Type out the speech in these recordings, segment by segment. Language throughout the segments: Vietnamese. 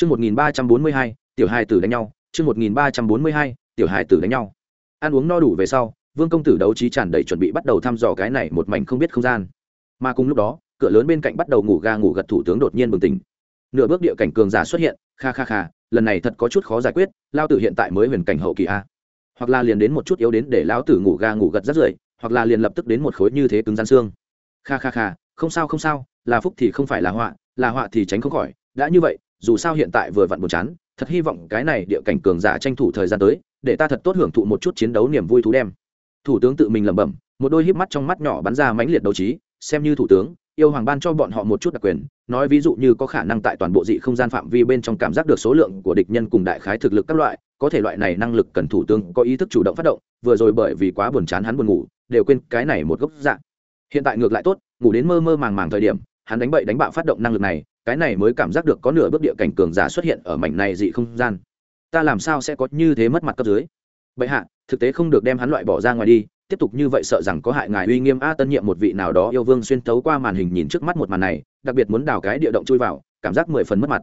Chương 1342, tiểu hài tử đánh nhau, chương 1342, tiểu hài tử đánh nhau. Ăn uống no đủ về sau, Vương công tử đấu trí tràn đầy chuẩn bị bắt đầu thăm dò cái này một mảnh không biết không gian. Mà cùng lúc đó, cửa lớn bên cạnh bắt đầu ngủ ga ngủ gật thủ tướng đột nhiên bừng tỉnh. Nửa bước địa cảnh cường giả xuất hiện, kha kha kha, lần này thật có chút khó giải quyết, lao tử hiện tại mới huyền cảnh hậu kỳ a. Hoặc là liền đến một chút yếu đến để lão tử ngủ ga ngủ gật rất rưởi, hoặc là liền lập tức đến một khối như thế cứng rắn xương. Kha kha kha, không sao không sao, là phúc thì không phải là họa, là họa thì tránh không khỏi, đã như vậy, dù sao hiện tại vừa vặn buồn chán, thật hy vọng cái này địa cảnh cường giả tranh thủ thời gian tới, để ta thật tốt hưởng thụ một chút chiến đấu niềm vui thú đem. Thủ tướng tự mình lẩm bẩm, một đôi híp mắt trong mắt nhỏ bắn ra mãnh liệt đấu trí, xem như thủ tướng, yêu hoàng ban cho bọn họ một chút đặc quyền, nói ví dụ như có khả năng tại toàn bộ dị không gian phạm vi bên trong cảm giác được số lượng của địch nhân cùng đại khái thực lực các loại, có thể loại này năng lực cần thủ tướng có ý thức chủ động phát động, vừa rồi bởi vì quá buồn chán hắn buồn ngủ, đều quên cái này một gốc dạng. Hiện tại ngược lại tốt, ngủ đến mơ mơ màng màng thời điểm, hắn đánh bậy đánh bạo phát động năng lực này cái này mới cảm giác được có nửa bước địa cảnh cường giả xuất hiện ở mảnh này dị không gian. Ta làm sao sẽ có như thế mất mặt cấp dưới? Bệ hạ, thực tế không được đem hắn loại bỏ ra ngoài đi, tiếp tục như vậy sợ rằng có hại ngài uy nghiêm a tân nhiệm một vị nào đó yêu vương xuyên tấu qua màn hình nhìn trước mắt một màn này, đặc biệt muốn đào cái địa động chui vào, cảm giác mười phần mất mặt.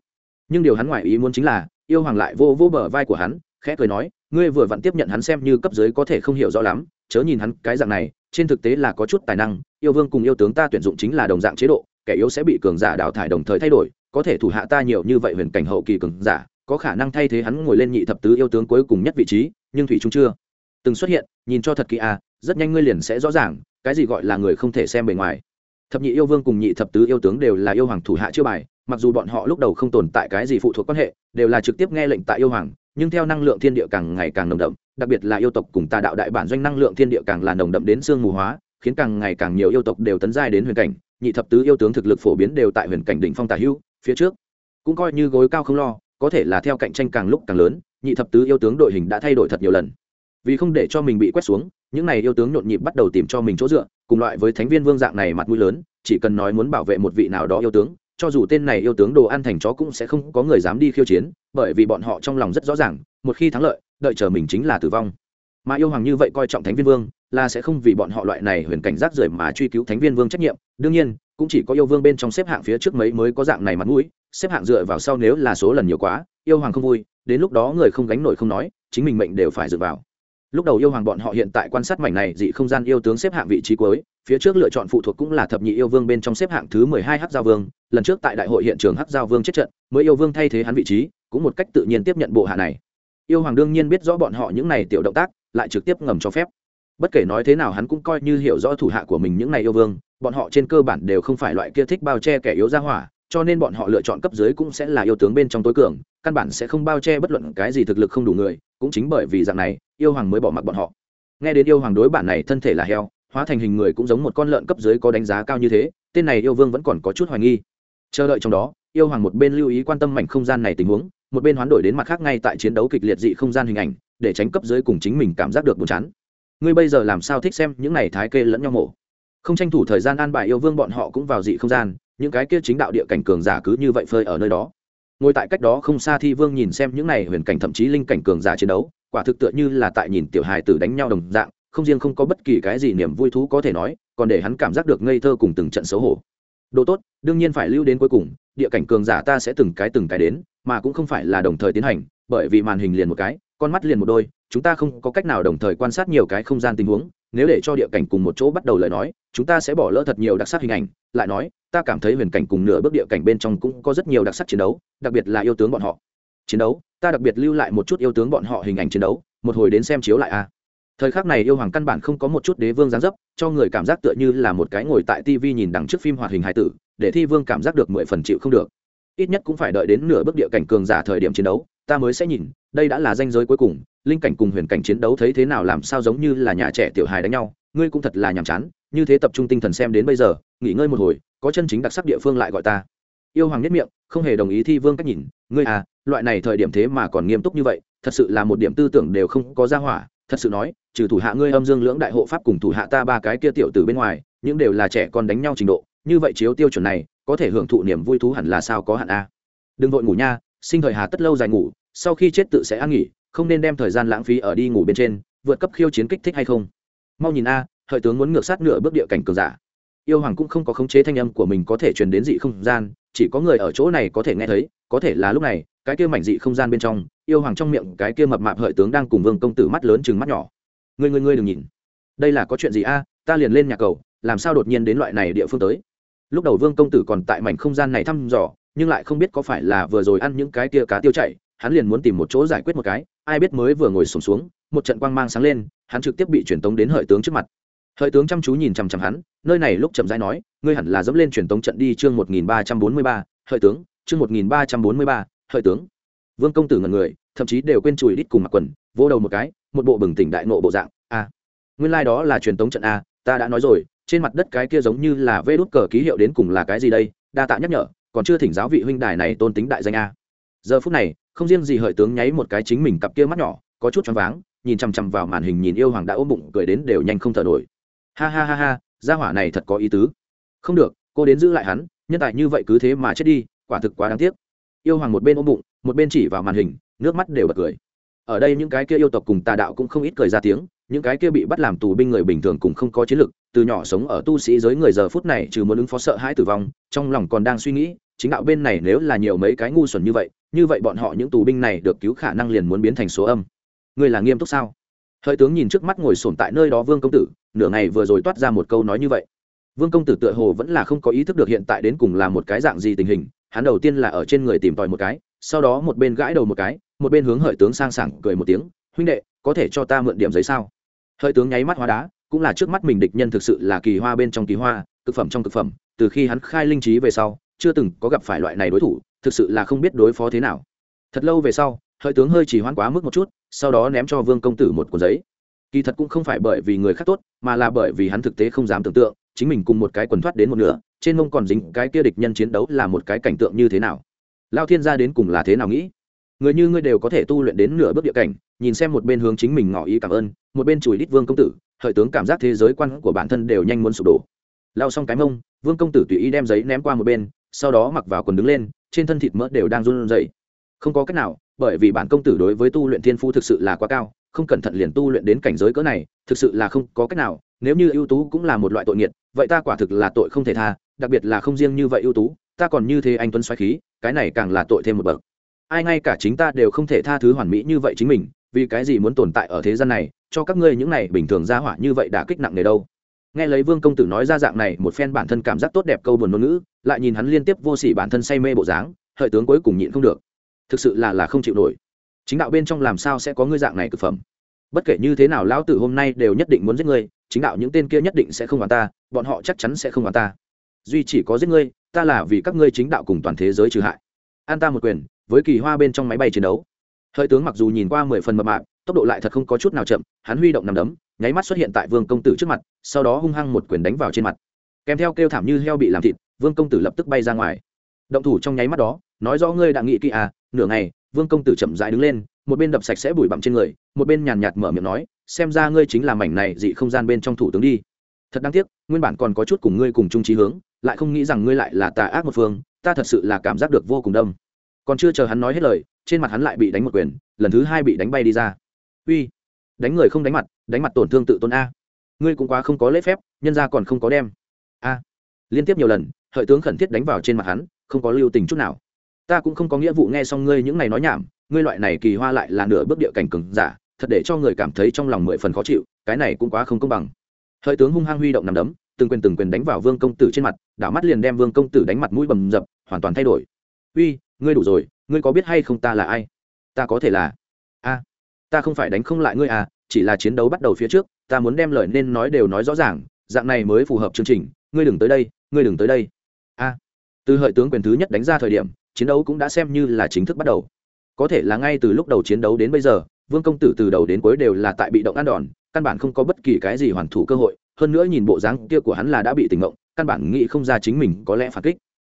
Nhưng điều hắn ngoài ý muốn chính là, yêu hoàng lại vô vô bờ vai của hắn, khẽ cười nói, ngươi vừa vặn tiếp nhận hắn xem như cấp dưới có thể không hiểu rõ lắm, chớ nhìn hắn cái dạng này, trên thực tế là có chút tài năng, yêu vương cùng yêu tướng ta tuyển dụng chính là đồng dạng chế độ kẻ yếu sẽ bị cường giả đào thải đồng thời thay đổi, có thể thủ hạ ta nhiều như vậy huyền cảnh hậu kỳ cường giả, có khả năng thay thế hắn ngồi lên nhị thập tứ yêu tướng cuối cùng nhất vị trí, nhưng thủy trung chưa từng xuất hiện, nhìn cho thật kỹ à rất nhanh ngươi liền sẽ rõ ràng, cái gì gọi là người không thể xem bề ngoài. Thập nhị yêu vương cùng nhị thập tứ yêu tướng đều là yêu hoàng thủ hạ chưa bài, mặc dù bọn họ lúc đầu không tồn tại cái gì phụ thuộc quan hệ, đều là trực tiếp nghe lệnh tại yêu hoàng, nhưng theo năng lượng thiên địa càng ngày càng nồng đậm, đặc biệt là yêu tộc cùng tà đạo đại bản doanh năng lượng thiên địa càng là nồng đậm đến xương mù hóa, khiến càng ngày càng nhiều yêu tộc đều tấn giai đến huyền cảnh nhị thập tứ yêu tướng thực lực phổ biến đều tại huyền cảnh đỉnh phong tả hưu, phía trước. Cũng coi như gối cao không lo, có thể là theo cạnh tranh càng lúc càng lớn, nhị thập tứ yêu tướng đội hình đã thay đổi thật nhiều lần. Vì không để cho mình bị quét xuống, những này yêu tướng nhộn nhịp bắt đầu tìm cho mình chỗ dựa, cùng loại với thánh viên vương dạng này mặt mũi lớn, chỉ cần nói muốn bảo vệ một vị nào đó yêu tướng, cho dù tên này yêu tướng đồ ăn thành chó cũng sẽ không có người dám đi khiêu chiến, bởi vì bọn họ trong lòng rất rõ ràng, một khi thắng lợi, đợi chờ mình chính là tử vong. Mà yêu hoàng như vậy coi trọng thánh viên vương là sẽ không vì bọn họ loại này huyền cảnh giác rời mà truy cứu thánh viên vương trách nhiệm. Đương nhiên, cũng chỉ có yêu vương bên trong xếp hạng phía trước mấy mới có dạng này mặt mũi, xếp hạng dựa vào sau nếu là số lần nhiều quá, yêu hoàng không vui, đến lúc đó người không gánh nổi không nói, chính mình mệnh đều phải dựa vào. Lúc đầu yêu hoàng bọn họ hiện tại quan sát mảnh này dị không gian yêu tướng xếp hạng vị trí cuối, phía trước lựa chọn phụ thuộc cũng là thập nhị yêu vương bên trong xếp hạng thứ mười hai hắc giao vương, lần trước tại đại hội hiện trường hắc giao vương chết trận, mới yêu vương thay thế hắn vị trí, cũng một cách tự nhiên tiếp nhận bộ hạ này. Yêu hoàng đương nhiên biết rõ bọn họ những này tiểu động tác, lại trực tiếp ngầm cho phép bất kể nói thế nào hắn cũng coi như hiểu rõ thủ hạ của mình những này yêu vương, bọn họ trên cơ bản đều không phải loại kia thích bao che kẻ yếu ra hỏa, cho nên bọn họ lựa chọn cấp dưới cũng sẽ là yêu tướng bên trong tối cường, căn bản sẽ không bao che bất luận cái gì thực lực không đủ người, cũng chính bởi vì dạng này, yêu hoàng mới bỏ mặc bọn họ. Nghe đến yêu hoàng đối bản này thân thể là heo, hóa thành hình người cũng giống một con lợn cấp dưới có đánh giá cao như thế, tên này yêu vương vẫn còn có chút hoài nghi. Chờ đợi trong đó, yêu hoàng một bên lưu ý quan tâm mảnh không gian này tình huống, một bên hoán đổi đến mặt khác ngay tại chiến đấu kịch liệt dị không gian hình ảnh, để tránh cấp dưới cùng chính mình cảm giác được buồn chán ngươi bây giờ làm sao thích xem những này thái kê lẫn nhau mổ? Không tranh thủ thời gian an bài yêu vương bọn họ cũng vào dị không gian, những cái kia chính đạo địa cảnh cường giả cứ như vậy phơi ở nơi đó. Ngồi tại cách đó không xa thi vương nhìn xem những này huyền cảnh thậm chí linh cảnh cường giả chiến đấu, quả thực tựa như là tại nhìn tiểu hài tử đánh nhau đồng dạng, không riêng không có bất kỳ cái gì niềm vui thú có thể nói, còn để hắn cảm giác được ngây thơ cùng từng trận xấu hổ. Độ tốt, đương nhiên phải lưu đến cuối cùng, địa cảnh cường giả ta sẽ từng cái từng cái đến, mà cũng không phải là đồng thời tiến hành, bởi vì màn hình liền một cái, con mắt liền một đôi chúng ta không có cách nào đồng thời quan sát nhiều cái không gian tình huống, nếu để cho địa cảnh cùng một chỗ bắt đầu lời nói, chúng ta sẽ bỏ lỡ thật nhiều đặc sắc hình ảnh. Lại nói, ta cảm thấy huyền cảnh cùng nửa bước địa cảnh bên trong cũng có rất nhiều đặc sắc chiến đấu, đặc biệt là yêu tướng bọn họ. Chiến đấu, ta đặc biệt lưu lại một chút yêu tướng bọn họ hình ảnh chiến đấu, một hồi đến xem chiếu lại a. Thời khắc này yêu hoàng căn bản không có một chút đế vương giáng dấp, cho người cảm giác tựa như là một cái ngồi tại tv nhìn đằng trước phim hoạt hình hài tử, để thi vương cảm giác được mười phần chịu không được. Ít nhất cũng phải đợi đến nửa bước địa cảnh cường giả thời điểm chiến đấu, ta mới sẽ nhìn, đây đã là danh giới cuối cùng linh cảnh cùng huyền cảnh chiến đấu thấy thế nào làm sao giống như là nhà trẻ tiểu hài đánh nhau, ngươi cũng thật là nhàm chán, như thế tập trung tinh thần xem đến bây giờ, nghỉ ngơi một hồi, có chân chính đặc sắc địa phương lại gọi ta. Yêu hoàng nhất miệng, không hề đồng ý thi vương cách nhìn, ngươi à loại này thời điểm thế mà còn nghiêm túc như vậy, thật sự là một điểm tư tưởng đều không có ra hỏa, thật sự nói, trừ thủ hạ ngươi âm dương lưỡng đại hộ pháp cùng thủ hạ ta ba cái kia tiểu từ bên ngoài, những đều là trẻ con đánh nhau trình độ, như vậy chiếu tiêu chuẩn này, có thể hưởng thụ niềm vui thú hẳn là sao có hạn a. Đừng vội ngủ nha, sinh thời hà tất lâu dài ngủ, sau khi chết tự sẽ ăn nghỉ không nên đem thời gian lãng phí ở đi ngủ bên trên, vượt cấp khiêu chiến kích thích hay không? Mau nhìn a, hợi tướng muốn ngược sát nửa bước địa cảnh cường giả. Yêu hoàng cũng không có khống chế thanh âm của mình có thể truyền đến dị không gian, chỉ có người ở chỗ này có thể nghe thấy, có thể là lúc này, cái kia mảnh dị không gian bên trong, yêu hoàng trong miệng cái kia mập mạp hợi tướng đang cùng vương công tử mắt lớn chừng mắt nhỏ. Người người người đừng nhìn. Đây là có chuyện gì a, ta liền lên nhà cầu, làm sao đột nhiên đến loại này địa phương tới? Lúc đầu vương công tử còn tại mảnh không gian này thăm dò, nhưng lại không biết có phải là vừa rồi ăn những cái kia cá tiêu chảy hắn liền muốn tìm một chỗ giải quyết một cái ai biết mới vừa ngồi sùng xuống, xuống một trận quang mang sáng lên hắn trực tiếp bị truyền tống đến hợi tướng trước mặt. Hợi tướng chăm chú nhìn chằm chằm hắn nơi này lúc chậm rãi nói ngươi hẳn là dẫm lên truyền tống trận đi chương một nghìn ba trăm bốn mươi ba hợi tướng chương một nghìn ba trăm bốn mươi ba hợi tướng. Vương công tử ngần người thậm chí đều quên chùi đít cùng mặc quần vỗ đầu một cái một bộ bừng tỉnh đại nộ bộ dạng a. Nguyên lai、like、đó là truyền tống trận a ta đã nói rồi trên mặt đất cái kia giống như là vê đốt cờ ký hiệu đến cùng là cái gì đây đa tạ nhắc nhở còn chưa thỉnh giáo vị huynh đài này tôn tính đại danh a giờ phút này, không riêng gì hợi tướng nháy một cái chính mình cặp kia mắt nhỏ, có chút choáng váng, nhìn chằm chằm vào màn hình nhìn yêu hoàng đã ôm bụng cười đến đều nhanh không thở nổi. Ha ha ha ha, gia hỏa này thật có ý tứ. Không được, cô đến giữ lại hắn, nhân tài như vậy cứ thế mà chết đi, quả thực quá đáng tiếc. Yêu hoàng một bên ôm bụng, một bên chỉ vào màn hình, nước mắt đều bật cười. Ở đây những cái kia yêu tộc cùng tà đạo cũng không ít cười ra tiếng, những cái kia bị bắt làm tù binh người bình thường cũng không có chiến lực, từ nhỏ sống ở tu sĩ giới người giờ phút này trừ muốn ứng phó sợ hãi tử vong, trong lòng còn đang suy nghĩ, chính đạo bên này nếu là nhiều mấy cái ngu xuẩn như vậy như vậy bọn họ những tù binh này được cứu khả năng liền muốn biến thành số âm. Người là nghiêm túc sao? Hợi tướng nhìn trước mắt ngồi sổn tại nơi đó vương công tử, nửa ngày vừa rồi toát ra một câu nói như vậy. Vương công tử tựa hồ vẫn là không có ý thức được hiện tại đến cùng là một cái dạng gì tình hình, hắn đầu tiên là ở trên người tìm tòi một cái, sau đó một bên gãi đầu một cái, một bên hướng hợi tướng sang sảng cười một tiếng, huynh đệ, có thể cho ta mượn điểm giấy sao? Hợi tướng nháy mắt hóa đá, cũng là trước mắt mình địch nhân thực sự là kỳ hoa bên trong kỳ hoa thực phẩm trong thực phẩm, từ khi hắn khai linh trí về sau, chưa từng có gặp phải loại này đối thủ thực sự là không biết đối phó thế nào. Thật lâu về sau, hợi tướng hơi chỉ hoãn quá mức một chút, sau đó ném cho vương công tử một cuộn giấy. Kỳ thật cũng không phải bởi vì người khác tốt, mà là bởi vì hắn thực tế không dám tưởng tượng, chính mình cùng một cái quần thoát đến một nửa, trên mông còn dính cái kia địch nhân chiến đấu là một cái cảnh tượng như thế nào. Lao thiên gia đến cùng là thế nào nghĩ? Người như ngươi đều có thể tu luyện đến nửa bước địa cảnh, nhìn xem một bên hướng chính mình ngỏ ý cảm ơn, một bên chùi đít vương công tử, hợi tướng cảm giác thế giới quan của bản thân đều nhanh muốn sụp đổ. Lao xong cái mông, vương công tử tùy ý đem giấy ném qua một bên sau đó mặc vào quần đứng lên, trên thân thịt mỡ đều đang run rẩy. Không có cách nào, bởi vì bản công tử đối với tu luyện thiên phu thực sự là quá cao, không cẩn thận liền tu luyện đến cảnh giới cỡ này, thực sự là không có cách nào, nếu như ưu tú cũng là một loại tội nghiệt, vậy ta quả thực là tội không thể tha, đặc biệt là không riêng như vậy ưu tú, ta còn như thế anh tuấn xoáy khí, cái này càng là tội thêm một bậc. Ai ngay cả chính ta đều không thể tha thứ hoàn mỹ như vậy chính mình, vì cái gì muốn tồn tại ở thế gian này, cho các ngươi những này bình thường ra hỏa như vậy đã kích nặng nề đâu nghe lấy vương công tử nói ra dạng này, một phen bản thân cảm giác tốt đẹp câu buồn ngôn ngữ, lại nhìn hắn liên tiếp vô sỉ bản thân say mê bộ dáng, hợi tướng cuối cùng nhịn không được. Thực sự là là không chịu nổi. Chính đạo bên trong làm sao sẽ có ngươi dạng này thực phẩm? Bất kể như thế nào, lão tử hôm nay đều nhất định muốn giết ngươi, chính đạo những tên kia nhất định sẽ không hoàn ta, bọn họ chắc chắn sẽ không hoàn ta. Duy chỉ có giết ngươi, ta là vì các ngươi chính đạo cùng toàn thế giới trừ hại. An ta một quyền, với kỳ hoa bên trong máy bay chiến đấu. Hợi tướng mặc dù nhìn qua mười phần mập mạp tốc độ lại thật không có chút nào chậm, hắn huy động nằm đấm, nháy mắt xuất hiện tại vương công tử trước mặt, sau đó hung hăng một quyền đánh vào trên mặt. Kèm theo kêu thảm như heo bị làm thịt, vương công tử lập tức bay ra ngoài. Động thủ trong nháy mắt đó, nói rõ ngươi đã nghĩ kỹ à nửa ngày, vương công tử chậm dại đứng lên, một bên đập sạch sẽ bụi bặm trên người, một bên nhàn nhạt mở miệng nói, xem ra ngươi chính là mảnh này dị không gian bên trong thủ tướng đi. Thật đáng tiếc, nguyên bản còn có chút cùng ngươi cùng chung trí hướng, lại không nghĩ rằng ngươi lại là tà ác một phương, ta thật sự là cảm giác được vô cùng đông còn chưa chờ hắn nói hết lời, trên mặt hắn lại bị đánh một quyền, lần thứ hai bị đánh bay đi ra uy, đánh người không đánh mặt đánh mặt tổn thương tự tôn a. Ngươi cũng quá không có lễ phép, nhân ra còn không có đem. A, liên tiếp nhiều lần, hợi tướng khẩn thiết đánh vào trên mặt hắn, không có lưu tình chút nào. Ta cũng không có nghĩa vụ nghe xong ngươi những ngày nói nhảm, ngươi loại này kỳ hoa lại là nửa bước địa cảnh cừng giả, thật để cho người cảm thấy trong lòng mười phần khó chịu, cái này cũng quá không công bằng. Hợi tướng hung hăng huy động nằm đấm, từng quyền từng quyền đánh vào vương công tử trên mặt, đảo mắt liền đem vương công tử đánh mặt mũi bầm dập, hoàn toàn thay đổi. Uy, ngươi đủ rồi, ngươi có biết hay không ta là ai? Ta có thể là a ta không phải đánh không lại ngươi à chỉ là chiến đấu bắt đầu phía trước, ta muốn đem lời nên nói đều nói rõ ràng, dạng này mới phù hợp chương trình, ngươi đừng tới đây, ngươi đừng tới đây. A, từ hợi tướng quyền thứ nhất đánh ra thời điểm, chiến đấu cũng đã xem như là chính thức bắt đầu. Có thể là ngay từ lúc đầu chiến đấu đến bây giờ, vương công tử từ đầu đến cuối đều là tại bị động ăn đòn, căn bản không có bất kỳ cái gì hoàn thủ cơ hội, hơn nữa nhìn bộ dáng kia của hắn là đã bị tỉnh ngộng, căn bản nghĩ không ra chính mình có lẽ phản kích.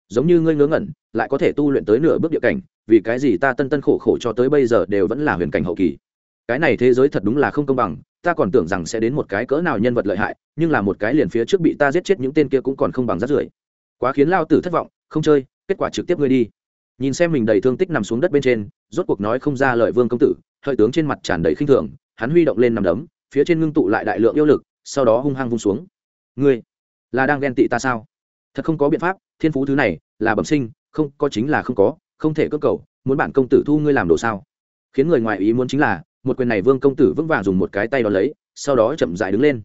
Giống như ngươi ngớ ngẩn, lại có thể tu luyện tới nửa bước địa cảnh, vì cái gì ta tân tân khổ khổ cho tới bây giờ đều vẫn là huyền cảnh hậu kỳ? Cái này thế giới thật đúng là không công bằng, ta còn tưởng rằng sẽ đến một cái cỡ nào nhân vật lợi hại, nhưng là một cái liền phía trước bị ta giết chết những tên kia cũng còn không bằng rát rưởi. Quá khiến lao tử thất vọng, không chơi, kết quả trực tiếp ngươi đi. Nhìn xem mình đầy thương tích nằm xuống đất bên trên, rốt cuộc nói không ra lời vương công tử, hợi tướng trên mặt tràn đầy khinh thường, hắn huy động lên nằm đấm, phía trên ngưng tụ lại đại lượng yêu lực, sau đó hung hăng vung xuống. Ngươi, là đang ghen tị ta sao? Thật không có biện pháp, thiên phú thứ này, là bẩm sinh, không, có chính là không có, không thể cơ cầu, muốn bản công tử thu ngươi làm đồ sao? Khiến người ngoài ý muốn chính là một quyền này vương công tử vững vàng dùng một cái tay đó lấy, sau đó chậm dại đứng lên.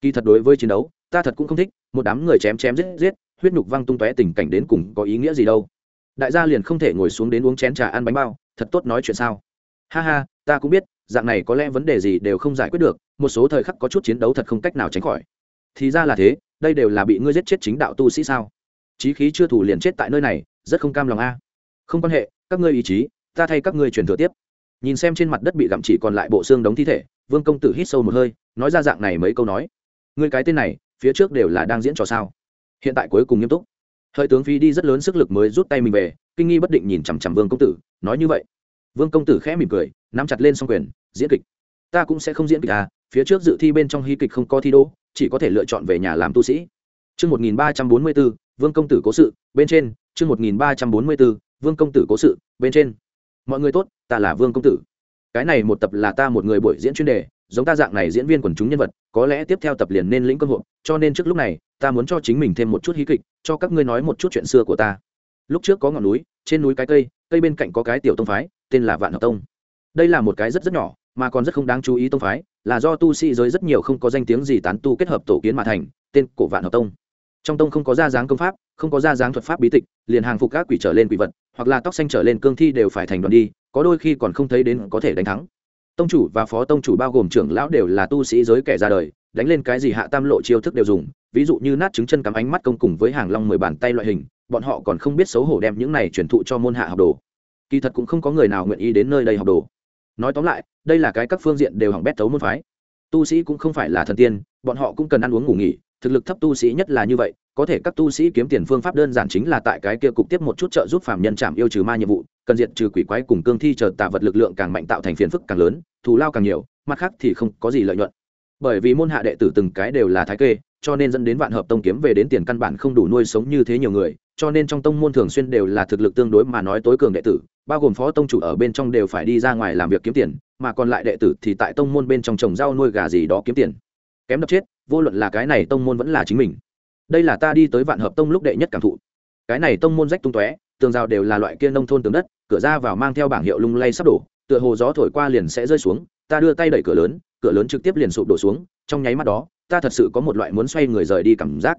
Kỳ thật đối với chiến đấu, ta thật cũng không thích, một đám người chém chém giết giết, huyết nhục văng tung tóe tình cảnh đến cùng có ý nghĩa gì đâu. Đại gia liền không thể ngồi xuống đến uống chén trà ăn bánh bao, thật tốt nói chuyện sao. Ha ha, ta cũng biết, dạng này có lẽ vấn đề gì đều không giải quyết được, một số thời khắc có chút chiến đấu thật không cách nào tránh khỏi. Thì ra là thế, đây đều là bị ngươi giết chết chính đạo tu sĩ sao? Chí khí chưa thủ liền chết tại nơi này, rất không cam lòng a. Không quan hệ, các ngươi ý chí, ta thay các ngươi truyền thừa tiếp nhìn xem trên mặt đất bị gặm chỉ còn lại bộ xương đống thi thể, vương công tử hít sâu một hơi, nói ra dạng này mấy câu nói. Người cái tên này, phía trước đều là đang diễn trò sao? Hiện tại cuối cùng nghiêm túc. Hợi tướng phi đi rất lớn sức lực mới rút tay mình về, kinh nghi bất định nhìn chằm chằm vương công tử, nói như vậy. Vương công tử khẽ mỉm cười, nắm chặt lên s o n g quyền, diễn kịch. Ta cũng sẽ không diễn kịch à phía trước dự thi bên trong hy kịch không có thi đỗ, chỉ có thể lựa chọn về nhà làm tu sĩ. Chương một nghìn ba trăm bốn mươi b ố vương công tử cố sự, bên trên. Chương một nghìn ba trăm bốn mươi b ố vương công tử cố sự, bên trên. Mọi người tốt ta là vương công tử. Cái này một tập là ta một người buổi diễn chuyên đề, giống ta dạng này diễn viên quần chúng nhân vật, có lẽ tiếp theo tập liền nên lĩnh cơ hội, cho nên trước lúc này, ta muốn cho chính mình thêm một chút hí kịch, cho các ngươi nói một chút chuyện xưa của ta. Lúc trước có ngọn núi, trên núi cái cây cây bên cạnh có cái tiểu tông phái, tên là vạn hợp tông. Đây là một cái rất rất nhỏ, mà còn rất không đáng chú ý tông phái, là do tu sĩ giới rất nhiều không có danh tiếng gì tán tu kết hợp tổ kiến mà thành, tên cổ vạn hợp tông trong tông không có ra dáng công pháp, không có ra dáng thuật pháp bí tịch, liền hàng phục các quỷ trở lên quỷ vật, hoặc là tóc xanh trở lên cương thi đều phải thành đoàn đi, có đôi khi còn không thấy đến có thể đánh thắng. Tông chủ và phó tông chủ bao gồm trưởng lão đều là tu sĩ giới kẻ ra đời, đánh lên cái gì hạ tam lộ chiêu thức đều dùng, ví dụ như nát trứng chân cắm ánh mắt công cùng với hàng long mười bàn tay loại hình, bọn họ còn không biết xấu hổ đem những này truyền thụ cho môn hạ học đồ. Kỳ thật cũng không có người nào nguyện ý đến nơi đây học đồ. Nói tóm lại, đây là cái các phương diện đều hỏng bét tấu môn phái. Tu sĩ cũng không phải là thần tiên, bọn họ cũng cần ăn uống ngủ nghỉ thực lực thấp tu sĩ nhất là như vậy, có thể các tu sĩ kiếm tiền phương pháp đơn giản chính là tại cái kia cục tiếp một chút trợ giúp phạm nhân chạm yêu trừ ma nhiệm vụ, cần diện trừ quỷ quái cùng cương thi chờ tạ vật lực lượng càng mạnh tạo thành phiền phức càng lớn, thù lao càng nhiều, mặt khác thì không có gì lợi nhuận. Bởi vì môn hạ đệ tử từng cái đều là thái kê, cho nên dẫn đến vạn hợp tông kiếm về đến tiền căn bản không đủ nuôi sống như thế nhiều người, cho nên trong tông môn thường xuyên đều là thực lực tương đối mà nói tối cường đệ tử, bao gồm phó tông chủ ở bên trong đều phải đi ra ngoài làm việc kiếm tiền, mà còn lại đệ tử thì tại tông môn bên trong trồng rau nuôi gà gì đó kiếm tiền. Kém đập chết vô luận là cái này tông môn vẫn là chính mình. Đây là ta đi tới vạn hợp tông lúc đệ nhất cảm thụ. Cái này tông môn rách tung tóe, tường rào đều là loại kia nông thôn tường đất, cửa ra vào mang theo bảng hiệu lung lay sắp đổ, tựa hồ gió thổi qua liền sẽ rơi xuống, ta đưa tay đẩy cửa lớn cửa lớn trực tiếp liền sụp đổ xuống, trong nháy mắt đó, ta thật sự có một loại muốn xoay người rời đi cảm giác.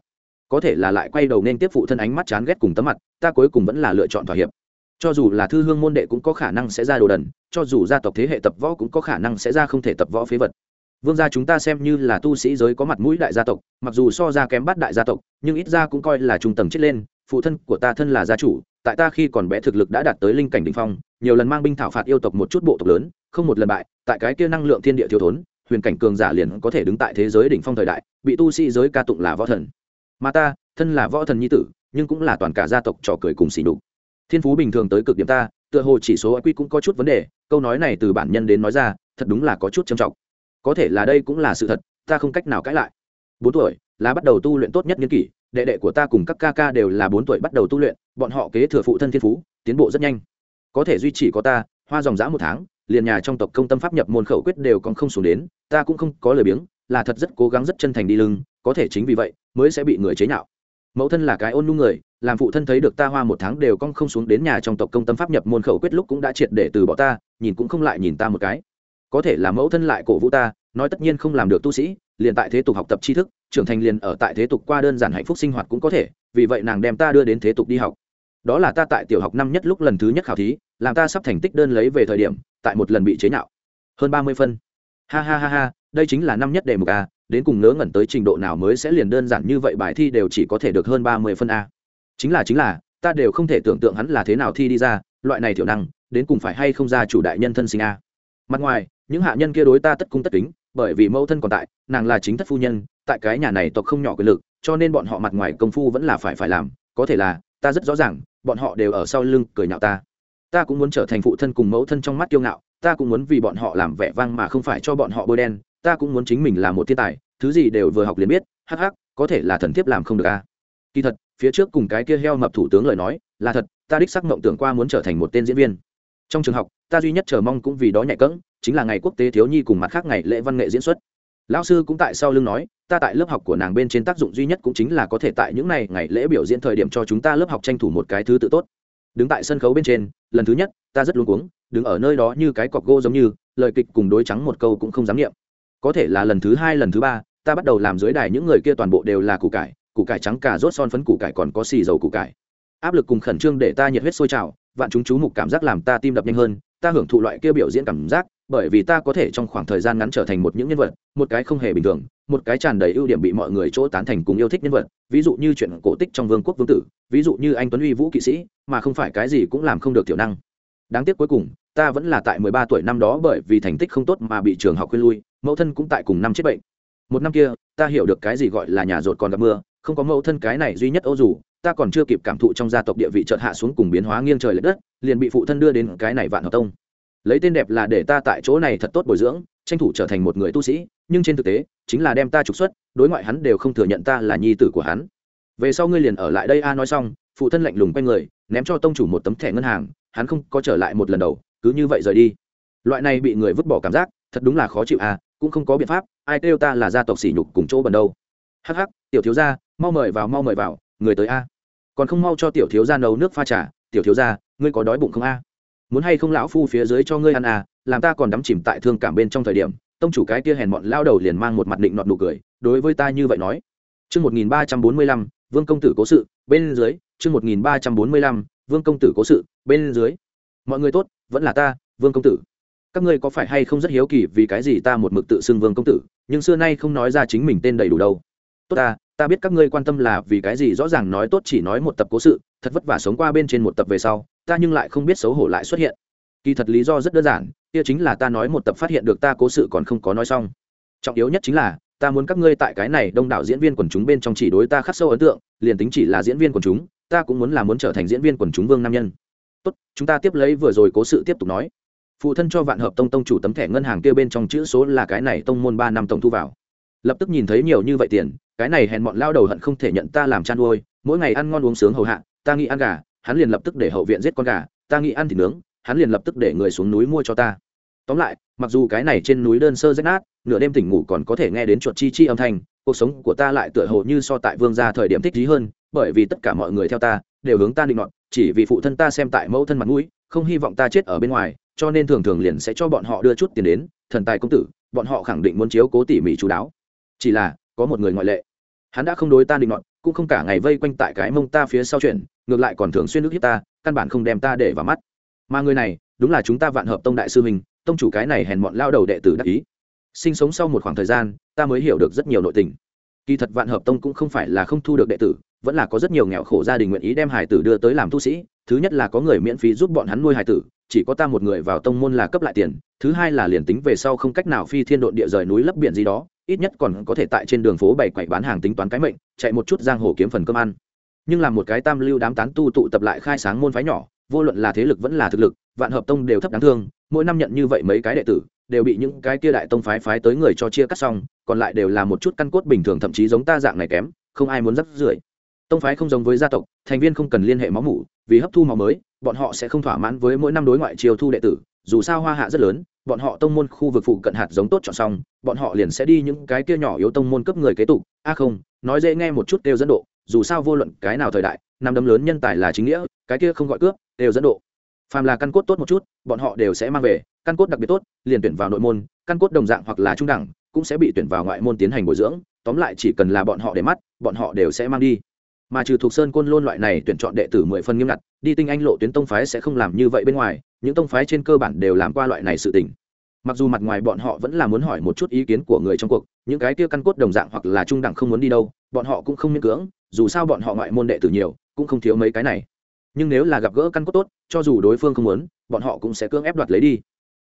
Có thể là lại quay đầu nên tiếp phụ thân ánh mắt chán ghét cùng tấm mặt, ta cuối cùng vẫn là lựa chọn thỏa hiệp. Cho dù là thư hương môn đệ cũng có khả năng sẽ ra đồ đần, cho dù gia tộc thế hệ tập võ cũng có khả năng sẽ ra không thể tập võ phế vật vương gia chúng ta xem như là tu sĩ giới có mặt mũi đại gia tộc, mặc dù so ra kém bắt đại gia tộc, nhưng ít ra cũng coi là trung tầng chết lên, phụ thân của ta thân là gia chủ, tại ta khi còn bé thực lực đã đạt tới linh cảnh đ ỉ n h phong, nhiều lần mang binh thảo phạt yêu tộc một chút bộ tộc lớn, không một lần bại, tại cái kia năng lượng thiên địa thiếu thốn, huyền cảnh cường giả liền có thể đứng tại thế giới đỉnh phong thời đại, bị tu sĩ giới ca tụng là võ thần. Mà ta, thân là võ thần nhi tử, nhưng cũng là toàn cả gia tộc trò cười cùng xỉ đục thiên phú bình thường tới cực điểm ta, tựa hồ chỉ số quy cũng có chút vấn đề, câu nói này từ bản nhân đến nói ra, thật đúng là có chút trầm trọng có thể là đây cũng là sự thật, ta không cách nào cãi lại. Bốn tuổi, là bắt đầu tu luyện tốt nhất n kỷ, đệ đệ của ta cùng các ca ca đều là bốn tuổi bắt đầu tu luyện, bọn họ kế thừa phụ thân thiên phú, tiến bộ rất nhanh. Có thể duy trì có ta, hoa dòng dã một tháng, liền nhà trong tộc công tâm pháp nhập môn khẩu quyết đều còn không xuống đến, ta cũng không có lời biếng, là thật rất cố gắng rất chân thành đi lưng, có thể chính vì vậy mới sẽ bị người chế nhạo. Mẫu thân là cái ôn nhu người, làm phụ thân thấy được ta hoa một tháng đều con không xuống đến nhà trong tộc công tâm pháp nhập môn khẩu quyết lúc cũng đã triệt để từ bỏ ta, nhìn cũng không lại nhìn ta một cái có thể là mẫu thân lại cổ vũ ta, nói tất nhiên không làm được tu sĩ, liền tại thế tục học tập tri thức, trưởng thành liền ở tại thế tục qua đơn giản hạnh phúc sinh hoạt cũng có thể, vì vậy nàng đem ta đưa đến thế tục đi học. Đó là ta tại tiểu học năm nhất lúc lần thứ nhất khảo thí, làm ta sắp thành tích đơn lấy về thời điểm, tại một lần bị chế nhạo. Hơn ba mươi phân. Ha ha ha ha, đây chính là năm nhất đề mục a, đến cùng ngớ ngẩn tới trình độ nào mới sẽ liền đơn giản như vậy bài thi đều chỉ có thể được hơn ba mươi phân a. Chính là chính là, ta đều không thể tưởng tượng hắn là thế nào thi đi ra, loại này thiểu năng, đến cùng phải hay không ra chủ đại nhân thân sinh a mặt ngoài, những hạ nhân kia đối ta tất cung tất kính, bởi vì mẫu thân còn tại, nàng là chính thất phu nhân, tại cái nhà này tộc không nhỏ quyền lực, cho nên bọn họ mặt ngoài công phu vẫn là phải phải làm. Có thể là, ta rất rõ ràng, bọn họ đều ở sau lưng cười nhạo ta. Ta cũng muốn trở thành phụ thân cùng mẫu thân trong mắt kiêu ngạo, ta cũng muốn vì bọn họ làm vẻ vang mà không phải cho bọn họ bôi đen, ta cũng muốn chính mình là một thiên tài, thứ gì đều vừa học liền biết, hắc hắc, có thể là thần thiếp làm không được a. Kỳ thật, phía trước cùng cái kia heo mập thủ tướng lời nói, là thật, ta đích sắc mộng tưởng qua muốn trở thành một tên diễn viên. Trong trường học ta duy nhất chờ mong cũng vì đó nhạy cẫng, chính là ngày quốc tế thiếu nhi cùng mặt khác ngày lễ văn nghệ diễn xuất. Lão sư cũng tại sau lưng nói, ta tại lớp học của nàng bên trên tác dụng duy nhất cũng chính là có thể tại những ngày ngày lễ biểu diễn thời điểm cho chúng ta lớp học tranh thủ một cái thứ tự tốt. Đứng tại sân khấu bên trên, lần thứ nhất, ta rất luống cuống, đứng ở nơi đó như cái cọc gỗ giống như, lời kịch cùng đối trắng một câu cũng không dám nghiệm. Có thể là lần thứ hai, lần thứ ba, ta bắt đầu làm dưới đài những người kia toàn bộ đều là củ cải củ cải trắng cà rốt son phấn, củ cải còn có xì dầu củ cải. Áp lực cùng khẩn trương để ta nhiệt huyết sôi trào, vạn chúng chú mục cảm giác làm ta tim đập nhanh hơn ta hưởng thụ loại kia biểu diễn cảm giác, bởi vì ta có thể trong khoảng thời gian ngắn trở thành một những nhân vật, một cái không hề bình thường, một cái tràn đầy ưu điểm bị mọi người chỗ tán thành cùng yêu thích nhân vật, ví dụ như chuyện cổ tích trong vương quốc vương tử, ví dụ như anh tuấn uy vũ kỵ sĩ, mà không phải cái gì cũng làm không được thiểu năng. Đáng tiếc cuối cùng, ta vẫn là tại mười ba tuổi năm đó bởi vì thành tích không tốt mà bị trường học khuyên lui, mẫu thân cũng tại cùng năm chết bệnh. Một năm kia, ta hiểu được cái gì gọi là nhà rột còn gặp mưa, không có mẫu thân cái này duy nhất ô dù, ta còn chưa kịp cảm thụ trong gia tộc địa vị chợt hạ xuống cùng biến hóa nghiêng trời lệch đất liền bị phụ thân đưa đến cái này vạn hợp tông. Lấy tên đẹp là để ta tại chỗ này thật tốt bồi dưỡng, tranh thủ trở thành một người tu sĩ, nhưng trên thực tế, chính là đem ta trục xuất, đối ngoại hắn đều không thừa nhận ta là nhi tử của hắn. Về sau ngươi liền ở lại đây, a nói xong, phụ thân lạnh lùng quay người, ném cho tông chủ một tấm thẻ ngân hàng, hắn không có trở lại một lần đầu, cứ như vậy rời đi. Loại này bị người vứt bỏ cảm giác, thật đúng là khó chịu à cũng không có biện pháp, ai kêu ta là gia tộc sỉ nhục cùng chỗ bần đâu. Hắc hắc, tiểu thiếu gia, mau mời vào, mau mời vào, người tới, a. Còn không mau cho tiểu thiếu gia nấu nước pha trà, tiểu thiếu gia ngươi có đói bụng không a? Muốn hay không lão phu phía dưới cho ngươi ăn à làm ta còn đắm chìm tại thương cảm bên trong thời điểm, tông chủ cái kia hèn mọn lao đầu liền mang một mặt định nọt nụ cười, đối với ta như vậy nói. Chương một nghìn ba trăm bốn mươi lăm, vương công tử cố sự, bên dưới, chương một nghìn ba trăm bốn mươi lăm, vương công tử cố sự, bên dưới. Mọi người tốt, vẫn là ta, vương công tử. Các ngươi có phải hay không rất hiếu kỳ vì cái gì ta một mực tự xưng vương công tử, nhưng xưa nay không nói ra chính mình tên đầy đủ đâu. Tốt ta ta biết các ngươi quan tâm là vì cái gì rõ ràng nói tốt chỉ nói một tập cố sự thật vất vả sống qua bên trên một tập về sau, ta nhưng lại không biết xấu hổ lại xuất hiện. Kỳ thật lý do rất đơn giản, kia chính là ta nói một tập phát hiện được ta cố sự còn không có nói xong. Trọng yếu nhất chính là, ta muốn các ngươi tại cái này đông đảo diễn viên quần chúng bên trong chỉ đối ta khắc sâu ấn tượng, liền tính chỉ là diễn viên quần chúng, ta cũng muốn là muốn trở thành diễn viên quần chúng vương nam nhân. Tốt, chúng ta tiếp lấy vừa rồi cố sự tiếp tục nói. Phụ thân cho vạn hợp tông tông chủ tấm thẻ ngân hàng kia bên trong chữ số là cái này tông môn ba năm tổng thu vào. Lập tức nhìn thấy nhiều như vậy tiền, cái này hèn bọn lao đầu hận không thể nhận ta làm chăn nuôi mỗi ngày ăn ngon uống sướng hầu hạ ta nghĩ ăn gà, hắn liền lập tức để hậu viện giết con gà, ta nghĩ ăn thịt nướng, hắn liền lập tức để người xuống núi mua cho ta. Tóm lại, mặc dù cái này trên núi đơn sơ rách nát, nửa đêm tỉnh ngủ còn có thể nghe đến chuột chi chi âm thanh, cuộc sống của ta lại tựa hồ như so tại vương gia thời điểm thích trí hơn, bởi vì tất cả mọi người theo ta, đều hướng ta định đoạn chỉ vì phụ thân ta xem tại mẫu thân mặt mũi, không hy vọng ta chết ở bên ngoài, cho nên thường thường liền sẽ cho bọn họ đưa chút tiền đến, thần tài công tử, bọn họ khẳng định muốn chiếu cố tỉ mỉ chú đáo. Chỉ là, có một người ngoại lệ. Hắn đã không đối ta định đoạn cũng không cả ngày vây quanh tại cái mông ta phía sau chuyện, ngược lại còn thường xuyên nước hiếp ta, căn bản không đem ta để vào mắt. Mà người này, đúng là chúng ta vạn hợp tông đại sư mình tông chủ cái này hèn mọn lao đầu đệ tử đắc ý. Sinh sống sau một khoảng thời gian, ta mới hiểu được rất nhiều nội tình. Kỳ thật vạn hợp tông cũng không phải là không thu được đệ tử, vẫn là có rất nhiều nghèo khổ gia đình nguyện ý đem hải tử đưa tới làm tu sĩ. Thứ nhất là có người miễn phí giúp bọn hắn nuôi hải tử chỉ có ta một người vào tông môn là cấp lại tiền, thứ hai là liền tính về sau không cách nào phi thiên độn địa rời núi lấp biển gì đó, ít nhất còn có thể tại trên đường phố bày quậy bán hàng tính toán cái mệnh, chạy một chút giang hồ kiếm phần cơm ăn. Nhưng làm một cái tam lưu đám tán tu tụ tập lại khai sáng môn phái nhỏ, vô luận là thế lực vẫn là thực lực, vạn hợp tông đều thấp đáng thương, mỗi năm nhận như vậy mấy cái đệ tử, đều bị những cái kia đại tông phái phái tới người cho chia cắt xong, còn lại đều là một chút căn cốt bình thường thậm chí giống ta dạng này kém, không ai muốn rắc rưởi. Tông phái không giống với gia tộc, thành viên không cần liên hệ máu mủ, vì hấp thu máu mới bọn họ sẽ không thỏa mãn với mỗi năm đối ngoại chiêu thu đệ tử, dù sao hoa hạ rất lớn, bọn họ tông môn khu vực phụ cận hạt giống tốt chọn xong, bọn họ liền sẽ đi những cái kia nhỏ yếu tông môn cấp người kế tục. A không, nói dễ nghe một chút đều dẫn độ, dù sao vô luận cái nào thời đại, năm đấm lớn nhân tài là chính nghĩa, cái kia không gọi cướp đều dẫn độ. Phàm là căn cốt tốt một chút, bọn họ đều sẽ mang về, căn cốt đặc biệt tốt, liền tuyển vào nội môn, căn cốt đồng dạng hoặc là trung đẳng, cũng sẽ bị tuyển vào ngoại môn tiến hành bồi dưỡng, tóm lại chỉ cần là bọn họ để mắt, bọn họ đều sẽ mang đi mà trừ thuộc sơn côn lôn loại này tuyển chọn đệ tử mười phần nghiêm ngặt, đi tinh anh lộ tuyến tông phái sẽ không làm như vậy bên ngoài, những tông phái trên cơ bản đều làm qua loại này sự tình. Mặc dù mặt ngoài bọn họ vẫn là muốn hỏi một chút ý kiến của người trong cuộc, những cái kia căn cốt đồng dạng hoặc là trung đẳng không muốn đi đâu, bọn họ cũng không miễn cưỡng, dù sao bọn họ ngoại môn đệ tử nhiều, cũng không thiếu mấy cái này. Nhưng nếu là gặp gỡ căn cốt tốt, cho dù đối phương không muốn, bọn họ cũng sẽ cưỡng ép đoạt lấy đi.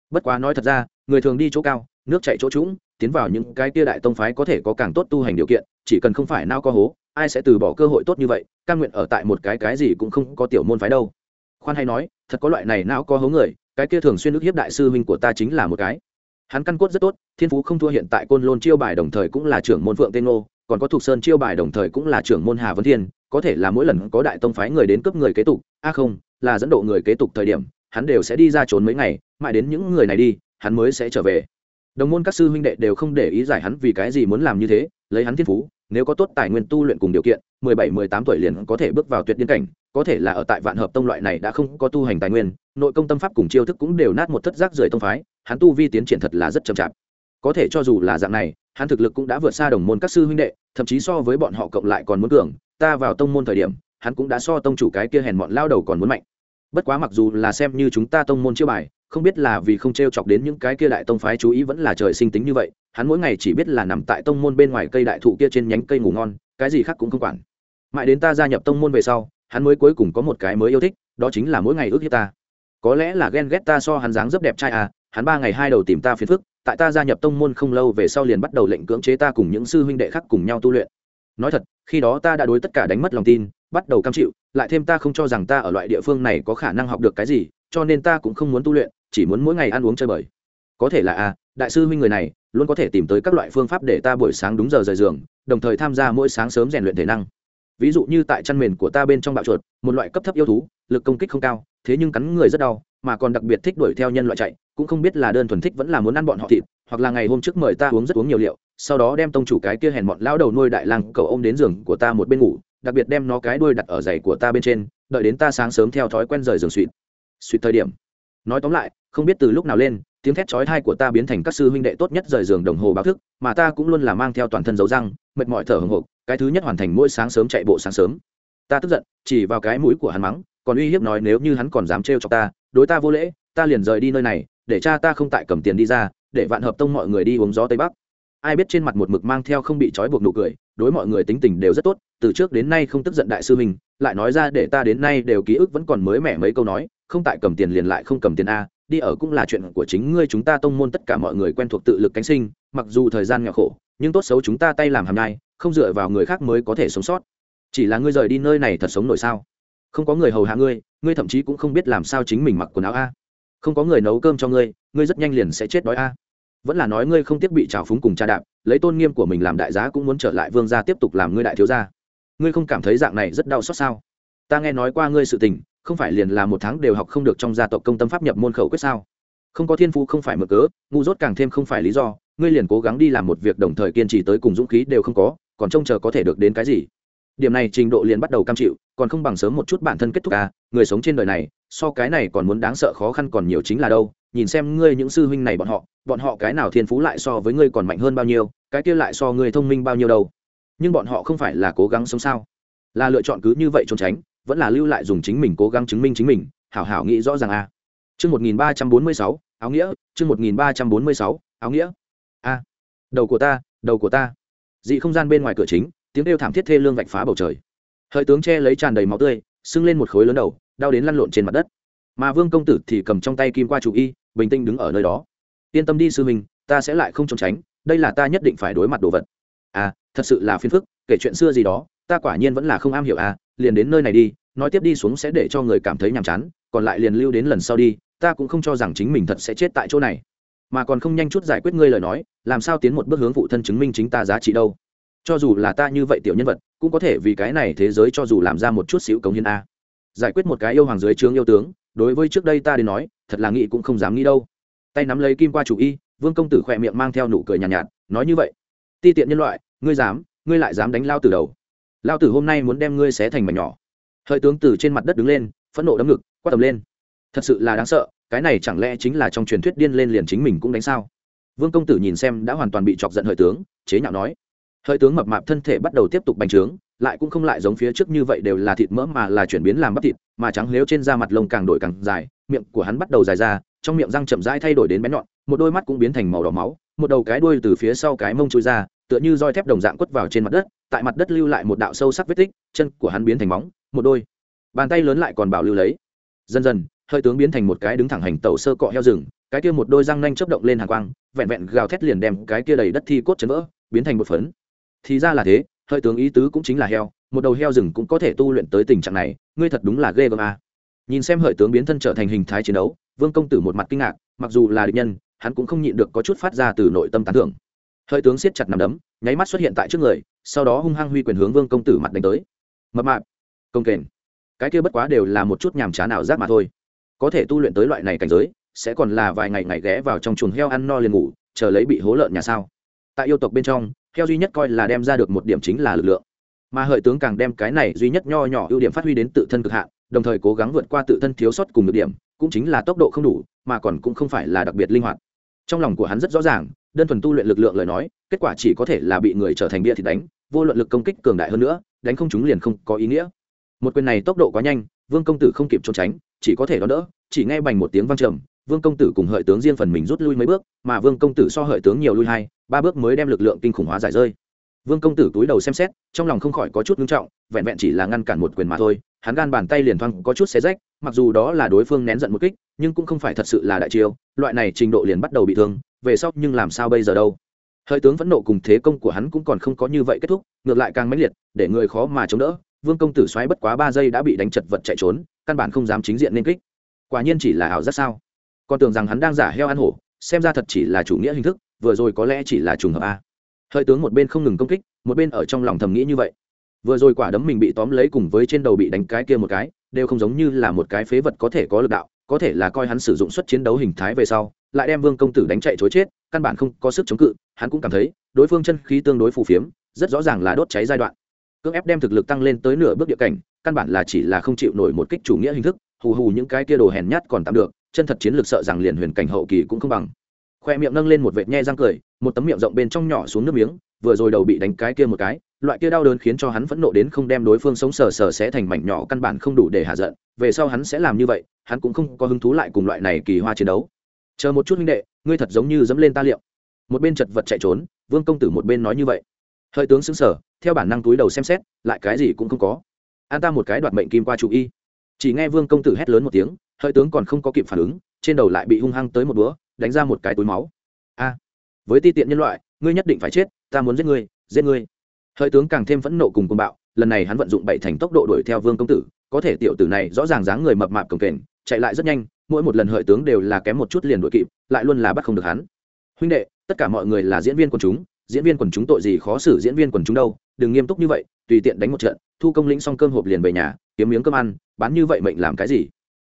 Bất quá nói thật ra, người thường đi chỗ cao, nước chạy chỗ trũng, tiến vào những cái kia đại tông phái có thể có càng tốt tu hành điều kiện, chỉ cần không phải nao co hố ai sẽ từ bỏ cơ hội tốt như vậy căn nguyện ở tại một cái cái gì cũng không có tiểu môn phái đâu. Khoan hay nói, thật có loại này não có hố người, cái kia thường xuyên ức hiếp đại sư huynh của ta chính là một cái. Hắn căn cốt rất tốt, thiên phú không thua hiện tại côn lôn chiêu bài đồng thời cũng là trưởng môn phượng tên ngô, còn có thục sơn chiêu bài đồng thời cũng là trưởng môn hà vấn thiên, có thể là mỗi lần có đại tông phái người đến cướp người kế tục, a à không, là dẫn độ người kế tục thời điểm, hắn đều sẽ đi ra trốn mấy ngày, mãi đến những người này đi, hắn mới sẽ trở về. Đồng môn các sư huynh đệ đều không để ý giải hắn vì cái gì muốn làm như thế lấy hắn thiên phú, nếu có tốt tài nguyên tu luyện cùng điều kiện, mười bảy, mười tám tuổi liền có thể bước vào tuyệt điên cảnh, có thể là ở tại vạn hợp tông loại này đã không có tu hành tài nguyên, nội công tâm pháp cùng chiêu thức cũng đều nát một thất giác rời tông phái, hắn tu vi tiến triển thật là rất chậm chạp. Có thể cho dù là dạng này, hắn thực lực cũng đã vượt xa đồng môn các sư huynh đệ, thậm chí so với bọn họ cộng lại còn muốn cường. Ta vào tông môn thời điểm, hắn cũng đã so tông chủ cái kia hèn mọn lao đầu còn muốn mạnh. Bất quá mặc dù là xem như chúng ta tông môn chiêu bài, không biết là vì không t r e o chọc đến những cái kia đại tông phái chú ý vẫn là trời sinh tính như vậy hắn mỗi ngày chỉ biết là nằm tại tông môn bên ngoài cây đại thụ kia trên nhánh cây ngủ ngon cái gì khác cũng không quản. Mãi đến ta gia nhập tông môn về sau hắn mới cuối cùng có một cái mới yêu thích đó chính là mỗi ngày ước hiếp ta. Có lẽ là ghen ghét ta so hắn dáng rất đẹp trai à hắn ba ngày hai đầu tìm ta phiền phức tại ta gia nhập tông môn không lâu về sau liền bắt đầu lệnh cưỡng chế ta cùng những sư huynh đệ khác cùng nhau tu luyện. Nói thật khi đó ta đã đối tất cả đánh mất lòng tin bắt đầu cam chịu lại thêm ta không cho rằng ta ở loại địa phương này có khả năng học được cái gì cho nên ta cũng không muốn tu luyện chỉ muốn mỗi ngày ăn uống chơi bời. Có thể là à, đại sư huynh người này luôn có thể tìm tới các loại phương pháp để ta buổi sáng đúng giờ rời giường, đồng thời tham gia mỗi sáng sớm rèn luyện thể năng. Ví dụ như tại chăn mền của ta bên trong bạo chuột, một loại cấp thấp yêu thú, lực công kích không cao, thế nhưng cắn người rất đau, mà còn đặc biệt thích đuổi theo nhân loại chạy, cũng không biết là đơn thuần thích vẫn là muốn ăn bọn họ thịt, hoặc là ngày hôm trước mời ta uống rất uống nhiều liệu, sau đó đem tông chủ cái kia hèn bọn lão đầu nuôi đại lang cậu ôm đến giường của ta một bên ngủ, đặc biệt đem nó cái đuôi đặt ở giày của ta bên trên, đợi đến ta sáng sớm theo thói quen rời giường suỵt. Suỵt thời điểm. Nói tóm lại, không biết từ lúc nào lên tiếng thét chói tai của ta biến thành các sư huynh đệ tốt nhất rời giường đồng hồ báo thức, mà ta cũng luôn là mang theo toàn thân dấu răng, mệt mỏi thở hổn hộc, cái thứ nhất hoàn thành mỗi sáng sớm chạy bộ sáng sớm. Ta tức giận, chỉ vào cái mũi của hắn mắng, còn uy hiếp nói nếu như hắn còn dám trêu chọc ta, đối ta vô lễ, ta liền rời đi nơi này, để cha ta không tại cầm tiền đi ra, để vạn hợp tông mọi người đi uống gió tây bắc. Ai biết trên mặt một mực mang theo không bị trói buộc nụ cười đối mọi người tính tình đều rất tốt từ trước đến nay không tức giận đại sư mình lại nói ra để ta đến nay đều ký ức vẫn còn mới mẻ mấy câu nói không tại cầm tiền liền lại không cầm tiền a đi ở cũng là chuyện của chính ngươi chúng ta tông môn tất cả mọi người quen thuộc tự lực cánh sinh mặc dù thời gian nghèo khổ nhưng tốt xấu chúng ta tay làm hàm nay, không dựa vào người khác mới có thể sống sót. Chỉ là ngươi rời đi nơi này thật sống nổi sao? Không có người hầu hạ ngươi ngươi thậm chí cũng không biết làm sao chính mình mặc quần áo a. Không có người nấu cơm cho ngươi ngươi rất nhanh liền sẽ chết đói a. Vẫn là nói ngươi không tiếc bị trào phúng cùng cha đạp lấy tôn nghiêm của mình làm đại giá cũng muốn trở lại vương gia tiếp tục làm ngươi đại thiếu gia. Ngươi không cảm thấy dạng này rất đau xót sao? Ta nghe nói qua ngươi sự tình, không phải liền là một tháng đều học không được trong gia tộc công tâm pháp nhập môn khẩu quyết sao? Không có thiên phú không phải mở cớ, ngu dốt càng thêm không phải lý do, ngươi liền cố gắng đi làm một việc đồng thời kiên trì tới cùng dũng khí đều không có, còn trông chờ có thể được đến cái gì? Điểm này trình độ liền bắt đầu cam chịu, còn không bằng sớm một chút bản thân kết thúc à người sống trên đời này, so cái này còn muốn đáng sợ khó khăn còn nhiều chính là đâu nhìn xem ngươi những sư huynh này bọn họ bọn họ cái nào thiên phú lại so với ngươi còn mạnh hơn bao nhiêu, cái kia lại so ngươi thông minh bao nhiêu đâu. Nhưng bọn họ không phải là cố gắng sống sao? Là lựa chọn cứ như vậy trốn tránh, vẫn là lưu lại dùng chính mình cố gắng chứng minh chính mình, hảo hảo nghĩ rõ ràng a à. chương một nghìn ba trăm bốn mươi sáu, áo nghĩa, chương một nghìn ba trăm bốn mươi sáu, áo nghĩa. A đầu của ta, đầu của ta. Dị không gian bên ngoài cửa chính, tiếng kêu thảm thiết thê lương vạch phá bầu trời. Hợi tướng che lấy tràn đầy máu tươi, sưng lên một khối lớn đầu, đau đến lăn lộn trên mặt đất. Mà vương công tử thì cầm trong tay kim qua chủ y bình tĩnh đứng ở nơi đó. Yên tâm đi sư mình, ta sẽ lại không trốn tránh đây là ta nhất định phải đối mặt đồ vật. À thật sự là phiền phức kể chuyện xưa gì đó ta quả nhiên vẫn là không am hiểu à liền đến nơi này đi nói tiếp đi xuống sẽ để cho người cảm thấy nhàm chán còn lại liền lưu đến lần sau đi ta cũng không cho rằng chính mình thật sẽ chết tại chỗ này. Mà còn không nhanh chút giải quyết ngươi lời nói làm sao tiến một bước hướng phụ thân chứng minh chính ta giá trị đâu. Cho dù là ta như vậy tiểu nhân vật cũng có thể vì cái này thế giới cho dù làm ra một chút xíu cống hiến a giải quyết một cái yêu hoàng dưới trướng yêu tướng đối với trước đây ta đến nói thật là nghĩ cũng không dám nghĩ đâu. Tay nắm lấy kim qua chủ y vương công tử khỏe miệng mang theo nụ cười nhàn nhạt, nhạt nói như vậy. Ti tiện nhân loại ngươi dám ngươi lại dám đánh lao từ đầu. Lao tử hôm nay muốn đem ngươi xé thành mảnh nhỏ. Hợi tướng từ trên mặt đất đứng lên phẫn nộ đấm ngực quát tầm lên. Thật sự là đáng sợ cái này chẳng lẽ chính là trong truyền thuyết điên lên liền chính mình cũng đánh sao? Vương công tử nhìn xem đã hoàn toàn bị chọc giận hợi tướng chế nhạo nói. Hợi tướng mập mạp thân thể bắt đầu tiếp tục bành trướng lại cũng không lại giống phía trước như vậy đều là thịt mỡ mà là chuyển biến làm bắp thịt, mà trắng nếu trên da mặt lông càng đổi càng dài, miệng của hắn bắt đầu dài ra, trong miệng răng chậm rãi thay đổi đến bén nhọn, một đôi mắt cũng biến thành màu đỏ máu, một đầu cái đuôi từ phía sau cái mông trôi ra, tựa như roi thép đồng dạng quất vào trên mặt đất, tại mặt đất lưu lại một đạo sâu sắc vết tích, chân của hắn biến thành móng, một đôi bàn tay lớn lại còn bảo lưu lấy. Dần dần, hơi tướng biến thành một cái đứng thẳng hành tẩu sơ cọ heo rừng, cái kia một đôi răng nanh chớp động lên hàng quang, vẹn vẹn gào thét liền đem cái kia đầy đất thi cốt chấn vỡ, biến thành một phấn. Thì ra là thế hơi tướng ý tứ cũng chính là heo, một đầu heo rừng cũng có thể tu luyện tới tình trạng này, ngươi thật đúng là ghê gớm a nhìn xem hợi tướng biến thân trở thành hình thái chiến đấu, vương công tử một mặt kinh ngạc, mặc dù là địch nhân, hắn cũng không nhịn được có chút phát ra từ nội tâm tán thưởng. Hợi tướng siết chặt nằm đấm, nháy mắt xuất hiện tại trước người, sau đó hung hăng huy quyền hướng vương công tử mặt đánh tới. Mập mạp, công kềnh cái kia bất quá đều là một chút nhàm chán nào giác mà thôi. Có thể tu luyện tới loại này cảnh giới, sẽ còn là vài ngày ngày ghé vào trong chuồng heo ăn no liền ngủ, chờ lấy bị hố lợn nhà sao. Tại yêu tộc bên trong heo duy nhất coi là đem ra được một điểm chính là lực lượng. Mà hợi tướng càng đem cái này duy nhất nho nhỏ ưu điểm phát huy đến tự thân cực hạn, đồng thời cố gắng vượt qua tự thân thiếu sót cùng được điểm, cũng chính là tốc độ không đủ, mà còn cũng không phải là đặc biệt linh hoạt. Trong lòng của hắn rất rõ ràng, đơn thuần tu luyện lực lượng lời nói, kết quả chỉ có thể là bị người trở thành bia thịt đánh, vô luận lực công kích cường đại hơn nữa, đánh không chúng liền không có ý nghĩa. Một quyền này tốc độ quá nhanh, vương công tử không kịp trốn tránh, chỉ có thể đón đỡ, chỉ nghe bành một tiếng vang trầm, vương công tử cùng hợi tướng riêng phần mình rút lui mấy bước, mà vương công tử so hợi tướng nhiều lui hai ba bước mới đem lực lượng kinh khủng hóa giải rơi. Vương công tử túi đầu xem xét, trong lòng không khỏi có chút ngưng trọng, vẹn vẹn chỉ là ngăn cản một quyền mà thôi, hắn gan bàn tay liền thoang có chút xé rách, mặc dù đó là đối phương nén giận một kích, nhưng cũng không phải thật sự là đại chiêu, loại này trình độ liền bắt đầu bị thương, về sau nhưng làm sao bây giờ đâu. Hơi tướng phẫn nộ cùng thế công của hắn cũng còn không có như vậy kết thúc, ngược lại càng mãnh liệt, để người khó mà chống đỡ, vương công tử xoáy bất quá ba giây đã bị đánh chật vật chạy trốn, căn bản không dám chính diện nên kích. Quả nhiên chỉ là ảo giác sao? Còn tưởng rằng hắn đang giả heo ăn hổ, xem ra thật chỉ là chủ nghĩa hình thức vừa rồi có lẽ chỉ là trùng hợp a. Hợi tướng một bên không ngừng công kích, một bên ở trong lòng thầm nghĩ như vậy. Vừa rồi quả đấm mình bị tóm lấy cùng với trên đầu bị đánh cái kia một cái, đều không giống như là một cái phế vật có thể có lực đạo, có thể là coi hắn sử dụng suất chiến đấu hình thái về sau, lại đem vương công tử đánh chạy chối chết, căn bản không có sức chống cự, hắn cũng cảm thấy, đối phương chân khí tương đối phù phiếm, rất rõ ràng là đốt cháy giai đoạn. Cưỡng ép đem thực lực tăng lên tới nửa bước địa cảnh, căn bản là chỉ là không chịu nổi một kích chủ nghĩa hình thức, hù hù những cái kia đồ hèn nhát còn tạm được, chân thật chiến lược sợ rằng liền huyền cảnh hậu kỳ cũng không bằng khoe miệng nâng lên một vệt nhe răng cười, một tấm miệng rộng bên trong nhỏ xuống nước miếng, vừa rồi đầu bị đánh cái kia một cái, loại kia đau đớn khiến cho hắn phẫn nộ đến không đem đối phương sống sờ sờ sẽ thành mảnh nhỏ căn bản không đủ để hạ giận, về sau hắn sẽ làm như vậy, hắn cũng không có hứng thú lại cùng loại này kỳ hoa chiến đấu. Chờ một chút huynh đệ, ngươi thật giống như dẫm lên ta liệu. Một bên chật vật chạy trốn, vương công tử một bên nói như vậy. Hợi tướng xứng sở, theo bản năng túi đầu xem xét, lại cái gì cũng không có. An ta một cái đoạt mệnh kim qua chủ y. Chỉ nghe vương công tử hét lớn một tiếng, hợi tướng còn không có kịp phản ứng, trên đầu lại bị hung hăng tới một búa đánh ra một cái túi máu. A, với ti tiện nhân loại, ngươi nhất định phải chết, ta muốn giết ngươi giết ngươi. Hợi tướng càng thêm phẫn nộ cùng cùng bạo, lần này hắn vận dụng bảy thành tốc độ đuổi theo vương công tử, có thể tiểu tử này rõ ràng dáng người mập mạp cồng kềnh, chạy lại rất nhanh, mỗi một lần hợi tướng đều là kém một chút liền đuổi kịp, lại luôn là bắt không được hắn. Huynh đệ, tất cả mọi người là diễn viên quần chúng, diễn viên quần chúng tội gì khó xử diễn viên quần chúng đâu, đừng nghiêm túc như vậy, tùy tiện đánh một trận, thu công lĩnh xong cơm hộp liền về nhà, kiếm miếng cơm ăn, bán như vậy mệnh làm cái gì?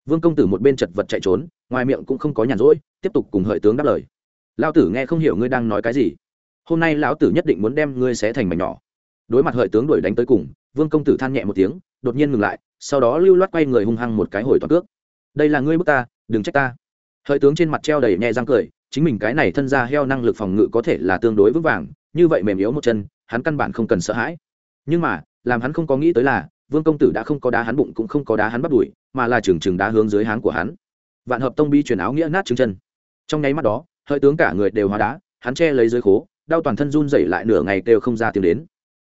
Vương công tử một bên chật vật chạy trốn, ngoài miệng cũng không có nhàn rỗi, tiếp tục cùng hợi tướng đáp lời. Lao tử nghe không hiểu ngươi đang nói cái gì. Hôm nay lão tử nhất định muốn đem ngươi xé thành mảnh nhỏ. Đối mặt hợi tướng đuổi đánh tới cùng, vương công tử than nhẹ một tiếng, đột nhiên ngừng lại, sau đó lưu loát quay người hung hăng một cái hồi toàn cước. Đây là ngươi bức ta, đừng trách ta. Hợi tướng trên mặt treo đầy nhẹ răng cười, chính mình cái này thân ra heo năng lực phòng ngự có thể là tương đối vững vàng, như vậy mềm yếu một chân, hắn căn bản không cần sợ hãi. Nhưng mà, làm hắn không có nghĩ tới là vương công tử đã không có đá hắn bụng cũng không có đá hắn bắt đùi, mà là trừng trừng đá hướng dưới háng của hắn. Vạn hợp tông bi truyền áo nghĩa nát trứng chân. Trong nháy mắt đó, hợi tướng cả người đều hóa đá, hắn che lấy dưới khố, đau toàn thân run dậy lại nửa ngày đều không ra tiếng đến.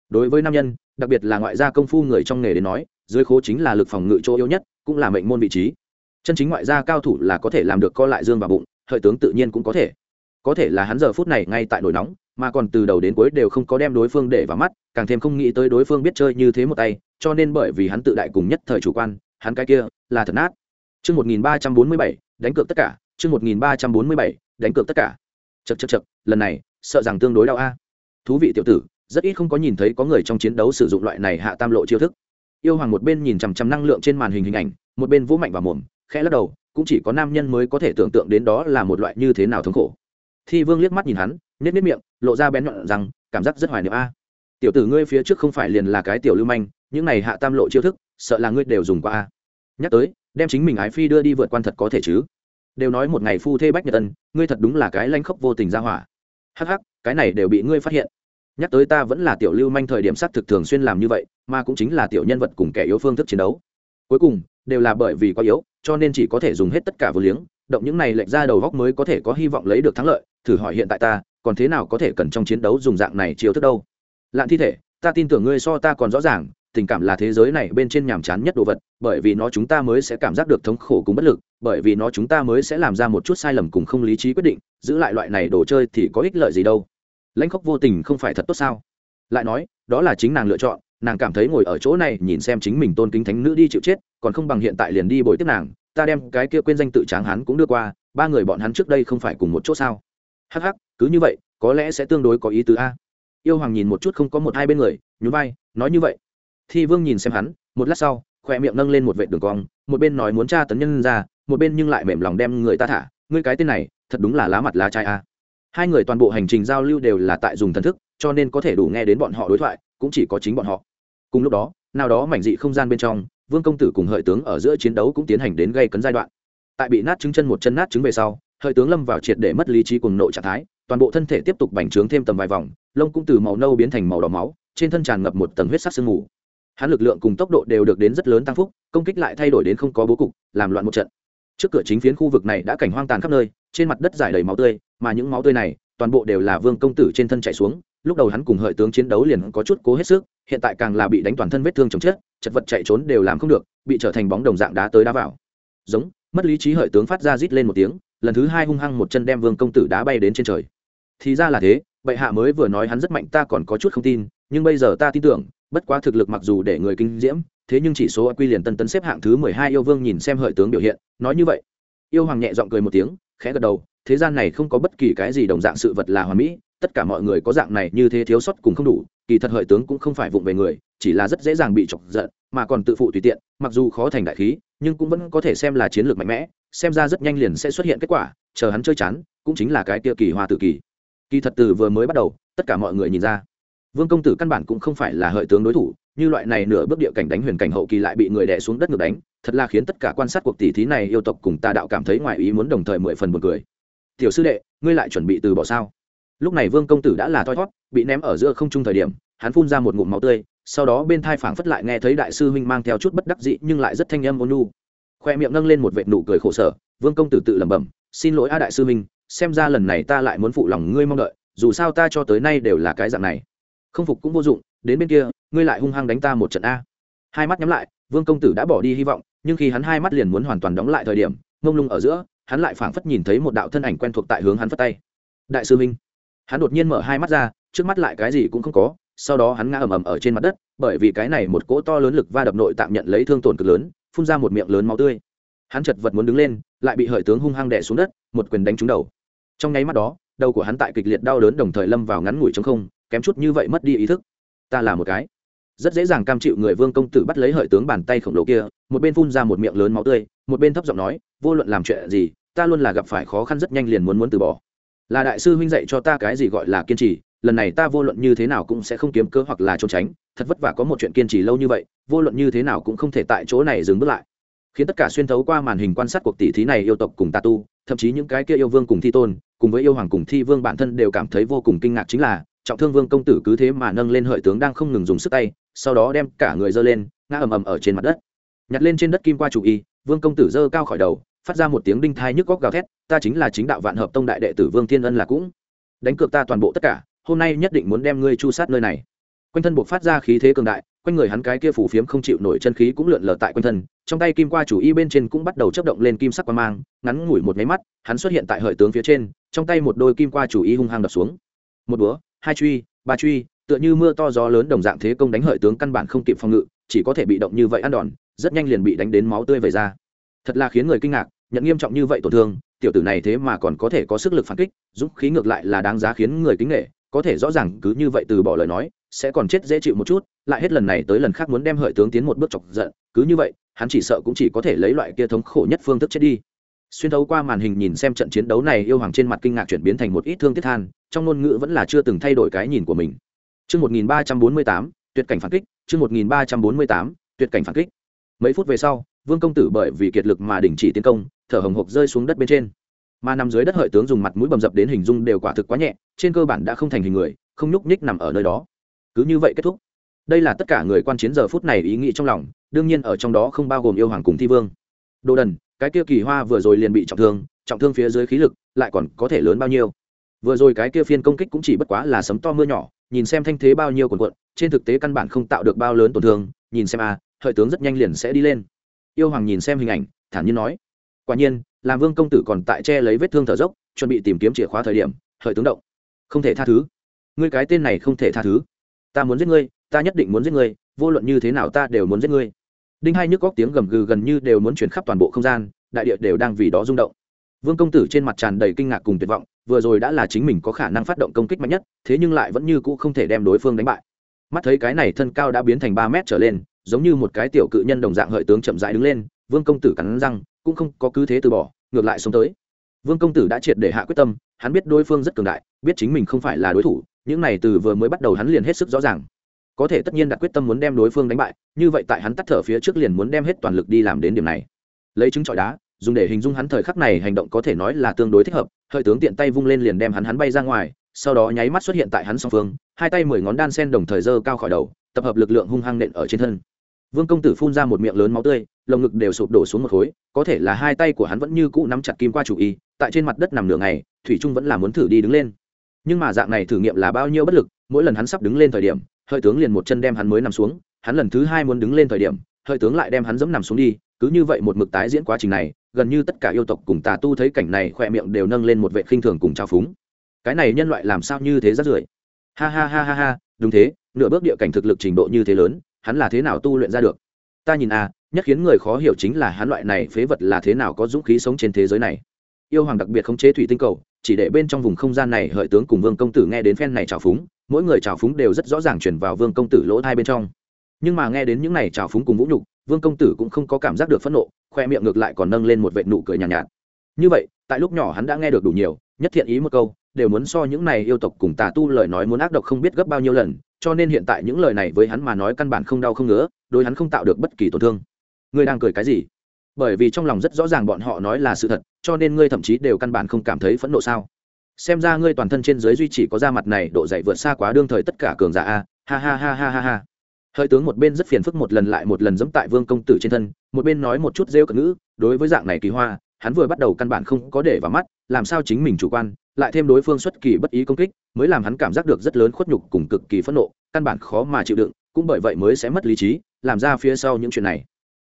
Đối với nam nhân, đặc biệt là ngoại gia công phu người trong nghề đến nói, dưới khố chính là lực phòng ngự chỗ yếu nhất, cũng là mệnh môn vị trí. Chân chính ngoại gia cao thủ là có thể làm được co lại dương và bụng, hợi tướng tự nhiên cũng có thể. Có thể là hắn giờ phút này ngay tại nổi nóng mà còn từ đầu đến cuối đều không có đem đối phương để vào mắt càng thêm không nghĩ tới đối phương biết chơi như thế một tay cho nên bởi vì hắn tự đại cùng nhất thời chủ quan hắn cái kia là thật nát Chương 1347, đánh cược tất cả, chương 1347, đánh cược tất cả. chật chật chật lần này, sợ rằng tương đối đau a. Thú vị tiểu tử, rất ít không có nhìn thấy có người trong chiến đấu sử dụng loại này hạ tam lộ chiêu thức. Yêu Hoàng một bên nhìn chằm chằm năng lượng trên màn hình hình ảnh, một bên vũ mạnh và mồm, khẽ lắc đầu, cũng chỉ có nam nhân mới có thể tưởng tượng đến đó là một loại như thế nào thống khổ. Thi Vương liếc mắt nhìn hắn, nhếch nhếch miệng, lộ ra bén nhọn rằng, cảm giác rất hoài niệm a. Tiểu tử ngươi phía trước không phải liền là cái tiểu lưu manh, những này hạ tam lộ chiêu thức, sợ là ngươi đều dùng qua a. Nhắc tới, đem chính mình ái phi đưa đi vượt quan thật có thể chứ đều nói một ngày phu thê bách nhật ân ngươi thật đúng là cái lanh khốc vô tình ra hỏa hắc hắc cái này đều bị ngươi phát hiện nhắc tới ta vẫn là tiểu lưu manh thời điểm s á t thực thường xuyên làm như vậy mà cũng chính là tiểu nhân vật cùng kẻ yếu phương thức chiến đấu cuối cùng đều là bởi vì quá yếu cho nên chỉ có thể dùng hết tất cả vô liếng động những này lệch ra đầu góc mới có thể có hy vọng lấy được thắng lợi thử hỏi hiện tại ta, còn thế nào có thể cần trong chiến đấu dùng dạng này chiêu thức đâu? Lạn thi thể, ta tin tưởng ngươi so ta còn rõ ràng, tình cảm là thế giới này bên trên nhàm chán nhất đồ vật, bởi vì nó chúng ta mới sẽ cảm giác được thống khổ cùng bất lực, bởi vì nó chúng ta mới sẽ làm ra một chút sai lầm cùng không lý trí quyết định, giữ lại loại này đồ chơi thì có ích lợi gì đâu? Lãnh khóc vô tình không phải thật tốt sao? Lại nói, đó là chính nàng lựa chọn, nàng cảm thấy ngồi ở chỗ này nhìn xem chính mình tôn kính thánh nữ đi chịu chết, còn không bằng hiện tại liền đi bồi tiếp nàng, ta đem cái kia quên danh tự tráng hắn cũng đưa qua, ba người bọn hắn trước đây không phải cùng một chỗ sao? Hắc hắc, cứ như vậy, có lẽ sẽ tương đối có ý tứ a. Yêu hoàng nhìn một chút không có một hai bên người, nhún vai, nói như vậy. Thi vương nhìn xem hắn, một lát sau, khỏe miệng nâng lên một vệ đường cong, một bên nói muốn tra tấn nhân ra, một bên nhưng lại mềm lòng đem người ta thả. Ngươi cái tên này, thật đúng là lá mặt lá trai a. Hai người toàn bộ hành trình giao lưu đều là tại dùng thần thức, cho nên có thể đủ nghe đến bọn họ đối thoại, cũng chỉ có chính bọn họ. Cùng lúc đó, nào đó mảnh dị không gian bên trong, vương công tử cùng hợi tướng ở giữa chiến đấu cũng tiến hành đến gây cấn giai đoạn. Tại bị nát trứng chân một chân nát trứng về sau hợi tướng lâm vào triệt để mất lý trí cùng nội trạng thái, toàn bộ thân thể tiếp tục bành trướng thêm tầm vài vòng, lông cũng từ màu nâu biến thành màu đỏ máu, trên thân tràn ngập một tầng huyết sắc sương mù. Hắn lực lượng cùng tốc độ đều được đến rất lớn tăng phúc, công kích lại thay đổi đến không có bố cục, làm loạn một trận. Trước cửa chính phiến khu vực này đã cảnh hoang tàn khắp nơi, trên mặt đất giải đầy máu tươi, mà những máu tươi này, toàn bộ đều là vương công tử trên thân chạy xuống, lúc đầu hắn cùng hợi tướng chiến đấu liền có chút cố hết sức, hiện tại càng là bị đánh toàn thân vết thương chồng chết, chật vật chạy trốn đều làm không được, bị trở thành bóng đồng dạng đá tới đá vào. Giống, mất lý trí hợi tướng phát ra rít lên một tiếng lần thứ hai hung hăng một chân đem vương công tử đá bay đến trên trời. Thì ra là thế, bệ hạ mới vừa nói hắn rất mạnh, ta còn có chút không tin, nhưng bây giờ ta tin tưởng, bất quá thực lực mặc dù để người kinh diễm, thế nhưng chỉ số quy liền tân tấn xếp hạng thứ mười hai yêu vương nhìn xem hợi tướng biểu hiện, nói như vậy. Yêu hoàng nhẹ giọng cười một tiếng, khẽ gật đầu, thế gian này không có bất kỳ cái gì đồng dạng sự vật là hoàn mỹ, tất cả mọi người có dạng này như thế thiếu sót cùng không đủ, kỳ thật hợi tướng cũng không phải vụng về người, chỉ là rất dễ dàng bị chọc giận, mà còn tự phụ tùy tiện, mặc dù khó thành đại khí, nhưng cũng vẫn có thể xem là chiến lược mạnh mẽ xem ra rất nhanh liền sẽ xuất hiện kết quả, chờ hắn chơi chán, cũng chính là cái kia kỳ hoa tự kỳ. Kỳ thật từ vừa mới bắt đầu, tất cả mọi người nhìn ra, vương công tử căn bản cũng không phải là hợi tướng đối thủ, như loại này nửa bước địa cảnh đánh huyền cảnh hậu kỳ lại bị người đè xuống đất ngược đánh, thật là khiến tất cả quan sát cuộc tỷ thí này yêu tộc cùng tà đạo cảm thấy ngoài ý muốn đồng thời mười phần buồn cười. Tiểu sư đệ, ngươi lại chuẩn bị từ bỏ sao? Lúc này vương công tử đã là thoi thót, bị ném ở giữa không trung thời điểm, hắn phun ra một ngụm máu tươi, sau đó bên thai phảng phất lại nghe thấy đại sư huynh mang theo chút bất đắc dĩ nhưng lại rất thanh âm ôn nhu khoe miệng nâng lên một vệt nụ cười khổ sở, vương công tử tự lẩm bẩm, xin lỗi a đại sư huynh, xem ra lần này ta lại muốn phụ lòng ngươi mong đợi, dù sao ta cho tới nay đều là cái dạng này. Không phục cũng vô dụng, đến bên kia, ngươi lại hung hăng đánh ta một trận a. Hai mắt nhắm lại, vương công tử đã bỏ đi hy vọng, nhưng khi hắn hai mắt liền muốn hoàn toàn đóng lại thời điểm, mông lung ở giữa, hắn lại phảng phất nhìn thấy một đạo thân ảnh quen thuộc tại hướng hắn phất tay. Đại sư minh hắn đột nhiên mở hai mắt ra, trước mắt lại cái gì cũng không có, sau đó hắn ngã ầm ầm ở trên mặt đất, bởi vì cái này một cỗ to lớn lực va đập nội tạm nhận lấy thương tổn cực lớn phun ra một miệng lớn máu tươi. Hắn chật vật muốn đứng lên, lại bị hợi tướng hung hăng đẻ xuống đất, một quyền đánh trúng đầu. Trong nháy mắt đó, đầu của hắn tại kịch liệt đau đớn đồng thời lâm vào ngắn ngủi chống không, kém chút như vậy mất đi ý thức. Ta là một cái. Rất dễ dàng cam chịu người vương công tử bắt lấy hợi tướng bàn tay khổng lồ kia, một bên phun ra một miệng lớn máu tươi, một bên thấp giọng nói, vô luận làm chuyện gì, ta luôn là gặp phải khó khăn rất nhanh liền muốn muốn từ bỏ. Là đại sư huynh dạy cho ta cái gì gọi là kiên trì lần này ta vô luận như thế nào cũng sẽ không kiếm cơ hoặc là trốn tránh, thật vất vả có một chuyện kiên trì lâu như vậy, vô luận như thế nào cũng không thể tại chỗ này dừng bước lại. Khiến tất cả xuyên thấu qua màn hình quan sát cuộc tỷ thí này yêu tộc cùng ta tu, thậm chí những cái kia yêu vương cùng thi tôn, cùng với yêu hoàng cùng thi vương bản thân đều cảm thấy vô cùng kinh ngạc chính là, trọng thương vương công tử cứ thế mà nâng lên hợi tướng đang không ngừng dùng sức tay, sau đó đem cả người giơ lên, ngã ầm ầm ở trên mặt đất. Nhặt lên trên đất kim qua chủ y, vương công tử giơ cao khỏi đầu, phát ra một tiếng đinh thai nhức góc gào thét, ta chính là chính đạo vạn hợp tông đại đệ tử vương thiên ân là cũng. Đánh cược ta toàn bộ tất cả hôm nay nhất định muốn đem ngươi chu sát nơi này. Quanh thân buộc phát ra khí thế cường đại, quanh người hắn cái kia phủ phiếm không chịu nổi chân khí cũng lượn lờ tại quanh thân, trong tay kim qua chủ y bên trên cũng bắt đầu chấp động lên kim sắc qua mang, ngắn ngủi một máy mắt, hắn xuất hiện tại hợi tướng phía trên, trong tay một đôi kim qua chủ y hung hăng đập xuống. Một búa, hai truy, ba truy, tựa như mưa to gió lớn đồng dạng thế công đánh hợi tướng căn bản không kịp phòng ngự, chỉ có thể bị động như vậy ăn đòn, rất nhanh liền bị đánh đến máu tươi về ra. Thật là khiến người kinh ngạc, nhận nghiêm trọng như vậy tổn thương, tiểu tử này thế mà còn có thể có sức lực phản kích, dũng khí ngược lại là đáng giá khiến người kính nghệ có thể rõ ràng cứ như vậy từ bỏ lời nói sẽ còn chết dễ chịu một chút lại hết lần này tới lần khác muốn đem hợi tướng tiến một bước chọc giận cứ như vậy hắn chỉ sợ cũng chỉ có thể lấy loại kia thống khổ nhất phương thức chết đi xuyên thấu qua màn hình nhìn xem trận chiến đấu này yêu hoàng trên mặt kinh ngạc chuyển biến thành một ít thương tiết than trong ngôn ngữ vẫn là chưa từng thay đổi cái nhìn của mình Chương 1348, tuyệt cảnh phản kích, chương 1348, tuyệt cảnh phản kích. Mấy phút về sau, Vương công tử bởi vì kiệt lực mà đình chỉ tiến công, thở hồng hộc rơi xuống đất bên trên. Mà nằm dưới đất hợi tướng dùng mặt mũi bầm dập đến hình dung đều quả thực quá nhẹ, trên cơ bản đã không thành hình người, không nhúc nhích nằm ở nơi đó. Cứ như vậy kết thúc. Đây là tất cả người quan chiến giờ phút này ý nghĩ trong lòng, đương nhiên ở trong đó không bao gồm yêu hoàng cùng thi vương. Đồ đần, cái kia kỳ hoa vừa rồi liền bị trọng thương, trọng thương phía dưới khí lực, lại còn có thể lớn bao nhiêu? Vừa rồi cái kia phiên công kích cũng chỉ bất quá là sấm to mưa nhỏ, nhìn xem thanh thế bao nhiêu quần quận trên thực tế căn bản không tạo được bao lớn tổn thương nhìn xem a à, hợi tướng rất nhanh liền sẽ đi lên yêu hoàng nhìn xem hình ảnh thản nhiên nói quả nhiên làm vương công tử còn tại che lấy vết thương thở dốc, chuẩn bị tìm kiếm chìa khóa thời điểm hợi tướng động. Không thể tha thứ. Ngươi cái tên này không thể tha thứ. Ta muốn giết ngươi, ta nhất định muốn giết ngươi, vô luận như thế nào ta đều muốn giết ngươi. Đinh hai nhức góc tiếng gầm gừ gần như đều muốn chuyển khắp toàn bộ không gian, đại địa đều đang vì đó rung động. Vương công tử trên mặt tràn đầy kinh ngạc cùng tuyệt vọng, vừa rồi đã là chính mình có khả năng phát động công kích mạnh nhất, thế nhưng lại vẫn như cũ không thể đem đối phương đánh bại. Mắt thấy cái này thân cao đã biến thành ba mét trở lên, giống như một cái tiểu cự nhân đồng dạng hợi tướng chậm rãi đứng lên, vương công tử cắn răng cũng không có cứ thế từ bỏ, ngược lại xuống tới. Vương công tử đã triệt để hạ quyết tâm, hắn biết đối phương rất cường đại, biết chính mình không phải là đối thủ, những này từ vừa mới bắt đầu hắn liền hết sức rõ ràng. Có thể tất nhiên đặt quyết tâm muốn đem đối phương đánh bại, như vậy tại hắn tắt thở phía trước liền muốn đem hết toàn lực đi làm đến điểm này. Lấy trứng trọi đá, dùng để hình dung hắn thời khắc này hành động có thể nói là tương đối thích hợp hợi tướng tiện tay vung lên liền đem hắn hắn bay ra ngoài, sau đó nháy mắt xuất hiện tại hắn song phương, hai tay mười ngón đan sen đồng thời giơ cao khỏi đầu, tập hợp lực lượng hung hăng nện ở trên thân vương công tử phun ra một miệng lớn máu tươi, lồng ngực đều sụp đổ xuống một khối, có thể là hai tay của hắn vẫn như cũ nắm chặt kim qua chủ y, tại trên mặt đất nằm nửa ngày, thủy trung vẫn là muốn thử đi đứng lên. Nhưng mà dạng này thử nghiệm là bao nhiêu bất lực, mỗi lần hắn sắp đứng lên thời điểm, hợi tướng liền một chân đem hắn mới nằm xuống, hắn lần thứ hai muốn đứng lên thời điểm, hợi tướng lại đem hắn dẫm nằm xuống đi, cứ như vậy một mực tái diễn quá trình này, gần như tất cả yêu tộc cùng tà tu thấy cảnh này khỏe miệng đều nâng lên một vệ khinh thường cùng trao phúng. Cái này nhân loại làm sao như thế rất rưởi? Ha ha ha ha ha, đúng thế, nửa bước địa cảnh thực lực trình độ như thế lớn hắn là thế nào tu luyện ra được? Ta nhìn a nhất khiến người khó hiểu chính là hắn loại này phế vật là thế nào có dũng khí sống trên thế giới này. Yêu hoàng đặc biệt khống chế thủy tinh cầu chỉ để bên trong vùng không gian này hợi tướng cùng vương công tử nghe đến phen này trào phúng mỗi người trào phúng đều rất rõ ràng chuyển vào vương công tử lỗ thai bên trong. Nhưng mà nghe đến những này trào phúng cùng vũ nhục vương công tử cũng không có cảm giác được phẫn nộ khoe miệng ngược lại còn nâng lên một vệ nụ cười nhàn nhạt, nhạt. Như vậy tại lúc nhỏ hắn đã nghe được đủ nhiều nhất thiện ý một câu đều muốn so những này yêu tộc cùng tà tu lời nói muốn ác độc không biết gấp bao nhiêu lần cho nên hiện tại những lời này với hắn mà nói căn bản không đau không ngứa, đối hắn không tạo được bất kỳ tổn thương. Ngươi đang cười cái gì? Bởi vì trong lòng rất rõ ràng bọn họ nói là sự thật, cho nên ngươi thậm chí đều căn bản không cảm thấy phẫn nộ sao? Xem ra ngươi toàn thân trên dưới duy chỉ có da mặt này, độ dày vượt xa quá đương thời tất cả cường giả a. Ha ha ha ha ha ha. Hơi tướng một bên rất phiền phức một lần lại một lần dẫm tại vương công tử trên thân, một bên nói một chút rêu cận ngữ, đối với dạng này kỳ hoa hắn vừa bắt đầu căn bản không có để vào mắt, làm sao chính mình chủ quan, lại thêm đối phương xuất kỳ bất ý công kích, mới làm hắn cảm giác được rất lớn khuất nhục cùng cực kỳ phẫn nộ, căn bản khó mà chịu đựng, cũng bởi vậy mới sẽ mất lý trí, làm ra phía sau những chuyện này.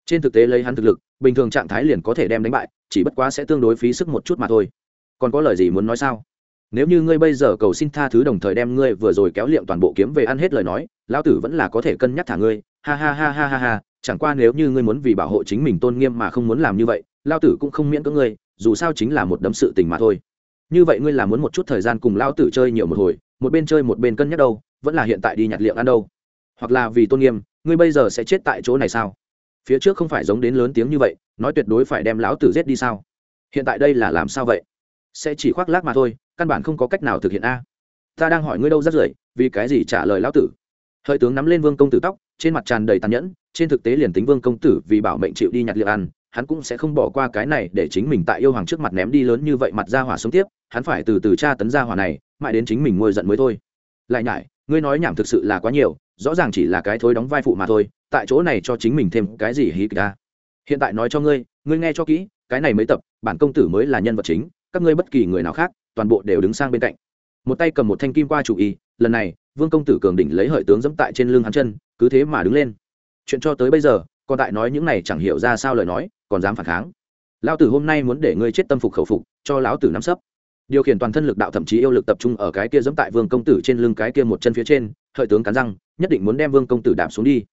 Trên thực tế lấy hắn thực lực, bình thường trạng thái liền có thể đem đánh bại, chỉ bất quá sẽ tương đối phí sức một chút mà thôi. Còn có lời gì muốn nói sao? Nếu như ngươi bây giờ cầu xin tha thứ đồng thời đem ngươi vừa rồi kéo liệm toàn bộ kiếm về ăn hết lời nói, lão tử vẫn là có thể cân nhắc thả ngươi. Ha ha ha ha ha ha, chẳng qua nếu như ngươi muốn vì bảo hộ chính mình tôn nghiêm mà không muốn làm như vậy lão tử cũng không miễn cưỡng ngươi, dù sao chính là một đấm sự tình mà thôi. Như vậy ngươi là muốn một chút thời gian cùng lão tử chơi nhiều một hồi, một bên chơi một bên cân nhắc đâu, vẫn là hiện tại đi nhặt liệm ăn đâu. Hoặc là vì tôn nghiêm, ngươi bây giờ sẽ chết tại chỗ này sao? Phía trước không phải giống đến lớn tiếng như vậy, nói tuyệt đối phải đem lão tử giết đi sao? Hiện tại đây là làm sao vậy? Sẽ chỉ khoác lác mà thôi, căn bản không có cách nào thực hiện a. Ta đang hỏi ngươi đâu rất rưởi, vì cái gì trả lời lão tử? Hợi tướng nắm lên vương công tử tóc, trên mặt tràn đầy tàn nhẫn, trên thực tế liền tính vương công tử vì bảo mệnh chịu đi nhặt liệu ăn hắn cũng sẽ không bỏ qua cái này để chính mình tại yêu hoàng trước mặt ném đi lớn như vậy mặt ra hỏa sống tiếp, hắn phải từ từ tra tấn ra hỏa này, mãi đến chính mình ngôi giận mới thôi. Lại nhải, ngươi nói nhảm thực sự là quá nhiều, rõ ràng chỉ là cái thối đóng vai phụ mà thôi, tại chỗ này cho chính mình thêm cái gì hí kịch ta hiện tại nói cho ngươi ngươi nghe cho kỹ, cái này mới tập, bản công tử mới là nhân vật chính, các ngươi bất kỳ người nào khác, toàn bộ đều đứng sang bên cạnh. Một tay cầm một thanh kim qua chủ y, lần này, vương công tử cường đỉnh lấy hợi tướng dẫm tại trên lưng hắn chân, cứ thế mà đứng lên. Chuyện cho tới bây giờ, còn tại nói những này chẳng hiểu ra sao lời nói còn dám phản kháng. Lão tử hôm nay muốn để ngươi chết tâm phục khẩu phục, cho lão tử nắm sấp. Điều khiển toàn thân lực đạo thậm chí yêu lực tập trung ở cái kia dẫm tại vương công tử trên lưng cái kia một chân phía trên, hợi tướng cắn răng, nhất định muốn đem vương công tử đạp xuống đi.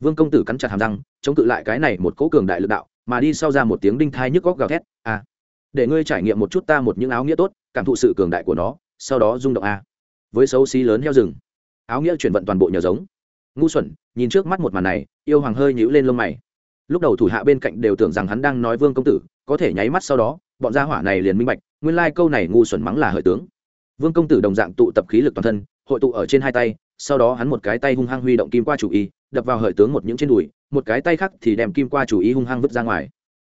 Vương công tử cắn chặt hàm răng, chống cự lại cái này một cỗ cường đại lực đạo, mà đi sau ra một tiếng đinh thai nhức góc gào thét à để ngươi trải nghiệm một chút ta một những áo nghĩa tốt, cảm thụ sự cường đại của nó, sau đó rung động a. Với xấu xí lớn heo rừng, áo nghĩa chuyển vận toàn bộ nhờ giống. Ngu xuẩn, nhìn trước mắt một màn này, yêu hoàng hơi nhíu lên lông mày lúc đầu thủ hạ bên cạnh đều tưởng rằng hắn đang nói vương công tử, có thể nháy mắt sau đó, bọn gia hỏa này liền minh bạch, nguyên lai câu này ngu xuẩn mắng là hợi tướng. Vương công tử đồng dạng tụ tập khí lực toàn thân, hội tụ ở trên hai tay, sau đó hắn một cái tay hung hăng huy động kim qua chủ y, đập vào hợi tướng một những trên đùi, một cái tay khác thì đem kim qua chủ y hung hăng vứt ra ngoài.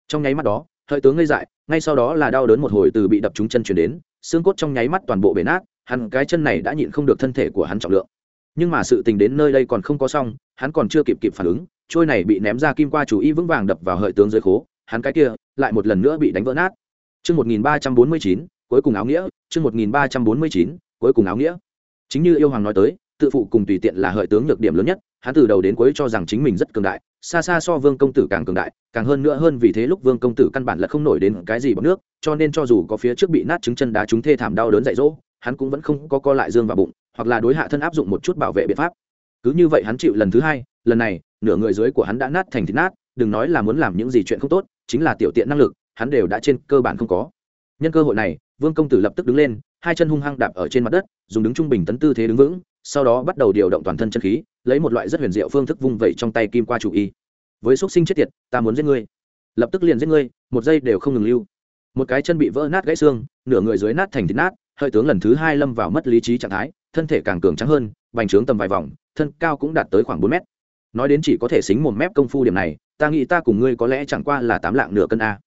Trong nháy mắt đó, hợi tướng ngây dại, ngay sau đó là đau đớn một hồi từ bị đập trúng chân chuyển đến, xương cốt trong nháy mắt toàn bộ bể nát, hắn cái chân này đã nhịn không được thân thể của hắn trọng lượng. Nhưng mà sự tình đến nơi đây còn không có xong, hắn còn chưa kịp kịp phản ứng trôi này bị ném ra kim qua chủ y vững vàng đập vào hợi tướng dưới khố hắn cái kia lại một lần nữa bị đánh vỡ nát Chương 1349, cuối cùng áo nghĩa, chương 1349, cuối cùng áo nghĩa. Chính như yêu hoàng nói tới, tự phụ cùng tùy tiện là hợi tướng nhược điểm lớn nhất, hắn từ đầu đến cuối cho rằng chính mình rất cường đại, xa xa so Vương công tử càng cường đại, càng hơn nữa hơn vì thế lúc Vương công tử căn bản là không nổi đến cái gì bằng nước, cho nên cho dù có phía trước bị nát trứng chân đá chúng thê thảm đau đớn dạy dỗ, hắn cũng vẫn không có co lại dương vào bụng, hoặc là đối hạ thân áp dụng một chút bảo vệ biện pháp. Cứ như vậy hắn chịu lần thứ hai, lần này, nửa người dưới của hắn đã nát thành thịt nát, đừng nói là muốn làm những gì chuyện không tốt, chính là tiểu tiện năng lực, hắn đều đã trên cơ bản không có. Nhân cơ hội này vương công tử lập tức đứng lên hai chân hung hăng đạp ở trên mặt đất dùng đứng trung bình tấn tư thế đứng vững sau đó bắt đầu điều động toàn thân chân khí lấy một loại rất huyền diệu phương thức vung vẩy trong tay kim qua chủ y. Với xúc sinh chết tiệt ta muốn giết ngươi. Lập tức liền giết ngươi một giây đều không ngừng lưu. Một cái chân bị vỡ nát gãy xương nửa người dưới nát thành thịt nát hơi tướng lần thứ hai lâm vào mất lý trí trạng thái thân thể càng cường trắng hơn vành trướng tầm vài vòng, thân cao cũng đạt tới khoảng bốn mét. Nói đến chỉ có thể xính một mép công phu điểm này, ta nghĩ ta cùng ngươi có lẽ chẳng qua là tám lạng nửa cân a.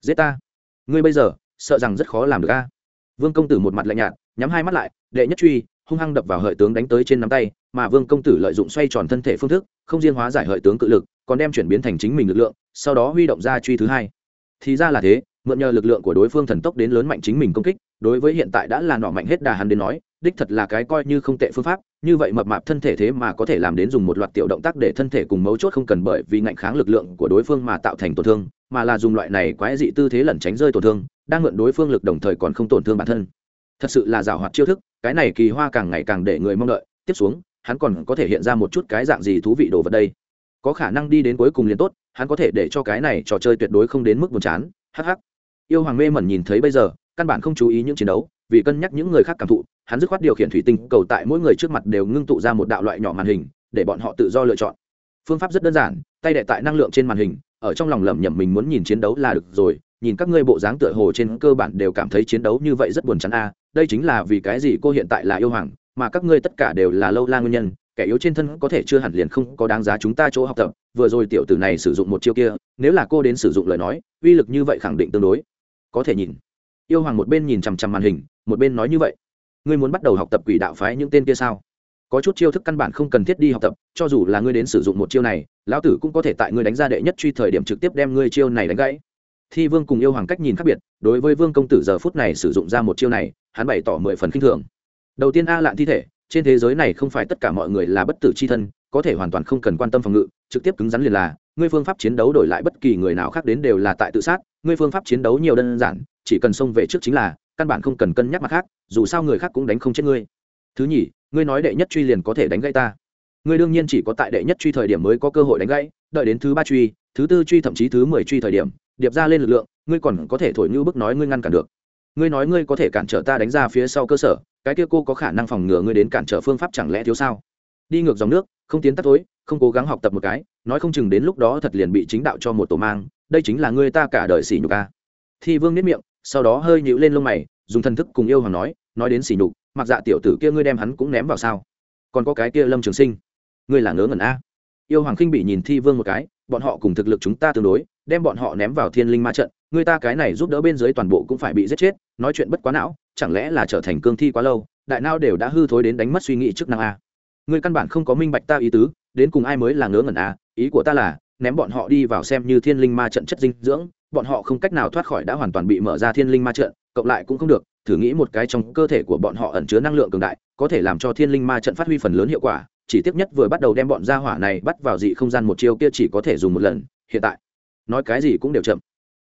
Giết ta. Ngươi bây giờ, sợ rằng rất khó làm được a. Vương công tử một mặt lạnh nhạt, nhắm hai mắt lại, đệ nhất truy, hung hăng đập vào hợi tướng đánh tới trên nắm tay, mà vương công tử lợi dụng xoay tròn thân thể phương thức, không riêng hóa giải hợi tướng cự lực, còn đem chuyển biến thành chính mình lực lượng, sau đó huy động ra truy thứ hai. Thì ra là thế, mượn nhờ lực lượng của đối phương thần tốc đến lớn mạnh chính mình công kích, đối với hiện tại đã là nọ mạnh hết đà hắn đến nói đích thật là cái coi như không tệ phương pháp, như vậy mập mạp thân thể thế mà có thể làm đến dùng một loạt tiểu động tác để thân thể cùng mấu chốt không cần bởi vì ngạnh kháng lực lượng của đối phương mà tạo thành tổn thương, mà là dùng loại này quái dị tư thế lẩn tránh rơi tổn thương, đang mượn đối phương lực đồng thời còn không tổn thương bản thân. Thật sự là rào hoạt chiêu thức, cái này kỳ hoa càng ngày càng để người mong đợi. Tiếp xuống, hắn còn có thể hiện ra một chút cái dạng gì thú vị đồ vật đây? Có khả năng đi đến cuối cùng liền tốt, hắn có thể để cho cái này trò chơi tuyệt đối không đến mức buồn chán. Hắc hắc. Yêu hoàng mê mẩn nhìn thấy bây giờ, căn bản không chú ý những chiến đấu, vì cân nhắc những người khác cảm thụ hắn dứt khoát điều khiển thủy tinh cầu tại mỗi người trước mặt đều ngưng tụ ra một đạo loại nhỏ màn hình, để bọn họ tự do lựa chọn. Phương pháp rất đơn giản, tay đệ tại năng lượng trên màn hình, ở trong lòng lẩm nhẩm mình muốn nhìn chiến đấu là được rồi, nhìn các ngươi bộ dáng tựa hồ trên cơ bản đều cảm thấy chiến đấu như vậy rất buồn chán a à. đây chính là vì cái gì cô hiện tại là yêu hoàng, mà các ngươi tất cả đều là lâu la nguyên nhân, kẻ yếu trên thân có thể chưa hẳn liền không có đáng giá chúng ta chỗ học tập, vừa rồi tiểu tử này sử dụng một chiêu kia, nếu là cô đến sử dụng lời nói, uy lực như vậy khẳng định tương đối. Có thể nhìn. Yêu hoàng một bên nhìn chằm chằm màn hình, một bên nói như vậy ngươi muốn bắt đầu học tập quỷ đạo phái những tên kia sao? Có chút chiêu thức căn bản không cần thiết đi học tập, cho dù là ngươi đến sử dụng một chiêu này, lão tử cũng có thể tại ngươi đánh ra đệ nhất truy thời điểm trực tiếp đem ngươi chiêu này đánh gãy. Thi vương cùng yêu hoàng cách nhìn khác biệt, đối với vương công tử giờ phút này sử dụng ra một chiêu này, hắn bày tỏ mười phần k i n h thường. Đầu tiên a lạn thi thể, trên thế giới này không phải tất cả mọi người là bất tử c h i thân, có thể hoàn toàn không cần quan tâm phòng ngự, trực tiếp cứng rắn liền là, ngươi phương pháp chiến đấu đổi lại bất kỳ người nào khác đến đều là tại tự sát, ngươi phương pháp chiến đấu nhiều đơn giản, chỉ cần xông về trước chính là căn bản không cần cân nhắc mặt khác, dù sao người khác cũng đánh không chết ngươi. Thứ nhì, ngươi nói đệ nhất truy liền có thể đánh gãy ta. Ngươi đương nhiên chỉ có tại đệ nhất truy thời điểm mới có cơ hội đánh gãy, đợi đến thứ ba truy, thứ tư truy thậm chí thứ mười truy thời điểm, điệp ra lên lực lượng, ngươi còn có thể thổi như bức nói ngươi ngăn cản được. Ngươi nói ngươi có thể cản trở ta đánh ra phía sau cơ sở, cái kia cô có khả năng phòng ngừa ngươi đến cản trở phương pháp chẳng lẽ thiếu sao? Đi ngược dòng nước, không tiến tắt tối không cố gắng học tập một cái, nói không chừng đến lúc đó thật liền bị chính đạo cho một tổ mang, đây chính là ngươi ta cả đời xỉ nhục a. Thi vương nếp miệng sau đó hơi nhịu lên lông mày, dùng thần thức cùng yêu hoàng nói nói đến xỉ nhục, mặc dạ tiểu tử kia ngươi đem hắn cũng ném vào sao? Còn có cái kia lâm trường sinh, ngươi là ngớ ngẩn a? Yêu hoàng khinh bị nhìn thi vương một cái, bọn họ cùng thực lực chúng ta tương đối, đem bọn họ ném vào thiên linh ma trận người ta cái này giúp đỡ bên dưới toàn bộ cũng phải bị giết chết, nói chuyện bất quá não, chẳng lẽ là trở thành cương thi quá lâu, đại não đều đã hư thối đến đánh mất suy nghĩ chức năng a? Người căn bản không có minh bạch ta ý tứ, đến cùng ai mới là ngớ ngẩn a? Ý của ta là, ném bọn họ đi vào xem như thiên linh ma trận chất dinh dưỡng bọn họ không cách nào thoát khỏi đã hoàn toàn bị mở ra thiên linh ma trận, cộng lại cũng không được, thử nghĩ một cái trong cơ thể của bọn họ ẩn chứa năng lượng cường đại, có thể làm cho thiên linh ma trận phát huy phần lớn hiệu quả, chỉ tiếp nhất vừa bắt đầu đem bọn gia hỏa này bắt vào dị không gian một chiêu kia chỉ có thể dùng một lần, hiện tại. Nói cái gì cũng đều chậm.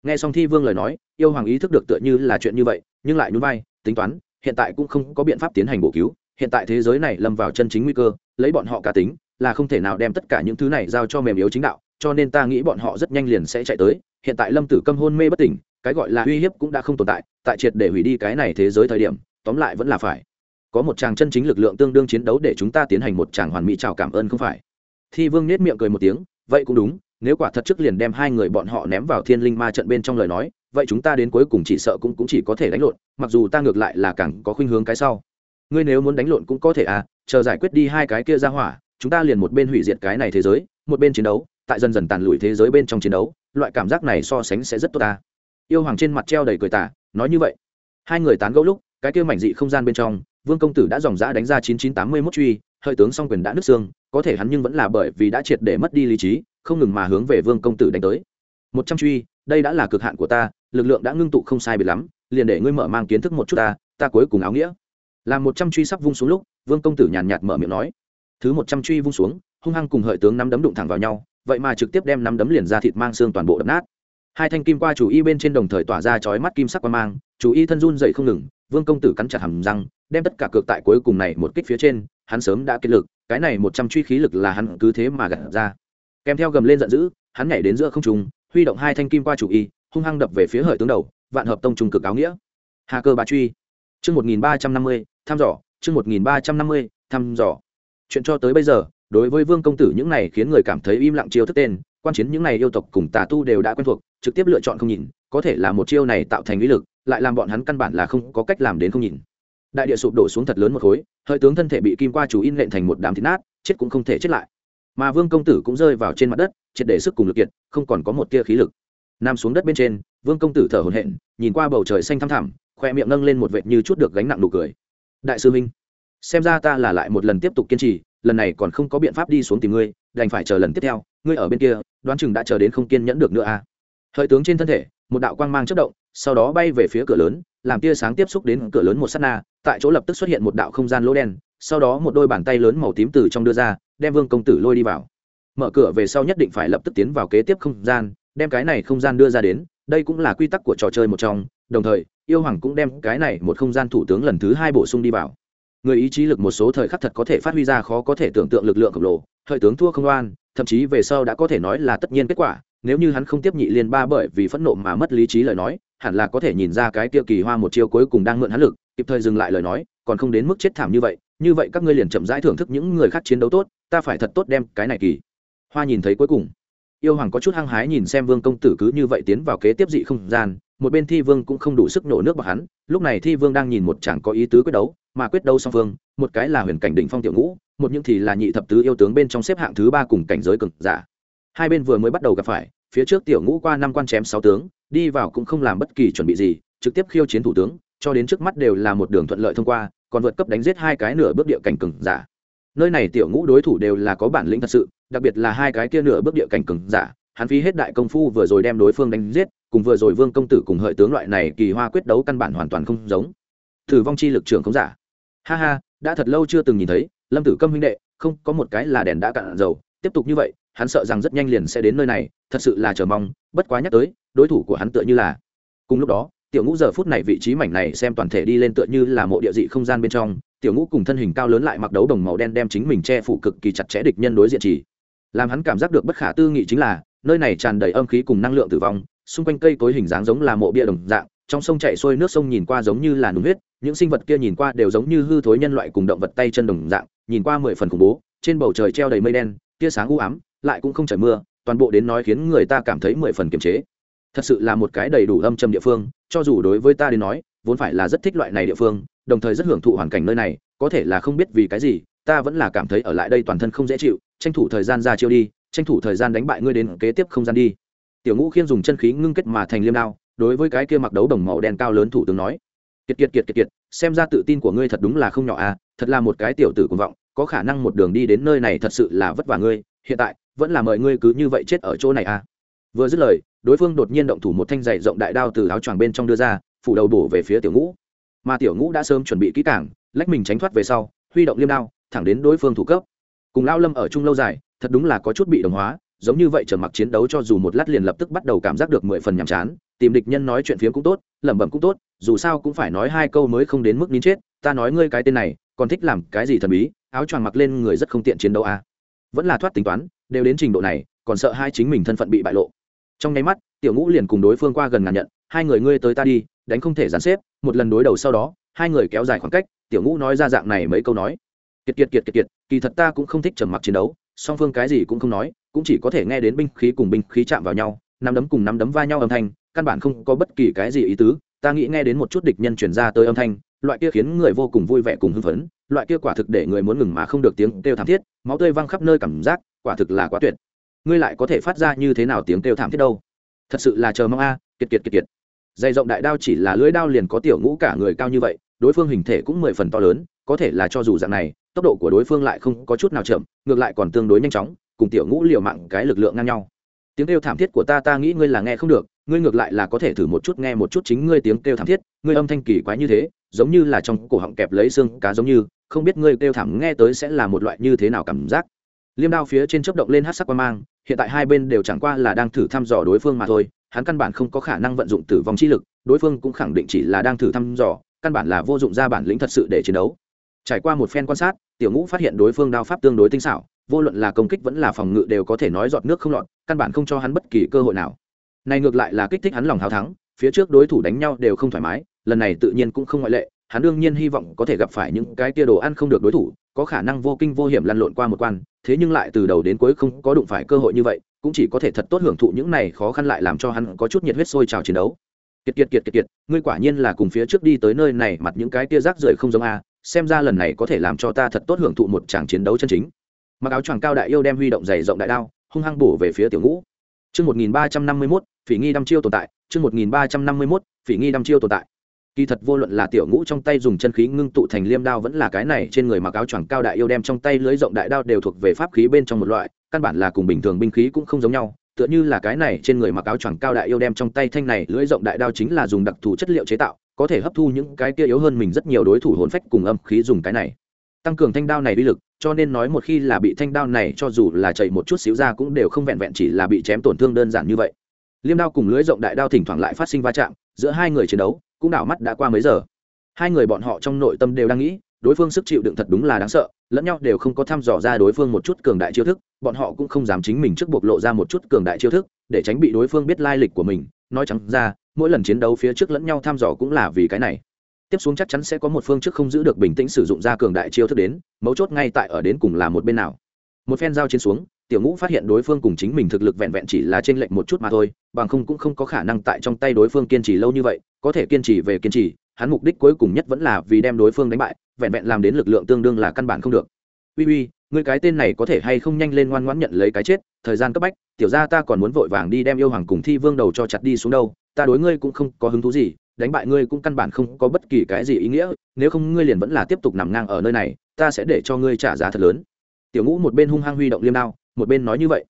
Nghe xong thi vương lời nói, yêu hoàng ý thức được tựa như là chuyện như vậy, nhưng lại nhún vai, tính toán, hiện tại cũng không có biện pháp tiến hành bổ cứu, hiện tại thế giới này lâm vào chân chính nguy cơ, lấy bọn họ cá tính, là không thể nào đem tất cả những thứ này giao cho mềm yếu chính đạo cho nên ta nghĩ bọn họ rất nhanh liền sẽ chạy tới. Hiện tại lâm tử câm hôn mê bất tỉnh cái gọi là uy hiếp cũng đã không tồn tại tại triệt để hủy đi cái này thế giới thời điểm tóm lại vẫn là phải. Có một tràng chân chính lực lượng tương đương chiến đấu để chúng ta tiến hành một tràng hoàn mỹ chào cảm ơn không phải? Thi vương nết miệng cười một tiếng vậy cũng đúng nếu quả thật trước liền đem hai người bọn họ ném vào thiên linh ma trận bên trong lời nói vậy chúng ta đến cuối cùng chỉ sợ cũng, cũng chỉ có thể đánh lộn mặc dù ta ngược lại là càng có khuynh hướng cái sau. Ngươi nếu muốn đánh lộn cũng có thể à chờ giải quyết đi hai cái kia ra hỏa chúng ta liền một bên hủy diệt cái này thế giới một bên chiến đấu tại dần dần tàn lụi thế giới bên trong chiến đấu, loại cảm giác này so sánh sẽ rất tốt ta. Yêu hoàng trên mặt treo đầy cười tả nói như vậy. Hai người tán gẫu lúc, cái kia mảnh dị không gian bên trong, vương công tử đã dòng dã đánh ra chín chín tám mươi mốt truy hơi tướng song quyền đã nứt xương, có thể hắn nhưng vẫn là bởi vì đã triệt để mất đi lý trí, không ngừng mà hướng về vương công tử đánh tới. Một trăm truy, đây đã là cực hạn của ta, lực lượng đã ngưng tụ không sai biệt lắm, liền để ngươi mở mang kiến thức một chút ta ta cuối cùng áo nghĩa. Làm một trăm truy sắp vung xuống lúc, vương công tử nhàn nhạt mở miệng nói. Thứ một trăm truy vung xuống, hung hăng cùng hợi tướng nắm đấm đụng thẳng vào nhau vậy mà trực tiếp đem nắm đấm liền ra thịt mang xương toàn bộ đập nát. Hai thanh kim qua chủ y bên trên đồng thời tỏa ra chói mắt kim sắc qua mang, chủ y thân run dậy không ngừng, vương công tử cắn chặt hầm răng, đem tất cả cược tại cuối cùng này một kích phía trên, hắn sớm đã kết lực, cái này một trăm truy khí lực là hắn cứ thế mà gặt ra. Kèm theo gầm lên giận dữ, hắn nhảy đến giữa không trung, huy động hai thanh kim qua chủ y, hung hăng đập về phía hợi tướng đầu, vạn hợp tông trùng cực áo nghĩa. Hà cơ bà truy. Chương một nghìn ba trăm năm mươi, thăm dò, chương một nghìn ba trăm năm mươi, thăm dò. Chuyện cho tới bây giờ đối với vương công tử những này khiến người cảm thấy im lặng chiêu thức tên, quan chiến những này yêu tộc cùng tà tu đều đã quen thuộc, trực tiếp lựa chọn không nhìn, có thể là một chiêu này tạo thành ý lực, lại làm bọn hắn căn bản là không có cách làm đến không nhìn. Đại địa sụp đổ xuống thật lớn một khối, hợi tướng thân thể bị kim qua chú in lệnh thành một đám thịt nát, chết cũng không thể chết lại. Mà vương công tử cũng rơi vào trên mặt đất, triệt để sức cùng lực kiệt, không còn có một tia khí lực. Nằm xuống đất bên trên, vương công tử thở hổn hển, nhìn qua bầu trời xanh thăm thẳm, khoe miệng nâng lên một vệt như chút được gánh nặng nụ cười. Đại sư minh, xem ra ta là lại một lần tiếp tục kiên trì lần này còn không có biện pháp đi xuống tìm ngươi, đành phải chờ lần tiếp theo, ngươi ở bên kia, đoán chừng đã chờ đến không kiên nhẫn được nữa à. Hợi tướng trên thân thể, một đạo quang mang chất động, sau đó bay về phía cửa lớn, làm tia sáng tiếp xúc đến cửa lớn một s á t na, tại chỗ lập tức xuất hiện một đạo không gian lỗ đen, sau đó một đôi bàn tay lớn màu tím từ trong đưa ra, đem vương công tử lôi đi vào. Mở cửa về sau nhất định phải lập tức tiến vào kế tiếp không gian, đem cái này không gian đưa ra đến, đây cũng là quy tắc của trò chơi một trong, đồng thời, yêu hoàng cũng đem cái này một không gian thủ tướng lần thứ hai bổ sung đi vào người ý chí lực một số thời khắc thật có thể phát huy ra khó có thể tưởng tượng lực lượng khổng lồ hợi tướng thua không oan, thậm chí về sau đã có thể nói là tất nhiên kết quả, nếu như hắn không tiếp nhị liên ba bởi vì phẫn nộ mà mất lý trí lời nói, hẳn là có thể nhìn ra cái kia kỳ hoa một chiêu cuối cùng đang mượn hắn lực, kịp thời dừng lại lời nói, còn không đến mức chết thảm như vậy như vậy các ngươi liền chậm rãi thưởng thức những người khác chiến đấu tốt, ta phải thật tốt đem cái này kỳ hoa nhìn thấy cuối cùng. Yêu hoàng có chút hăng hái nhìn xem vương công tử cứ như vậy tiến vào kế tiếp dị không gian, một bên thi vương cũng không đủ sức nổ nước vào hắn, lúc này thi vương đang nhìn một chẳng có ý tứ quyết đấu mà quyết đấu song phương, một cái là huyền cảnh đỉnh phong tiểu ngũ, một những thì là nhị thập tứ yêu tướng bên trong xếp hạng thứ ba cùng cảnh giới cực giả. Hai bên vừa mới bắt đầu gặp phải, phía trước tiểu ngũ qua năm quan chém sáu tướng, đi vào cũng không làm bất kỳ chuẩn bị gì, trực tiếp khiêu chiến thủ tướng, cho đến trước mắt đều là một đường thuận lợi thông qua, còn vượt cấp đánh giết hai cái nửa bước địa cảnh cừng giả. Nơi này tiểu ngũ đối thủ đều là có bản lĩnh thật sự, đặc biệt là hai cái kia nửa bước địa cảnh cừng giả, hắn phí hết đại công phu vừa rồi đem đối phương đánh giết, cùng vừa rồi vương công tử cùng hợi tướng loại này kỳ hoa quyết đấu căn bản hoàn toàn không giống. Thử vong chi lực trưởng không giả ha ha, đã thật lâu chưa từng nhìn thấy, lâm tử câm huynh đệ, không, có một cái là đèn đã cạn dầu. Tiếp tục như vậy, hắn sợ rằng rất nhanh liền sẽ đến nơi này, thật sự là chờ mong, bất quá nhắc tới, đối thủ của hắn tựa như là. Cùng lúc đó, tiểu ngũ giờ phút này vị trí mảnh này xem toàn thể đi lên tựa như là mộ địa dị không gian bên trong, tiểu ngũ cùng thân hình cao lớn lại mặc đấu đồng màu đen đem chính mình che phủ cực kỳ chặt chẽ địch nhân đối diện chỉ. Làm hắn cảm giác được bất khả tư nghị chính là, nơi này tràn đầy âm khí cùng năng lượng tử vong, xung quanh cây cối hình dáng giống là mộ bia đồng dạng, trong sông chạy xuôi nước sông nhìn qua giống như là núi huyết những sinh vật kia nhìn qua đều giống như hư thối nhân loại cùng động vật tay chân đồng dạng, nhìn qua mười phần khủng bố, trên bầu trời treo đầy mây đen, tia sáng u ám, lại cũng không trời mưa, toàn bộ đến nói khiến người ta cảm thấy mười phần kiềm chế. Thật sự là một cái đầy đủ âm trầm địa phương, cho dù đối với ta đến nói, vốn phải là rất thích loại này địa phương, đồng thời rất hưởng thụ hoàn cảnh nơi này, có thể là không biết vì cái gì, ta vẫn là cảm thấy ở lại đây toàn thân không dễ chịu, tranh thủ thời gian ra chiêu đi, tranh thủ thời gian đánh bại ngươi đến kế tiếp không gian đi. Tiểu ngũ khiên dùng chân khí ngưng kết mà thành liêm đao, đối với cái kia mặc đấu đồng màu đen cao lớn thủ tướng nói kiệt kiệt kiệt kiệt kiệt, xem ra tự tin của ngươi thật đúng là không nhỏ à thật là một cái tiểu tử cuồng vọng, có khả năng một đường đi đến nơi này thật sự là vất vả ngươi, hiện tại, vẫn là mời ngươi cứ như vậy chết ở chỗ này à. Vừa dứt lời, đối phương đột nhiên động thủ một thanh dày rộng đại đao từ áo choàng bên trong đưa ra, phủ đầu bổ về phía tiểu ngũ. Mà tiểu ngũ đã sớm chuẩn bị kỹ cảng lách mình tránh thoát về sau, huy động liêm đao, thẳng đến đối phương thủ cấp. Cùng lao lâm ở chung lâu dài, thật đúng là có chút bị đồng hóa giống như vậy trở mặc chiến đấu cho dù một lát liền lập tức bắt đầu cảm giác được mười phần nhàm chán, tìm địch nhân nói chuyện phiếm cũng tốt, lẩm bẩm cũng tốt, dù sao cũng phải nói hai câu mới không đến mức nín chết, ta nói ngươi cái tên này, còn thích làm cái gì thần bí, áo choàng mặc lên người rất không tiện chiến đấu à. vẫn là thoát tính toán, đều đến trình độ này, còn sợ hai chính mình thân phận bị bại lộ trong nháy mắt, tiểu ngũ liền cùng đối phương qua gần ngàn nhận, hai người ngươi tới ta đi, đánh không thể dàn xếp, một lần đối đầu sau đó, hai người kéo dài khoảng cách, tiểu ngũ nói ra dạng này mấy câu nói kiệt kiệt kiệt kiệt kiệt, kỳ thật ta cũng không thích trầm mặc chiến đấu, song phương cái gì cũng không nói cũng chỉ có thể nghe đến binh khí cùng binh khí chạm vào nhau, nắm đấm cùng nắm đấm va nhau âm thanh, căn bản không có bất kỳ cái gì ý tứ. Ta nghĩ nghe đến một chút địch nhân chuyển ra tới âm thanh, loại kia khiến người vô cùng vui vẻ cùng hưng phấn, loại kia quả thực để người muốn ngừng mà không được tiếng kêu thảm thiết, máu tươi văng khắp nơi cảm giác, quả thực là quá tuyệt. Ngươi lại có thể phát ra như thế nào tiếng kêu thảm thiết đâu? Thật sự là chờ mong a, kiệt kiệt kiệt kiệt. Dày rộng đại đao chỉ là lưỡi đao liền có tiểu ngũ cả người cao như vậy, đối phương hình thể cũng mười phần to lớn, có thể là cho dù dạng này, tốc độ của đối phương lại không có chút nào chậm, ngược lại còn tương đối nhanh chóng cùng tiểu ngũ liều mạng cái lực lượng ngang nhau. Tiếng kêu thảm thiết của ta ta nghĩ ngươi là nghe không được, ngươi ngược lại là có thể thử một chút nghe một chút chính ngươi tiếng kêu thảm thiết, ngươi âm thanh kỳ quái như thế, giống như là trong cổ họng kẹp lấy xương cá giống như, không biết ngươi kêu thảm nghe tới sẽ là một loại như thế nào cảm giác. Liêm đao phía trên chớp động lên hát sắc quan mang, hiện tại hai bên đều chẳng qua là đang thử thăm dò đối phương mà thôi, hắn căn bản không có khả năng vận dụng tử vong chi lực, đối phương cũng khẳng định chỉ là đang thử thăm dò, căn bản là vô dụng ra bản lĩnh thật sự để chiến đấu. Trải qua một phen quan sát, tiểu ngũ phát hiện đối phương đao pháp tương đối tinh xảo vô luận là công kích vẫn là phòng ngự đều có thể nói giọt nước không lọt, căn bản không cho hắn bất kỳ cơ hội nào. Này ngược lại là kích thích hắn lòng hào thắng, phía trước đối thủ đánh nhau đều không thoải mái, lần này tự nhiên cũng không ngoại lệ, hắn đương nhiên hy vọng có thể gặp phải những cái tia đồ ăn không được đối thủ, có khả năng vô kinh vô hiểm lăn lộn qua một quan, thế nhưng lại từ đầu đến cuối không có đụng phải cơ hội như vậy, cũng chỉ có thể thật tốt hưởng thụ những này khó khăn lại làm cho hắn có chút nhiệt huyết sôi trào chiến đấu. Kiệt kiệt kiệt kiệt kiệt, ngươi quả nhiên là cùng phía trước đi tới nơi này, mặt những cái tia rác rưởi không giống a, xem ra lần này có thể làm cho ta thật tốt hưởng thụ một tràng chiến đấu chân chính mặc áo choàng cao đại yêu đem huy động dày rộng đại đao, hung hăng bổ về phía tiểu ngũ. Chương một nghìn ba trăm năm mươi mốt, phỉ nghi đăm chiêu tồn tại, chương một nghìn ba trăm năm mươi mốt, phỉ nghi đăm chiêu tồn tại. Kỳ thật vô luận là tiểu ngũ trong tay dùng chân khí ngưng tụ thành liêm đao vẫn là cái này trên người mặc áo choàng cao đại yêu đem trong tay lưới rộng đại đao đều thuộc về pháp khí bên trong một loại, căn bản là cùng bình thường binh khí cũng không giống nhau, tựa như là cái này trên người mặc áo choàng cao đại yêu đem trong tay thanh này lưỡi rộng đại đao chính là dùng đặc thù chất liệu chế tạo, có thể hấp thu những cái kia yếu hơn mình rất nhiều đối thủ hồn phách cùng âm khí dùng cái này. Tăng cường thanh đao này uy lực cho nên nói một khi là bị thanh đao này cho dù là chảy một chút xíu ra cũng đều không vẹn vẹn chỉ là bị chém tổn thương đơn giản như vậy. Liêm đao cùng lưới rộng đại đao thỉnh thoảng lại phát sinh va chạm, giữa hai người chiến đấu cũng đảo mắt đã qua mấy giờ. Hai người bọn họ trong nội tâm đều đang nghĩ, đối phương sức chịu đựng thật đúng là đáng sợ, lẫn nhau đều không có thăm dò ra đối phương một chút cường đại chiêu thức, bọn họ cũng không dám chính mình trước bộc lộ ra một chút cường đại chiêu thức, để tránh bị đối phương biết lai lịch của mình. Nói chẳng ra, mỗi lần chiến đấu phía trước lẫn nhau thăm dò cũng là vì cái này tiếp xuống chắc chắn sẽ có một phương trước không giữ được bình tĩnh sử dụng ra cường đại chiêu thức đến, mấu chốt ngay tại ở đến cùng là một bên nào. Một phen giao chiến xuống, tiểu ngũ phát hiện đối phương cùng chính mình thực lực vẹn vẹn chỉ là trên lệnh một chút mà thôi, bằng không cũng không có khả năng tại trong tay đối phương kiên trì lâu như vậy, có thể kiên trì về kiên trì, hắn mục đích cuối cùng nhất vẫn là vì đem đối phương đánh bại, vẹn vẹn làm đến lực lượng tương đương là căn bản không được. Uy uy người cái tên này có thể hay không nhanh lên ngoan ngoãn nhận lấy cái chết, thời gian cấp bách, tiểu ra ta còn muốn vội vàng đi đem yêu hoàng cùng thi vương đầu cho chặt đi xuống đâu, ta đối ngươi cũng không có hứng thú gì đánh bại ngươi cũng căn bản không có bất kỳ cái gì ý nghĩa, nếu không ngươi liền vẫn là tiếp tục nằm ngang ở nơi này, ta sẽ để cho ngươi trả giá thật lớn. Tiểu ngũ một bên hung hăng huy động liêm đao, một bên nói như vậy.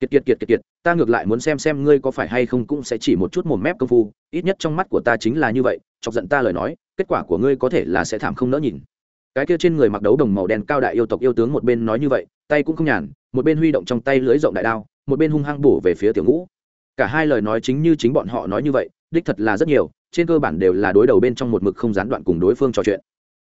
Kiệt kiệt kiệt kiệt kiệt, ta ngược lại muốn xem xem ngươi có phải hay không cũng sẽ chỉ một chút một mép công phu, ít nhất trong mắt của ta chính là như vậy, chọc giận ta lời nói, kết quả của ngươi có thể là sẽ thảm không nỡ nhìn. Cái kia trên người mặc đấu đồng màu đen cao đại yêu tộc yêu tướng một bên nói như vậy, tay cũng không nhàn, một bên huy động trong tay lưới rộng đại đao, một bên hung hăng bổ về phía tiểu ngũ. Cả hai lời nói chính như chính bọn họ nói như vậy, đích thật là rất nhiều trên cơ bản đều là đối đầu bên trong một mực không gián đoạn cùng đối phương trò chuyện.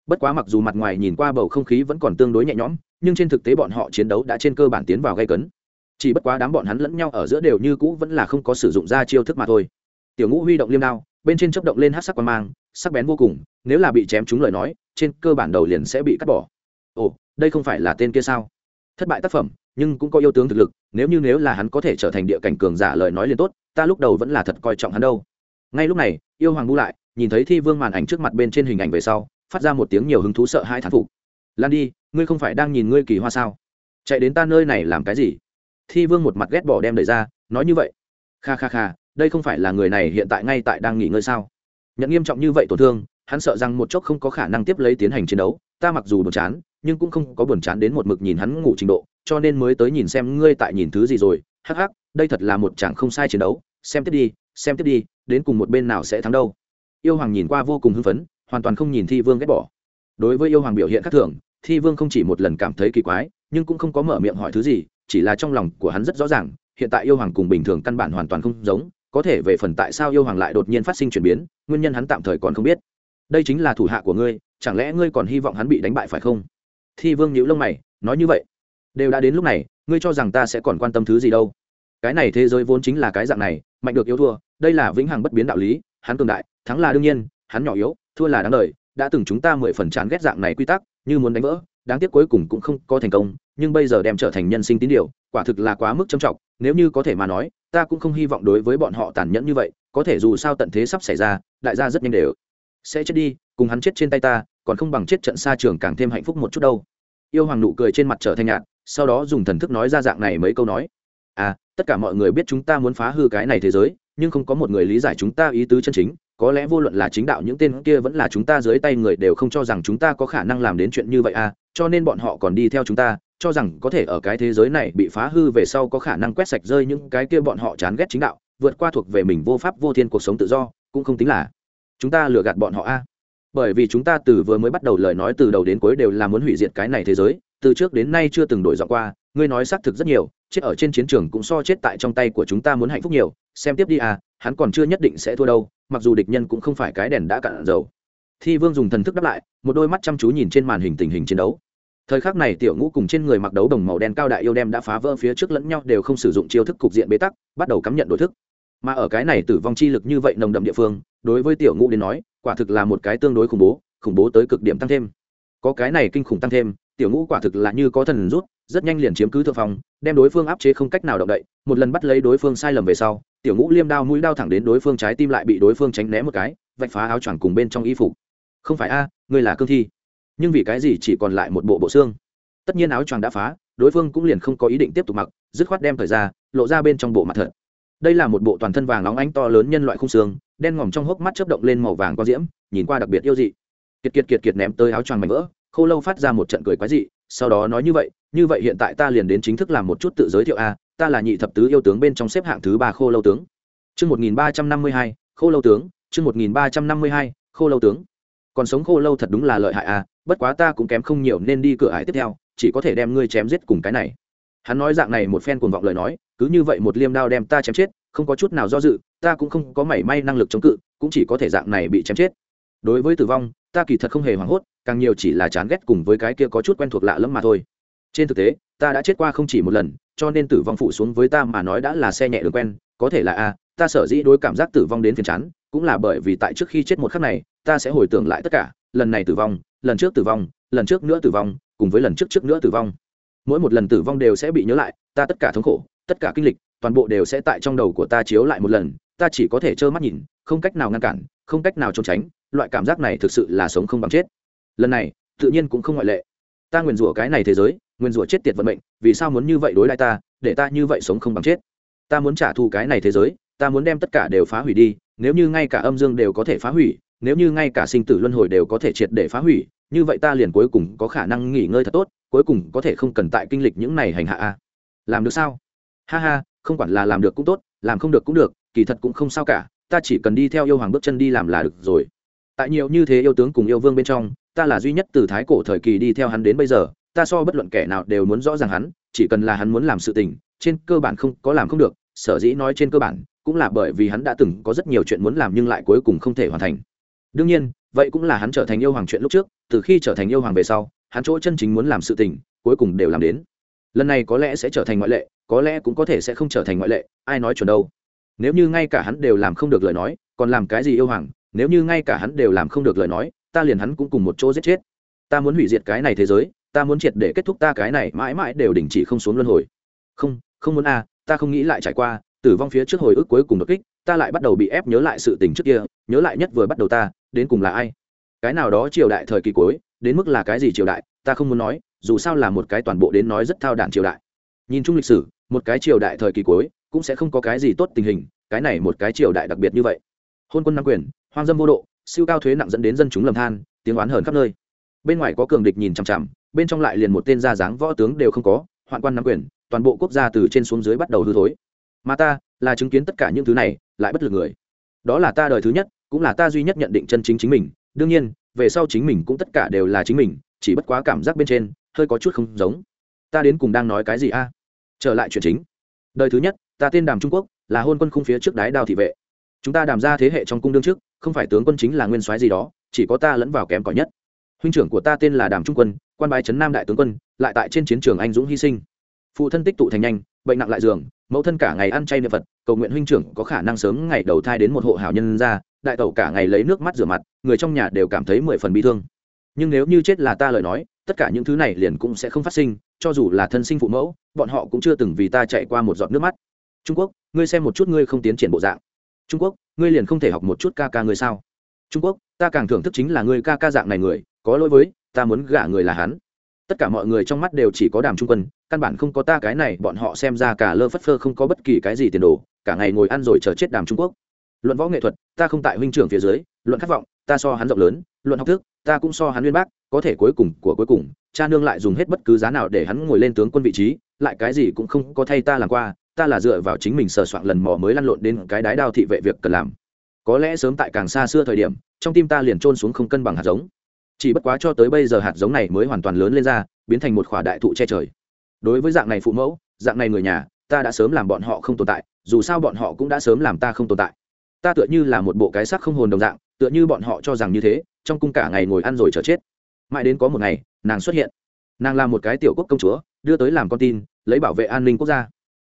Bất quá mặc dù mặt ngoài nhìn qua bầu không khí vẫn còn tương đối nhẹ nhõm, nhưng trên thực tế bọn họ chiến đấu đã trên cơ bản tiến vào gây cấn. Chỉ bất quá đám bọn hắn lẫn nhau ở giữa đều như cũ vẫn là không có sử dụng ra chiêu thức mà thôi. Tiểu ngũ huy động liêm đao, bên trên chấp động lên hát sắc quan mang, sắc bén vô cùng, nếu là bị chém trúng lời nói, trên cơ bản đầu liền sẽ bị cắt bỏ. Ồ, đây không phải là tên kia sao? Thất bại tác phẩm, nhưng cũng có yêu tướng thực lực, nếu như nếu là hắn có thể trở thành địa cảnh cường giả lời nói liền tốt, ta lúc đầu vẫn là thật coi trọng hắn đâu. Ngay lúc này yêu hoàng bu lại, nhìn thấy thi vương màn ảnh trước mặt bên trên hình ảnh về sau, phát ra một tiếng nhiều hứng thú sợ hai thán phục. Lan đi, ngươi không phải đang nhìn ngươi kỳ hoa sao? Chạy đến ta nơi này làm cái gì? Thi vương một mặt ghét bỏ đem đẩy ra, nói như vậy. Kha kha kha, đây không phải là người này hiện tại ngay tại đang nghỉ ngơi sao? Nhận nghiêm trọng như vậy tổn thương, hắn sợ rằng một chốc không có khả năng tiếp lấy tiến hành chiến đấu, ta mặc dù buồn chán, nhưng cũng không có buồn chán đến một mực nhìn hắn ngủ trình độ, cho nên mới tới nhìn xem ngươi tại nhìn thứ gì rồi. Hắc hắc, đây thật là một chàng không sai chiến đấu, xem tiếp đi xem tiếp đi, đến cùng một bên nào sẽ thắng đâu. Yêu hoàng nhìn qua vô cùng hưng phấn, hoàn toàn không nhìn thi vương ghét bỏ. Đối với yêu hoàng biểu hiện khác thường, thi vương không chỉ một lần cảm thấy kỳ quái, nhưng cũng không có mở miệng hỏi thứ gì, chỉ là trong lòng của hắn rất rõ ràng, hiện tại yêu hoàng cùng bình thường căn bản hoàn toàn không giống, có thể về phần tại sao yêu hoàng lại đột nhiên phát sinh chuyển biến, nguyên nhân hắn tạm thời còn không biết. Đây chính là thủ hạ của ngươi, chẳng lẽ ngươi còn hy vọng hắn bị đánh bại phải không? Thi vương nhíu lông mày, nói như vậy. Đều đã đến lúc này, ngươi cho rằng ta sẽ còn quan tâm thứ gì đâu? Cái này thế giới vốn chính là cái dạng này, mạnh được yếu thua đây là vĩnh hằng bất biến đạo lý, hắn cường đại, thắng là đương nhiên, hắn nhỏ yếu, thua là đáng đời, đã từng chúng ta mười phần chán ghét dạng này quy tắc, như muốn đánh vỡ, đáng tiếc cuối cùng cũng không có thành công, nhưng bây giờ đem trở thành nhân sinh tín điều, quả thực là quá mức trầm trọng, nếu như có thể mà nói, ta cũng không hy vọng đối với bọn họ tàn nhẫn như vậy, có thể dù sao tận thế sắp xảy ra, đại gia rất nhanh đều sẽ chết đi, cùng hắn chết trên tay ta, còn không bằng chết trận xa trường càng thêm hạnh phúc một chút đâu. Yêu hoàng nụ cười trên mặt trở thành nhạt, sau đó dùng thần thức nói ra dạng này mấy câu nói. À tất cả mọi người biết chúng ta muốn phá hư cái này thế giới nhưng không có một người lý giải chúng ta ý tứ chân chính, có lẽ vô luận là chính đạo những tên kia vẫn là chúng ta dưới tay người đều không cho rằng chúng ta có khả năng làm đến chuyện như vậy à cho nên bọn họ còn đi theo chúng ta, cho rằng có thể ở cái thế giới này bị phá hư về sau có khả năng quét sạch rơi những cái kia bọn họ chán ghét chính đạo, vượt qua thuộc về mình vô pháp vô thiên cuộc sống tự do, cũng không tính là chúng ta lừa gạt bọn họ a bởi vì chúng ta từ vừa mới bắt đầu lời nói từ đầu đến cuối đều là muốn hủy diệt cái này thế giới, từ trước đến nay chưa từng đổi dọn qua, ngươi nói xác thực rất nhiều chết ở trên chiến trường cũng so chết tại trong tay của chúng ta muốn hạnh phúc nhiều, xem tiếp đi à hắn còn chưa nhất định sẽ thua đâu, mặc dù địch nhân cũng không phải cái đèn đã cạn dầu. Thi vương dùng thần thức đáp lại, một đôi mắt chăm chú nhìn trên màn hình tình hình chiến đấu. Thời khắc này tiểu ngũ cùng trên người mặc đấu đồng màu đen cao đại yêu đem đã phá vỡ phía trước lẫn nhau đều không sử dụng chiêu thức cục diện bế tắc, bắt đầu cắm nhận đổi thức. Mà ở cái này tử vong chi lực như vậy nồng đậm địa phương, đối với tiểu ngũ đến nói, quả thực là một cái tương đối khủng bố khủng bố tới cực điểm tăng thêm. Có cái này kinh khủng tăng thêm tiểu ngũ quả thực là như có thần rút, rất nhanh liền chiếm cứ thượng phòng đem đối phương áp chế không cách nào động đậy, một lần bắt lấy đối phương sai lầm về sau, tiểu ngũ liêm đao mũi đao thẳng đến đối phương trái tim lại bị đối phương tránh né một cái, vạch phá áo choàng cùng bên trong y phục. Không phải a, ngươi là cương thi. Nhưng vì cái gì chỉ còn lại một bộ bộ xương? Tất nhiên áo choàng đã phá, đối phương cũng liền không có ý định tiếp tục mặc, dứt khoát đem thời ra, lộ ra bên trong bộ mặt thật. Đây là một bộ toàn thân vàng nóng ánh to lớn nhân loại khung xương, đen ngòm trong hốc mắt chớp động lên màu vàng có diễm, nhìn qua đặc biệt yêu dị. Kiệt kiệt kiệt kiệt ném tới áo choàng mảnh vỡ khô lâu phát ra một trận cười quái dị, sau đó nói như vậy như vậy hiện tại ta liền đến chính thức làm một chút tự giới thiệu a, ta là nhị thập tứ yêu tướng bên trong xếp hạng thứ ba khô lâu tướng. Chương một nghìn ba trăm năm mươi hai, khô lâu tướng, chương một nghìn ba trăm năm mươi hai, khô lâu tướng. Còn sống khô lâu thật đúng là lợi hại a, bất quá ta cũng kém không nhiều nên đi cửa ải tiếp theo, chỉ có thể đem ngươi chém giết cùng cái này. Hắn nói dạng này một phen cuồng vọng lời nói, cứ như vậy một liêm đao đem ta chém chết, không có chút nào do dự, ta cũng không có mảy may năng lực chống cự, cũng chỉ có thể dạng này bị chém chết. Đối với tử vong, ta kỳ thật không hề hoảng hốt càng nhiều chỉ là chán ghét cùng với cái kia có chút quen thuộc lạ lẫm mà thôi. Trên thực tế, ta đã chết qua không chỉ một lần, cho nên tử vong phụ xuống với ta mà nói đã là xe nhẹ đường quen, có thể là a, ta sở dĩ đối cảm giác tử vong đến phiền chán, cũng là bởi vì tại trước khi chết một khắc này, ta sẽ hồi tưởng lại tất cả, lần này tử vong, lần trước tử vong, lần trước nữa tử vong, cùng với lần trước trước nữa tử vong. Mỗi một lần tử vong đều sẽ bị nhớ lại, ta tất cả thống khổ, tất cả kinh lịch, toàn bộ đều sẽ tại trong đầu của ta chiếu lại một lần, ta chỉ có thể trơ mắt nhìn, không cách nào ngăn cản, không cách nào trốn tránh, loại cảm giác này thực sự là sống không bằng chết lần này, tự nhiên cũng không ngoại lệ. Ta nguyền rủa cái này thế giới, nguyền rủa chết tiệt vận mệnh, vì sao muốn như vậy đối lại ta, để ta như vậy sống không bằng chết? Ta muốn trả thù cái này thế giới, ta muốn đem tất cả đều phá hủy đi, nếu như ngay cả âm dương đều có thể phá hủy, nếu như ngay cả sinh tử luân hồi đều có thể triệt để phá hủy, như vậy ta liền cuối cùng có khả năng nghỉ ngơi thật tốt, cuối cùng có thể không cần tại kinh lịch những này hành hạ a. Làm được sao? Ha ha, không quản là làm được cũng tốt, làm không được cũng được, kỳ thật cũng không sao cả, ta chỉ cần đi theo yêu hoàng bước chân đi làm là được rồi. Tại nhiều như thế yêu tướng cùng yêu vương bên trong ta là duy nhất từ thái cổ thời kỳ đi theo hắn đến bây giờ, ta so bất luận kẻ nào đều muốn rõ ràng hắn, chỉ cần là hắn muốn làm sự tình, trên cơ bản không có làm không được, sở dĩ nói trên cơ bản, cũng là bởi vì hắn đã từng có rất nhiều chuyện muốn làm nhưng lại cuối cùng không thể hoàn thành. Đương nhiên, vậy cũng là hắn trở thành yêu hoàng chuyện lúc trước, từ khi trở thành yêu hoàng về sau, hắn chỗ chân chính muốn làm sự tình, cuối cùng đều làm đến. Lần này có lẽ sẽ trở thành ngoại lệ, có lẽ cũng có thể sẽ không trở thành ngoại lệ, ai nói chuẩn đâu. Nếu như ngay cả hắn đều làm không được lời nói, còn làm cái gì yêu hoàng, nếu như ngay cả hắn đều làm không được lời nói ta liền hắn cũng cùng một chỗ giết chết. Ta muốn hủy diệt cái này thế giới, ta muốn triệt để kết thúc ta cái này mãi mãi đều đình chỉ không xuống luân hồi. Không không muốn a, ta không nghĩ lại trải qua, tử vong phía trước hồi ức cuối cùng đột kích, ta lại bắt đầu bị ép nhớ lại sự tình trước kia, nhớ lại nhất vừa bắt đầu ta, đến cùng là ai? Cái nào đó triều đại thời kỳ cuối, đến mức là cái gì triều đại, ta không muốn nói, dù sao là một cái toàn bộ đến nói rất thao đản triều đại. Nhìn chung lịch sử, một cái triều đại thời kỳ cuối, cũng sẽ không có cái gì tốt tình hình, cái này một cái triều đại đặc biệt như vậy. Hôn quân nam quyền, hoang dâm vô độ siêu cao thuế nặng dẫn đến dân chúng lầm than, tiếng oán hờn khắp nơi. Bên ngoài có cường địch nhìn chằm chằm, bên trong lại liền một tên gia dáng võ tướng đều không có, hoạn quan nắm quyền, toàn bộ quốc gia từ trên xuống dưới bắt đầu hư thối. Mà ta, là chứng kiến tất cả những thứ này, lại bất lực người. Đó là ta đời thứ nhất, cũng là ta duy nhất nhận định chân chính chính mình. Đương nhiên, về sau chính mình cũng tất cả đều là chính mình, chỉ bất quá cảm giác bên trên, hơi có chút không giống. Ta đến cùng đang nói cái gì a? Trở lại chuyện chính. Đời thứ nhất, ta tên đàm trung quốc, là hôn quân khung phía trước đái đao thị vệ. Chúng ta đàm ra thế hệ trong cung đương trước không phải tướng quân chính là nguyên soái gì đó, chỉ có ta lẫn vào kém cỏi nhất. Huynh trưởng của ta tên là đàm trung quân, quan bài trấn nam đại tướng quân, lại tại trên chiến trường anh dũng hy sinh. Phụ thân tích tụ thành nhanh, bệnh nặng lại giường, mẫu thân cả ngày ăn chay niệm phật, cầu nguyện huynh trưởng có khả năng sớm ngày đầu thai đến một hộ hảo nhân ra, đại tẩu cả ngày lấy nước mắt rửa mặt, người trong nhà đều cảm thấy mười phần bi thương. Nhưng nếu như chết là ta lời nói, tất cả những thứ này liền cũng sẽ không phát sinh, cho dù là thân sinh phụ mẫu, bọn họ cũng chưa từng vì ta chạy qua một giọt nước mắt. Trung quốc, ngươi xem một chút ngươi không tiến triển bộ dạng trung quốc, ngươi liền không thể học một chút ca ca ngươi sao? Trung quốc, ta càng thưởng thức chính là ngươi ca ca dạng này người, có lỗi với, ta muốn gả người là hắn. Tất cả mọi người trong mắt đều chỉ có đàm trung quân, căn bản không có ta cái này, bọn họ xem ra cả lơ phất phơ không có bất kỳ cái gì tiền đồ, cả ngày ngồi ăn rồi chờ chết đàm trung quốc. Luận võ nghệ thuật, ta không tại huynh trưởng phía dưới, luận khát vọng, ta so hắn rộng lớn, luận học thức, ta cũng so hắn nguyên bác, có thể cuối cùng của cuối cùng, cha nương lại dùng hết bất cứ giá nào để hắn ngồi lên tướng quân vị trí, lại cái gì cũng không có thay ta làm qua ta là dựa vào chính mình sờ soạn lần mò mới lăn lộn đến cái đái đao thị vệ việc cần làm. Có lẽ sớm tại càng xa xưa thời điểm, trong tim ta liền trôn xuống không cân bằng hạt giống. Chỉ bất quá cho tới bây giờ hạt giống này mới hoàn toàn lớn lên ra, biến thành một khỏa đại thụ che trời. Đối với dạng này phụ mẫu, dạng này người nhà, ta đã sớm làm bọn họ không tồn tại, dù sao bọn họ cũng đã sớm làm ta không tồn tại. Ta tựa như là một bộ cái sắc không hồn đồng dạng, tựa như bọn họ cho rằng như thế, trong cung cả ngày ngồi ăn rồi chờ chết. Mãi đến có một ngày, nàng xuất hiện. Nàng là một cái tiểu quốc công chúa, đưa tới làm con tin, lấy bảo vệ an ninh quốc gia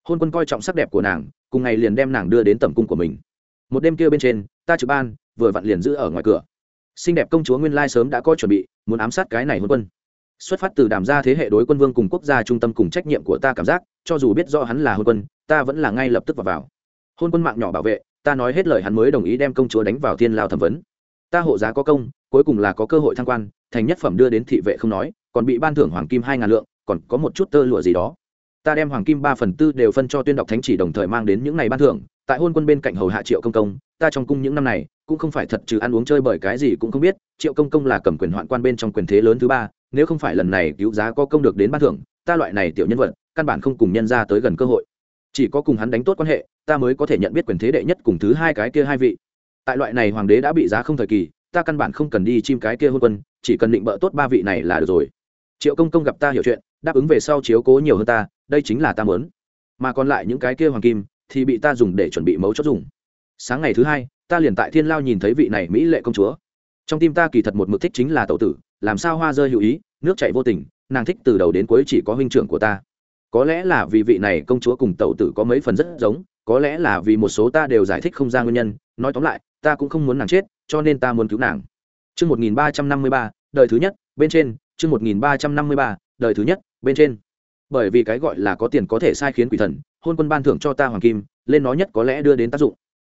hôn quân coi trọng sắc đẹp của nàng, cùng ngày liền đem nàng đưa đến tầm cung của mình. Một đêm kia bên trên, ta trực ban, vừa vặn liền giữ ở ngoài cửa. Xinh đẹp công chúa nguyên lai sớm đã có chuẩn bị, muốn ám sát cái này hôn quân. Xuất phát từ đàm gia thế hệ đối quân vương cùng quốc gia trung tâm cùng trách nhiệm của ta cảm giác, cho dù biết rõ hắn là hôn quân, ta vẫn là ngay lập tức vào vào. Hôn quân mạng nhỏ bảo vệ, ta nói hết lời hắn mới đồng ý đem công chúa đánh vào thiên lao thẩm vấn. Ta hộ giá có công, cuối cùng là có cơ hội thăng quan, thành nhất phẩm đưa đến thị vệ không nói, còn bị ban thưởng hoàng kim hai ngàn lượng, còn có một chút tơ lụa gì đó ta đem hoàng kim ba phần tư đều phân cho tuyên đọc thánh chỉ đồng thời mang đến những ngày ban thưởng, tại hôn quân bên cạnh hầu hạ triệu công công, ta trong cung những năm này, cũng không phải thật trừ ăn uống chơi bởi cái gì cũng không biết, triệu công công là cầm quyền hoạn quan bên trong quyền thế lớn thứ ba, nếu không phải lần này cứu giá có công được đến ban thưởng, ta loại này tiểu nhân vật, căn bản không cùng nhân ra tới gần cơ hội. Chỉ có cùng hắn đánh tốt quan hệ, ta mới có thể nhận biết quyền thế đệ nhất cùng thứ hai cái kia hai vị. Tại loại này hoàng đế đã bị giá không thời kỳ, ta căn bản không cần đi chim cái kia hôn quân, chỉ cần định bợ tốt ba vị này là được rồi. Triệu công công gặp ta hiểu chuyện, đáp ứng về sau chiếu cố nhiều hơn ta đây chính là ta mớn mà còn lại những cái kia hoàng kim thì bị ta dùng để chuẩn bị mấu chốt dùng. Sáng ngày thứ hai ta liền tại thiên lao nhìn thấy vị này mỹ lệ công chúa. Trong tim ta kỳ thật một mực thích chính là tậu tử làm sao hoa rơi hữu ý nước chảy vô tình nàng thích từ đầu đến cuối chỉ có huynh trưởng của ta. Có lẽ là vì vị này công chúa cùng tẩu tử có mấy phần rất giống có lẽ là vì một số ta đều giải thích không ra nguyên nhân nói tóm lại ta cũng không muốn nàng chết cho nên ta muốn cứu nàng. Chương 1353, đời thứ nhất, bên trên, chương 1353, đời thứ nhất, bên trên. Bởi vì cái gọi là có tiền có thể sai khiến quỷ thần, hôn quân ban thưởng cho ta hoàng kim, lên nó nhất có lẽ đưa đến tác dụng.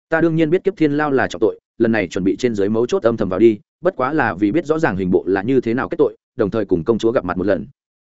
Ta đương nhiên biết kiếp thiên lao là trọng tội, lần này chuẩn bị trên dưới mấu chốt âm thầm vào đi, bất quá là vì biết rõ ràng hình bộ là như thế nào kết tội, đồng thời cùng công chúa gặp mặt một lần.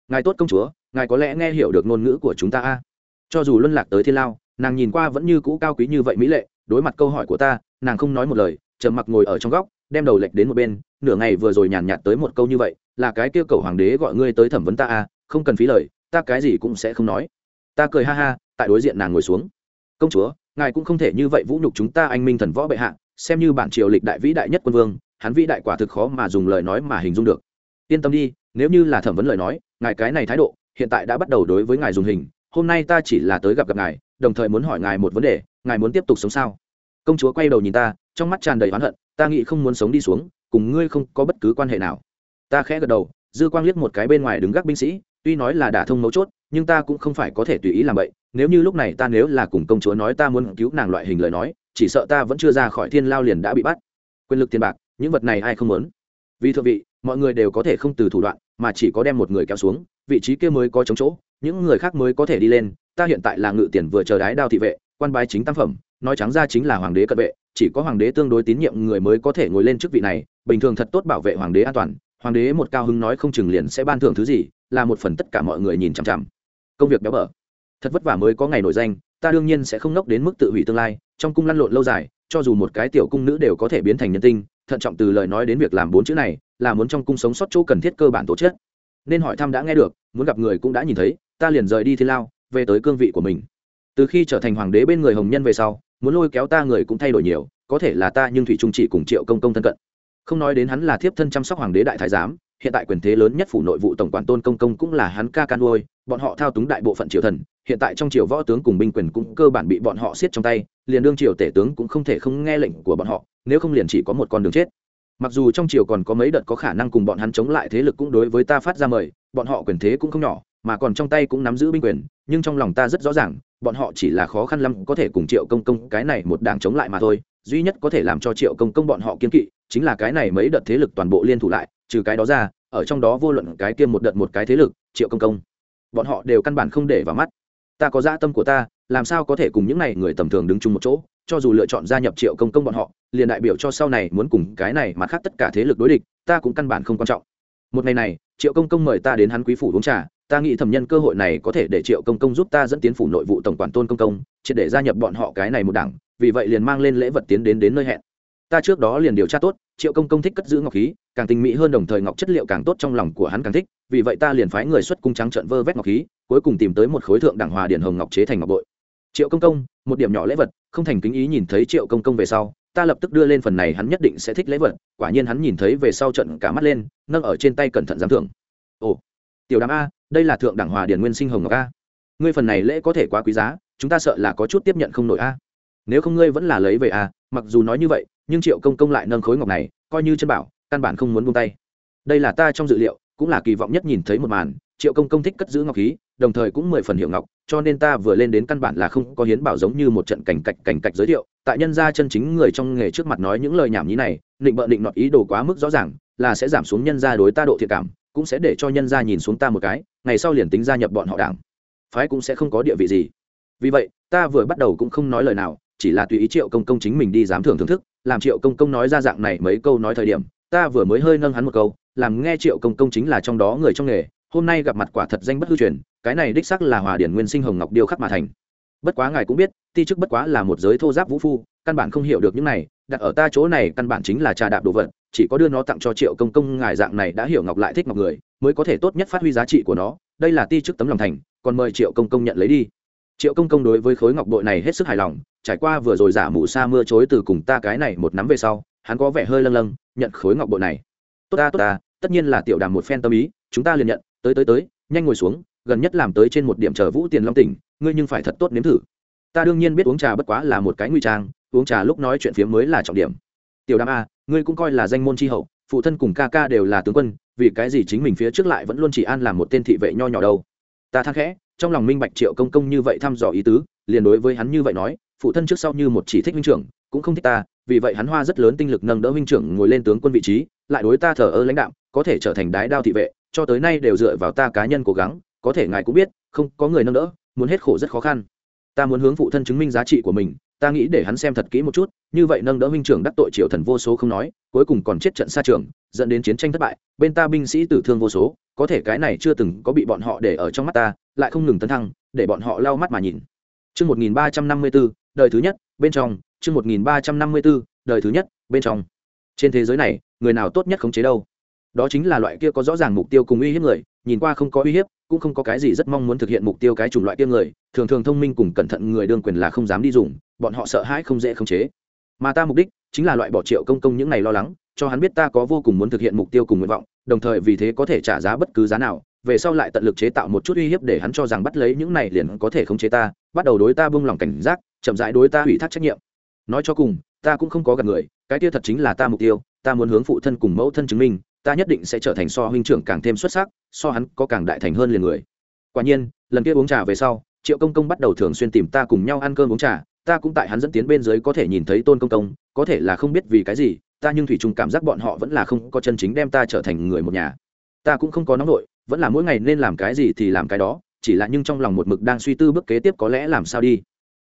Ngài tốt công chúa, ngài có lẽ nghe hiểu được ngôn ngữ của chúng ta a. Cho dù luân lạc tới thiên lao, nàng nhìn qua vẫn như cũ cao quý như vậy mỹ lệ, đối mặt câu hỏi của ta, nàng không nói một lời, trầm mặc ngồi ở trong góc, đem đầu lệch đến một bên nửa ngày vừa rồi nhàn nhạt tới một câu như vậy là cái kêu cầu hoàng đế gọi ngươi tới thẩm vấn ta à không cần phí lời ta cái gì cũng sẽ không nói. Ta cười ha ha, tại đối diện nàng ngồi xuống. Công chúa, ngài cũng không thể như vậy vũ nhục chúng ta anh minh thần võ bệ hạ, xem như bản triều lịch đại vĩ đại nhất quân vương, hắn vĩ đại quả thực khó mà dùng lời nói mà hình dung được. Yên tâm đi, nếu như là thẩm vấn lời nói, ngài cái này thái độ, hiện tại đã bắt đầu đối với ngài dùng hình, hôm nay ta chỉ là tới gặp gặp ngài, đồng thời muốn hỏi ngài một vấn đề, ngài muốn tiếp tục sống sao? Công chúa quay đầu nhìn ta, trong mắt tràn đầy oán hận, ta nghĩ không muốn sống đi xuống, cùng ngươi không có bất cứ quan hệ nào. Ta khẽ gật đầu, dư quang liếc một cái bên ngoài đứng gác binh sĩ tuy nói là đả thông mấu chốt, nhưng ta cũng không phải có thể tùy ý làm vậy nếu như lúc này ta nếu là cùng công chúa nói ta muốn cứu nàng loại hình lời nói, chỉ sợ ta vẫn chưa ra khỏi thiên lao liền đã bị bắt. Quyền lực tiền bạc, những vật này ai không muốn? Vì thượng vị, mọi người đều có thể không từ thủ đoạn, mà chỉ có đem một người kéo xuống, vị trí kia mới có chống chỗ, những người khác mới có thể đi lên. Ta hiện tại là ngự tiền vừa chờ đái đao thị vệ, quan bái chính tam phẩm, nói trắng ra chính là hoàng đế cận vệ, chỉ có hoàng đế tương đối tín nhiệm người mới có thể ngồi lên chức vị này, bình thường thật tốt bảo vệ hoàng đế an toàn, hoàng đế một cao hứng nói không chừng liền sẽ ban thưởng thứ gì là một phần tất cả mọi người nhìn chằm chằm. Công việc béo bở. Thật vất vả mới có ngày nổi danh, ta đương nhiên sẽ không nốc đến mức tự hủy tương lai, trong cung lăn lộn lâu dài, cho dù một cái tiểu cung nữ đều có thể biến thành nhân tinh, thận trọng từ lời nói đến việc làm bốn chữ này, là muốn trong cung sống sót chỗ cần thiết cơ bản tổ chức. Nên hỏi thăm đã nghe được, muốn gặp người cũng đã nhìn thấy, ta liền rời đi thiên lao, về tới cương vị của mình. Từ khi trở thành hoàng đế bên người hồng nhân về sau, muốn lôi kéo ta người cũng thay đổi nhiều, có thể là ta nhưng thủy trung chỉ cùng triệu công công thân cận. Không nói đến hắn là thiếp thân chăm sóc hoàng đế đại thái giám hiện tại quyền thế lớn nhất phủ nội vụ tổng quản tôn công công cũng là hắn ca can nuôi, bọn họ thao túng đại bộ phận triều thần, hiện tại trong triều võ tướng cùng binh quyền cũng cơ bản bị bọn họ siết trong tay, liền đương triều tể tướng cũng không thể không nghe lệnh của bọn họ, nếu không liền chỉ có một con đường chết. Mặc dù trong triều còn có mấy đợt có khả năng cùng bọn hắn chống lại thế lực cũng đối với ta phát ra mời, bọn họ quyền thế cũng không nhỏ, mà còn trong tay cũng nắm giữ binh quyền, nhưng trong lòng ta rất rõ ràng, bọn họ chỉ là khó khăn lắm có thể cùng triệu công công cái này một đảng chống lại mà thôi, duy nhất có thể làm cho triệu công công bọn họ kiên kỵ, chính là cái này mấy đợt thế lực toàn bộ liên thủ lại trừ cái đó ra, ở trong đó vô luận cái kia một đợt một cái thế lực, triệu công công, bọn họ đều căn bản không để vào mắt. Ta có dã tâm của ta, làm sao có thể cùng những này người tầm thường đứng chung một chỗ, cho dù lựa chọn gia nhập triệu công công bọn họ, liền đại biểu cho sau này muốn cùng cái này mà khác tất cả thế lực đối địch, ta cũng căn bản không quan trọng. Một ngày này, triệu công công mời ta đến hắn quý phủ uống trà, ta nghĩ thẩm nhân cơ hội này có thể để triệu công công giúp ta dẫn tiến phủ nội vụ tổng quản tôn công công, triệt để gia nhập bọn họ cái này một đảng, vì vậy liền mang lên lễ vật tiến đến đến nơi hẹn. Ta trước đó liền điều tra tốt, triệu công công thích cất giữ ngọc khí càng tinh mỹ hơn đồng thời ngọc chất liệu càng tốt trong lòng của hắn càng thích, vì vậy ta liền phái người xuất cung trắng trận vơ vét ngọc khí, cuối cùng tìm tới một khối thượng đẳng hòa điển hồng ngọc chế thành ngọc bội. Triệu công công, một điểm nhỏ lễ vật, không thành kính ý nhìn thấy triệu công công về sau, ta lập tức đưa lên phần này hắn nhất định sẽ thích lễ vật, quả nhiên hắn nhìn thấy về sau trận cả mắt lên, nâng ở trên tay cẩn thận giám thưởng. Ồ, tiểu đàm a, đây là thượng đẳng hòa điển nguyên sinh hồng ngọc a. Ngươi phần này lễ có thể quá quý giá, chúng ta sợ là có chút tiếp nhận không nổi a. Nếu không ngươi vẫn là lấy về a, mặc dù nói như vậy, nhưng triệu công công lại nâng khối ngọc này, coi như chân bảo căn bản không muốn buông tay. Đây là ta trong dự liệu, cũng là kỳ vọng nhất nhìn thấy một màn, triệu công công thích cất giữ ngọc khí, đồng thời cũng mười phần hiệu ngọc, cho nên ta vừa lên đến căn bản là không có hiến bảo giống như một trận cảnh cạch cảnh cạch giới thiệu. Tại nhân gia chân chính người trong nghề trước mặt nói những lời nhảm nhí này định bợ định nọt ý đồ quá mức rõ ràng, là sẽ giảm xuống nhân gia đối ta độ thiệt cảm, cũng sẽ để cho nhân gia nhìn xuống ta một cái, ngày sau liền tính gia nhập bọn họ đảng. Phái cũng sẽ không có địa vị gì. Vì vậy, ta vừa bắt đầu cũng không nói lời nào, chỉ là tùy ý triệu công công chính mình đi dám thưởng thưởng thức, làm triệu công công nói ra dạng này mấy câu nói thời điểm ta vừa mới hơi nâng hắn một câu, làm nghe triệu công công chính là trong đó người trong nghề, hôm nay gặp mặt quả thật danh bất hư truyền, cái này đích sắc là hòa điển nguyên sinh hồng ngọc điêu khắc mà thành. Bất quá ngài cũng biết, ti chức bất quá là một giới thô giáp vũ phu, căn bản không hiểu được những này, đặt ở ta chỗ này căn bản chính là trà đạp đồ vật, chỉ có đưa nó tặng cho triệu công công, ngài dạng này đã hiểu ngọc lại thích ngọc người, mới có thể tốt nhất phát huy giá trị của nó, đây là ti chức tấm lòng thành, còn mời triệu công công nhận lấy đi. Triệu công công đối với khối ngọc bội này hết sức hài lòng, trải qua vừa rồi giả mù sa mưa chối từ cùng ta cái này một nắm về sau, hắn có vẻ hơi lâng lâng nhận khối ngọc bội này. Tốt ta tốt ta, tất nhiên là tiểu đàm một phen tâm ý, chúng ta liền nhận, tới tới tới, nhanh ngồi xuống, gần nhất làm tới trên một điểm chờ vũ tiền long tỉnh, ngươi nhưng phải thật tốt nếm thử. Ta đương nhiên biết uống trà bất quá là một cái nguy trang, uống trà lúc nói chuyện phía mới là trọng điểm. Tiểu đàm a, ngươi cũng coi là danh môn tri hậu, phụ thân cùng ca ca đều là tướng quân, vì cái gì chính mình phía trước lại vẫn luôn chỉ an làm một tên thị vệ nho nhỏ đâu? Ta thắc khẽ, trong lòng minh bạch triệu công công như vậy thăm dò ý tứ, liền đối với hắn như vậy nói, phụ thân trước sau như một chỉ thích huynh trưởng, cũng không thích ta vì vậy hắn hoa rất lớn tinh lực nâng đỡ huynh trưởng ngồi lên tướng quân vị trí lại đối ta thờ ơ lãnh đạo có thể trở thành đái đao thị vệ cho tới nay đều dựa vào ta cá nhân cố gắng có thể ngài cũng biết không có người nâng đỡ muốn hết khổ rất khó khăn. Ta muốn hướng phụ thân chứng minh giá trị của mình ta nghĩ để hắn xem thật kỹ một chút như vậy nâng đỡ huynh trưởng đắc tội triệu thần vô số không nói cuối cùng còn chết trận xa trường dẫn đến chiến tranh thất bại bên ta binh sĩ tử thương vô số có thể cái này chưa từng có bị bọn họ để ở trong mắt ta lại không ngừng tấn thăng để bọn họ lau mắt mà nhìn. Trước 1354, đời thứ nhất, bên trong, chương 1354, đời thứ nhất, bên trong. Trên thế giới này, người nào tốt nhất khống chế đâu? Đó chính là loại kia có rõ ràng mục tiêu cùng uy hiếp người, nhìn qua không có uy hiếp, cũng không có cái gì rất mong muốn thực hiện mục tiêu cái chủng loại kia người, thường thường thông minh cùng cẩn thận người đương quyền là không dám đi dùng, bọn họ sợ hãi không dễ khống chế. Mà ta mục đích chính là loại bỏ Triệu Công công những này lo lắng, cho hắn biết ta có vô cùng muốn thực hiện mục tiêu cùng nguyện vọng, đồng thời vì thế có thể trả giá bất cứ giá nào, về sau lại tận lực chế tạo một chút uy hiếp để hắn cho rằng bắt lấy những này liền có thể khống chế ta bắt đầu đối ta buông lòng cảnh giác chậm rãi đối ta hủy thác trách nhiệm nói cho cùng, ta cũng không có gặp người, cái kia thật chính là ta mục tiêu, ta muốn hướng phụ thân cùng mẫu thân chứng minh, ta nhất định sẽ trở thành so huynh trưởng càng thêm xuất sắc, so hắn có càng đại thành hơn liền người. Quả nhiên, lần kia uống trà về sau, triệu công công bắt đầu thường xuyên tìm ta cùng nhau ăn cơm uống trà, ta cũng tại hắn dẫn tiến bên dưới có thể nhìn thấy tôn công công, có thể là không biết vì cái gì, ta nhưng thủy chung cảm giác bọn họ vẫn là không có chân chính đem ta trở thành người một nhà. Ta cũng không có nóng nổi, vẫn là mỗi ngày nên làm cái gì thì làm cái đó, chỉ là nhưng trong lòng một mực đang suy tư bước kế tiếp có lẽ làm sao đi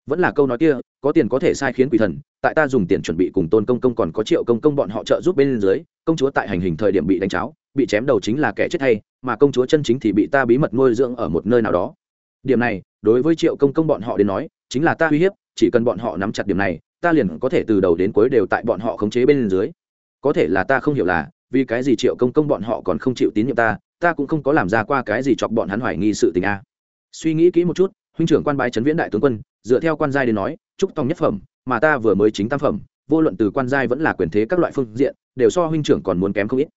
vẫn là câu nói kia, có tiền có thể sai khiến quỷ thần, tại ta dùng tiền chuẩn bị cùng tôn công công còn có triệu công công bọn họ trợ giúp bên dưới, công chúa tại hành hình thời điểm bị đánh cháo, bị chém đầu chính là kẻ chết hay, mà công chúa chân chính thì bị ta bí mật nuôi dưỡng ở một nơi nào đó. Điểm này, đối với triệu công công bọn họ đến nói, chính là ta uy hiếp, chỉ cần bọn họ nắm chặt điểm này, ta liền có thể từ đầu đến cuối đều tại bọn họ khống chế bên dưới. Có thể là ta không hiểu là, vì cái gì triệu công công bọn họ còn không chịu tín nhiệm ta ta cũng không có làm ra qua cái gì chọc bọn hắn hoài nghi sự tình a. Suy nghĩ kỹ một chút, huynh trưởng quan bái trấn viễn đại tướng quân dựa theo quan giai đến nói, trúc tòng nhất phẩm, mà ta vừa mới chính tam phẩm, vô luận từ quan giai vẫn là quyền thế các loại phương diện, đều so huynh trưởng còn muốn kém không ít.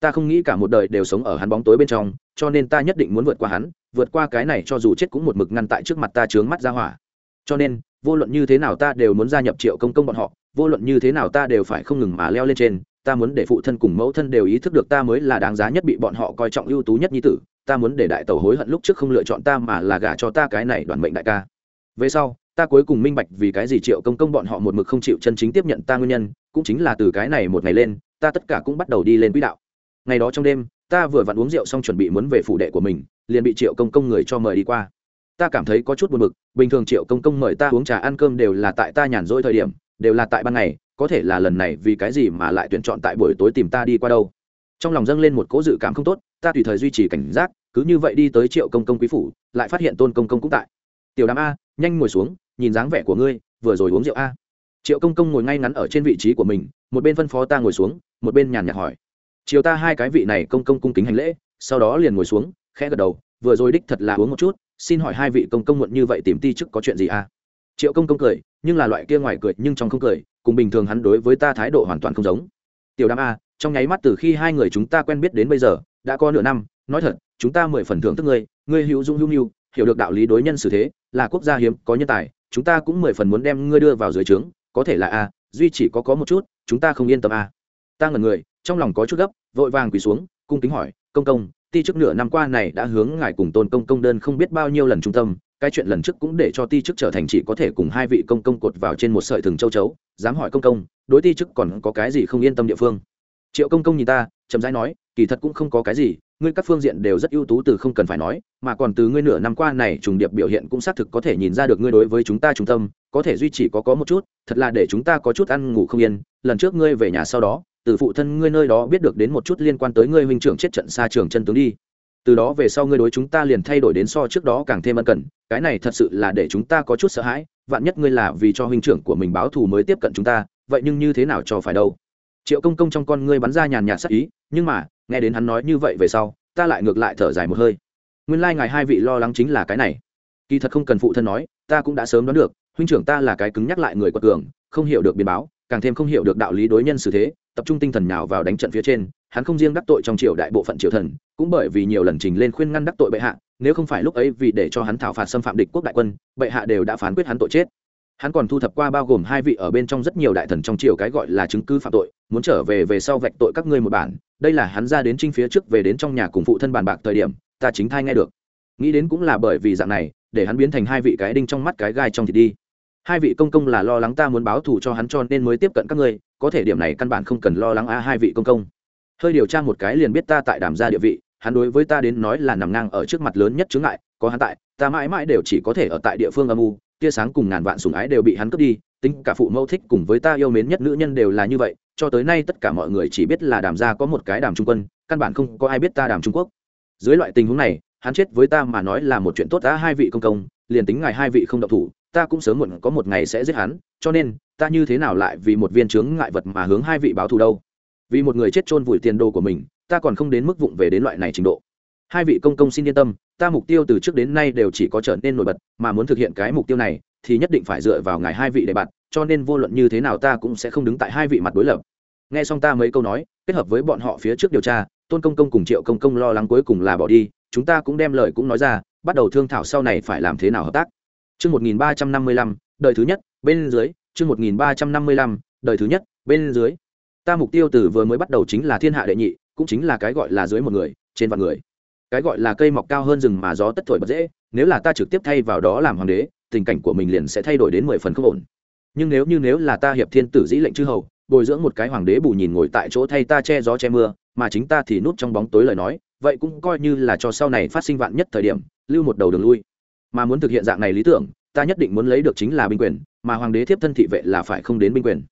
Ta không nghĩ cả một đời đều sống ở hắn bóng tối bên trong, cho nên ta nhất định muốn vượt qua hắn, vượt qua cái này cho dù chết cũng một mực ngăn tại trước mặt ta trướng mắt ra hỏa. Cho nên, vô luận như thế nào ta đều muốn gia nhập triệu công công bọn họ, vô luận như thế nào ta đều phải không ngừng mà leo lên trên, ta muốn để phụ thân cùng mẫu thân đều ý thức được ta mới là đáng giá nhất bị bọn họ coi trọng ưu tú nhất nhi tử, ta muốn để đại tẩu hối hận lúc trước không lựa chọn ta mà là gả cho ta cái này đoàn mệnh đại ca về sau, ta cuối cùng minh bạch vì cái gì triệu công công bọn họ một mực không chịu chân chính tiếp nhận ta nguyên nhân, cũng chính là từ cái này một ngày lên, ta tất cả cũng bắt đầu đi lên quỹ đạo. Ngày đó trong đêm, ta vừa vặn uống rượu xong chuẩn bị muốn về phủ đệ của mình, liền bị triệu công công người cho mời đi qua. Ta cảm thấy có chút buồn bực, bình thường triệu công công mời ta uống trà ăn cơm đều là tại ta nhàn rỗi thời điểm, đều là tại ban ngày, có thể là lần này vì cái gì mà lại tuyển chọn tại buổi tối tìm ta đi qua đâu. Trong lòng dâng lên một cỗ dự cảm không tốt, ta tùy thời duy trì cảnh giác, cứ như vậy đi tới triệu công công quý phủ, lại phát hiện tôn công công cũng tại. Tiểu đàm a nhanh ngồi xuống, nhìn dáng vẻ của ngươi, vừa rồi uống rượu a. Triệu công công ngồi ngay ngắn ở trên vị trí của mình, một bên phân phó ta ngồi xuống, một bên nhàn nhạt hỏi. Chiều ta hai cái vị này công công cung kính hành lễ, sau đó liền ngồi xuống, khẽ gật đầu, vừa rồi đích thật là uống một chút, xin hỏi hai vị công công muộn như vậy tìm ti chức có chuyện gì a? Triệu công công cười, nhưng là loại kia ngoài cười nhưng trong không cười, cùng bình thường hắn đối với ta thái độ hoàn toàn không giống. Tiểu đam a, trong nháy mắt từ khi hai người chúng ta quen biết đến bây giờ, đã có nửa năm, nói thật, chúng ta mười phần thưởng thức ngươi ngươi hữu dung hữu mưu hiểu được đạo lý đối nhân xử thế, là quốc gia hiếm, có nhân tài, chúng ta cũng mười phần muốn đem ngươi đưa vào dưới trướng, có thể là a, duy chỉ có có một chút, chúng ta không yên tâm a. Ta ngẩn người, trong lòng có chút gấp, vội vàng quỳ xuống, cung kính hỏi, công công, ti chức nửa năm qua này đã hướng ngài cùng tôn công công đơn không biết bao nhiêu lần trung tâm, cái chuyện lần trước cũng để cho ti chức trở thành chỉ có thể cùng hai vị công công cột vào trên một sợi thừng châu chấu, dám hỏi công công, đối ti chức còn có cái gì không yên tâm địa phương? Triệu công công nhìn ta, chậm rãi nói, kỳ thật cũng không có cái gì ngươi các phương diện đều rất ưu tú từ không cần phải nói, mà còn từ ngươi nửa năm qua này trùng điệp biểu hiện cũng xác thực có thể nhìn ra được ngươi đối với chúng ta trung tâm, có thể duy trì có có một chút, thật là để chúng ta có chút ăn ngủ không yên. Lần trước ngươi về nhà sau đó, từ phụ thân ngươi nơi đó biết được đến một chút liên quan tới ngươi huynh trưởng chết trận xa trường chân tướng đi. Từ đó về sau ngươi đối chúng ta liền thay đổi đến so trước đó càng thêm ân cần, cái này thật sự là để chúng ta có chút sợ hãi, vạn nhất ngươi là vì cho huynh trưởng của mình báo thù mới tiếp cận chúng ta, vậy nhưng như thế nào cho phải đâu? Triệu công công trong con ngươi bắn ra nhàn nhạt sắc ý, nhưng mà nghe đến hắn nói như vậy về sau, ta lại ngược lại thở dài một hơi. Nguyên lai、like、ngài hai vị lo lắng chính là cái này. Kỳ thật không cần phụ thân nói, ta cũng đã sớm đoán được, huynh trưởng ta là cái cứng nhắc lại người quật cường, không hiểu được biến báo, càng thêm không hiểu được đạo lý đối nhân xử thế, tập trung tinh thần nào vào đánh trận phía trên, hắn không riêng đắc tội trong triều đại bộ phận triều thần, cũng bởi vì nhiều lần trình lên khuyên ngăn đắc tội bệ hạ, nếu không phải lúc ấy vì để cho hắn thảo phạt xâm phạm địch quốc đại quân, bệ hạ đều đã phán quyết hắn tội chết. Hắn còn thu thập qua bao gồm hai vị ở bên trong rất nhiều đại thần trong triều cái gọi là chứng cứ phạm tội, muốn trở về về sau vạch tội các ngươi một bản đây là hắn ra đến trinh phía trước về đến trong nhà cùng phụ thân bàn bạc thời điểm, ta chính thai nghe được. Nghĩ đến cũng là bởi vì dạng này, để hắn biến thành hai vị cái đinh trong mắt cái gai trong thịt đi. Hai vị công công là lo lắng ta muốn báo thù cho hắn cho nên mới tiếp cận các ngươi, có thể điểm này căn bản không cần lo lắng a hai vị công công. Hơi điều tra một cái liền biết ta tại đàm gia địa vị, hắn đối với ta đến nói là nằm ngang ở trước mặt lớn nhất chướng ngại, có hắn tại, ta mãi mãi đều chỉ có thể ở tại địa phương âm u, tia sáng cùng ngàn vạn sùng ái đều bị hắn cướp đi tính cả phụ mẫu thích cùng với ta yêu mến nhất nữ nhân đều là như vậy, cho tới nay tất cả mọi người chỉ biết là đàm gia có một cái đàm trung quân, căn bản không có ai biết ta đàm trung quốc. Dưới loại tình huống này, hắn chết với ta mà nói là một chuyện tốt đã hai vị công công, liền tính ngài hai vị không độc thủ, ta cũng sớm muộn có một ngày sẽ giết hắn, cho nên, ta như thế nào lại vì một viên chướng ngại vật mà hướng hai vị báo thù đâu? Vì một người chết chôn vùi tiền đồ của mình, ta còn không đến mức vụng về đến loại này trình độ. Hai vị công công xin yên tâm, ta mục tiêu từ trước đến nay đều chỉ có trở nên nổi bật, mà muốn thực hiện cái mục tiêu này thì nhất định phải dựa vào ngài hai vị để bạn cho nên vô luận như thế nào ta cũng sẽ không đứng tại hai vị mặt đối lập nghe xong ta mấy câu nói kết hợp với bọn họ phía trước điều tra tôn công công cùng triệu công công lo lắng cuối cùng là bỏ đi chúng ta cũng đem lời cũng nói ra bắt đầu thương thảo sau này phải làm thế nào hợp tác Chương 1355, đời thứ nhất, bên dưới, chương 1355, đời thứ nhất, bên dưới. Ta mục tiêu từ vừa mới bắt đầu chính là thiên hạ đệ nhị, cũng chính là cái gọi là dưới một người, trên vạn người. Cái gọi là cây mọc cao hơn rừng mà gió tất thổi bật dễ, nếu là ta trực tiếp thay vào đó làm hoàng đế, tình cảnh của mình liền sẽ thay đổi đến mười phần không ổn. Nhưng nếu như nếu là ta hiệp thiên tử dĩ lệnh chư hầu, bồi dưỡng một cái hoàng đế bù nhìn ngồi tại chỗ thay ta che gió che mưa, mà chính ta thì núp trong bóng tối lời nói, vậy cũng coi như là cho sau này phát sinh vạn nhất thời điểm, lưu một đầu đường lui. Mà muốn thực hiện dạng này lý tưởng ta nhất định muốn lấy được chính là binh quyền mà hoàng đế thiếp thân thị vệ là phải không đến binh quyền.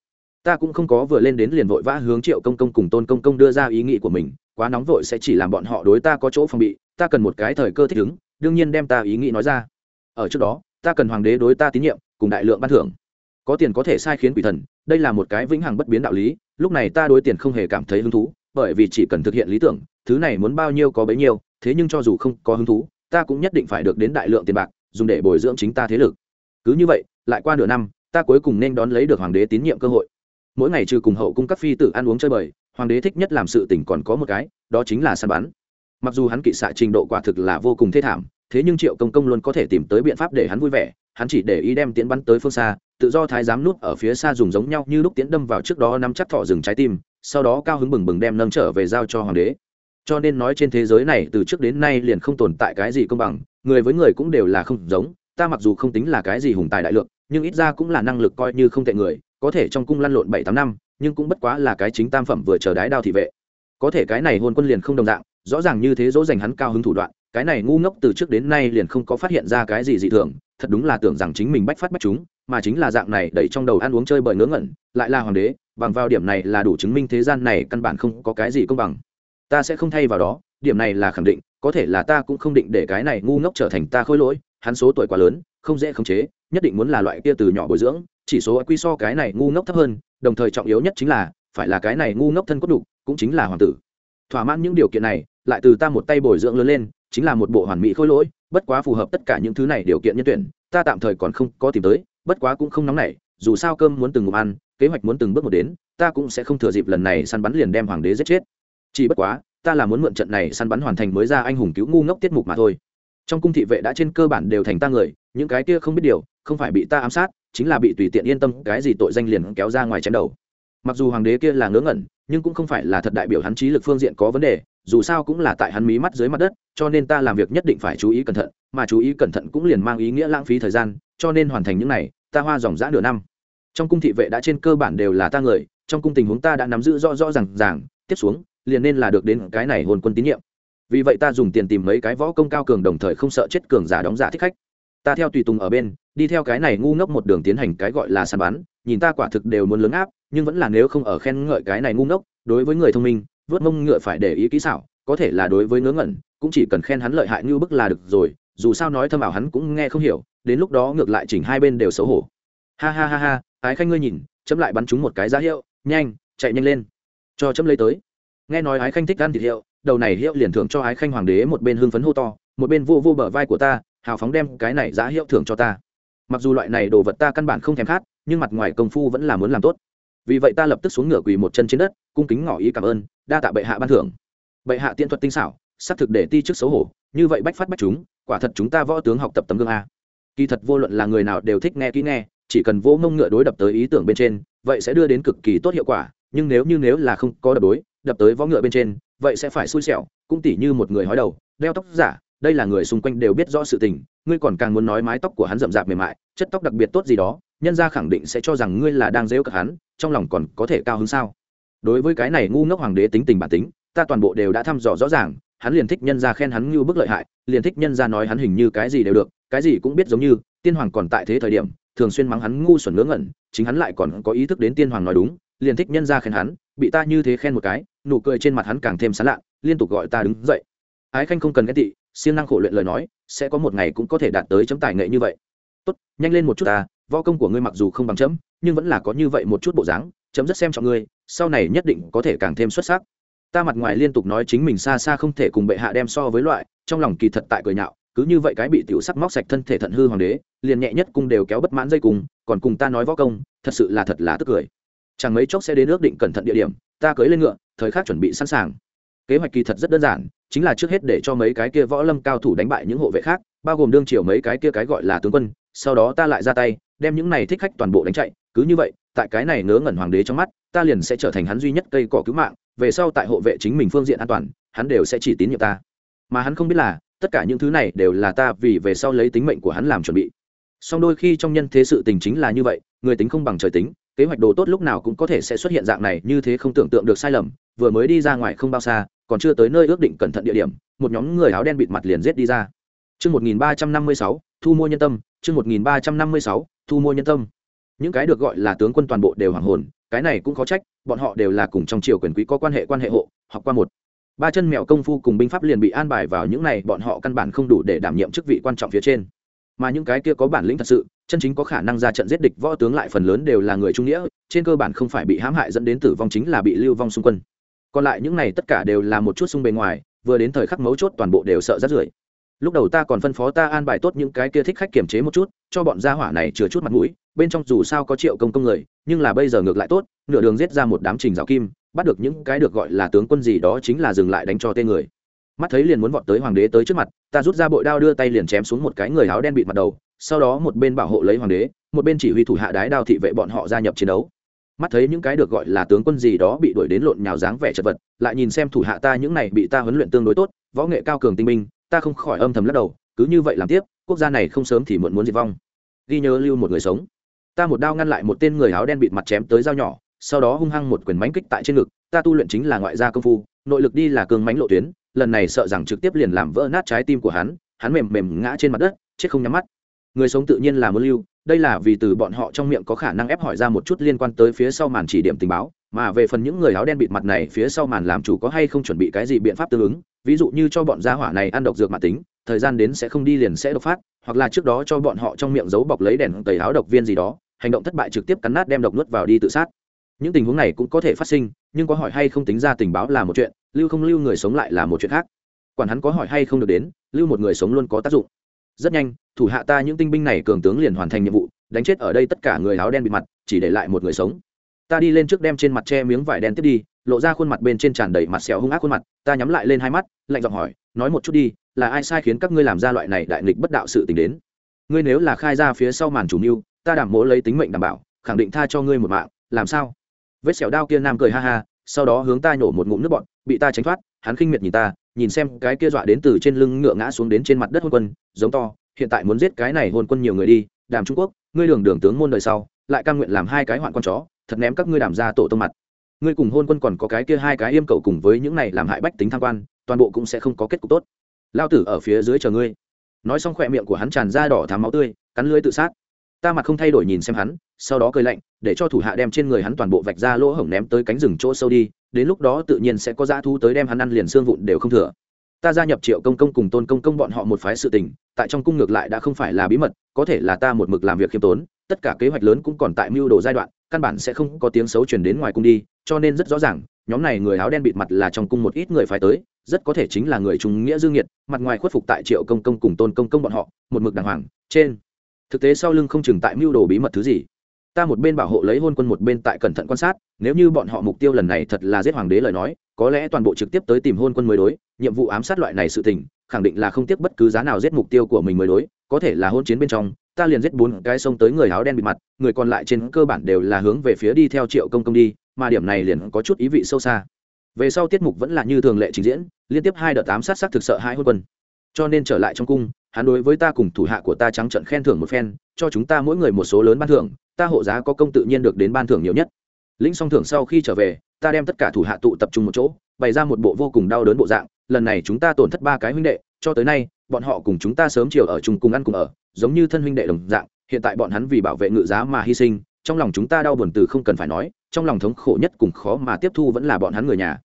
Ta cũng không có vừa lên đến liền vội vã hướng triệu công công cùng tôn công công đưa ra ý nghĩ của mình quá nóng vội sẽ chỉ làm bọn họ đối ta có chỗ phòng bị ta cần một cái thời cơ thích ứng đương nhiên đem ta ý nghĩ nói ra. Ở trước đó ta cần hoàng đế đối ta tín nhiệm, cùng đại lượng ban thưởng. Có tiền có thể sai khiến quỷ thần, đây là một cái vĩnh hằng bất biến đạo lý, lúc này ta đối tiền không hề cảm thấy hứng thú, bởi vì chỉ cần thực hiện lý tưởng, thứ này muốn bao nhiêu có bấy nhiêu, thế nhưng cho dù không có hứng thú, ta cũng nhất định phải được đến đại lượng tiền bạc, dùng để bồi dưỡng chính ta thế lực. Cứ như vậy, lại qua nửa năm, ta cuối cùng nên đón lấy được hoàng đế tín nhiệm cơ hội. Mỗi ngày trừ cùng hậu cung các phi tử ăn uống chơi bời, hoàng đế thích nhất làm sự tỉnh còn có một cái, đó chính là săn bắn. Mặc dù hắn kỵ xạ trình độ quả thực là vô cùng thê thảm thế nhưng triệu công công luôn có thể tìm tới biện pháp để hắn vui vẻ, hắn chỉ để ý đem tiễn bắn tới phương xa, tự do thái giám nút ở phía xa dùng giống nhau như lúc tiễn đâm vào trước đó nắm chắc thọ rừng trái tim, sau đó cao hứng bừng bừng đem nâng trở về giao cho hoàng đế. Cho nên nói trên thế giới này, từ trước đến nay liền không tồn tại cái gì công bằng, người với người cũng đều là không giống, ta mặc dù không tính là cái gì hùng tài đại lượng, nhưng ít ra cũng là năng lực coi như không tệ người, có thể trong cung lăn lộn bảy tám năm, nhưng cũng bất quá là cái chính tam phẩm vừa chờ đái đao thị vệ. Có thể cái này hôn quân liền không đồng dạng, rõ ràng như thế dỗ dành hắn cao hứng thủ đoạn cái này ngu ngốc từ trước đến nay liền không có phát hiện ra cái gì dị thường, thật đúng là tưởng rằng chính mình bách phát bách chúng, mà chính là dạng này đẩy trong đầu ăn uống chơi bời ngớ ngẩn, lại là hoàng đế, bằng vào điểm này là đủ chứng minh thế gian này căn bản không có cái gì công bằng. Ta sẽ không thay vào đó, điểm này là khẳng định, có thể là ta cũng không định để cái này ngu ngốc trở thành ta khôi lỗi, hắn số tuổi quá lớn, không dễ khống chế, nhất định muốn là loại kia từ nhỏ bồi dưỡng, chỉ số quy so cái này ngu ngốc thấp hơn, đồng thời trọng yếu nhất chính là, phải là cái này ngu ngốc thân cốt đục, cũng chính là hoàng tử. Thỏa mãn những điều kiện này lại từ ta một tay bồi dưỡng lớn lên, chính là một bộ hoàn mỹ khôi lỗi, bất quá phù hợp tất cả những thứ này điều kiện nhân tuyển, ta tạm thời còn không có tìm tới, bất quá cũng không nóng nảy, dù sao cơm muốn từng ngụm ăn, kế hoạch muốn từng bước một đến, ta cũng sẽ không thừa dịp lần này săn bắn liền đem hoàng đế giết chết. Chỉ bất quá, ta là muốn mượn trận này săn bắn hoàn thành mới ra anh hùng cứu ngu ngốc tiết mục mà thôi. Trong cung thị vệ đã trên cơ bản đều thành ta người, những cái kia không biết điều, không phải bị ta ám sát, chính là bị tùy tiện yên tâm, cái gì tội danh liền kéo ra ngoài chém đầu. Mặc dù hoàng đế kia là ngớ ngẩn nhưng cũng không phải là thật đại biểu hắn trí lực phương diện có vấn đề, dù sao cũng là tại hắn mí mắt dưới mặt đất, cho nên ta làm việc nhất định phải chú ý cẩn thận, mà chú ý cẩn thận cũng liền mang ý nghĩa lãng phí thời gian, cho nên hoàn thành những này, ta hoa dòng dã nửa năm. Trong cung thị vệ đã trên cơ bản đều là ta người, trong cung tình huống ta đã nắm giữ rõ rõ r à n g ràng, tiếp xuống, liền nên là được đến cái này hồn quân tín nhiệm. Vì vậy ta dùng tiền tìm mấy cái võ công cao cường đồng thời không sợ chết cường giả đóng giả thích khách. Ta theo tùy tùng ở bên, đi theo cái này ngu ngốc một đường tiến hành cái gọi là săn bắn, nhìn ta quả thực đều muốn lớn áp nhưng vẫn là nếu không ở khen ngợi cái này ngu ngốc, đối với người thông minh, vớt mông ngựa phải để ý kỹ xảo, có thể là đối với ngớ ngẩn, cũng chỉ cần khen hắn lợi hại như bức là được rồi, dù sao nói thâm ảo hắn cũng nghe không hiểu, đến lúc đó ngược lại chỉnh hai bên đều xấu hổ. Ha ha ha ha, ái khanh ngươi nhìn, chấm lại bắn chúng một cái giá hiệu, nhanh, chạy nhanh lên. Cho chấm lấy tới. Nghe nói ái khanh thích ăn thịt hiệu, đầu này hiệu liền thưởng cho ái khanh hoàng đế một bên hưng phấn hô to, một bên vô vô bờ vai của ta, hào phóng đem cái này giá hiệu thưởng cho ta. Mặc dù loại này đồ vật ta căn bản không thèm khát, nhưng mặt ngoài công phu vẫn là muốn làm tốt vì vậy ta lập tức xuống ngựa quỳ một chân trên đất, cung kính ngỏ ý cảm ơn, đa tạ bệ hạ ban thưởng. Bệ hạ tiện thuật tinh xảo, xác thực để ti trước xấu hổ, như vậy bách phát bách chúng, quả thật chúng ta võ tướng học tập tấm gương a. Kỳ thật vô luận là người nào đều thích nghe kỹ nghe, chỉ cần vỗ ngông ngựa đối đập tới ý tưởng bên trên, vậy sẽ đưa đến cực kỳ tốt hiệu quả, nhưng nếu như nếu là không có đập đối, đập tới võ ngựa bên trên, vậy sẽ phải xui xẻo, cũng tỉ như một người hói đầu, đeo tóc giả, đây là người xung quanh đều biết rõ sự tình, ngươi còn càng muốn nói mái tóc của hắn rậm rạp mềm mại, chất tóc đặc biệt tốt gì đó, nhân ra khẳng định sẽ cho rằng ngươi là đang dễu cợt hắn trong lòng còn có thể cao hứng sao? Đối với cái này ngu ngốc hoàng đế tính tình bản tính, ta toàn bộ đều đã thăm dò rõ ràng, hắn liền thích nhân ra khen hắn như bức lợi hại, liền thích nhân ra nói hắn hình như cái gì đều được, cái gì cũng biết giống như, tiên hoàng còn tại thế thời điểm, thường xuyên mắng hắn ngu xuẩn ngớ ngẩn, chính hắn lại còn có ý thức đến tiên hoàng nói đúng, liền thích nhân ra khen hắn, bị ta như thế khen một cái, nụ cười trên mặt hắn càng thêm sán lạ, liên tục gọi ta đứng dậy. Ái khanh không cần ghét tị, siêng năng khổ luyện lời nói, sẽ có một ngày cũng có thể đạt tới chấm tài nghệ như vậy. Tốt, nhanh lên một chút ta võ công của ngươi mặc dù không bằng chấm, nhưng vẫn là có như vậy một chút bộ dáng, chấm rất xem trọng ngươi, sau này nhất định có thể càng thêm xuất sắc. Ta mặt ngoài liên tục nói chính mình xa xa không thể cùng bệ hạ đem so với loại, trong lòng kỳ thật tại cười nhạo, cứ như vậy cái bị tiểu sắc móc sạch thân thể thận hư hoàng đế, liền nhẹ nhất cung đều kéo bất mãn dây cùng còn cùng ta nói võ công, thật sự là thật là tức cười. Chẳng mấy chốc sẽ đến ước định cẩn thận địa điểm, ta cưới lên ngựa, thời khắc chuẩn bị sẵn sàng. Kế hoạch kỳ thật rất đơn giản, chính là trước hết để cho mấy cái kia võ lâm cao thủ đánh bại những hộ vệ khác, bao gồm đương triều mấy cái kia cái gọi là tướng quân, sau đó ta lại ra tay đem những này thích khách toàn bộ đánh chạy cứ như vậy tại cái này ngớ ngẩn hoàng đế trong mắt ta liền sẽ trở thành hắn duy nhất cây cỏ cứu mạng về sau tại hộ vệ chính mình phương diện an toàn hắn đều sẽ chỉ tín nhiệm ta. Mà hắn không biết là tất cả những thứ này đều là ta vì về sau lấy tính mệnh của hắn làm chuẩn bị. Song đôi khi trong nhân thế sự tình chính là như vậy người tính không bằng trời tính kế hoạch đồ tốt lúc nào cũng có thể sẽ xuất hiện dạng này như thế không tưởng tượng được sai lầm vừa mới đi ra ngoài không bao xa còn chưa tới nơi ước định cẩn thận địa điểm một nhóm người áo đen bịt mặt liền giết đi ra. Chương 1356, thu mua nhân tâm, chương 1356, thu mua nhân tâm. Những cái được gọi là tướng quân toàn bộ đều hoàng hồn, cái này cũng khó trách, bọn họ đều là cùng trong triều quyền quý có quan hệ quan hệ hộ, học qua một. Ba chân mèo công phu cùng binh pháp liền bị an bài vào những này, bọn họ căn bản không đủ để đảm nhiệm chức vị quan trọng phía trên. Mà những cái kia có bản lĩnh thật sự, chân chính có khả năng ra trận giết địch võ tướng lại phần lớn đều là người trung nghĩa, trên cơ bản không phải bị hãm hại dẫn đến tử vong chính là bị lưu vong xung quân. Còn lại những này tất cả đều là một chút xung bề ngoài, vừa đến thời khắc mấu chốt toàn bộ đều sợ rất rưởi lúc đầu ta còn phân phó ta an bài tốt những cái kia thích khách kiềm chế một chút, cho bọn gia hỏa này chừa chút mặt mũi, bên trong dù sao có triệu công công người, nhưng là bây giờ ngược lại tốt, nửa đường giết ra một đám trình giáo kim, bắt được những cái được gọi là tướng quân gì đó chính là dừng lại đánh cho tên người. Mắt thấy liền muốn vọt tới hoàng đế tới trước mặt, ta rút ra bội đao đưa tay liền chém xuống một cái người áo đen bịt mặt đầu, sau đó một bên bảo hộ lấy hoàng đế, một bên chỉ huy thủ hạ đái đao thị vệ bọn họ gia nhập chiến đấu. Mắt thấy những cái được gọi là tướng quân gì đó bị đuổi đến lộn nhào dáng vẻ chật vật, lại nhìn xem thủ hạ ta những này bị ta huấn luyện tương đối tốt, võ nghệ cao cường tinh minh ta không khỏi âm thầm lắc đầu, cứ như vậy làm tiếp, quốc gia này không sớm thì muộn muốn diệt vong. Ghi nhớ lưu một người sống. Ta một đao ngăn lại một tên người áo đen bịt mặt chém tới dao nhỏ, sau đó hung hăng một quyền mánh kích tại trên ngực, ta tu luyện chính là ngoại gia công phu, nội lực đi là cường mánh lộ tuyến, lần này sợ rằng trực tiếp liền làm vỡ nát trái tim của hắn hắn mềm mềm ngã trên mặt đất, chết không nhắm mắt. Người sống tự nhiên là muốn lưu, đây là vì từ bọn họ trong miệng có khả năng ép hỏi ra một chút liên quan tới phía sau màn chỉ điểm tình báo, mà về phần những người áo đen bịt mặt này phía sau màn làm chủ có hay không chuẩn bị cái gì biện pháp tương ứng ví dụ như cho bọn gia hỏa này ăn độc dược mạng tính, thời gian đến sẽ không đi liền sẽ độc phát, hoặc là trước đó cho bọn họ trong miệng giấu bọc lấy đèn tẩy áo độc viên gì đó, hành động thất bại trực tiếp cắn nát đem độc nuốt vào đi tự sát. Những tình huống này cũng có thể phát sinh, nhưng có hỏi hay không tính ra tình báo là một chuyện, lưu không lưu người sống lại là một chuyện khác. Quản hắn có hỏi hay không được đến, lưu một người sống luôn có tác dụng. Rất nhanh, thủ hạ ta những tinh binh này cường tướng liền hoàn thành nhiệm vụ, đánh chết ở đây tất cả người áo đen bị mặt, chỉ để lại một người sống. Ta đi lên trước đem trên mặt che miếng vải đen tiếp đi lộ ra khuôn mặt bên trên tràn đầy mặt sẹo hung ác khuôn mặt, ta nhắm lại lên hai mắt, lạnh giọng hỏi, nói một chút đi, là ai sai khiến các ngươi làm ra loại này đại nghịch bất đạo sự tình đến? Ngươi nếu là khai ra phía sau màn chủ mưu, ta đảm mỗ lấy tính mệnh đảm bảo, khẳng định tha cho ngươi một mạng, làm sao? Vết sẹo đao kia nam cười ha ha, sau đó hướng ta nhổ một ngụm nước bọn bị ta tránh thoát, hắn khinh miệt nhìn ta, nhìn xem cái kia dọa đến từ trên lưng ngựa ngã xuống đến trên mặt đất hôn quân, giống to, hiện tại muốn giết cái này hôn quân nhiều người đi, đàm trung quốc, ngươi đường đường tướng môn đời sau, lại căn nguyện làm hai cái hoạn con chó, thật ném các ngươi đàm ra tổ tông mặt ngươi cùng hôn quân còn có cái kia hai cái yêm cậu cùng với những này làm hại bách tính tham quan, toàn bộ cũng sẽ không có kết cục tốt. Lao tử ở phía dưới chờ ngươi. Nói xong khỏe miệng của hắn tràn ra đỏ thám máu tươi, cắn lưới tự sát. Ta mặt không thay đổi nhìn xem hắn, sau đó cười lạnh, để cho thủ hạ đem trên người hắn toàn bộ vạch ra lỗ hổng ném tới cánh rừng chỗ sâu đi, đến lúc đó tự nhiên sẽ có dã thu tới đem hắn ăn liền xương vụn đều không thừa. Ta gia nhập triệu công công cùng tôn công công bọn họ một phái sự tình, tại trong cung ngược lại đã không phải là bí mật, có thể là ta một mực làm việc khiêm tốn, tất cả kế hoạch lớn cũng còn tại mưu đồ giai đoạn, căn bản sẽ không có tiếng xấu truyền đến ngoài cung đi cho nên rất rõ ràng, nhóm này người áo đen bịt mặt là trong cung một ít người phải tới, rất có thể chính là người trung nghĩa dương nhiệt mặt ngoài khuất phục tại triệu công công cùng tôn công công bọn họ, một mực đàng hoàng, trên. Thực tế sau lưng không chừng tại mưu đồ bí mật thứ gì. Ta một bên bảo hộ lấy hôn quân một bên tại cẩn thận quan sát, nếu như bọn họ mục tiêu lần này thật là giết hoàng đế lời nói, có lẽ toàn bộ trực tiếp tới tìm hôn quân mới đối, nhiệm vụ ám sát loại này sự tình, khẳng định là không tiếc bất cứ giá nào giết mục tiêu của mình mới đối, có thể là hôn chiến bên trong, ta liền giết bốn cái sông tới người áo đen bịt mặt, người còn lại trên cơ bản đều là hướng về phía đi theo triệu công công đi mà điểm này liền có chút ý vị sâu xa. Về sau tiết mục vẫn là như thường lệ trình diễn, liên tiếp hai đợt ám sát sát thực sợ hai hôn quân. Cho nên trở lại trong cung, hắn đối với ta cùng thủ hạ của ta trắng trận khen thưởng một phen, cho chúng ta mỗi người một số lớn ban thưởng, ta hộ giá có công tự nhiên được đến ban thưởng nhiều nhất. Lĩnh song thưởng sau khi trở về, ta đem tất cả thủ hạ tụ tập trung một chỗ, bày ra một bộ vô cùng đau đớn bộ dạng, lần này chúng ta tổn thất ba cái huynh đệ, cho tới nay, bọn họ cùng chúng ta sớm chiều ở chung cùng ăn cùng ở, giống như thân huynh đệ đồng dạng, hiện tại bọn hắn vì bảo vệ ngự giá mà hy sinh trong lòng chúng ta đau buồn từ không cần phải nói, trong lòng thống khổ nhất cùng khó mà tiếp thu vẫn là bọn hắn người nhà.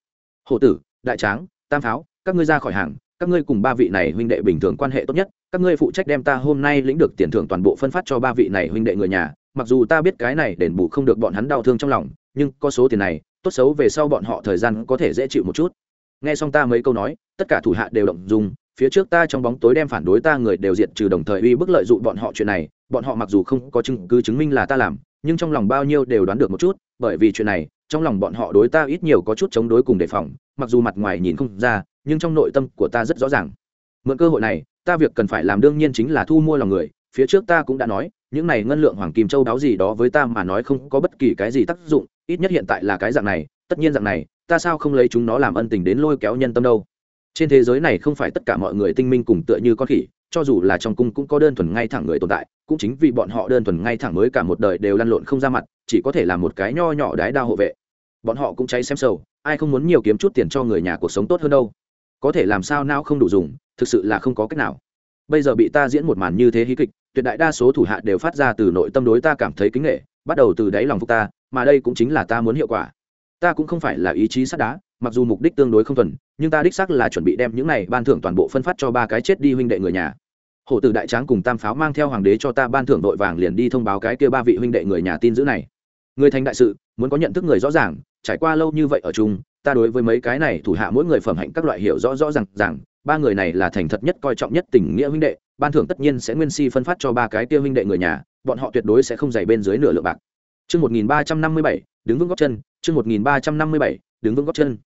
Hộ tử, đại tráng, tam pháo, các ngươi ra khỏi hàng, các ngươi cùng ba vị này huynh đệ bình thường quan hệ tốt nhất, các ngươi phụ trách đem ta hôm nay lĩnh được tiền thưởng toàn bộ phân phát cho ba vị này huynh đệ người nhà. Mặc dù ta biết cái này đền bù không được bọn hắn đau thương trong lòng, nhưng có số tiền này, tốt xấu về sau bọn họ thời gian có thể dễ chịu một chút. Nghe xong ta mấy câu nói, tất cả thủ hạ đều động dùng phía trước ta trong bóng tối đem phản đối ta người đều diệt trừ đồng thời uy bức lợi dụng bọn họ chuyện này. Bọn họ mặc dù không có chứng cứ chứng minh là ta làm nhưng trong lòng bao nhiêu đều đoán được một chút, bởi vì chuyện này, trong lòng bọn họ đối ta ít nhiều có chút chống đối cùng đề phòng, mặc dù mặt ngoài nhìn không ra, nhưng trong nội tâm của ta rất rõ ràng. Mượn cơ hội này, ta việc cần phải làm đương nhiên chính là thu mua lòng người, phía trước ta cũng đã nói, những này ngân lượng hoàng kim châu đáo gì đó với ta mà nói không có bất kỳ cái gì tác dụng, ít nhất hiện tại là cái dạng này, tất nhiên dạng này, ta sao không lấy chúng nó làm ân tình đến lôi kéo nhân tâm đâu. Trên thế giới này không phải tất cả mọi người tinh minh cùng tựa như con khỉ, cho dù là trong cung cũng có đơn thuần ngay thẳng người tồn tại cũng chính vì bọn họ đơn thuần ngay thẳng mới cả một đời đều lăn lộn không ra mặt, chỉ có thể là một cái nho nhỏ đái đao hộ vệ. Bọn họ cũng cháy xem sầu, ai không muốn nhiều kiếm chút tiền cho người nhà cuộc sống tốt hơn đâu. Có thể làm sao nào không đủ dùng, thực sự là không có cách nào. Bây giờ bị ta diễn một màn như thế hí kịch, tuyệt đại đa số thủ hạ đều phát ra từ nội tâm đối ta cảm thấy kính nghệ bắt đầu từ đáy lòng phục ta, mà đây cũng chính là ta muốn hiệu quả. Ta cũng không phải là ý chí sắt đá, mặc dù mục đích tương đối không thuần, nhưng ta đích xác là chuẩn bị đem những này ban thưởng toàn bộ phân phát cho ba cái chết đi huynh đệ người nhà hổ tử đại tráng cùng tam pháo mang theo hoàng đế cho ta ban thưởng đội vàng liền đi thông báo cái kia ba vị huynh đệ người nhà tin giữ này người thành đại sự muốn có nhận thức người rõ ràng trải qua lâu như vậy ở chung ta đối với mấy cái này thủ hạ mỗi người phẩm hạnh các loại hiểu rõ rõ rằng rằng ba người này là thành thật nhất coi trọng nhất tình nghĩa huynh đệ ban thưởng tất nhiên sẽ nguyên si phân phát cho ba cái kia huynh đệ người nhà bọn họ tuyệt đối sẽ không dày bên dưới nửa lượng bạc Chương 1357, đứng vững gót chân, chương 1357, đứng vững gót chân.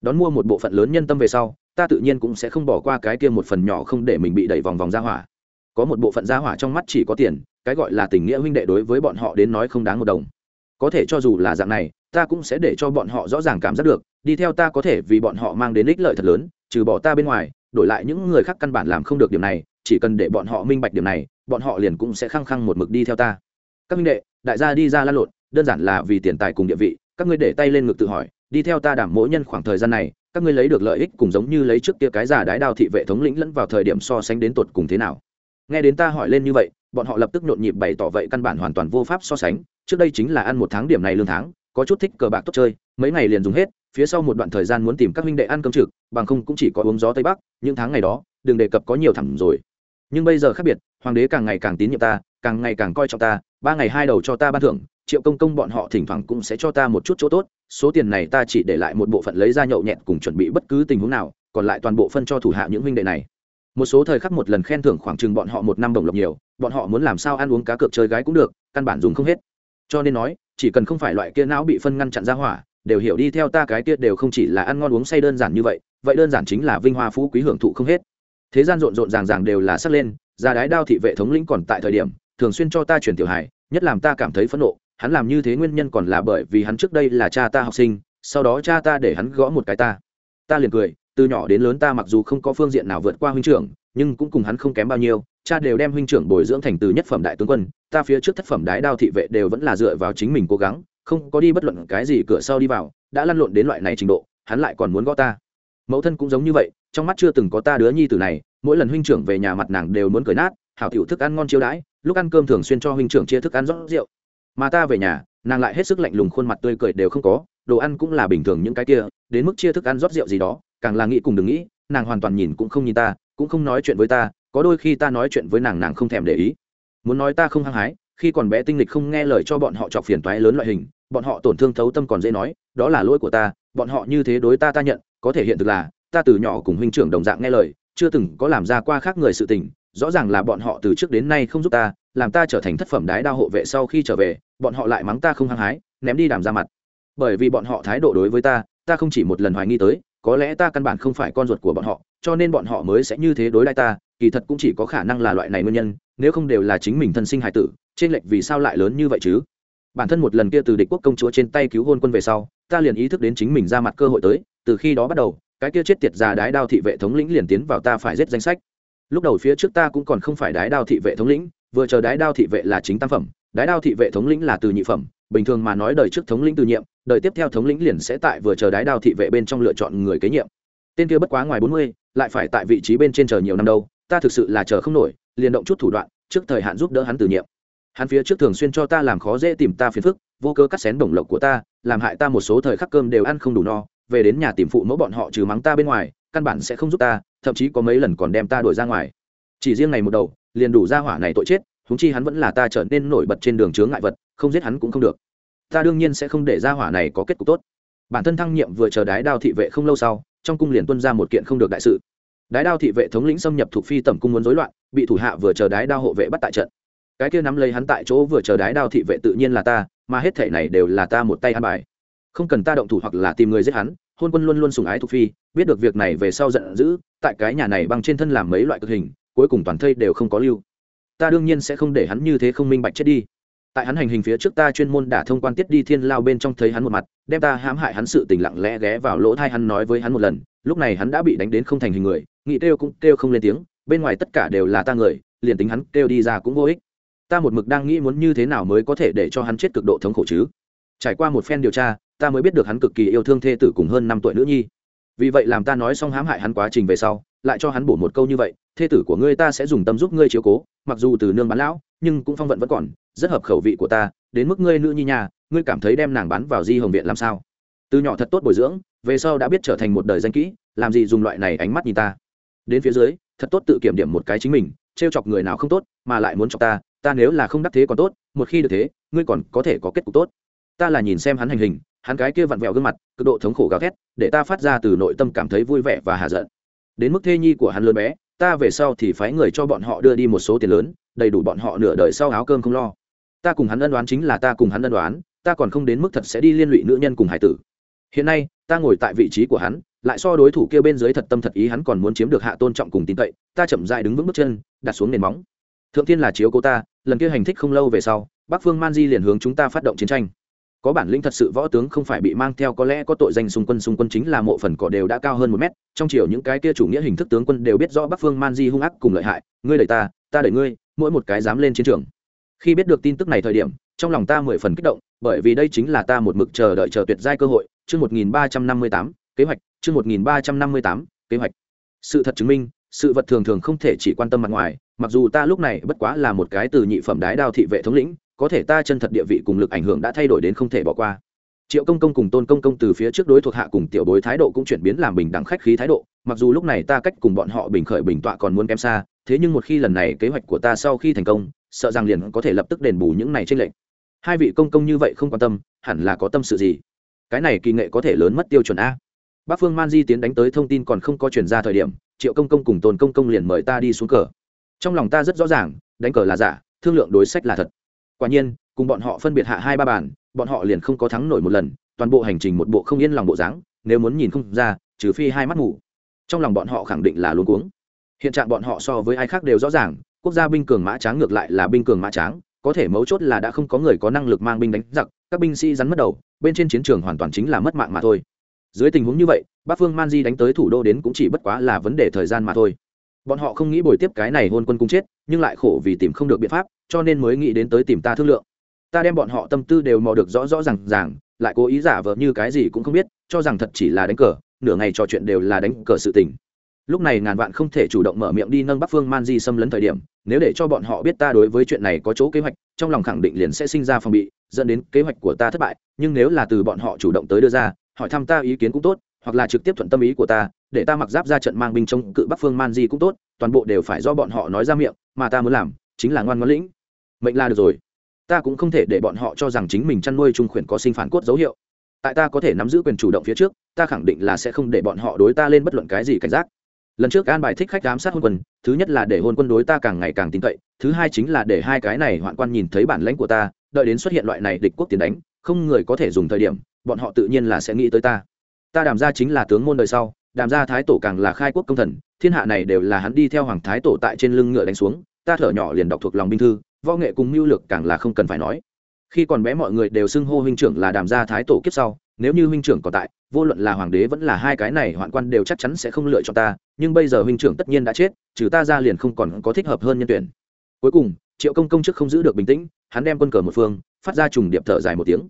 Đón mua một bộ phận lớn nhân tâm về sau, ta tự nhiên cũng sẽ không bỏ qua cái kia một phần nhỏ không để mình bị đẩy vòng vòng ra hỏa. Có một bộ phận ra hỏa trong mắt chỉ có tiền, cái gọi là tình nghĩa huynh đệ đối với bọn họ đến nói không đáng một đồng. Có thể cho dù là dạng này, ta cũng sẽ để cho bọn họ rõ ràng cảm giác được, đi theo ta có thể vì bọn họ mang đến ích lợi thật lớn, trừ bỏ ta bên ngoài, đổi lại những người khác căn bản làm không được điểm này, chỉ cần để bọn họ minh bạch điểm này, bọn họ liền cũng sẽ khăng khăng một mực đi theo ta. Các huynh đệ, đại gia đi ra lan lộn, đơn giản là vì tiền tài cùng địa vị các ngươi để tay lên ngực tự hỏi đi theo ta đảm mỗi nhân khoảng thời gian này các ngươi lấy được lợi ích cùng giống như lấy trước kia cái giả đái đao thị vệ thống lĩnh lẫn vào thời điểm so sánh đến tột cùng thế nào. Nghe đến ta hỏi lên như vậy, bọn họ lập tức nhộn nhịp bày tỏ vậy căn bản hoàn toàn vô pháp so sánh. Trước đây chính là ăn một tháng điểm này lương tháng, có chút thích cờ bạc tốt chơi, mấy ngày liền dùng hết, phía sau một đoạn thời gian muốn tìm các minh đệ ăn cơm trực, bằng không cũng chỉ có uống gió tây bắc, những tháng ngày đó, đừng đề cập có nhiều thẳm rồi. Nhưng bây giờ khác biệt, hoàng đế càng ngày càng tín nhiệm ta, càng ngày càng coi trọng ta, ba ngày hai đầu cho ta ban thưởng triệu công công bọn họ thỉnh thoảng cũng sẽ cho ta một chút chỗ tốt, số tiền này ta chỉ để lại một bộ phận lấy ra nhậu nhẹt cùng chuẩn bị bất cứ tình huống nào, còn lại toàn bộ phân cho thủ hạ những huynh đệ này. Một số thời khắc một lần khen thưởng khoảng chừng bọn họ một năm đồng lộc nhiều, bọn họ muốn làm sao ăn uống cá cược chơi gái cũng được, căn bản dùng không hết. Cho nên nói, chỉ cần không phải loại kia não bị phân ngăn chặn ra hỏa, đều hiểu đi theo ta cái kia đều không chỉ là ăn ngon uống say đơn giản như vậy vậy đơn giản chính là vinh hoa phú quý hưởng thụ không hết. Thế gian rộn rộn ràng ràng đều là sắc lên ra đái đao thị vệ thống lĩnh còn tại thời điểm, thường xuyên cho ta chuyển tiểu hài, nhất làm ta cảm thấy phẫn nộ hắn làm như thế nguyên nhân còn là bởi vì hắn trước đây là cha ta học sinh, sau đó cha ta để hắn gõ một cái ta. Ta liền cười, từ nhỏ đến lớn ta mặc dù không có phương diện nào vượt qua huynh trưởng, nhưng cũng cùng hắn không kém bao nhiêu, cha đều đem huynh trưởng bồi dưỡng thành từ nhất phẩm đại tướng quân, ta phía trước thất phẩm đái đao thị vệ đều vẫn là dựa vào chính mình cố gắng, không có đi bất luận cái gì cửa sau đi vào, đã lăn lộn đến loại này trình độ, hắn lại còn muốn gõ ta. Mẫu thân cũng giống như vậy, trong mắt chưa từng có ta đứa nhi tử này, mỗi lần huynh trưởng về nhà mặt nàng đều muốn cười nát, hảo tiểu thức ăn ngon chiêu đãi, lúc ăn cơm thường xuyên cho huynh trưởng chia thức ăn rót rượu mà ta về nhà, nàng lại hết sức lạnh lùng khuôn mặt tươi cười đều không có, đồ ăn cũng là bình thường những cái kia, đến mức chia thức ăn rót rượu gì đó, càng là nghĩ cùng đừng nghĩ, nàng hoàn toàn nhìn cũng không nhìn ta, cũng không nói chuyện với ta, có đôi khi ta nói chuyện với nàng nàng không thèm để ý. Muốn nói ta không hăng hái, khi còn bé tinh lịch không nghe lời cho bọn họ chọc phiền toái lớn loại hình, bọn họ tổn thương thấu tâm còn dễ nói, đó là lỗi của ta, bọn họ như thế đối ta ta nhận, có thể hiện thực là, ta từ nhỏ cùng huynh trưởng đồng dạng nghe lời, chưa từng có làm ra qua khác người sự tình, rõ ràng là bọn họ từ trước đến nay không giúp ta làm ta trở thành thất phẩm đái đao hộ vệ sau khi trở về, bọn họ lại mắng ta không hăng hái, ném đi đàm ra mặt. Bởi vì bọn họ thái độ đối với ta ta không chỉ một lần hoài nghi tới, có lẽ ta căn bản không phải con ruột của bọn họ, cho nên bọn họ mới sẽ như thế đối lại ta, kỳ thật cũng chỉ có khả năng là loại này nguyên nhân, nếu không đều là chính mình thân sinh hài tử, trên lệch vì sao lại lớn như vậy chứ? Bản thân một lần kia từ địch quốc công chúa trên tay cứu hôn quân về sau, ta liền ý thức đến chính mình ra mặt cơ hội tới, từ khi đó bắt đầu, cái kia chết tiệt già đái đao thị vệ thống lĩnh liền tiến vào ta phải giết danh sách. Lúc đầu phía trước ta cũng còn không phải đái đao thị vệ thống lĩnh vừa chờ đái đao thị vệ là chính tam phẩm, đái đao thị vệ thống lĩnh là từ nhị phẩm, bình thường mà nói đời trước thống lĩnh từ nhiệm, đời tiếp theo thống lĩnh liền sẽ tại vừa chờ đái đao thị vệ bên trong lựa chọn người kế nhiệm. Tên kia bất quá ngoài bốn mươi, lại phải tại vị trí bên trên chờ nhiều năm đâu, ta thực sự là chờ không nổi, liền động chút thủ đoạn, trước thời hạn giúp đỡ hắn từ nhiệm. Hắn phía trước thường xuyên cho ta làm khó dễ tìm ta phiền phức, vô cơ cắt xén đồng lộc của ta, làm hại ta một số thời khắc cơm đều ăn không đủ no, về đến nhà tìm phụ mẫu bọn họ trừ mắng ta bên ngoài, căn bản sẽ không giúp ta, thậm chí có mấy lần còn đem ta đuổi ra ngoài. Chỉ riêng ngày một đầu liền đủ ra hỏa này tội chết húng chi hắn vẫn là ta trở nên nổi bật trên đường chướng ngại vật, không giết hắn cũng không được. Ta đương nhiên sẽ không để ra hỏa này có kết cục tốt. Bản thân thăng nhiệm vừa chờ đái đao thị vệ không lâu sau, trong cung liền tuân ra một kiện không được đại sự. Đái đao thị vệ thống lĩnh xâm nhập thuộc phi tẩm cung muốn rối loạn, bị thủ hạ vừa chờ đái đao hộ vệ bắt tại trận. Cái kia nắm lấy hắn tại chỗ vừa chờ đái đao thị vệ tự nhiên là ta, mà hết thể này đều là ta một tay ăn bài. Không cần ta động thủ hoặc là tìm người giết hắn, hôn quân luôn luôn sùng ái thuộc phi, biết được việc này về sau giận dữ, tại cái nhà này bằng trên thân làm mấy loại cực hình cuối cùng toàn thây đều không có lưu. Ta đương nhiên sẽ không để hắn như thế không minh bạch chết đi. Tại hắn hành hình phía trước ta chuyên môn đả thông quan tiết đi thiên lao bên trong thấy hắn một mặt, đem ta hãm hại hắn sự tình lặng lẽ ghé vào lỗ thai hắn nói với hắn một lần, lúc này hắn đã bị đánh đến không thành hình người nghĩ kêu cũng kêu không lên tiếng, bên ngoài tất cả đều là ta người, liền tính hắn kêu đi ra cũng vô ích. Ta một mực đang nghĩ muốn như thế nào mới có thể để cho hắn chết cực độ thống khổ chứ. Trải qua một phen điều tra, ta mới biết được hắn cực kỳ yêu thương thê tử cùng hơn năm tuổi nữ nhi. Vì vậy làm ta nói xong hãm hại hắn quá trình về sau, lại cho hắn bổ một câu như vậy thê tử của ngươi ta sẽ dùng tâm giúp ngươi chiếu cố, mặc dù từ nương bán lão, nhưng cũng phong vận vẫn còn, rất hợp khẩu vị của ta, đến mức ngươi nữ nhi nhà, ngươi cảm thấy đem nàng bán vào di hồng viện làm sao? Từ nhỏ thật tốt bồi dưỡng, về sau đã biết trở thành một đời danh kỹ, làm gì dùng loại này ánh mắt nhìn ta? Đến phía dưới, thật tốt tự kiểm điểm một cái chính mình, trêu chọc người nào không tốt, mà lại muốn chọc ta ta nếu là không đắc thế còn tốt, một khi được thế, ngươi còn có thể có kết cục tốt. Ta là nhìn xem hắn hành hình, hắn cái kia vặn vẹo gương mặt, cực độ thống khổ gào thét, để ta phát ra từ nội tâm cảm thấy vui vẻ và hạ giận. Đến mức thê nhi của hắn lớn bé ta về sau thì phái người cho bọn họ đưa đi một số tiền lớn, đầy đủ bọn họ nửa đời sau áo cơm không lo. Ta cùng hắn ân đoán chính là ta cùng hắn ân đoán ta còn không đến mức thật sẽ đi liên lụy nữ nhân cùng hải tử. Hiện nay, ta ngồi tại vị trí của hắn, lại so đối thủ kia bên dưới thật tâm thật ý hắn còn muốn chiếm được hạ tôn trọng cùng tin cậy, ta chậm dại đứng vững bước chân, đặt xuống nền móng. Thượng thiên là chiếu cô ta, lần kia hành thích không lâu về sau, bắc phương man di liền hướng chúng ta phát động chiến tranh có bản lĩnh thật sự võ tướng không phải bị mang theo, có lẽ có tội danh xung quân xung quân chính là mộ phần cỏ đều đã cao hơn một mét. Trong chiều những cái kia chủ nghĩa hình thức tướng quân đều biết rõ bắc phương man di hung ác cùng lợi hại. Ngươi đẩy ta ta đẩy ngươi, mỗi một cái dám lên chiến trường. Khi biết được tin tức này thời điểm, trong lòng ta mười phần kích động, bởi vì đây chính là ta một mực chờ đợi chờ tuyệt giai cơ hội. Chương một nghìn ba trăm năm mươi tám, kế hoạch, chương một nghìn ba trăm năm mươi tám, kế hoạch. Sự thật chứng minh, sự vật thường thường không thể chỉ quan tâm mặt ngoài, mặc dù ta lúc này bất quá là một cái từ nhị phẩm đái đao thị vệ thống lĩnh có thể ta chân thật địa vị cùng lực ảnh hưởng đã thay đổi đến không thể bỏ qua. Triệu công công cùng tôn công công từ phía trước đối thuộc hạ cùng tiểu bối thái độ cũng chuyển biến làm bình đẳng khách khí thái độ, mặc dù lúc này ta cách cùng bọn họ bình khởi bình tọa còn muốn kém xa, thế nhưng một khi lần này kế hoạch của ta sau khi thành công, sợ rằng liền có thể lập tức đền bù những này trên lệnh hai vị công công như vậy không quan tâm, hẳn là có tâm sự gì? Cái này kỳ nghệ có thể lớn mất tiêu chuẩn a. Bác phương man di tiến đánh tới thông tin còn không có chuyển ra thời điểm, triệu công công cùng tôn công công liền mời ta đi xuống cờ. Trong lòng ta rất rõ ràng, đánh cờ là giả, thương lượng đối sách là thật quả nhiên, cùng bọn họ phân biệt hạ hai ba bàn, bọn họ liền không có thắng nổi một lần, toàn bộ hành trình một bộ không yên lòng bộ dáng, nếu muốn nhìn không ra, trừ phi hai mắt ngủ. Trong lòng bọn họ khẳng định là luôn cuống. Hiện trạng bọn họ so với ai khác đều rõ ràng, quốc gia binh cường mã tráng ngược lại là binh cường mã tráng, có thể mấu chốt là đã không có người có năng lực mang binh đánh giặc, các binh sĩ rắn mất đầu, bên trên chiến trường hoàn toàn chính là mất mạng mà thôi. Dưới tình huống như vậy, bắc phương man di đánh tới thủ đô đến cũng chỉ bất quá là vấn đề thời gian mà thôi bọn họ không nghĩ bồi tiếp cái này hôn quân cung chết, nhưng lại khổ vì tìm không được biện pháp, cho nên mới nghĩ đến tới tìm ta thương lượng. Ta đem bọn họ tâm tư đều mò được rõ rõ r à n g ràng, lại cố ý giả vờ như cái gì cũng không biết, cho rằng thật chỉ là đánh cờ, nửa ngày trò chuyện đều là đánh cờ sự tình. Lúc này ngàn vạn không thể chủ động mở miệng đi nâng bắc phương man di xâm lấn thời điểm, nếu để cho bọn họ biết ta đối với chuyện này có chỗ kế hoạch, trong lòng khẳng định liền sẽ sinh ra phòng bị, dẫn đến kế hoạch của ta thất bại, nhưng nếu là từ bọn họ chủ động tới đưa ra, hỏi thăm ta ý kiến cũng tốt hoặc là trực tiếp thuận tâm ý của ta, để ta mặc giáp ra trận mang binh chống cự bắc phương man di cũng tốt, toàn bộ đều phải do bọn họ nói ra miệng, mà ta muốn làm chính là ngoan ngoãn lĩnh. Mệnh là được rồi. Ta cũng không thể để bọn họ cho rằng chính mình chăn nuôi trung khuyển có sinh phản cốt dấu hiệu. Tại ta có thể nắm giữ quyền chủ động phía trước, ta khẳng định là sẽ không để bọn họ đối ta lên bất luận cái gì cảnh giác. Lần trước an bài thích khách giám sát hôn quân, thứ nhất là để hôn quân đối ta càng ngày càng tin cậy, thứ hai chính là để hai cái này hoạn quan nhìn thấy bản lãnh của ta, đợi đến xuất hiện loại này địch quốc tiền đánh, không người có thể dùng thời điểm, bọn họ tự nhiên là sẽ nghĩ tới ta ta đàm Gia chính là tướng môn đời sau, đàm Gia thái tổ càng là khai quốc công thần, thiên hạ này đều là hắn đi theo hoàng thái tổ tại trên lưng ngựa đánh xuống, ta thở nhỏ liền đọc thuộc lòng binh thư, võ nghệ cùng mưu lược càng là không cần phải nói. Khi còn bé mọi người đều xưng hô huynh trưởng là đàm gia thái tổ kiếp sau, nếu như huynh trưởng còn tại, vô luận là hoàng đế vẫn là hai cái này hoạn quan đều chắc chắn sẽ không lựa chọn ta, nhưng bây giờ huynh trưởng tất nhiên đã chết, trừ ta ra liền không còn có thích hợp hơn nhân tuyển. Cuối cùng, triệu công công chức không giữ được bình tĩnh, hắn đem quân cờ một phương, phát ra trùng điệp thở dài một tiếng.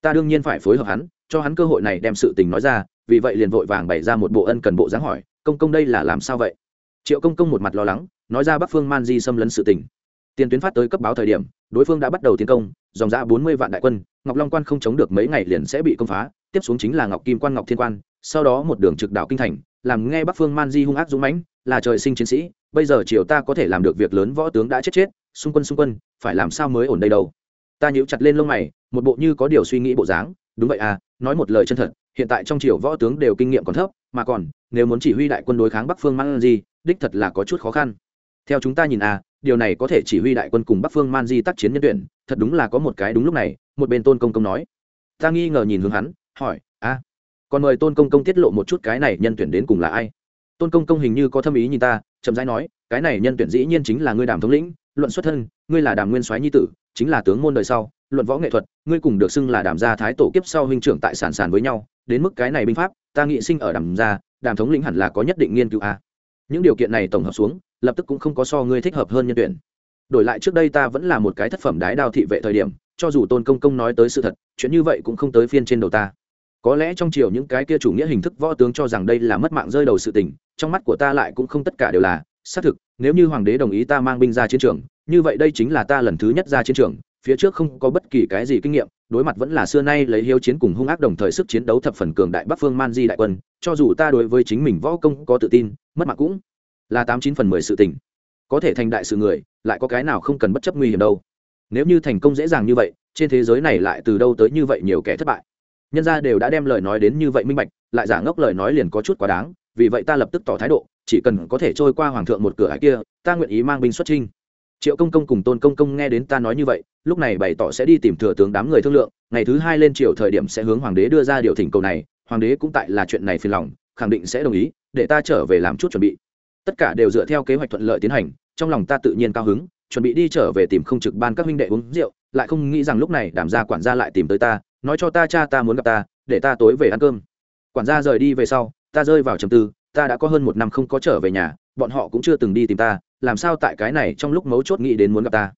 Ta đương nhiên phải phối hợp hắn cho hắn cơ hội này đem sự tình nói ra, vì vậy liền vội vàng bày ra một bộ ân cần bộ dáng hỏi, công công đây là làm sao vậy? Triệu công công một mặt lo lắng, nói ra bắc phương man di xâm lấn sự tình. Tiền tuyến phát tới cấp báo thời điểm, đối phương đã bắt đầu tiến công, dòng ra bốn mươi vạn đại quân, ngọc long quan không chống được mấy ngày liền sẽ bị công phá, tiếp xuống chính là ngọc kim quan, ngọc thiên quan, sau đó một đường trực đạo kinh thành, làm nghe bắc phương man di hung ác dũng mãnh, là trời sinh chiến sĩ, bây giờ triều ta có thể làm được việc lớn võ tướng đã chết chết, xung quân xung quân, phải làm sao mới ổn đây đâu? Ta nhíu chặt lên lông mày, một bộ như có điều suy nghĩ bộ dáng đúng vậy à nói một lời chân thật, hiện tại trong triều võ tướng đều kinh nghiệm còn thấp, mà còn, nếu muốn chỉ huy đại quân đối kháng bắc phương man di, đích thật là có chút khó khăn. Theo chúng ta nhìn à điều này có thể chỉ huy đại quân cùng bắc phương man di tác chiến nhân tuyển, thật đúng là có một cái đúng lúc này, một bên tôn công công nói. Ta nghi ngờ nhìn hướng hắn, hỏi, a, còn mời tôn công công tiết lộ một chút cái này nhân tuyển đến cùng là ai? Tôn công công hình như có thâm ý nhìn ta, chậm rãi nói, cái này nhân tuyển dĩ nhiên chính là ngươi đàm thống lĩnh, luận xuất thân, ngươi là đàm nguyên soái nhi tử, chính là tướng môn đời sau luận võ nghệ thuật, ngươi cùng được xưng là đàm gia thái tổ kiếp sau huynh trưởng tại sản sản với nhau, đến mức cái này binh pháp, ta nghĩ sinh ở đàm gia, đàm thống lĩnh hẳn là có nhất định nghiên cứu a. Những điều kiện này tổng hợp xuống, lập tức cũng không có so ngươi thích hợp hơn nhân tuyển. Đổi lại trước đây ta vẫn là một cái thất phẩm đái đao thị vệ thời điểm, cho dù tôn công công nói tới sự thật, chuyện như vậy cũng không tới phiên trên đầu ta. Có lẽ trong chiều những cái kia chủ nghĩa hình thức võ tướng cho rằng đây là mất mạng rơi đầu sự tình, trong mắt của ta lại cũng không tất cả đều là, xác thực, nếu như hoàng đế đồng ý ta mang binh ra chiến trường, như vậy đây chính là ta lần thứ nhất ra chiến trường phía trước không có bất kỳ cái gì kinh nghiệm, đối mặt vẫn là xưa nay lấy hiếu chiến cùng hung ác đồng thời sức chiến đấu thập phần cường đại bắc phương man di đại quân, cho dù ta đối với chính mình võ công có tự tin, mất mạng cũng là tám chín phần mười sự tình. Có thể thành đại sự người, lại có cái nào không cần bất chấp nguy hiểm đâu. Nếu như thành công dễ dàng như vậy, trên thế giới này lại từ đâu tới như vậy nhiều kẻ thất bại? Nhân gia đều đã đem lời nói đến như vậy minh bạch, lại giả ngốc lời nói liền có chút quá đáng, vì vậy ta lập tức tỏ thái độ, chỉ cần có thể trôi qua hoàng thượng một cửa hải kia, ta nguyện ý mang binh xuất trinh triệu công công cùng tôn công công nghe đến ta nói như vậy, lúc này bày tỏ sẽ đi tìm thừa tướng đám người thương lượng, ngày thứ hai lên triều thời điểm sẽ hướng hoàng đế đưa ra điều thỉnh cầu này, hoàng đế cũng tại là chuyện này phiền lòng, khẳng định sẽ đồng ý, để ta trở về làm chút chuẩn bị. Tất cả đều dựa theo kế hoạch thuận lợi tiến hành, trong lòng ta tự nhiên cao hứng, chuẩn bị đi trở về tìm không trực ban các huynh đệ uống rượu, lại không nghĩ rằng lúc này đảm gia quản gia lại tìm tới ta, nói cho ta cha ta muốn gặp ta, để ta tối về ăn cơm. Quản gia rời đi về sau, ta rơi vào trầm tư, ta đã có hơn một năm không có trở về nhà, bọn họ cũng chưa từng đi tìm ta làm sao tại cái này trong lúc mấu chốt nghĩ đến muốn gặp ta?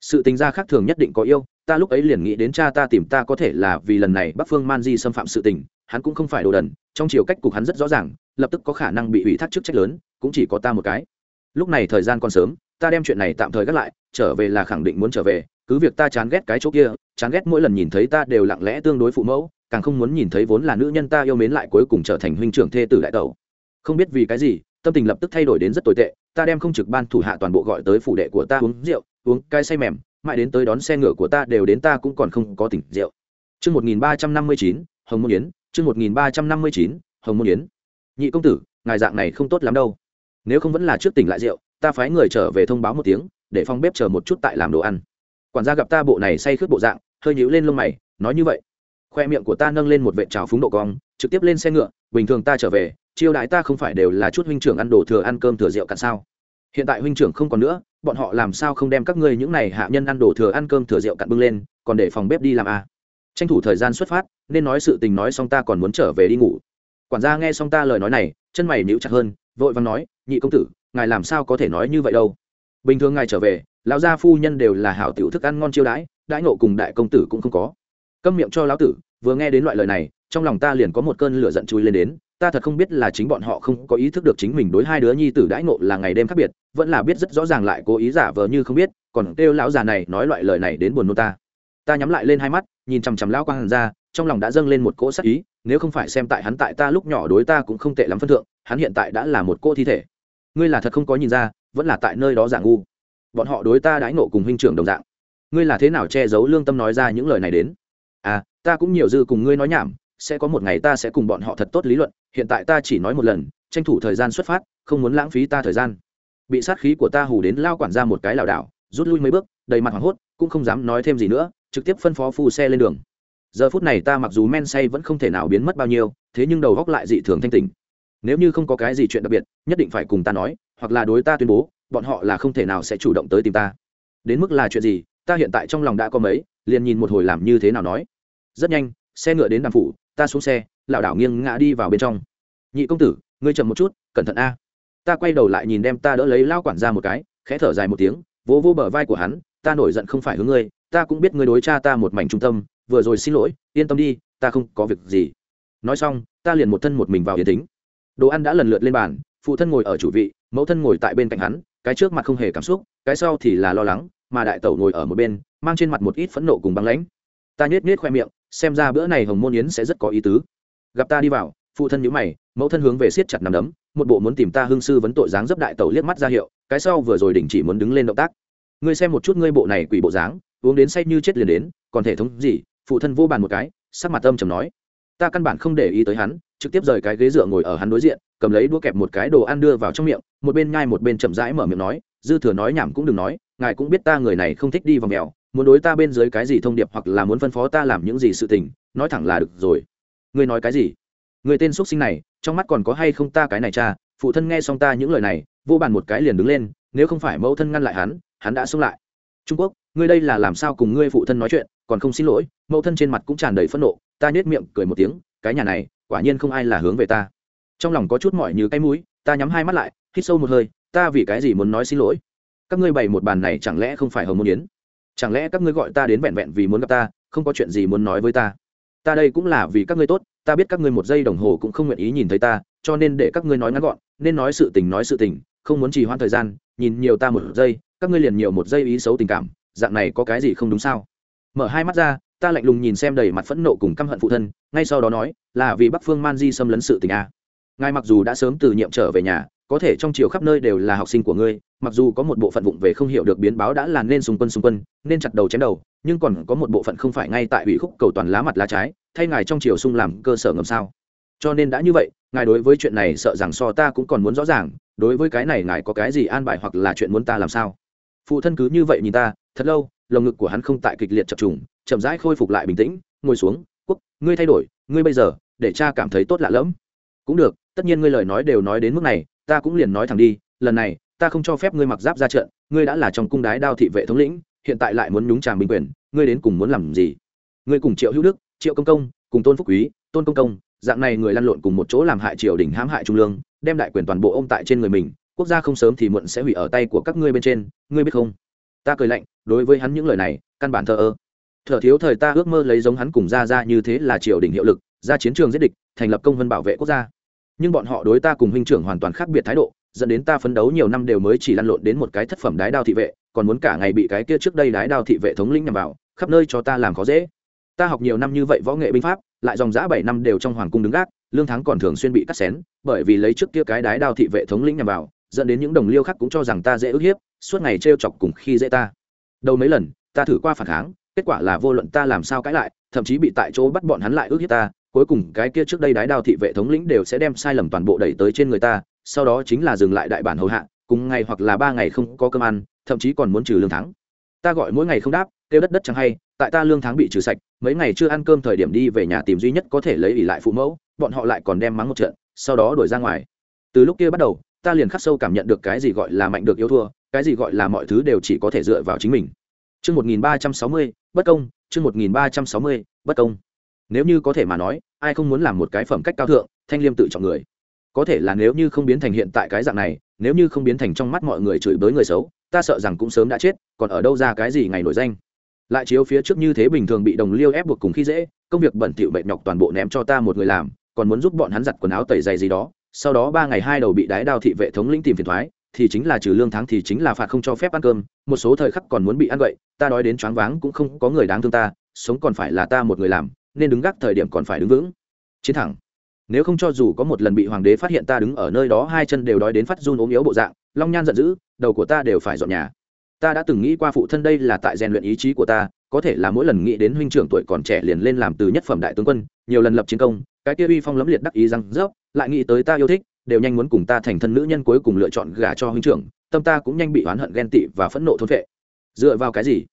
Sự tình gia khác thường nhất định có yêu, ta lúc ấy liền nghĩ đến cha ta tìm ta có thể là vì lần này bắc phương man di xâm phạm sự tình, hắn cũng không phải đồ đần, trong chiều cách cục hắn rất rõ ràng, lập tức có khả năng bị ủy thác chức trách lớn, cũng chỉ có ta một cái. Lúc này thời gian còn sớm, ta đem chuyện này tạm thời gác lại, trở về là khẳng định muốn trở về, cứ việc ta chán ghét cái chỗ kia, chán ghét mỗi lần nhìn thấy ta đều lặng lẽ tương đối phụ mẫu, càng không muốn nhìn thấy vốn là nữ nhân ta yêu mến lại cuối cùng trở thành huynh trưởng thê tử đại tẩu. Không biết vì cái gì, tâm tình lập tức thay đổi đến rất tồi tệ ta đem không trực ban thủ hạ toàn bộ gọi tới phủ đệ của ta uống rượu uống cai say mềm mãi đến tới đón xe ngựa của ta đều đến ta cũng còn không có tỉnh rượu Chương 1359, Hồng Môn Yến, chương 1359, Hồng Môn Yến. Nhị công tử, ngài dạng này không tốt lắm đâu. Nếu không vẫn là trước tỉnh lại rượu, ta phái người trở về thông báo một tiếng, để phòng bếp chờ một chút tại làm đồ ăn. Quản gia gặp ta bộ này say khướt bộ dạng, hơi nhíu lên lông mày, nói như vậy. Khoe miệng của ta nâng lên một vệt trào phúng độ cong, trực tiếp lên xe ngựa, bình thường ta trở về, chiêu đãi ta không phải đều là chút huynh trưởng ăn đồ thừa ăn cơm thừa rượu cạn sao? Hiện tại huynh trưởng không còn nữa, bọn họ làm sao không đem các ngươi những này hạ nhân ăn đồ thừa ăn cơm thừa rượu cạn bưng lên, còn để phòng bếp đi làm à? tranh thủ thời gian xuất phát nên nói sự tình nói xong ta còn muốn trở về đi ngủ quản gia nghe xong ta lời nói này chân mày níu chặt hơn vội vàng nói nhị công tử ngài làm sao có thể nói như vậy đâu bình thường ngài trở về lão gia phu nhân đều là hảo tiểu thức ăn ngon chiêu đãi đãi ngộ cùng đại công tử cũng không có câm miệng cho lão tử vừa nghe đến loại lời này trong lòng ta liền có một cơn lửa giận chui lên đến ta thật không biết là chính bọn họ không có ý thức được chính mình đối hai đứa nhi tử đãi ngộ là ngày đêm khác biệt, vẫn là biết rất rõ ràng lại cố ý giả vờ như không biết, còn kêu lão già này nói loại lời này đến buồn nôn ta. Ta nhắm lại lên hai mắt, nhìn chằm chằm lão quang hàn ra, trong lòng đã dâng lên một cỗ sắc ý, nếu không phải xem tại hắn tại ta lúc nhỏ đối ta cũng không tệ lắm phân thượng, hắn hiện tại đã là một cô thi thể. Ngươi là thật không có nhìn ra, vẫn là tại nơi đó giả ngu. Bọn họ đối ta đãi nộ cùng huynh trưởng đồng dạng. Ngươi là thế nào che giấu lương tâm nói ra những lời này đến? À ta cũng nhiều dư cùng ngươi nói nhảm sẽ có một ngày ta sẽ cùng bọn họ thật tốt lý luận, hiện tại ta chỉ nói một lần, tranh thủ thời gian xuất phát, không muốn lãng phí ta thời gian. Bị sát khí của ta hù đến lao quản ra một cái lảo đảo, rút lui mấy bước, đầy mặt hoảng hốt, cũng không dám nói thêm gì nữa, trực tiếp phân phó phu xe lên đường. Giờ phút này ta mặc dù men say vẫn không thể nào biến mất bao nhiêu, thế nhưng đầu góc lại dị thường thanh tình nếu như không có cái gì chuyện đặc biệt, nhất định phải cùng ta nói, hoặc là đối ta tuyên bố, bọn họ là không thể nào sẽ chủ động tới tìm ta. Đến mức là chuyện gì, ta hiện tại trong lòng đã có mấy, liền nhìn một hồi làm như thế nào nói. Rất nhanh, xe ngựa đến đàm phủ ta xuống xe lảo đảo nghiêng ngã đi vào bên trong. Nhị công tử, ngươi chậm một chút, cẩn thận a. Ta quay đầu lại nhìn đem ta đỡ lấy lao quản ra một cái, khẽ thở dài một tiếng, vỗ vỗ bờ vai của hắn, ta nổi giận không phải hướng ngươi, ta cũng biết ngươi đối cha ta một mảnh trung tâm, vừa rồi xin lỗi, yên tâm đi, ta không có việc gì. Nói xong, ta liền một thân một mình vào yên tính đồ ăn đã lần lượt lên bàn, phụ thân ngồi ở chủ vị, mẫu thân ngồi tại bên cạnh hắn, cái trước mặt không hề cảm xúc, cái sau thì là lo lắng, mà đại tẩu ngồi ở một bên, mang trên mặt một ít phẫn nộ cùng băng lãnh. Ta nhếch nhếch khoe miệng xem ra bữa này hồng môn yến sẽ rất có ý tứ. Gặp ta đi vào, phụ thân nhữ mày, mẫu thân hướng về siết chặt nằm đấm, một bộ muốn tìm ta hương sư vấn tội dáng dấp đại tẩu liếc mắt ra hiệu, cái sau vừa rồi đình chỉ muốn đứng lên động tác. Ngươi xem một chút ngươi bộ này quỷ bộ dáng, uống đến say như chết liền đến, còn thể thống gì? Phụ thân vô bàn một cái, sắc mặt âm trầm nói. Ta căn bản không để ý tới hắn, trực tiếp rời cái ghế dựa ngồi ở hắn đối diện, cầm lấy đũa kẹp một cái đồ ăn đưa vào trong miệng, một bên nhai một bên chậm rãi mở miệng nói, dư thừa nói nhảm cũng đừng nói, ngài cũng biết ta người này không thích đi vào mèo muốn đối ta bên dưới cái gì thông điệp hoặc là muốn phân phó ta làm những gì sự tình, nói thẳng là được rồi. Ngươi nói cái gì? Người tên xuất sinh này, trong mắt còn có hay không ta cái này cha? Phụ thân nghe xong ta những lời này, vô bàn một cái liền đứng lên, nếu không phải mẫu thân ngăn lại hắn hắn đã xông lại. Trung quốc, ngươi đây là làm sao cùng ngươi phụ thân nói chuyện, còn không xin lỗi, mẫu thân trên mặt cũng tràn đầy phẫn nộ, ta nhếch miệng cười một tiếng, cái nhà này, quả nhiên không ai là hướng về ta. Trong lòng có chút mỏi như cái mũi, ta nhắm hai mắt lại, hít sâu một hơi, ta vì cái gì muốn nói xin lỗi? Các ngươi bày một bàn này chẳng lẽ không phải hồng môn yến? Chẳng lẽ các ngươi gọi ta đến vẹn vẹn vì muốn gặp ta, không có chuyện gì muốn nói với ta? Ta đây cũng là vì các ngươi tốt, ta biết các ngươi một giây đồng hồ cũng không nguyện ý nhìn thấy ta, cho nên để các ngươi nói ngắn gọn, nên nói sự tình nói sự tình, không muốn trì hoãn thời gian, nhìn nhiều ta một giây, các ngươi liền nhiều một giây ý xấu tình cảm, dạng này có cái gì không đúng sao? Mở hai mắt ra, ta lạnh lùng nhìn xem đầy mặt phẫn nộ cùng căm hận phụ thân, ngay sau đó nói, là vì bắc phương man di xâm lấn sự tình a ngài mặc dù đã sớm từ nhiệm trở về nhà có thể trong chiều khắp nơi đều là học sinh của ngươi, mặc dù có một bộ phận vụng về không hiểu được biến báo đã là nên xung quân xung quân, nên chặt đầu chém đầu, nhưng còn có một bộ phận không phải ngay tại ủy khúc cầu toàn lá mặt lá trái, thay ngài trong chiều sung làm cơ sở ngầm sao. Cho nên đã như vậy, ngài đối với chuyện này sợ rằng so ta cũng còn muốn rõ ràng, đối với cái này ngài có cái gì an bài hoặc là chuyện muốn ta làm sao? Phụ thân cứ như vậy nhìn ta, thật lâu, lồng ngực của hắn không tại kịch liệt chập trùng, chậm rãi khôi phục lại bình tĩnh, ngồi xuống, quốc, ngươi thay đổi, ngươi bây giờ, để cha cảm thấy tốt lạ lẫm. Cũng được, tất nhiên ngươi lời nói đều nói đến mức này ta cũng liền nói thẳng đi, lần này, ta không cho phép ngươi mặc giáp ra trận, ngươi đã là trong cung đái đao thị vệ thống lĩnh, hiện tại lại muốn nhúng tràng binh quyền, ngươi đến cùng muốn làm gì? Ngươi cùng triệu hữu đức, triệu công công, cùng tôn phúc quý, tôn công công, dạng này người lăn lộn cùng một chỗ làm hại triều đình hãm hại trung lương, đem đại quyền toàn bộ ông tại trên người mình, quốc gia không sớm thì muộn sẽ hủy ở tay của các ngươi bên trên, ngươi biết không? Ta cười lạnh, đối với hắn những lời này, căn bản thờ ơ. Thở thiếu thời ta ước mơ lấy giống hắn cùng ra ra như thế là triều đình hiệu lực, ra chiến trường giết địch, thành lập công vân bảo vệ quốc gia nhưng bọn họ đối ta cùng huynh trưởng hoàn toàn khác biệt thái độ, dẫn đến ta phấn đấu nhiều năm đều mới chỉ lăn lộn đến một cái thất phẩm đái đao thị vệ, còn muốn cả ngày bị cái kia trước đây đái đao thị vệ thống lĩnh nhằm vào, khắp nơi cho ta làm khó dễ. Ta học nhiều năm như vậy võ nghệ binh pháp, lại dòng dã bảy năm đều trong hoàng cung đứng gác, lương thắng còn thường xuyên bị cắt xén, bởi vì lấy trước kia cái đái đao thị vệ thống lĩnh nhằm vào, dẫn đến những đồng liêu khác cũng cho rằng ta dễ ức hiếp, suốt ngày t chọc cùng khi dễ ta. Đầu mấy lần, ta thử qua phản kháng, kết quả là vô luận ta làm sao cãi lại, thậm chí bị tại chỗ bắt bọn hắn lại ức hiếp ta cuối cùng cái kia trước đây đái đao thị vệ thống lĩnh đều sẽ đem sai lầm toàn bộ đẩy tới trên người ta sau đó chính là dừng lại đại bản hầu hạ cùng ngày hoặc là ba ngày không có cơm ăn thậm chí còn muốn trừ lương tháng. ta gọi mỗi ngày không đáp kêu đất đất chẳng hay tại ta lương tháng bị trừ sạch mấy ngày chưa ăn cơm thời điểm đi về nhà tìm duy nhất có thể lấy ỉ lại phụ mẫu bọn họ lại còn đem mắng một trận sau đó đuổi ra ngoài từ lúc kia bắt đầu ta liền khắc sâu cảm nhận được cái gì gọi là mạnh được yêu thua cái gì gọi là mọi thứ đều chỉ có thể dựa vào chính mình Chương 1360, bất công, chương 1360, bất công. Nếu như có thể mà nói, ai không muốn làm một cái phẩm cách cao thượng, thanh liêm tự trọng người. Có thể là nếu như không biến thành hiện tại cái dạng này, nếu như không biến thành trong mắt mọi người chửi bới người xấu, ta sợ rằng cũng sớm đã chết, còn ở đâu ra cái gì ngày nổi danh. Lại chiếu phía trước như thế bình thường bị đồng liêu ép buộc cùng khi dễ, công việc bẩn thỉu bệnh nhọc toàn bộ ném cho ta một người làm, còn muốn giúp bọn hắn giặt quần áo tẩy giày gì đó. Sau đó ba ngày hai đầu bị đái đao thị vệ thống lĩnh tìm phiền toái, thì chính là trừ lương tháng thì chính là phạt không cho phép ăn cơm một số thời khắc còn muốn bị ăn vậy ta đói đến choáng váng cũng không có người đáng thương ta sống còn phải là ta một người làm nên đứng gác thời điểm còn phải đứng vững. Chiến thẳng. Nếu không cho dù có một lần bị hoàng đế phát hiện ta đứng ở nơi đó, hai chân đều đói đến phát run ốm yếu bộ dạng, long nhan giận dữ, đầu của ta đều phải dọn nhà. Ta đã từng nghĩ qua phụ thân đây là tại rèn luyện ý chí của ta, có thể là mỗi lần nghĩ đến huynh trưởng tuổi còn trẻ liền lên làm từ nhất phẩm đại tướng quân, nhiều lần lập chiến công, cái kia uy phong lẫm liệt đắc ý răng rớp, lại nghĩ tới ta yêu thích, đều nhanh muốn cùng ta thành thân nữ nhân cuối cùng lựa chọn gả cho huynh trưởng, tâm ta cũng nhanh bị oán hận ghen tị và phẫn nộ thôn vệ dựa vào cái gì?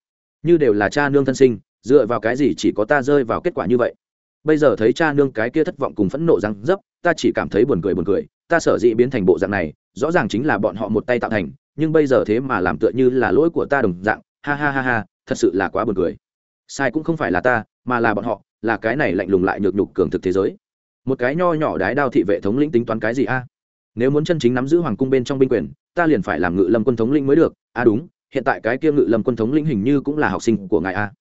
Như đều là cha nương thân sinh dựa vào cái gì chỉ có ta rơi vào kết quả như vậy? Bây giờ thấy cha nương cái kia thất vọng cùng phẫn nộ răng dấp, ta chỉ cảm thấy buồn cười buồn cười, ta sở dĩ biến thành bộ dạng này, rõ ràng chính là bọn họ một tay tạo thành, nhưng bây giờ thế mà làm tựa như là lỗi của ta đồng dạng, ha ha ha ha, thật sự là quá buồn cười. Sai cũng không phải là ta, mà là bọn họ, là cái này lạnh lùng lại nhược nhục cường thực thế giới. Một cái nho nhỏ đái đao thị vệ thống lĩnh tính toán cái gì a? Nếu muốn chân chính nắm giữ hoàng cung bên trong binh quyền, ta liền phải làm ngự lâm quân thống lĩnh mới được. A đúng, hiện tại cái kia ngự lâm quân thống lĩnh hình như cũng là học sinh của ngài a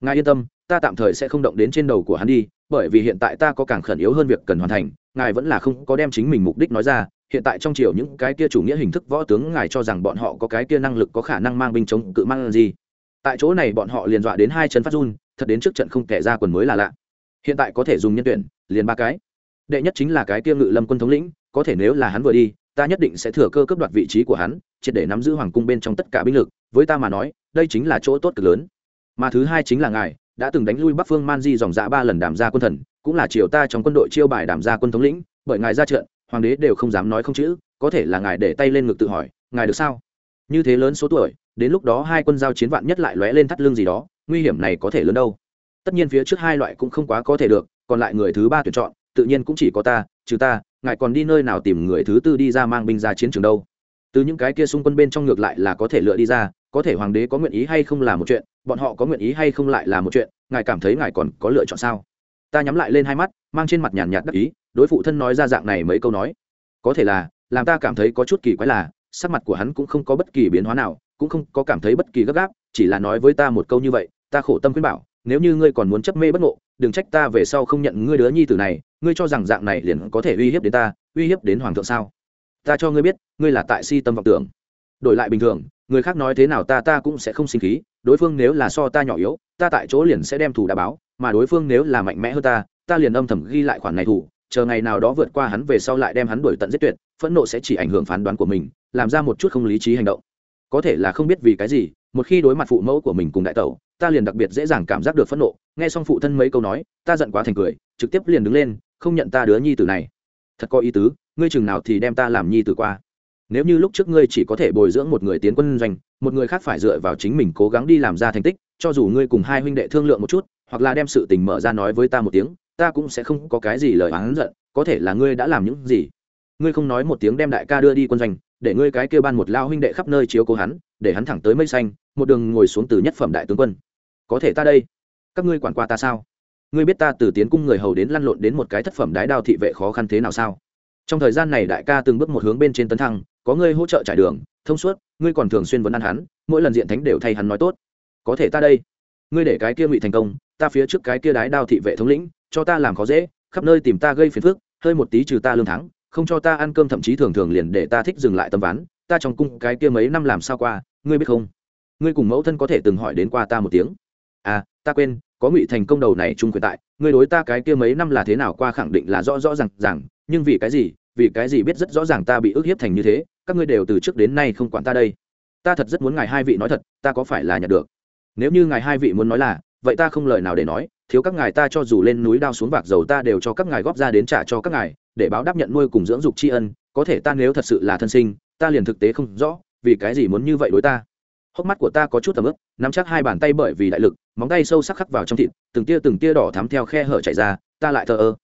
ngài yên tâm, ta tạm thời sẽ không động đến trên đầu của hắn đi, bởi vì hiện tại ta có càng khẩn yếu hơn việc cần hoàn thành, ngài vẫn là không có đem chính mình mục đích nói ra. Hiện tại trong triều những cái kia chủ nghĩa hình thức võ tướng ngài cho rằng bọn họ có cái kia năng lực có khả năng mang binh chống cự mang gì? Tại chỗ này bọn họ liền dọa đến hai chân phát run, thật đến trước trận không kẻ ra quần mới là lạ. Hiện tại có thể dùng nhân tuyển, liền ba cái. Đệ nhất chính là cái kia ngự lâm quân thống lĩnh, có thể nếu là hắn vừa đi, ta nhất định sẽ thừa cơ cấp đoạt vị trí của hắn, triệt để nắm giữ hoàng cung bên trong tất cả binh lực. Với ta mà nói, đây chính là chỗ tốt cực lớn mà thứ hai chính là ngài, đã từng đánh lui bắc phương man di dòng dã ba lần đảm gia quân thần, cũng là triều ta trong quân đội chiêu bài đảm gia quân thống lĩnh, bởi ngài ra trận, hoàng đế đều không dám nói không chữ, có thể là ngài để tay lên ngực tự hỏi, ngài được sao? Như thế lớn số tuổi, đến lúc đó hai quân giao chiến vạn nhất lại lóe lên thắt lưng gì đó, nguy hiểm này có thể lớn đâu. Tất nhiên phía trước hai loại cũng không quá có thể được, còn lại người thứ ba tuyển chọn, tự nhiên cũng chỉ có ta, trừ ta, ngài còn đi nơi nào tìm người thứ tư đi ra mang binh ra chiến trường đâu? Từ những cái kia xung quân bên trong ngược lại là có thể lựa đi ra, có thể hoàng đế có nguyện ý hay không là một chuyện bọn họ có nguyện ý hay không lại là một chuyện, ngài cảm thấy ngài còn có lựa chọn sao? Ta nhắm lại lên hai mắt, mang trên mặt nhàn nhạt đắc ý, đối phụ thân nói ra dạng này mấy câu nói. Có thể là, làm ta cảm thấy có chút kỳ quái là, sắc mặt của hắn cũng không có bất kỳ biến hóa nào, cũng không có cảm thấy bất kỳ gấp gáp, chỉ là nói với ta một câu như vậy, ta khổ tâm khuyên bảo, nếu như ngươi còn muốn chấp mê bất ngộ, đừng trách ta về sau không nhận ngươi đứa nhi tử này, ngươi cho rằng dạng này liền có thể uy hiếp đến ta, uy hiếp đến hoàng thượng sao? Ta cho ngươi biết, ngươi là tại si tâm vọng tưởng. Đổi lại bình thường người khác nói thế nào ta ta cũng sẽ không sinh khí, đối phương nếu là so ta nhỏ yếu, ta tại chỗ liền sẽ đem thủ đã báo, mà đối phương nếu là mạnh mẽ hơn ta ta liền âm thầm ghi lại khoản này thủ chờ ngày nào đó vượt qua hắn về sau lại đem hắn đuổi tận giết tuyệt, phẫn nộ sẽ chỉ ảnh hưởng phán đoán của mình, làm ra một chút không lý trí hành động. Có thể là không biết vì cái gì, một khi đối mặt phụ mẫu của mình cùng đại tẩu, ta liền đặc biệt dễ dàng cảm giác được phẫn nộ, nghe xong phụ thân mấy câu nói, ta giận quá thành cười, trực tiếp liền đứng lên, không nhận ta đứa nhi tử này. Thật có ý tứ, ngươi chừng nào thì đem ta làm nhi tử qua nếu như lúc trước ngươi chỉ có thể bồi dưỡng một người tiến quân doanh, một người khác phải dựa vào chính mình cố gắng đi làm ra thành tích, cho dù ngươi cùng hai huynh đệ thương lượng một chút, hoặc là đem sự tình mở ra nói với ta một tiếng, ta cũng sẽ không có cái gì lời oán giận, có thể là ngươi đã làm những gì. Ngươi không nói một tiếng đem đại ca đưa đi quân doanh, để ngươi cái kêu ban một lao huynh đệ khắp nơi chiếu cố hắn, để hắn thẳng tới mây xanh, một đường ngồi xuống từ nhất phẩm đại tướng quân. Có thể ta đây? Các ngươi quản qua ta sao? Ngươi biết ta từ tiến cung người hầu đến lăn lộn đến một cái thất phẩm đái đao thị vệ khó khăn thế nào sao? Trong thời gian này đại ca từng bước một hướng bên trên tấn thăng có ngươi hỗ trợ trải đường, thông suốt, ngươi còn thường xuyên vấn ăn hắn, mỗi lần diện thánh đều thay hắn nói tốt. Có thể ta đây, ngươi để cái kia ngụy thành công, ta phía trước cái kia đái đao thị vệ thống lĩnh, cho ta làm khó dễ, khắp nơi tìm ta gây phiền phức, hơi một tí trừ ta lương thắng, không cho ta ăn cơm thậm chí thường thường liền để ta thích dừng lại tâm ván, ta trong cung cái kia mấy năm làm sao qua, ngươi biết không? Ngươi cùng mẫu thân có thể từng hỏi đến qua ta một tiếng. À ta quên, có ngụy thành công đầu này chung quyền tại, ngươi đối ta cái kia mấy năm là thế nào qua khẳng định là rõ rõ r à n g rằng nhưng vì cái gì, vì cái gì biết rất rõ ràng ta bị ức hiếp thành như thế các ngươi đều từ trước đến nay không quản ta đây. Ta thật rất muốn ngài hai vị nói thật, ta có phải là nhận được? Nếu như ngài hai vị muốn nói là, vậy ta không lời nào để nói, thiếu các ngài ta cho dù lên núi đao xuống vạc dầu ta đều cho các ngài góp ra đến trả cho các ngài, để báo đáp nhận nuôi cùng dưỡng dục tri ân, có thể ta nếu thật sự là thân sinh, ta liền thực tế không rõ, vì cái gì muốn như vậy đối ta? Hốc mắt của ta có chút tầm ướp nắm chắc hai bàn tay bởi vì đại lực, móng tay sâu sắc khắc vào trong thịt, từng tia từng tia đỏ thắm theo khe hở chạy ra, ta lại thờ ơ.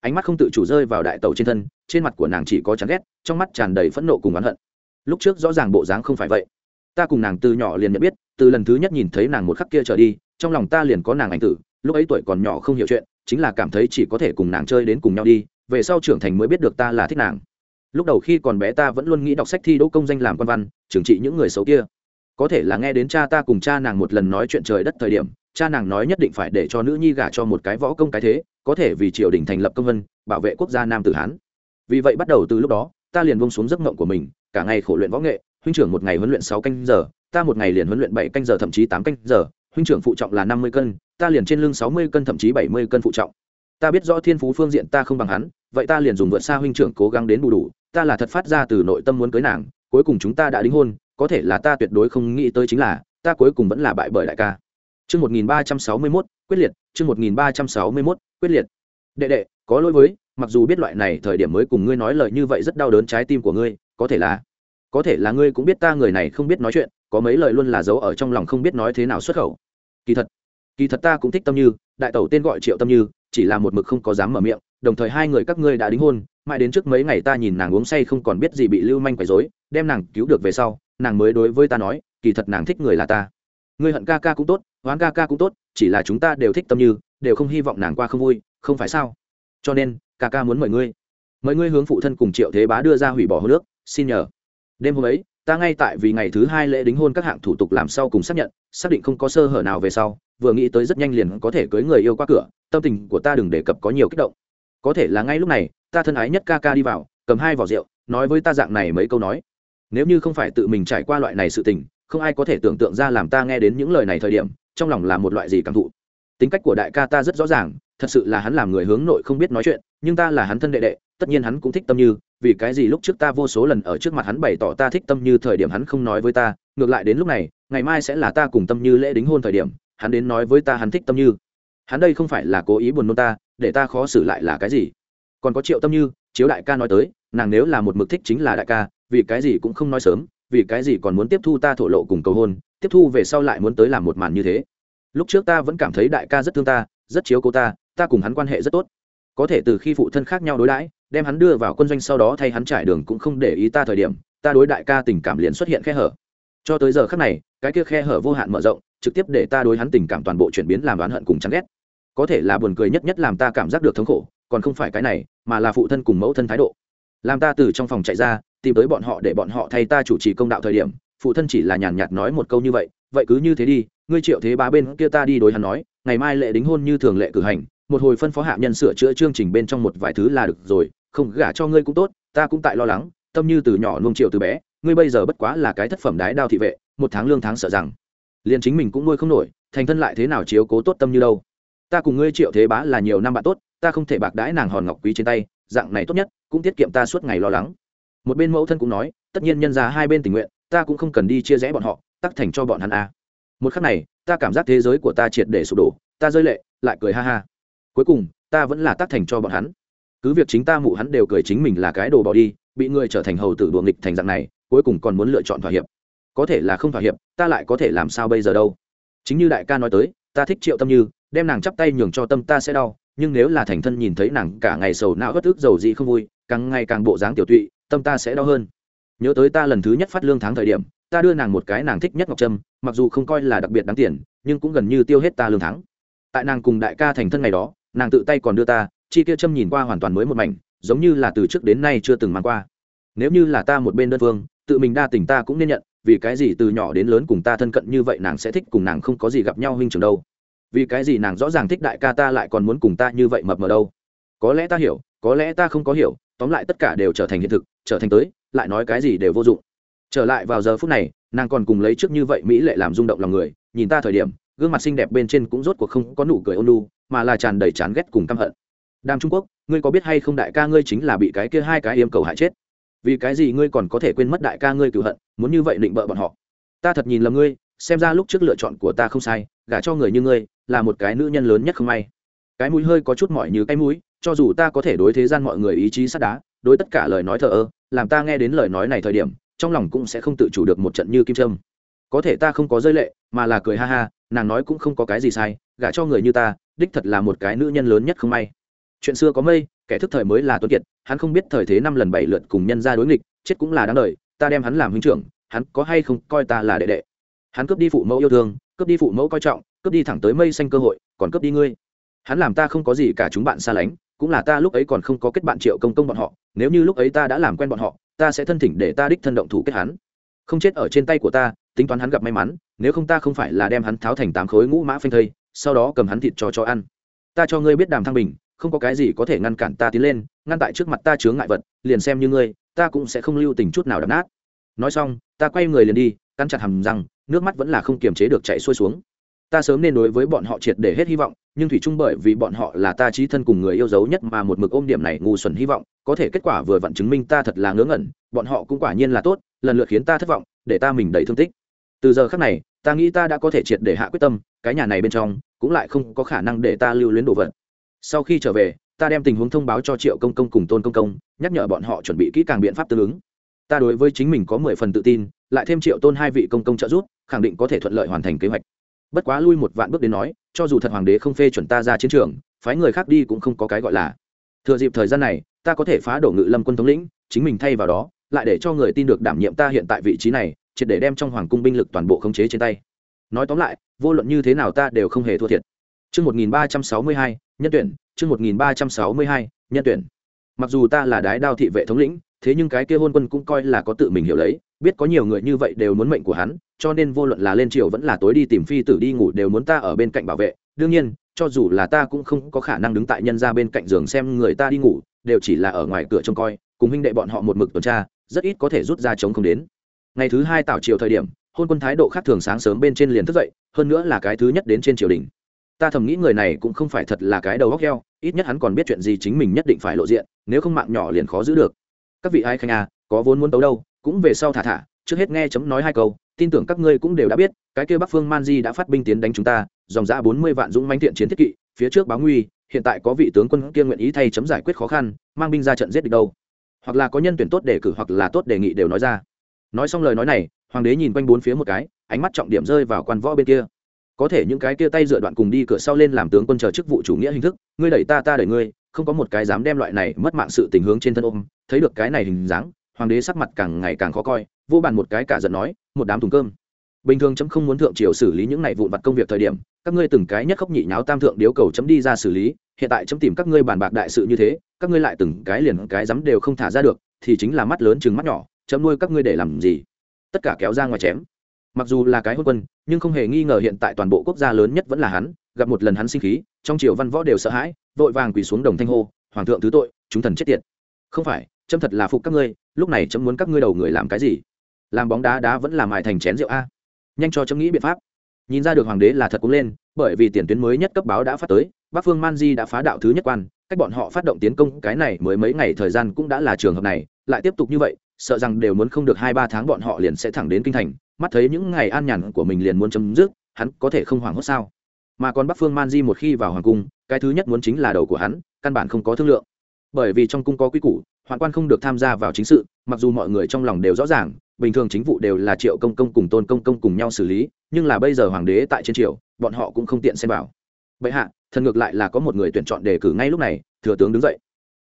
Ánh mắt không tự chủ rơi vào đại tàu trên thân trên mặt của nàng chỉ có chán ghét, trong mắt tràn đầy phẫn nộ cùng oán hận. Lúc trước rõ ràng bộ dáng không phải vậy. Ta cùng nàng từ nhỏ liền nhận biết, từ lần thứ nhất nhìn thấy nàng một khắc kia trở đi, trong lòng ta liền có nàng ảnh tử, lúc ấy tuổi còn nhỏ không hiểu chuyện, chính là cảm thấy chỉ có thể cùng nàng chơi đến cùng nhau đi, về sau trưởng thành mới biết được ta là thích nàng. Lúc đầu khi còn bé ta vẫn luôn nghĩ đọc sách thi đỗ công danh làm quan văn trừng trị những người xấu kia. Có thể là nghe đến cha ta cùng cha nàng một lần nói chuyện trời đất thời điểm, cha nàng nói nhất định phải để cho nữ nhi gả cho một cái võ công cái thế, có thể vì triều đình thành lập công vân, bảo vệ quốc gia nam tử hán vì vậy bắt đầu từ lúc đó ta liền bông xuống giấc mộng của mình cả ngày khổ luyện võ nghệ huynh trưởng một ngày huấn luyện sáu canh giờ ta một ngày liền huấn luyện bảy canh giờ thậm chí tám canh giờ huynh trưởng phụ trọng là năm mươi cân ta liền trên lưng sáu mươi cân thậm chí bảy mươi cân phụ trọng ta biết rõ thiên phú phương diện ta không bằng hắn vậy ta liền dùng vượt xa huynh trưởng cố gắng đến bù đủ ta là thật phát ra từ nội tâm muốn cưới nàng cuối cùng chúng ta đã đính hôn có thể là ta tuyệt đối không nghĩ tới chính là ta cuối cùng vẫn là bại bởi đại ca Chương 1361, quyết liệt, chương 1361, quyết liệt. Đệ đệ, có lỗi với, mặc dù biết loại này thời điểm mới cùng ngươi nói lời như vậy rất đau đớn trái tim của ngươi, có thể là có thể là ngươi cũng biết ta người này không biết nói chuyện, có mấy lời luôn là giấu ở trong lòng không biết nói thế nào xuất khẩu. Kỳ thật, kỳ thật ta cũng thích Tâm Như, đại tẩu tên gọi Triệu Tâm Như, chỉ là một mực không có dám mở miệng, đồng thời hai người các ngươi đã đính hôn, mãi đến trước mấy ngày ta nhìn nàng uống say không còn biết gì bị lưu manh quấy rối, đem nàng cứu được về sau, nàng mới đối với ta nói, kỳ thật nàng thích người là ta. Ngươi hận ca ca cũng tốt, oán ca ca cũng tốt chỉ là chúng ta đều thích tâm như đều không hy vọng nàng qua không vui không phải sao cho nên ca ca muốn mời ngươi. Mời ngươi hướng phụ thân cùng triệu thế bá đưa ra hủy bỏ hôn nước xin nhờ. Đêm hôm ấy, ta ngay tại vì ngày thứ hai lễ đính hôn các hạng thủ tục làm sau cùng xác nhận, xác định không có sơ hở nào về sau, vừa nghĩ tới rất nhanh liền có thể cưới người yêu qua cửa, tâm tình của ta đừng đề cập có nhiều kích động. Có thể là ngay lúc này, ta thân ái nhất ca ca đi vào, cầm hai vỏ rượu, nói với ta dạng này mấy câu nói. Nếu như không phải tự mình trải qua loại này sự tình, không ai có thể tưởng tượng ra làm ta nghe đến những lời này thời điểm, trong lòng là một loại gì cảm thụ. Tính cách của đại ca ta rất rõ ràng thật sự là hắn làm người hướng nội không biết nói chuyện, nhưng ta là hắn thân đệ đệ, tất nhiên hắn cũng thích tâm như, vì cái gì lúc trước ta vô số lần ở trước mặt hắn bày tỏ ta thích tâm như thời điểm hắn không nói với ta, ngược lại đến lúc này, ngày mai sẽ là ta cùng tâm như lễ đính hôn thời điểm, hắn đến nói với ta hắn thích tâm như. Hắn đây không phải là cố ý buồn nôn ta, để ta khó xử lại là cái gì? Còn có triệu tâm như, chiếu đại ca nói tới, nàng nếu là một mực thích chính là đại ca, vì cái gì cũng không nói sớm, vì cái gì còn muốn tiếp thu ta thổ lộ cùng cầu hôn, tiếp thu về sau lại muốn tới làm một màn như thế. Lúc trước ta vẫn cảm thấy đại ca rất thương ta, rất chiếu cố ta ta cùng hắn quan hệ rất tốt. Có thể từ khi phụ thân khác nhau đối đãi, đem hắn đưa vào quân doanh sau đó thay hắn trải đường cũng không để ý ta thời điểm, ta đối đại ca tình cảm liền xuất hiện khe hở. Cho tới giờ khác này, cái kia khe hở vô hạn mở rộng, trực tiếp để ta đối hắn tình cảm toàn bộ chuyển biến làm oán hận cùng chán ghét. Có thể là buồn cười nhất nhất làm ta cảm giác được thống khổ, còn không phải cái này, mà là phụ thân cùng mẫu thân thái độ. Làm ta từ trong phòng chạy ra, tìm tới bọn họ để bọn họ thay ta chủ trì công đạo thời điểm, phụ thân chỉ là nhàn nhạt nói một câu như vậy vậy cứ như thế đi, ngươi triệu thế ba bên kia ta đi đối hắn nói, ngày mai lệ đính hôn như thường lệ cử hành một hồi phân phó hạ nhân sửa chữa chương trình bên trong một vài thứ là được rồi, không gả cho ngươi cũng tốt, ta cũng tại lo lắng, tâm như từ nhỏ nuông triệu từ bé, ngươi bây giờ bất quá là cái thất phẩm đái đao thị vệ, một tháng lương tháng sợ rằng, liền chính mình cũng nuôi không nổi, thành thân lại thế nào chiếu cố tốt tâm như đâu. Ta cùng ngươi triệu thế bá là nhiều năm bạn tốt, ta không thể bạc đãi nàng hòn ngọc quý trên tay, dạng này tốt nhất, cũng tiết kiệm ta suốt ngày lo lắng. Một bên mẫu thân cũng nói, tất nhiên nhân ra hai bên tình nguyện, ta cũng không cần đi chia rẽ bọn họ, tắc thành cho bọn hắn a một khắc này, ta cảm giác thế giới của ta triệt để sụp đổ, ta rơi lệ, lại cười ha ha cuối cùng, ta vẫn là tác thành cho bọn hắn. Cứ việc chính ta mụ hắn đều cười chính mình là cái đồ bỏ đi, bị người trở thành hầu tử đùa nghịch thành dạng này, cuối cùng còn muốn lựa chọn thỏa hiệp. Có thể là không thỏa hiệp, ta lại có thể làm sao bây giờ đâu? Chính như đại ca nói tới, ta thích triệu tâm như, đem nàng chắp tay nhường cho tâm ta sẽ đau, nhưng nếu là thành thân nhìn thấy nàng cả ngày sầu não ớt ức dầu dị không vui, càng ngày càng bộ dáng tiểu tụy, tâm ta sẽ đau hơn. Nhớ tới ta lần thứ nhất phát lương tháng thời điểm, ta đưa nàng một cái nàng thích nhất ngọc trâm, mặc dù không coi là đặc biệt đáng tiền, nhưng cũng gần như tiêu hết ta lương tháng. Tại nàng cùng đại ca thành thân ngày đó nàng tự tay còn đưa ta, chi kia châm nhìn qua hoàn toàn mới một mảnh, giống như là từ trước đến nay chưa từng mang qua. Nếu như là ta một bên đơn phương, tự mình đa tình ta cũng nên nhận, vì cái gì từ nhỏ đến lớn cùng ta thân cận như vậy nàng sẽ thích cùng nàng không có gì gặp nhau huynh trường đâu. Vì cái gì nàng rõ ràng thích đại ca ta lại còn muốn cùng ta như vậy mập mờ đâu. Có lẽ ta hiểu, có lẽ ta không có hiểu, tóm lại tất cả đều trở thành hiện thực, trở thành tới, lại nói cái gì đều vô dụng. Trở lại vào giờ phút này, nàng còn cùng lấy trước như vậy mỹ lệ làm rung động lòng người, nhìn ta thời điểm gương mặt xinh đẹp bên trên cũng rốt cuộc không có nụ cười ôn lu mà là tràn đầy chán ghét cùng căm hận. Đàm trung quốc, ngươi có biết hay không đại ca ngươi chính là bị cái kia hai cái yêm cầu hại chết? Vì cái gì ngươi còn có thể quên mất đại ca ngươi cựu hận, muốn như vậy định bợ bọn họ? Ta thật nhìn lầm ngươi, xem ra lúc trước lựa chọn của ta không sai, gả cho người như ngươi, là một cái nữ nhân lớn nhất không may. Cái mũi hơi có chút mỏi như cái mũi, cho dù ta có thể đối thế gian mọi người ý chí sắt đá, đối tất cả lời nói thờ ơ, làm ta nghe đến lời nói này thời điểm, trong lòng cũng sẽ không tự chủ được một trận như kim trâm có thể ta không có rơi lệ, mà là cười ha ha nàng nói cũng không có cái gì sai, gả cho người như ta, đích thật là một cái nữ nhân lớn nhất không may. Chuyện xưa có mây, kẻ thức thời mới là tuấn kiệt, hắn không biết thời thế năm lần bảy lượt cùng nhân ra đối nghịch, chết cũng là đáng đời, ta đem hắn làm huynh trưởng, hắn có hay không coi ta là đệ đệ. Hắn cướp đi phụ mẫu yêu thương, cướp đi phụ mẫu coi trọng, cướp đi thẳng tới mây xanh cơ hội, còn cướp đi ngươi. Hắn làm ta không có gì cả chúng bạn xa lánh, cũng là ta lúc ấy còn không có kết bạn triệu công công bọn họ, nếu như lúc ấy ta đã làm quen bọn họ, ta sẽ thân thỉnh để ta đích thân động thủ kết hắn. Không chết ở trên tay của ta tính toán hắn gặp may mắn, nếu không ta không phải là đem hắn tháo thành tám khối ngũ mã phanh thây, sau đó cầm hắn thịt cho cho ăn. Ta cho ngươi biết đàm thăng bình, không có cái gì có thể ngăn cản ta tiến lên, ngăn tại trước mặt ta chướng ngại vật, liền xem như ngươi, ta cũng sẽ không lưu tình chút nào đập nát. Nói xong, ta quay người liền đi căn chặt hầm răng, nước mắt vẫn là không kiềm chế được chạy xuôi xuống. Ta sớm nên đối với bọn họ triệt để hết hy vọng, nhưng thủy chung bởi vì bọn họ là ta trí thân cùng người yêu dấu nhất mà một mực ôm điểm này ngu xuẩn hy vọng, có thể kết quả vừa vặn chứng minh ta thật là ngớ ngẩn, bọn họ cũng quả nhiên là tốt, lần lượt khiến ta thất vọng, để ta mình đầy thương tích từ giờ khác này, ta nghĩ ta đã có thể triệt để hạ quyết tâm, cái nhà này bên trong cũng lại không có khả năng để ta lưu luyến đồ vật. Sau khi trở về, ta đem tình huống thông báo cho triệu công công cùng tôn công công, nhắc nhở bọn họ chuẩn bị kỹ càng biện pháp tương ứng. Ta đối với chính mình có mười phần tự tin, lại thêm triệu tôn hai vị công công trợ giúp, khẳng định có thể thuận lợi hoàn thành kế hoạch. Bất quá lui một vạn bước đến nói, cho dù thật hoàng đế không phê chuẩn ta ra chiến trường, phái người khác đi cũng không có cái gọi là. Thừa dịp thời gian này, ta có thể phá đổ ngự lâm quân thống lĩnh, chính mình thay vào đó lại để cho người tin được đảm nhiệm ta hiện tại vị trí này triệt để đem trong hoàng cung binh lực toàn bộ khống chế trên tay nói tóm lại vô luận như thế nào ta đều không hề thua thiệt Chương 1362, nhân tuyển, chương 1362, nhân tuyển. Mặc dù ta là đái đao thị vệ thống lĩnh, thế nhưng cái kia hôn quân cũng coi là có tự mình hiểu lấy, biết có nhiều người như vậy đều muốn mệnh của hắn, cho nên vô luận là lên triều vẫn là tối đi tìm phi tử đi ngủ đều muốn ta ở bên cạnh bảo vệ. Đương nhiên, cho dù là ta cũng không có khả năng đứng tại nhân ra bên cạnh giường xem người ta đi ngủ, đều chỉ là ở ngoài cửa trông coi, cùng huynh đệ bọn họ một mực tuần tra, rất ít có thể rút ra chống không đến. Ngày thứ hai tảo triều thời điểm, hôn quân thái độ khác thường sáng sớm bên trên liền thức dậy, hơn nữa là cái thứ nhất đến trên triều đình. Ta thầm nghĩ người này cũng không phải thật là cái đầu góc heo ít nhất hắn còn biết chuyện gì chính mình nhất định phải lộ diện nếu không mạng nhỏ liền khó giữ được. Các vị ai khanh à có vốn muốn tấu đâu cũng về sau thả thả trước hết nghe chấm nói hai câu tin tưởng các ngươi cũng đều đã biết cái kia bắc phương man di đã phát binh tiến đánh chúng ta dòng ra bốn mươi vạn dũng manh thiện chiến thiết kỵ phía trước báo nguy hiện tại có vị tướng quân kia nguyện ý thay chấm giải quyết khó khăn mang binh ra trận giết địch đâu hoặc là có nhân tuyển tốt để cử hoặc là tốt đề nghị đều nói ra. Nói xong lời nói này, hoàng đế nhìn quanh bốn phía một cái, ánh mắt trọng điểm rơi vào quan võ bên kia. Có thể những cái kia tay dựa đoạn cùng đi cửa sau lên làm tướng quân chờ chức vụ chủ nghĩa hình thức, ngươi đẩy ta ta đẩy ngươi, không có một cái dám đem loại này mất mạng sự tình hướng trên thân ôm. Thấy được cái này hình dáng, hoàng đế sắc mặt càng ngày càng khó coi, vô bàn một cái cả giận nói, một đám thùng cơm bình thường chấm không muốn thượng triều xử lý những này vụn vặt công việc thời điểm, các ngươi từng cái nhất khóc nhị nháo tam thượng điếu cầu chấm đi ra xử lý, hiện tại chấm tìm các ngươi bàn bạc đại sự như thế, các ngươi lại từng cái liền cái dám đều không thả ra được, thì chính là mắt lớn chừng mắt nhỏ, chấm nuôi các ngươi để làm gì? Tất cả kéo ra ngoài chém. Mặc dù là cái hôn quân, nhưng không hề nghi ngờ hiện tại toàn bộ quốc gia lớn nhất vẫn là hắn, gặp một lần hắn sinh khí, trong triều văn võ đều sợ hãi, vội vàng quỳ xuống đồng thanh hô, hoàng thượng thứ tội, chúng thần chết tiệt. Không phải, chấm thật là phục các ngươi, lúc này chấm muốn các ngươi đầu người làm cái gì? Làm bóng đá đá vẫn làm mài thành chén rượu a nhanh cho chấm nghĩ biện pháp. Nhìn ra được hoàng đế là thật cũng lên, bởi vì tiền tuyến mới nhất cấp báo đã phát tới, bắc phương man di đã phá đạo thứ nhất quan, cách bọn họ phát động tiến công cái này mới mấy ngày thời gian cũng đã là trường hợp này, lại tiếp tục như vậy, sợ rằng đều muốn không được hai ba tháng bọn họ liền sẽ thẳng đến kinh thành, mắt thấy những ngày an nhàn của mình liền muốn chấm dứt, hắn có thể không hoảng hốt sao? Mà còn bắc phương man di một khi vào hoàng cung, cái thứ nhất muốn chính là đầu của hắn, căn bản không có thương lượng. Bởi vì trong cung có quy củ hoàng quan không được tham gia vào chính sự, mặc dù mọi người trong lòng đều rõ ràng, bình thường chính vụ đều là triệu công công cùng tôn công công cùng nhau xử lý, nhưng là bây giờ hoàng đế tại trên triều, bọn họ cũng không tiện xem vào. Vậy hạ, thần ngược lại là có một người tuyển chọn đề cử ngay lúc này, thừa tướng đứng dậy.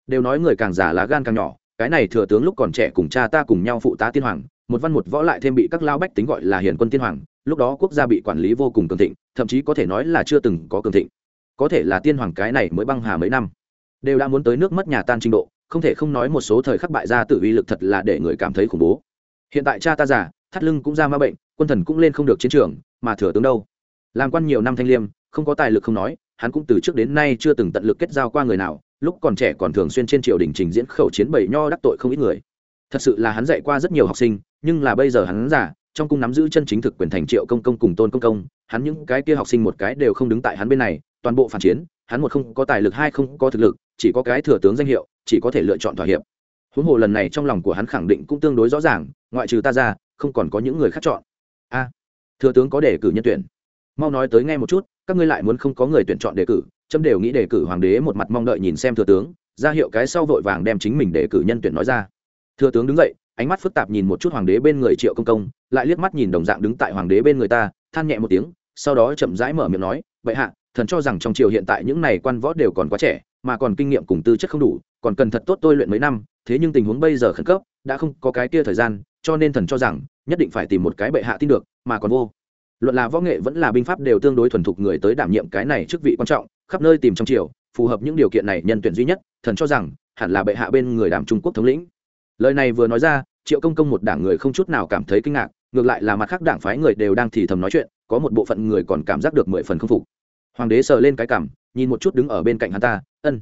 Đều nói người càng già lá gan càng nhỏ, cái này thừa tướng lúc còn trẻ cùng cha ta cùng nhau phụ tá tiên hoàng, một văn một võ lại thêm bị các lao bách tính gọi là hiền quân tiên hoàng, lúc đó quốc gia bị quản lý vô cùng cường thịnh, thậm chí có thể nói là chưa từng có cường thịnh. Có thể là tiên hoàng cái này mới băng hà mấy năm. Đều đã muốn tới nước mất nhà tan trình độ không thể không nói một số thời khắc bại gia tử uy lực thật là để người cảm thấy khủng bố. Hiện tại cha ta già, thắt lưng cũng ra ma bệnh, quân thần cũng lên không được chiến trường, mà thừa tướng đâu? Làm quan nhiều năm thanh liêm, không có tài lực không nói, hắn cũng từ trước đến nay chưa từng tận lực kết giao qua người nào, lúc còn trẻ còn thường xuyên trên triều đình trình diễn khẩu chiến bảy nho đắc tội không ít người. Thật sự là hắn dạy qua rất nhiều học sinh, nhưng là bây giờ hắn giả trong cung nắm giữ chân chính thực quyền thành triệu công công cùng tôn công công, hắn những cái kia học sinh một cái đều không đứng tại hắn bên này, toàn bộ phản chiến hắn một không có tài lực, hai không có thực lực, chỉ có cái thừa tướng danh hiệu, chỉ có thể lựa chọn thỏa hiệp. Huống hồ lần này trong lòng của hắn khẳng định cũng tương đối rõ ràng, ngoại trừ ta ra, không còn có những người khác chọn. A, thừa tướng có đề cử nhân tuyển. Mau nói tới nghe một chút, các ngươi lại muốn không có người tuyển chọn đề cử, chấm đều nghĩ đề cử hoàng đế một mặt mong đợi nhìn xem thừa tướng, ra hiệu cái sau vội vàng đem chính mình đề cử nhân tuyển nói ra. Thừa tướng đứng dậy, ánh mắt phức tạp nhìn một chút hoàng đế bên người triệu công công, lại liếc mắt nhìn đồng dạng đứng tại hoàng đế bên người ta, than nhẹ một tiếng, sau đó chậm rãi mở miệng nói vậy hạ thần cho rằng trong triều hiện tại những này quan võ đều còn quá trẻ, mà còn kinh nghiệm cùng tư chất không đủ, còn cần thật tốt tôi luyện mấy năm, thế nhưng tình huống bây giờ khẩn cấp, đã không có cái kia thời gian, cho nên thần cho rằng, nhất định phải tìm một cái bệ hạ tin được, mà còn vô. Luận là võ nghệ vẫn là binh pháp đều tương đối thuần thục người tới đảm nhiệm cái này chức vị quan trọng, khắp nơi tìm trong triều, phù hợp những điều kiện này nhân tuyển duy nhất, thần cho rằng, hẳn là bệ hạ bên người đảm trung quốc thống lĩnh. Lời này vừa nói ra, triệu công công một đảng người không chút nào cảm thấy kinh ngạc, ngược lại là mặt khác đảng phái người đều đang thì thầm nói chuyện, có một bộ phận người còn cảm giác được mười phần không phục hoàng đế sờ lên cái cảm, nhìn một chút đứng ở bên cạnh hắn ta, ân,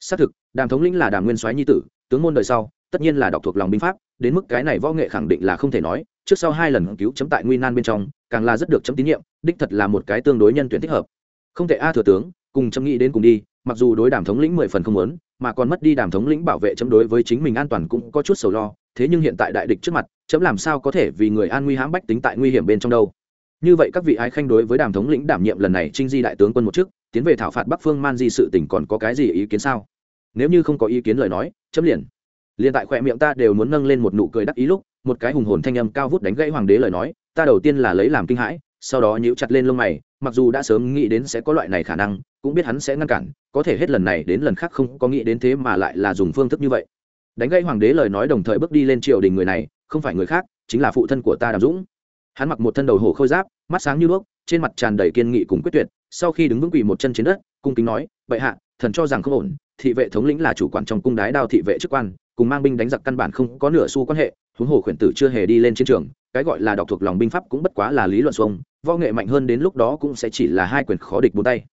xác thực, đàm thống lĩnh là đàm nguyên soái nhi tử, tướng môn đời sau, tất nhiên là đọc thuộc lòng binh pháp, đến mức cái này võ nghệ khẳng định là không thể nói, trước sau hai lần cứu chấm tại nguy nan bên trong, càng là rất được chấm tín nhiệm, đích thật là một cái tương đối nhân tuyển thích hợp. Không thể a thừa tướng, cùng chấm nghĩ đến cùng đi, mặc dù đối đàm thống lĩnh mười phần không muốn, mà còn mất đi đàm thống lĩnh bảo vệ chấm đối với chính mình an toàn cũng có chút sầu lo, thế nhưng hiện tại đại địch trước mặt, chấm làm sao có thể vì người an nguy hãm bách tính tại nguy hiểm bên trong đâu? Như vậy các vị ái khanh đối với đàm thống lĩnh đảm nhiệm lần này trinh di đại tướng quân một chức, tiến về thảo phạt bắc phương man di sự tỉnh còn có cái gì ý kiến sao? Nếu như không có ý kiến lời nói, chấm liền. Liền tại khỏe miệng ta đều muốn nâng lên một nụ cười đắc ý lúc, một cái hùng hồn thanh âm cao vút đánh gãy hoàng đế lời nói, ta đầu tiên là lấy làm kinh hãi, sau đó nhíu chặt lên lông mày, mặc dù đã sớm nghĩ đến sẽ có loại này khả năng, cũng biết hắn sẽ ngăn cản, có thể hết lần này đến lần khác không có nghĩ đến thế mà lại là dùng phương thức như vậy. Đánh gãy hoàng đế lời nói đồng thời bước đi lên triều đình người này, không phải người khác, chính là phụ thân của ta đàm dũng hắn mặc một thân đầu hổ khôi giáp, mắt sáng như đuốc, trên mặt tràn đầy kiên nghị cùng quyết tuyệt, sau khi đứng vững quỳ một chân trên đất, cung kính nói, bệ hạ, thần cho rằng không ổn, thị vệ thống lĩnh là chủ quản trong cung đái đao thị vệ chức quan, cùng mang binh đánh giặc căn bản không có nửa xu quan hệ, huống hồ khuyển tử chưa hề đi lên chiến trường, cái gọi là đọc thuộc lòng binh pháp cũng bất quá là lý luận xuông, võ nghệ mạnh hơn đến lúc đó cũng sẽ chỉ là hai quyền khó địch bốn tay.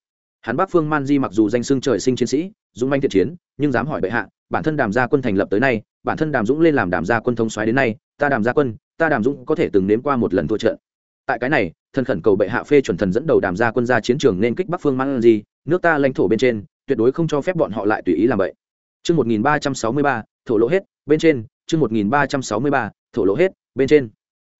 Hắn bắc phương man di mặc dù danh xưng trời sinh chiến sĩ, dũng manh thiện chiến, nhưng dám hỏi bệ hạ, bản thân đàm gia quân thành lập tới nay, bản thân đàm dũng lên làm đàm gia quân thống xoáy đến nay, ta đàm gia quân ta đàm dũng có thể từng nếm qua một lần thua trận. Tại cái này, thần khẩn cầu bệ hạ phê chuẩn thần dẫn đầu đàm gia quân ra chiến trường nên kích bắc phương mang gì nước ta lãnh thổ bên trên, tuyệt đối không cho phép bọn họ lại tùy ý làm vậy. Chương một nghìn ba trăm sáu mươi ba, thổ lỗ hết, bên trên. Chương một nghìn ba trăm sáu mươi ba, thổ lỗ hết, bên trên.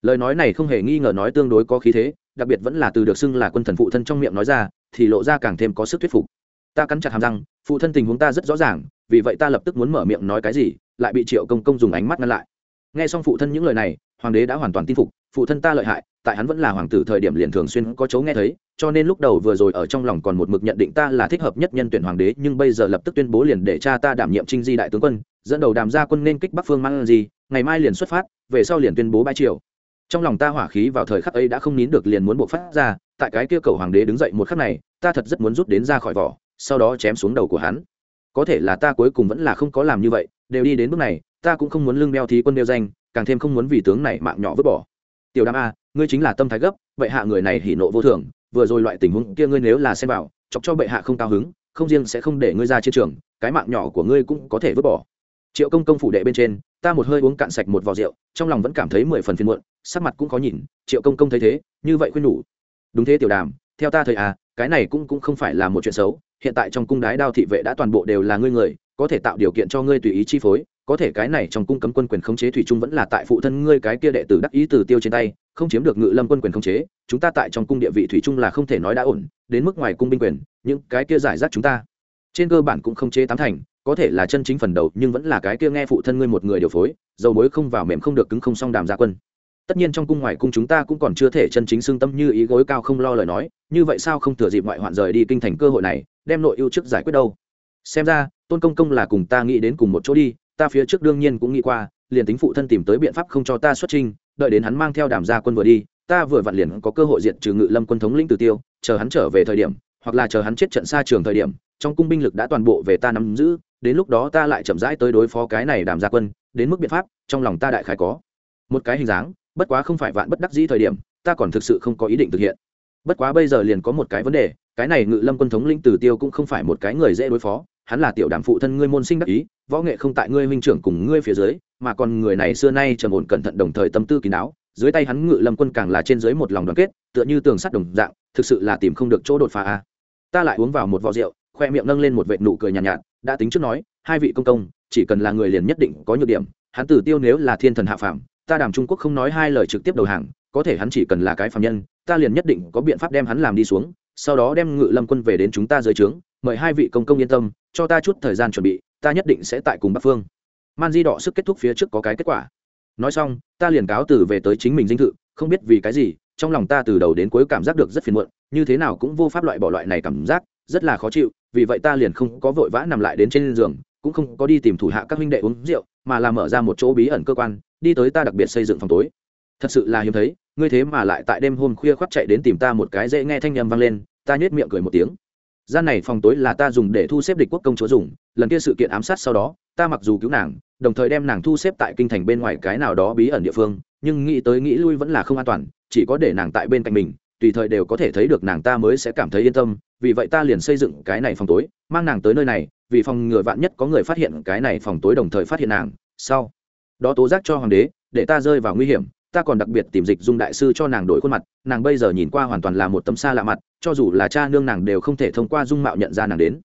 Lời nói này không hề nghi ngờ nói tương đối có khí thế, đặc biệt vẫn là từ được xưng là quân thần phụ thân trong miệng nói ra, thì lộ ra càng thêm có sức thuyết phục. Ta cắn chặt hàm răng, phụ thân tình huống ta rất rõ ràng, vì vậy ta lập tức muốn mở miệng nói cái gì, lại bị triệu công công dùng ánh mắt ngăn lại. Nghe xong phụ thân những lời này hoàng đế đã hoàn toàn tin phục, phụ thân ta lợi hại, tại hắn vẫn là hoàng tử thời điểm liền thường xuyên có chấu nghe thấy, cho nên lúc đầu vừa rồi ở trong lòng còn một mực nhận định ta là thích hợp nhất nhân tuyển hoàng đế, nhưng bây giờ lập tức tuyên bố liền để cha ta đảm nhiệm trinh di đại tướng quân, dẫn đầu đàm ra quân nên kích bắc phương mang gì ngày mai liền xuất phát, về sau liền tuyên bố bãi triều. Trong lòng ta hỏa khí vào thời khắc ấy đã không nín được liền muốn buộc phát ra, tại cái kia cầu hoàng đế đứng dậy một khắc này, ta thật rất muốn rút đến ra khỏi vỏ, sau đó chém xuống đầu của hắn. Có thể là ta cuối cùng vẫn là không có làm như vậy, đều đi đến bước này, ta cũng không muốn lưng đeo thí quân đeo danh càng thêm không muốn vì tướng này mạng nhỏ vứt bỏ. Tiểu đam a ngươi chính là tâm thái gấp bệ hạ người này hỉ nộ vô thường vừa rồi loại tình huống kia ngươi nếu là xem vào, chọc cho bệ hạ không cao hứng không riêng sẽ không để ngươi ra chiến trường cái mạng nhỏ của ngươi cũng có thể vứt bỏ. Triệu công công phủ đệ bên trên ta một hơi uống cạn sạch một vò rượu trong lòng vẫn cảm thấy mười phần phiền muộn sắc mặt cũng khó nhìn triệu công công thấy thế như vậy khuyên nhủ đúng thế tiểu đàm theo ta thời à cái này cũng cũng không phải là một chuyện xấu hiện tại trong cung đái đao thị vệ đã toàn bộ đều là ngươi người có thể tạo điều kiện cho ngươi tùy ý chi phối có thể cái này trong cung cấm quân quyền khống chế thủy trung vẫn là tại phụ thân ngươi cái kia đệ tử đắc ý từ tiêu trên tay, không chiếm được ngự lâm quân quyền khống chế, chúng ta tại trong cung địa vị thủy trung là không thể nói đã ổn, đến mức ngoài cung binh quyền, những cái kia giải rác chúng ta. Trên cơ bản cũng không chế tám thành, có thể là chân chính phần đầu, nhưng vẫn là cái kia nghe phụ thân ngươi một người điều phối, dầu mối không vào mềm không được cứng không xong đàm gia quân. Tất nhiên trong cung ngoài cung chúng ta cũng còn chưa thể chân chính xương tâm như ý gối cao không lo lời nói, như vậy sao không thừa dịp ngoại hoạn rời đi kinh thành cơ hội này, đem nội ưu trước giải quyết đâu. Xem ra, tôn công công là cùng ta nghĩ đến cùng một chỗ đi ta phía trước đương nhiên cũng nghĩ qua, liền tính phụ thân tìm tới biện pháp không cho ta xuất trình đợi đến hắn mang theo đàm gia quân vừa đi, ta vừa vặn liền có cơ hội diện trừ ngự lâm quân thống lĩnh tử tiêu, chờ hắn trở về thời điểm, hoặc là chờ hắn chết trận xa trường thời điểm, trong cung binh lực đã toàn bộ về ta nắm giữ, đến lúc đó ta lại chậm rãi tới đối phó cái này đàm gia quân, đến mức biện pháp, trong lòng ta đại khái có. Một cái hình dáng, bất quá không phải vạn bất đắc dĩ thời điểm, ta còn thực sự không có ý định thực hiện. Bất quá bây giờ liền có một cái vấn đề, cái này ngự lâm quân thống lĩnh tử tiêu cũng không phải một cái người dễ đối phó hắn là tiểu đàm phụ thân ngươi môn sinh đắc ý võ nghệ không tại ngươi huynh trưởng cùng ngươi phía dưới mà còn người này xưa nay trầm ổn cẩn thận đồng thời tâm tư kín đáo dưới tay hắn ngự lâm quân càng là trên dưới một lòng đoàn kết tựa như tường sắt đồng dạng thực sự là tìm không được chỗ đột phá a. Ta lại uống vào một vò rượu khoe miệng nâng lên một vệt nụ cười nhàn nhạt, nhạt đã tính trước nói hai vị công công chỉ cần là người liền nhất định có nhược điểm hắn tử tiêu nếu là thiên thần hạ phàm ta đàm trung quốc không nói hai lời trực tiếp đầu hàng có thể hắn chỉ cần là cái phạm nhân ta liền nhất định có biện pháp đem hắn làm đi xuống sau đó đem ngự lâm quân về đến chúng ta dưới trướng mời hai vị công công yên tâm, cho ta chút thời gian chuẩn bị, ta nhất định sẽ tại cùng bắc phương. Man di đỏ sức kết thúc phía trước có cái kết quả. Nói xong, ta liền cáo từ về tới chính mình dinh thự, không biết vì cái gì, trong lòng ta từ đầu đến cuối cảm giác được rất phiền muộn, như thế nào cũng vô pháp loại bỏ loại này cảm giác, rất là khó chịu, vì vậy ta liền không có vội vã nằm lại đến trên giường, cũng không có đi tìm thủ hạ các huynh đệ uống rượu, mà là mở ra một chỗ bí ẩn cơ quan, đi tới ta đặc biệt xây dựng phòng tối. Thật sự là hiếm thấy, ngươi thế mà lại tại đêm hôm khuya khoác chạy đến tìm ta một cái dễ nghe thanh nhầm vang lên, ta nhếch miệng cười một tiếng gian này phòng tối là ta dùng để thu xếp địch quốc công chúa dùng, lần kia sự kiện ám sát sau đó, ta mặc dù cứu nàng, đồng thời đem nàng thu xếp tại kinh thành bên ngoài cái nào đó bí ẩn địa phương, nhưng nghĩ tới nghĩ lui vẫn là không an toàn, chỉ có để nàng tại bên cạnh mình, tùy thời đều có thể thấy được nàng ta mới sẽ cảm thấy yên tâm, vì vậy ta liền xây dựng cái này phòng tối, mang nàng tới nơi này, vì phòng ngừa vạn nhất có người phát hiện cái này phòng tối đồng thời phát hiện nàng, sau đó tố giác cho hoàng đế, để ta rơi vào nguy hiểm ta còn đặc biệt tìm dịch dung đại sư cho nàng đổi khuôn mặt, nàng bây giờ nhìn qua hoàn toàn là một tấm xa lạ mặt, cho dù là cha nương nàng đều không thể thông qua dung mạo nhận ra nàng đến.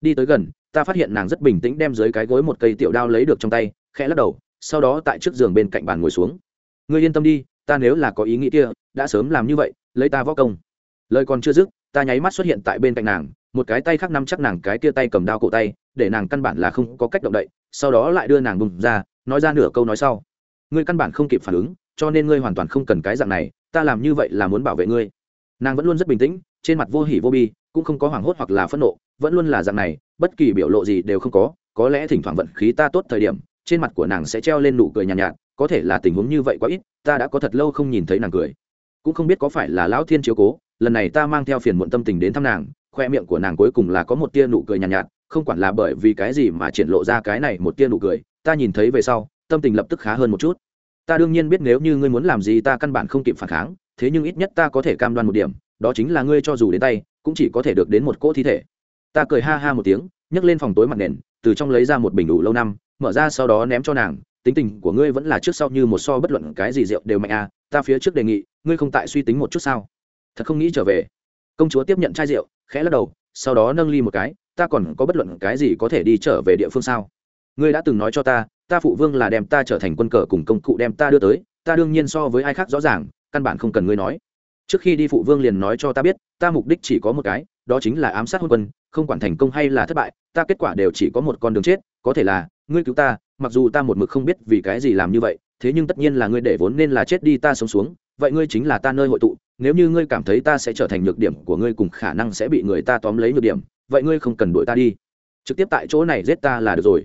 Đi tới gần, ta phát hiện nàng rất bình tĩnh đem dưới cái gối một cây tiểu đao lấy được trong tay, khẽ lắc đầu, sau đó tại trước giường bên cạnh bàn ngồi xuống. Ngươi yên tâm đi, ta nếu là có ý nghĩ kia, đã sớm làm như vậy, lấy ta võ công. Lời còn chưa dứt, ta nháy mắt xuất hiện tại bên cạnh nàng, một cái tay khác nắm chắc nàng cái kia tay cầm đao cổ tay, để nàng căn bản là không có cách động đậy, sau đó lại đưa nàng bùng ra, nói ra nửa câu nói sau. Ngươi căn bản không kịp phản ứng cho nên ngươi hoàn toàn không cần cái dạng này ta làm như vậy là muốn bảo vệ ngươi. Nàng vẫn luôn rất bình tĩnh trên mặt vô hỉ vô bi cũng không có hoảng hốt hoặc là phẫn nộ vẫn luôn là dạng này bất kỳ biểu lộ gì đều không có có lẽ thỉnh thoảng vận khí ta tốt thời điểm trên mặt của nàng sẽ treo lên nụ cười nhàn nhạt, nhạt có thể là tình huống như vậy quá ít ta đã có thật lâu không nhìn thấy nàng cười. Cũng không biết có phải là lão thiên chiếu cố lần này ta mang theo phiền muộn tâm tình đến thăm nàng khoe miệng của nàng cuối cùng là có một tia nụ cười nhàn nhạt, nhạt không quản là bởi vì cái gì mà triển lộ ra cái này một tia nụ cười ta nhìn thấy về sau tâm tình lập tức khá hơn một chút ta đương nhiên biết nếu như ngươi muốn làm gì ta căn bản không kịp phản kháng, thế nhưng ít nhất ta có thể cam đoan một điểm, đó chính là ngươi cho dù đến tay, cũng chỉ có thể được đến một cỗ thi thể. Ta cười ha ha một tiếng, nhấc lên phòng tối mặt nền, từ trong lấy ra một bình đủ lâu năm, mở ra sau đó ném cho nàng, tính tình của ngươi vẫn là trước sau như một so bất luận cái gì rượu đều mạnh à ta phía trước đề nghị, ngươi không tại suy tính một chút sao? Thật không nghĩ trở về. Công chúa tiếp nhận chai rượu, khẽ lắc đầu, sau đó nâng ly một cái, ta còn có bất luận cái gì có thể đi trở về địa phương sao? Ngươi đã từng nói cho ta ta phụ vương là đem ta trở thành quân cờ cùng công cụ đem ta đưa tới, ta đương nhiên so với ai khác rõ ràng, căn bản không cần ngươi nói. Trước khi đi phụ vương liền nói cho ta biết, ta mục đích chỉ có một cái, đó chính là ám sát hôn quân, không quản thành công hay là thất bại, ta kết quả đều chỉ có một con đường chết, có thể là, ngươi cứu ta, mặc dù ta một mực không biết vì cái gì làm như vậy, thế nhưng tất nhiên là ngươi để vốn nên là chết đi ta sống xuống, vậy ngươi chính là ta nơi hội tụ, nếu như ngươi cảm thấy ta sẽ trở thành nhược điểm của ngươi cùng khả năng sẽ bị người ta tóm lấy nhược điểm, vậy ngươi không cần đuổi ta đi. Trực tiếp tại chỗ này giết ta là được rồi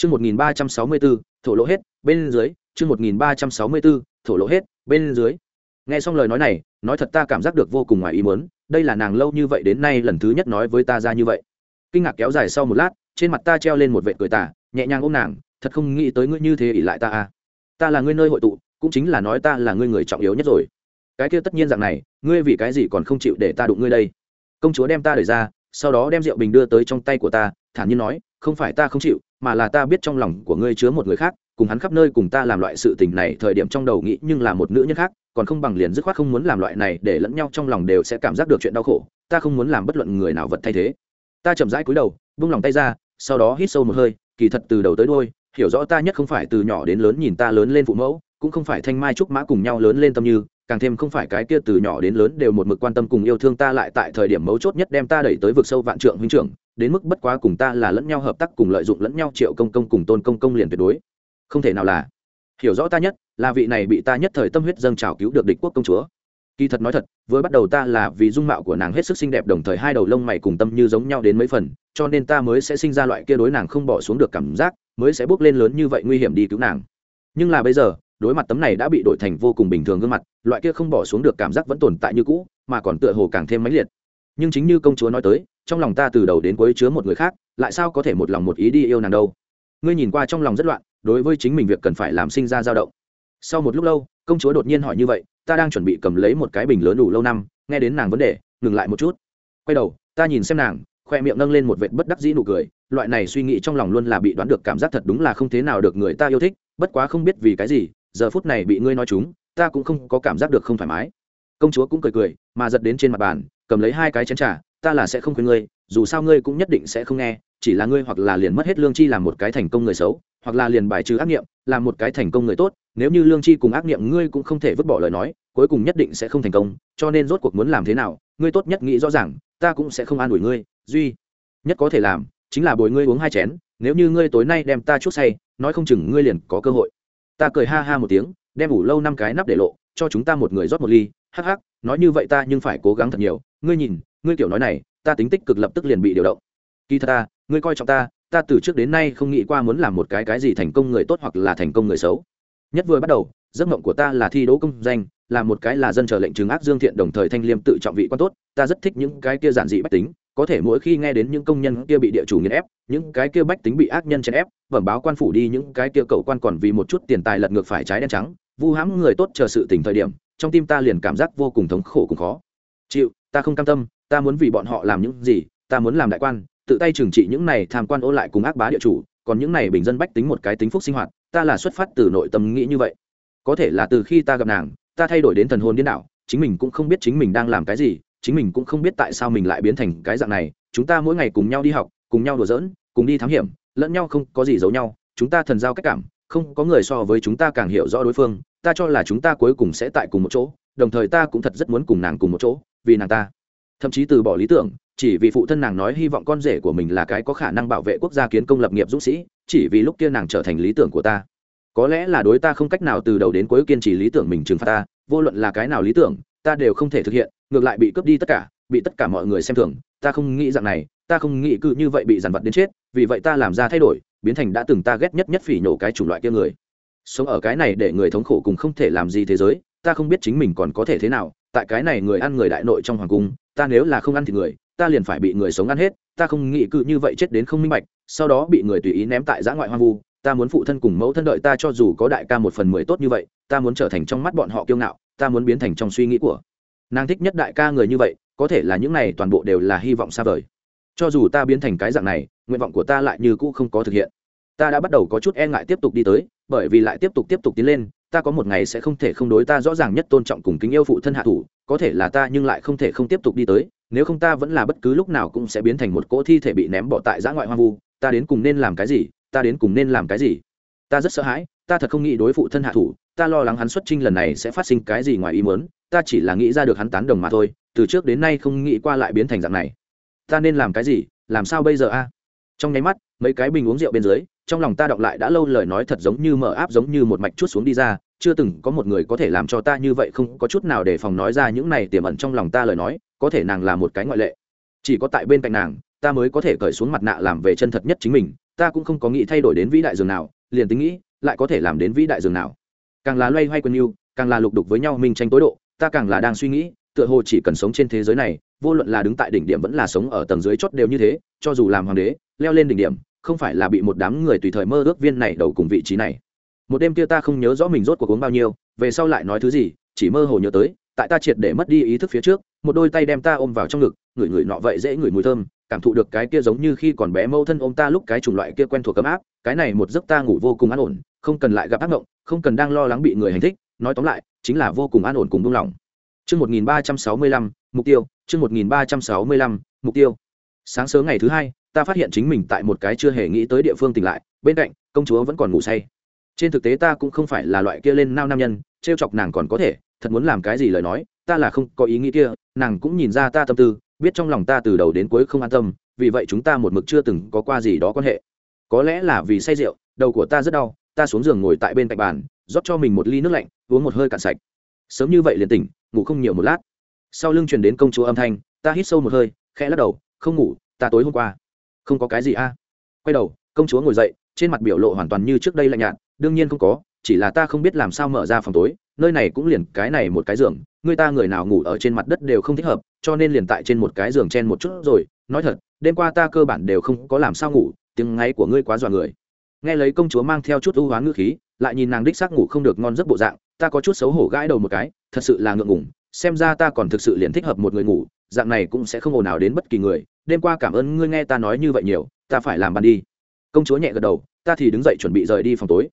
chương một nghìn ba trăm sáu mươi bốn thổ lộ hết bên dưới. Chương một nghìn ba trăm sáu mươi bốn thổ lộ hết bên dưới. Nghe xong lời nói này nói thật ta cảm giác được vô cùng ngoài ý muốn. Đây là nàng lâu như vậy đến nay lần thứ nhất nói với ta ra như vậy. Kinh ngạc kéo dài sau một lát trên mặt ta treo lên một vệ cười tà, nhẹ nhàng ôm nàng. Thật không nghĩ tới ngươi như thế ỷ lại ta à. Ta là ngươi nơi hội tụ cũng chính là nói ta là ngươi người trọng yếu nhất rồi. Cái kia tất nhiên dạng này ngươi vì cái gì còn không chịu để ta đụng ngươi đây? Công chúa đem ta đẩy ra sau đó đem rượu bình đưa tới trong tay của ta thản nhiên nói không phải ta không chịu, mà là ta biết trong lòng của ngươi chứa một người khác, cùng hắn khắp nơi cùng ta làm loại sự tình này thời điểm trong đầu nghĩ nhưng là một nữ nhân khác, còn không bằng liền dứt khoát không muốn làm loại này để lẫn nhau trong lòng đều sẽ cảm giác được chuyện đau khổ, ta không muốn làm bất luận người nào vật thay thế. Ta chậm rãi cúi đầu, buông lòng tay ra, sau đó hít sâu một hơi, kỳ thật từ đầu tới đôi hiểu rõ ta nhất không phải từ nhỏ đến lớn nhìn ta lớn lên phụ mẫu, cũng không phải thanh mai trúc mã cùng nhau lớn lên tâm như, càng thêm không phải cái kia từ nhỏ đến lớn đều một mực quan tâm cùng yêu thương ta lại tại thời điểm mấu chốt nhất đem ta đẩy tới vực sâu vạn trượng huynh trưởng đến mức bất quá cùng ta là lẫn nhau hợp tác cùng lợi dụng lẫn nhau triệu công công cùng tôn công công liền tuyệt đối. Không thể nào là. Hiểu rõ ta nhất, là vị này bị ta nhất thời tâm huyết dâng trào cứu được địch quốc công chúa. Kỳ thật nói thật với bắt đầu ta là vì dung mạo của nàng hết sức xinh đẹp đồng thời hai đầu lông mày cùng tâm như giống nhau đến mấy phần, cho nên ta mới sẽ sinh ra loại kia đối nàng không bỏ xuống được cảm giác, mới sẽ bước lên lớn như vậy nguy hiểm đi cứu nàng. Nhưng là bây giờ, đối mặt tấm này đã bị đổi thành vô cùng bình thường gương mặt, loại kia không bỏ xuống được cảm giác vẫn tồn tại như cũ, mà còn tựa hồ càng thêm mãnh liệt. Nhưng chính như công chúa nói tới trong lòng ta từ đầu đến cuối chứa một người khác, lại sao có thể một lòng một ý đi yêu nàng đâu? Ngươi nhìn qua trong lòng rất loạn, đối với chính mình việc cần phải làm sinh ra dao động. Sau một lúc lâu, công chúa đột nhiên hỏi như vậy, ta đang chuẩn bị cầm lấy một cái bình lớn đủ lâu năm, nghe đến nàng vấn đề, ngừng lại một chút. Quay đầu, ta nhìn xem nàng, khoe miệng nâng lên một vệt bất đắc dĩ nụ cười, loại này suy nghĩ trong lòng luôn là bị đoán được cảm giác thật đúng là không thế nào được người ta yêu thích, bất quá không biết vì cái gì, giờ phút này bị ngươi nói chúng, ta cũng không có cảm giác được không thoải mái. Công chúa cũng cười cười, mà giật đến trên mặt bàn, cầm lấy hai cái chén trà ta là sẽ không khuyên ngươi, dù sao ngươi cũng nhất định sẽ không nghe, chỉ là ngươi hoặc là liền mất hết lương chi làm một cái thành công người xấu, hoặc là liền bài trừ ác nghiệm, làm một cái thành công người tốt, nếu như lương chi cùng ác nghiệm ngươi cũng không thể vứt bỏ lời nói, cuối cùng nhất định sẽ không thành công, cho nên rốt cuộc muốn làm thế nào, ngươi tốt nhất nghĩ rõ ràng, ta cũng sẽ không an ủi ngươi, duy nhất có thể làm, chính là bồi ngươi uống hai chén, nếu như ngươi tối nay đem ta chút say, nói không chừng ngươi liền có cơ hội. Ta cười ha ha một tiếng, đem ủ lâu năm cái nắp để lộ, cho chúng ta một người rót một ly, hắc hắc, nói như vậy ta nhưng phải cố gắng thật nhiều, ngươi nhìn ngươi kiểu nói này, ta tính tích cực lập tức liền bị điều động. Kỳ thật ta, ngươi coi trọng ta ta từ trước đến nay không nghĩ qua muốn làm một cái cái gì thành công người tốt hoặc là thành công người xấu. Nhất vừa bắt đầu, giấc mộng của ta là thi đấu công danh, là một cái là dân chờ lệnh chứng ác dương thiện đồng thời thanh liêm tự trọng vị quan tốt, ta rất thích những cái kia giản dị bách tính, có thể mỗi khi nghe đến những công nhân kia bị địa chủ nghiền ép, những cái kia bách tính bị ác nhân chèn ép, bẩm báo quan phủ đi những cái kia cầu quan còn vì một chút tiền tài lật ngược phải trái đen trắng, vu hãm người tốt chờ sự tình thời điểm, trong tim ta liền cảm giác vô cùng thống khổ cùng khó. Chịu, ta không cam tâm ta muốn vì bọn họ làm những gì, ta muốn làm đại quan, tự tay trừng trị những này tham quan ô lại cùng ác bá địa chủ, còn những này bình dân bách tính một cái tính phúc sinh hoạt, ta là xuất phát từ nội tâm nghĩ như vậy. Có thể là từ khi ta gặp nàng, ta thay đổi đến thần hồn điên đảo, chính mình cũng không biết chính mình đang làm cái gì, chính mình cũng không biết tại sao mình lại biến thành cái dạng này, chúng ta mỗi ngày cùng nhau đi học, cùng nhau đùa giỡn, cùng đi thám hiểm, lẫn nhau không có gì giấu nhau, chúng ta thần giao cách cảm, không có người so với chúng ta càng hiểu rõ đối phương, ta cho là chúng ta cuối cùng sẽ tại cùng một chỗ, đồng thời ta cũng thật rất muốn cùng nàng cùng một chỗ, vì nàng ta thậm chí từ bỏ lý tưởng, chỉ vì phụ thân nàng nói hy vọng con rể của mình là cái có khả năng bảo vệ quốc gia kiến công lập nghiệp dũng sĩ, chỉ vì lúc kia nàng trở thành lý tưởng của ta. Có lẽ là đối ta không cách nào từ đầu đến cuối kiên trì lý tưởng mình trừng phạt ta, vô luận là cái nào lý tưởng, ta đều không thể thực hiện, ngược lại bị cướp đi tất cả, bị tất cả mọi người xem thường, ta không nghĩ rằng này, ta không nghĩ cứ như vậy bị dằn vặt đến chết, vì vậy ta làm ra thay đổi, biến thành đã từng ta ghét nhất nhất phỉ nhổ cái chủng loại kia người. Sống ở cái này để người thống khổ cùng không thể làm gì thế giới, ta không biết chính mình còn có thể thế nào, tại cái này người ăn người đại nội trong hoàng cung ta nếu là không ăn thì người, ta liền phải bị người sống ăn hết, ta không nghĩ cự như vậy chết đến không minh bạch, sau đó bị người tùy ý ném tại giã ngoại hoang vu, ta muốn phụ thân cùng mẫu thân đợi ta cho dù có đại ca một phần mười tốt như vậy, ta muốn trở thành trong mắt bọn họ kiêu ngạo, ta muốn biến thành trong suy nghĩ của nàng thích nhất đại ca người như vậy, có thể là những này toàn bộ đều là hy vọng xa vời. Cho dù ta biến thành cái dạng này, nguyện vọng của ta lại như cũ không có thực hiện. Ta đã bắt đầu có chút e ngại tiếp tục đi tới, bởi vì lại tiếp tục tiếp tục tiến lên ta có một ngày sẽ không thể không đối ta rõ ràng nhất tôn trọng cùng kính yêu phụ thân hạ thủ, có thể là ta nhưng lại không thể không tiếp tục đi tới, nếu không ta vẫn là bất cứ lúc nào cũng sẽ biến thành một cỗ thi thể bị ném bỏ tại giã ngoại hoang vu, ta đến cùng nên làm cái gì, ta đến cùng nên làm cái gì? Ta rất sợ hãi, ta thật không nghĩ đối phụ thân hạ thủ, ta lo lắng hắn xuất trinh lần này sẽ phát sinh cái gì ngoài ý muốn, ta chỉ là nghĩ ra được hắn tán đồng mà thôi, từ trước đến nay không nghĩ qua lại biến thành dạng này. Ta nên làm cái gì, làm sao bây giờ a? Trong nháy mắt, mấy cái bình uống rượu bên dưới trong lòng ta đọc lại đã lâu lời nói thật giống như mở áp giống như một mạch chút xuống đi ra, chưa từng có một người có thể làm cho ta như vậy, không có chút nào để phòng nói ra những này tiềm ẩn trong lòng ta lời nói, có thể nàng là một cái ngoại lệ. Chỉ có tại bên cạnh nàng, ta mới có thể cởi xuống mặt nạ làm về chân thật nhất chính mình, ta cũng không có nghĩ thay đổi đến vĩ đại dường nào, liền tính nghĩ, lại có thể làm đến vĩ đại dường nào. Càng là loay hoay quân yêu, càng là lục đục với nhau minh tranh tối độ, ta càng là đang suy nghĩ, tựa hồ chỉ cần sống trên thế giới này, vô luận là đứng tại đỉnh điểm vẫn là sống ở tầng dưới chót đều như thế, cho dù làm hoàng đế, leo lên đỉnh điểm không phải là bị một đám người tùy thời mơ ước viên này đầu cùng vị trí này. Một đêm kia ta không nhớ rõ mình rốt cuộc uống bao nhiêu, về sau lại nói thứ gì, chỉ mơ hồ nhớ tới, tại ta triệt để mất đi ý thức phía trước, một đôi tay đem ta ôm vào trong ngực, ngửi ngửi nọ vậy dễ ngửi mùi thơm, cảm thụ được cái kia giống như khi còn bé mâu thân ôm ta lúc cái chủng loại kia quen thuộc cấm áp, cái này một giấc ta ngủ vô cùng an ổn, không cần lại gặp ác mộng, không cần đang lo lắng bị người hành thích, nói tóm lại, chính là vô cùng an ổn cùng buông lỏng. Chương một nghìn ba trăm sáu mươi lăm, mục tiêu, chương một nghìn ba trăm sáu mươi lăm, mục tiêu. Sáng sớm ngày thứ hai ta phát hiện chính mình tại một cái chưa hề nghĩ tới địa phương tỉnh lại, bên cạnh, công chúa vẫn còn ngủ say. Trên thực tế ta cũng không phải là loại kia lên nao nam nhân t r e o chọc nàng còn có thể, thật muốn làm cái gì lời nói, ta là không có ý nghĩ kia, nàng cũng nhìn ra ta tâm tư, biết trong lòng ta từ đầu đến cuối không an tâm, vì vậy chúng ta một mực chưa từng có qua gì đó quan hệ. Có lẽ là vì say rượu, đầu của ta rất đau, ta xuống giường ngồi tại bên cạnh bàn, rót cho mình một ly nước lạnh, uống một hơi cạn sạch. Sớm như vậy liền tỉnh, ngủ không nhiều một lát. Sau lưng truyền đến công chúa âm thanh, ta hít sâu một hơi, khẽ lắc đầu, không ngủ, ta tối hôm qua không có cái gì a. Quay đầu, công chúa ngồi dậy, trên mặt biểu lộ hoàn toàn như trước đây lạnh nhạt, đương nhiên không có, chỉ là ta không biết làm sao mở ra phòng tối, nơi này cũng liền cái này một cái giường, người ta người nào ngủ ở trên mặt đất đều không thích hợp, cho nên liền tại trên một cái giường chen một chút rồi, nói thật, đêm qua ta cơ bản đều không có làm sao ngủ, tiếng ngáy của ngươi quá dọa người. Nghe lấy công chúa mang theo chút ưu hoán ngữ khí, lại nhìn nàng đích xác ngủ không được ngon giấc bộ dạng, ta có chút xấu hổ gãi đầu một cái, thật sự là ngượng ngủng xem ra ta còn thực sự liền thích hợp một người ngủ, dạng này cũng sẽ không ồn ào đến bất kỳ người đêm qua cảm ơn ngươi nghe ta nói như vậy nhiều, ta phải làm bàn đi. Công chúa nhẹ gật đầu, ta thì đứng dậy chuẩn bị rời đi phòng tối.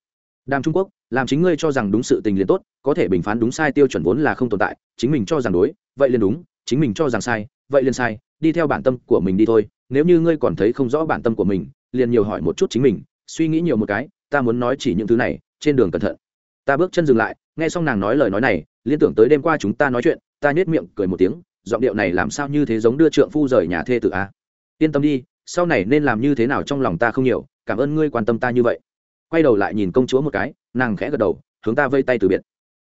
Đàm trung quốc, làm chính ngươi cho rằng đúng sự tình liền tốt, có thể bình phán đúng sai tiêu chuẩn vốn là không tồn tại, chính mình cho rằng đối, vậy liền đúng, chính mình cho rằng sai, vậy liền sai, đi theo bản tâm của mình đi thôi. Nếu như ngươi còn thấy không rõ bản tâm của mình, liền nhiều hỏi một chút chính mình, suy nghĩ nhiều một cái, ta muốn nói chỉ những thứ này, trên đường cẩn thận. Ta bước chân dừng lại, nghe xong nàng nói lời nói này, liên tưởng tới đêm qua chúng ta nói chuyện, ta nhếch miệng cười một tiếng giọng điệu này làm sao như thế giống đưa trượng phu rời nhà thê tử a? Yên tâm đi, sau này nên làm như thế nào trong lòng ta không nhiều, cảm ơn ngươi quan tâm ta như vậy. Quay đầu lại nhìn công chúa một cái, nàng khẽ gật đầu, hướng ta vây tay từ biệt.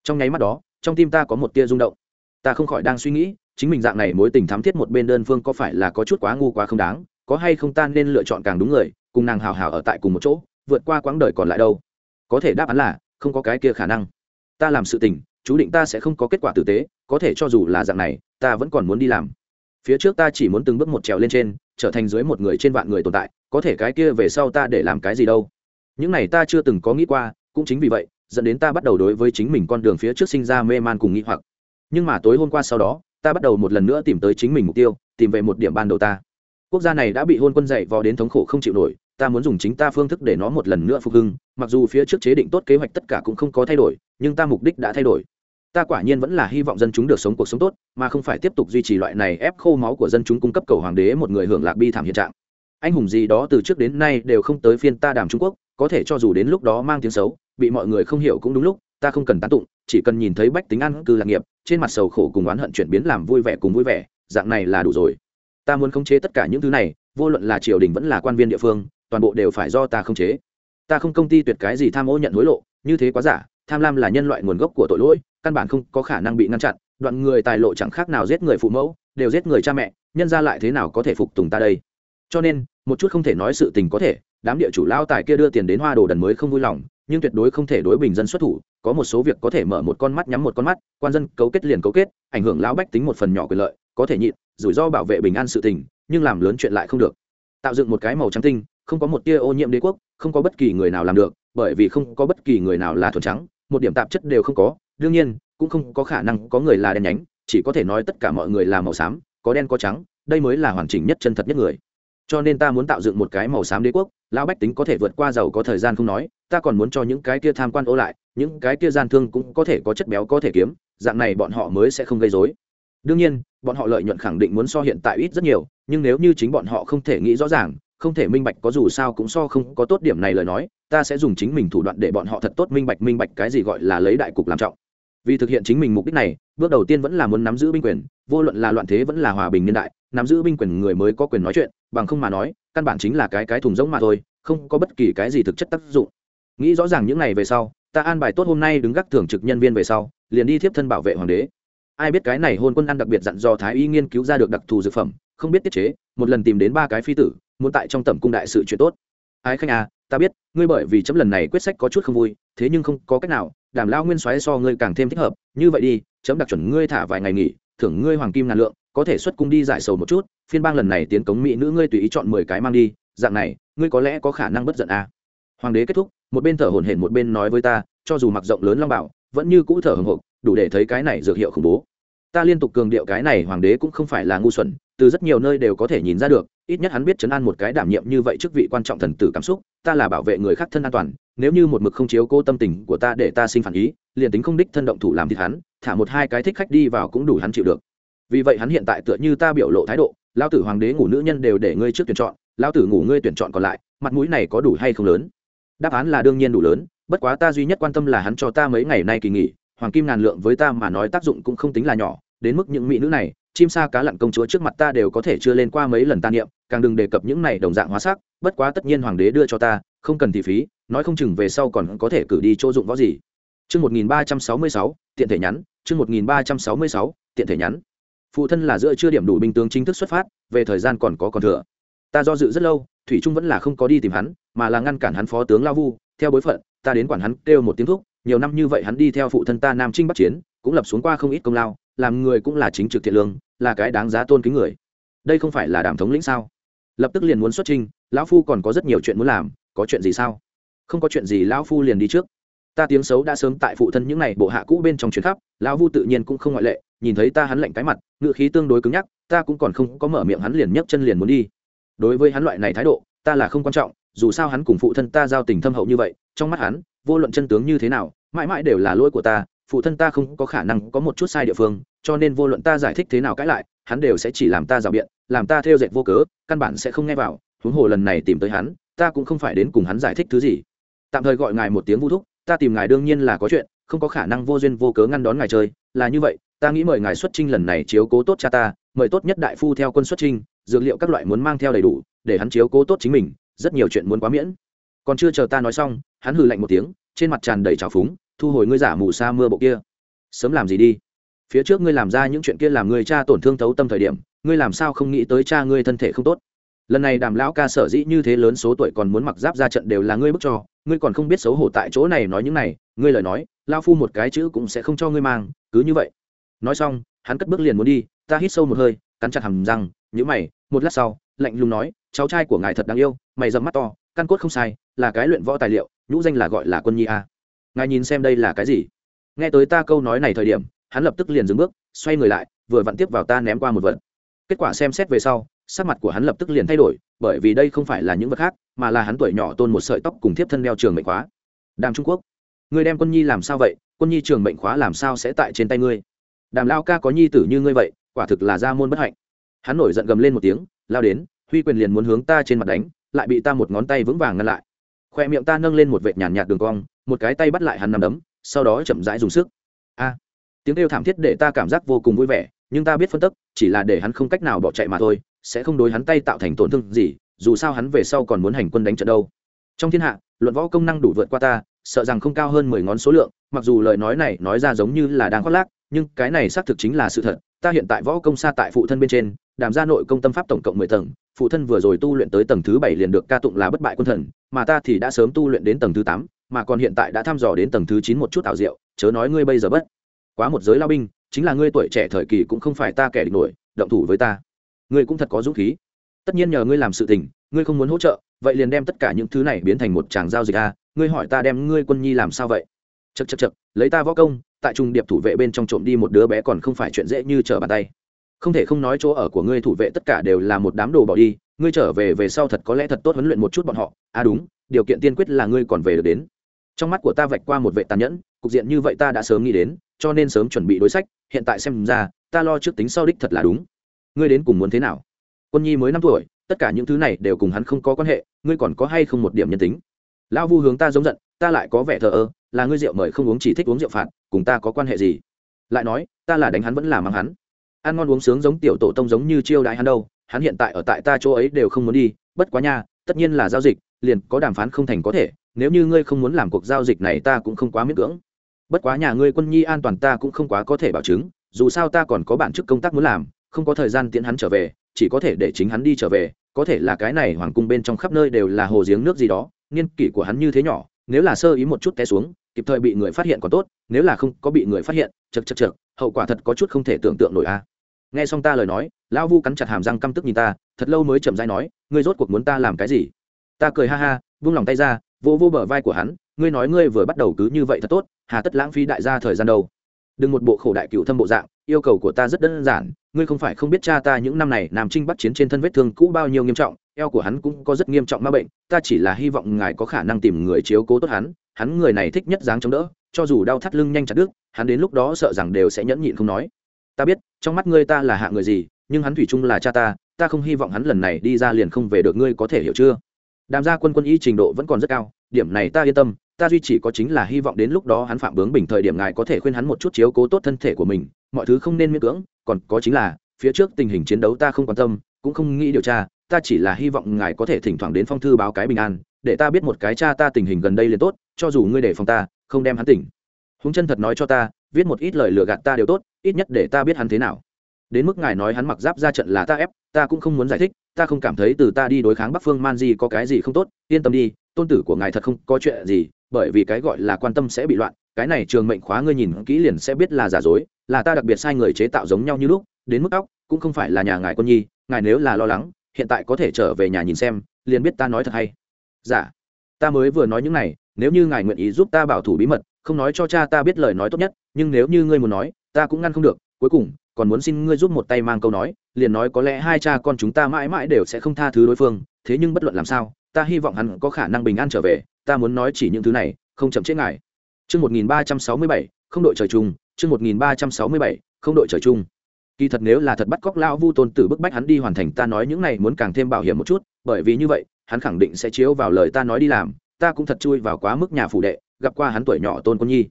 Trong nháy mắt đó, trong tim ta có một tia rung động. Ta không khỏi đang suy nghĩ, chính mình dạng này mối tình thắm thiết một bên đơn phương có phải là có chút quá ngu quá không đáng, có hay không ta nên lựa chọn càng đúng người, cùng nàng hào hào ở tại cùng một chỗ, vượt qua quãng đời còn lại đâu. Có thể đáp án là, không có cái kia khả năng. Ta làm sự tình, chú định ta sẽ không có kết quả tử tế, có thể cho dù là dạng này ta vẫn còn muốn đi làm. Phía trước ta chỉ muốn từng bước một trèo lên trên, trở thành dưới một người trên vạn người tồn tại, có thể cái kia về sau ta để làm cái gì đâu. Những này ta chưa từng có nghĩ qua, cũng chính vì vậy, dẫn đến ta bắt đầu đối với chính mình con đường phía trước sinh ra mê man cùng nghĩ hoặc. Nhưng mà tối hôm qua sau đó, ta bắt đầu một lần nữa tìm tới chính mình mục tiêu, tìm về một điểm ban đầu ta. Quốc gia này đã bị hôn quân dạy vò đến thống khổ không chịu nổi, ta muốn dùng chính ta phương thức để nó một lần nữa phục hưng, mặc dù phía trước chế định tốt kế hoạch tất cả cũng không có thay đổi, nhưng ta mục đích đã thay đổi ta quả nhiên vẫn là hy vọng dân chúng được sống cuộc sống tốt, mà không phải tiếp tục duy trì loại này ép khô máu của dân chúng cung cấp cầu hoàng đế một người hưởng lạc bi thảm hiện trạng. Anh hùng gì đó từ trước đến nay đều không tới phiên ta đàm trung quốc, có thể cho dù đến lúc đó mang tiếng xấu, bị mọi người không hiểu cũng đúng lúc, ta không cần tán tụng, chỉ cần nhìn thấy bách tính ăn cư lạc nghiệp, trên mặt sầu khổ cùng oán hận chuyển biến làm vui vẻ cùng vui vẻ, dạng này là đủ rồi. Ta muốn khống chế tất cả những thứ này, vô luận là triều đình vẫn là quan viên địa phương, toàn bộ đều phải do ta khống chế. Ta không công ty tuyệt cái gì tham ô nhận hối lộ, như thế quá giả, tham lam là nhân loại nguồn gốc của tội lỗi căn bản không có khả năng bị ngăn chặn, đoạn người tài lộ chẳng khác nào giết người phụ mẫu, đều giết người cha mẹ, nhân ra lại thế nào có thể phục tùng ta đây? Cho nên, một chút không thể nói sự tình có thể, đám địa chủ lao tài kia đưa tiền đến hoa đồ đần mới không vui lòng, nhưng tuyệt đối không thể đối bình dân xuất thủ, có một số việc có thể mở một con mắt nhắm một con mắt, quan dân cấu kết liền cấu kết, ảnh hưởng lão bách tính một phần nhỏ quyền lợi, có thể nhịn, rủi ro bảo vệ bình an sự tình, nhưng làm lớn chuyện lại không được. Tạo dựng một cái màu trắng tinh, không có một tia ô nhiễm đế quốc, không có bất kỳ người nào làm được, bởi vì không có bất kỳ người nào là thuần trắng, một điểm tạp chất đều không có đương nhiên, cũng không có khả năng có người là đen nhánh, chỉ có thể nói tất cả mọi người là màu xám, có đen có trắng, đây mới là hoàn chỉnh nhất chân thật nhất người. Cho nên ta muốn tạo dựng một cái màu xám đế quốc, lão bách tính có thể vượt qua giàu có thời gian không nói, ta còn muốn cho những cái kia tham quan ô lại, những cái kia gian thương cũng có thể có chất béo có thể kiếm, dạng này bọn họ mới sẽ không gây dối đương nhiên, bọn họ lợi nhuận khẳng định muốn so hiện tại ít rất nhiều, nhưng nếu như chính bọn họ không thể nghĩ rõ ràng, không thể minh bạch có dù sao cũng so không có tốt điểm này lời nói, ta sẽ dùng chính mình thủ đoạn để bọn họ thật tốt minh bạch minh bạch cái gì gọi là lấy đại cục làm trọng vì thực hiện chính mình mục đích này, bước đầu tiên vẫn là muốn nắm giữ binh quyền, vô luận là loạn thế vẫn là hòa bình niên đại, nắm giữ binh quyền người mới có quyền nói chuyện, bằng không mà nói, căn bản chính là cái cái thùng giống mà thôi, không có bất kỳ cái gì thực chất tác dụng. Nghĩ rõ ràng những này về sau, ta an bài tốt hôm nay đứng gác thường trực nhân viên về sau, liền đi tiếp thân bảo vệ hoàng đế. Ai biết cái này hôn quân ăn đặc biệt dặn do thái y nghiên cứu ra được đặc thù dược phẩm, không biết tiết chế, một lần tìm đến ba cái phi tử, muốn tại trong tầm cung đại sự chuyện tốt. Ái khanh à ta biết, ngươi bởi vì chấm lần này quyết sách có chút không vui, thế nhưng không có cách nào đảm lao nguyên soái so ngươi càng thêm thích hợp, như vậy đi, chấm đặc chuẩn ngươi thả vài ngày nghỉ, thưởng ngươi hoàng kim ngàn lượng, có thể xuất cung đi giải sầu một chút, phiên bang lần này tiến cống mỹ nữ ngươi tùy ý chọn mười cái mang đi, dạng này, ngươi có lẽ có khả năng bất giận à. hoàng đế kết thúc, một bên thở hổn hển một bên nói với ta, cho dù mặc rộng lớn long bảo, vẫn như cũ thở hồng hộc, đủ để thấy cái này dược hiệu khủng bố ta liên tục cường điệu cái này hoàng đế cũng không phải là ngu xuẩn, từ rất nhiều nơi đều có thể nhìn ra được, ít nhất hắn biết chấn an một cái đảm nhiệm như vậy chức vị quan trọng thần tử cảm xúc, ta là bảo vệ người khác thân an toàn nếu như một mực không chiếu cô tâm tình của ta để ta sinh phản ý, liền tính không đích thân động thủ làm thịt hắn, thả một hai cái thích khách đi vào cũng đủ hắn chịu được. Vì vậy hắn hiện tại tựa như ta biểu lộ thái độ lao tử hoàng đế ngủ nữ nhân đều để ngươi trước tuyển chọn lao tử ngủ ngươi tuyển chọn còn lại, mặt mũi này có đủ hay không lớn? Đáp án là đương nhiên đủ lớn, bất quá ta duy nhất quan tâm là hắn cho ta mấy ngày nay kỳ nghỉ, hoàng kim ngàn lượng với ta mà nói tác dụng cũng không tính là nhỏ, đến mức những mỹ nữ này, chim sa cá lặn công chúa trước mặt ta đều có thể chưa lên qua mấy lần ta niệm, càng đừng đề cập những này đồng dạng hóa sắc bất quá tất nhiên hoàng đế đưa cho ta không cần thị phí nói không chừng về sau còn có thể cử đi chỗ dụng võ gì Chương 1366, tiện thể nhắn, chương 1366, tiện thể nhắn. Phụ thân là giữa chưa điểm đủ binh tướng chính thức xuất phát, về thời gian còn có còn thừa. Ta do dự rất lâu, thủy trung vẫn là không có đi tìm hắn, mà là ngăn cản hắn phó tướng La Vu, theo bối phận, ta đến quản hắn kêu một tiếng thúc, nhiều năm như vậy hắn đi theo phụ thân ta Nam Trinh Bắc chiến, cũng lập xuống qua không ít công lao, làm người cũng là chính trực thiện lương, là cái đáng giá tôn kính người. Đây không phải là đảm thống lĩnh sao? Lập tức liền muốn xuất trình, lão phu còn có rất nhiều chuyện muốn làm, có chuyện gì sao? Không có chuyện gì lão phu liền đi trước ta tiếng xấu đã sớm tại phụ thân những ngày bộ hạ cũ bên trong chuyến khắp lão vu tự nhiên cũng không ngoại lệ nhìn thấy ta hắn lạnh cái mặt ngự khí tương đối cứng nhắc ta cũng còn không có mở miệng hắn liền nhấc chân liền muốn đi đối với hắn loại này thái độ ta là không quan trọng dù sao hắn cùng phụ thân ta giao tình thâm hậu như vậy trong mắt hắn vô luận chân tướng như thế nào mãi mãi đều là lỗi của ta phụ thân ta không có khả năng có một chút sai địa phương cho nên vô luận ta giải thích thế nào cãi lại hắn đều sẽ chỉ làm ta rào biện làm ta theo dệt vô cớ căn bản sẽ không nghe vào huống hồ lần này tìm tới hắn, ta cũng không phải đến cùng hắn giải thích thứ gì. Tạm thời gọi ngài một tiếng vũ thúc, ta tìm ngài đương nhiên là có chuyện, không có khả năng vô duyên vô cớ ngăn đón ngài chơi, là như vậy, ta nghĩ mời ngài xuất trinh lần này chiếu cố tốt cha ta, mời tốt nhất đại phu theo quân xuất trinh, dược liệu các loại muốn mang theo đầy đủ, để hắn chiếu cố tốt chính mình, rất nhiều chuyện muốn quá miễn. Còn chưa chờ ta nói xong, hắn hừ lạnh một tiếng, trên mặt tràn đầy trào phúng, thu hồi ngươi giả mù sa mưa bộ kia. Sớm làm gì đi? Phía trước ngươi làm ra những chuyện kia làm người cha tổn thương thấu tâm thời điểm, ngươi làm sao không nghĩ tới cha ngươi thân thể không tốt? Lần này đàm lão ca sở dĩ như thế lớn số tuổi còn muốn mặc giáp ra trận đều là ngươi bức cho, ngươi còn không biết xấu hổ tại chỗ này nói những này, ngươi lời nói lao phu một cái chữ cũng sẽ không cho ngươi mang, cứ như vậy. Nói xong, hắn cất bước liền muốn đi, ta hít sâu một hơi, cắn chặt hầm răng nhữ mày, một lát sau, lạnh lùng nói, cháu trai của ngài thật đáng yêu, mày dầm mắt to, căn cốt không sai, là cái luyện võ tài liệu, nhũ danh là gọi là quân nhi a. Ngài nhìn xem đây là cái gì? Nghe tới ta câu nói này thời điểm, hắn lập tức liền dừng bước, xoay người lại, vừa vặn tiếp vào ta ném qua một vật. Kết quả xem xét về sau sắc mặt của hắn lập tức liền thay đổi, bởi vì đây không phải là những vật khác, mà là hắn tuổi nhỏ tôn một sợi tóc cùng thiếp thân đeo trường mệnh khóa. Đàm trung quốc người đem quân nhi làm sao vậy? Quân nhi trường mệnh khóa làm sao sẽ tại trên tay ngươi? Đàm lao ca có nhi tử như ngươi vậy, quả thực là gia môn bất hạnh. Hắn nổi giận gầm lên một tiếng, lao đến, huy quyền liền muốn hướng ta trên mặt đánh, lại bị ta một ngón tay vững vàng ngăn lại. Khoe miệng ta nâng lên một vệt nhàn nhạt đường cong, một cái tay bắt lại hắn nằm đấm, sau đó chậm rãi dùng sức. A! Tiếng kêu thảm thiết để ta cảm giác vô cùng vui vẻ, nhưng ta biết phân tức, chỉ là để hắn không cách nào bỏ chạy mà thôi sẽ không đối hắn tay tạo thành tổn thương gì, dù sao hắn về sau còn muốn hành quân đánh trận đâu. Trong thiên hạ, luận võ công năng đủ vượt qua ta, sợ rằng không cao hơn mười ngón số lượng, mặc dù lời nói này nói ra giống như là đang khoác lác, nhưng cái này xác thực chính là sự thật. Ta hiện tại võ công xa tại phụ thân bên trên, đàm gia nội công tâm pháp tổng cộng mười tầng, phụ thân vừa rồi tu luyện tới tầng thứ bảy liền được ca tụng là bất bại quân thần, mà ta thì đã sớm tu luyện đến tầng thứ tám, mà còn hiện tại đã thăm dò đến tầng thứ chín một chút ảo diệu, chớ nói ngươi bây giờ bất quá một giới lao binh, chính là ngươi tuổi trẻ thời kỳ cũng không phải ta kẻ địch nổi, động thủ với ta ngươi cũng thật có dũng khí. Tất nhiên nhờ ngươi làm sự tình, ngươi không muốn hỗ trợ, vậy liền đem tất cả những thứ này biến thành một tràng giao dịch a, ngươi hỏi ta đem ngươi quân nhi làm sao vậy? Chật chật chật lấy ta võ công, tại trung điệp thủ vệ bên trong trộm đi một đứa bé còn không phải chuyện dễ như trở bàn tay. Không thể không nói chỗ ở của ngươi thủ vệ tất cả đều là một đám đồ bỏ đi, ngươi trở về về sau thật có lẽ thật tốt huấn luyện một chút bọn họ. À đúng, điều kiện tiên quyết là ngươi còn về được đến. Trong mắt của ta vạch qua một vệ tàn nhẫn, cục diện như vậy ta đã sớm nghĩ đến, cho nên sớm chuẩn bị đối sách, hiện tại xem ra, ta lo trước tính sau đích thật là đúng ngươi đến cùng muốn thế nào? Quân nhi mới năm tuổi, tất cả những thứ này đều cùng hắn không có quan hệ, ngươi còn có hay không một điểm nhân tính? Lão vu hướng ta giống giận, ta lại có vẻ thờ ơ, là ngươi rượu mời không uống chỉ thích uống rượu phạt, cùng ta có quan hệ gì? Lại nói, ta là đánh hắn vẫn là mang hắn. Ăn ngon uống sướng giống tiểu tổ tông giống như chiêu đại hắn đâu, hắn hiện tại ở tại ta chỗ ấy đều không muốn đi, bất quá nha, tất nhiên là giao dịch, liền có đàm phán không thành có thể, nếu như ngươi không muốn làm cuộc giao dịch này ta cũng không quá miễn cưỡng. Bất quá nhà ngươi quân nhi an toàn ta cũng không quá có thể bảo chứng, dù sao ta còn có bản chức công tác muốn làm không có thời gian tiễn hắn trở về, chỉ có thể để chính hắn đi trở về, có thể là cái này hoàng cung bên trong khắp nơi đều là hồ giếng nước gì đó niên kỷ của hắn như thế nhỏ, nếu là sơ ý một chút té xuống, kịp thời bị người phát hiện còn tốt, nếu là không có bị người phát hiện chật chật chật hậu quả thật có chút không thể tưởng tượng nổi a. Nghe xong ta lời nói, lão vu cắn chặt hàm răng căm tức nhìn ta, thật lâu mới chậm dai nói, ngươi rốt cuộc muốn ta làm cái gì? Ta cười ha ha, vung lòng tay ra vô vô bờ vai của hắn, ngươi nói ngươi vừa bắt đầu cứ như vậy thật tốt, hà tất lãng phí đại gia thời gian đâu? Đừng một bộ khổ đại cựu thâm bộ dạng, yêu cầu của ta rất đơn giản ngươi không phải không biết cha ta những năm này nam trinh bắt chiến trên thân vết thương cũ bao nhiêu nghiêm trọng, eo của hắn cũng có rất nghiêm trọng ma bệnh, ta chỉ là hy vọng ngài có khả năng tìm người chiếu cố tốt hắn hắn người này thích nhất dáng chống đỡ, cho dù đau thắt lưng nhanh chặt đứt, hắn đến lúc đó sợ rằng đều sẽ nhẫn nhịn không nói. Ta biết, trong mắt ngươi ta là hạ người gì, nhưng hắn thủy chung là cha ta ta không hy vọng hắn lần này đi ra liền không về được, ngươi có thể hiểu chưa? Đàm gia quân quân y trình độ vẫn còn rất cao, điểm này ta yên tâm, ta duy chỉ có chính là hy vọng đến lúc đó hắn phạm bướng bình thời điểm ngài có thể khuyên hắn một chút chiếu cố tốt thân thể của mình, mọi thứ không nên miễn cưỡng còn có chính là, phía trước tình hình chiến đấu ta không quan tâm, cũng không nghĩ điều tra, ta chỉ là hy vọng ngài có thể thỉnh thoảng đến phong thư báo cái bình an, để ta biết một cái cha ta tình hình gần đây liền tốt, cho dù ngươi để phòng ta, không đem hắn tỉnh. Húng chân thật nói cho ta, viết một ít lời lừa gạt ta đều tốt, ít nhất để ta biết hắn thế nào. Đến mức ngài nói hắn mặc giáp ra trận là ta ép, ta cũng không muốn giải thích, ta không cảm thấy từ ta đi đối kháng bắc phương man di có cái gì không tốt, yên tâm đi, tôn tử của ngài thật không có chuyện gì, bởi vì cái gọi là quan tâm sẽ bị loạn cái này trường mệnh khóa ngươi nhìn kỹ liền sẽ biết là giả dối, là ta đặc biệt sai người chế tạo giống nhau như lúc, đến mức óc cũng không phải là nhà ngài con nhi, ngài nếu là lo lắng, hiện tại có thể trở về nhà nhìn xem, liền biết ta nói thật hay giả dạ. ta mới vừa nói những này, nếu như ngài nguyện ý giúp ta bảo thủ bí mật, không nói cho cha ta biết lời nói tốt nhất, nhưng nếu như ngươi muốn nói, ta cũng ngăn không được, cuối cùng, còn muốn xin ngươi giúp một tay mang câu nói, liền nói có lẽ hai cha con chúng ta mãi mãi đều sẽ không tha thứ đối phương, thế nhưng bất luận làm sao, ta hy vọng hắn có khả năng bình an trở về, ta muốn nói chỉ những thứ này, không chậm chế ngài chương một nghìn ba trăm sáu mươi bảy, không đội trời chung. Chương một nghìn ba trăm sáu mươi bảy, không đội trời chung. Kỳ thật nếu là thật bắt cóc lão vu tôn tử bức bách hắn đi hoàn thành, ta nói những này muốn càng thêm bảo hiểm một chút, bởi vì như vậy, hắn khẳng định sẽ chiếu vào lời ta nói đi làm. Ta cũng thật chui vào quá mức nhà phủ đệ, gặp qua hắn tuổi nhỏ tôn quân nhi.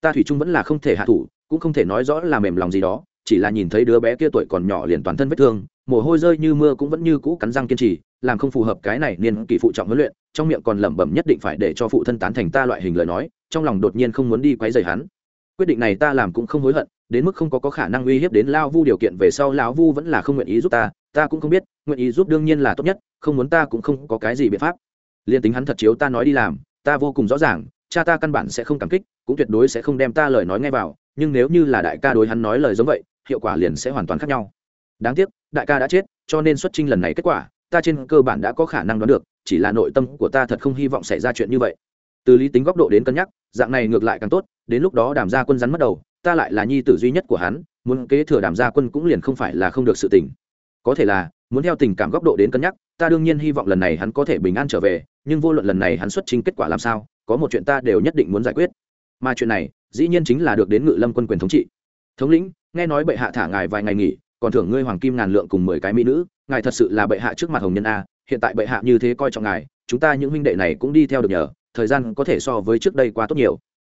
Ta thủy chung vẫn là không thể hạ thủ, cũng không thể nói rõ là mềm lòng gì đó, chỉ là nhìn thấy đứa bé kia tuổi còn nhỏ liền toàn thân vết thương, mồ hôi rơi như mưa cũng vẫn như cũ cắn răng kiên trì, làm không phù hợp cái này niên kỳ phụ trọng huấn luyện, trong miệng còn lẩm bẩm nhất định phải để cho phụ thân tán thành ta loại hình lời nói trong lòng đột nhiên không muốn đi quấy rầy hắn. Quyết định này ta làm cũng không hối hận đến mức không có, có khả năng uy hiếp đến lao vu điều kiện về sau lão vu vẫn là không nguyện ý giúp ta ta cũng không biết nguyện ý giúp đương nhiên là tốt nhất không muốn ta cũng không có cái gì biện pháp. Liên tính hắn thật chiếu ta nói đi làm ta vô cùng rõ ràng cha ta căn bản sẽ không cảm kích cũng tuyệt đối sẽ không đem ta lời nói ngay vào nhưng nếu như là đại ca đối hắn nói lời giống vậy hiệu quả liền sẽ hoàn toàn khác nhau. Đáng tiếc đại ca đã chết cho nên xuất trình lần này kết quả ta trên cơ bản đã có khả năng đoán được chỉ là nội tâm của ta thật không hy vọng xảy ra chuyện như vậy từ lý tính góc độ đến cân nhắc, dạng này ngược lại càng tốt, đến lúc đó đàm gia quân rắn mất đầu, ta lại là nhi tử duy nhất của hắn, muốn kế thừa đàm gia quân cũng liền không phải là không được sự tình. Có thể là, muốn theo tình cảm góc độ đến cân nhắc, ta đương nhiên hy vọng lần này hắn có thể bình an trở về, nhưng vô luận lần này hắn xuất trình kết quả làm sao, có một chuyện ta đều nhất định muốn giải quyết. Mà chuyện này, dĩ nhiên chính là được đến ngự lâm quân quyền thống trị. Thống lĩnh, nghe nói bệ hạ thả ngài vài ngày nghỉ, còn thưởng ngươi hoàng kim ngàn lượng cùng mười cái mỹ nữ, ngài thật sự là bệ hạ trước mặt hồng nhân a, hiện tại bệ hạ như thế coi trọng ngài, chúng ta những huynh đệ này cũng đi theo được nhờ thời gian có thể so với trước đây qua tốt nhiều.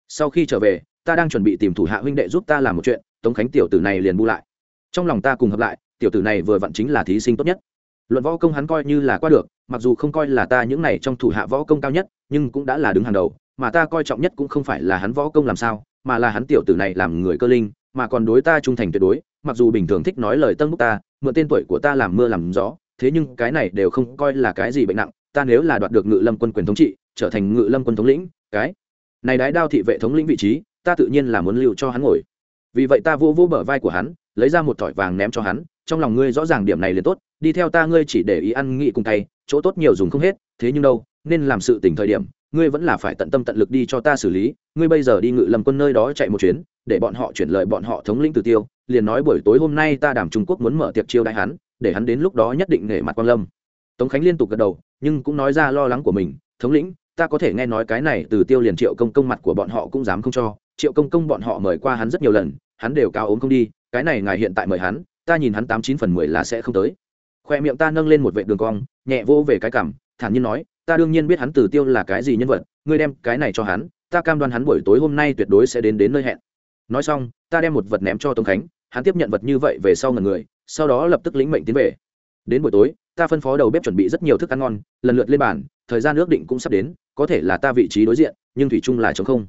Sau khi trở về, ta đang chuẩn bị tìm thủ hạ huynh đệ giúp ta làm một chuyện, tống khánh tiểu tử này liền bu lại. Trong lòng ta cùng hợp lại, tiểu tử này vừa vặn chính là thí sinh tốt nhất. Luận võ công hắn coi như là qua được, mặc dù không coi là ta những này trong thủ hạ võ công cao nhất, nhưng cũng đã là đứng hàng đầu, mà ta coi trọng nhất cũng không phải là hắn võ công làm sao, mà là hắn tiểu tử này làm người cơ linh, mà còn đối ta trung thành tuyệt đối, mặc dù bình thường thích nói lời tân bốc ta, mượn tên tuổi của ta làm mưa làm gió, thế nhưng cái này đều không coi là cái gì bệnh nặng, ta nếu là đoạt được ngự lâm quân quyền thống trị trở thành ngự lâm quân thống lĩnh, cái này đái đao thị vệ thống lĩnh vị trí, ta tự nhiên là muốn lưu cho hắn ngồi. Vì vậy ta vô vô bờ vai của hắn, lấy ra một thỏi vàng ném cho hắn, trong lòng ngươi rõ ràng điểm này liền tốt, đi theo ta ngươi chỉ để ý ăn nghị cùng tay, chỗ tốt nhiều dùng không hết, thế nhưng đâu, nên làm sự tỉnh thời điểm, ngươi vẫn là phải tận tâm tận lực đi cho ta xử lý, ngươi bây giờ đi ngự lâm quân nơi đó chạy một chuyến, để bọn họ chuyển lời bọn họ thống lĩnh từ tiêu, liền nói buổi tối hôm nay ta đảm trung quốc muốn mở tiệc chiêu đại hắn, để hắn đến lúc đó nhất định nể mặt quan lâm. Tống khánh liên tục gật đầu, nhưng cũng nói ra lo lắng của mình, thống lĩnh ta có thể nghe nói cái này từ tiêu liền triệu công công mặt của bọn họ cũng dám không cho. Triệu công công bọn họ mời qua hắn rất nhiều lần, hắn đều cao ốm không đi, cái này ngài hiện tại mời hắn, ta nhìn hắn tám chín phần mười là sẽ không tới. Khoe miệng ta nâng lên một vệ đường cong, nhẹ vô về cái cảm, thản nhiên nói, ta đương nhiên biết hắn từ tiêu là cái gì nhân vật, ngươi đem cái này cho hắn, ta cam đoan hắn buổi tối hôm nay tuyệt đối sẽ đến đến nơi hẹn. Nói xong, ta đem một vật ném cho tống khánh, hắn tiếp nhận vật như vậy về sau ngần người, sau đó lập tức lĩnh mệnh tiến về. Đến buổi tối ta phân phó đầu bếp chuẩn bị rất nhiều thức ăn ngon, lần lượt lên bàn, thời gian ước định cũng sắp đến, có thể là ta vị trí đối diện, nhưng thủy chung là chống không.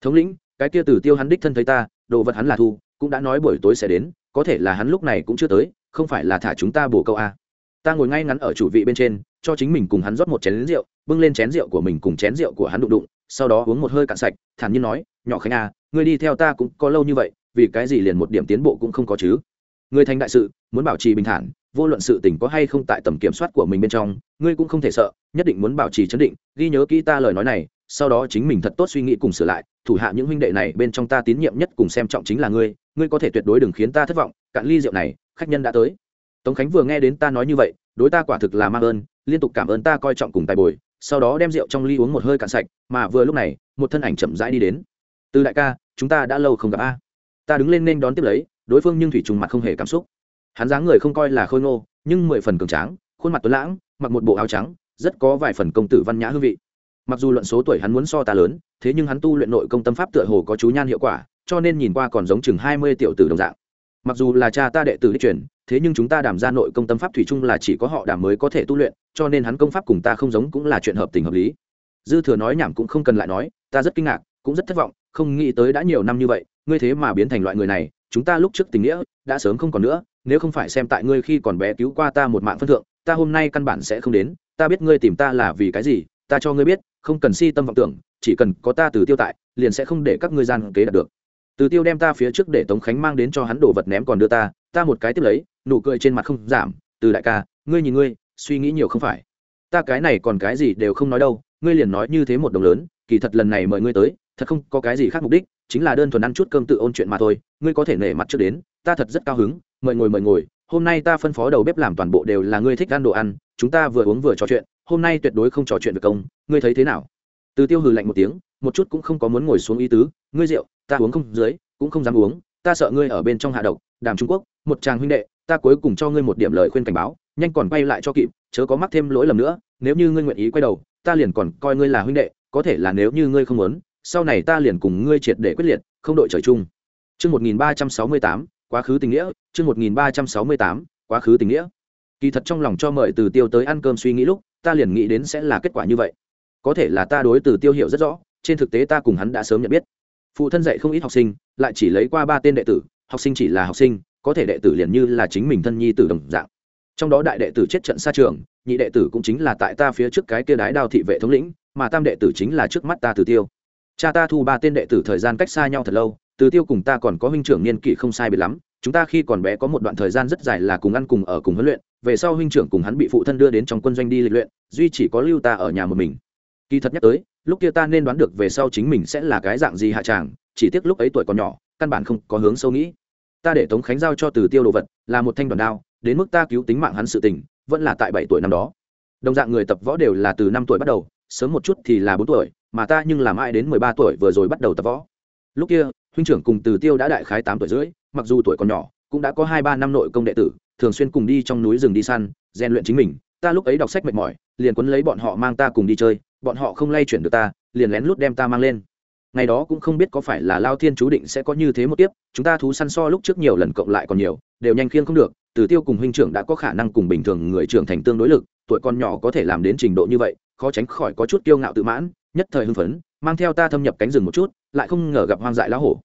Thống lĩnh, cái kia từ tiêu hắn đích thân thấy ta, đồ vật hắn là thu, cũng đã nói buổi tối sẽ đến, có thể là hắn lúc này cũng chưa tới, không phải là thả chúng ta bổ câu a. Ta ngồi ngay ngắn ở chủ vị bên trên, cho chính mình cùng hắn rót một chén rượu, bưng lên chén rượu của mình cùng chén rượu của hắn đụng đụng, sau đó uống một hơi cạn sạch, thản nhiên nói, nhỏ khánh a ngươi đi theo ta cũng có lâu như vậy, vì cái gì liền một điểm tiến bộ cũng không có chứ? Ngươi thành đại sự, muốn bảo trì bình thản, vô luận sự tình có hay không tại tầm kiểm soát của mình bên trong, ngươi cũng không thể sợ, nhất định muốn bảo trì chấn định. Ghi nhớ kỹ ta lời nói này, sau đó chính mình thật tốt suy nghĩ cùng sửa lại. Thủ hạ những huynh đệ này bên trong ta tín nhiệm nhất cùng xem trọng chính là ngươi ngươi có thể tuyệt đối đừng khiến ta thất vọng. Cạn ly rượu này, khách nhân đã tới. Tống khánh vừa nghe đến ta nói như vậy, đối ta quả thực là mang ơn, liên tục cảm ơn ta coi trọng cùng tài bồi, sau đó đem rượu trong ly uống một hơi cạn sạch, mà vừa lúc này, một thân ảnh chậm rãi đi đến. Từ đại ca, chúng ta đã lâu không gặp a. Ta đứng lên nên đón tiếp lấy đối phương nhưng thủy trùng mặt không hề cảm xúc. Hắn dáng người không coi là khôi ngô, nhưng mười phần cường tráng, khuôn mặt tuấn lãng, mặc một bộ áo trắng, rất có vài phần công tử văn nhã hương vị. Mặc dù luận số tuổi hắn muốn so ta lớn, thế nhưng hắn tu luyện nội công tâm pháp tựa hồ có chú nhan hiệu quả, cho nên nhìn qua còn giống chừng hai mươi tiểu tử đồng dạng. Mặc dù là cha ta đệ tử đích truyền, thế nhưng chúng ta đảm ra nội công tâm pháp thủy chung là chỉ có họ đảm mới có thể tu luyện, cho nên hắn công pháp cùng ta không giống cũng là chuyện hợp tình hợp lý. Dư thừa nói nhảm cũng không cần lại nói, ta rất kinh ngạc, cũng rất thất vọng, không nghĩ tới đã nhiều năm như vậy, ngươi thế mà biến thành loại người này chúng ta lúc trước tình nghĩa đã sớm không còn nữa, nếu không phải xem tại ngươi khi còn bé cứu qua ta một mạng phân thượng, ta hôm nay căn bản sẽ không đến, ta biết ngươi tìm ta là vì cái gì, ta cho ngươi biết, không cần si tâm vọng tưởng, chỉ cần có ta từ tiêu tại, liền sẽ không để các ngươi gian kế đạt được. Từ tiêu đem ta phía trước để tống khánh mang đến cho hắn đồ vật ném còn đưa ta ta một cái tiếp lấy, nụ cười trên mặt không giảm, từ đại ca, ngươi nhìn ngươi, suy nghĩ nhiều không phải. Ta cái này còn cái gì đều không nói đâu, ngươi liền nói như thế một đồng lớn, kỳ thật lần này mời ngươi tới, thật không có cái gì khác mục đích chính là đơn thuần ăn chút cơm tự ôn chuyện mà thôi, ngươi có thể nể mặt trước đến, ta thật rất cao hứng, mời ngồi mời ngồi, hôm nay ta phân phó đầu bếp làm toàn bộ đều là ngươi thích ăn đồ ăn, chúng ta vừa uống vừa trò chuyện, hôm nay tuyệt đối không trò chuyện được công, ngươi thấy thế nào? Từ tiêu hừ lạnh một tiếng, một chút cũng không có muốn ngồi xuống ý tứ, ngươi rượu, ta uống không dưới, cũng không dám uống, ta sợ ngươi ở bên trong hạ độc, đàm trung quốc, một chàng huynh đệ, ta cuối cùng cho ngươi một điểm lời khuyên cảnh báo, nhanh còn quay lại cho kịp, chớ có mắc thêm lỗi lầm nữa, nếu như ngươi nguyện ý quay đầu, ta liền còn coi ngươi là huynh đệ, có thể là nếu như ngươi không muốn sau này ta liền cùng ngươi triệt để quyết liệt không đội trời chung Chương 1368, quá khứ tình nghĩa, chương 1368, quá khứ tình nghĩa. Kỳ thật trong lòng cho mời Từ Tiêu tới ăn cơm suy nghĩ lúc, ta liền nghĩ đến sẽ là kết quả như vậy. Có thể là ta đối Từ Tiêu hiểu rất rõ, trên thực tế ta cùng hắn đã sớm nhận biết. Phụ thân dạy không ít học sinh, lại chỉ lấy qua ba tên đệ tử, học sinh chỉ là học sinh, có thể đệ tử liền như là chính mình thân nhi tử đồng dạng. Trong đó đại đệ tử chết trận xa trường, nhị đệ tử cũng chính là tại ta phía trước cái kia đái đao thị vệ thống lĩnh, mà tam đệ tử chính là trước mắt ta Từ Tiêu. Cha ta thu ba tên đệ tử thời gian cách xa nhau thật lâu, từ tiêu cùng ta còn có huynh trưởng niên kỷ không sai biệt lắm chúng ta khi còn bé có một đoạn thời gian rất dài là cùng ăn cùng ở cùng huấn luyện về sau huynh trưởng cùng hắn bị phụ thân đưa đến trong quân doanh đi lịch luyện duy chỉ có lưu ta ở nhà một mình. Kỳ thật nhắc tới lúc kia ta nên đoán được về sau chính mình sẽ là cái dạng gì hạ tràng chỉ tiếc lúc ấy tuổi còn nhỏ căn bản không có hướng sâu nghĩ. Ta để tống khánh giao cho từ tiêu đồ vật là một thanh đoàn đao đến mức ta cứu tính mạng hắn sự tình vẫn là tại bảy tuổi năm đó. Đồng dạng người tập võ đều là từ năm tuổi bắt đầu sớm một chút thì là bốn tuổi mà ta nhưng làm ai đến mười ba tuổi vừa rồi bắt đầu tập võ. Lúc kia, huynh trưởng cùng từ tiêu đã đại khái tám tuổi rưỡi, mặc dù tuổi còn nhỏ, cũng đã có hai ba năm nội công đệ tử, thường xuyên cùng đi trong núi rừng đi săn, rèn luyện chính mình. Ta lúc ấy đọc sách mệt mỏi, liền quấn lấy bọn họ mang ta cùng đi chơi, bọn họ không lay chuyển được ta, liền lén lút đem ta mang lên. Ngày đó cũng không biết có phải là lao thiên chú định sẽ có như thế một tiếp chúng ta thú săn so lúc trước nhiều lần cộng lại còn nhiều, đều nhanh khiêng không được, từ tiêu cùng huynh trưởng đã có khả năng cùng bình thường người trưởng thành tương đối lực, tuổi con nhỏ có thể làm đến trình độ như vậy, khó tránh khỏi có chút kiêu ngạo tự mãn nhất thời hưng phấn, mang theo ta thâm nhập cánh rừng một chút, lại không ngờ gặp hoang dại lão hổ.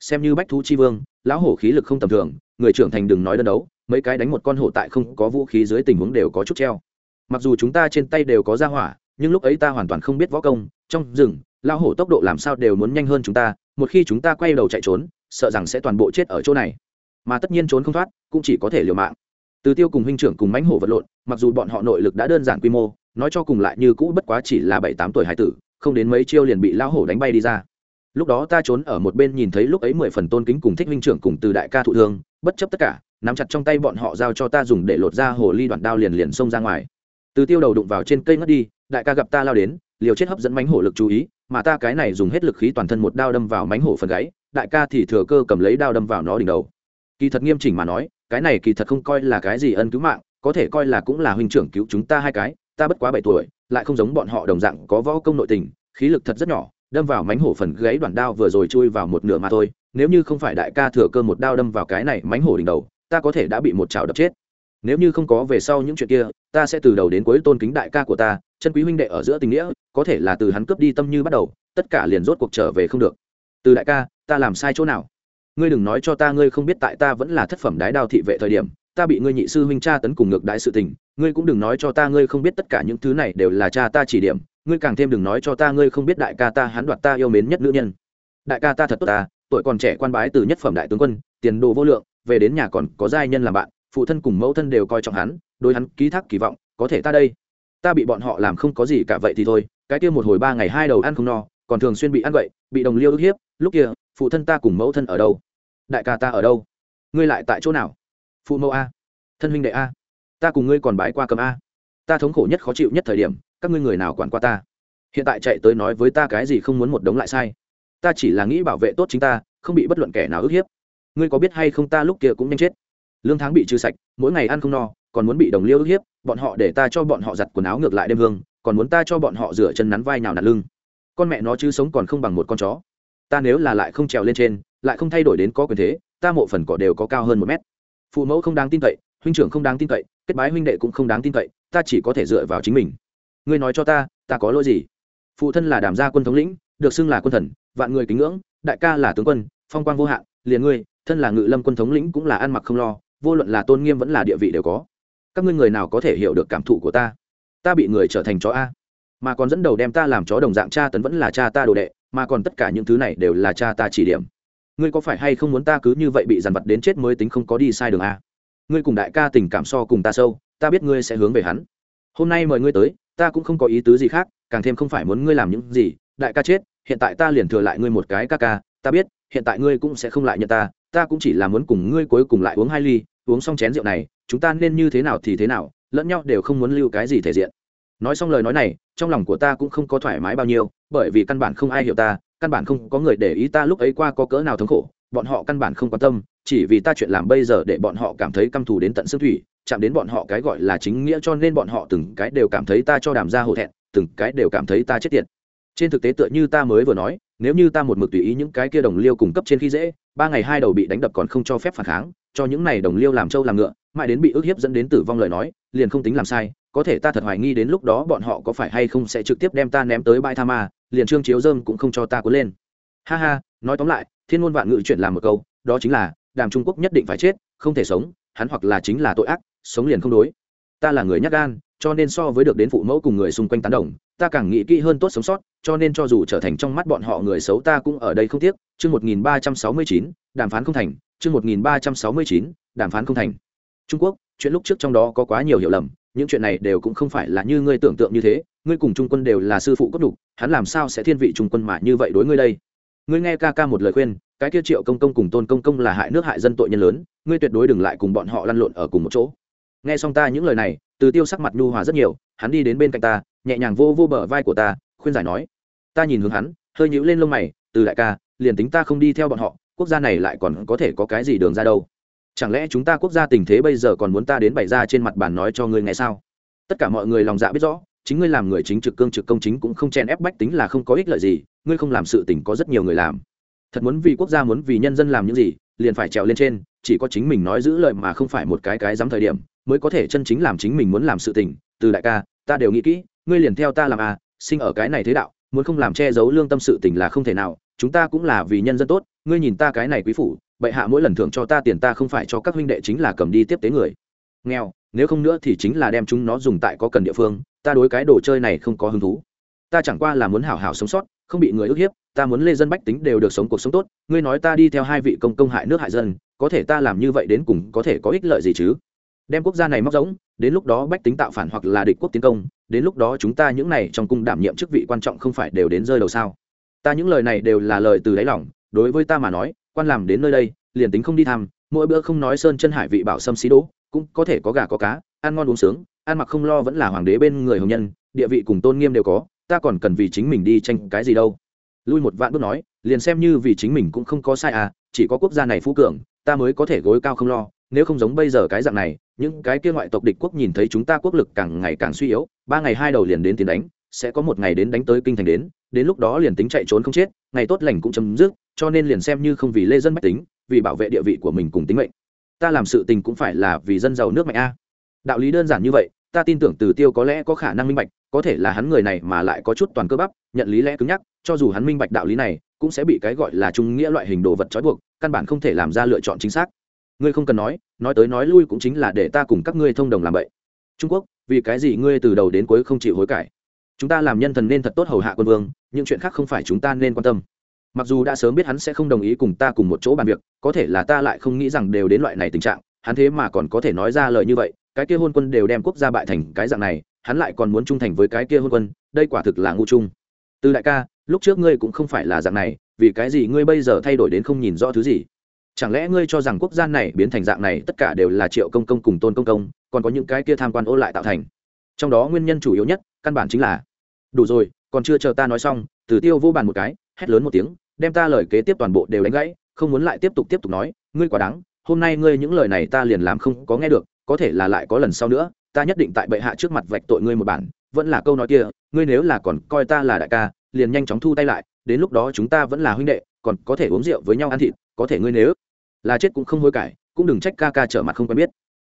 Xem như bách thú chi vương, lão hổ khí lực không tầm thường, người trưởng thành đừng nói đơn đấu, mấy cái đánh một con hổ tại không có vũ khí dưới tình huống đều có chút treo. Mặc dù chúng ta trên tay đều có ra hỏa, nhưng lúc ấy ta hoàn toàn không biết võ công, trong rừng, lão hổ tốc độ làm sao đều muốn nhanh hơn chúng ta, một khi chúng ta quay đầu chạy trốn, sợ rằng sẽ toàn bộ chết ở chỗ này. Mà tất nhiên trốn không thoát, cũng chỉ có thể liều mạng. Từ tiêu cùng huynh trưởng cùng mãnh hổ vật lộn, mặc dù bọn họ nội lực đã đơn giản quy mô, nói cho cùng lại như cũ bất quá chỉ là bảy tám tuổi hải tử không đến mấy chiêu liền bị lão hổ đánh bay đi ra. Lúc đó ta trốn ở một bên nhìn thấy lúc ấy mười phần tôn kính cùng thích huynh trưởng cùng từ đại ca thụ thương, bất chấp tất cả, nắm chặt trong tay bọn họ giao cho ta dùng để lột ra hồ ly đoạn đao liền liền xông ra ngoài. Từ tiêu đầu đụng vào trên cây ngất đi, đại ca gặp ta lao đến, liều chết hấp dẫn mánh hổ lực chú ý, mà ta cái này dùng hết lực khí toàn thân một đao đâm vào mánh hổ phần gáy, đại ca thì thừa cơ cầm lấy đao đâm vào nó đỉnh đầu. Kỳ thật nghiêm chỉnh mà nói, cái này kỳ thật không coi là cái gì ân cứu mạng, có thể coi là cũng là huynh trưởng cứu chúng ta hai cái, ta bất quá bảy tuổi lại không giống bọn họ đồng dạng có võ công nội tình, khí lực thật rất nhỏ, đâm vào mánh hổ phần gáy đoạn đao vừa rồi chui vào một nửa mà thôi, nếu như không phải đại ca thừa cơ một đao đâm vào cái này mánh hổ đỉnh đầu, ta có thể đã bị một chảo đập chết. Nếu như không có về sau những chuyện kia, ta sẽ từ đầu đến cuối tôn kính đại ca của ta, chân quý huynh đệ ở giữa tình nghĩa, có thể là từ hắn cướp đi tâm như bắt đầu, tất cả liền rốt cuộc trở về không được. Từ đại ca, ta làm sai chỗ nào? Ngươi đừng nói cho ta ngươi không biết tại ta vẫn là thất phẩm đái đao thị vệ thời điểm ta bị ngươi nhị sư huynh cha tấn cùng ngược đại sự tình, ngươi cũng đừng nói cho ta ngươi không biết tất cả những thứ này đều là cha ta chỉ điểm, ngươi càng thêm đừng nói cho ta ngươi không biết đại ca ta hắn đoạt ta yêu mến nhất nữ nhân. Đại ca ta thật tốt ta, tuổi còn trẻ quan bái từ nhất phẩm đại tướng quân, tiền đồ vô lượng, về đến nhà còn có giai nhân làm bạn, phụ thân cùng mẫu thân đều coi trọng hắn, đối hắn ký thác kỳ vọng, có thể ta đây. Ta bị bọn họ làm không có gì cả vậy thì thôi, cái kia một hồi ba ngày hai đầu ăn không no, còn thường xuyên bị ăn vậy, bị đồng liêu ức hiếp, lúc kia, phụ thân ta cùng mẫu thân ở đâu? Đại ca ta ở đâu? Ngươi lại tại chỗ nào? Phụ mẫu a, thân huynh đệ a, ta cùng ngươi còn bái qua cầm a, ta thống khổ nhất khó chịu nhất thời điểm, các ngươi người nào quản qua ta? Hiện tại chạy tới nói với ta cái gì không muốn một đống lại sai. Ta chỉ là nghĩ bảo vệ tốt chính ta, không bị bất luận kẻ nào ức hiếp. Ngươi có biết hay không ta lúc kia cũng nhanh chết. Lương tháng bị trừ sạch, mỗi ngày ăn không no, còn muốn bị đồng liêu ức hiếp, bọn họ để ta cho bọn họ giặt quần áo ngược lại đêm hương, còn muốn ta cho bọn họ rửa chân nắn vai nào nạt lưng. Con mẹ nó chứ sống còn không bằng một con chó. Ta nếu là lại không trèo lên trên, lại không thay đổi đến có quyền thế, ta mộ phần cỏ đều có cao hơn một mét phụ mẫu không đáng tin cậy, huynh trưởng không đáng tin cậy, kết bái huynh đệ cũng không đáng tin cậy, ta chỉ có thể dựa vào chính mình. Ngươi nói cho ta ta có lỗi gì? Phụ thân là đảm gia quân thống lĩnh, được xưng là quân thần, vạn người kính ngưỡng, đại ca là tướng quân, phong quang vô hạn, liền ngươi, thân là ngự lâm quân thống lĩnh cũng là ăn mặc không lo, vô luận là tôn nghiêm vẫn là địa vị đều có. Các ngươi người nào có thể hiểu được cảm thụ của ta? Ta bị người trở thành chó a. Mà còn dẫn đầu đem ta làm chó đồng dạng cha tấn vẫn là cha ta đồ đệ, mà còn tất cả những thứ này đều là cha ta chỉ điểm ngươi có phải hay không muốn ta cứ như vậy bị dằn vặt đến chết mới tính không có đi sai đường a? Ngươi cùng đại ca tình cảm so cùng ta sâu, ta biết ngươi sẽ hướng về hắn. Hôm nay mời ngươi tới, ta cũng không có ý tứ gì khác, càng thêm không phải muốn ngươi làm những gì, đại ca chết, hiện tại ta liền thừa lại ngươi một cái ca ca, ta biết, hiện tại ngươi cũng sẽ không lại nhận ta ta cũng chỉ là muốn cùng ngươi cuối cùng lại uống hai ly, uống xong chén rượu này, chúng ta nên như thế nào thì thế nào, lẫn nhau đều không muốn lưu cái gì thể diện. Nói xong lời nói này, trong lòng của ta cũng không có thoải mái bao nhiêu, bởi vì căn bản không ai hiểu ta căn bản không có người để ý ta lúc ấy qua có cỡ nào thống khổ, bọn họ căn bản không quan tâm, chỉ vì ta chuyện làm bây giờ để bọn họ cảm thấy căm thù đến tận xương thủy, chạm đến bọn họ cái gọi là chính nghĩa cho nên bọn họ từng cái đều cảm thấy ta cho đàm ra hổ thẹn, từng cái đều cảm thấy ta chết tiệt. Trên thực tế tựa như ta mới vừa nói, nếu như ta một mực tùy ý những cái kia đồng liêu cung cấp trên khi dễ, ba ngày hai đầu bị đánh đập còn không cho phép phản kháng, cho những này đồng liêu làm trâu làm ngựa, mãi đến bị ức hiếp dẫn đến tử vong lời nói, liền không tính làm sai có thể ta thật hoài nghi đến lúc đó bọn họ có phải hay không sẽ trực tiếp đem ta ném tới bãi tha ma, liền trương chiếu dơm cũng không cho ta cuốn lên. Ha ha, nói tóm lại, thiên ngôn vạn ngữ chuyện làm một câu, đó chính là, đàm trung quốc nhất định phải chết, không thể sống, hắn hoặc là chính là tội ác, sống liền không đối. Ta là người nhát gan, cho nên so với được đến phụ mẫu cùng người xung quanh tán đồng, ta càng nghĩ kỹ hơn tốt sống sót, cho nên cho dù trở thành trong mắt bọn họ người xấu ta cũng ở đây không tiếc. Chương một nghìn ba trăm sáu mươi chín, đàm phán không thành. Chương một nghìn ba trăm sáu mươi chín, đàm phán không thành. Trung quốc, chuyện lúc trước trong đó có quá nhiều hiểu lầm những chuyện này đều cũng không phải là như ngươi tưởng tượng như thế, ngươi cùng trung quân đều là sư phụ cốt đục hắn làm sao sẽ thiên vị trung quân mà như vậy đối ngươi đây? Ngươi nghe ca ca một lời khuyên, cái kia triệu công công cùng tôn công công là hại nước hại dân tội nhân lớn, ngươi tuyệt đối đừng lại cùng bọn họ lăn lộn ở cùng một chỗ. Nghe xong ta những lời này, từ tiêu sắc mặt nhu hòa rất nhiều, hắn đi đến bên cạnh ta, nhẹ nhàng vô vô bờ vai của ta, khuyên giải nói, ta nhìn hướng hắn, hơi nhíu lên lông mày, từ đại ca, liền tính ta không đi theo bọn họ, quốc gia này lại còn có thể có cái gì đường ra đâu? Chẳng lẽ chúng ta quốc gia tình thế bây giờ còn muốn ta đến bày ra trên mặt bàn nói cho ngươi nghe sao? Tất cả mọi người lòng dạ biết rõ, chính ngươi làm người chính trực cương trực công chính cũng không chen ép bách tính là không có ích lợi gì, ngươi không làm sự tình có rất nhiều người làm. Thật muốn vì quốc gia muốn vì nhân dân làm những gì, liền phải trèo lên trên, chỉ có chính mình nói giữ lời mà không phải một cái cái dám thời điểm, mới có thể chân chính làm chính mình muốn làm sự tình. Từ đại ca, ta đều nghĩ kỹ, ngươi liền theo ta làm à sinh ở cái này thế đạo, muốn không làm che giấu lương tâm sự tình là không thể nào, chúng ta cũng là vì nhân dân tốt, ngươi nhìn ta cái này quý phủ bệ hạ mỗi lần thưởng cho ta tiền ta không phải cho các huynh đệ chính là cầm đi tiếp tế người. Nghèo, nếu không nữa thì chính là đem chúng nó dùng tại có cần địa phương, ta đối cái đồ chơi này không có hứng thú. Ta chẳng qua là muốn hảo hảo sống sót, không bị người ức hiếp, ta muốn lê dân bách tính đều được sống cuộc sống tốt. Ngươi nói ta đi theo hai vị công công hại nước hại dân, có thể ta làm như vậy đến cùng có thể có ích lợi gì chứ? Đem quốc gia này móc giống đến lúc đó bách tính tạo phản hoặc là địch quốc tiến công, đến lúc đó chúng ta những này trong cung đảm nhiệm chức vị quan trọng không phải đều đến rơi đầu sao? Ta những lời này đều là lời từ đáy lòng, đối với ta mà nói quan làm đến nơi đây, liền tính không đi thăm, mỗi bữa không nói sơn chân hải vị bảo sâm xí đỗ, cũng có thể có gà có cá, ăn ngon uống sướng, ăn mặc không lo vẫn là hoàng đế bên người hồng nhân, địa vị cùng tôn nghiêm đều có, ta còn cần vì chính mình đi tranh cái gì đâu. Lui một vạn bước nói, liền xem như vì chính mình cũng không có sai à chỉ có quốc gia này phú cường, ta mới có thể gối cao không lo, nếu không giống bây giờ cái dạng này, những cái kia ngoại tộc địch quốc nhìn thấy chúng ta quốc lực càng ngày càng suy yếu, ba ngày hai đầu liền đến tiến đánh, sẽ có một ngày đến đánh tới kinh thành đến đến lúc đó liền tính chạy trốn không chết, ngày tốt lành cũng chấm dứt cho nên liền xem như không vì lê dân mách tính, vì bảo vệ địa vị của mình cùng tính mệnh. Ta làm sự tình cũng phải là vì dân giàu nước mạnh a. Đạo lý đơn giản như vậy, ta tin tưởng từ tiêu có lẽ có khả năng minh bạch, có thể là hắn người này mà lại có chút toàn cơ bắp, nhận lý lẽ cứng nhắc, cho dù hắn minh bạch đạo lý này, cũng sẽ bị cái gọi là trung nghĩa loại hình đồ vật trói buộc, căn bản không thể làm ra lựa chọn chính xác. Ngươi không cần nói nói tới nói lui cũng chính là để ta cùng các ngươi thông đồng làm vậy. Trung quốc, vì cái gì ngươi từ đầu đến cuối không chịu hối cải? Chúng ta làm nhân thần nên thật tốt hầu hạ quân vương, những chuyện khác không phải chúng ta nên quan tâm mặc dù đã sớm biết hắn sẽ không đồng ý cùng ta cùng một chỗ bàn việc, có thể là ta lại không nghĩ rằng đều đến loại này tình trạng, hắn thế mà còn có thể nói ra lời như vậy, cái kia hôn quân đều đem quốc gia bại thành cái dạng này, hắn lại còn muốn trung thành với cái kia hôn quân, đây quả thực là ngu trung từ đại ca, lúc trước ngươi cũng không phải là dạng này, vì cái gì ngươi bây giờ thay đổi đến không nhìn rõ thứ gì? Chẳng lẽ ngươi cho rằng quốc gia này biến thành dạng này tất cả đều là triệu công công cùng tôn công công, còn có những cái kia tham quan ô lại tạo thành? Trong đó nguyên nhân chủ yếu nhất, căn bản chính là, đủ rồi, còn chưa chờ ta nói xong. Từ tiêu vô bàn một cái, hét lớn một tiếng đem ta lời kế tiếp toàn bộ đều đánh gãy, không muốn lại tiếp tục tiếp tục nói, ngươi quá đáng, hôm nay ngươi những lời này ta liền làm không có nghe được, có thể là lại có lần sau nữa, ta nhất định tại bệ hạ trước mặt vạch tội ngươi một bản, vẫn là câu nói kia, ngươi nếu là còn coi ta là đại ca, liền nhanh chóng thu tay lại, đến lúc đó chúng ta vẫn là huynh đệ, còn có thể uống rượu với nhau ăn thịt, có thể ngươi nếu là chết cũng không hối cải, cũng đừng trách ca ca trở mặt không quen biết.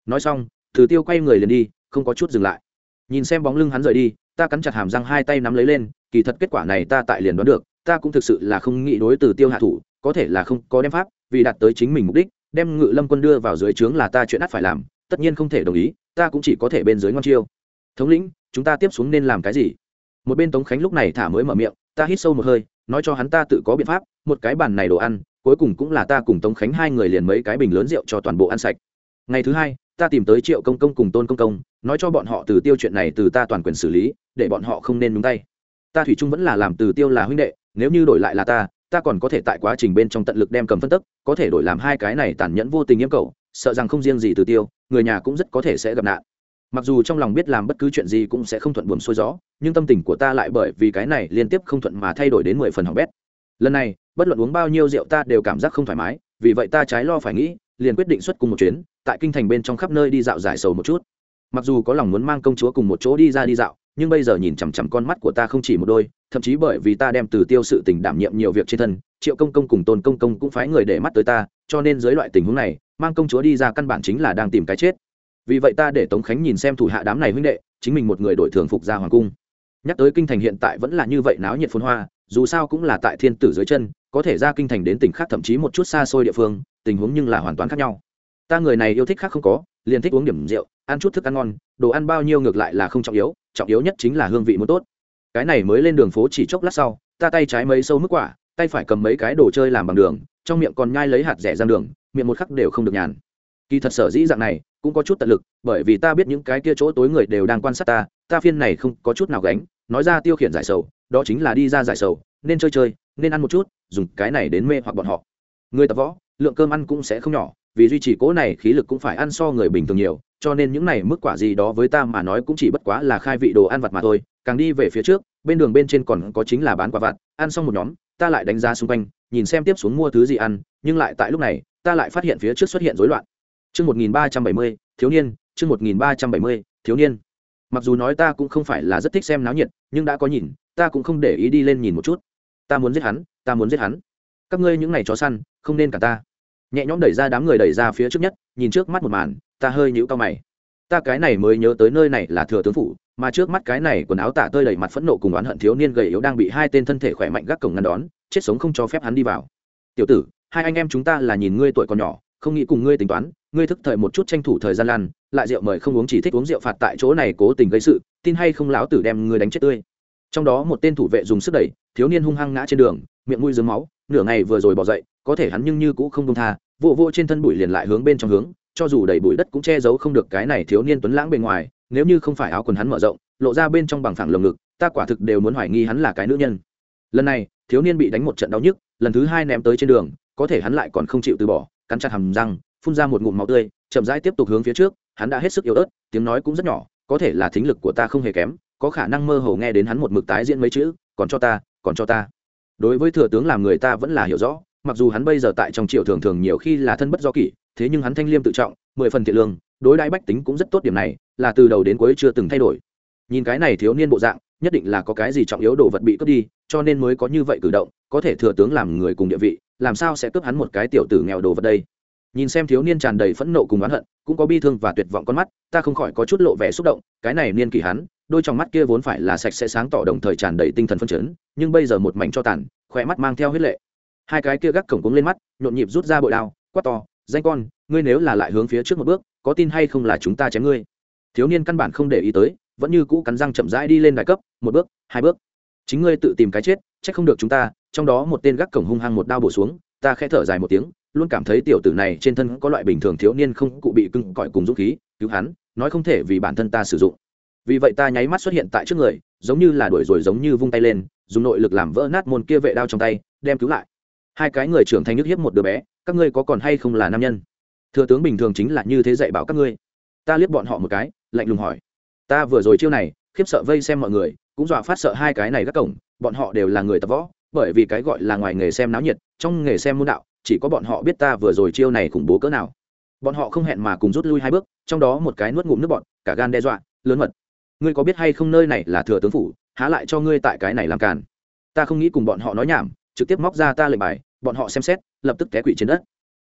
Nói xong thử tiêu quay người liền đi, không có chút dừng lại. Nhìn xem bóng lưng hắn rời đi, ta cắn chặt hàm răng hai tay nắm lấy lên, kỳ thật kết quả này ta tại liền đoán được ta cũng thực sự là không nghĩ đối từ tiêu hạ thủ, có thể là không có đem pháp, vì đạt tới chính mình mục đích, đem ngự lâm quân đưa vào dưới trướng là ta chuyện ắt phải làm, tất nhiên không thể đồng ý, ta cũng chỉ có thể bên dưới ngon chiêu. Thống lĩnh, chúng ta tiếp xuống nên làm cái gì? Một bên tống khánh lúc này thả mới mở miệng, ta hít sâu một hơi, nói cho hắn ta tự có biện pháp, một cái bàn này đồ ăn, cuối cùng cũng là ta cùng tống khánh hai người liền mấy cái bình lớn rượu cho toàn bộ ăn sạch. Ngày thứ hai, ta tìm tới triệu công công cùng tôn công công, nói cho bọn họ từ tiêu chuyện này từ ta toàn quyền xử lý, để bọn họ không nên nhúng tay. Ta thủy chung vẫn là làm từ tiêu là huynh đệ nếu như đổi lại là ta ta còn có thể tại quá trình bên trong tận lực đem cầm phân tức, có thể đổi làm hai cái này tàn nhẫn vô tình nghiêm cầu, sợ rằng không riêng gì từ tiêu, người nhà cũng rất có thể sẽ gặp nạn. Mặc dù trong lòng biết làm bất cứ chuyện gì cũng sẽ không thuận buồm xuôi gió, nhưng tâm tình của ta lại bởi vì cái này liên tiếp không thuận mà thay đổi đến mười phần hỏng bét. Lần này, bất luận uống bao nhiêu rượu ta đều cảm giác không thoải mái, vì vậy ta trái lo phải nghĩ, liền quyết định xuất cùng một chuyến, tại kinh thành bên trong khắp nơi đi dạo giải sầu một chút. Mặc dù có lòng muốn mang công chúa cùng một chỗ đi ra đi dạo, nhưng bây giờ nhìn chằm chằm con mắt của ta không chỉ một đôi thậm chí bởi vì ta đem từ tiêu sự tình đảm nhiệm nhiều việc trên thân, triệu công công cùng tôn công công cũng phái người để mắt tới ta, cho nên dưới loại tình huống này, mang công chúa đi ra căn bản chính là đang tìm cái chết. Vì vậy ta để tống khánh nhìn xem thủ hạ đám này huynh đệ, chính mình một người đổi thường phục ra hoàng cung. Nhắc tới kinh thành hiện tại vẫn là như vậy náo nhiệt phun hoa, dù sao cũng là tại thiên tử dưới chân, có thể ra kinh thành đến tỉnh khác thậm chí một chút xa xôi địa phương, tình huống nhưng là hoàn toàn khác nhau. Ta người này yêu thích khác không có, liền thích uống điểm rượu, ăn chút thức ăn ngon, đồ ăn bao nhiêu ngược lại là không trọng yếu trọng yếu nhất chính là hương vị muốn tốt cái này mới lên đường phố chỉ chốc lát sau, ta tay trái mấy sâu mức quả, tay phải cầm mấy cái đồ chơi làm bằng đường, trong miệng còn nhai lấy hạt rẻ ra đường, miệng một khắc đều không được nhàn. Kỳ thật sở dĩ dạng này, cũng có chút tận lực, bởi vì ta biết những cái kia chỗ tối người đều đang quan sát ta ta phiên này không có chút nào gánh, nói ra tiêu khiển giải sầu, đó chính là đi ra giải sầu, nên chơi chơi, nên ăn một chút, dùng cái này đến mê hoặc bọn họ. Người tập võ, lượng cơm ăn cũng sẽ không nhỏ, vì duy trì cố này, khí lực cũng phải ăn so người bình thường nhiều, cho nên những này mức quả gì đó với ta mà nói cũng chỉ bất quá là khai vị đồ ăn vặt mà thôi càng đi về phía trước bên đường bên trên còn có chính là bán quả vặt ăn xong một nhóm ta lại đánh giá xung quanh nhìn xem tiếp xuống mua thứ gì ăn nhưng lại tại lúc này ta lại phát hiện phía trước xuất hiện rối loạn Chương 1370, thiếu niên, chương 1370, thiếu niên. Mặc dù nói ta cũng không phải là rất thích xem náo nhiệt, nhưng đã có nhìn, ta cũng không để ý đi lên nhìn một chút. Ta muốn giết hắn, ta muốn giết hắn. Các ngươi những này chó săn, không nên cả ta. Nhẹ nhõm đẩy ra đám người đẩy ra phía trước nhất, nhìn trước mắt một màn, ta hơi nhũ cao mày. Ta cái này mới nhớ tới nơi này là thừa tướng phủ, mà trước mắt cái này quần áo tả tơi đầy mặt phẫn nộ cùng oán hận thiếu niên gầy yếu đang bị hai tên thân thể khỏe mạnh gác cổng ngăn đón, chết sống không cho phép hắn đi vào. Tiểu tử, hai anh em chúng ta là nhìn ngươi tuổi còn nhỏ, không nghĩ cùng ngươi tính toán, ngươi thức thời một chút tranh thủ thời gian lan lại rượu mời không uống chỉ thích uống rượu phạt tại chỗ này cố tình gây sự tin hay không lão tử đem ngươi đánh chết tươi trong đó một tên thủ vệ dùng sức đẩy thiếu niên hung hăng ngã trên đường miệng mũi dướng máu nửa ngày vừa rồi bỏ dậy có thể hắn nhưng như cũ không đông tha vô vô trên thân bụi liền lại hướng bên trong hướng cho dù đầy bụi đất cũng che giấu không được cái này thiếu niên tuấn lãng bề ngoài, nếu như không phải áo quần hắn mở rộng, lộ ra bên trong bằng phẳng lồng ngực, ta quả thực đều muốn hoài nghi hắn là cái nữ nhân. Lần này, thiếu niên bị đánh một trận đau nhức, lần thứ hai ném tới trên đường, có thể hắn lại còn không chịu từ bỏ, cắn chặt hầm răng, phun ra một ngụm máu tươi, chậm rãi tiếp tục hướng phía trước, hắn đã hết sức yếu ớt, tiếng nói cũng rất nhỏ, có thể là thính lực của ta không hề kém, có khả năng mơ hồ nghe đến hắn một mực tái diễn mấy chữ, còn cho ta, còn cho ta. Đối với thừa tướng làm người ta vẫn là hiểu rõ, mặc dù hắn bây giờ tại trong triều thường thường nhiều khi là thân bất do kỷ thế nhưng hắn thanh liêm tự trọng, mười phần thiện lương, đối đãi bách tính cũng rất tốt điểm này, là từ đầu đến cuối chưa từng thay đổi. Nhìn cái này thiếu niên bộ dạng, nhất định là có cái gì trọng yếu đồ vật bị cướp đi, cho nên mới có như vậy cử động, có thể thừa tướng làm người cùng địa vị, làm sao sẽ cướp hắn một cái tiểu tử nghèo đồ vật đây? Nhìn xem thiếu niên tràn đầy phẫn nộ cùng oán hận, cũng có bi thương và tuyệt vọng con mắt, ta không khỏi có chút lộ vẻ xúc động, cái này niên kỷ hắn, đôi trong mắt kia vốn phải là sạch sẽ sáng tỏ đồng thời tràn đầy tinh thần phân chấn, nhưng bây giờ một mảnh cho tàn khỏe mắt mang theo huyết lệ. Hai cái kia gác cổng cúng lên mắt, nhộn nhịp rút ra bội đao, quát to danh con, ngươi nếu là lại hướng phía trước một bước, có tin hay không là chúng ta chém ngươi? Thiếu niên căn bản không để ý tới, vẫn như cũ cắn răng chậm rãi đi lên đại cấp, một bước, hai bước. Chính ngươi tự tìm cái chết trách không được chúng ta, trong đó một tên gác cổng hung hăng một đao bổ xuống, ta khẽ thở dài một tiếng, luôn cảm thấy tiểu tử này trên thân có loại bình thường thiếu niên không cụ bị cưng cõi cùng dũng khí, cứu hắn, nói không thể vì bản thân ta sử dụng. Vì vậy ta nháy mắt xuất hiện tại trước người, giống như là đuổi rồi giống như vung tay lên, dùng nội lực làm vỡ nát môn kia vệ đao trong tay, đem cứu lại. Hai cái người trưởng thành nhức hiếp một đứa bé các ngươi có còn hay không là nam nhân? Thừa tướng bình thường chính là như thế dạy bảo các ngươi. Ta liếc bọn họ một cái, lạnh lùng hỏi. Ta vừa rồi chiêu này, khiếp sợ vây xem mọi người, cũng dọa phát sợ hai cái này các cổng, bọn họ đều là người tập võ, bởi vì cái gọi là ngoài nghề xem náo nhiệt, trong nghề xem môn đạo, chỉ có bọn họ biết ta vừa rồi chiêu này khủng bố cỡ nào. Bọn họ không hẹn mà cùng rút lui hai bước, trong đó một cái nuốt ngụm nước bọn cả gan đe dọa, lớn mật. Ngươi có biết hay không nơi này là thừa tướng phủ, há lại cho ngươi tại cái này làm càn? Ta không nghĩ cùng bọn họ nói nhảm, trực tiếp móc ra ta lệnh bài bọn họ xem xét, lập tức té quỵ trên đất.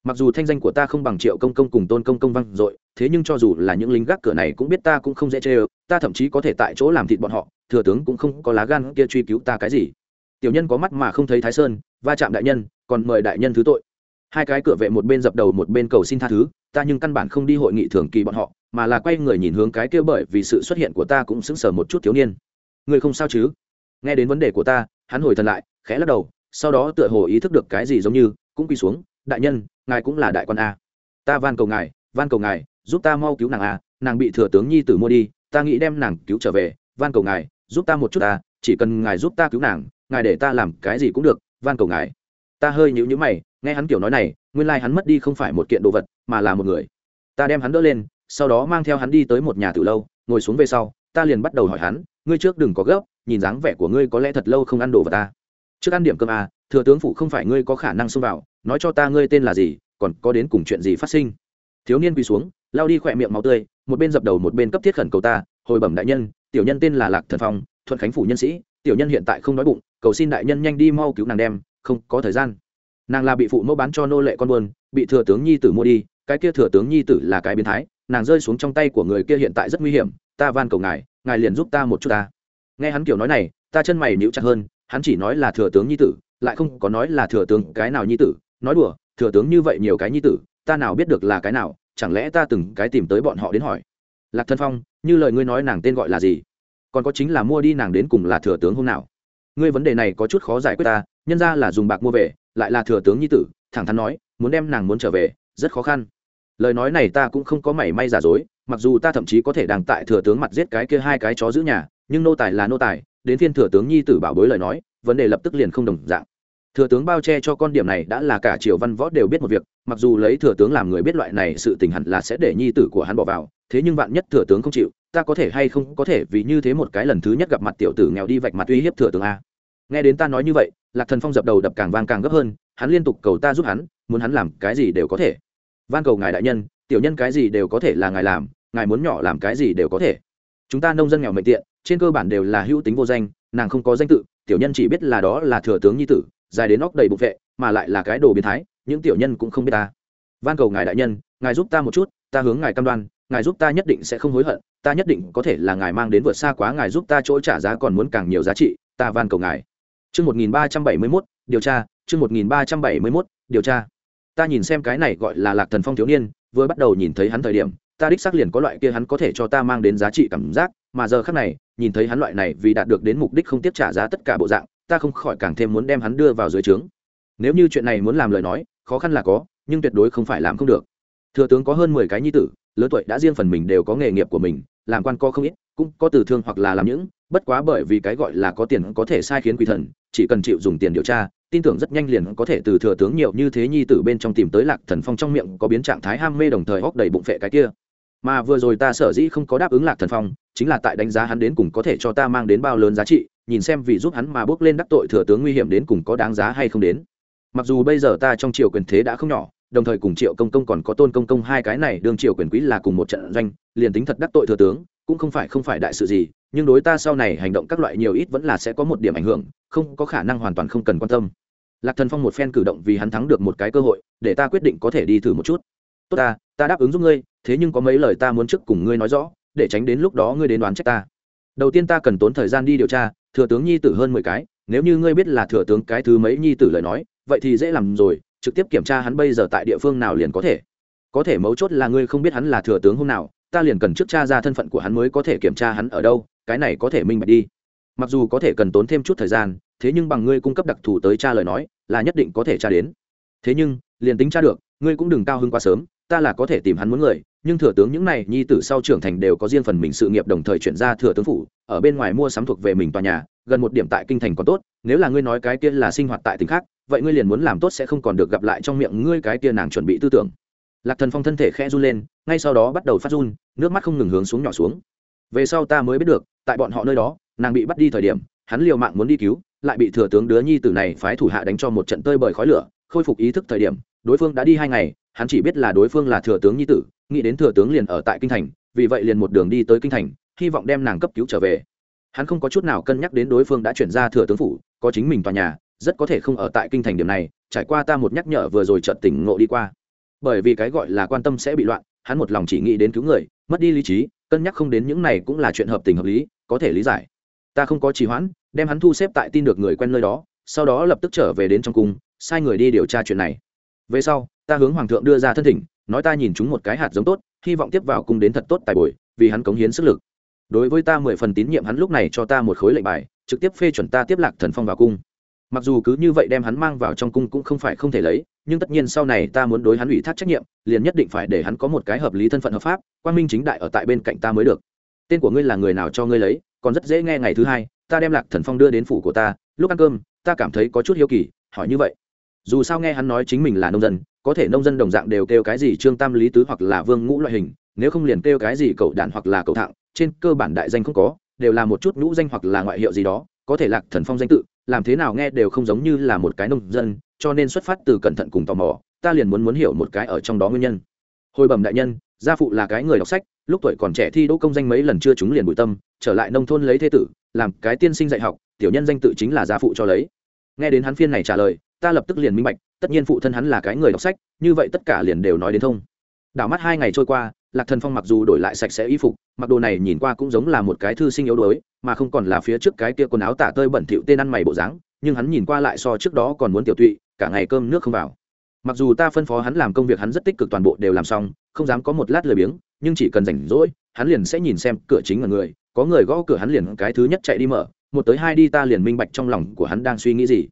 Mặc dù thanh danh của ta không bằng triệu công công cùng tôn công công văng dội, thế nhưng cho dù là những lính gác cửa này cũng biết ta cũng không dễ chê ơ, ta thậm chí có thể tại chỗ làm thịt bọn họ, thừa tướng cũng không có lá gan kia truy cứu ta cái gì. Tiểu nhân có mắt mà không thấy thái sơn, va chạm đại nhân, còn mời đại nhân thứ tội. Hai cái cửa vệ một bên dập đầu một bên cầu xin tha thứ, ta nhưng căn bản không đi hội nghị thường kỳ bọn họ, mà là quay người nhìn hướng cái kia bởi vì sự xuất hiện của ta cũng sững sờ một chút thiếu niên. Người không sao chứ? Nghe đến vấn đề của ta, hắn hồi thần lại, khẽ lắc đầu sau đó tựa hồ ý thức được cái gì giống như, cũng quỳ xuống, đại nhân, ngài cũng là đại quan a. Ta van cầu ngài, van cầu ngài, giúp ta mau cứu nàng a, nàng bị thừa tướng nhi tử mua đi, ta nghĩ đem nàng cứu trở về, van cầu ngài, giúp ta một chút ta chỉ cần ngài giúp ta cứu nàng, ngài để ta làm cái gì cũng được, van cầu ngài. Ta hơi nhíu nhíu mày, nghe hắn kiểu nói này, nguyên lai hắn mất đi không phải một kiện đồ vật, mà là một người. Ta đem hắn đỡ lên, sau đó mang theo hắn đi tới một nhà từ lâu, ngồi xuống về sau, ta liền bắt đầu hỏi hắn, ngươi trước đừng có gấp, nhìn dáng vẻ của ngươi có lẽ thật lâu không ăn đồ vật ta trước ăn điểm cơm à thừa tướng phụ không phải ngươi có khả năng xông vào, nói cho ta ngươi tên là gì, còn có đến cùng chuyện gì phát sinh. Thiếu niên quỳ xuống lao đi khỏe miệng máu tươi, một bên dập đầu một bên cấp thiết khẩn cầu ta, hồi bẩm đại nhân, tiểu nhân tên là lạc thần phong, thuận khánh phủ nhân sĩ, tiểu nhân hiện tại không đói bụng, cầu xin đại nhân nhanh đi mau cứu nàng đem, không có thời gian. Nàng là bị phụ mẫu bán cho nô lệ con buôn, bị thừa tướng nhi tử mua đi, cái kia thừa tướng nhi tử là cái biến thái, nàng rơi xuống trong tay của người kia hiện tại rất nguy hiểm, ta van cầu ngài ngài liền giúp ta một chút ta. Nghe hắn kiểu nói này, ta chân mày níu chặt hơn hắn chỉ nói là thừa tướng nhi tử, lại không có nói là thừa tướng cái nào nhi tử. Nói đùa, thừa tướng như vậy nhiều cái nhi tử, ta nào biết được là cái nào, chẳng lẽ ta từng cái tìm tới bọn họ đến hỏi? Lạc thân phong, như lời ngươi nói nàng tên gọi là gì? Còn có chính là mua đi nàng đến cùng là thừa tướng hôm nào? Ngươi vấn đề này có chút khó giải quyết ta, nhân ra là dùng bạc mua về, lại là thừa tướng nhi tử, thẳng thắn nói, muốn đem nàng muốn trở về, rất khó khăn. Lời nói này ta cũng không có mảy may giả dối, mặc dù ta thậm chí có thể đàng tại thừa tướng mặt giết cái kia hai cái chó giữ nhà, nhưng nô tài là nô tài đến phiên thừa tướng nhi tử bảo bối lời nói, vấn đề lập tức liền không đồng dạng. Thừa tướng bao che cho con điểm này đã là cả triều văn võ đều biết một việc, mặc dù lấy thừa tướng làm người biết loại này sự tình hẳn là sẽ để nhi tử của hắn bỏ vào, thế nhưng vạn nhất thừa tướng không chịu, ta có thể hay không có thể vì như thế một cái lần thứ nhất gặp mặt tiểu tử nghèo đi vạch mặt uy hiếp thừa tướng a. Nghe đến ta nói như vậy, lạc thần phong dập đầu đập càng vang càng gấp hơn, hắn liên tục cầu ta giúp hắn, muốn hắn làm cái gì đều có thể. Van cầu ngài đại nhân, tiểu nhân cái gì đều có thể là ngài làm, ngài muốn nhỏ làm cái gì đều có thể chúng ta nông dân nghèo mệnh tiện trên cơ bản đều là hữu tính vô danh nàng không có danh tự tiểu nhân chỉ biết là đó là thừa tướng nhi tử dài đến óc đầy bục vệ mà lại là cái đồ biến thái những tiểu nhân cũng không biết ta van cầu ngài đại nhân ngài giúp ta một chút ta hướng ngài cam đoan ngài giúp ta nhất định sẽ không hối hận ta nhất định có thể là ngài mang đến vượt xa quá ngài giúp ta chỗ trả giá còn muốn càng nhiều giá trị ta van cầu ngài Chương 1371, điều tra, chương 1371, điều tra. Ta nhìn xem cái này gọi là Lạc Thần Phong thiếu niên, vừa bắt đầu nhìn thấy hắn thời điểm, ta đích xác liền có loại kia hắn có thể cho ta mang đến giá trị cảm giác, mà giờ khắc này, nhìn thấy hắn loại này vì đạt được đến mục đích không tiếp trả giá tất cả bộ dạng, ta không khỏi càng thêm muốn đem hắn đưa vào dưới trướng. Nếu như chuyện này muốn làm lời nói, khó khăn là có, nhưng tuyệt đối không phải làm không được. Thừa tướng có hơn mười cái nhi tử, lớn tuổi đã riêng phần mình đều có nghề nghiệp của mình, làm quan co không ít, cũng có từ thương hoặc là làm những, bất quá bởi vì cái gọi là có tiền có thể sai khiến quỷ thần, chỉ cần chịu dùng tiền điều tra tin tưởng rất nhanh liền có thể từ thừa tướng nhiều như thế nhi tử bên trong tìm tới lạc thần phong trong miệng có biến trạng thái ham mê đồng thời hóc đầy bụng phệ cái kia mà vừa rồi ta sở dĩ không có đáp ứng lạc thần phong, chính là tại đánh giá hắn đến cùng có thể cho ta mang đến bao lớn giá trị, nhìn xem vì giúp hắn mà bước lên đắc tội thừa tướng nguy hiểm đến cùng có đáng giá hay không đến. Mặc dù bây giờ ta trong triều quyền thế đã không nhỏ, đồng thời cùng triệu công công còn có tôn công công hai cái này đương triều quyền quý là cùng một trận doanh, liền tính thật đắc tội thừa tướng, cũng không phải không phải đại sự gì, nhưng đối ta sau này hành động các loại nhiều ít vẫn là sẽ có một điểm ảnh hưởng, không có khả năng hoàn toàn không cần quan tâm. Lạc thần phong một phen cử động vì hắn thắng được một cái cơ hội, để ta quyết định có thể đi thử một chút tốt ta ta đáp ứng giúp ngươi, thế nhưng có mấy lời ta muốn trước cùng ngươi nói rõ, để tránh đến lúc đó ngươi đến đoán trách ta. Đầu tiên ta cần tốn thời gian đi điều tra, thừa tướng nhi tử hơn mười cái, nếu như ngươi biết là thừa tướng cái thứ mấy nhi tử lời nói, vậy thì dễ làm rồi, trực tiếp kiểm tra hắn bây giờ tại địa phương nào liền có thể. Có thể mấu chốt là ngươi không biết hắn là thừa tướng hôm nào, ta liền cần trước tra ra thân phận của hắn mới có thể kiểm tra hắn ở đâu, cái này có thể minh bạch đi. Mặc dù có thể cần tốn thêm chút thời gian, thế nhưng bằng ngươi cung cấp đặc thù tới tra lời nói, là nhất định có thể tra đến. Thế nhưng, liền tính tra được, ngươi cũng đừng cao hơn quá sớm ta là có thể tìm hắn muốn người, nhưng thừa tướng những này nhi tử sau trưởng thành đều có riêng phần mình sự nghiệp đồng thời chuyển ra thừa tướng phủ, ở bên ngoài mua sắm thuộc về mình tòa nhà, gần một điểm tại kinh thành còn tốt, nếu là ngươi nói cái kia là sinh hoạt tại tỉnh khác, vậy ngươi liền muốn làm tốt sẽ không còn được gặp lại trong miệng ngươi cái kia nàng chuẩn bị tư tưởng. Lạc thần phong thân thể khẽ run lên, ngay sau đó bắt đầu phát run, nước mắt không ngừng hướng xuống nhỏ xuống. Về sau ta mới biết được, tại bọn họ nơi đó, nàng bị bắt đi thời điểm, hắn liều mạng muốn đi cứu, lại bị thừa tướng đứa nhi tử này phái thủ hạ đánh cho một trận tơi bời khói lửa, khôi phục ý thức thời điểm, đối phương đã đi hai ngày hắn chỉ biết là đối phương là thừa tướng nhi tử, nghĩ đến thừa tướng liền ở tại kinh thành, vì vậy liền một đường đi tới kinh thành, hy vọng đem nàng cấp cứu trở về. Hắn không có chút nào cân nhắc đến đối phương đã chuyển ra thừa tướng phủ, có chính mình tòa nhà, rất có thể không ở tại kinh thành điểm này, trải qua ta một nhắc nhở vừa rồi chợt tỉnh ngộ đi qua. Bởi vì cái gọi là quan tâm sẽ bị loạn, hắn một lòng chỉ nghĩ đến cứu người, mất đi lý trí, cân nhắc không đến những này cũng là chuyện hợp tình hợp lý, có thể lý giải. Ta không có trì hoãn, đem hắn thu xếp tại tin được người quen nơi đó, sau đó lập tức trở về đến trong cung, sai người đi điều tra chuyện này về sau, ta hướng hoàng thượng đưa ra thân thỉnh, nói ta nhìn chúng một cái hạt giống tốt, hy vọng tiếp vào cung đến thật tốt tài bồi, vì hắn cống hiến sức lực. Đối với ta mười phần tín nhiệm hắn lúc này cho ta một khối lệnh bài, trực tiếp phê chuẩn ta tiếp lạc thần phong vào cung. Mặc dù cứ như vậy đem hắn mang vào trong cung cũng không phải không thể lấy, nhưng tất nhiên sau này ta muốn đối hắn ủy thác trách nhiệm, liền nhất định phải để hắn có một cái hợp lý thân phận hợp pháp quan minh chính đại ở tại bên cạnh ta mới được. Tên của ngươi là người nào cho ngươi lấy, còn rất dễ nghe ngày thứ hai, ta đem lạc thần phong đưa đến phủ của ta, lúc ăn cơm, ta cảm thấy có chút hiếu kỳ, hỏi như vậy dù sao nghe hắn nói chính mình là nông dân, có thể nông dân đồng dạng đều kêu cái gì trương tam lý tứ hoặc là vương ngũ loại hình, nếu không liền kêu cái gì cậu đản hoặc là cậu thạng, trên cơ bản đại danh không có, đều là một chút nhũ danh hoặc là ngoại hiệu gì đó, có thể lạc thần phong danh tự, làm thế nào nghe đều không giống như là một cái nông dân, cho nên xuất phát từ cẩn thận cùng tò mò, ta liền muốn muốn hiểu một cái ở trong đó nguyên nhân. Hồi bẩm đại nhân, gia phụ là cái người đọc sách, lúc tuổi còn trẻ thi đỗ công danh mấy lần chưa chúng liền bụi tâm, trở lại nông thôn lấy thế tử, làm cái tiên sinh dạy học, tiểu nhân danh tự chính là gia phụ cho lấy. Nghe đến hắn phiên này trả lời ta lập tức liền minh bạch, tất nhiên phụ thân hắn là cái người đọc sách, như vậy tất cả liền đều nói đến thông. Đảo mắt hai ngày trôi qua, lạc thần phong mặc dù đổi lại sạch sẽ y phục, mặc đồ này nhìn qua cũng giống là một cái thư sinh yếu đuối, mà không còn là phía trước cái kia quần áo tả tơi bẩn thỉu tên ăn mày bộ dáng, nhưng hắn nhìn qua lại so trước đó còn muốn tiểu tụy, cả ngày cơm nước không vào. Mặc dù ta phân phó hắn làm công việc hắn rất tích cực toàn bộ đều làm xong, không dám có một lát lười biếng, nhưng chỉ cần rảnh rỗi, hắn liền sẽ nhìn xem cửa chính là người, có người gõ cửa hắn liền cái thứ nhất chạy đi mở, một tới hai đi ta liền minh bạch trong lòng của hắn đang suy nghĩ gì.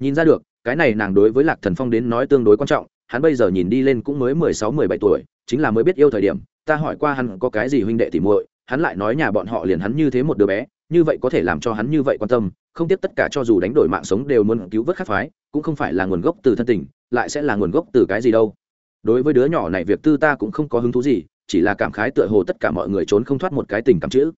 Nhìn ra được cái này nàng đối với lạc thần phong đến nói tương đối quan trọng, hắn bây giờ nhìn đi lên cũng mới mười sáu, mười bảy tuổi, chính là mới biết yêu thời điểm, ta hỏi qua hắn có cái gì huynh đệ tỉ muội, hắn lại nói nhà bọn họ liền hắn như thế một đứa bé, như vậy có thể làm cho hắn như vậy quan tâm, không tiếc tất cả cho dù đánh đổi mạng sống đều muốn cứu vớt khắc phái, cũng không phải là nguồn gốc từ thân tình, lại sẽ là nguồn gốc từ cái gì đâu. Đối với đứa nhỏ này việc tư ta cũng không có hứng thú gì, chỉ là cảm khái tựa hồ tất cả mọi người trốn không thoát một cái tình cảm chữ.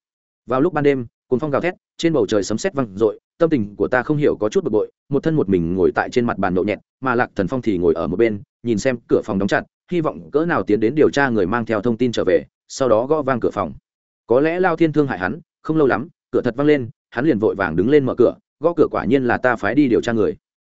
Vào lúc ban đêm cùng phong gào thét, trên bầu trời sấm sét văng r ộ i tâm tình của ta không hiểu có chút bực bội, một thân một mình ngồi tại trên mặt bàn nhậu nhẹt, mà lạc thần phong thì ngồi ở một bên, nhìn xem cửa phòng đóng chặt, hy vọng cỡ nào tiến đến điều tra người mang theo thông tin trở về, sau đó gõ vang cửa phòng. Có lẽ lao thiên thương hại hắn, không lâu lắm, cửa thật văng lên, hắn liền vội vàng đứng lên mở cửa, gõ cửa quả nhiên là ta phái đi điều tra người.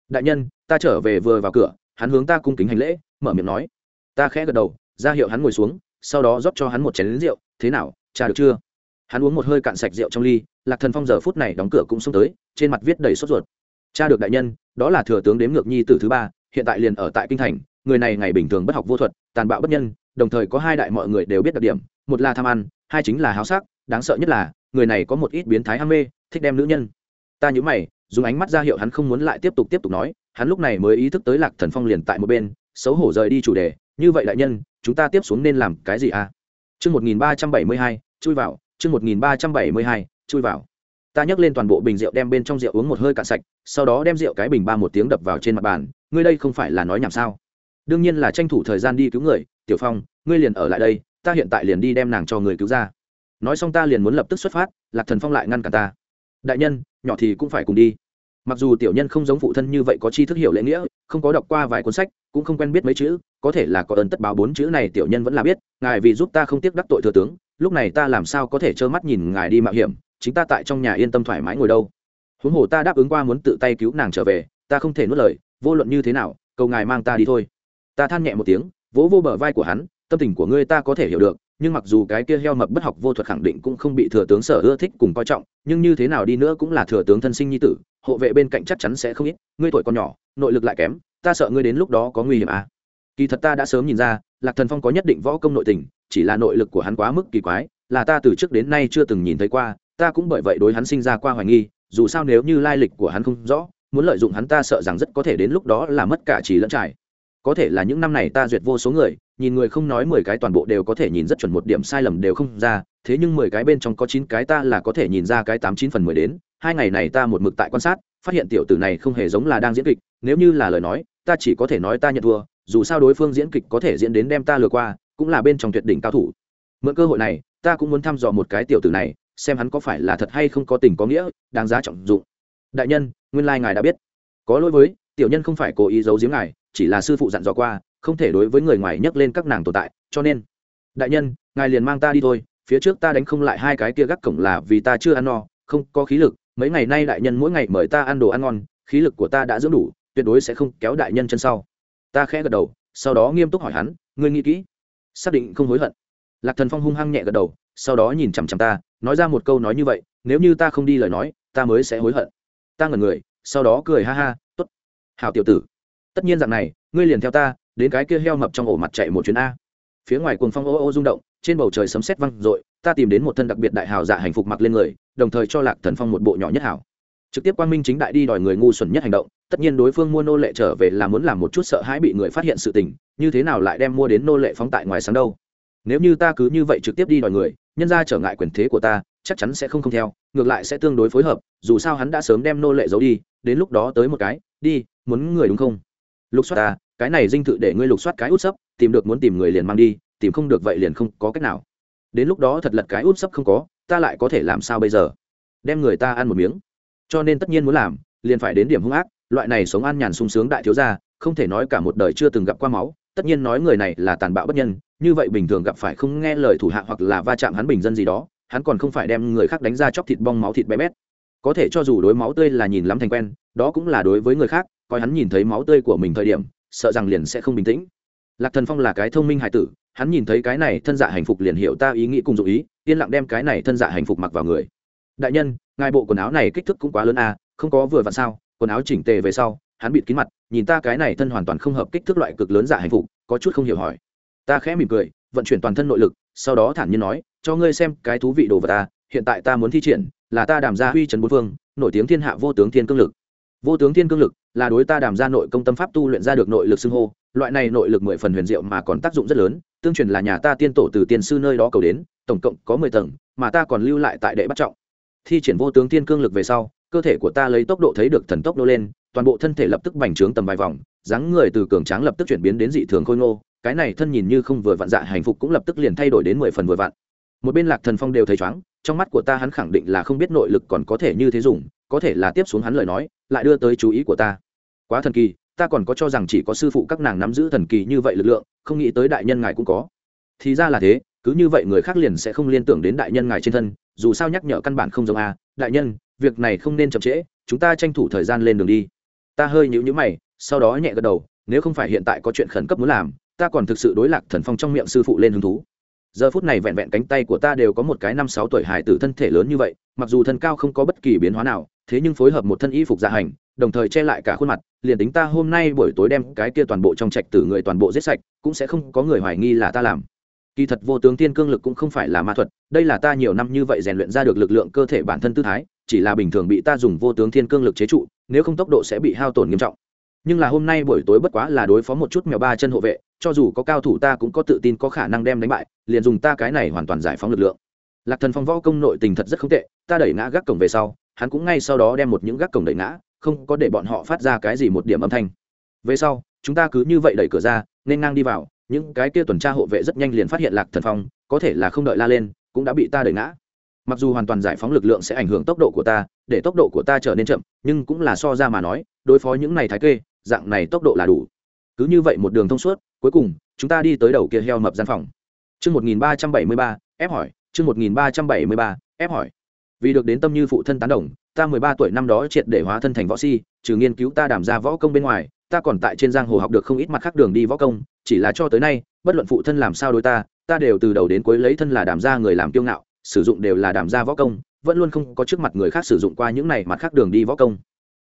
Đại nhân, ta trở về vừa vào cửa, hắn hướng ta cung kính hành lễ, mở miệng nói. Ta khẽ gật đầu, ra hiệu hắn ngồi xuống, sau đó rót cho hắn một chén lính rượu, thế nào cha được chưa? Hắn uống một hơi cạn sạch rượu trong ly, lạc thần phong giờ phút này đóng cửa cũng xông tới, trên mặt viết đầy sốt ruột. Cha được đại nhân, đó là thừa tướng đếm ngược nhi tử thứ ba, hiện tại liền ở tại kinh thành, người này ngày bình thường bất học vô thuật, tàn bạo bất nhân, đồng thời có hai đại mọi người đều biết đặc điểm, một là tham ăn, hai chính là háo sắc, đáng sợ nhất là, người này có một ít biến thái ham mê, thích đem nữ nhân. Ta nhớ mày, dùng ánh mắt ra hiệu hắn không muốn lại tiếp tục tiếp tục nói, hắn lúc này mới ý thức tới lạc thần phong liền tại một bên, xấu hổ rời đi chủ đề, như vậy đại nhân, chúng ta tiếp xuống nên làm cái gì à? Chương một nghìn ba trăm bảy mươi hai, chui vào chương một nghìn ba trăm bảy mươi hai, chui vào. Ta nhấc lên toàn bộ bình rượu đem bên trong rượu uống một hơi cạn sạch, sau đó đem rượu cái bình ba một tiếng đập vào trên mặt bàn. Ngươi đây không phải là nói nhảm sao? Đương nhiên là tranh thủ thời gian đi cứu người. Tiểu phong, ngươi liền ở lại đây, ta hiện tại liền đi đem nàng cho người cứu ra. Nói xong ta liền muốn lập tức xuất phát, lạc thần phong lại ngăn cả ta. Đại nhân, nhỏ thì cũng phải cùng đi. Mặc dù tiểu nhân không giống phụ thân như vậy có chi thức hiểu lễ nghĩa, không có đọc qua vài cuốn sách, cũng không quen biết mấy chữ có thể là có ơn tất báo bốn chữ này tiểu nhân vẫn là biết, ngài vì giúp ta không tiếc đắc tội thừa tướng, lúc này ta làm sao có thể trơ mắt nhìn ngài đi mạo hiểm, chính ta tại trong nhà yên tâm thoải mái ngồi đâu. Huống hồ ta đáp ứng qua muốn tự tay cứu nàng trở về, ta không thể nuốt lời, vô luận như thế nào, cầu ngài mang ta đi thôi. Ta than nhẹ một tiếng, vỗ vô bờ vai của hắn, tâm tình của ngươi ta có thể hiểu được, nhưng mặc dù cái kia heo mập bất học vô thuật khẳng định cũng không bị thừa tướng sở ưa thích cùng coi trọng, nhưng như thế nào đi nữa cũng là thừa tướng thân sinh nhi tử, hộ vệ bên cạnh chắc chắn sẽ không ít, ngươi tuổi còn nhỏ, nội lực lại kém, ta sợ ngươi đến lúc đó có nguy hiểm à kỳ thật ta đã sớm nhìn ra, lạc thần phong có nhất định võ công nội tình, chỉ là nội lực của hắn quá mức kỳ quái, là ta từ trước đến nay chưa từng nhìn thấy qua, ta cũng bởi vậy đối hắn sinh ra qua hoài nghi, dù sao nếu như lai lịch của hắn không rõ, muốn lợi dụng hắn ta sợ rằng rất có thể đến lúc đó là mất cả trí lẫn trải. Có thể là những năm này ta duyệt vô số người, nhìn người không nói mười cái toàn bộ đều có thể nhìn rất chuẩn một điểm sai lầm đều không ra, thế nhưng mười cái bên trong có chín cái ta là có thể nhìn ra cái tám chín phần mười đến, hai ngày này ta một mực tại quan sát, phát hiện tiểu tử này không hề giống là đang diễn kịch, nếu như là lời nói, ta chỉ có thể nói ta nhận thua dù sao đối phương diễn kịch có thể diễn đến đem ta lừa qua, cũng là bên trong tuyệt đỉnh cao thủ. Mượn cơ hội này, ta cũng muốn thăm dò một cái tiểu tử này, xem hắn có phải là thật hay không có tình có nghĩa, đáng giá trọng dụng. Đại nhân, nguyên lai ngài đã biết. Có lỗi với, tiểu nhân không phải cố ý giấu giếm ngài, chỉ là sư phụ dặn dò qua, không thể đối với người ngoài nhắc lên các nàng tồn tại, cho nên. Đại nhân, ngài liền mang ta đi thôi, phía trước ta đánh không lại hai cái kia gác cổng là vì ta chưa ăn no, không có khí lực, mấy ngày nay đại nhân mỗi ngày mời ta ăn đồ ăn ngon, khí lực của ta đã dưỡng đủ, tuyệt đối sẽ không kéo đại nhân chân sau ta khẽ gật đầu, sau đó nghiêm túc hỏi hắn, ngươi nghĩ kỹ. Xác định không hối hận. Lạc thần phong hung hăng nhẹ gật đầu, sau đó nhìn chằm chằm ta, nói ra một câu nói như vậy, nếu như ta không đi lời nói, ta mới sẽ hối hận. Ta ngẩn người, sau đó cười ha ha t ố t hào tiểu tử, tất nhiên dạng này, ngươi liền theo ta, đến cái kia heo mập trong ổ mặt chạy một chuyến a. Phía ngoài cuồng phong ô ô rung động, trên bầu trời sấm sét văng r ộ i ta tìm đến một thân đặc biệt đại hào dạ hành phục mặc lên người, đồng thời cho lạc thần phong một bộ nhỏ nhất hảo trực tiếp quang minh chính đại đi đòi người ngu xuẩn nhất hành động tất nhiên đối phương mua nô lệ trở về là muốn làm một chút sợ hãi bị người phát hiện sự tình, như thế nào lại đem mua đến nô lệ phóng tại ngoài sáng đâu? Nếu như ta cứ như vậy trực tiếp đi đòi người, nhân ra trở ngại quyền thế của ta, chắc chắn sẽ không không theo, ngược lại sẽ tương đối phối hợp, dù sao hắn đã sớm đem nô lệ giấu đi, đến lúc đó tới một cái, đi, muốn người đúng không? Lục soát ta, cái này dinh thự để ngươi lục soát cái út sấp, tìm được muốn tìm người liền mang đi, tìm không được vậy liền không có cách nào. Đến lúc đó thật lật cái út sấp không có, ta lại có thể làm sao bây giờ? Đem người ta ăn một miếng. Cho nên tất nhiên muốn làm, liền phải đến điểm hung ác loại này sống an nhàn sung sướng đại thiếu gia, không thể nói cả một đời chưa từng gặp qua máu, tất nhiên nói người này là tàn bạo bất nhân, như vậy bình thường gặp phải không nghe lời thủ hạ hoặc là va chạm hắn bình dân gì đó, hắn còn không phải đem người khác đánh ra chóc thịt bong máu thịt bé bét. Có thể cho dù đối máu tươi là nhìn lắm thành quen, đó cũng là đối với người khác, coi hắn nhìn thấy máu tươi của mình thời điểm, sợ rằng liền sẽ không bình tĩnh. Lạc thần phong là cái thông minh hải tử, hắn nhìn thấy cái này thân dạ hành phục liền hiểu ta ý nghĩ cùng dụ ý, yên lặng đem cái này thân dạ hành phục mặc vào người. Đại nhân, ngài bộ quần áo này kích thước cũng quá lớn à không có vừa vặn sao? Quần áo chỉnh tề về sau, hắn bịt kín mặt, nhìn ta cái này thân hoàn toàn không hợp kích thước loại cực lớn giả hành phục, có chút không hiểu hỏi. Ta khẽ mỉm cười, vận chuyển toàn thân nội lực, sau đó thản nhiên nói, cho ngươi xem cái thú vị đồ vật ta, hiện tại ta muốn thi triển, là ta đàm gia huy trần bốn phương, nổi tiếng thiên hạ vô tướng thiên cương lực. Vô tướng thiên cương lực là đối ta đàm gia nội công tâm pháp tu luyện ra được nội lực xưng hô, loại này nội lực mười phần huyền diệu mà còn tác dụng rất lớn, tương truyền là nhà ta tiên tổ từ tiên sư nơi đó cầu đến, tổng cộng có mười tầng, mà ta còn lưu lại tại đệ bắt trọng. Thi triển vô tướng tiên cương lực về sau cơ thể của ta lấy tốc độ thấy được thần tốc đô lên, toàn bộ thân thể lập tức bành trướng tầm vài vòng, dáng người từ cường tráng lập tức chuyển biến đến dị thường khôi ngô, cái này thân nhìn như không vừa vặn dạ hành phục cũng lập tức liền thay đổi đến mười phần vừa vặn. Một bên lạc thần phong đều thấy chóng, trong mắt của ta hắn khẳng định là không biết nội lực còn có thể như thế dùng, có thể là tiếp xuống hắn lời nói, lại đưa tới chú ý của ta. Quá thần kỳ, ta còn có cho rằng chỉ có sư phụ các nàng nắm giữ thần kỳ như vậy lực lượng, không nghĩ tới đại nhân ngài cũng có. Thì ra là thế, cứ như vậy người khác liền sẽ không liên tưởng đến đại nhân ngài trên thân, dù sao nhắc nhở căn bản không giống a. Đại nhân việc này không nên chậm trễ, chúng ta tranh thủ thời gian lên đường đi. Ta hơi nhũ nhữ mày, sau đó nhẹ gật đầu, nếu không phải hiện tại có chuyện khẩn cấp muốn làm, ta còn thực sự đối lạc thần phong trong miệng sư phụ lên hứng thú. Giờ phút này vẹn vẹn cánh tay của ta đều có một cái năm sáu tuổi hải tử thân thể lớn như vậy, mặc dù thân cao không có bất kỳ biến hóa nào, thế nhưng phối hợp một thân y phục dạ hành, đồng thời che lại cả khuôn mặt, liền tính ta hôm nay buổi tối đem cái kia toàn bộ trong trạch tử người toàn bộ giết sạch, cũng sẽ không có người hoài nghi là ta làm. Kỳ thật vô tướng tiên cương lực cũng không phải là ma thuật, đây là ta nhiều năm như vậy rèn luyện ra được lực lượng cơ thể bản thân tư thái chỉ là bình thường bị ta dùng vô tướng thiên cương lực chế trụ, nếu không tốc độ sẽ bị hao tổn nghiêm trọng. Nhưng là hôm nay buổi tối bất quá là đối phó một chút mèo ba chân hộ vệ, cho dù có cao thủ ta cũng có tự tin có khả năng đem đánh bại, liền dùng ta cái này hoàn toàn giải phóng lực lượng. Lạc thần phong võ công nội tình thật rất không tệ, ta đẩy ngã gác cổng về sau, hắn cũng ngay sau đó đem một những gác cổng đẩy ngã, không có để bọn họ phát ra cái gì một điểm âm thanh. Về sau, chúng ta cứ như vậy đẩy cửa ra, nên ngang đi vào, những cái kia tuần tra hộ vệ rất nhanh liền phát hiện lạc thần phong, có thể là không đợi la lên, cũng đã bị ta đẩy ngã mặc dù hoàn toàn giải phóng lực lượng sẽ ảnh hưởng tốc độ của ta, để tốc độ của ta trở nên chậm, nhưng cũng là so ra mà nói, đối phó những này thái kê, dạng này tốc độ là đủ. Cứ như vậy một đường thông suốt, cuối cùng, chúng ta đi tới đầu kia heo mập gian phòng. Chương một nghìn ba trăm bảy mươi ba, ép hỏi. Chương một nghìn ba trăm bảy mươi ba, ép hỏi. Vì được đến tâm như phụ thân tán đồng, ta mười ba tuổi năm đó triệt để hóa thân thành võ si, trừ nghiên cứu ta đảm ra võ công bên ngoài, ta còn tại trên giang hồ học được không ít mặt khác đường đi võ công, chỉ là cho tới nay, bất luận phụ thân làm sao đối ta ta đều từ đầu đến cuối lấy thân là đảm ra người làm kiêu ngạo sử dụng đều là đảm gia võ công, vẫn luôn không có trước mặt người khác sử dụng qua những này mặt khác đường đi võ công.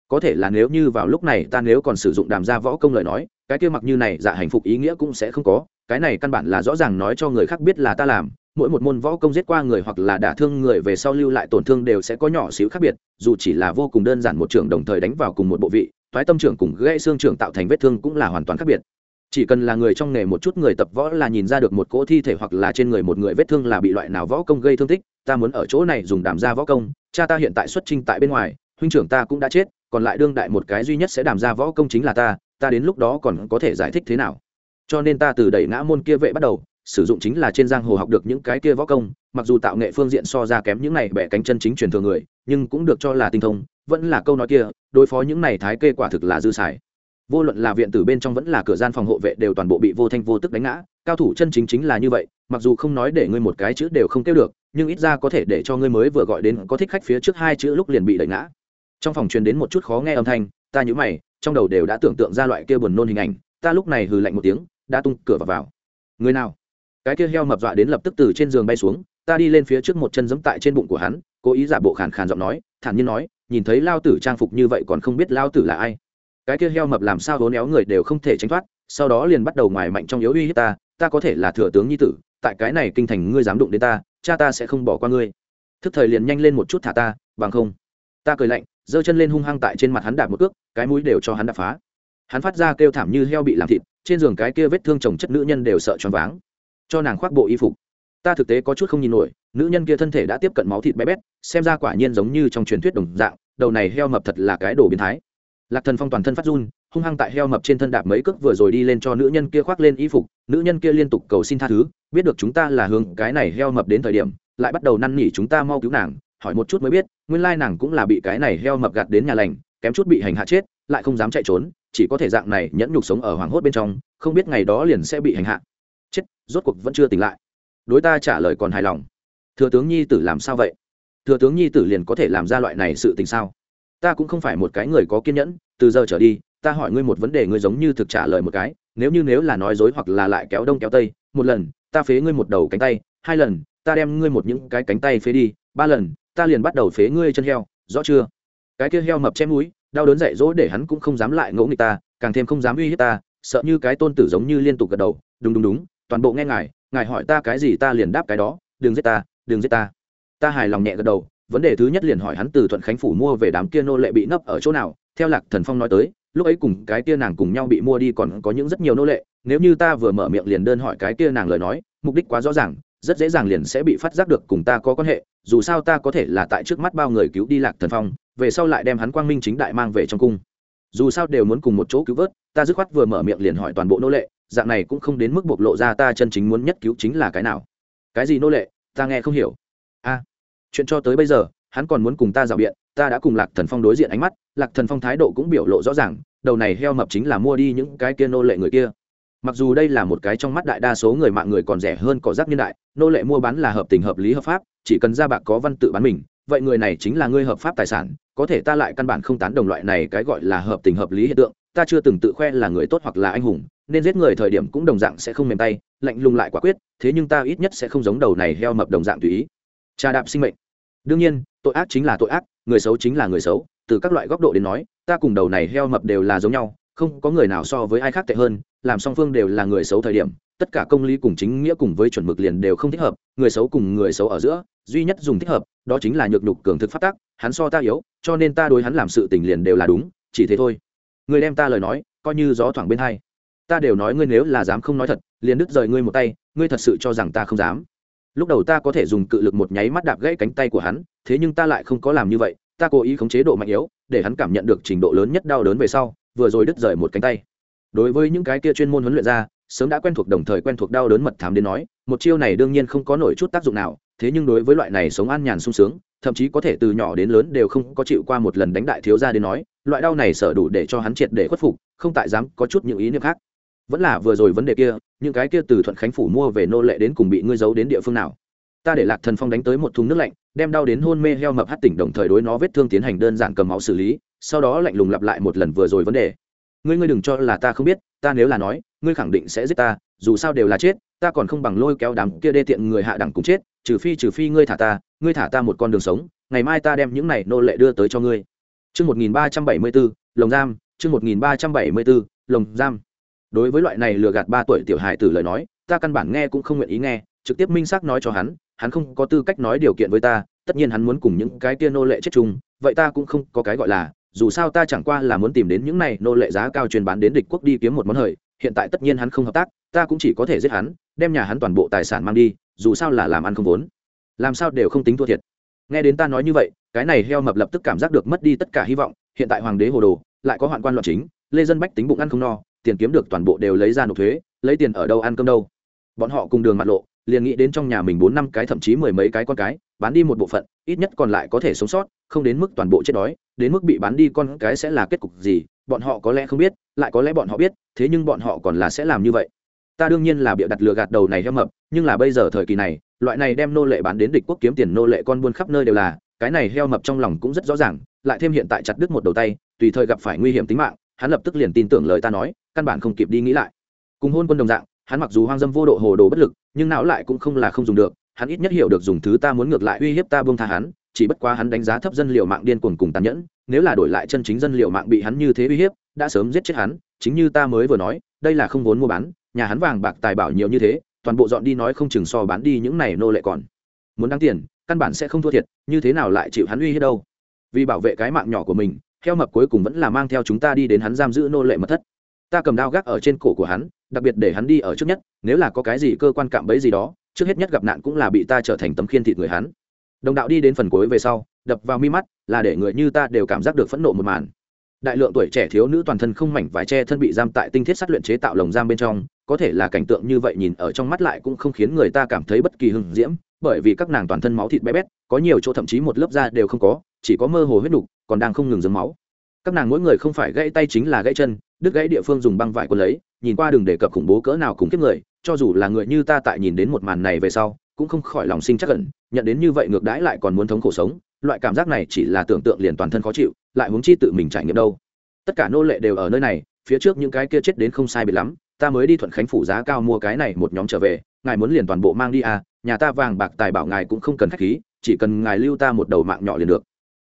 Có thể là nếu như vào lúc này ta nếu còn sử dụng đàm gia võ công lời nói, cái kia mặc như này dạ hành phục ý nghĩa cũng sẽ không có, cái này căn bản là rõ ràng nói cho người khác biết là ta làm, mỗi một môn võ công giết qua người hoặc là đả thương người về sau lưu lại tổn thương đều sẽ có nhỏ xíu khác biệt, dù chỉ là vô cùng đơn giản một trường đồng thời đánh vào cùng một bộ vị thoái tâm trưởng cùng gãy xương trưởng tạo thành vết thương cũng là hoàn toàn khác biệt chỉ cần là người trong nghề một chút người tập võ là nhìn ra được một cỗ thi thể hoặc là trên người một người vết thương là bị loại nào võ công gây thương tích, ta muốn ở chỗ này dùng đàm ra võ công, cha ta hiện tại xuất trinh tại bên ngoài, huynh trưởng ta cũng đã chết, còn lại đương đại một cái duy nhất sẽ đàm ra võ công chính là ta ta đến lúc đó còn có thể giải thích thế nào. Cho nên ta từ đẩy ngã môn kia vệ bắt đầu, sử dụng chính là trên giang hồ học được những cái kia võ công, mặc dù tạo nghệ phương diện so ra kém những này bẻ cánh chân chính truyền thường người, nhưng cũng được cho là tinh thông, vẫn là câu nói kia, đối phó những này thái kê quả thực là dư xài vô luận là viện tử bên trong vẫn là cửa gian phòng hộ vệ đều toàn bộ bị vô thanh vô tức đánh ngã. Cao thủ chân chính chính là như vậy mặc dù không nói để ngươi một cái chữ đều không kêu được nhưng ít ra có thể để cho ngươi mới vừa gọi đến có thích khách phía trước hai chữ lúc liền bị đẩy ngã. Trong phòng truyền đến một chút khó nghe âm thanh ta nhữ mày trong đầu đều đã tưởng tượng ra loại kia buồn nôn hình ảnh ta lúc này hừ lạnh một tiếng đã tung cửa vào, vào. người nào? Cái kia heo mập dọa đến lập tức từ trên giường bay xuống ta đi lên phía trước một chân giẫm tại trên bụng của hắn cố ý giả bộ khàn khàn giọng nói thản nhiên nói nhìn thấy lao tử trang phục như vậy còn không biết lao tử là ai cái kia heo mập làm sao hố néo người đều không thể tránh thoát, sau đó liền bắt đầu ngoài mạnh trong yếu uy hiếp ta ta có thể là thừa tướng nhi tử, tại cái này kinh thành ngươi dám đụng đến ta, cha ta sẽ không bỏ qua ngươi. Thức thời liền nhanh lên một chút thả ta, bằng không. Ta cười lạnh, giơ chân lên hung hăng tại trên mặt hắn đạp một cước, cái mũi đều cho hắn đạp phá. Hắn phát ra kêu thảm như heo bị làm thịt, trên giường cái kia vết thương chồng chất nữ nhân đều sợ choáng váng. Cho nàng khoác bộ y phục. Ta thực tế có chút không nhìn nổi, nữ nhân kia thân thể đã tiếp cận máu thịt bé bét, xem ra quả nhiên giống như trong truyền thuyết đồng dạng, đầu này heo mập thật là cái đồ biến thái lạc thần phong toàn thân phát run, hung hăng tại heo mập trên thân đạp mấy cước vừa rồi đi lên cho nữ nhân kia khoác lên y phục, nữ nhân kia liên tục cầu xin tha thứ, biết được chúng ta là hướng cái này heo mập đến thời điểm, lại bắt đầu năn nỉ chúng ta mau cứu nàng, hỏi một chút mới biết, nguyên lai nàng cũng là bị cái này heo mập gạt đến nhà lành, kém chút bị hành hạ chết, lại không dám chạy trốn, chỉ có thể dạng này nhẫn nhục sống ở hoàng hốt bên trong, không biết ngày đó liền sẽ bị hành hạ. Chết, rốt cuộc vẫn chưa tỉnh lại. Đối ta trả lời còn hài lòng. Thừa tướng nhi tử làm sao vậy? Thừa tướng nhi tử liền có thể làm ra loại này sự tình sao? Ta cũng không phải một cái người có kiên nhẫn, từ giờ trở đi, ta hỏi ngươi một vấn đề ngươi giống như thực trả lời một cái, nếu như nếu là nói dối hoặc là lại kéo đông kéo tây, một lần, ta phế ngươi một đầu cánh tay, hai lần, ta đem ngươi một những cái cánh tay phế đi, ba lần, ta liền bắt đầu phế ngươi chân heo, rõ chưa? Cái kia heo mập chém núi đau đớn dạy dỗ để hắn cũng không dám lại ngỗ nghịch ta, càng thêm không dám uy hiếp ta, sợ như cái tôn tử giống như liên tục gật đầu, đúng đúng đúng, toàn bộ nghe ngài ngài hỏi ta cái gì ta liền đáp cái đó, đừng giết ta, đừng giết ta. Ta hài lòng nhẹ gật đầu vấn đề thứ nhất liền hỏi hắn từ thuận khánh phủ mua về đám kia nô lệ bị nấp ở chỗ nào, theo lạc thần phong nói tới, lúc ấy cùng cái kia nàng cùng nhau bị mua đi còn có những rất nhiều nô lệ, nếu như ta vừa mở miệng liền đơn hỏi cái kia nàng lời nói, mục đích quá rõ ràng, rất dễ dàng liền sẽ bị phát giác được cùng ta có quan hệ, dù sao ta có thể là tại trước mắt bao người cứu đi lạc thần phong, về sau lại đem hắn quang minh chính đại mang về trong cung. Dù sao đều muốn cùng một chỗ cứu vớt, ta dứt khoát vừa mở miệng liền hỏi toàn bộ nô lệ, dạng này cũng không đến mức bộc lộ ra ta chân chính muốn nhất cứu chính là cái nào. Cái gì nô lệ, ta nghe không hiểu chuyện cho tới bây giờ, hắn còn muốn cùng ta rào biện, ta đã cùng lạc thần phong đối diện ánh mắt, lạc thần phong thái độ cũng biểu lộ rõ ràng, đầu này heo mập chính là mua đi những cái kia nô lệ người kia. Mặc dù đây là một cái trong mắt đại đa số người mạng người còn rẻ hơn cỏ rác niên đại, nô lệ mua bán là hợp tình hợp lý hợp pháp, chỉ cần ra bạc có văn tự bán mình, vậy người này chính là người hợp pháp tài sản, có thể ta lại căn bản không tán đồng loại này cái gọi là hợp tình hợp lý hiện tượng, ta chưa từng tự khoe là người tốt hoặc là anh hùng, nên giết người thời điểm cũng đồng dạng sẽ không mềm tay, lạnh lùng lại quả quyết, thế nhưng ta ít nhất sẽ không giống đầu này heo mập đồng dạng tùy ý. Trà đạp sinh mệnh đương nhiên, tội ác chính là tội ác, người xấu chính là người xấu, từ các loại góc độ đến nói, ta cùng đầu này heo mập đều là giống nhau, không có người nào so với ai khác tệ hơn, làm song phương đều là người xấu thời điểm, tất cả công lý cùng chính nghĩa cùng với chuẩn mực liền đều không thích hợp, người xấu cùng người xấu ở giữa, duy nhất dùng thích hợp, đó chính là nhược nhục cường thực phát tác, hắn so ta yếu, cho nên ta đối hắn làm sự tình liền đều là đúng, chỉ thế thôi. Người đem ta lời nói, coi như gió thoảng bên hai. Ta đều nói ngươi nếu là dám không nói thật, liền đứt rời ngươi một tay, ngươi thật sự cho rằng ta không dám lúc đầu ta có thể dùng cự lực một nháy mắt đạp gãy cánh tay của hắn, thế nhưng ta lại không có làm như vậy, ta cố ý khống chế độ mạnh yếu, để hắn cảm nhận được trình độ lớn nhất đau đớn về sau, vừa rồi đứt rời một cánh tay. Đối với những cái kia chuyên môn huấn luyện ra, sớm đã quen thuộc đồng thời quen thuộc đau đớn mật thám đến nói, một chiêu này đương nhiên không có nổi chút tác dụng nào, thế nhưng đối với loại này sống an nhàn sung sướng, thậm chí có thể từ nhỏ đến lớn đều không có chịu qua một lần đánh đại thiếu gia đến nói, loại đau này sở đủ để cho hắn triệt để khuất phục, không tại dám có chút những ý niệm khác vẫn là vừa rồi vấn đề kia những cái kia từ thuận khánh phủ mua về nô lệ đến cùng bị ngươi giấu đến địa phương nào? Ta để lạc thần phong đánh tới một thùng nước lạnh đem đau đến hôn mê heo mập hát tỉnh đồng thời đối nó vết thương tiến hành đơn giản cầm máu xử lý sau đó lạnh lùng lặp lại một lần vừa rồi vấn đề. Ngươi ngươi đừng cho là ta không biết ta nếu là nói ngươi khẳng định sẽ giết ta dù sao đều là chết ta còn không bằng lôi kéo đám kia đê tiện người hạ đẳng cùng chết trừ phi trừ phi ngươi thả ta ngươi thả ta một con đường sống ngày mai ta đem những này nô lệ đưa tới cho ngươi. Chương 1374, lồng giam, chương 1374, lồng giam. Đối với loại này lừa gạt ba tuổi tiểu hài tử lời nói, ta căn bản nghe cũng không nguyện ý nghe, trực tiếp minh xác nói cho hắn, hắn không có tư cách nói điều kiện với ta, tất nhiên hắn muốn cùng những cái kia nô lệ chết chung, vậy ta cũng không có cái gọi là, dù sao ta chẳng qua là muốn tìm đến những này nô lệ giá cao truyền bán đến địch quốc đi kiếm một món hời, hiện tại tất nhiên hắn không hợp tác, ta cũng chỉ có thể giết hắn, đem nhà hắn toàn bộ tài sản mang đi, dù sao là làm ăn không vốn, làm sao đều không tính thua thiệt. Nghe đến ta nói như vậy, cái này heo mập lập tức cảm giác được mất đi tất cả hy vọng, hiện tại hoàng đế hồ đồ, lại có hoạn quan loạn chính, lê dân bách tính bụng ăn không no, tiền kiếm được toàn bộ đều lấy ra nộp thuế, lấy tiền ở đâu ăn cơm đâu. Bọn họ cùng đường mặt lộ, liền nghĩ đến trong nhà mình bốn năm cái thậm chí mười mấy cái con cái bán đi một bộ phận ít nhất còn lại có thể sống sót không đến mức toàn bộ chết đói đến mức bị bán đi con cái sẽ là kết cục gì bọn họ có lẽ không biết lại có lẽ bọn họ biết thế nhưng bọn họ còn là sẽ làm như vậy ta đương nhiên là bịa đặt lừa gạt đầu này heo mập nhưng là bây giờ thời kỳ này loại này đem nô lệ bán đến địch quốc kiếm tiền nô lệ con buôn khắp nơi đều là cái này heo mập trong lòng cũng rất rõ ràng lại thêm hiện tại chặt đứt một đầu tay tùy thời gặp phải nguy hiểm tính mạng hắn lập tức liền tin tưởng lời ta nói căn bản không kịp đi nghĩ lại. Cùng hôn quân đồng dạng, hắn mặc dù hoang dâm vô độ hồ đồ bất lực, nhưng não lại cũng không là không dùng được, hắn ít nhất hiểu được dùng thứ ta muốn ngược lại uy hiếp ta buông tha hắn, chỉ bất quá hắn đánh giá thấp dân liệu mạng điên cuồng cùng tàn nhẫn, nếu là đổi lại chân chính dân liệu mạng bị hắn như thế uy hiếp, đã sớm giết chết hắn, chính như ta mới vừa nói, đây là không vốn mua bán, nhà hắn vàng bạc tài bảo nhiều như thế, toàn bộ dọn đi nói không chừng so bán đi những này nô lệ còn. Muốn đáng tiền, căn bản sẽ không thua thiệt, như thế nào lại chịu hắn uy hiếp đâu? Vì bảo vệ cái mạng nhỏ của mình theo mập cuối cùng vẫn là mang theo chúng ta đi đến hắn giam giữ nô lệ mật thất ta cầm đao gác ở trên cổ của hắn, đặc biệt để hắn đi ở trước nhất, nếu là có cái gì cơ quan cạm bẫy gì đó, trước hết nhất gặp nạn cũng là bị ta trở thành tấm khiên thịt người hắn. Đồng đạo đi đến phần cuối về sau, đập vào mi mắt, là để người như ta đều cảm giác được phẫn nộ một màn. Đại lượng tuổi trẻ thiếu nữ toàn thân không mảnh vải che thân bị giam tại tinh thiết sát luyện chế tạo lồng giam bên trong, có thể là cảnh tượng như vậy nhìn ở trong mắt lại cũng không khiến người ta cảm thấy bất kỳ hưng diễm, bởi vì các nàng toàn thân máu thịt bé bét, có nhiều chỗ thậm chí một lớp da đều không có, chỉ có mơ hồ huyết đục còn đang không ngừng dấm máu. Các nàng mỗi người không phải gãy tay chính là gãy chân đứt gãy địa phương dùng băng vải quân lấy, nhìn qua đừng đề cập khủng bố cỡ nào cùng kiếp người, cho dù là người như ta tại nhìn đến một màn này về sau, cũng không khỏi lòng sinh chắc ẩn. nhận đến như vậy ngược đãi lại còn muốn thống khổ sống, loại cảm giác này chỉ là tưởng tượng liền toàn thân khó chịu, lại huống chi tự mình trải nghiệm đâu tất cả nô lệ đều ở nơi này, phía trước những cái kia chết đến không sai biệt lắm, ta mới đi thuận khánh phủ giá cao mua cái này một nhóm trở về, ngài muốn liền toàn bộ mang đi à nhà ta vàng bạc tài bảo ngài cũng không cần khách khí, chỉ cần ngài lưu ta một đầu mạng nhỏ liền được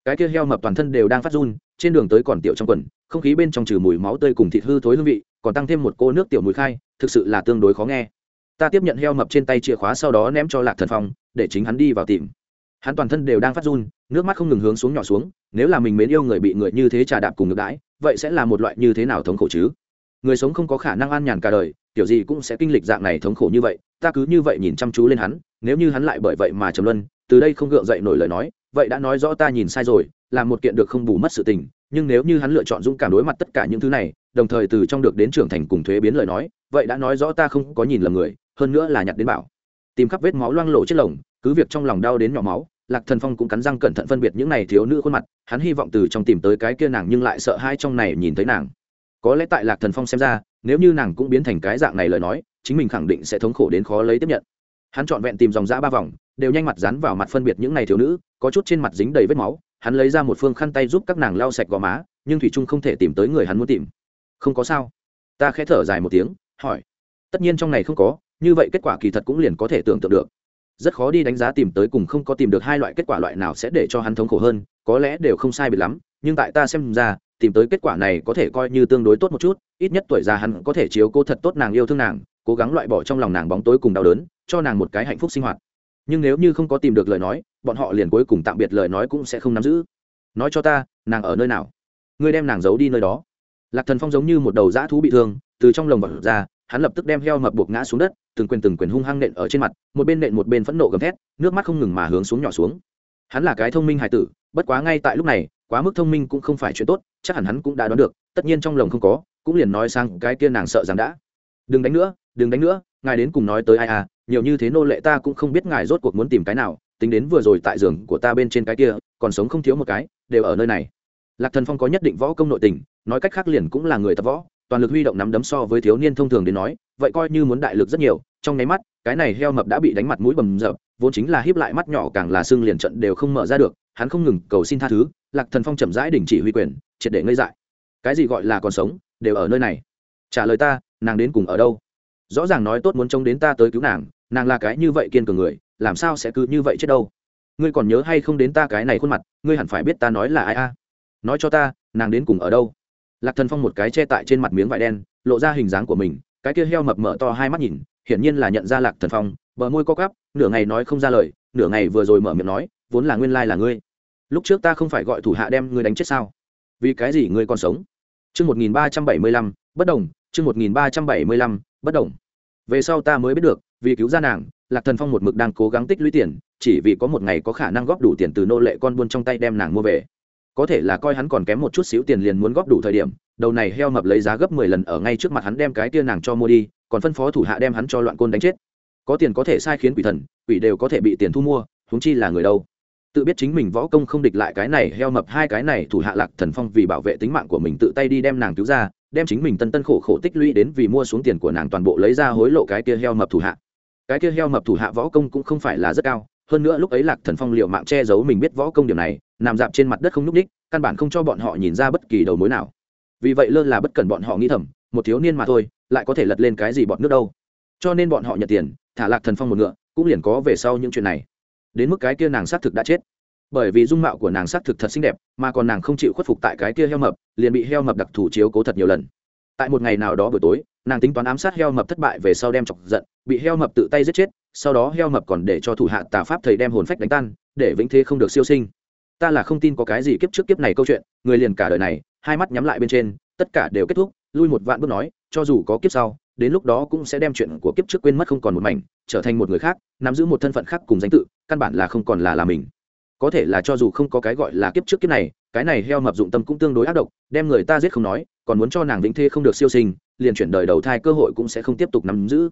cái kia heo mập toàn thân đều đang phát run, trên đường tới còn tiểu trong quần không khí bên trong trừ mùi máu tươi cùng thịt hư thối hương vị, còn tăng thêm một cô nước tiểu mùi khai, thực sự là tương đối khó nghe. Ta tiếp nhận heo mập trên tay chìa khóa sau đó ném cho lạc thần phong, để chính hắn đi vào tìm. Hắn toàn thân đều đang phát run, nước mắt không ngừng hướng xuống nhỏ xuống, nếu là mình mến yêu người bị người như thế trà đạp cùng ngược đãi, vậy sẽ là một loại như thế nào thống khổ chứ? Người sống không có khả năng an nhàn cả đời, kiểu gì cũng sẽ kinh lịch dạng này thống khổ như vậy, ta cứ như vậy nhìn chăm chú lên hắn, nếu như hắn lại bởi vậy mà trầm luân, từ đây không gượng dậy nổi lời nói, vậy đã nói rõ ta nhìn sai rồi, là một kiện được không bù mất sự tình nhưng nếu như hắn lựa chọn dũng cảm đối mặt tất cả những thứ này, đồng thời từ trong được đến trưởng thành cùng thuế biến lời nói, vậy đã nói rõ ta không có nhìn lầm người, hơn nữa là nhặt đến bảo. Tìm khắp vết máu loang lộ chết lồng, cứ việc trong lòng đau đến nhỏ máu, lạc thần phong cũng cắn răng cẩn thận phân biệt những này thiếu nữ khuôn mặt, hắn hy vọng từ trong tìm tới cái kia nàng nhưng lại sợ hai trong này nhìn thấy nàng. Có lẽ tại lạc thần phong xem ra, nếu như nàng cũng biến thành cái dạng này lời nói, chính mình khẳng định sẽ thống khổ đến khó lấy tiếp nhận. Hắn trọn vẹn tìm dòng dã ba vòng, đều nhanh mặt dán vào mặt phân biệt những này thiếu nữ, có chút trên mặt dính đầy vết máu hắn lấy ra một phương khăn tay giúp các nàng lau sạch gò má, nhưng thủy trung không thể tìm tới người hắn muốn tìm. Không có sao. Ta khẽ thở dài một tiếng, hỏi. Tất nhiên trong này không có, như vậy kết quả kỳ thật cũng liền có thể tưởng tượng được. Rất khó đi đánh giá tìm tới cùng không có tìm được hai loại kết quả loại nào sẽ để cho hắn thống khổ hơn, có lẽ đều không sai biệt lắm, nhưng tại ta xem ra, tìm tới kết quả này có thể coi như tương đối tốt một chút, ít nhất tuổi già hắn có thể chiếu cô thật tốt nàng yêu thương nàng, cố gắng loại bỏ trong lòng nàng bóng tối cùng đau đớn, cho nàng một cái hạnh phúc sinh hoạt. Nhưng nếu như không có tìm được lời nói bọn họ liền cuối cùng tạm biệt lời nói cũng sẽ không nắm giữ. Nói cho ta, nàng ở nơi nào? Ngươi đem nàng giấu đi nơi đó. Lạc thần phong giống như một đầu dã thú bị thương, từ trong lồng vật ra, hắn lập tức đem heo mập buộc ngã xuống đất, từng quyền từng quyền hung hăng nện ở trên mặt, một bên nện một bên phẫn nộ gầm thét, nước mắt không ngừng mà hướng xuống nhỏ xuống. Hắn là cái thông minh hài tử, bất quá ngay tại lúc này, quá mức thông minh cũng không phải chuyện tốt, chắc hẳn hắn cũng đã đoán được, tất nhiên trong lồng không có, cũng liền nói sang cái kia nàng sợ rằng đã. Đừng đánh nữa, đừng đánh nữa, ngài đến cùng nói tới ai à nhiều như thế nô lệ ta cũng không biết ngài rốt cuộc muốn tìm cái nào tính đến vừa rồi tại giường của ta bên trên cái kia, còn sống không thiếu một cái, đều ở nơi này. Lạc thần phong có nhất định võ công nội tình, nói cách khác liền cũng là người tập võ, toàn lực huy động nắm đấm so với thiếu niên thông thường đến nói, vậy coi như muốn đại lực rất nhiều, trong nháy mắt, cái này heo mập đã bị đánh mặt mũi bầm rợp vốn chính là híp lại mắt nhỏ càng là xương liền trận đều không mở ra được, hắn không ngừng cầu xin tha thứ, lạc thần phong chậm rãi đình chỉ huy quyền, triệt để ngây dại. Cái gì gọi là còn sống, đều ở nơi này. Trả lời ta, nàng đến cùng ở đâu? Rõ ràng nói tốt muốn trông đến ta tới cứu nàng nàng là cái như vậy kiên cường người làm sao sẽ cứ như vậy chết đâu? Ngươi còn nhớ hay không đến ta cái này khuôn mặt, ngươi hẳn phải biết ta nói là ai a. Nói cho ta, nàng đến cùng ở đâu? Lạc thần phong một cái che tại trên mặt miếng vải đen, lộ ra hình dáng của mình, cái kia heo mập mở to hai mắt nhìn, hiển nhiên là nhận ra lạc thần phong, bờ môi co cắp nửa ngày nói không ra lời, nửa ngày vừa rồi mở miệng nói, vốn là nguyên lai là ngươi. Lúc trước ta không phải gọi thủ hạ đem ngươi đánh chết sao? Vì cái gì ngươi còn sống? Chương một nghìn ba trăm bảy mươi lăm, bất đồng, chương một nghìn ba trăm bảy mươi lăm, bất đồng. Về sau ta mới biết được, vì cứu ra nàng lạc thần phong một mực đang cố gắng tích lũy tiền, chỉ vì có một ngày có khả năng góp đủ tiền từ nô lệ con buôn trong tay đem nàng mua về. Có thể là coi hắn còn kém một chút xíu tiền liền muốn góp đủ thời điểm, đầu này heo mập lấy giá gấp mười lần ở ngay trước mặt hắn đem cái tia nàng cho mua đi, còn phân phó thủ hạ đem hắn cho loạn côn đánh chết. Có tiền có thể sai khiến quỷ thần, quỷ đều có thể bị tiền thu mua, huống chi là người đâu. Tự biết chính mình võ công không địch lại cái này heo mập, hai cái này thủ hạ lạc thần phong vì bảo vệ tính mạng của mình tự tay đi đem nàng cứu ra, đem chính mình tân tân khổ khổ tích lũy đến vì mua xuống tiền của nàng toàn bộ lấy ra hối lộ cái kia heo mập thủ hạ cái kia heo mập thủ hạ võ công cũng không phải là rất cao, hơn nữa lúc ấy lạc thần phong liệu mạng che giấu mình biết võ công điểm này, nằm dạp trên mặt đất không n ú c ních căn bản không cho bọn họ nhìn ra bất kỳ đầu mối nào. Vì vậy lơ là bất cần bọn họ nghĩ thầm, một thiếu niên mà thôi, lại có thể lật lên cái gì bọn nước đâu. Cho nên bọn họ nhận tiền, thả lạc thần phong một ngựa, cũng liền có về sau những chuyện này. Đến mức cái kia nàng xác thực đã chết. Bởi vì dung mạo của nàng xác thực thật xinh đẹp, mà còn nàng không chịu khuất phục tại cái kia heo mập, liền bị heo mập đặc thủ chiếu cố thật nhiều lần. Tại một ngày nào đó buổi tối nàng tính toán ám sát heo mập thất bại về sau đem chọc giận, bị heo mập tự tay giết chết, sau đó heo mập còn để cho thủ hạ tà pháp thầy đem hồn phách đánh tan, để vĩnh thế không được siêu sinh. Ta là không tin có cái gì kiếp trước kiếp này câu chuyện, người liền cả đời này, hai mắt nhắm lại bên trên, tất cả đều kết thúc, lui một vạn bước nói, cho dù có kiếp sau, đến lúc đó cũng sẽ đem chuyện của kiếp trước quên mất không còn một mảnh, trở thành một người khác, nắm giữ một thân phận khác cùng danh tự, căn bản là không còn là là mình. Có thể là cho dù không có cái gọi là kiếp trước kiếp này, cái này heo mập dụng tâm cũng tương đối ác độc, đem người ta giết không nói, còn muốn cho nàng vĩnh thê không được siêu sinh liền chuyển đời đầu thai cơ hội cũng sẽ không tiếp tục nắm giữ.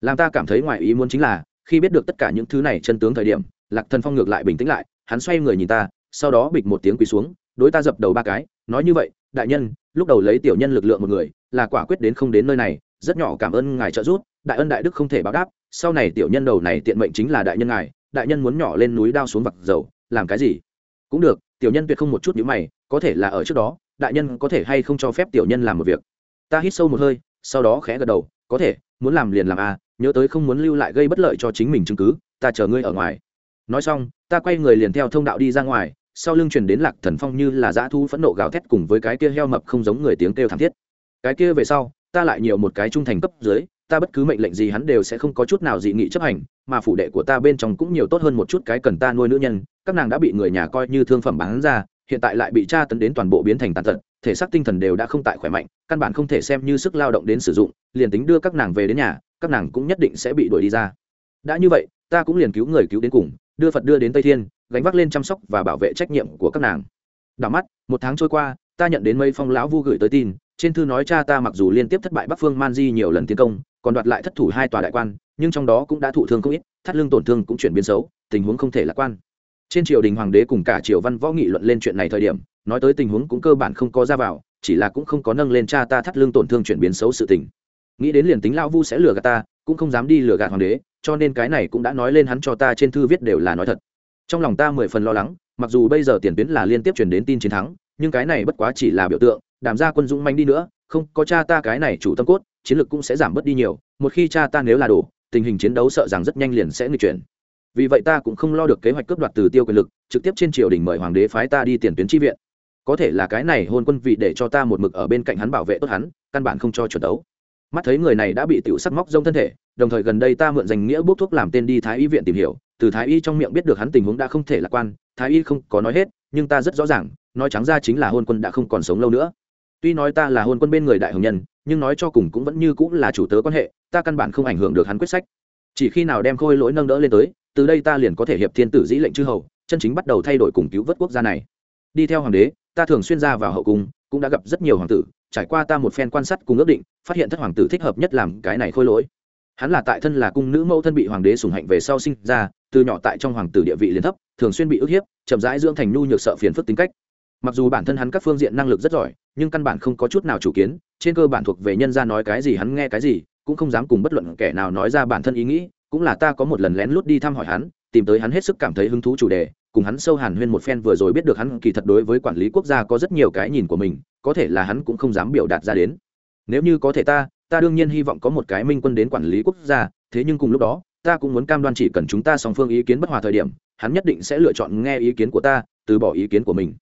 Làm ta cảm thấy ngoài ý muốn chính là, khi biết được tất cả những thứ này chân tướng thời điểm, lạc thần phong ngược lại bình tĩnh lại, hắn xoay người nhìn ta, sau đó bịch một tiếng quỳ xuống, đối ta dập đầu ba cái, nói như vậy, đại nhân, lúc đầu lấy tiểu nhân lực lượng một người, là quả quyết đến không đến nơi này, rất nhỏ cảm ơn ngài trợ giúp, đại ân đại đức không thể báo đáp, sau này tiểu nhân đầu này tiện mệnh chính là đại nhân ngài, đại nhân muốn nhỏ lên núi đao xuống vặt dầu, làm cái gì? Cũng được, tiểu nhân tuyệt không một chút nhữ mày, có thể là ở trước đó, đại nhân có thể hay không cho phép tiểu nhân làm một việc ta hít sâu một hơi, sau đó khẽ gật đầu, có thể, muốn làm liền làm à nhớ tới không muốn lưu lại gây bất lợi cho chính mình chứng cứ, ta chờ ngươi ở ngoài. Nói xong, ta quay người liền theo thông đạo đi ra ngoài, sau lưng truyền đến lạc thần phong như là dã thu phẫn nộ gào thét cùng với cái kia heo mập không giống người tiếng kêu thảm thiết. Cái kia về sau, ta lại nhiều một cái trung thành cấp dưới, ta bất cứ mệnh lệnh gì hắn đều sẽ không có chút nào dị nghị chấp hành, mà phủ đệ của ta bên trong cũng nhiều tốt hơn một chút cái cần ta nuôi nữ nhân, các nàng đã bị người nhà coi như thương phẩm bán ra hiện tại lại bị tra tấn đến toàn bộ biến thành tàn tật, thể xác tinh thần đều đã không tại khỏe mạnh, căn bản không thể xem như sức lao động đến sử dụng, liền tính đưa các nàng về đến nhà, các nàng cũng nhất định sẽ bị đuổi đi ra. Đã như vậy, ta cũng liền cứu người cứu đến cùng, đưa phật đưa đến tây thiên, gánh vác lên chăm sóc và bảo vệ trách nhiệm của các nàng. Đảo mắt, một tháng trôi qua, ta nhận đến mấy phong lão vu gửi tới tin, trên thư nói cha ta mặc dù liên tiếp thất bại bắc phương man di nhiều lần tiến công, còn đoạt lại thất thủ hai tòa đại quan, nhưng trong đó cũng đã thụ thương không ít, thắt lưng tổn thương cũng chuyển biến xấu, tình huống không thể lạc quan trên triều đình hoàng đế cùng cả triều văn võ nghị luận lên chuyện này thời điểm, nói tới tình huống cũng cơ bản không có ra vào, chỉ là cũng không có nâng lên cha ta thắt lưng tổn thương chuyển biến xấu sự tình. Nghĩ đến liền tính lão vu sẽ lừa gạt ta, cũng không dám đi lừa gạt hoàng đế, cho nên cái này cũng đã nói lên hắn cho ta trên thư viết đều là nói thật. Trong lòng ta mười phần lo lắng, mặc dù bây giờ tiền tuyến là liên tiếp truyền đến tin chiến thắng, nhưng cái này bất quá chỉ là biểu tượng đảm ra quân dũng manh đi nữa, không có cha ta cái này chủ tâm cốt, chiến lược cũng sẽ giảm bớt đi nhiều, một khi cha ta nếu là đủ tình hình chiến đấu sợ rằng rất nhanh liền sẽ nghịch chuyển vì vậy ta cũng không lo được kế hoạch cướp đoạt từ tiêu quyền lực, trực tiếp trên triều đình mời hoàng đế phái ta đi tiền tuyến tri viện. Có thể là cái này hôn quân vị để cho ta một mực ở bên cạnh hắn bảo vệ tốt hắn, căn bản không cho chuẩn đấu. Mắt thấy người này đã bị tiểu sắc móc rông thân thể, đồng thời gần đây ta mượn danh nghĩa bốc thuốc làm tên đi thái y viện tìm hiểu, từ thái y trong miệng biết được hắn tình huống đã không thể lạc quan, thái y không có nói hết, nhưng ta rất rõ ràng, nói trắng ra chính là hôn quân đã không còn sống lâu nữa. Tuy nói ta là hôn quân bên người đại hồng nhân, nhưng nói cho cùng cũng vẫn như cũng là chủ tớ quan hệ, ta căn bản không ảnh hưởng được hắn quyết sách. Chỉ khi nào đem khôi lỗi nâng đỡ lên tới từ đây ta liền có thể hiệp thiên tử dĩ lệnh chư hầu, chân chính bắt đầu thay đổi cùng cứu vớt quốc gia này. Đi theo hoàng đế, ta thường xuyên ra vào hậu cung, cũng đã gặp rất nhiều hoàng tử, trải qua ta một phen quan sát cùng ước định, phát hiện thất hoàng tử thích hợp nhất làm cái này khôi lỗi. Hắn là tại thân là cung nữ mẫu thân bị hoàng đế sủng hạnh về sau sinh ra, từ nhỏ tại trong hoàng tử địa vị liền thấp, thường xuyên bị ức hiếp, chậm rãi dưỡng thành nhu nhược sợ phiền phức tính cách. Mặc dù bản thân hắn các phương diện năng lực rất giỏi, nhưng căn bản không có chút nào chủ kiến, trên cơ bản thuộc về nhân ra nói cái gì hắn nghe cái gì, cũng không dám cùng bất luận kẻ nào nói ra bản thân ý nghĩ cũng là ta có một lần lén lút đi thăm hỏi hắn, tìm tới hắn hết sức cảm thấy hứng thú chủ đề, cùng hắn sâu hàn huyên một phen vừa rồi biết được hắn kỳ thật đối với quản lý quốc gia có rất nhiều cái nhìn của mình, có thể là hắn cũng không dám biểu đạt ra đến. Nếu như có thể ta ta đương nhiên hy vọng có một cái minh quân đến quản lý quốc gia, thế nhưng cùng lúc đó, ta cũng muốn cam đoan chỉ cần chúng ta song phương ý kiến bất hòa thời điểm, hắn nhất định sẽ lựa chọn nghe ý kiến của ta, từ bỏ ý kiến của mình.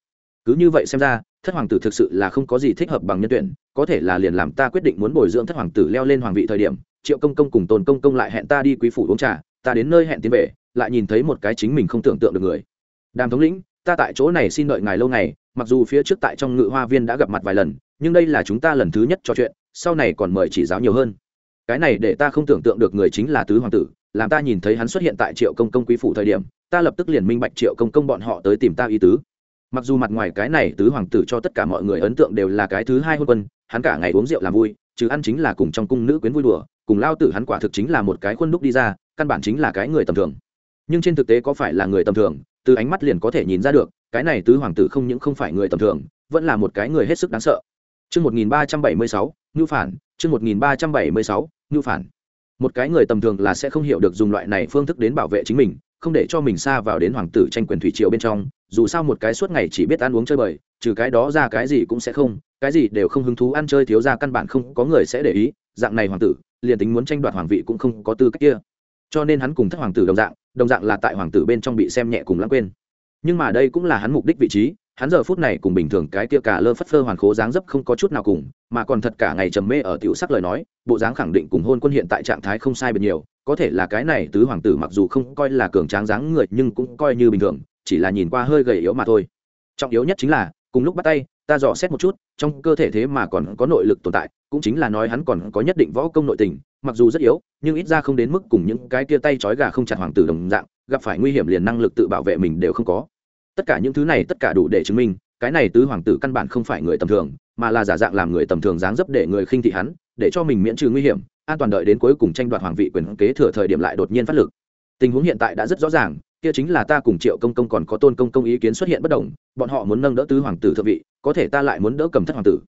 Cứ như vậy xem ra, thất hoàng tử thực sự là không có gì thích hợp bằng nhân tuyển, có thể là liền làm ta quyết định muốn bồi dưỡng thất hoàng tử leo lên hoàng vị thời điểm triệu công công cùng tôn công công lại hẹn ta đi quý phủ uống trà, ta đến nơi hẹn tiến về, lại nhìn thấy một cái chính mình không tưởng tượng được người. Đàm thống lĩnh, ta tại chỗ này xin đợi ngài lâu ngày, mặc dù phía trước tại trong ngự hoa viên đã gặp mặt vài lần, nhưng đây là chúng ta lần thứ nhất trò chuyện, sau này còn mời chỉ giáo nhiều hơn. Cái này để ta không tưởng tượng được người chính là tứ hoàng tử, làm ta nhìn thấy hắn xuất hiện tại triệu công công quý phủ thời điểm, ta lập tức liền minh bạch triệu công công bọn họ tới tìm ta ý tứ. Mặc dù mặt ngoài cái này tứ hoàng tử cho tất cả mọi người ấn tượng đều là cái thứ hai hôn quân, hắn cả ngày uống rượu làm vui chứ ăn chính là cùng trong cung nữ quyến vui đùa cùng lao tử hắn quả thực chính là một cái khuôn đúc đi ra căn bản chính là cái người tầm thường nhưng trên thực tế có phải là người tầm thường từ ánh mắt liền có thể nhìn ra được cái này tứ hoàng tử không những không phải người tầm thường vẫn là một cái người hết sức đáng sợ Chương 1376, ngưu phản, chương 1376, ngưu phản. Một cái người tầm thường là sẽ không hiểu được dùng loại này phương thức đến bảo vệ chính mình, không để cho mình xa vào đến hoàng tử tranh quyền thủy triều bên trong, dù sao một cái suốt ngày chỉ biết ăn uống chơi bời, trừ cái đó ra cái gì cũng sẽ không, cái gì đều không hứng thú ăn chơi thiếu ra căn bản không có người sẽ để ý, dạng này hoàng tử, liền tính muốn tranh đoạt hoàng vị cũng không có tư cách kia. Cho nên hắn cùng thất hoàng tử đồng dạng, đồng dạng là tại hoàng tử bên trong bị xem nhẹ cùng lãng quên. Nhưng mà đây cũng là hắn mục đích vị trí, hắn giờ phút này cùng bình thường cái kia cả lơ phất phơ hoàn khố dáng dấp không có chút nào cùng mà còn thật cả ngày trầm mê ở tiểu sắc lời nói bộ dáng khẳng định cùng hôn quân hiện tại trạng thái không sai biệt nhiều có thể là cái này tứ hoàng tử mặc dù không coi là cường tráng dáng người nhưng cũng coi như bình thường chỉ là nhìn qua hơi gầy yếu mà thôi trọng yếu nhất chính là cùng lúc bắt tay ta dò xét một chút, trong cơ thể thế mà còn có nội lực tồn tại, cũng chính là nói hắn còn có nhất định võ công nội tình, mặc dù rất yếu, nhưng ít ra không đến mức cùng những cái kia tay trói gà không chặt hoàng tử đồng dạng, gặp phải nguy hiểm liền năng lực tự bảo vệ mình đều không có. Tất cả những thứ này tất cả đủ để chứng minh, cái này tứ hoàng tử căn bản không phải người tầm thường, mà là giả dạng làm người tầm thường dáng dấp để người khinh thị hắn, để cho mình miễn trừ nguy hiểm, an toàn đợi đến cuối cùng tranh đoạt hoàng vị quyền kế thừa thời điểm lại đột nhiên phát lực. Tình huống hiện tại đã rất rõ ràng kia chính là ta cùng triệu công công còn có tôn công công ý kiến xuất hiện bất đồng, bọn họ muốn nâng đỡ tứ hoàng tử thượng vị, có thể ta lại muốn đỡ cầm thất hoàng tử.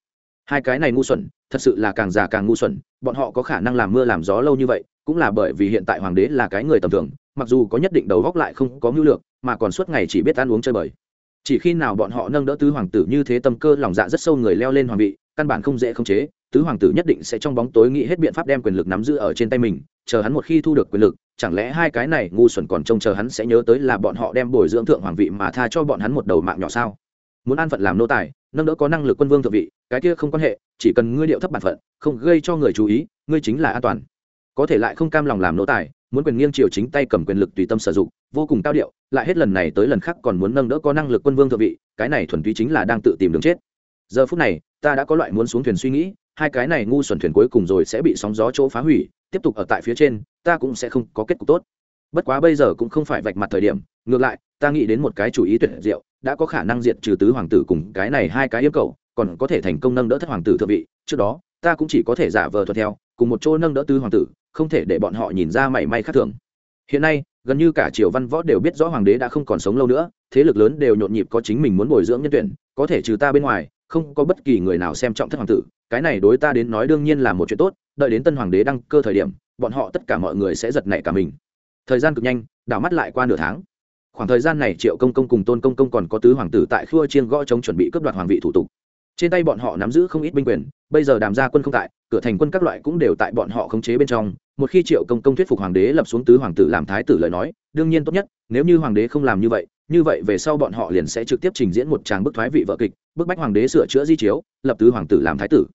Hai cái này ngu xuẩn, thật sự là càng già càng ngu xuẩn, bọn họ có khả năng làm mưa làm gió lâu như vậy, cũng là bởi vì hiện tại hoàng đế là cái người tầm thường, mặc dù có nhất định đầu góc lại không có mưu lược, mà còn suốt ngày chỉ biết ăn uống chơi bời. Chỉ khi nào bọn họ nâng đỡ tứ hoàng tử như thế tâm cơ lòng dạ rất sâu người leo lên hoàng vị, căn bản không dễ khống chế, tứ hoàng tử nhất định sẽ trong bóng tối nghĩ hết biện pháp đem quyền lực nắm giữ ở trên tay mình chờ hắn một khi thu được quyền lực, chẳng lẽ hai cái này ngu xuẩn còn trông chờ hắn sẽ nhớ tới là bọn họ đem bồi dưỡng thượng hoàng vị mà tha cho bọn hắn một đầu mạng nhỏ sao? Muốn an phận làm nô tài, nâng đỡ có năng lực quân vương thượng vị, cái kia không quan hệ, chỉ cần ngươi điệu thấp bản phận, không gây cho người chú ý, ngươi chính là an toàn. Có thể lại không cam lòng làm nô tài, muốn quyền nghiêng triều chính tay cầm quyền lực tùy tâm sử dụng, vô cùng cao điệu, lại hết lần này tới lần khác còn muốn nâng đỡ có năng lực quân vương thượng vị, cái này thuần túy chính là đang tự tìm đường chết. Giờ phút này, ta đã có loại muốn xuống thuyền suy nghĩ, hai cái này ngu xuẩn thuyền cuối cùng rồi sẽ bị sóng gió chỗ phá hủy tiếp tục ở tại phía trên, ta cũng sẽ không có kết cục tốt. Bất quá bây giờ cũng không phải vạch mặt thời điểm, ngược lại, ta nghĩ đến một cái chủ ý tuyệt diệu, đã có khả năng diệt trừ tứ hoàng tử cùng cái này hai cái yêu cầu, còn có thể thành công nâng đỡ thất hoàng tử thượng vị. Trước đó, ta cũng chỉ có thể giả vờ thuận theo, cùng một chỗ nâng đỡ tứ hoàng tử, không thể để bọn họ nhìn ra mảy may khác thường. Hiện nay, gần như cả triều văn võ đều biết rõ hoàng đế đã không còn sống lâu nữa, thế lực lớn đều nhộn nhịp có chính mình muốn bồi dưỡng nhân tuyển, có thể trừ ta bên ngoài, không có bất kỳ người nào xem trọng thất hoàng tử cái này đối ta đến nói đương nhiên là một chuyện tốt, đợi đến tân hoàng đế đăng cơ thời điểm, bọn họ tất cả mọi người sẽ giật nảy cả mình. Thời gian cực nhanh, đảo mắt lại qua nửa tháng. Khoảng thời gian này triệu công công cùng tôn công công còn có tứ hoàng tử tại khua chiên gõ chống chuẩn bị cướp đoạt hoàng vị thủ tục. Trên tay bọn họ nắm giữ không ít binh quyền, bây giờ đàm gia quân không tại, cửa thành quân các loại cũng đều tại bọn họ khống chế bên trong. Một khi triệu công công thuyết phục hoàng đế lập xuống tứ hoàng tử làm thái tử lời nói, đương nhiên tốt nhất, nếu như hoàng đế không làm như vậy như vậy về sau bọn họ liền sẽ trực tiếp trình diễn một tràng bức thoái vị vợ kịch, bức bách hoàng đế sửa chữa di chiếu, lập tứ hoàng tử làm thái tử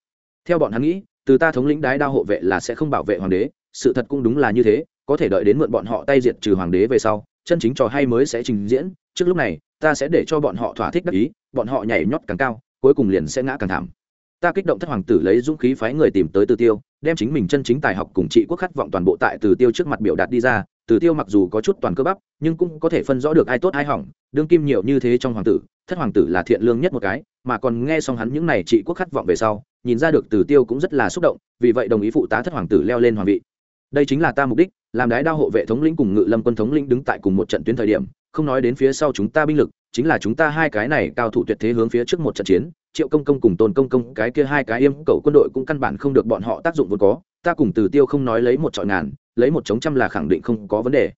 theo bọn hắn nghĩ, từ ta thống lĩnh đái đao hộ vệ là sẽ không bảo vệ hoàng đế, sự thật cũng đúng là như thế, có thể đợi đến mượn bọn họ tay diệt trừ hoàng đế về sau, chân chính trò hay mới sẽ trình diễn, trước lúc này, ta sẽ để cho bọn họ thỏa thích đắc ý, bọn họ nhảy nhót càng cao, cuối cùng liền sẽ ngã càng thảm. Ta kích động thất hoàng tử lấy dũng khí phái người tìm tới từ tiêu, đem chính mình chân chính tài học cùng trị quốc khát vọng toàn bộ tại từ tiêu trước mặt biểu đạt đi ra, từ tiêu mặc dù có chút toàn cơ bắp, nhưng cũng có thể phân rõ được ai tốt ai hỏng, đương kim nhiều như thế trong hoàng tử, thất hoàng tử là thiện lương nhất một cái, mà còn nghe xong hắn những này trị quốc khát vọng về sau nhìn ra được từ tiêu cũng rất là xúc động vì vậy đồng ý phụ tá thất hoàng tử leo lên hoàng vị. Đây chính là ta mục đích làm đái đao hộ vệ thống lĩnh cùng ngự lâm quân thống lĩnh đứng tại cùng một trận tuyến thời điểm không nói đến phía sau chúng ta binh lực chính là chúng ta hai cái này cao thủ tuyệt thế hướng phía trước một trận chiến triệu công công cùng tôn công công cái kia hai cái yêm cầu quân đội cũng căn bản không được bọn họ tác dụng vốn có ta cùng từ tiêu không nói lấy một trọi ngàn lấy một chống trăm là khẳng định không có vấn đề.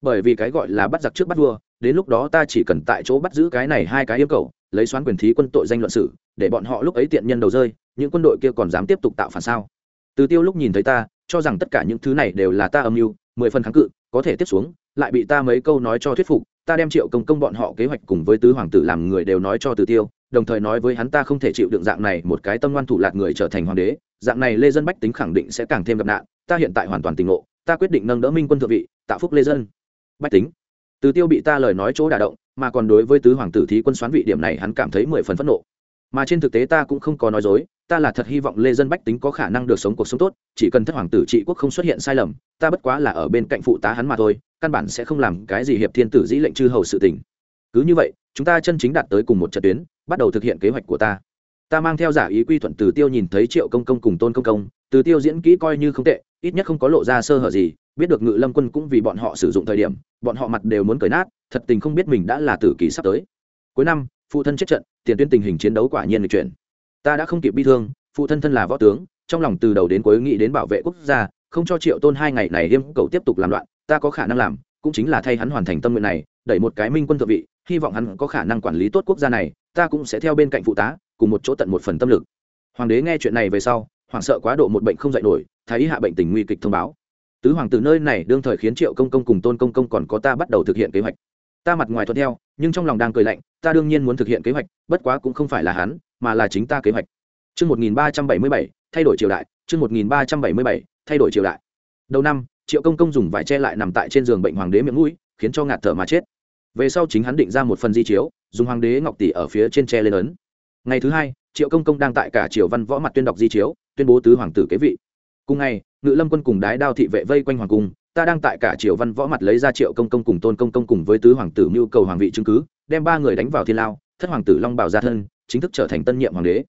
Bởi vì cái gọi là bắt giặc trước bắt vua đến lúc đó ta chỉ cần tại chỗ bắt giữ cái này hai cái yêm cầu lấy xoán quyền thí quân tội danh luận xử, để bọn họ lúc ấy tiện nhân đầu rơi những quân đội kia còn dám tiếp tục tạo phản sao? Từ tiêu lúc nhìn thấy ta, cho rằng tất cả những thứ này đều là ta âm mưu, mười phần kháng cự, có thể tiếp xuống, lại bị ta mấy câu nói cho thuyết phục, ta đem triệu công công bọn họ kế hoạch cùng với tứ hoàng tử làm người đều nói cho từ tiêu, đồng thời nói với hắn ta không thể chịu đựng dạng này một cái tâm ngoan thủ lạc người trở thành hoàng đế, dạng này lê dân bách tính khẳng định sẽ càng thêm gặp nạn, ta hiện tại hoàn toàn tình ngộ, ta quyết định nâng đỡ minh quân thượng vị tạ phúc lê dân. Bách tính. Từ tiêu bị ta lời nói chỗ đả động, mà còn đối với tứ hoàng tử thí quân xoán vị điểm này hắn cảm thấy mười phần phẫn nộ mà trên thực tế ta cũng không có nói dối, ta là thật hy vọng lê dân bách tính có khả năng được sống cuộc sống tốt, chỉ cần thất hoàng tử trị quốc không xuất hiện sai lầm, ta bất quá là ở bên cạnh phụ tá hắn mà thôi, căn bản sẽ không làm cái gì hiệp thiên tử dĩ lệnh chư hầu sự tình. Cứ như vậy, chúng ta chân chính đạt tới cùng một trận tuyến, bắt đầu thực hiện kế hoạch của ta. Ta mang theo giả ý quy thuận từ tiêu nhìn thấy triệu công công cùng tôn công công, từ tiêu diễn kỹ coi như không tệ, ít nhất không có lộ ra sơ hở gì, biết được ngự lâm quân cũng vì bọn họ sử dụng thời điểm, bọn họ mặt đều muốn cởi nát, thật tình không biết mình đã là tử kỳ sắp tới. Cuối năm, phụ thân chết trận tiền tuyến tình hình chiến đấu quả nhiên lịch chuyển. Ta đã không kịp bi thương, phụ thân thân là võ tướng, trong lòng từ đầu đến cuối nghĩ đến bảo vệ quốc gia, không cho triệu tôn hai ngày này liêm cầu tiếp tục làm loạn, ta có khả năng làm, cũng chính là thay hắn hoàn thành tâm nguyện này, đẩy một cái minh quân thượng vị, hy vọng hắn có khả năng quản lý tốt quốc gia này, ta cũng sẽ theo bên cạnh phụ tá, cùng một chỗ tận một phần tâm lực. Hoàng đế nghe chuyện này về sau, hoảng sợ quá độ một bệnh không dạy nổi, thái hạ bệnh tình nguy kịch thông báo. Tứ hoàng từ nơi này đương thời khiến triệu công công cùng tôn công công còn có ta bắt đầu thực hiện kế hoạch ta mặt ngoài thuận theo nhưng trong lòng đang cười lạnh ta đương nhiên muốn thực hiện kế hoạch bất quá cũng không phải là hắn mà là chính ta kế hoạch Chương 1377, thay đổi triều đại, chương 1377, thay đổi triều đại. Đầu năm, Triệu Công công dùng vải che lại nằm tại trên giường bệnh hoàng đế miệng mũi, khiến cho ngạt thở mà chết. Về sau chính hắn định ra một phần di chiếu, dùng hoàng đế ngọc tỷ ở phía trên che lên ấn. Ngày thứ hai, Triệu Công công đang tại cả triều văn võ mặt tuyên đọc di chiếu, tuyên bố tứ hoàng tử kế vị. Cùng ngày, Ngự Lâm quân cùng đái đao thị vệ vây quanh hoàng cung, ta đang tại cả triều văn võ mặt lấy ra Triệu Công công cùng Tôn công công cùng với tứ hoàng tử mưu cầu hoàng vị chứng cứ, đem ba người đánh vào thiên lao, thất hoàng tử long bảo ra thân, chính thức trở thành tân nhiệm hoàng đế.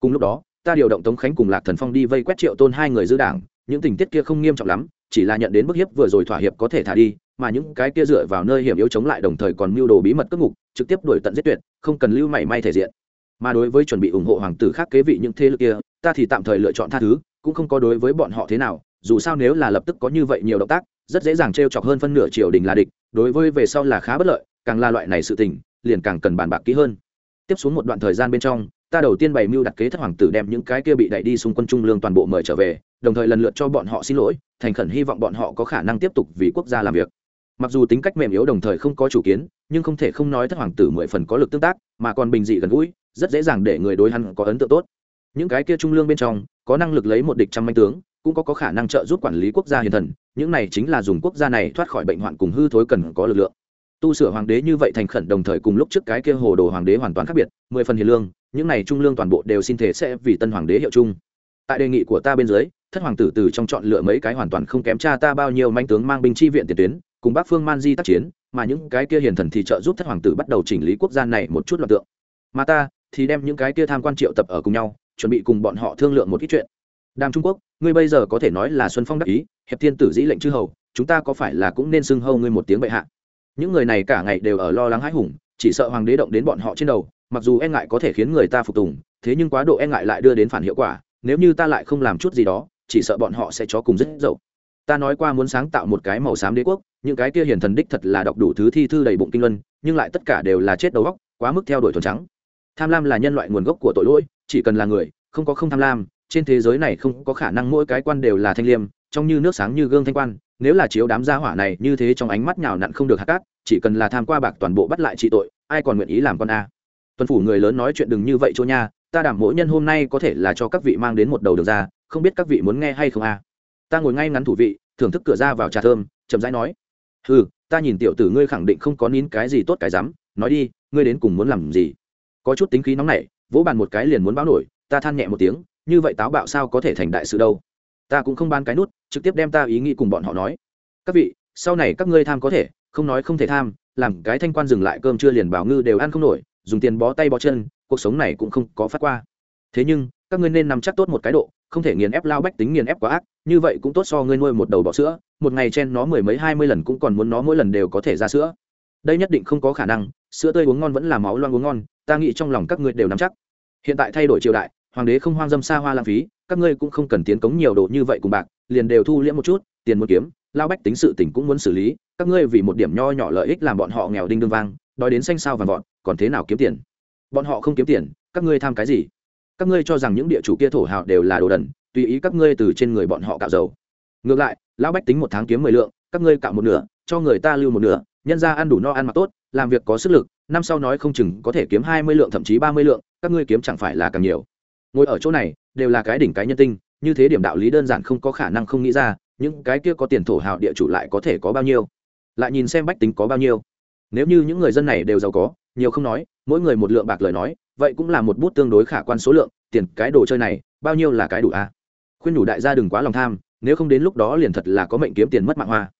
Cùng lúc đó ta điều động tống khánh cùng lạc thần phong đi vây quét triệu tôn hai người giữ đảng những tình tiết kia không nghiêm trọng lắm chỉ là nhận đến bức hiếp vừa rồi thỏa hiệp có thể thả đi mà những cái kia dựa vào nơi hiểm yếu chống lại đồng thời còn mưu đồ bí mật cất ngục trực tiếp đuổi tận giết tuyệt không cần lưu mảy may thể diện. Mà đối với chuẩn bị ủng hộ hoàng tử khác kế vị những thế lực kia ta thì tạm thời lựa chọn tha thứ cũng không có đối với bọn họ thế nào dù sao nếu là lập tức có như vậy nhiều động tác, rất dễ dàng t chọc hơn phân nửa triều đình là địch, đối với về sau là khá bất lợi, càng là loại này sự tình, liền càng cần bàn bạc kỹ hơn. Tiếp xuống một đoạn thời gian bên trong, ta đầu tiên bày mưu đặt kế thất hoàng tử đem những cái kia bị đẩy đi xung quân trung lương toàn bộ mời trở về, đồng thời lần lượt cho bọn họ xin lỗi, thành khẩn hy vọng bọn họ có khả năng tiếp tục vì quốc gia làm việc. Mặc dù tính cách mềm yếu đồng thời không có chủ kiến, nhưng không thể không nói thất hoàng tử mười phần có lực tương tác, mà còn bình dị gần gũi, rất dễ dàng để người đối hắn có ấn tượng tốt. Những cái kia trung lương bên trong, có năng lực lấy một địch trăm manh tướng cũng có, có khả năng trợ giúp quản lý quốc gia hiền thần những này chính là dùng quốc gia này thoát khỏi bệnh hoạn cùng hư thối cần có lực lượng. Tu sửa hoàng đế như vậy thành khẩn đồng thời cùng lúc trước cái kia hồ đồ hoàng đế hoàn toàn khác biệt mười phần hiền lương những này trung lương toàn bộ đều xin thể sẽ vì tân hoàng đế hiệu chung. Tại đề nghị của ta bên dưới thất hoàng tử từ trong chọn lựa mấy cái hoàn toàn không kém cha ta bao nhiêu manh tướng mang binh chi viện tiền tuyến cùng bác phương man di tác chiến mà những cái kia hiền thần thì trợ giúp thất hoàng tử bắt đầu chỉnh lý quốc gia này một chút loạt tượng. Mà ta thì đem những cái kia tham quan triệu tập ở cùng nhau chuẩn bị cùng bọn họ thương lượng một ít chuyện đàm trung quốc, ngươi bây giờ có thể nói là xuân phong đắc ý, hiệp thiên tử dĩ lệnh chư hầu, chúng ta có phải là cũng nên xưng hâu ngươi một tiếng bệ hạ? Những người này cả ngày đều ở lo lắng hãi hùng, chỉ sợ hoàng đế động đến bọn họ trên đầu, mặc dù e ngại có thể khiến người ta phục tùng, thế nhưng quá độ e ngại lại đưa đến phản hiệu quả, nếu như ta lại không làm chút gì đó, chỉ sợ bọn họ sẽ chó cùng rất dậu. Ta nói qua muốn sáng tạo một cái màu xám đế quốc, những cái kia hiền thần đích thật là đọc đủ thứ thi thư đầy bụng kinh luân, nhưng lại tất cả đều là chết đầu góc quá mức theo đuổi thuần trắng. Tham lam là nhân loại nguồn gốc của tội lỗi, chỉ cần là người, không có không tham lam trên thế giới này không có khả năng mỗi cái quan đều là thanh liêm trong như nước sáng như gương thanh quan, nếu là chiếu đám gia hỏa này như thế trong ánh mắt nhào nặn không được hạt cát, chỉ cần là tham qua bạc toàn bộ bắt lại trị tội, ai còn nguyện ý làm con a. Tuân phủ người lớn nói chuyện đừng như vậy chỗ nha, ta đảm mỗi nhân hôm nay có thể là cho các vị mang đến một đầu đường ra, không biết các vị muốn nghe hay không a. Ta ngồi ngay ngắn thủ vị, thưởng thức cửa ra vào trà thơm, chậm rãi nói. Ừ ta nhìn tiểu tử ngươi khẳng định không có nín cái gì tốt cái dám nói đi, ngươi đến cùng muốn làm gì? Có chút tính khí nóng nảy, vỗ bàn một cái liền muốn báo nổi, ta than nhẹ một tiếng như vậy táo bạo sao có thể thành đại sự đâu? Ta cũng không ban cái nút, trực tiếp đem ta ý nghĩ cùng bọn họ nói. Các vị, sau này các ngươi tham có thể, không nói không thể tham, làm cái thanh quan dừng lại cơm chưa liền bảo ngư đều ăn không nổi, dùng tiền bó tay bó chân, cuộc sống này cũng không có phát qua. Thế nhưng, các ngươi nên nắm chắc tốt một cái độ, không thể nghiền ép lao bách tính nghiền ép quá ác, như vậy cũng tốt so ngươi nuôi một đầu bọ sữa, một ngày chen nó mười mấy hai mươi lần cũng còn muốn nó mỗi lần đều có thể ra sữa. Đây nhất định không có khả năng, sữa tươi uống ngon vẫn là máu loang uống ngon, ta nghĩ trong lòng các ngươi đều nắm chắc. Hiện tại thay đổi triều đại hoàng đế không hoang dâm xa hoa lãng phí, các ngươi cũng không cần tiến cống nhiều đồ như vậy cùng bạc, liền đều thu liễm một chút, tiền muốn kiếm, lao bách tính sự tỉnh cũng muốn xử lý, các ngươi vì một điểm nho nhỏ lợi ích làm bọn họ nghèo đinh đương vang, đói đến xanh sao vàng vọt, còn thế nào kiếm tiền? Bọn họ không kiếm tiền, các ngươi tham cái gì? Các ngươi cho rằng những địa chủ kia thổ hào đều là đồ đần, tùy ý các ngươi từ trên người bọn họ cạo dầu. Ngược lại, lão bách tính một tháng kiếm mười lượng, các ngươi cạo một nửa, cho người ta lưu một nửa, nhân ra ăn đủ no ăn mặc tốt, làm việc có sức lực, năm sau nói không chừng có thể kiếm hai mươi lượng, thậm chí ba mươi lượng, các ngươi kiếm chẳng phải là càng nhiều ngồi ở chỗ này, đều là cái đỉnh cái nhân tinh, như thế điểm đạo lý đơn giản không có khả năng không nghĩ ra, những cái kia có tiền thổ hào địa chủ lại có thể có bao nhiêu. Lại nhìn xem bách tính có bao nhiêu. Nếu như những người dân này đều giàu có, nhiều không nói, mỗi người một lượng bạc lời nói, vậy cũng là một bút tương đối khả quan số lượng, tiền cái đồ chơi này, bao nhiêu là cái đủ a? Khuyên đủ đại gia đừng quá lòng tham, nếu không đến lúc đó liền thật là có mệnh kiếm tiền mất mạng hoa.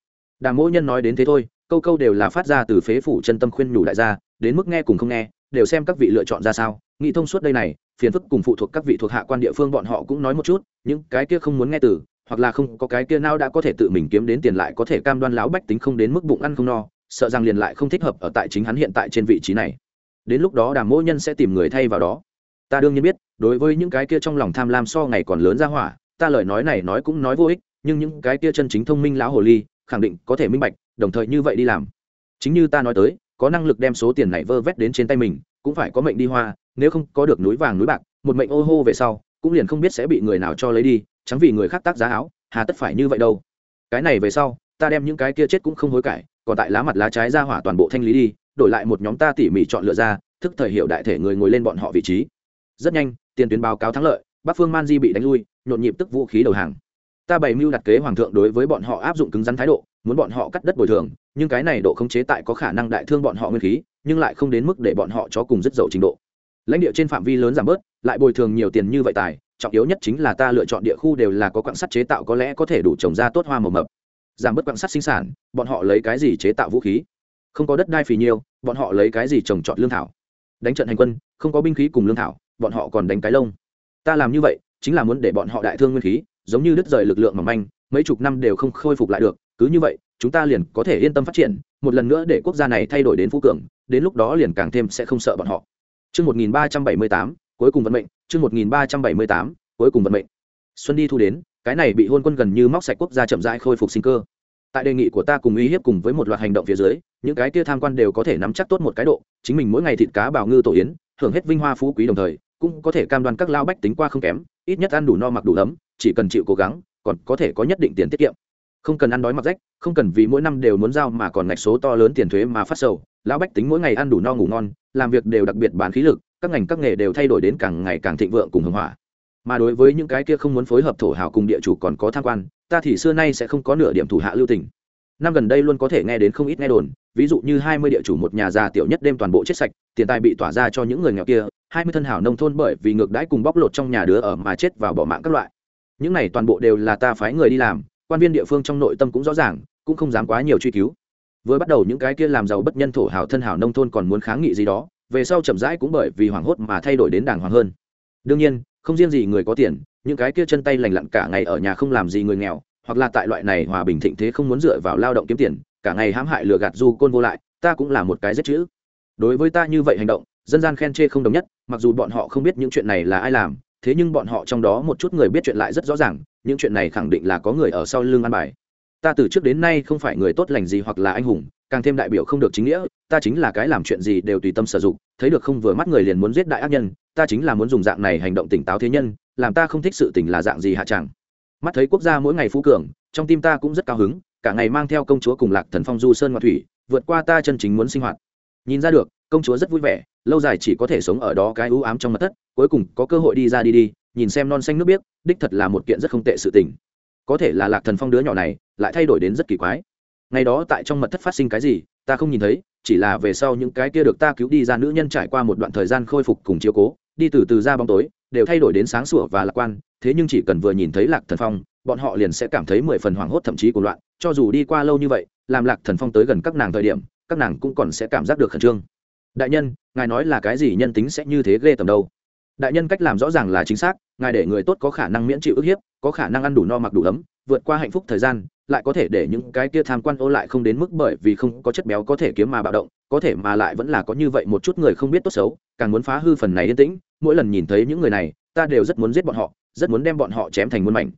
Đàm mỗi nhân nói đến thế thôi, câu câu đều là phát ra từ phế phủ chân tâm khuyên nhủ đại gia, đến mức nghe cùng không nghe, đều xem các vị lựa chọn ra sao, nghĩ thông suốt đây này phiền phức cùng phụ thuộc các vị thuộc hạ quan địa phương bọn họ cũng nói một chút, những cái kia không muốn nghe từ, hoặc là không có cái kia nào đã có thể tự mình kiếm đến tiền lại có thể cam đoan láo bách tính không đến mức bụng ăn không no, sợ rằng liền lại không thích hợp ở tại chính hắn hiện tại trên vị trí này. Đến lúc đó đàm mỗi nhân sẽ tìm người thay vào đó. Ta đương nhiên biết, đối với những cái kia trong lòng tham lam so ngày còn lớn ra hỏa, ta lời nói này nói cũng nói vô ích, nhưng những cái kia chân chính thông minh lão hồ ly, khẳng định có thể minh bạch, đồng thời như vậy đi làm. Chính như ta nói tới, có năng lực đem số tiền này vơ vét đến trên tay mình, cũng phải có mệnh đi hoa nếu không có được núi vàng núi bạc, một mệnh ô hô về sau, cũng liền không biết sẽ bị người nào cho lấy đi, chẳng vì người khác tác giá áo, hà tất phải như vậy đâu. Cái này về sau, ta đem những cái kia chết cũng không hối cải, còn tại lá mặt lá trái ra hỏa toàn bộ thanh lý đi, đổi lại một nhóm ta tỉ mỉ chọn lựa ra, thức thời hiệu đại thể người ngồi lên bọn họ vị trí. Rất nhanh, tiền tuyến báo cáo thắng lợi, bắc phương man di bị đánh lui, nhộn nhịp tức vũ khí đầu hàng. Ta bày mưu đặt kế hoàng thượng đối với bọn họ áp dụng cứng rắn thái độ, muốn bọn họ cắt đất bồi thường, nhưng cái này độ khống chế tại có khả năng đại thương bọn họ nguyên khí, nhưng lại không đến mức để bọn họ cho cùng rất dậu trình độ lãnh địa trên phạm vi lớn giảm bớt, lại bồi thường nhiều tiền như vậy tài, trọng yếu nhất chính là ta lựa chọn địa khu đều là có quặng sắt chế tạo có lẽ có thể đủ trồng ra tốt hoa màu mập. Giảm bớt quặng sắt sinh sản, bọn họ lấy cái gì chế tạo vũ khí? Không có đất đai phì nhiêu bọn họ lấy cái gì trồng trọt lương thảo? Đánh trận hành quân, không có binh khí cùng lương thảo, bọn họ còn đánh cái lông. Ta làm như vậy, chính là muốn để bọn họ đại thương nguyên khí, giống như đứt rời lực lượng mỏng manh, mấy chục năm đều không khôi phục lại được, cứ như vậy, chúng ta liền có thể yên tâm phát triển, một lần nữa để quốc gia này thay đổi đến phú cường, đến lúc đó liền càng thêm sẽ không sợ bọn họ. Chương 1378, cuối cùng vận mệnh, chương 1378, cuối cùng vận mệnh. Xuân đi thu đến, cái này bị hôn quân gần như móc sạch quốc gia chậm rãi khôi phục sinh cơ. Tại đề nghị của ta cùng uy hiếp cùng với một loạt hành động phía dưới, những cái kia tham quan đều có thể nắm chắc tốt một cái độ, chính mình mỗi ngày thịt cá bào ngư tổ yến, hưởng hết vinh hoa phú quý đồng thời, cũng có thể cam đoan các lao bách tính qua không kém, ít nhất ăn đủ no mặc đủ ấm, chỉ cần chịu cố gắng, còn có thể có nhất định tiền tiết kiệm. Không cần ăn đói mặc rách, không cần vì mỗi năm đều muốn giao mà còn ngạch số to lớn tiền thuế mà phát sầu, lão bách tính mỗi ngày ăn đủ no ngủ ngon, làm việc đều đặc biệt bán khí lực, các ngành các nghề đều thay đổi đến càng ngày càng thịnh vượng cùng hưng hỏa. Mà đối với những cái kia không muốn phối hợp thổ hào cùng địa chủ còn có tham quan ta thì xưa nay sẽ không có nửa điểm thủ hạ lưu tình. Năm gần đây luôn có thể nghe đến không ít nghe đồn ví dụ như hai mươi địa chủ một nhà già tiểu nhất đêm toàn bộ chết sạch tiền tài bị tỏa ra cho những người nghèo kia hai mươi thân hảo nông thôn bởi vì ngược đãi cùng bóc lột trong nhà đứa ở mà chết vào bỏ mạng các loại. Những này toàn bộ đều là ta phái người đi làm quan viên địa phương trong nội tâm cũng rõ ràng cũng không dám quá nhiều truy cứu vừa bắt đầu những cái kia làm giàu bất nhân thổ hào thân hào nông thôn còn muốn kháng nghị gì đó, về sau chậm rãi cũng bởi vì hoảng hốt mà thay đổi đến đàng hoàng hơn. Đương nhiên, không riêng gì người có tiền, những cái kia chân tay lành lặn cả ngày ở nhà không làm gì người nghèo, hoặc là tại loại này hòa bình thịnh thế không muốn dựa vào lao động kiếm tiền, cả ngày hãm hại lừa gạt du côn vô lại, ta cũng là một cái rất chữ. Đối với ta như vậy hành động, dân gian khen chê không đồng nhất, mặc dù bọn họ không biết những chuyện này là ai làm, thế nhưng bọn họ trong đó một chút người biết chuyện lại rất rõ ràng, những chuyện này khẳng định là có người ở sau lưng ăn bài ta từ trước đến nay không phải người tốt lành gì hoặc là anh hùng, càng thêm đại biểu không được chính nghĩa, ta chính là cái làm chuyện gì đều tùy tâm sử dụng, thấy được không vừa mắt người liền muốn giết đại ác nhân, ta chính là muốn dùng dạng này hành động tỉnh táo thế nhân, làm ta không thích sự tình là dạng gì hạ chẳng. Mắt thấy quốc gia mỗi ngày phú cường, trong tim ta cũng rất cao hứng, cả ngày mang theo công chúa cùng lạc thần phong du sơn ngoại thủy, vượt qua ta chân chính muốn sinh hoạt. Nhìn ra được, công chúa rất vui vẻ, lâu dài chỉ có thể sống ở đó cái ưu ám trong mặt thất, cuối cùng có cơ hội đi ra đi đi, nhìn xem non xanh nước biếc, đích thật là một kiện rất không tệ sự tình có thể là lạc thần phong đứa nhỏ này, lại thay đổi đến rất kỳ quái. Ngày đó tại trong mật thất phát sinh cái gì, ta không nhìn thấy, chỉ là về sau những cái kia được ta cứu đi ra nữ nhân trải qua một đoạn thời gian khôi phục cùng chiếu cố, đi từ từ ra bóng tối, đều thay đổi đến sáng sủa và lạc quan, thế nhưng chỉ cần vừa nhìn thấy lạc thần phong, bọn họ liền sẽ cảm thấy mười phần hoảng hốt thậm chí của loạn, cho dù đi qua lâu như vậy, làm lạc thần phong tới gần các nàng thời điểm, các nàng cũng còn sẽ cảm giác được khẩn trương. Đại nhân, ngài nói là cái gì nhân tính sẽ như thế ghê tầm đâu? Đại nhân cách làm rõ ràng là chính xác ngài để người tốt có khả năng miễn chịu ức hiếp, có khả năng ăn đủ no mặc đủ ấm, vượt qua hạnh phúc thời gian, lại có thể để những cái kia tham quan ô lại không đến mức bởi vì không có chất béo có thể kiếm mà bạo động, có thể mà lại vẫn là có như vậy một chút người không biết tốt xấu, càng muốn phá hư phần này yên tĩnh, mỗi lần nhìn thấy những người này, ta đều rất muốn giết bọn họ, rất muốn đem bọn họ chém thành muôn mảnh.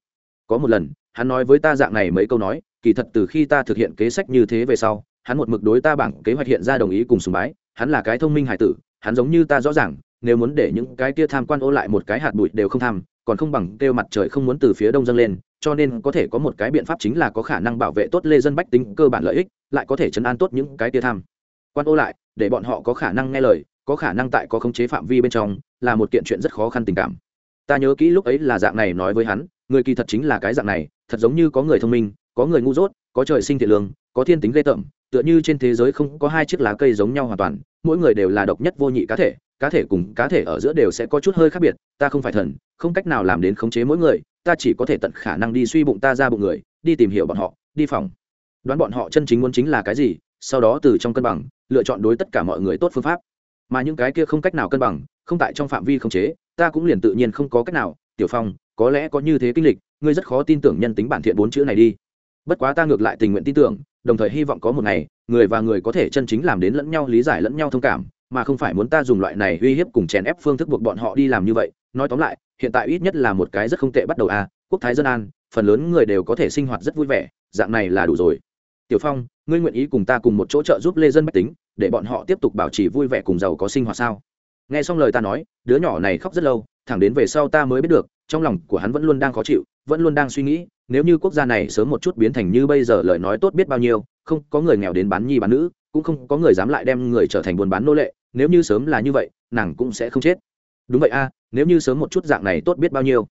Có một lần, hắn nói với ta dạng này mấy câu nói, kỳ thật từ khi ta thực hiện kế sách như thế về sau, hắn một mực đối ta bảng kế hoạch hiện ra đồng ý cùng sùng bái, hắn là cái thông minh hải tử, hắn giống như ta rõ ràng nếu muốn để những cái kia tham quan ô lại một cái hạt bụi đều không tham, còn không bằng kêu mặt trời không muốn từ phía đông dâng lên, cho nên có thể có một cái biện pháp chính là có khả năng bảo vệ tốt lê dân bách tính cơ bản lợi ích, lại có thể chấn an tốt những cái kia tham quan ô lại, để bọn họ có khả năng nghe lời, có khả năng tại có khống chế phạm vi bên trong, là một kiện chuyện rất khó khăn tình cảm. Ta nhớ kỹ lúc ấy là dạng này nói với hắn, người kỳ thật chính là cái dạng này, thật giống như có người thông minh, có người ngu dốt, có trời sinh thiện lương, có thiên tính ghê tởm, tựa như trên thế giới không có hai chiếc lá cây giống nhau hoàn toàn, mỗi người đều là độc nhất vô nhị cá thể cá thể cùng cá thể ở giữa đều sẽ có chút hơi khác biệt, ta không phải thần, không cách nào làm đến khống chế mỗi người, ta chỉ có thể tận khả năng đi suy bụng ta ra bụng người, đi tìm hiểu bọn họ, đi phòng. Đoán bọn họ chân chính muốn chính là cái gì, sau đó từ trong cân bằng, lựa chọn đối tất cả mọi người tốt phương pháp. Mà những cái kia không cách nào cân bằng, không tại trong phạm vi khống chế, ta cũng liền tự nhiên không có cách nào. Tiểu phong, có lẽ có như thế kinh lịch, ngươi rất khó tin tưởng nhân tính bản thiện bốn chữ này đi. Bất quá ta ngược lại tình nguyện tin tưởng, đồng thời hy vọng có một ngày, người và người có thể chân chính làm đến lẫn nhau lý giải lẫn nhau thông cảm mà không phải muốn ta dùng loại này uy hiếp cùng chèn ép phương thức buộc bọn họ đi làm như vậy. Nói tóm lại, hiện tại ít nhất là một cái rất không tệ bắt đầu a quốc thái dân an, phần lớn người đều có thể sinh hoạt rất vui vẻ, dạng này là đủ rồi. Tiểu phong, ngươi nguyện ý cùng ta cùng một chỗ trợ giúp lê dân bách tính, để bọn họ tiếp tục bảo trì vui vẻ cùng giàu có sinh hoạt sao? Nghe xong lời ta nói, đứa nhỏ này khóc rất lâu, thẳng đến về sau ta mới biết được, trong lòng của hắn vẫn luôn đang khó chịu, vẫn luôn đang suy nghĩ, nếu như quốc gia này sớm một chút biến thành như bây giờ lời nói tốt biết bao nhiêu, không có người nghèo đến bán nhi bán nữ, cũng không có người dám lại đem người trở thành buôn bán nô lệ nếu như sớm là như vậy, nàng cũng sẽ không chết. Đúng vậy a, nếu như sớm một chút dạng này tốt biết bao nhiêu.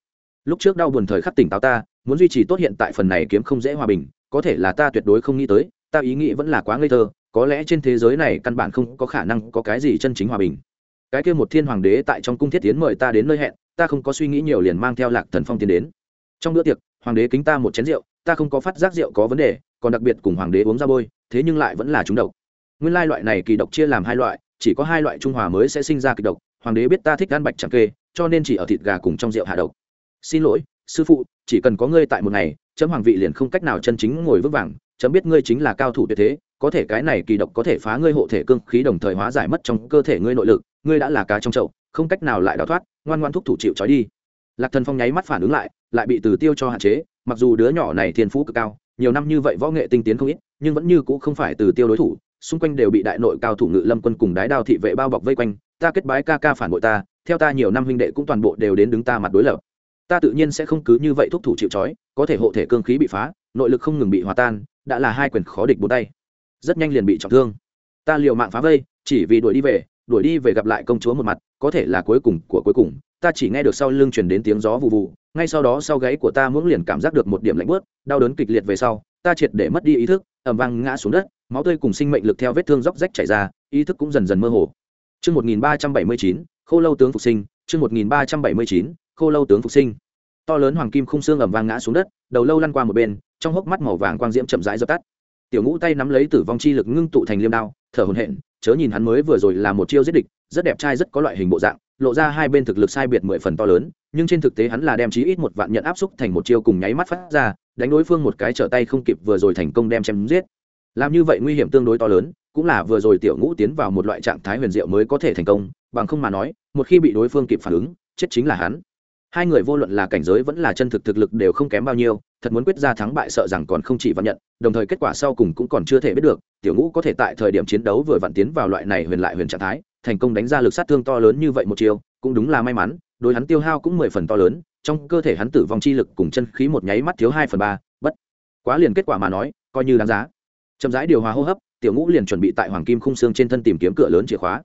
Lúc trước đau buồn thời khắc tỉnh táo ta, muốn duy trì tốt hiện tại phần này kiếm không dễ hòa bình, có thể là ta tuyệt đối không nghĩ tới, ta ý nghĩ vẫn là quá ngây thơ, có lẽ trên thế giới này căn bản không có khả năng có cái gì chân chính hòa bình. Cái kia một thiên hoàng đế tại trong cung thiết tiến mời ta đến nơi hẹn, ta không có suy nghĩ nhiều liền mang theo lạc thần phong tiến đến. Trong bữa tiệc, hoàng đế kính ta một chén rượu, ta không có phát giác rượu có vấn đề, còn đặc biệt cùng hoàng đế uống ra bôi, thế nhưng lại vẫn là trúng độc. Nguyên lai loại này kỳ độc chia làm hai loại chỉ có hai loại trung hòa mới sẽ sinh ra kịch độc, hoàng đế biết ta thích ăn bạch chẳng kê, cho nên chỉ ở thịt gà cùng trong rượu hạ độc. Xin lỗi, sư phụ, chỉ cần có ngươi tại một ngày, chấm hoàng vị liền không cách nào chân chính ngồi vững vàng, chấm biết ngươi chính là cao thủ tuyệt thế, có thể cái này kỳ độc có thể phá ngươi hộ thể cương khí đồng thời hóa giải mất trong cơ thể ngươi nội lực, ngươi đã là cá trong chậu, không cách nào lại đào thoát, ngoan ngoan thúc thủ chịu trói đi. Lạc thần phong nháy mắt phản ứng lại lại bị từ tiêu cho hạn chế, mặc dù đứa nhỏ này thiên phú cực cao, nhiều năm như vậy võ nghệ tinh tiến không ít, nhưng vẫn như cũ không phải từ tiêu đối thủ xung quanh đều bị đại nội cao thủ ngự lâm quân cùng đái đao thị vệ bao bọc vây quanh, ta kết bái ca ca phản bội ta, theo ta nhiều năm huynh đệ cũng toàn bộ đều đến đứng ta mặt đối lập. Ta tự nhiên sẽ không cứ như vậy thúc thủ chịu trói, có thể hộ thể cương khí bị phá, nội lực không ngừng bị hòa tan, đã là hai quyền khó địch bốn tay. Rất nhanh liền bị trọng thương. Ta liều mạng phá vây, chỉ vì đuổi đi về, đuổi đi về gặp lại công chúa một mặt, có thể là cuối cùng của cuối cùng. Ta chỉ nghe được sau lưng truyền đến tiếng gió vụ vụ ngay sau đó sau gáy của ta muỗng liền cảm giác được một điểm lạnh bớt đau đớn kịch liệt về sau, ta triệt để mất đi ý thức ẩm vang ngã xuống đất máu tươi cùng sinh mệnh lực theo vết thương róc rách chảy ra ý thức cũng dần dần mơ hồ Trước 1379, khô lâu tướng phục sinh, chương 1379, khô lâu tướng phục sinh. To lớn hoàng kim khung xương ẩm vang ngã xuống đất, đầu lâu lăn qua một bên, trong hốc mắt màu vàng quang diễm chậm rãi dập tắt. tiểu ngũ tay nắm lấy tử vong chi lực ngưng tụ thành liêm đao thở hổn hển, chớ nhìn hắn mới vừa rồi là một chiêu giết địch rất đẹp trai rất có loại hình bộ dạng lộ ra hai bên thực lực sai biệt mười phần to lớn nhưng trên thực tế hắn là đem chí ít một vạn nhận áp xúc thành một chiêu cùng nháy mắt phát ra đánh đối phương một cái trở tay không kịp vừa rồi thành công đem chém giết làm như vậy nguy hiểm tương đối to lớn, cũng là vừa rồi tiểu ngũ tiến vào một loại trạng thái huyền diệu mới có thể thành công, bằng không mà nói, một khi bị đối phương kịp phản ứng, chết chính là hắn. Hai người vô luận là cảnh giới vẫn là chân thực thực lực đều không kém bao nhiêu, thật muốn quyết ra thắng bại sợ rằng còn không chỉ vạn nhận, đồng thời kết quả sau cùng cũng còn chưa thể biết được, tiểu ngũ có thể tại thời điểm chiến đấu vừa vặn tiến vào loại này huyền lại huyền trạng thái, thành công đánh ra lực sát thương to lớn như vậy một chiều cũng đúng là may mắn, đối hắn tiêu hao cũng mười phần to lớn, trong cơ thể hắn tử vong chi lực cùng chân khí một nháy mắt thiếu hai phần ba, bất quá liền kết quả mà nói, coi như đáng giá chậm rãi điều hòa hô hấp, tiểu ngũ liền chuẩn bị tại hoàng kim khung xương trên thân tìm kiếm cửa lớn chìa khóa.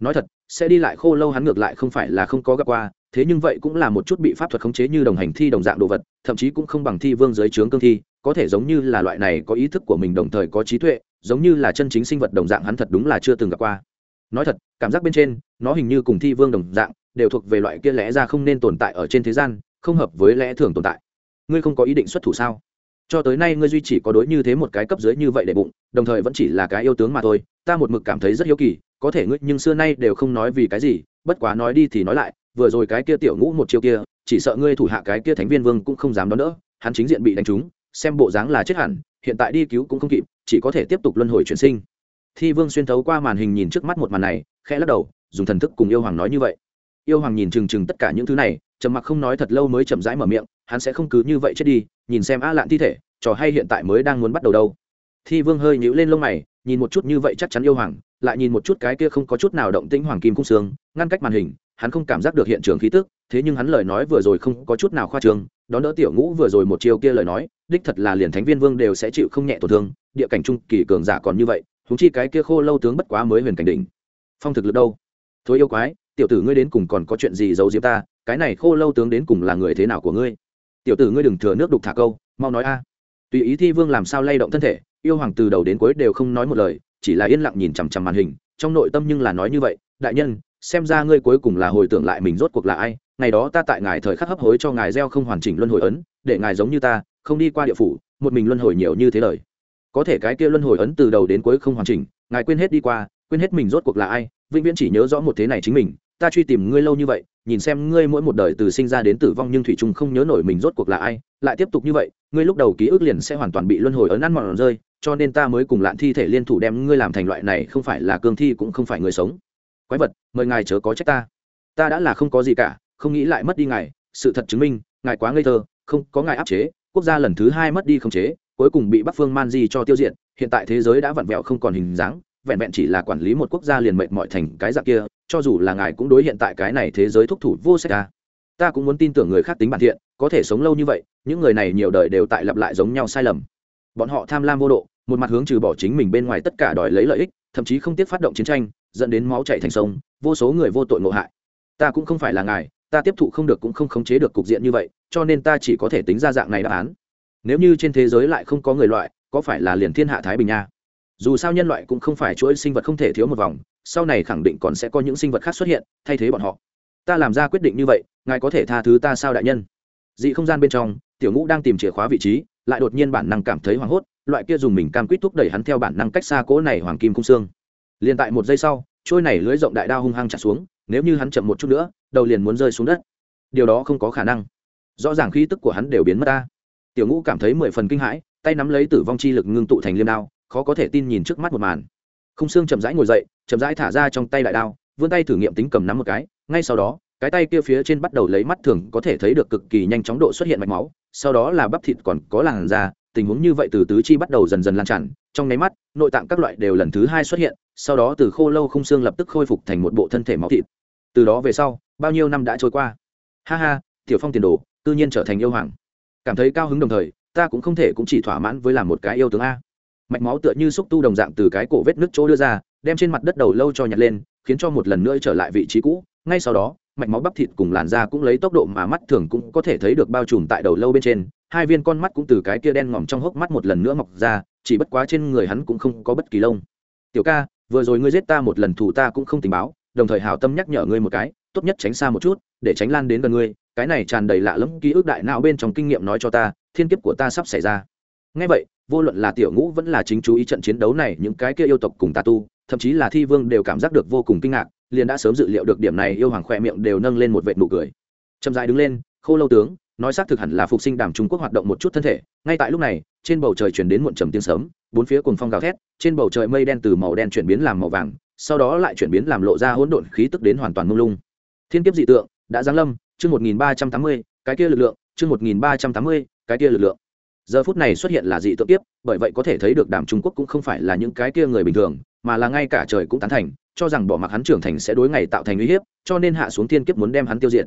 Nói thật, sẽ đi lại khô lâu hắn ngược lại không phải là không có gặp qua, thế nhưng vậy cũng là một chút bị pháp thuật khống chế như đồng hành thi đồng dạng đồ vật, thậm chí cũng không bằng thi vương giới trướng cương thi, có thể giống như là loại này có ý thức của mình đồng thời có trí tuệ, giống như là chân chính sinh vật đồng dạng hắn thật đúng là chưa từng gặp qua. Nói thật, cảm giác bên trên, nó hình như cùng thi vương đồng dạng, đều thuộc về loại kia lẽ ra không nên tồn tại ở trên thế gian, không hợp với lẽ thường tồn tại. Ngươi không có ý định xuất thủ sao? Cho tới nay ngươi duy chỉ có đối như thế một cái cấp dưới như vậy để bụng, đồng thời vẫn chỉ là cái yêu tướng mà thôi, ta một mực cảm thấy rất hiếu kỳ, có thể ngươi nhưng xưa nay đều không nói vì cái gì, bất quá nói đi thì nói lại, vừa rồi cái kia tiểu ngũ một chiêu kia, chỉ sợ ngươi thủ hạ cái kia thánh viên vương cũng không dám đón đỡ, hắn chính diện bị đánh trúng, xem bộ dáng là chết hẳn, hiện tại đi cứu cũng không kịp, chỉ có thể tiếp tục luân hồi chuyển sinh. Thi vương xuyên thấu qua màn hình nhìn trước mắt một màn này, khẽ lắc đầu, dùng thần thức cùng yêu hoàng nói như vậy. Yêu hoàng nhìn chừng chừng tất cả những thứ này trầm mặc không nói thật lâu mới chậm rãi mở miệng, hắn sẽ không cứ như vậy chết đi, nhìn xem a lạn thi thể, trò hay hiện tại mới đang muốn bắt đầu đâu. Thi vương hơi nhíu lên lông mày, nhìn một chút như vậy chắc chắn yêu hoàng, lại nhìn một chút cái kia không có chút nào động tĩnh hoàng kim cung sương ngăn cách màn hình, hắn không cảm giác được hiện trường khí tức, thế nhưng hắn lời nói vừa rồi không có chút nào khoa trương, đón đỡ tiểu ngũ vừa rồi một chiều kia lời nói, đích thật là liền thánh viên vương đều sẽ chịu không nhẹ tổn thương, địa cảnh trung kỳ cường giả còn như vậy thúng chi cái kia khô lâu tướng bất quá mới huyền cảnh đỉnh. Phong thực lực đâu? Thôi yêu quái, tiểu tử ngươi đến cùng còn có chuyện gì giấu diếm ta cái này khô lâu tướng đến cùng là người thế nào của ngươi? Tiểu tử ngươi đừng thừa nước đục thả câu, mau nói a. Tùy ý thi vương làm sao lay động thân thể, yêu hoàng từ đầu đến cuối đều không nói một lời, chỉ là yên lặng nhìn chằm chằm màn hình, trong nội tâm nhưng là nói như vậy, đại nhân, xem ra ngươi cuối cùng là hồi tưởng lại mình rốt cuộc là ai, ngày đó ta tại ngài thời khắc hấp hối cho ngài gieo không hoàn chỉnh luân hồi ấn, để ngài giống như ta, không đi qua địa phủ, một mình luân hồi nhiều như thế lời. Có thể cái kia luân hồi ấn từ đầu đến cuối không hoàn chỉnh, ngài quên hết đi qua, quên hết mình rốt cuộc là ai, vĩnh viễn chỉ nhớ rõ một thế này chính mình ta truy tìm ngươi lâu như vậy, nhìn xem ngươi mỗi một đời từ sinh ra đến tử vong nhưng thủy trung không nhớ nổi mình rốt cuộc là ai, lại tiếp tục như vậy, ngươi lúc đầu ký ức liền sẽ hoàn toàn bị luân hồi ấn ăn mòn rơi, cho nên ta mới cùng lạn thi thể liên thủ đem ngươi làm thành loại này, không phải là cương thi cũng không phải người sống. Quái vật, mời ngài chớ có trách ta. Ta đã là không có gì cả, không nghĩ lại mất đi ngài, sự thật chứng minh, ngài quá ngây thơ, không có ngài áp chế, quốc gia lần thứ hai mất đi khống chế, cuối cùng bị bắc phương man di cho tiêu diệt, hiện tại thế giới đã vặn vẹo không còn hình dáng, vẹn vẹn chỉ là quản lý một quốc gia liền mệnh mọi thành cái dạng kia cho dù là ngài cũng đối hiện tại cái này thế giới thúc thủ vô sách ta. Ta cũng muốn tin tưởng người khác tính bản thiện, có thể sống lâu như vậy, những người này nhiều đời đều tại lặp lại giống nhau sai lầm. Bọn họ tham lam vô độ, một mặt hướng trừ bỏ chính mình bên ngoài tất cả đòi lấy lợi ích, thậm chí không tiếc phát động chiến tranh, dẫn đến máu chảy thành sông, vô số người vô tội ngộ hại. Ta cũng không phải là ngài, ta tiếp thụ không được cũng không khống chế được cục diện như vậy, cho nên ta chỉ có thể tính ra dạng này đáp án. Nếu như trên thế giới lại không có người loại, có phải là liền thiên hạ thái bình nha dù sao nhân loại cũng không phải chuỗi sinh vật không thể thiếu một vòng sau này khẳng định còn sẽ có những sinh vật khác xuất hiện, thay thế bọn họ. Ta làm ra quyết định như vậy, ngài có thể tha thứ ta sao đại nhân? Dị không gian bên trong, tiểu ngũ đang tìm chìa khóa vị trí, lại đột nhiên bản năng cảm thấy hoảng hốt, loại kia dùng mình cam quýt thúc đẩy hắn theo bản năng cách xa cỗ này hoàng kim cung xương. Liền tại một giây sau, trôi này lưới rộng đại đao hung hăng trả xuống, nếu như hắn chậm một chút nữa, đầu liền muốn rơi xuống đất. Điều đó không có khả năng. Rõ ràng khí tức của hắn đều biến mất ta. Tiểu ngũ cảm thấy mười phần kinh hãi, tay nắm lấy tử vong chi lực ngưng tụ thành liêm đao, khó có thể tin nhìn trước mắt một màn không xương chậm rãi ngồi dậy, chậm rãi thả ra trong tay đại đao, vươn tay thử nghiệm tính cầm nắm một cái, ngay sau đó, cái tay kia phía trên bắt đầu lấy mắt thường có thể thấy được cực kỳ nhanh chóng độ xuất hiện mạch máu, sau đó là bắp thịt còn có làn da, tình huống như vậy từ tứ chi bắt đầu dần dần lan tràn, trong nháy mắt, nội tạng các loại đều lần thứ hai xuất hiện, sau đó từ khô lâu không xương lập tức khôi phục thành một bộ thân thể máu thịt. Từ đó về sau, bao nhiêu năm đã trôi qua? Ha ha, tiểu phong tiền đồ tự nhiên trở thành yêu hoàng. Cảm thấy cao hứng đồng thời, ta cũng không thể cũng chỉ thỏa mãn với làm một cái yêu tướng a mạch máu tựa như xúc tu đồng dạng từ cái cổ vết nước chỗ đưa ra, đem trên mặt đất đầu lâu cho nhặt lên, khiến cho một lần nữa trở lại vị trí cũ. Ngay sau đó, mạch máu bắp thịt cùng làn da cũng lấy tốc độ mà mắt thường cũng có thể thấy được bao trùm tại đầu lâu bên trên. Hai viên con mắt cũng từ cái kia đen ngòm trong hốc mắt một lần nữa mọc ra, chỉ bất quá trên người hắn cũng không có bất kỳ lông. Tiểu ca, vừa rồi ngươi giết ta một lần thủ ta cũng không tình báo, đồng thời hào tâm nhắc nhở ngươi một cái, tốt nhất tránh xa một chút, để tránh lan đến gần ngươi. Cái này tràn đầy lạ lẫm ký ức đại não bên trong kinh nghiệm nói cho ta, thiên kiếp của ta sắp xảy ra. Ngay vậy vô luận là tiểu ngũ vẫn là chính chú ý trận chiến đấu này, những cái kia yêu tộc cùng tà tu, thậm chí là thi vương đều cảm giác được vô cùng kinh ngạc, liền đã sớm dự liệu được điểm này, yêu hoàng khoe miệng đều nâng lên một vệt nụ cười. Chậm dài đứng lên, khô lâu tướng, nói xác thực hẳn là phục sinh đàm trung quốc hoạt động một chút thân thể, ngay tại lúc này, trên bầu trời chuyển đến muộn trầm tiếng sớm bốn phía cùng phong gào thét, trên bầu trời mây đen từ màu đen chuyển biến làm màu vàng, sau đó lại chuyển biến làm lộ ra hỗn độn khí tức đến hoàn toàn mông lung. Thiên kiếp dị tượng, đã giáng lâm, chương một nghìn ba trăm tám mươi, cái kia lực lượng, chương một nghìn ba trăm tám mươi, cái kia lực lượng giờ phút này xuất hiện là dị tượng tiếp, bởi vậy có thể thấy được đàm trung quốc cũng không phải là những cái kia người bình thường, mà là ngay cả trời cũng tán thành, cho rằng bỏ mặc hắn trưởng thành sẽ đối ngày tạo thành uy hiếp, cho nên hạ xuống thiên kiếp muốn đem hắn tiêu diệt.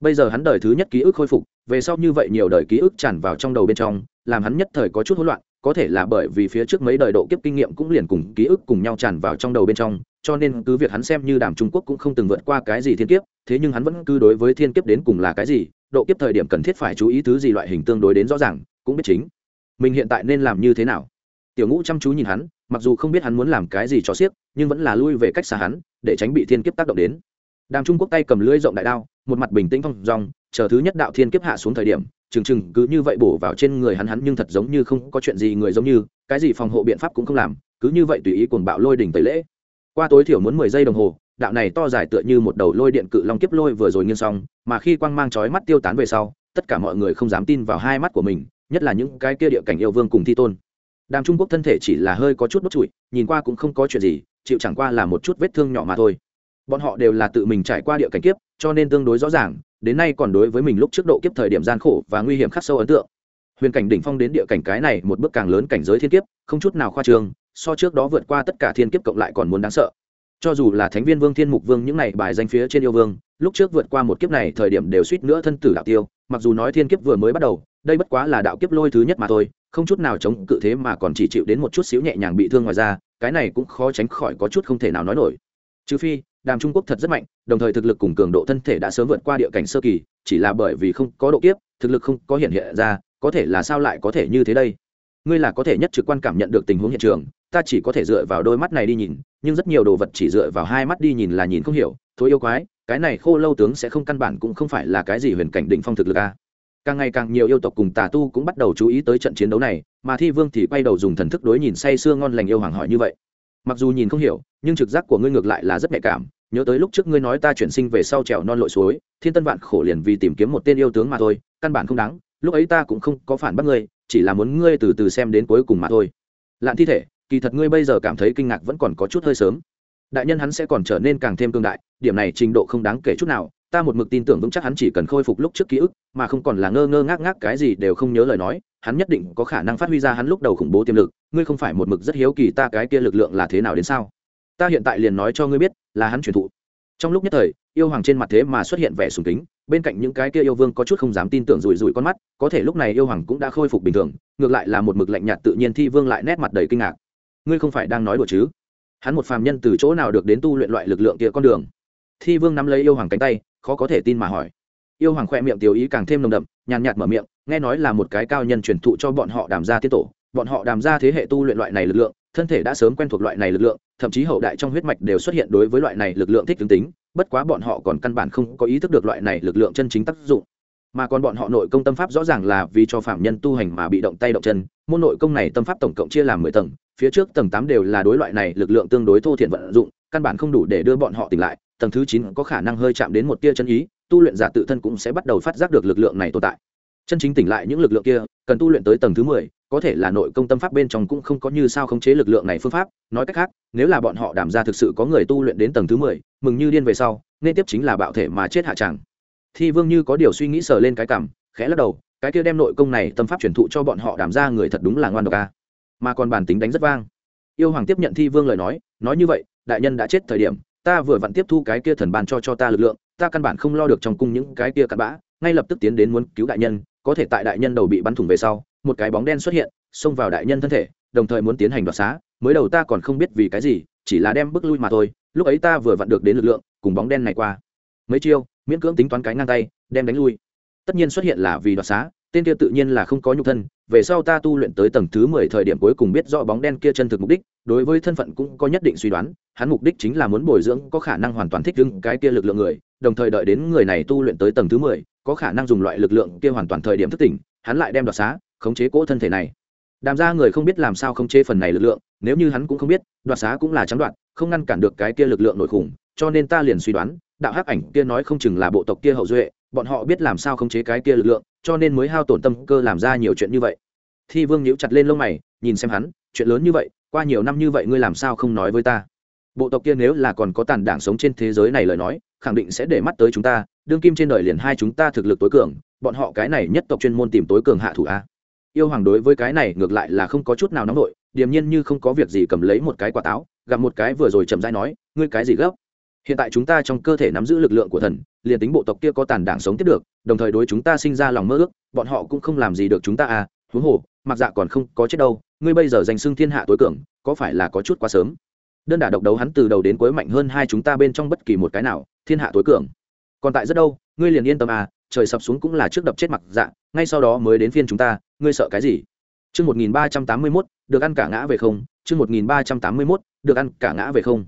Bây giờ hắn đời thứ nhất ký ức khôi phục, về sau như vậy nhiều đời ký ức tràn vào trong đầu bên trong, làm hắn nhất thời có chút hỗn loạn, có thể là bởi vì phía trước mấy đời độ kiếp kinh nghiệm cũng liền cùng ký ức cùng nhau tràn vào trong đầu bên trong, cho nên cứ việc hắn xem như đàm trung quốc cũng không từng vượt qua cái gì thiên kiếp, thế nhưng hắn vẫn cứ đối với thiên kiếp đến cùng là cái gì, độ kiếp thời điểm cần thiết phải chú ý thứ gì loại hình tương đối đến rõ ràng cũng biết chính. Mình hiện tại nên làm như thế nào? Tiểu ngũ chăm chú nhìn hắn, mặc dù không biết hắn muốn làm cái gì cho xiếc nhưng vẫn là lui về cách xa hắn, để tránh bị thiên kiếp tác động đến. Đàm trung quốc tay cầm lưỡi rộng đại đao, một mặt bình tĩnh phong rong chờ thứ nhất đạo thiên kiếp hạ xuống thời điểm, chừng chừng cứ như vậy bổ vào trên người hắn hắn nhưng thật giống như không có chuyện gì người giống như, cái gì phòng hộ biện pháp cũng không làm, cứ như vậy tùy ý cuồng bạo lôi đỉnh tẩy lễ. Qua tối thiểu muốn mười giây đồng hồ, đạo này to dài tựa như một đầu lôi điện cự long kiếp lôi vừa rồi nghiêng xong, mà khi quang mang chói mắt tiêu tán về sau, tất cả mọi người không dám tin vào hai mắt của mình nhất là những cái kia địa cảnh yêu vương cùng thi tôn. Đàm trung quốc thân thể chỉ là hơi có chút đốt trụi nhìn qua cũng không có chuyện gì, chịu chẳng qua là một chút vết thương nhỏ mà thôi. Bọn họ đều là tự mình trải qua địa cảnh kiếp, cho nên tương đối rõ ràng, đến nay còn đối với mình lúc trước độ kiếp thời điểm gian khổ và nguy hiểm khắc sâu ấn tượng. Huyền cảnh đỉnh phong đến địa cảnh cái này một bước càng lớn cảnh giới thiên kiếp, không chút nào khoa trương, so trước đó vượt qua tất cả thiên kiếp cộng lại còn muốn đáng sợ. Cho dù là thánh viên vương, thiên mục vương những này bài danh phía trên yêu vương, lúc trước vượt qua một kiếp này thời điểm đều suýt nữa thân tử đạo tiêu, mặc dù nói thiên kiếp vừa mới bắt đầu đây bất quá là đạo kiếp lôi thứ nhất mà thôi, không chút nào chống cự thế mà còn chỉ chịu đến một chút xíu nhẹ nhàng bị thương ngoài ra cái này cũng khó tránh khỏi có chút không thể nào nói nổi. Trừ phi, đàm trung quốc thật rất mạnh, đồng thời thực lực cùng cường độ thân thể đã sớm vượt qua địa cảnh sơ kỳ, chỉ là bởi vì không có độ kiếp, thực lực không có hiện hiện ra, có thể là sao lại có thể như thế đây? Ngươi là có thể nhất trực quan cảm nhận được tình huống hiện trường, ta chỉ có thể dựa vào đôi mắt này đi nhìn, nhưng rất nhiều đồ vật chỉ dựa vào hai mắt đi nhìn là nhìn không hiểu, thối yêu quái, cái này khô lâu tướng sẽ không căn bản cũng không phải là cái gì huyền cảnh định phong thực lực a càng ngày càng nhiều yêu tộc cùng tà tu cũng bắt đầu chú ý tới trận chiến đấu này, mà thi vương thì quay đầu dùng thần thức đối nhìn say sưa ngon lành yêu hoàng hỏi như vậy. Mặc dù nhìn không hiểu, nhưng trực giác của ngươi ngược lại là rất nhạy cảm, nhớ tới lúc trước ngươi nói ta chuyển sinh về sau trèo non lội suối, thiên tân vạn khổ liền vì tìm kiếm một tên yêu tướng mà thôi, căn bản không đáng, lúc ấy ta cũng không có phản bác ngươi, chỉ là muốn ngươi từ từ xem đến cuối cùng mà thôi. Lạn thi thể, kỳ thật ngươi bây giờ cảm thấy kinh ngạc vẫn còn có chút hơi sớm. Đại nhân hắn sẽ còn trở nên càng thêm cương đại, điểm này trình độ không đáng kể chút nào ta một mực tin tưởng vững chắc hắn chỉ cần khôi phục lúc trước ký ức, mà không còn là ngơ ngơ ngác ngác cái gì đều không nhớ lời nói, hắn nhất định có khả năng phát huy ra hắn lúc đầu khủng bố tiềm lực, ngươi không phải một mực rất hiếu kỳ ta cái kia lực lượng là thế nào đến sao? Ta hiện tại liền nói cho ngươi biết, là hắn truyền thụ. Trong lúc nhất thời, yêu hoàng trên mặt thế mà xuất hiện vẻ sùng kính, bên cạnh những cái kia yêu vương có chút không dám tin tưởng rủi rủi con mắt, có thể lúc này yêu hoàng cũng đã khôi phục bình thường, ngược lại là một mực lạnh nhạt tự nhiên thi vương lại nét mặt đầy kinh ngạc. Ngươi không phải đang nói đùa chứ? Hắn một phàm nhân từ chỗ nào được đến tu luyện loại lực lượng kia con đường? Thi vương nắm lấy yêu hoàng cánh tay khó có thể tin mà hỏi. Yêu hoàng khoe miệng tiểu ý càng thêm nồng đậm, nhàn nhạt mở miệng, nghe nói là một cái cao nhân truyền thụ cho bọn họ đàm gia tiết tổ. Bọn họ đàm gia thế hệ tu luyện loại này lực lượng, thân thể đã sớm quen thuộc loại này lực lượng, thậm chí hậu đại trong huyết mạch đều xuất hiện đối với loại này lực lượng thích tướng tính, bất quá bọn họ còn căn bản không có ý thức được loại này lực lượng chân chính tác dụng. Mà còn bọn họ nội công tâm pháp rõ ràng là vì cho phạm nhân tu hành mà bị động tay động chân, môn nội công này tâm pháp tổng cộng chia làm mười tầng, phía trước tầng tám đều là đối loại này lực lượng tương đối thô thiện vận dụng, căn bản không đủ để đưa bọn họ tỉnh lại tầng thứ chín có khả năng hơi chạm đến một tia chân ý, tu luyện giả tự thân cũng sẽ bắt đầu phát giác được lực lượng này tồn tại. Chân chính tỉnh lại những lực lượng kia, cần tu luyện tới tầng thứ mười, có thể là nội công tâm pháp bên trong cũng không có như sao khống chế lực lượng này phương pháp. Nói cách khác, nếu là bọn họ đảm ra thực sự có người tu luyện đến tầng thứ mười, mừng như điên về sau, nên tiếp chính là bạo thể mà chết hạ chẳng. thi vương như có điều suy nghĩ sờ lên cái cảm, khẽ lắc đầu, cái kia đem nội công này tâm pháp truyền thụ cho bọn họ đảm ra người thật đúng là ngoan độc ca mà còn bản tính đánh rất vang. Yêu hoàng tiếp nhận thi vương lời nói nói như vậy, đại nhân đã chết thời điểm ta vừa vặn tiếp thu cái kia thần ban cho cho ta lực lượng, ta căn bản không lo được trong cung những cái kia cặn bã, ngay lập tức tiến đến muốn cứu đại nhân, có thể tại đại nhân đầu bị bắn thủng về sau, một cái bóng đen xuất hiện, xông vào đại nhân thân thể, đồng thời muốn tiến hành đoạt xá, mới đầu ta còn không biết vì cái gì, chỉ là đem bước lui mà thôi, lúc ấy ta vừa vặn được đến lực lượng, cùng bóng đen này qua. Mấy chiêu, miễn cưỡng tính toán cái ngang tay, đem đánh lui. Tất nhiên xuất hiện là vì đoạt xá, tên kia tự nhiên là không có nhục thân, về sau ta tu luyện tới tầng thứ mười thời điểm cuối cùng biết rõ bóng đen kia chân thực mục đích đối với thân phận cũng có nhất định suy đoán, hắn mục đích chính là muốn bồi dưỡng có khả năng hoàn toàn thích ứng cái kia lực lượng người, đồng thời đợi đến người này tu luyện tới tầng thứ mười, có khả năng dùng loại lực lượng kia hoàn toàn thời điểm thức tỉnh, hắn lại đem đoạt xá, khống chế cỗ thân thể này. Đàm ra người không biết làm sao không chế phần này lực lượng, nếu như hắn cũng không biết, đoạt xá cũng là trắng đoạn không ngăn cản được cái kia lực lượng nội khủng, cho nên ta liền suy đoán, đạo hắc ảnh kia nói không chừng là bộ tộc kia hậu duệ, bọn họ biết làm sao khống chế cái kia lực lượng, cho nên mới hao tổn tâm cơ làm ra nhiều chuyện như vậy. Thi vương nhíu chặt lên lông mày, nhìn xem hắn, chuyện lớn như vậy qua nhiều năm như vậy ngươi làm sao không nói với ta? Bộ tộc kia nếu là còn có tàn đảng sống trên thế giới này lời nói, khẳng định sẽ để mắt tới chúng ta, đương kim trên đời liền hai chúng ta thực lực tối cường, bọn họ cái này nhất tộc chuyên môn tìm tối cường hạ thủ a. Yêu hoàng đối với cái này ngược lại là không có chút nào nóng nổi, điềm nhiên như không có việc gì cầm lấy một cái quả táo, gặp một cái vừa rồi chậm rãi nói, ngươi cái gì gấp? Hiện tại chúng ta trong cơ thể nắm giữ lực lượng của thần, liền tính bộ tộc kia có tàn đảng sống tiếp được, đồng thời đối chúng ta sinh ra lòng mơ ước, bọn họ cũng không làm gì được chúng ta à huống hồ mặc dạ còn không có chết đâu ngươi bây giờ giành xưng thiên hạ tối cường có phải là có chút quá sớm đơn đả độc đấu hắn từ đầu đến cuối mạnh hơn hai chúng ta bên trong bất kỳ một cái nào thiên hạ tối cường còn tại rất đâu ngươi liền yên tâm à trời sập xuống cũng là trước đập chết mặc dạ ngay sau đó mới đến phiên chúng ta ngươi sợ cái gì Chương 1381, được ăn cả ngã về không, chương 1381, được ăn cả ngã về không.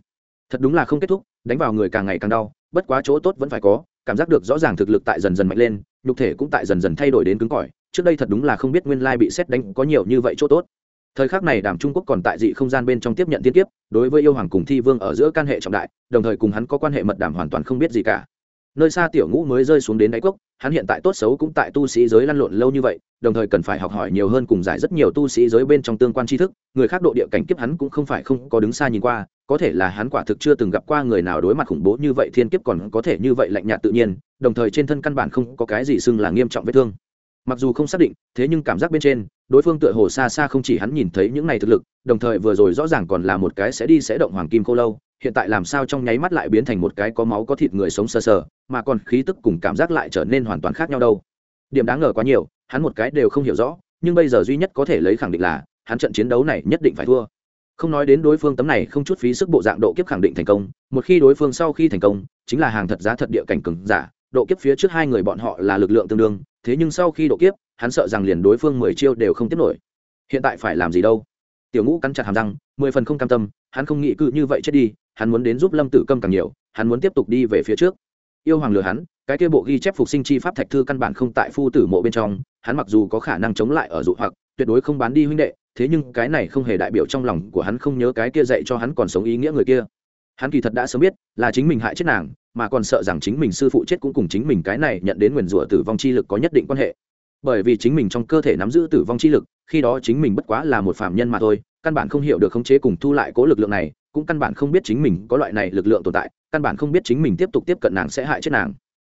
Thật đúng là không kết thúc, đánh vào người càng ngày càng đau, bất quá chỗ tốt vẫn phải có, cảm giác được rõ ràng thực lực tại dần dần mạnh lên, nhục thể cũng tại dần dần thay đổi đến cứng cỏi, trước đây thật đúng là không biết nguyên lai bị xét đánh có nhiều như vậy chỗ tốt. Thời khắc này Đàm Trung Quốc còn tại dị không gian bên trong tiếp nhận tiên tiếp, đối với yêu hoàng cùng thi vương ở giữa can hệ trọng đại, đồng thời cùng hắn có quan hệ mật đàm hoàn toàn không biết gì cả. Nơi xa tiểu ngũ mới rơi xuống đến đáy cốc hắn hiện tại tốt xấu cũng tại tu sĩ giới lăn lộn lâu như vậy đồng thời cần phải học hỏi nhiều hơn cùng giải rất nhiều tu sĩ giới bên trong tương quan tri thức người khác độ địa cảnh kiếp hắn cũng không phải không có đứng xa nhìn qua có thể là hắn quả thực chưa từng gặp qua người nào đối mặt khủng bố như vậy thiên kiếp còn có thể như vậy lạnh nhạt tự nhiên đồng thời trên thân căn bản không có cái gì xưng là nghiêm trọng vết thương mặc dù không xác định, thế nhưng cảm giác bên trên, đối phương tựa hồ xa xa không chỉ hắn nhìn thấy những này thực lực, đồng thời vừa rồi rõ ràng còn là một cái sẽ đi sẽ động hoàng kim khô lâu, hiện tại làm sao trong nháy mắt lại biến thành một cái có máu có thịt người sống sờ sờ, mà còn khí tức cùng cảm giác lại trở nên hoàn toàn khác nhau đâu. Điểm đáng ngờ quá nhiều, hắn một cái đều không hiểu rõ, nhưng bây giờ duy nhất có thể lấy khẳng định là, hắn trận chiến đấu này nhất định phải thua. Không nói đến đối phương tấm này không chút phí sức bộ dạng độ kiếp khẳng định thành công, một khi đối phương sau khi thành công, chính là hàng thật giá thật địa cảnh cứng giả, độ kiếp phía trước hai người bọn họ là lực lượng tương đương thế nhưng sau khi độ kiếp, hắn sợ rằng liền đối phương mười chiêu đều không tiếp nổi. Hiện tại phải làm gì đâu? Tiểu ngũ cắn chặt hàm răng, mười phần không cam tâm, hắn không nghĩ cự như vậy chết đi, hắn muốn đến giúp lâm tử câm càng nhiều, hắn muốn tiếp tục đi về phía trước. Yêu hoàng lừa hắn, cái kia bộ ghi chép phục sinh chi pháp thạch thư căn bản không tại phu tử mộ bên trong, hắn mặc dù có khả năng chống lại ở dụ hoặc, tuyệt đối không bán đi huynh đệ, thế nhưng cái này không hề đại biểu trong lòng của hắn không nhớ cái kia dạy cho hắn còn sống ý nghĩa người kia hắn kỳ thật đã sớm biết là chính mình hại chết nàng, mà còn sợ rằng chính mình sư phụ chết cũng cùng chính mình cái này nhận đến nguyền rủa tử vong chi lực có nhất định quan hệ. Bởi vì chính mình trong cơ thể nắm giữ tử vong chi lực, khi đó chính mình bất quá là một phạm nhân mà thôi, căn bản không hiểu được khống chế cùng thu lại cố lực lượng này, cũng căn bản không biết chính mình có loại này lực lượng tồn tại, căn bản không biết chính mình tiếp tục tiếp cận nàng sẽ hại chết nàng.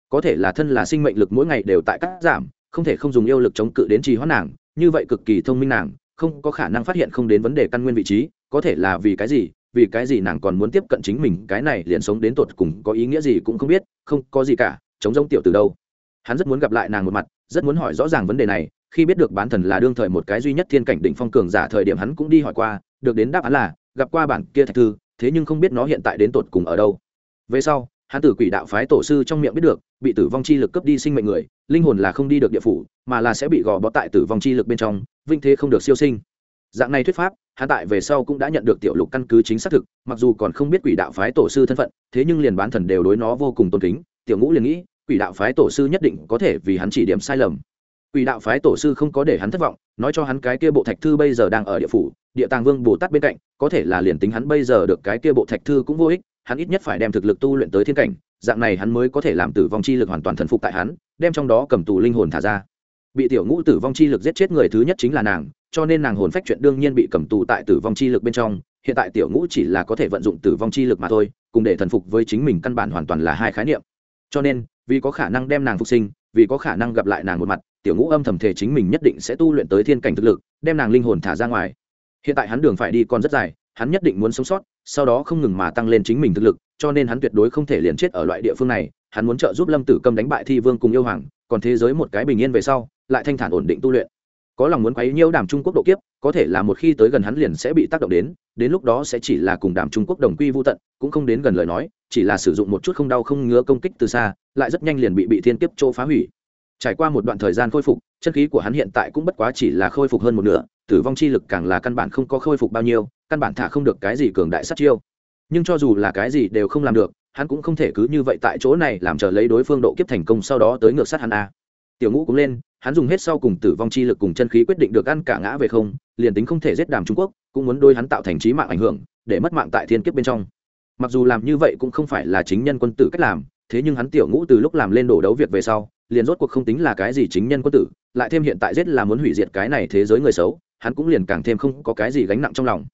Có thể là thân là sinh mệnh lực mỗi ngày đều tại cắt giảm, không thể không dùng yêu lực chống cự đến trì hoãn nàng, như vậy cực kỳ thông minh nàng, không có khả năng phát hiện không đến vấn đề căn nguyên vị trí, có thể là vì cái gì vì cái gì nàng còn muốn tiếp cận chính mình, cái này liền sống đến tột cùng có ý nghĩa gì cũng không biết, không có gì cả chống giống tiểu từ đâu. Hắn rất muốn gặp lại nàng một mặt, rất muốn hỏi rõ ràng vấn đề này, khi biết được bán thần là đương thời một cái duy nhất thiên cảnh đỉnh phong cường giả thời điểm hắn cũng đi hỏi qua, được đến đáp án là, gặp qua bản kia thạch thư, thế nhưng không biết nó hiện tại đến tột cùng ở đâu. Về sau, hắn từ quỷ đạo phái tổ sư trong miệng biết được, bị tử vong chi lực cướp đi sinh mệnh người, linh hồn là không đi được địa phủ, mà là sẽ bị gò bó tại tử vong chi lực bên trong, vinh thế không được siêu sinh. Dạng này thuyết pháp hắn tại về sau cũng đã nhận được tiểu lục căn cứ chính xác thực, mặc dù còn không biết quỷ đạo phái tổ sư thân phận, thế nhưng liền bán thần đều đối nó vô cùng tôn kính. Tiểu ngũ liền nghĩ, quỷ đạo phái tổ sư nhất định có thể vì hắn chỉ điểm sai lầm. Quỷ đạo phái tổ sư không có để hắn thất vọng, nói cho hắn cái kia bộ thạch thư bây giờ đang ở địa phủ, địa tàng vương bồ tát bên cạnh, có thể là liền tính hắn bây giờ được cái kia bộ thạch thư cũng vô ích, hắn ít nhất phải đem thực lực tu luyện tới thiên cảnh, dạng này hắn mới có thể làm tử vong chi lực hoàn toàn thần phục tại hắn, đem trong đó cầm tù linh hồn thả ra. Bị tiểu ngũ tử vong chi lực giết chết người thứ nhất chính là nàng cho nên nàng hồn phách chuyện đương nhiên bị cầm tù tại tử vong chi lực bên trong, hiện tại tiểu ngũ chỉ là có thể vận dụng tử vong chi lực mà thôi, cùng để thần phục với chính mình căn bản hoàn toàn là hai khái niệm. Cho nên, vì có khả năng đem nàng phục sinh, vì có khả năng gặp lại nàng một mặt, tiểu ngũ âm thầm thể chính mình nhất định sẽ tu luyện tới thiên cảnh thực lực, đem nàng linh hồn thả ra ngoài. Hiện tại hắn đường phải đi còn rất dài, hắn nhất định muốn sống sót, sau đó không ngừng mà tăng lên chính mình thực lực, cho nên hắn tuyệt đối không thể liền chết ở loại địa phương này, hắn muốn trợ giúp lâm tử câm đánh bại thi vương cùng yêu hoàng, còn thế giới một cái bình yên về sau, lại thanh thản ổn định tu luyện có lòng muốn quấy nhiễu đàm trung quốc độ kiếp, có thể là một khi tới gần hắn liền sẽ bị tác động đến đến lúc đó sẽ chỉ là cùng đàm trung quốc đồng quy vô tận, cũng không đến gần lời nói, chỉ là sử dụng một chút không đau không ngứa công kích từ xa, lại rất nhanh liền bị bị thiên kiếp chỗ phá hủy. Trải qua một đoạn thời gian khôi phục, chân khí của hắn hiện tại cũng bất quá chỉ là khôi phục hơn một nửa, tử vong chi lực càng là căn bản không có khôi phục bao nhiêu, căn bản thả không được cái gì cường đại sát chiêu. Nhưng cho dù là cái gì đều không làm được, hắn cũng không thể cứ như vậy tại chỗ này làm chờ lấy đối phương độ kiếp thành công sau đó tới ngược sát hắn a tiểu ngũ cũng lên, hắn dùng hết sau cùng tử vong chi lực cùng chân khí quyết định được ăn cả ngã về không, liền tính không thể giết đàm trung quốc, cũng muốn đôi hắn tạo thành trí mạng ảnh hưởng, để mất mạng tại thiên kiếp bên trong. Mặc dù làm như vậy cũng không phải là chính nhân quân tử cách làm, thế nhưng hắn tiểu ngũ từ lúc làm lên đổ đấu việc về sau, liền rốt cuộc không tính là cái gì chính nhân quân tử, lại thêm hiện tại giết là muốn hủy diệt cái này thế giới người xấu, hắn cũng liền càng thêm không có cái gì gánh nặng trong lòng.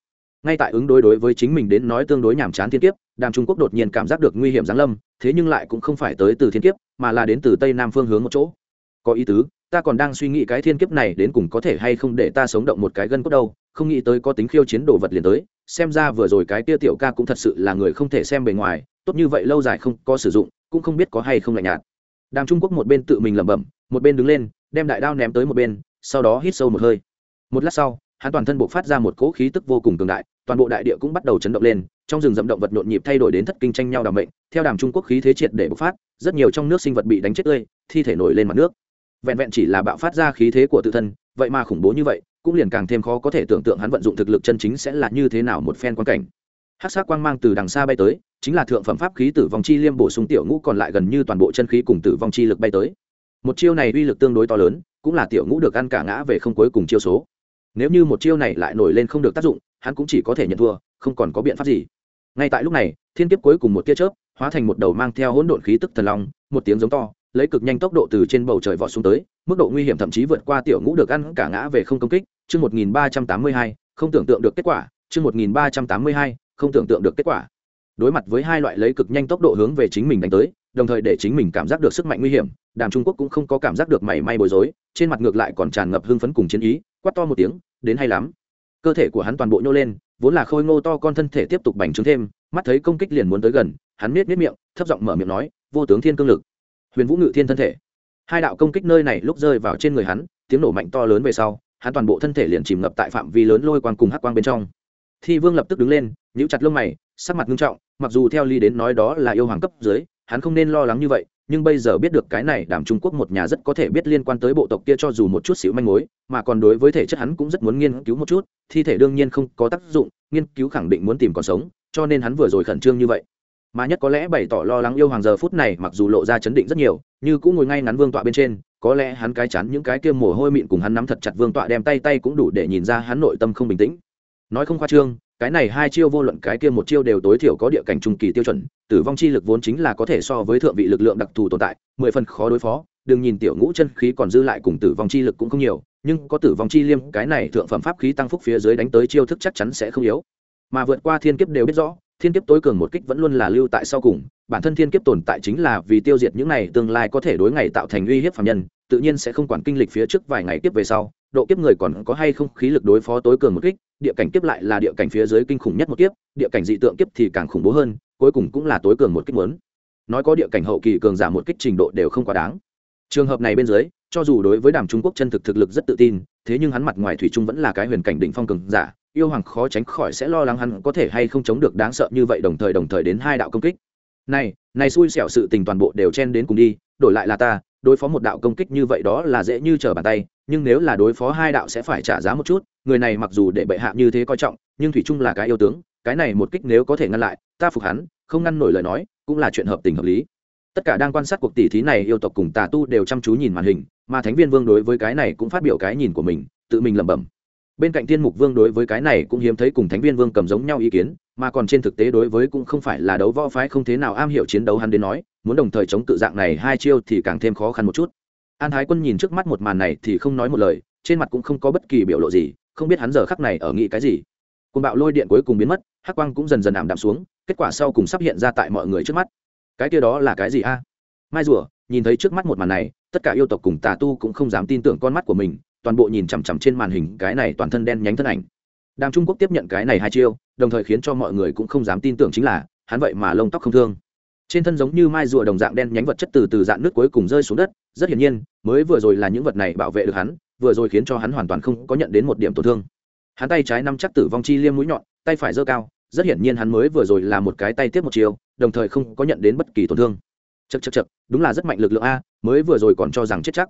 Ngay tại ứng đối đối với chính mình đến nói tương đối nhàm chán thiên kiếp, đàm trung quốc đột nhiên cảm giác được nguy hiểm giáng lâm, thế nhưng lại cũng không phải tới từ thiên kiếp, mà là đến từ tây nam phương hướng một chỗ có ý tứ, ta còn đang suy nghĩ cái thiên kiếp này đến cùng có thể hay không để ta sống động một cái gân cốt đâu, không nghĩ tới có tính khiêu chiến đồ vật liền tới, xem ra vừa rồi cái tia tiểu ca cũng thật sự là người không thể xem bề ngoài, tốt như vậy lâu dài không có sử dụng, cũng không biết có hay không lạnh nhạt. Đàm trung quốc một bên tự mình lẩm bẩm, một bên đứng lên, đem đại đao ném tới một bên, sau đó hít sâu một hơi. Một lát sau, hắn toàn thân buộc phát ra một cỗ khí tức vô cùng cường đại, toàn bộ đại địa cũng bắt đầu chấn động lên, trong rừng rậm động vật nhộn nhịp thay đổi đến thất kinh tranh nhau đàm mệnh, theo đàm trung quốc khí thế triệt để bộc phát, rất nhiều trong nước sinh vật bị đánh chết tươi, thi thể nổi lên mặt nước vẹn vẹn chỉ là bạo phát ra khí thế của tự thân, vậy mà khủng bố như vậy, cũng liền càng thêm khó có thể tưởng tượng hắn vận dụng thực lực chân chính sẽ là như thế nào một phen quan cảnh. Hát sát quang mang từ đằng xa bay tới, chính là thượng phẩm pháp khí tử vong chi liêm bổ sung tiểu ngũ còn lại gần như toàn bộ chân khí cùng tử vong chi lực bay tới. Một chiêu này uy lực tương đối to lớn, cũng là tiểu ngũ được ăn cả ngã về không cuối cùng chiêu số. Nếu như một chiêu này lại nổi lên không được tác dụng, hắn cũng chỉ có thể nhận thua, không còn có biện pháp gì. Ngay tại lúc này, thiên kiếp cuối cùng một tia chớp, hóa thành một đầu mang theo hỗn độn khí tức thần long, một tiếng giống to lấy cực nhanh tốc độ từ trên bầu trời vọt xuống tới, mức độ nguy hiểm thậm chí vượt qua tiểu ngũ được ăn cả ngã về không công kích, chương một nghìn ba trăm tám mươi hai, không tưởng tượng được kết quả, chương một nghìn ba trăm tám mươi hai, không tưởng tượng được kết quả. Đối mặt với hai loại lấy cực nhanh tốc độ hướng về chính mình đánh tới, đồng thời để chính mình cảm giác được sức mạnh nguy hiểm, đàm trung quốc cũng không có cảm giác được mảy may bối rối, trên mặt ngược lại còn tràn ngập hưng phấn cùng chiến ý, quát to một tiếng, đến hay lắm. Cơ thể của hắn toàn bộ nhô lên, vốn là khôi ngô to con thân thể tiếp tục bành trướng thêm, mắt thấy công kích liền muốn tới gần, hắn miết miết miệng, thấp giọng mở miệng nói, vô tướng thiên cương lực huyền vũ ngự thiên thân thể. Hai đạo công kích nơi này lúc rơi vào trên người hắn, tiếng nổ mạnh to lớn về sau, hắn toàn bộ thân thể liền chìm ngập tại phạm vi lớn lôi quang cùng hắc quang bên trong. Thi vương lập tức đứng lên, nhíu chặt lông mày, sắc mặt nghiêm trọng, mặc dù theo ly đến nói đó là yêu hoàng cấp dưới, hắn không nên lo lắng như vậy, nhưng bây giờ biết được cái này đảm trung quốc một nhà rất có thể biết liên quan tới bộ tộc kia cho dù một chút xíu manh mối, mà còn đối với thể chất hắn cũng rất muốn nghiên cứu một chút, thi thể đương nhiên không có tác dụng, nghiên cứu khẳng định muốn tìm còn sống, cho nên hắn vừa rồi khẩn trương như vậy mà nhất có lẽ bày tỏ lo lắng yêu hoàng giờ phút này mặc dù lộ ra chấn định rất nhiều, như cũng ngồi ngay ngắn vương tọa bên trên, có lẽ hắn cái chắn những cái kia mồ hôi mịn cùng hắn nắm thật chặt vương tọa đem tay tay cũng đủ để nhìn ra hắn nội tâm không bình tĩnh. Nói không khoa trương, cái này hai chiêu vô luận cái kia một chiêu đều tối thiểu có địa cảnh trung kỳ tiêu chuẩn, tử vong chi lực vốn chính là có thể so với thượng vị lực lượng đặc thù tồn tại, mười phần khó đối phó, đừng nhìn tiểu ngũ chân khí còn dư lại cùng tử vong chi lực cũng không nhiều, nhưng có tử vong chi liêm, cái này thượng phẩm pháp khí tăng phúc phía dưới đánh tới chiêu thức chắc chắn sẽ không yếu. Mà vượt qua thiên kiếp đều biết rõ thiên kiếp tối cường một kích vẫn luôn là lưu tại sau cùng, bản thân thiên kiếp tồn tại chính là vì tiêu diệt những này tương lai có thể đối ngày tạo thành uy hiếp phạm nhân, tự nhiên sẽ không quản kinh lịch phía trước vài ngày tiếp về sau, độ kiếp người còn có hay không khí lực đối phó tối cường một kích, địa cảnh kiếp lại là địa cảnh phía dưới kinh khủng nhất một kiếp, địa cảnh dị tượng kiếp thì càng khủng bố hơn, cuối cùng cũng là tối cường một kích muốn. Nói có địa cảnh hậu kỳ cường giả một kích trình độ đều không quá đáng. Trường hợp này bên dưới, cho dù đối với đàm trung quốc chân thực thực lực rất tự tin, thế nhưng hắn mặt ngoài thủy trung vẫn là cái huyền cảnh đỉnh phong cường giả yêu hoàng khó tránh khỏi sẽ lo lắng hắn có thể hay không chống được đáng sợ như vậy đồng thời đồng thời đến hai đạo công kích. Này này xui xẻo sự tình toàn bộ đều chen đến cùng đi, đổi lại là ta, đối phó một đạo công kích như vậy đó là dễ như trở bàn tay, nhưng nếu là đối phó hai đạo sẽ phải trả giá một chút, người này mặc dù để bệ hạ như thế coi trọng, nhưng thủy trung là cái yêu tướng, cái này một kích nếu có thể ngăn lại, ta phục hắn, không ngăn nổi lời nói, cũng là chuyện hợp tình hợp lý. Tất cả đang quan sát cuộc tỷ thí này yêu tộc cùng tà tu đều chăm chú nhìn màn hình, mà thánh viên vương đối với cái này cũng phát biểu cái nhìn của mình, tự mình lẩm bẩm bên cạnh thiên mục vương đối với cái này cũng hiếm thấy cùng thánh viên vương cầm giống nhau ý kiến, mà còn trên thực tế đối với cũng không phải là đấu võ phái không thế nào am hiểu chiến đấu hắn đến nói, muốn đồng thời chống cự dạng này hai chiêu thì càng thêm khó khăn một chút. An thái quân nhìn trước mắt một màn này thì không nói một lời, trên mặt cũng không có bất kỳ biểu lộ gì, không biết hắn giờ khắc này ở nghĩ cái gì. Côn bạo lôi điện cuối cùng biến mất, hắc quang cũng dần dần ảm đạm xuống, kết quả sau cùng sắp hiện ra tại mọi người trước mắt. Cái kia đó là cái gì a? Mai rùa, nhìn thấy trước mắt một màn này, tất cả yêu tộc cùng tà tu cũng không dám tin tưởng con mắt của mình toàn bộ nhìn chằm chằm trên màn hình, cái này toàn thân đen nhánh thân ảnh. Đàm trung quốc tiếp nhận cái này hai chiêu, đồng thời khiến cho mọi người cũng không dám tin tưởng chính là, hắn vậy mà lông tóc không thương. Trên thân giống như mai rùa đồng dạng đen nhánh vật chất từ từ dạng nước cuối cùng rơi xuống đất, rất hiển nhiên, mới vừa rồi là những vật này bảo vệ được hắn, vừa rồi khiến cho hắn hoàn toàn không có nhận đến một điểm tổn thương. Hắn tay trái nắm chắc tử vong chi liêm mũi nhọn, tay phải giơ cao, rất hiển nhiên hắn mới vừa rồi là một cái tay tiếp một chiều đồng thời không có nhận đến bất kỳ tổn thương. Chật chật chật đúng là rất mạnh lực lượng a, mới vừa rồi còn cho rằng chết chắc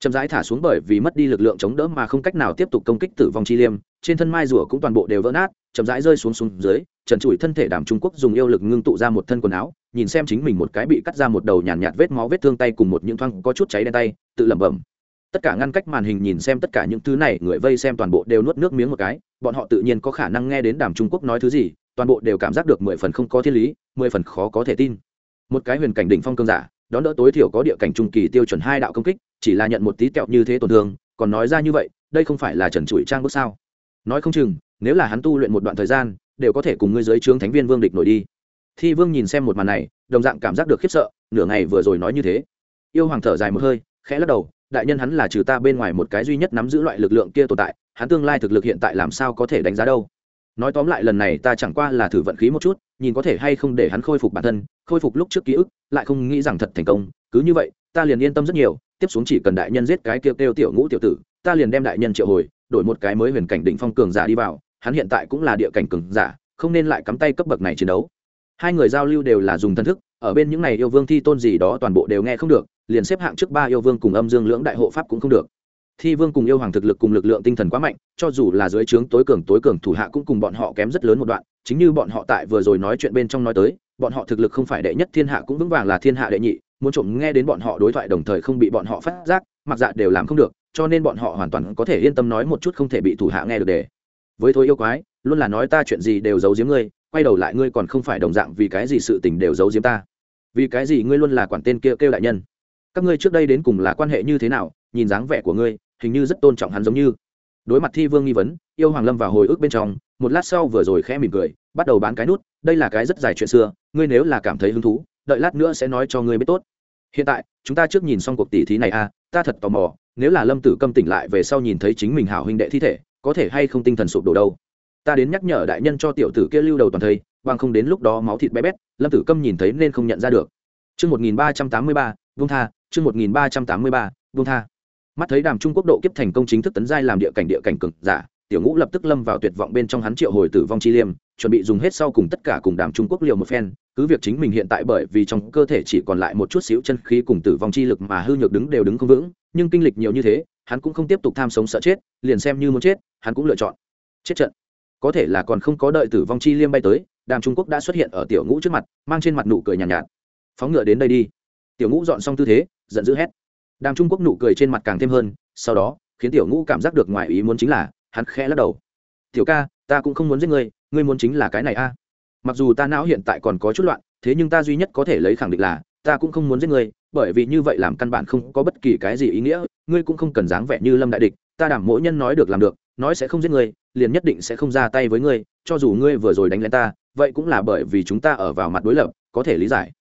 chậm rãi thả xuống bởi vì mất đi lực lượng chống đỡ mà không cách nào tiếp tục công kích tử vong chi liêm trên thân mai rùa cũng toàn bộ đều vỡ nát chậm rãi rơi xuống xuống dưới trần trụi thân thể đàm trung quốc dùng yêu lực ngưng tụ ra một thân quần áo nhìn xem chính mình một cái bị cắt ra một đầu nhàn nhạt, nhạt vết máu vết thương tay cùng một những thoang có chút cháy đen tay tự lẩm bẩm. Tất cả ngăn cách màn hình nhìn xem tất cả những thứ này người vây xem toàn bộ đều nuốt nước miếng một cái bọn họ tự nhiên có khả năng nghe đến đàm trung quốc nói thứ gì toàn bộ đều cảm giác được mười phần không có thiên lý mười phần khó có thể tin. Một cái huyền cảnh đỉnh phong cương giả đón đỡ tối thiểu có địa cảnh trung kỳ tiêu chuẩn hai đạo công kích, chỉ là nhận một tí kẹo như thế tổn thương, còn nói ra như vậy, đây không phải là trần trụi trang bước sao? Nói không chừng, nếu là hắn tu luyện một đoạn thời gian, đều có thể cùng ngươi dưới trướng thánh viên vương địch nổi đi. Thi vương nhìn xem một màn này, đồng dạng cảm giác được khiếp sợ, nửa ngày vừa rồi nói như thế. Yêu hoàng thở dài một hơi, khẽ lắc đầu, đại nhân hắn là trừ ta bên ngoài một cái duy nhất nắm giữ loại lực lượng kia tồn tại, hắn tương lai thực lực hiện tại làm sao có thể đánh giá đâu? Nói tóm lại lần này ta chẳng qua là thử vận khí một chút, nhìn có thể hay không để hắn khôi phục bản thân, khôi phục lúc trước ký ức lại không nghĩ rằng thật thành công, cứ như vậy, ta liền yên tâm rất nhiều, tiếp xuống chỉ cần đại nhân giết cái kêu kêu tiểu ngũ tiểu tử, ta liền đem đại nhân triệu hồi, đổi một cái mới huyền cảnh đỉnh phong cường giả đi vào, hắn hiện tại cũng là địa cảnh cường giả, không nên lại cắm tay cấp bậc này chiến đấu. Hai người giao lưu đều là dùng thân thức, ở bên những này yêu vương thi tôn gì đó toàn bộ đều nghe không được, liền xếp hạng trước ba yêu vương cùng âm dương lưỡng đại hộ pháp cũng không được thi vương cùng yêu hoàng thực lực cùng lực lượng tinh thần quá mạnh, cho dù là dưới trướng tối cường tối cường thủ hạ cũng cùng bọn họ kém rất lớn một đoạn, chính như bọn họ tại vừa rồi nói chuyện bên trong nói tới, bọn họ thực lực không phải đệ nhất thiên hạ cũng vững vàng là thiên hạ đệ nhị, muốn trộm nghe đến bọn họ đối thoại đồng thời không bị bọn họ phát giác, mặc dạ đều làm không được, cho nên bọn họ hoàn toàn có thể yên tâm nói một chút không thể bị thủ hạ nghe được để với thôi yêu quái, luôn là nói ta chuyện gì đều giấu giếm ngươi, quay đầu lại ngươi còn không phải đồng dạng vì cái gì sự tình đều giấu giếm ta. Vì cái gì ngươi luôn là quản tên kia kêu đại nhân? Các ngươi trước đây đến cùng là quan hệ như thế nào, nhìn dáng vẻ của ngươi hình như rất tôn trọng hắn giống như. Đối mặt thi vương nghi vấn, yêu hoàng lâm vào hồi ức bên trong, một lát sau vừa rồi khẽ mỉm cười, bắt đầu bán cái nút, đây là cái rất dài chuyện xưa, ngươi nếu là cảm thấy hứng thú, đợi lát nữa sẽ nói cho ngươi biết tốt. Hiện tại, chúng ta trước nhìn xong cuộc tỉ thí này a ta thật tò mò, nếu là lâm tử câm tỉnh lại về sau nhìn thấy chính mình hảo huynh đệ thi thể, có thể hay không tinh thần sụp đổ đâu? Ta đến nhắc nhở đại nhân cho tiểu tử kia lưu đầu toàn thây, bằng không đến lúc đó máu thịt bé bét, lâm tử câm nhìn thấy nên không nhận ra được. Chương một nghìn ba trăm tám mươi ba vung tha, chương một nghìn ba trăm tám mươi ba vung tha mắt thấy đàm trung quốc độ kiếp thành công chính thức tấn giai làm địa cảnh địa cảnh cực giả tiểu ngũ lập tức lâm vào tuyệt vọng bên trong hắn triệu hồi tử vong chi liêm chuẩn bị dùng hết sau cùng tất cả cùng đàm trung quốc liều một phen. Cứ việc chính mình hiện tại bởi vì trong cơ thể chỉ còn lại một chút xíu chân khí cùng tử vong chi lực mà hư nhược đứng đều đứng không vững nhưng kinh lịch nhiều như thế hắn cũng không tiếp tục tham sống sợ chết liền xem như muốn chết hắn cũng lựa chọn chết trận. Có thể là còn không có đợi tử vong chi liêm bay tới đàm trung quốc đã xuất hiện ở tiểu ngũ trước mặt mang trên mặt nụ cười nhàn nhạt, nhạt phóng ngựa đến đây đi. Tiểu ngũ dọn xong tư thế giận dữ hét đàm trung quốc nụ cười trên mặt càng thêm hơn, sau đó, khiến tiểu ngũ cảm giác được ngoài ý muốn chính là, hắn khẽ lắc đầu. Tiểu ca, ta cũng không muốn giết ngươi ngươi muốn chính là cái này a. Mặc dù ta não hiện tại còn có chút loạn, thế nhưng ta duy nhất có thể lấy khẳng định là, ta cũng không muốn giết ngươi, bởi vì như vậy làm căn bản không có bất kỳ cái gì ý nghĩa, ngươi cũng không cần dáng vẻ như lâm đại địch, ta đảm mỗi nhân nói được làm được, nói sẽ không giết ngươi, liền nhất định sẽ không ra tay với ngươi, cho dù ngươi vừa rồi đánh lên ta, vậy cũng là bởi vì chúng ta ở vào mặt đối lập, có thể lý giải.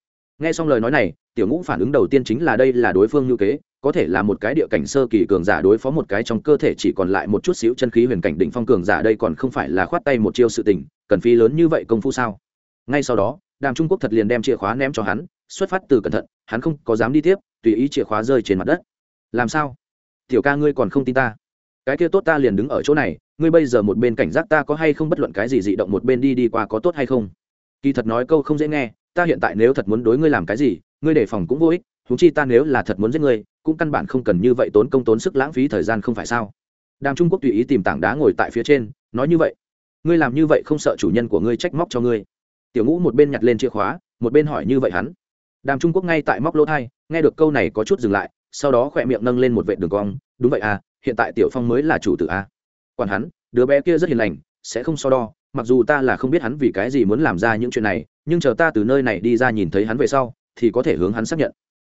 Nghe xong lời nói này, tiểu ngũ phản ứng đầu tiên chính là đây là đối phương như kế có thể là một cái địa cảnh sơ kỳ cường giả đối phó một cái trong cơ thể chỉ còn lại một chút xíu chân khí huyền cảnh đỉnh phong cường giả đây còn không phải là khoát tay một chiêu sự tình, cần phí lớn như vậy công phu sao? Ngay sau đó, đàm trung quốc thật liền đem chìa khóa ném cho hắn, xuất phát từ cẩn thận, hắn không có dám đi tiếp, tùy ý chìa khóa rơi trên mặt đất. Làm sao? Tiểu ca ngươi còn không tin ta? Cái kia tốt ta liền đứng ở chỗ này, ngươi bây giờ một bên cảnh giác ta có hay không bất luận cái gì dị động một bên đi đi qua có tốt hay không? Kỳ thật nói câu không dễ nghe, ta hiện tại nếu thật muốn đối ngươi làm cái gì, ngươi đề phòng cũng vô ích chúng chi ta nếu là thật muốn giết ngươi, cũng căn bản không cần như vậy tốn công tốn sức lãng phí thời gian không phải sao? Đàm trung quốc tùy ý tìm tảng đá ngồi tại phía trên, nói như vậy. Ngươi làm như vậy không sợ chủ nhân của ngươi trách móc cho ngươi? Tiểu ngũ một bên nhặt lên chìa khóa, một bên hỏi như vậy hắn. Đàm trung quốc ngay tại móc lỗ thai, nghe được câu này có chút dừng lại, sau đó khỏe miệng nâng lên một vệ đường cong. Đúng vậy à hiện tại tiểu phong mới là chủ tử à? a còn hắn, đứa bé kia rất hiền lành, sẽ không so đo, mặc dù ta là không biết hắn vì cái gì muốn làm ra những chuyện này, nhưng chờ ta từ nơi này đi ra nhìn thấy hắn về sau, thì có thể hướng hắn xác nhận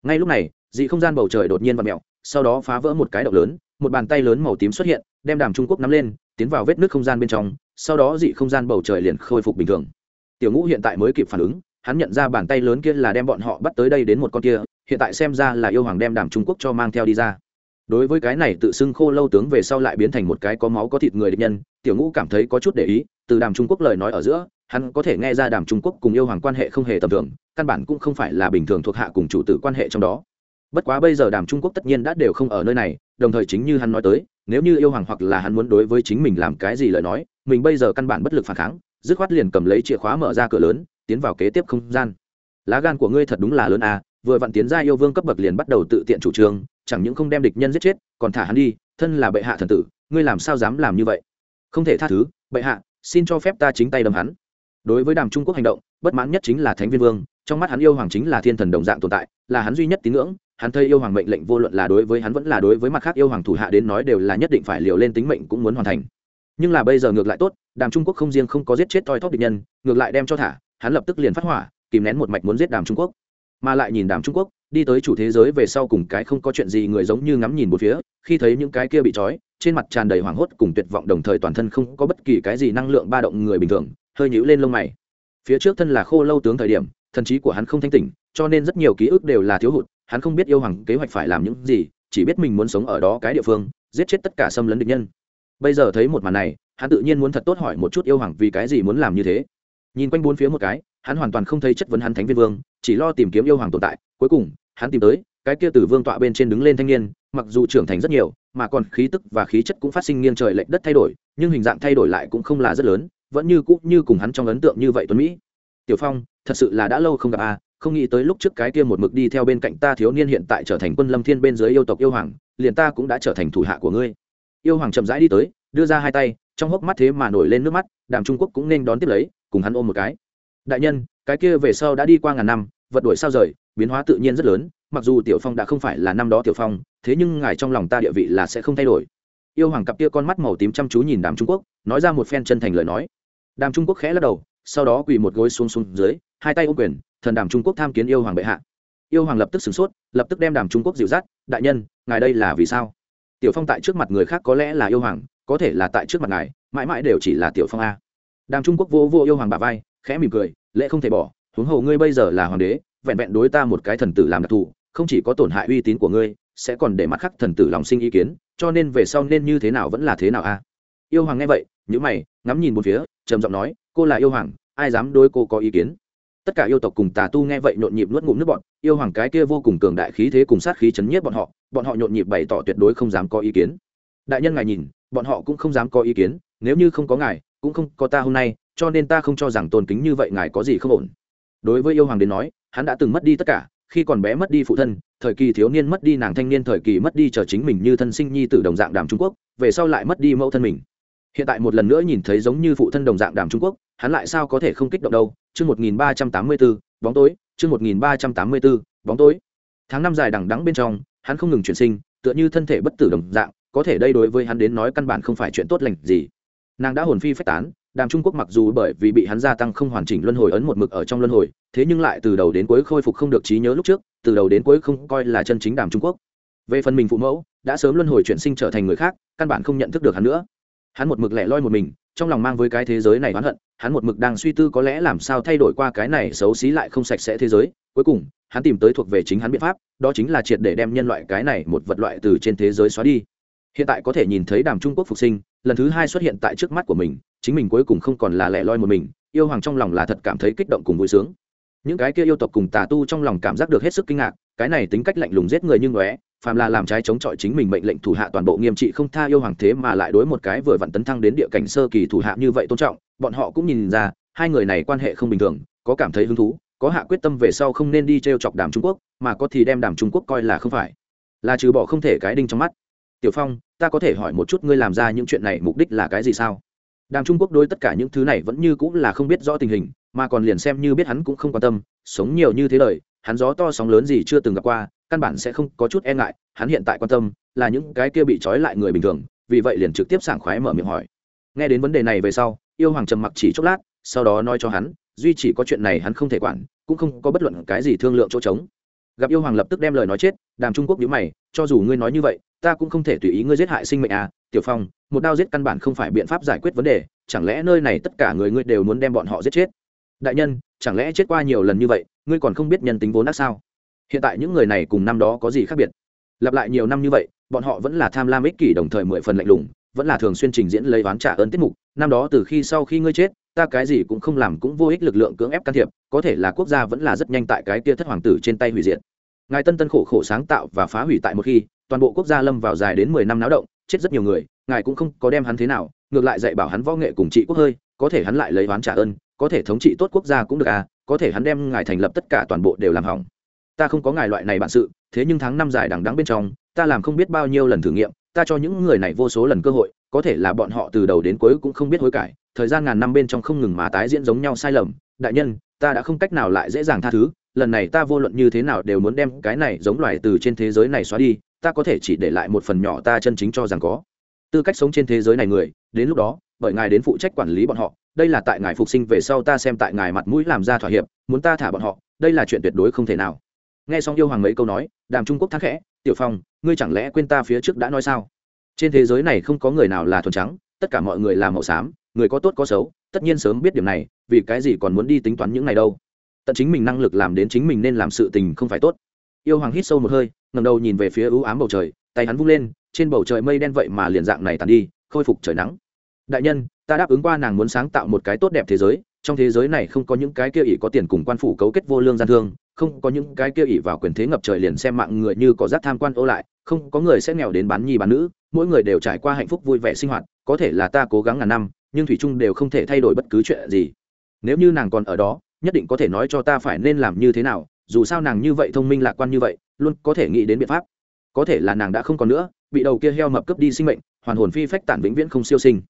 ngay lúc này, dị không gian bầu trời đột nhiên và mẹo sau đó phá vỡ một cái động lớn, một bàn tay lớn màu tím xuất hiện, đem đàm trung quốc nắm lên, tiến vào vết nước không gian bên trong, sau đó dị không gian bầu trời liền khôi phục bình thường. Tiểu ngũ hiện tại mới kịp phản ứng, hắn nhận ra bàn tay lớn kia là đem bọn họ bắt tới đây đến một con kia, hiện tại xem ra là yêu hoàng đem đàm trung quốc cho mang theo đi ra. Đối với cái này tự xưng khô lâu tướng về sau lại biến thành một cái có máu có thịt người địch nhân, tiểu ngũ cảm thấy có chút để ý, từ đàm trung quốc lời nói ở giữa hắn có thể nghe ra đàm trung quốc cùng yêu hoàng quan hệ không hề tầm thường, căn bản cũng không phải là bình thường thuộc hạ cùng chủ tử quan hệ trong đó. Bất quá bây giờ đàm trung quốc tất nhiên đã đều không ở nơi này, đồng thời chính như hắn nói tới, nếu như yêu hoàng hoặc là hắn muốn đối với chính mình làm cái gì lời nói, mình bây giờ căn bản bất lực phản kháng, dứt khoát liền cầm lấy chìa khóa mở ra cửa lớn, tiến vào kế tiếp không gian. Lá gan của ngươi thật đúng là lớn à vừa vặn tiến ra yêu vương cấp bậc liền bắt đầu tự tiện chủ trương, chẳng những không đem địch nhân giết chết, còn thả hắn đi, thân là bệ hạ thần tử, ngươi làm sao dám làm như vậy? Không thể tha thứ, bệ hạ, xin cho phép ta chính tay đâm hắn đối với đàm trung quốc hành động, bất mãn nhất chính là thánh viên vương, trong mắt hắn yêu hoàng chính là thiên thần đồng dạng tồn tại, là hắn duy nhất tín ngưỡng, hắn thấy yêu hoàng mệnh lệnh vô luận là đối với hắn vẫn là đối với mặt khác yêu hoàng thủ hạ đến nói đều là nhất định phải liều lên tính mệnh cũng muốn hoàn thành. Nhưng là bây giờ ngược lại tốt, đàm trung quốc không riêng không có giết chết toi thóp địch nhân, ngược lại đem cho thả, hắn lập tức liền phát hỏa, kìm nén một mạch muốn giết đàm trung quốc. Mà lại nhìn đàm trung quốc, đi tới chủ thế giới về sau cùng cái không có chuyện gì người giống như ngắm nhìn một phía, khi thấy những cái kia bị trói, trên mặt tràn đầy hoảng hốt cùng tuyệt vọng đồng thời toàn thân không có bất kỳ cái gì năng lượng ba động người bình thường hơi nhũ lên lông mày. Phía trước thân là khô lâu tướng thời điểm, thần trí của hắn không thanh tỉnh, cho nên rất nhiều ký ức đều là thiếu hụt, hắn không biết yêu hoàng kế hoạch phải làm những gì, chỉ biết mình muốn sống ở đó cái địa phương, giết chết tất cả xâm lấn địch nhân. Bây giờ thấy một màn này, hắn tự nhiên muốn thật tốt hỏi một chút yêu hoàng vì cái gì muốn làm như thế. Nhìn quanh bốn phía một cái, hắn hoàn toàn không thấy chất vấn hắn thánh viên vương, chỉ lo tìm kiếm yêu hoàng tồn tại. Cuối cùng, hắn tìm tới, cái kia từ vương tọa bên trên đứng lên thanh niên, mặc dù trưởng thành rất nhiều, mà còn khí tức và khí chất cũng phát sinh nghiêng trời lệch đất thay đổi, nhưng hình dạng thay đổi lại cũng không là rất lớn vẫn như cũ như cùng hắn trong ấn tượng như vậy tuấn mỹ. Tiểu phong, thật sự là đã lâu không gặp a không nghĩ tới lúc trước cái kia một mực đi theo bên cạnh ta thiếu niên hiện tại trở thành quân lâm thiên bên dưới yêu tộc yêu hoàng, liền ta cũng đã trở thành thủ hạ của ngươi. Yêu hoàng chậm rãi đi tới, đưa ra hai tay, trong hốc mắt thế mà nổi lên nước mắt, đàm trung quốc cũng nên đón tiếp lấy, cùng hắn ôm một cái. Đại nhân, cái kia về sau đã đi qua ngàn năm, vật đổi sao rời, biến hóa tự nhiên rất lớn, mặc dù tiểu phong đã không phải là năm đó tiểu phong, thế nhưng ngài trong lòng ta địa vị là sẽ không thay đổi. Yêu hoàng cặp kia con mắt màu tím chăm chú nhìn đàm trung quốc, nói ra một phen chân thành lời nói đàm trung quốc khẽ lắc đầu, sau đó quỳ một gối xuống xuống dưới, hai tay ô quyền, thần đàm trung quốc tham kiến yêu hoàng bệ hạ. Yêu hoàng lập tức sửng sốt, lập tức đem đàm trung quốc dịu dắt, đại nhân, ngài đây là vì sao? Tiểu phong tại trước mặt người khác có lẽ là yêu hoàng, có thể là tại trước mặt ngài, mãi mãi đều chỉ là tiểu phong a. Đàm trung quốc vô vô yêu hoàng bà vai, khẽ mỉm cười lễ không thể bỏ, huống hồ ngươi bây giờ là hoàng đế, vẹn vẹn đối ta một cái thần tử làm đặc thù, không chỉ có tổn hại uy tín của ngươi, sẽ còn để mắt khắc thần tử lòng sinh ý kiến, cho nên về sau nên như thế nào vẫn là thế nào a? Yêu hoàng nghe vậy nhữ mày, ngắm nhìn một phía, trầm giọng nói, cô là yêu hoàng, ai dám đối cô có ý kiến? Tất cả yêu tộc cùng tà tu nghe vậy nhộn nhịp nuốt ngụm nước bọn yêu hoàng cái kia vô cùng cường đại khí thế cùng sát khí chấn nhiếp bọn họ bọn họ nhộn nhịp bày tỏ tuyệt đối không dám có ý kiến. Đại nhân ngài nhìn, bọn họ cũng không dám có ý kiến, nếu như không có ngài, cũng không có ta hôm nay, cho nên ta không cho rằng tôn kính như vậy ngài có gì không ổn. Đối với yêu hoàng đến nói, hắn đã từng mất đi tất cả, khi còn bé mất đi phụ thân, thời kỳ thiếu niên mất đi nàng thanh niên, thời kỳ mất đi chờ chính mình như thân sinh nhi tử đồng dạng đàm trung quốc, về sau lại mất đi mẫu thân mình hiện tại một lần nữa nhìn thấy giống như phụ thân đồng dạng đàm trung quốc, hắn lại sao có thể không kích động đâu? Chương một nghìn ba trăm tám mươi bốn bóng tối, chương một nghìn ba trăm tám mươi bốn bóng tối. Tháng năm dài đằng đắng bên trong, hắn không ngừng chuyển sinh, tựa như thân thể bất tử đồng dạng, có thể đây đối với hắn đến nói căn bản không phải chuyện tốt lành gì. Nàng đã hồn phi phách tán, đàm trung quốc mặc dù bởi vì bị hắn gia tăng không hoàn chỉnh luân hồi ấn một mực ở trong luân hồi, thế nhưng lại từ đầu đến cuối khôi phục không được trí nhớ lúc trước, từ đầu đến cuối không coi là chân chính đàm trung quốc. Về phần mình phụ mẫu, đã sớm luân hồi chuyển sinh trở thành người khác, căn bản không nhận thức được hắn nữa hắn một mực lẻ loi một mình, trong lòng mang với cái thế giới này oán hận, hắn một mực đang suy tư có lẽ làm sao thay đổi qua cái này xấu xí lại không sạch sẽ thế giới. Cuối cùng, hắn tìm tới thuộc về chính hắn biện pháp, đó chính là triệt để đem nhân loại cái này một vật loại từ trên thế giới xóa đi. Hiện tại có thể nhìn thấy đàm trung quốc phục sinh, lần thứ hai xuất hiện tại trước mắt của mình, chính mình cuối cùng không còn là lẻ loi một mình, yêu hoàng trong lòng là thật cảm thấy kích động cùng vui sướng. Những cái kia yêu tộc cùng tà tu trong lòng cảm giác được hết sức kinh ngạc, cái này tính cách lạnh lùng giết người như ngóe phàm là làm trái chống chọi chính mình mệnh lệnh thủ hạ toàn bộ nghiêm trị không tha yêu hoàng thế mà lại đối một cái vừa vặn tấn thăng đến địa cảnh sơ kỳ thủ hạ như vậy tôn trọng, bọn họ cũng nhìn ra, hai người này quan hệ không bình thường, có cảm thấy hứng thú, có hạ quyết tâm về sau không nên đi t chọc đàm trung quốc, mà có thì đem đàm trung quốc coi là không phải. Là trừ bỏ không thể cái đinh trong mắt. Tiểu phong, ta có thể hỏi một chút ngươi làm ra những chuyện này mục đích là cái gì sao? Đàm trung quốc đối tất cả những thứ này vẫn như cũng là không biết rõ tình hình, mà còn liền xem như biết hắn cũng không quan tâm, sống nhiều như thế lời hắn gió to sóng lớn gì chưa từng gặp qua căn bản sẽ không có chút e ngại, hắn hiện tại quan tâm là những cái kia bị trói lại người bình thường, vì vậy liền trực tiếp sảng khoái mở miệng hỏi. Nghe đến vấn đề này về sau, yêu hoàng trầm mặc chỉ chốc lát, sau đó nói cho hắn, duy chỉ có chuyện này hắn không thể quản, cũng không có bất luận cái gì thương lượng chỗ trống. Gặp yêu hoàng lập tức đem lời nói chết, đàm trung quốc nhữ mày, cho dù ngươi nói như vậy, ta cũng không thể tùy ý ngươi giết hại sinh mệnh à tiểu phong, một đao giết căn bản không phải biện pháp giải quyết vấn đề, chẳng lẽ nơi này tất cả người ngươi đều muốn đem bọn họ giết chết? Đại nhân, chẳng lẽ chết qua nhiều lần như vậy, ngươi còn không biết nhân tính vốn đã sao? Hiện tại những người này cùng năm đó có gì khác biệt? Lặp lại nhiều năm như vậy, bọn họ vẫn là tham lam ích kỷ đồng thời mười phần lạnh lùng, vẫn là thường xuyên trình diễn lấy ván trả ơn tiết mục. Năm đó từ khi sau khi ngươi chết, ta cái gì cũng không làm cũng vô ích lực lượng cưỡng ép can thiệp, có thể là quốc gia vẫn là rất nhanh tại cái kia thất hoàng tử trên tay hủy diệt. Ngài tân tân khổ khổ sáng tạo và phá hủy tại một khi, toàn bộ quốc gia lâm vào dài đến mười năm náo động, chết rất nhiều người, ngài cũng không có đem hắn thế nào, ngược lại dạy bảo hắn võ nghệ cùng trị quốc hơi, có thể hắn lại lấy oán trả ơn, có thể thống trị tốt quốc gia cũng được à có thể hắn đem ngài thành lập tất cả toàn bộ đều làm hỏng ta không có ngài loại này bản sự, thế nhưng tháng năm dài đằng đắng bên trong, ta làm không biết bao nhiêu lần thử nghiệm, ta cho những người này vô số lần cơ hội, có thể là bọn họ từ đầu đến cuối cũng không biết hối cải, thời gian ngàn năm bên trong không ngừng mà tái diễn giống nhau sai lầm. Đại nhân, ta đã không cách nào lại dễ dàng tha thứ, lần này ta vô luận như thế nào đều muốn đem cái này giống loài từ trên thế giới này xóa đi, ta có thể chỉ để lại một phần nhỏ ta chân chính cho rằng có. Tư cách sống trên thế giới này người, đến lúc đó, bởi ngài đến phụ trách quản lý bọn họ, đây là tại ngài phục sinh về sau ta xem tại ngài mặt mũi làm ra thỏa hiệp, muốn ta thả bọn họ, đây là chuyện tuyệt đối không thể nào nghe xong yêu hoàng mấy câu nói, đàm trung quốc thắc khẽ, tiểu phong, ngươi chẳng lẽ quên ta phía trước đã nói sao? Trên thế giới này không có người nào là thuần trắng, tất cả mọi người là màu xám, người có tốt có xấu, tất nhiên sớm biết điểm này, vì cái gì còn muốn đi tính toán những này đâu? Tận chính mình năng lực làm đến chính mình nên làm sự tình không phải tốt. Yêu hoàng hít sâu một hơi ngầm đầu nhìn về phía ưu ám bầu trời, tay hắn vung lên, trên bầu trời mây đen vậy mà liền dạng này tàn đi, khôi phục trời nắng. Đại nhân, ta đáp ứng qua nàng muốn sáng tạo một cái tốt đẹp thế giới trong thế giới này không có những cái kia ỷ có tiền cùng quan phủ cấu kết vô lương gian thương, không có những cái kia ỷ vào quyền thế ngập trời liền xem mạng người như có rác tham quan ô lại, không có người sẽ nghèo đến bán nhi bán nữ, mỗi người đều trải qua hạnh phúc vui vẻ sinh hoạt, có thể là ta cố gắng ngàn năm, nhưng thủy trung đều không thể thay đổi bất cứ chuyện gì. Nếu như nàng còn ở đó, nhất định có thể nói cho ta phải nên làm như thế nào, dù sao nàng như vậy thông minh lạc quan như vậy, luôn có thể nghĩ đến biện pháp. Có thể là nàng đã không còn nữa, bị đầu kia heo mập cướp đi sinh mệnh, hoàn hồn phi phách tản vĩnh viễn không siêu sinh.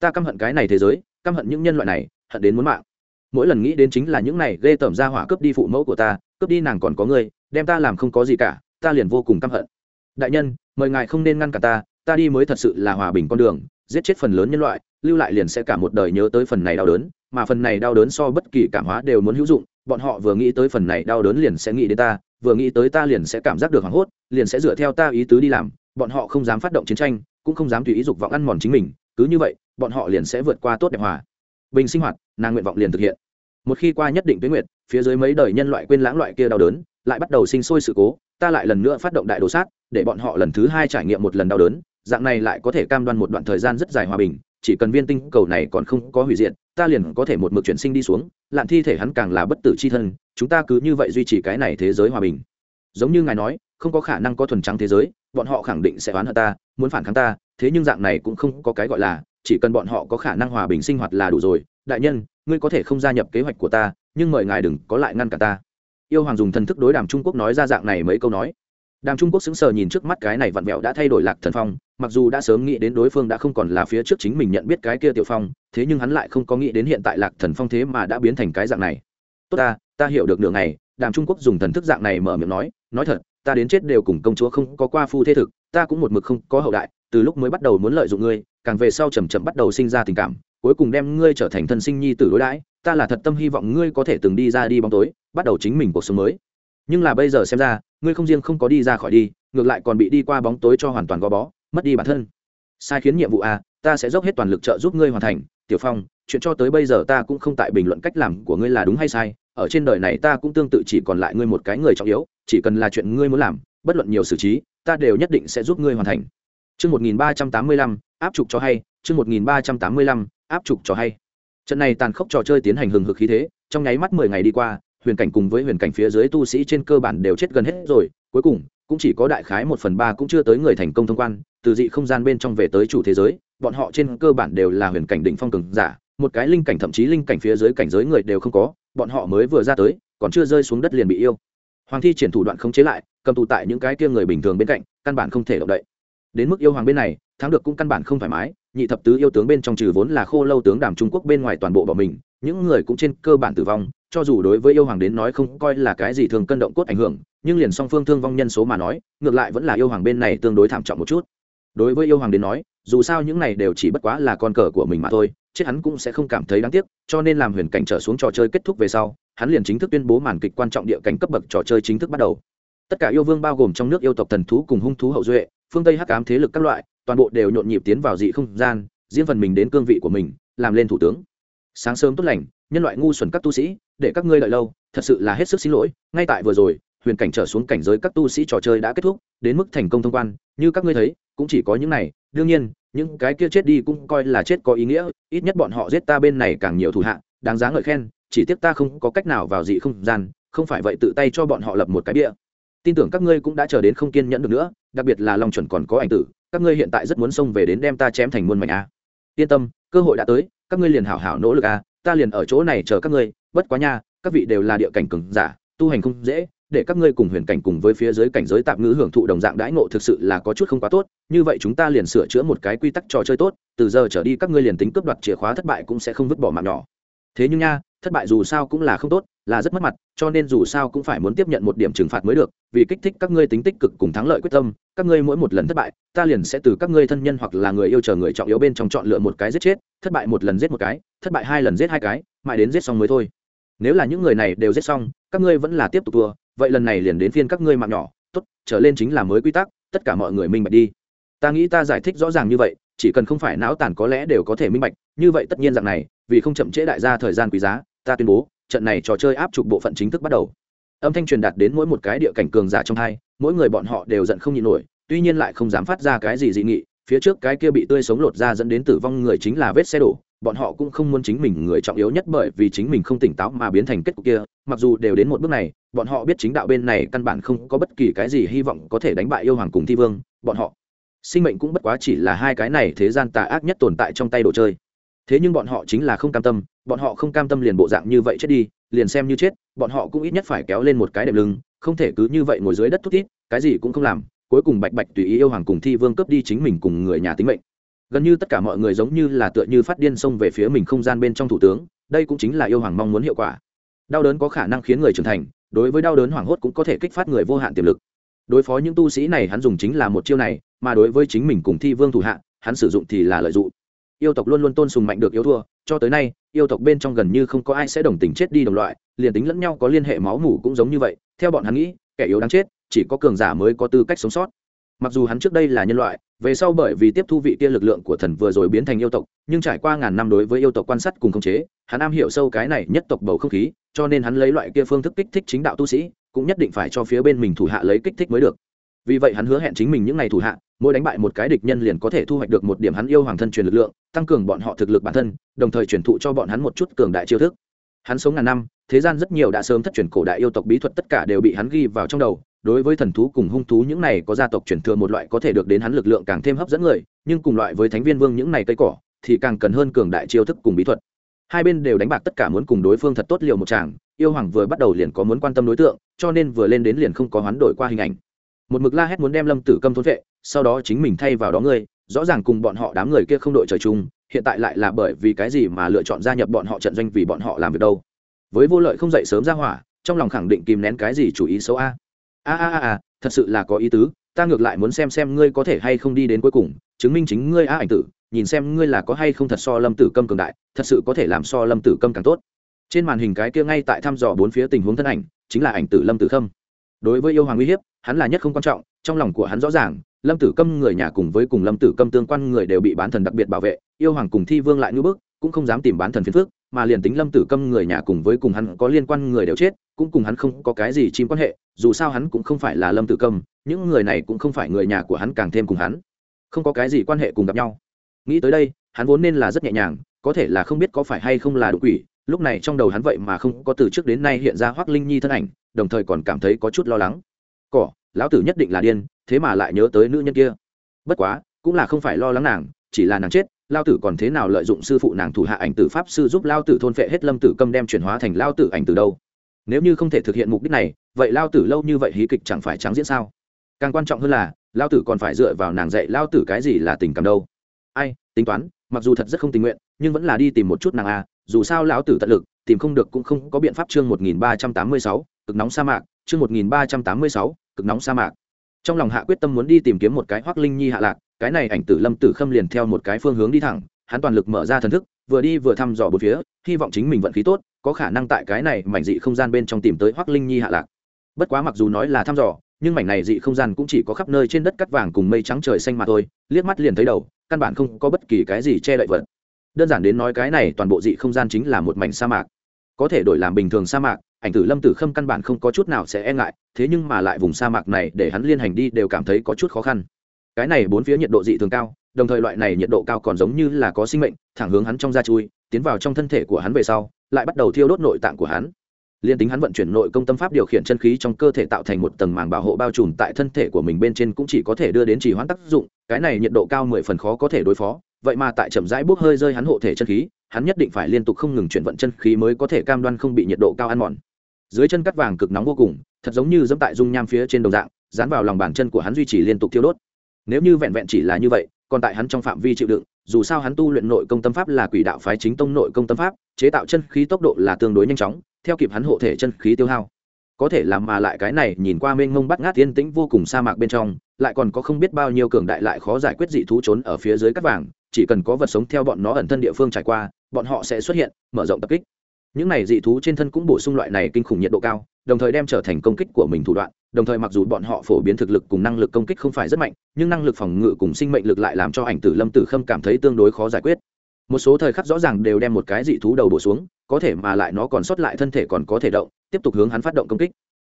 Ta căm hận cái này thế giới, căm hận những nhân loại này hận đến muốn mạng. Mỗi lần nghĩ đến chính là những này ghê tởm ra hỏa cướp đi phụ mẫu của ta, cướp đi nàng còn có người đem ta làm không có gì cả, ta liền vô cùng căm hận. Đại nhân, mời ngài không nên ngăn cả ta ta đi mới thật sự là hòa bình con đường, giết chết phần lớn nhân loại, lưu lại liền sẽ cả một đời nhớ tới phần này đau đớn, mà phần này đau đớn so bất kỳ cảm hóa đều muốn hữu dụng, bọn họ vừa nghĩ tới phần này đau đớn liền sẽ nghĩ đến ta, vừa nghĩ tới ta liền sẽ cảm giác được hoảng hốt, liền sẽ dựa theo ta ý tứ đi làm, bọn họ không dám phát động chiến tranh, cũng không dám tùy ý dục vọng ăn mòn chính mình, cứ như vậy, bọn họ liền sẽ vượt qua tốt đẹp hòa bình sinh hoạt, nàng nguyện vọng liền thực hiện. Một khi qua nhất định tuyến nguyệt, phía dưới mấy đời nhân loại quên lãng loại kia đau đớn, lại bắt đầu sinh sôi sự cố, ta lại lần nữa phát động đại đồ sát, để bọn họ lần thứ hai trải nghiệm một lần đau đớn, dạng này lại có thể cam đoan một đoạn thời gian rất dài hòa bình, chỉ cần viên tinh cầu này còn không có hủy diệt, ta liền có thể một mực chuyển sinh đi xuống, lạn thi thể hắn càng là bất tử c h i thân, chúng ta cứ như vậy duy trì cái này thế giới hòa bình. Giống như ngài nói, không có khả năng có thuần trắng thế giới, bọn họ khẳng định sẽ oán hận ta, muốn phản kháng ta, thế nhưng dạng này cũng không có cái gọi là chỉ cần bọn họ có khả năng hòa bình sinh hoạt là đủ rồi. Đại nhân, ngươi có thể không gia nhập kế hoạch của ta, nhưng mời ngài đừng có lại ngăn cả ta. Yêu hoàng dùng thần thức đối đàm trung quốc nói ra dạng này mấy câu nói. Đàm trung quốc sững sờ nhìn trước mắt cái này vặn vẹo đã thay đổi lạc thần phong, mặc dù đã sớm nghĩ đến đối phương đã không còn là phía trước chính mình nhận biết cái kia tiểu phong, thế nhưng hắn lại không có nghĩ đến hiện tại lạc thần phong thế mà đã biến thành cái dạng này. Tốt ta ta hiểu được nửa ngày. Đàm trung quốc dùng thần thức dạng này mở miệng nói. Nói thật, ta đến chết đều cùng công chúa không có qua phu thế thực, ta cũng một mực không có hậu đại từ lúc mới bắt đầu muốn lợi dụng ngươi, càng về sau chầm chậm bắt đầu sinh ra tình cảm, cuối cùng đem ngươi trở thành thân sinh nhi tử đối đãi, ta là thật tâm hy vọng ngươi có thể từng đi ra đi bóng tối, bắt đầu chính mình cuộc sống mới. Nhưng là bây giờ xem ra, ngươi không riêng không có đi ra khỏi đi, ngược lại còn bị đi qua bóng tối cho hoàn toàn gò bó, mất đi bản thân. Sai khiến nhiệm vụ a ta sẽ dốc hết toàn lực trợ giúp ngươi hoàn thành. Tiểu phong, chuyện cho tới bây giờ ta cũng không tại bình luận cách làm của ngươi là đúng hay sai, ở trên đời này ta cũng tương tự chỉ còn lại ngươi một cái người trọng yếu, chỉ cần là chuyện ngươi muốn làm, bất luận nhiều xử trí, ta đều nhất định sẽ giúp ngươi hoàn thành. Chương 1385, áp trục cho hay, chương 1385, áp trục cho hay. Trận này tàn khốc trò chơi tiến hành hừng hực khí thế, trong nháy mắt 10 ngày đi qua, huyền cảnh cùng với huyền cảnh phía dưới tu sĩ trên cơ bản đều chết gần hết rồi, cuối cùng cũng chỉ có đại khái một phần ba cũng chưa tới người thành công thông quan, từ dị không gian bên trong về tới chủ thế giới, bọn họ trên cơ bản đều là huyền cảnh đỉnh phong cường giả, một cái linh cảnh thậm chí linh cảnh phía dưới cảnh giới người đều không có, bọn họ mới vừa ra tới, còn chưa rơi xuống đất liền bị yêu. Hoàng thi triển thủ đoạn khống chế lại, cầm tù tại những cái kia người bình thường bên cạnh, căn bản không thể động đậy đến mức yêu hoàng bên này, thắng được cũng căn bản không thoải mái, nhị thập tứ yêu tướng bên trong trừ vốn là khô lâu tướng đàm trung quốc bên ngoài toàn bộ bỏ mình, những người cũng trên cơ bản tử vong, cho dù đối với yêu hoàng đến nói không coi là cái gì thường cân động cốt ảnh hưởng, nhưng liền song phương thương vong nhân số mà nói, ngược lại vẫn là yêu hoàng bên này tương đối thảm trọng một chút. Đối với yêu hoàng đến nói, dù sao những này đều chỉ bất quá là con cờ của mình mà thôi, chết hắn cũng sẽ không cảm thấy đáng tiếc, cho nên làm huyền cảnh trở xuống trò chơi kết thúc về sau, hắn liền chính thức tuyên bố màn kịch quan trọng địa cảnh cấp bậc trò chơi chính thức bắt đầu. Tất cả yêu vương bao gồm trong nước yêu tộc thần thú cùng hung thú hậu duệ phương tây hắc ám thế lực các loại, toàn bộ đều nhộn nhịp tiến vào dị không gian diễn phần mình đến cương vị của mình, làm lên thủ tướng. Sáng sớm tốt lành, nhân loại ngu xuẩn các tu sĩ, để các ngươi đợi lâu, thật sự là hết sức xin lỗi, ngay tại vừa rồi, huyền cảnh trở xuống cảnh giới các tu sĩ trò chơi đã kết thúc, đến mức thành công thông quan, như các ngươi thấy, cũng chỉ có những này, đương nhiên, những cái kia chết đi cũng coi là chết có ý nghĩa, ít nhất bọn họ giết ta bên này càng nhiều thủ hạ, đáng giá ngợi khen, chỉ tiếc ta không có cách nào vào dị không gian, không phải vậy tự tay cho bọn họ lập một cái bia tin tưởng các ngươi cũng đã chờ đến không kiên nhẫn được nữa, đặc biệt là long chuẩn còn có ảnh tử, các ngươi hiện tại rất muốn xông về đến đem ta chém thành muôn mảnh a. Yên tâm, cơ hội đã tới, các ngươi liền hảo hảo nỗ lực a, ta liền ở chỗ này chờ các ngươi, bất quá nha, các vị đều là địa cảnh cường giả, tu hành không dễ, để các ngươi cùng huyền cảnh cùng với phía dưới cảnh giới tạm ngữ hưởng thụ đồng dạng đãi ngộ thực sự là có chút không quá tốt, như vậy chúng ta liền sửa chữa một cái quy tắc trò chơi tốt, từ giờ trở đi các ngươi liền tính cướp đoạt chìa khóa thất bại cũng sẽ không vứt bỏ mạng nhỏ. Thế nhưng nha, thất bại dù sao cũng là không tốt là rất mất mặt, cho nên dù sao cũng phải muốn tiếp nhận một điểm trừng phạt mới được, vì kích thích các ngươi tính tích cực cùng thắng lợi quyết tâm, các ngươi mỗi một lần thất bại, ta liền sẽ từ các ngươi thân nhân hoặc là người yêu chờ người trọng yếu bên trong chọn lựa một cái giết chết, thất bại một lần giết một cái, thất bại hai lần giết hai cái, mãi đến giết xong mới thôi. Nếu là những người này đều giết xong, các ngươi vẫn là tiếp tục thua, vậy lần này liền đến phiên các ngươi mạng nhỏ, tốt, trở lên chính là mới quy tắc, tất cả mọi người minh bạch đi. Ta nghĩ ta giải thích rõ ràng như vậy, chỉ cần không phải não tàn có lẽ đều có thể minh bạch, như vậy tất nhiên dạng này, vì không chậm trễ đại gia thời gian quý giá, ta tuyên bố trận này trò chơi áp trục bộ phận chính thức bắt đầu. Âm thanh truyền đạt đến mỗi một cái địa cảnh cường giả trong hai, mỗi người bọn họ đều giận không nhịn nổi, tuy nhiên lại không dám phát ra cái gì dị nghị, phía trước cái kia bị tươi sống lột ra dẫn đến tử vong người chính là vết xe đổ, bọn họ cũng không muốn chính mình người trọng yếu nhất bởi vì chính mình không tỉnh táo mà biến thành kết cục kia, mặc dù đều đến một bước này, bọn họ biết chính đạo bên này căn bản không có bất kỳ cái gì hy vọng có thể đánh bại yêu hoàng cùng thi vương, bọn họ. Sinh mệnh cũng bất quá chỉ là hai cái này thế gian tà ác nhất tồn tại trong tay đồ chơi thế nhưng bọn họ chính là không cam tâm, bọn họ không cam tâm liền bộ dạng như vậy chết đi, liền xem như chết, bọn họ cũng ít nhất phải kéo lên một cái đệm lưng, không thể cứ như vậy ngồi dưới đất thút thít, cái gì cũng không làm, cuối cùng bạch bạch tùy ý yêu hoàng cùng thi vương cướp đi chính mình cùng người nhà tính mệnh. Gần như tất cả mọi người giống như là tựa như phát điên xông về phía mình không gian bên trong thủ tướng, đây cũng chính là yêu hoàng mong muốn hiệu quả. Đau đớn có khả năng khiến người trưởng thành, đối với đau đớn hoảng hốt cũng có thể kích phát người vô hạn tiềm lực. Đối phó những tu sĩ này hắn dùng chính là một chiêu này, mà đối với chính mình cùng thi vương thủ hạ, hắn sử dụng thì là lợi dụng yêu tộc luôn luôn tôn sùng mạnh được yêu thua, cho tới nay, yêu tộc bên trong gần như không có ai sẽ đồng tình chết đi đồng loại, liền tính lẫn nhau có liên hệ máu mủ cũng giống như vậy, theo bọn hắn nghĩ, kẻ yếu đáng chết, chỉ có cường giả mới có tư cách sống sót. Mặc dù hắn trước đây là nhân loại, về sau bởi vì tiếp thu vị kia lực lượng của thần vừa rồi biến thành yêu tộc, nhưng trải qua ngàn năm đối với yêu tộc quan sát cùng khống chế, hắn am hiểu sâu cái này nhất tộc bầu không khí, cho nên hắn lấy loại kia phương thức kích thích chính đạo tu sĩ, cũng nhất định phải cho phía bên mình thủ hạ lấy kích thích mới được. Vì vậy hắn hứa hẹn chính mình những ngày thủ hạ mỗi đánh bại một cái địch nhân liền có thể thu hoạch được một điểm hắn yêu hoàng thân truyền lực lượng, tăng cường bọn họ thực lực bản thân, đồng thời truyền thụ cho bọn hắn một chút cường đại chiêu thức. Hắn sống ngàn năm, thế gian rất nhiều đã sớm thất truyền cổ đại yêu tộc bí thuật tất cả đều bị hắn ghi vào trong đầu. Đối với thần thú cùng hung thú những này có gia tộc truyền thừa một loại có thể được đến hắn lực lượng càng thêm hấp dẫn người, nhưng cùng loại với thánh viên vương những này cây cỏ, thì càng cần hơn cường đại chiêu thức cùng bí thuật. Hai bên đều đánh bạc tất cả muốn cùng đối phương thật tốt liều một chàng yêu hoàng vừa bắt đầu liền có muốn quan tâm đối tượng, cho nên vừa lên đến liền không có hoán đổi qua hình ảnh một mực la hét muốn đem lâm tử câm thốn vệ, sau đó chính mình thay vào đó ngươi, rõ ràng cùng bọn họ đám người kia không đội trời chung, hiện tại lại là bởi vì cái gì mà lựa chọn gia nhập bọn họ trận doanh vì bọn họ làm việc đâu. Với vô lợi không dậy sớm ra hỏa, trong lòng khẳng định kìm nén cái gì chủ ý xấu a a a a, thật sự là có ý tứ, ta ngược lại muốn xem xem ngươi có thể hay không đi đến cuối cùng, chứng minh chính ngươi a ảnh tử, nhìn xem ngươi là có hay không thật so lâm tử câm cường đại, thật sự có thể làm so lâm tử câm càng tốt. Trên màn hình cái kia ngay tại thăm dò bốn phía tình huống thân ảnh, chính là ảnh tử lâm tử khâm. Đối với yêu hoàng uy hiếp hắn là nhất không quan trọng, trong lòng của hắn rõ ràng, lâm tử câm người nhà cùng với cùng lâm tử câm tương quan người đều bị bán thần đặc biệt bảo vệ, yêu hoàng cùng thi vương lại ngưỡng bức, cũng không dám tìm bán thần phiền phước mà liền tính lâm tử câm người nhà cùng với cùng hắn có liên quan người đều chết, cũng cùng hắn không có cái gì chim quan hệ, dù sao hắn cũng không phải là lâm tử câm, những người này cũng không phải người nhà của hắn càng thêm cùng hắn, không có cái gì quan hệ cùng gặp nhau. Nghĩ tới đây, hắn vốn nên là rất nhẹ nhàng, có thể là không biết có phải hay không là đột quỷ lúc này trong đầu hắn vậy mà không có từ trước đến nay hiện ra hoác linh nhi thân ảnh, đồng thời còn cảm thấy có chút lo lắng. Cỏ lão tử nhất định là điên thế mà lại nhớ tới nữ nhân kia. Bất quá cũng là không phải lo lắng nàng chỉ là nàng chết lao tử còn thế nào lợi dụng sư phụ nàng thủ hạ ảnh tử pháp sư giúp lao tử thôn phệ hết lâm tử câm đem chuyển hóa thành lao tử ảnh tử đâu? Nếu như không thể thực hiện mục đích này vậy lao tử lâu như vậy hí kịch chẳng phải trắng diễn sao? Càng quan trọng hơn là lao tử còn phải dựa vào nàng dạy lao tử cái gì là tình cảm đâu? Ai tính toán mặc dù thật rất không tình nguyện nhưng vẫn là đi tìm một chút nàng à dù sao lão tử tận lực tìm không được cũng không có biện pháp chương 1386, cực nóng sa mạc chương 1386, cực nóng sa mạc. Trong lòng hạ quyết tâm muốn đi tìm kiếm một cái hoác linh nhi hạ lạc, cái này ảnh tử lâm tử khâm liền theo một cái phương hướng đi thẳng, hắn toàn lực mở ra thần thức, vừa đi vừa thăm dò bốn phía, hy vọng chính mình vận khí tốt, có khả năng tại cái này mảnh dị không gian bên trong tìm tới hoác linh nhi hạ lạc. Bất quá mặc dù nói là thăm dò, nhưng mảnh này dị không gian cũng chỉ có khắp nơi trên đất cắt vàng cùng mây trắng trời xanh mà thôi, liếc mắt liền thấy đầu, căn bản không có bất kỳ cái gì che đậy vật. Đơn giản đến nói cái này toàn bộ dị không gian chính là một mảnh sa mạc, có thể đổi làm bình thường sa mạc ảnh tử lâm tử khâm căn bản không có chút nào sẽ e ngại, thế nhưng mà lại vùng sa mạc này để hắn liên hành đi đều cảm thấy có chút khó khăn. Cái này bốn phía nhiệt độ dị thường cao, đồng thời loại này nhiệt độ cao còn giống như là có sinh mệnh, thẳng hướng hắn trong da chui, tiến vào trong thân thể của hắn về sau, lại bắt đầu thiêu đốt nội tạng của hắn. Liên tính hắn vận chuyển nội công tâm pháp điều khiển chân khí trong cơ thể tạo thành một tầng màng bảo hộ bao trùm tại thân thể của mình bên trên cũng chỉ có thể đưa đến chỉ hoãn tác dụng, cái này nhiệt độ cao mười phần khó có thể đối phó, vậy mà tại chậm rãi bốc hơi rơi hắn hộ thể chân khí, hắn nhất định phải liên tục không ngừng chuyển vận chân khí mới có thể cam đoan không bị nhiệt độ cao ăn mòn dưới chân cắt vàng cực nóng vô cùng, thật giống như dẫm tại dung nham phía trên đồng dạng, dán vào lòng bàn chân của hắn duy trì liên tục thiêu đốt. Nếu như vẹn vẹn chỉ là như vậy, còn tại hắn trong phạm vi chịu đựng, dù sao hắn tu luyện nội công tâm pháp là quỷ đạo phái chính tông nội công tâm pháp, chế tạo chân khí tốc độ là tương đối nhanh chóng, theo kịp hắn hộ thể chân khí tiêu hao. Có thể làm mà lại cái này, nhìn qua mênh mông bắt ngát yên tĩnh vô cùng sa mạc bên trong, lại còn có không biết bao nhiêu cường đại lại khó giải quyết dị thú trốn ở phía dưới cắt vàng, chỉ cần có vật sống theo bọn nó ẩn thân địa phương trải qua, bọn họ sẽ xuất hiện, mở rộng tập kích những này dị thú trên thân cũng bổ sung loại này kinh khủng nhiệt độ cao, đồng thời đem trở thành công kích của mình thủ đoạn, đồng thời mặc dù bọn họ phổ biến thực lực cùng năng lực công kích không phải rất mạnh, nhưng năng lực phòng ngự cùng sinh mệnh lực lại làm cho ảnh tử lâm tử khâm cảm thấy tương đối khó giải quyết. Một số thời khắc rõ ràng đều đem một cái dị thú đầu bổ xuống, có thể mà lại nó còn sót lại thân thể còn có thể động, tiếp tục hướng hắn phát động công kích.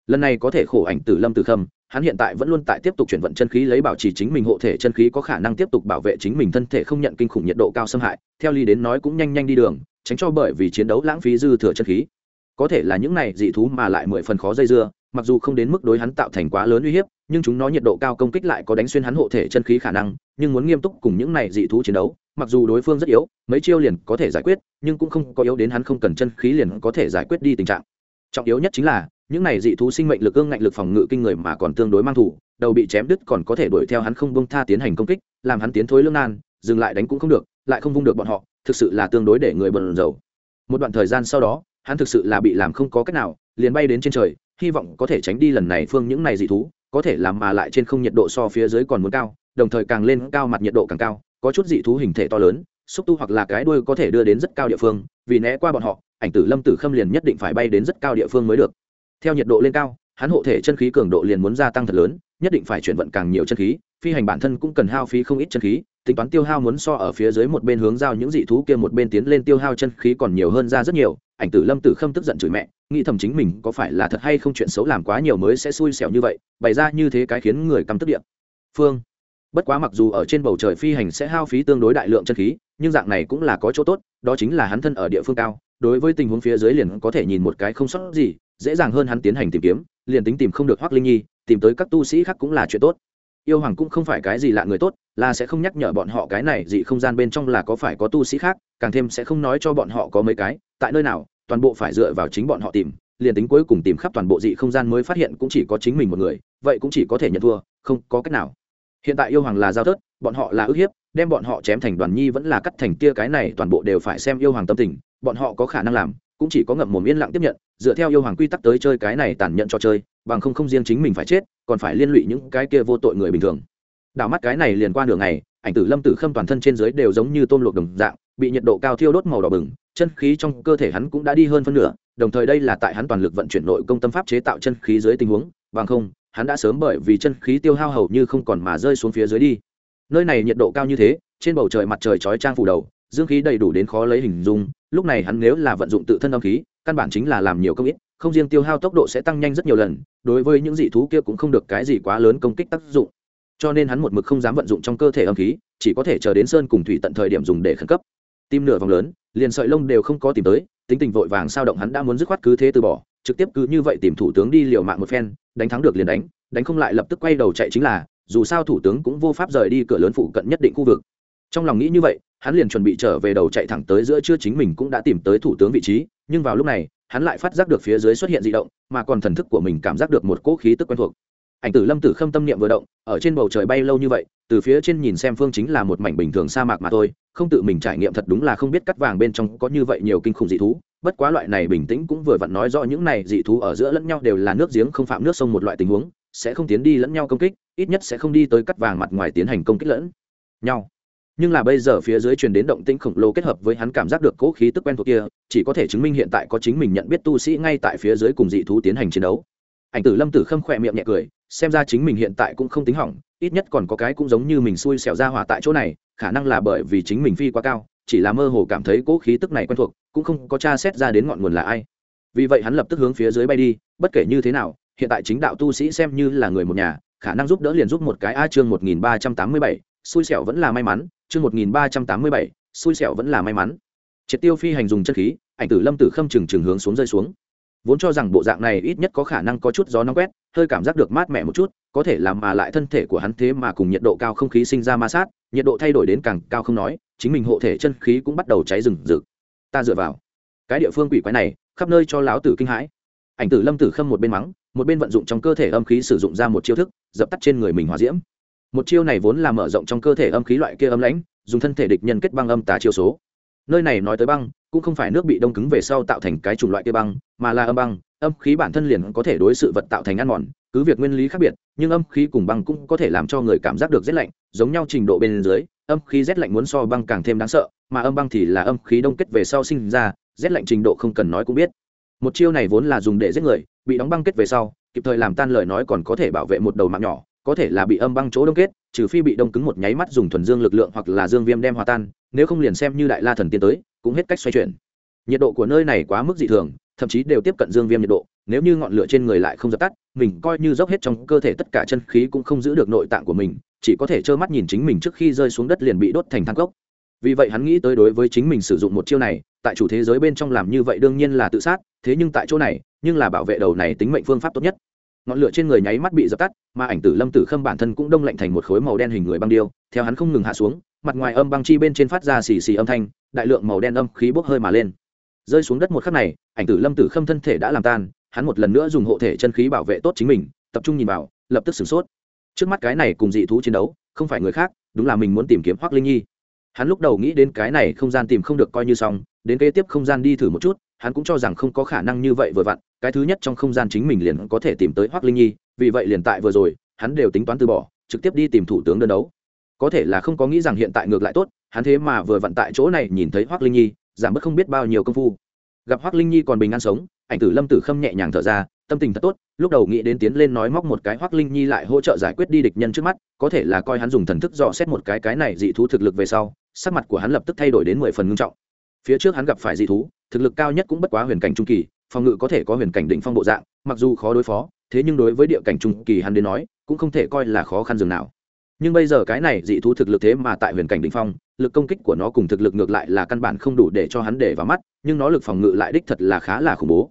Lần này có thể khổ ảnh tử lâm tử khâm, hắn hiện tại vẫn luôn tại tiếp tục chuyển vận chân khí lấy bảo trì chính mình hộ thể chân khí có khả năng tiếp tục bảo vệ chính mình thân thể không nhận kinh khủng nhiệt độ cao xâm hại, theo ly đến nói cũng nhanh nhanh đi đường tránh cho bởi vì chiến đấu lãng phí dư thừa chân khí. Có thể là những này dị thú mà lại mười phần khó dây dưa, mặc dù không đến mức đối hắn tạo thành quá lớn uy hiếp, nhưng chúng nó nhiệt độ cao công kích lại có đánh xuyên hắn hộ thể chân khí khả năng, nhưng muốn nghiêm túc cùng những này dị thú chiến đấu, mặc dù đối phương rất yếu, mấy chiêu liền có thể giải quyết, nhưng cũng không có yếu đến hắn không cần chân khí liền có thể giải quyết đi tình trạng. Trọng yếu nhất chính là, những này dị thú sinh mệnh lực ương ngạnh lực phòng ngự kinh người mà còn tương đối mang thủ, đầu bị chém đứt còn có thể đuổi theo hắn không bông tha tiến hành công kích, làm hắn tiến thối lương nan, dừng lại đánh cũng không được lại không vung được bọn họ, thực sự là tương đối để người bần dầu một đoạn thời gian sau đó, hắn thực sự là bị làm không có cách nào, liền bay đến trên trời, hy vọng có thể tránh đi lần này phương những này dị thú, có thể làm mà lại trên không nhiệt độ so phía dưới còn muốn cao, đồng thời càng lên cao mặt nhiệt độ càng cao, có chút dị thú hình thể to lớn, xúc tu hoặc là cái đuôi có thể đưa đến rất cao địa phương, vì né qua bọn họ, ảnh tử lâm tử khâm liền nhất định phải bay đến rất cao địa phương mới được. Theo nhiệt độ lên cao, hắn hộ thể chân khí cường độ liền muốn gia tăng thật lớn, nhất định phải chuyển vận càng nhiều chân khí, phi hành bản thân cũng cần hao phí không ít chân khí tính toán tiêu hao muốn so ở phía dưới một bên hướng giao những dị thú kia một bên tiến lên tiêu hao chân khí còn nhiều hơn ra rất nhiều. Ảnh tử lâm tử khâm tức giận chửi mẹ, nghĩ thầm chính mình có phải là thật hay không chuyện xấu làm quá nhiều mới sẽ xui xẻo như vậy, bày ra như thế cái khiến người căm tức điện phương, bất quá mặc dù ở trên bầu trời phi hành sẽ hao phí tương đối đại lượng chân khí, nhưng dạng này cũng là có chỗ tốt, đó chính là hắn thân ở địa phương cao, đối với tình huống phía dưới liền có thể nhìn một cái không sót gì, dễ dàng hơn hắn tiến hành tìm kiếm, liền tính tìm không được hoác linh nhi, tìm tới các tu sĩ khác cũng là chuyện tốt yêu hoàng cũng không phải cái gì lạ người tốt là sẽ không nhắc nhở bọn họ cái này, dị không gian bên trong là có phải có tu sĩ khác, càng thêm sẽ không nói cho bọn họ có mấy cái, tại nơi nào, toàn bộ phải dựa vào chính bọn họ tìm, liền tính cuối cùng tìm khắp toàn bộ dị không gian mới phát hiện cũng chỉ có chính mình một người, vậy cũng chỉ có thể nhận thua, không có cách nào. Hiện tại yêu hoàng là giao thớt, bọn họ là ức hiếp, đem bọn họ chém thành đoàn nhi vẫn là cắt thành tia cái này, toàn bộ đều phải xem yêu hoàng tâm tình, bọn họ có khả năng làm, cũng chỉ có ngậm mồm yên lặng tiếp nhận, dựa theo yêu hoàng quy tắc tới chơi cái này tàn nhẫn cho chơi, bằng không không riêng chính mình phải chết còn phải liên lụy những cái kia vô tội người bình thường. Đảo mắt cái này liền qua đường này ảnh tử lâm tử khâm toàn thân trên dưới đều giống như tôm luộc đồng dạng, bị nhiệt độ cao thiêu đốt màu đỏ bừng, chân khí trong cơ thể hắn cũng đã đi hơn phân nửa, đồng thời đây là tại hắn toàn lực vận chuyển nội công tâm pháp chế tạo chân khí dưới tình huống, bằng không, hắn đã sớm bởi vì chân khí tiêu hao hầu như không còn mà rơi xuống phía dưới đi. Nơi này nhiệt độ cao như thế, trên bầu trời mặt trời chói trang phủ đầu, dương khí đầy đủ đến khó lấy hình dung, lúc này hắn nếu là vận dụng tự thân âm khí, căn bản chính là làm nhiều công ít không riêng tiêu hao tốc độ sẽ tăng nhanh rất nhiều lần, đối với những dị thú kia cũng không được cái gì quá lớn công kích tác dụng. Cho nên hắn một mực không dám vận dụng trong cơ thể âm khí, chỉ có thể chờ đến sơn cùng thủy tận thời điểm dùng để khẩn cấp. Tim nửa vòng lớn, liền sợi lông đều không có tìm tới, tính tình vội vàng sao động hắn đã muốn dứt khoát cứ thế từ bỏ, trực tiếp cứ như vậy tìm thủ tướng đi liều mạng một phen, đánh thắng được liền đánh đánh không lại lập tức quay đầu chạy chính là, dù sao thủ tướng cũng vô pháp rời đi cửa lớn phụ cận nhất định khu vực. Trong lòng nghĩ như vậy, hắn liền chuẩn bị trở về đầu chạy thẳng tới giữa trưa chính mình cũng đã tìm tới thủ tướng vị trí, nhưng vào lúc này hắn lại phát giác được phía dưới xuất hiện dị động, mà còn thần thức của mình cảm giác được một cỗ khí tức quen thuộc. Ảnh tử lâm tử khâm tâm niệm vừa động, ở trên bầu trời bay lâu như vậy, từ phía trên nhìn xem phương chính là một mảnh bình thường sa mạc mà thôi, không tự mình trải nghiệm thật đúng là không biết cắt vàng bên trong có như vậy nhiều kinh khủng dị thú, bất quá loại này bình tĩnh cũng vừa vặn nói rõ những này dị thú ở giữa lẫn nhau đều là nước giếng không phạm nước sông một loại tình huống, sẽ không tiến đi lẫn nhau công kích, ít nhất sẽ không đi tới cắt vàng mặt ngoài tiến hành công kích lẫn nhau nhưng là bây giờ phía dưới truyền đến động tĩnh khổng lồ kết hợp với hắn cảm giác được cố khí tức quen thuộc kia, chỉ có thể chứng minh hiện tại có chính mình nhận biết tu sĩ ngay tại phía dưới cùng dị thú tiến hành chiến đấu. Ảnh tử lâm tử khâm khỏe miệng nhẹ cười, xem ra chính mình hiện tại cũng không tính hỏng, ít nhất còn có cái cũng giống như mình xui xẻo ra hỏa tại chỗ này, khả năng là bởi vì chính mình phi quá cao, chỉ là mơ hồ cảm thấy cố khí tức này quen thuộc, cũng không có tra xét ra đến ngọn nguồn là ai. Vì vậy hắn lập tức hướng phía dưới bay đi, bất kể như thế nào, hiện tại chính đạo tu sĩ xem như là người một nhà, khả năng giúp đỡ liền giúp một cái a chương một nghìn ba trăm tám mươi bảy, xui xẻo vẫn là may mắn chương một nghìn ba trăm tám mươi bảy, xui xẻo vẫn là may mắn. Triệt tiêu phi hành dùng chân khí, ảnh tử lâm tử khâm trừng trừng hướng xuống rơi xuống. Vốn cho rằng bộ dạng này ít nhất có khả năng có chút gió nóng quét, hơi cảm giác được mát mẻ một chút, có thể làm mà lại thân thể của hắn thế mà cùng nhiệt độ cao không khí sinh ra ma sát, nhiệt độ thay đổi đến càng cao không nói, chính mình hộ thể chân khí cũng bắt đầu cháy rừng rực. Ta dựa vào. Cái địa phương quỷ quái này, khắp nơi cho láo tử kinh hãi. Ảnh tử lâm tử khâm một bên mắng, một bên vận dụng trong cơ thể âm khí sử dụng ra một chiêu thức, dập tắt trên người mình hòa diễm một chiêu này vốn là mở rộng trong cơ thể âm khí loại kia âm lãnh, dùng thân thể địch nhân kết băng âm tà chiêu số. Nơi này nói tới băng, cũng không phải nước bị đông cứng về sau tạo thành cái chủng loại kia băng, mà là âm băng, âm khí bản thân liền có thể đối sự vật tạo thành ăn mòn, cứ việc nguyên lý khác biệt, nhưng âm khí cùng băng cũng có thể làm cho người cảm giác được rét lạnh, giống nhau trình độ bên dưới, âm khí rét lạnh muốn so băng càng thêm đáng sợ, mà âm băng thì là âm khí đông kết về sau sinh ra, rét lạnh trình độ không cần nói cũng biết. Một chiêu này vốn là dùng để giết người, bị đóng băng kết về sau, kịp thời làm tan lời nói còn có thể bảo vệ một đầu mạng nhỏ có thể là bị âm băng chỗ đông kết, trừ phi bị đông cứng một nháy mắt dùng thuần dương lực lượng hoặc là dương viêm đem hòa tan, nếu không liền xem như đại la thần tiên tới, cũng hết cách xoay chuyển. Nhiệt độ của nơi này quá mức dị thường, thậm chí đều tiếp cận dương viêm nhiệt độ, nếu như ngọn lửa trên người lại không dập tắt, mình coi như dốc hết trong cơ thể tất cả chân khí cũng không giữ được nội tạng của mình, chỉ có thể trơ mắt nhìn chính mình trước khi rơi xuống đất liền bị đốt thành thang cốc. Vì vậy hắn nghĩ tới đối với chính mình sử dụng một chiêu này, tại chủ thế giới bên trong làm như vậy đương nhiên là tự sát, thế nhưng tại chỗ này, nhưng là bảo vệ đầu này tính mệnh phương pháp tốt nhất ngọn lửa trên người nháy mắt bị dập tắt, mà ảnh tử lâm tử khâm bản thân cũng đông lạnh thành một khối màu đen hình người băng điêu, theo hắn không ngừng hạ xuống, mặt ngoài âm băng chi bên trên phát ra xì xì âm thanh, đại lượng màu đen âm khí bốc hơi mà lên. Rơi xuống đất một khắc này, ảnh tử lâm tử khâm thân thể đã làm tan, hắn một lần nữa dùng hộ thể chân khí bảo vệ tốt chính mình, tập trung nhìn vào, lập tức sửng sốt. Trước mắt cái này cùng dị thú chiến đấu, không phải người khác, đúng là mình muốn tìm kiếm hoác linh nhi. Hắn lúc đầu nghĩ đến cái này không gian tìm không được coi như xong, đến kế tiếp không gian đi thử một chút hắn cũng cho rằng không có khả năng như vậy vừa vặn, cái thứ nhất trong không gian chính mình liền có thể tìm tới hoác linh nhi, vì vậy liền tại vừa rồi, hắn đều tính toán từ bỏ, trực tiếp đi tìm thủ tướng đơn đấu. Có thể là không có nghĩ rằng hiện tại ngược lại tốt, hắn thế mà vừa vặn tại chỗ này nhìn thấy hoác linh nhi, giảm bớt không biết bao nhiêu công phu. Gặp hoác linh nhi còn bình an sống, ảnh tử lâm tử khâm nhẹ nhàng thở ra, tâm tình thật tốt, lúc đầu nghĩ đến tiến lên nói móc một cái hoác linh nhi lại hỗ trợ giải quyết đi địch nhân trước mắt, có thể là coi hắn dùng thần thức dò xét một cái cái này dị thú thực lực về sau, sắc mặt của hắn lập tức thay đổi đến mười phần ngưng trọng. Phía trước hắn gặp phải dị thú thực lực cao nhất cũng bất quá huyền cảnh trung kỳ, phòng ngự có thể có huyền cảnh đỉnh phong bộ dạng, mặc dù khó đối phó, thế nhưng đối với địa cảnh trung kỳ hắn đến nói, cũng không thể coi là khó khăn dường nào. Nhưng bây giờ cái này dị thú thực lực thế mà tại huyền cảnh đỉnh phong, lực công kích của nó cùng thực lực ngược lại là căn bản không đủ để cho hắn để vào mắt, nhưng nó lực phòng ngự lại đích thật là khá là khủng bố.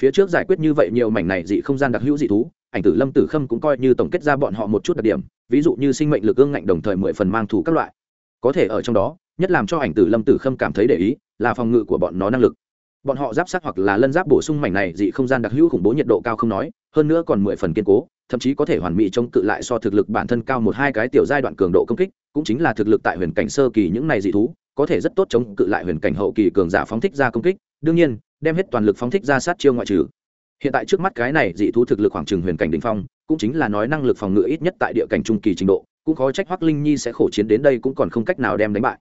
Phía trước giải quyết như vậy nhiều mảnh này dị không gian đặc hữu dị thú, ảnh tử lâm tử khâm cũng coi như tổng kết ra bọn họ một chút đặc điểm, ví dụ như sinh mệnh lực ương ngạnh đồng thời mười phần mang thủ các loại. Có thể ở trong đó nhất làm cho ảnh tử lâm tử khâm cảm thấy để ý là phòng ngự của bọn nó năng lực. Bọn họ giáp sát hoặc là lân giáp bổ sung mảnh này dị không gian đặc hữu khủng bố nhiệt độ cao không nói, hơn nữa còn mười phần kiên cố, thậm chí có thể hoàn mỹ chống cự lại so thực lực bản thân cao một hai cái tiểu giai đoạn cường độ công kích, cũng chính là thực lực tại huyền cảnh sơ kỳ những này dị thú, có thể rất tốt chống cự lại huyền cảnh hậu kỳ cường giả phóng thích ra công kích, đương nhiên, đem hết toàn lực phóng thích ra sát chiêu ngoại trừ. Hiện tại trước mắt cái này dị thú thực lực khoảng trừng huyền cảnh đỉnh phong, cũng chính là nói năng lực phòng ngự ít nhất tại địa cảnh trung kỳ trình độ, cũng khó trách hoắc linh nhi sẽ khổ chiến đến đây cũng còn không cách nào đem đánh bại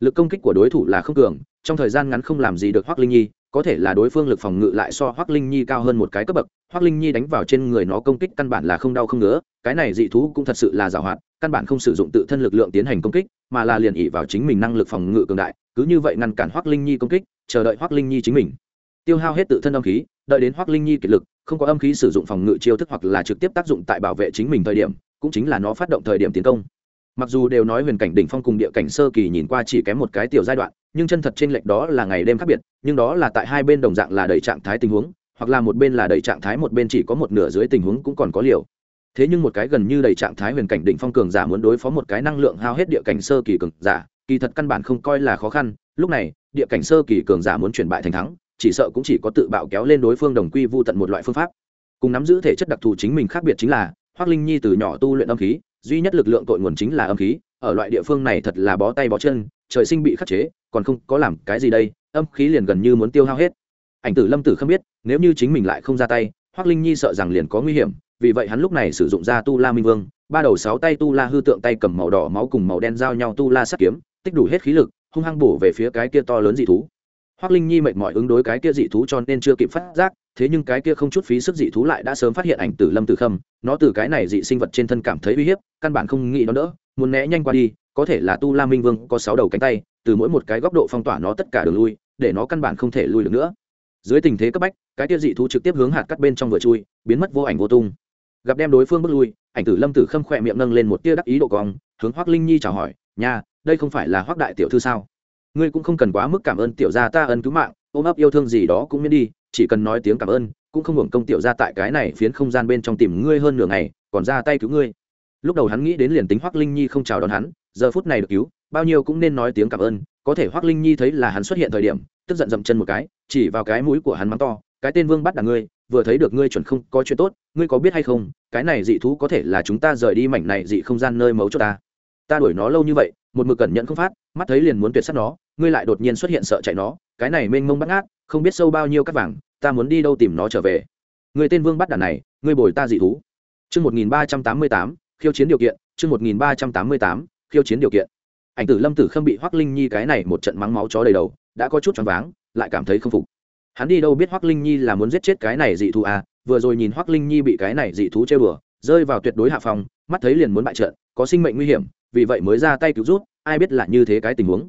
lực công kích của đối thủ là không cường, trong thời gian ngắn không làm gì được hoắc linh nhi, có thể là đối phương lực phòng ngự lại so hoắc linh nhi cao hơn một cái cấp bậc, hoắc linh nhi đánh vào trên người nó công kích căn bản là không đau không ngứa, cái này dị thú cũng thật sự là giảo hoạt, căn bản không sử dụng tự thân lực lượng tiến hành công kích, mà là liền ỉ vào chính mình năng lực phòng ngự cường đại, cứ như vậy ngăn cản hoắc linh nhi công kích, chờ đợi hoắc linh nhi chính mình. Tiêu hao hết tự thân âm khí, đợi đến hoắc linh nhi kiệt lực, không có âm khí sử dụng phòng ngự chiêu thức hoặc là trực tiếp tác dụng tại bảo vệ chính mình thời điểm, cũng chính là nó phát động thời điểm tiến công mặc dù đều nói huyền cảnh đỉnh phong cùng địa cảnh sơ kỳ nhìn qua chỉ kém một cái tiểu giai đoạn, nhưng chân thật trên lệch đó là ngày đêm khác biệt, nhưng đó là tại hai bên đồng dạng là đầy trạng thái tình huống, hoặc là một bên là đầy trạng thái một bên chỉ có một nửa dưới tình huống cũng còn có liều. Thế nhưng một cái gần như đầy trạng thái huyền cảnh đỉnh phong cường giả muốn đối phó một cái năng lượng hao hết địa cảnh sơ kỳ cường giả, kỳ thật căn bản không coi là khó khăn. Lúc này, địa cảnh sơ kỳ cường giả muốn chuyển bại thành thắng, chỉ sợ cũng chỉ có tự bạo kéo lên đối phương đồng quy vu tận một loại phương pháp. Cùng nắm giữ thể chất đặc thù chính mình khác biệt chính là hoác linh nhi từ nhỏ tu luyện âm khí duy nhất lực lượng tội nguồn chính là âm khí, ở loại địa phương này thật là bó tay bó chân, trời sinh bị khắc chế, còn không có làm cái gì đây, âm khí liền gần như muốn tiêu hao hết. Ảnh tử lâm tử không biết, nếu như chính mình lại không ra tay hoác linh nhi sợ rằng liền có nguy hiểm, vì vậy hắn lúc này sử dụng ra tu la minh vương, ba đầu sáu tay tu la hư tượng tay cầm màu đỏ máu cùng màu đen giao nhau tu la sắt kiếm, tích đủ hết khí lực, hung hăng bổ về phía cái kia to lớn dị thú. Hoác linh nhi mệt mỏi ứng đối cái kia dị thú cho nên chưa kịp phát giác thế nhưng cái kia không chút phí sức dị thú lại đã sớm phát hiện ảnh tử lâm tử khâm, nó từ cái này dị sinh vật trên thân cảm thấy uy hiếp, căn bản không nghĩ nó đỡ, muốn né nhanh qua đi, có thể là tu la minh vương có sáu đầu cánh tay, từ mỗi một cái góc độ phong tỏa nó tất cả đường lui, để nó căn bản không thể lui được nữa. Dưới tình thế cấp bách, cái kia dị thú trực tiếp hướng hạt cắt bên trong vừa chui, biến mất vô ảnh vô tung. Gặp đem đối phương bước lui, ảnh tử lâm tử khâm khỏe miệng nâng lên một tia đắc ý độ cong, hướng hoác linh nhi chào hỏi nhà đây không phải là hoác đại tiểu thư sao? Ngươi cũng không cần quá mức cảm ơn tiểu gia ta ân cứu mạng, ôm ấp yêu thương gì đó cũng miễn đi chỉ cần nói tiếng cảm ơn, cũng không hưởng công tiểu gia tại cái này phiến không gian bên trong tìm ngươi hơn nửa ngày, còn ra tay cứu ngươi. Lúc đầu hắn nghĩ đến liền tính hoác linh nhi không chào đón hắn, giờ phút này được cứu, bao nhiêu cũng nên nói tiếng cảm ơn, có thể hoác linh nhi thấy là hắn xuất hiện thời điểm, tức giận dậm chân một cái, chỉ vào cái mũi của hắn mắng to, cái tên vương bắt đà ngươi, vừa thấy được ngươi chuẩn không có chuyện tốt, ngươi có biết hay không, cái này dị thú có thể là chúng ta rời đi mảnh này dị không gian nơi mấu cho ta. Ta đuổi nó lâu như vậy, một mực cẩn nhận không phát, mắt thấy liền muốn tuyệt sát nó, ngươi lại đột nhiên xuất hiện sợ chạy nó cái này mênh mông bắt ngát, không biết sâu bao nhiêu cắt vàng, ta muốn đi đâu tìm nó trở về. Người tên vương bắt đàn này, ngươi bồi ta dị thú. Chương một nghìn ba trăm tám mươi tám, khiêu chiến điều kiện, chương một nghìn ba trăm tám mươi tám, khiêu chiến điều kiện. Ảnh tử lâm tử khâm bị hoắc linh nhi cái này một trận mắng máu chó đầy đầu, đã có chút choáng váng, lại cảm thấy không phục. Hắn đi đâu biết hoắc linh nhi là muốn giết chết cái này dị thú à? Vừa rồi nhìn hoắc linh nhi bị cái này dị thú chơi bừa rơi vào tuyệt đối hạ phòng, mắt thấy liền muốn bại trận, có sinh mệnh nguy hiểm, vì vậy mới ra tay cứu rút ai biết là như thế cái tình huống.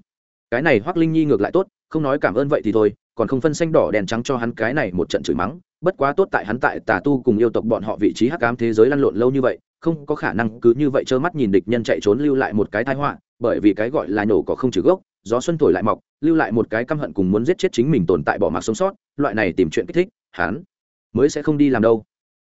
Cái này hoắc linh nhi ngược lại tốt không nói cảm ơn vậy thì thôi, còn không phân xanh đỏ đèn trắng cho hắn cái này một trận chửi mắng, bất quá tốt tại hắn tại tà tu cùng yêu tộc bọn họ vị trí hắc ám thế giới lăn lộn lâu như vậy, không có khả năng cứ như vậy trơ mắt nhìn địch nhân chạy trốn lưu lại một cái tai họa, bởi vì cái gọi là nổ có không trừ gốc, gió xuân thổi lại mọc, lưu lại một cái căm hận cùng muốn giết chết chính mình tồn tại bỏ mặc sống sót, loại này tìm chuyện kích thích, hắn mới sẽ không đi làm đâu.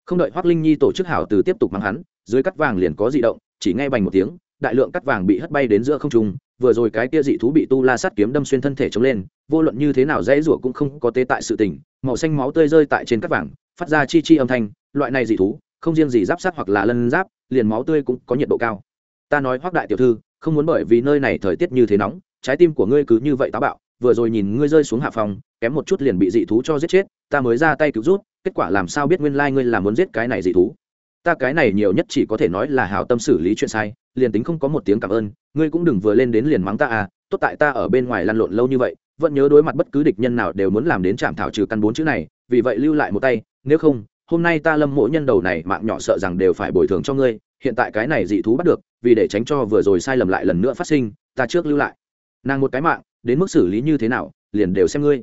Không đợi hoắc linh nhi tổ chức hảo từ tiếp tục mắng hắn, dưới cắt vàng liền có di động, chỉ nghe bành một tiếng, đại lượng cắt vàng bị hất bay đến giữa không trung vừa rồi cái kia dị thú bị tu la sắt kiếm đâm xuyên thân thể chống lên, vô luận như thế nào dễ rủa cũng không có tế tại sự tình, màu xanh máu tươi rơi tại trên các vàng, phát ra chi chi âm thanh, loại này dị thú, không riêng gì giáp sát hoặc là lân giáp, liền máu tươi cũng có nhiệt độ cao. Ta nói hoắc đại tiểu thư, không muốn bởi vì nơi này thời tiết như thế nóng, trái tim của ngươi cứ như vậy táo bạo, vừa rồi nhìn ngươi rơi xuống hạ phòng, kém một chút liền bị dị thú cho giết chết, ta mới ra tay cứu rút kết quả làm sao biết nguyên lai ngươi là muốn giết cái này dị thú. Ta cái này nhiều nhất chỉ có thể nói là hảo tâm xử lý chuyện sai liền tính không có một tiếng cảm ơn, ngươi cũng đừng vừa lên đến liền mắng ta à tốt tại ta ở bên ngoài lăn lộn lâu như vậy, vẫn nhớ đối mặt bất cứ địch nhân nào đều muốn làm đến chạm thảo trừ căn bốn chữ này, vì vậy lưu lại một tay, nếu không, hôm nay ta lâm mỗi nhân đầu này mạng nhỏ sợ rằng đều phải bồi thường cho ngươi, hiện tại cái này dị thú bắt được, vì để tránh cho vừa rồi sai lầm lại lần nữa phát sinh, ta trước lưu lại. Nàng một cái mạng, đến mức xử lý như thế nào, liền đều xem ngươi.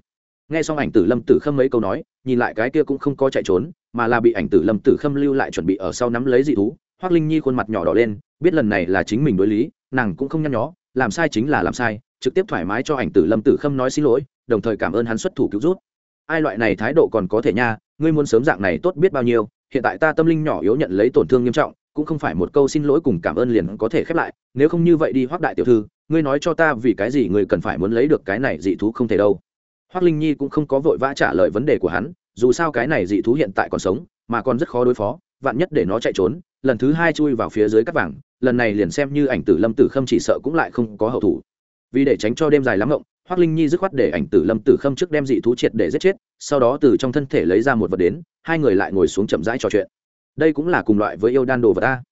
Nghe xong ảnh tử lâm tử khâm mấy câu nói, nhìn lại cái kia cũng không có chạy trốn, mà là bị ảnh tử lâm tử khâm lưu lại chuẩn bị ở sau nắm lấy dị thú hoác linh nhi khuôn mặt nhỏ đỏ lên, biết lần này là chính mình đối lý, nàng cũng không nhăn nhó, làm sai chính là làm sai, trực tiếp thoải mái cho ảnh tử lâm tử khâm nói xin lỗi, đồng thời cảm ơn hắn xuất thủ cứu rút ai loại này thái độ còn có thể nha, ngươi muốn sớm dạng này tốt biết bao nhiêu, hiện tại ta tâm linh nhỏ yếu nhận lấy tổn thương nghiêm trọng, cũng không phải một câu xin lỗi cùng cảm ơn liền có thể khép lại, nếu không như vậy đi hoác đại tiểu thư, ngươi nói cho ta vì cái gì ngươi cần phải muốn lấy được cái này dị thú không thể đâu. Hoác linh nhi cũng không có vội vã trả lời vấn đề của hắn, dù sao cái này dị thú hiện tại còn sống, mà còn rất khó đối phó, vạn nhất để nó chạy trốn lần thứ hai chui vào phía dưới cắt vàng, lần này liền xem như ảnh tử lâm tử khâm chỉ sợ cũng lại không có hậu thủ. Vì để tránh cho đêm dài lắm ngộng hoác linh nhi dứt khoát để ảnh tử lâm tử khâm trước đem dị thú triệt để giết chết, sau đó từ trong thân thể lấy ra một vật đến, hai người lại ngồi xuống chậm rãi trò chuyện. Đây cũng là cùng loại với yêu đan đồ vật ta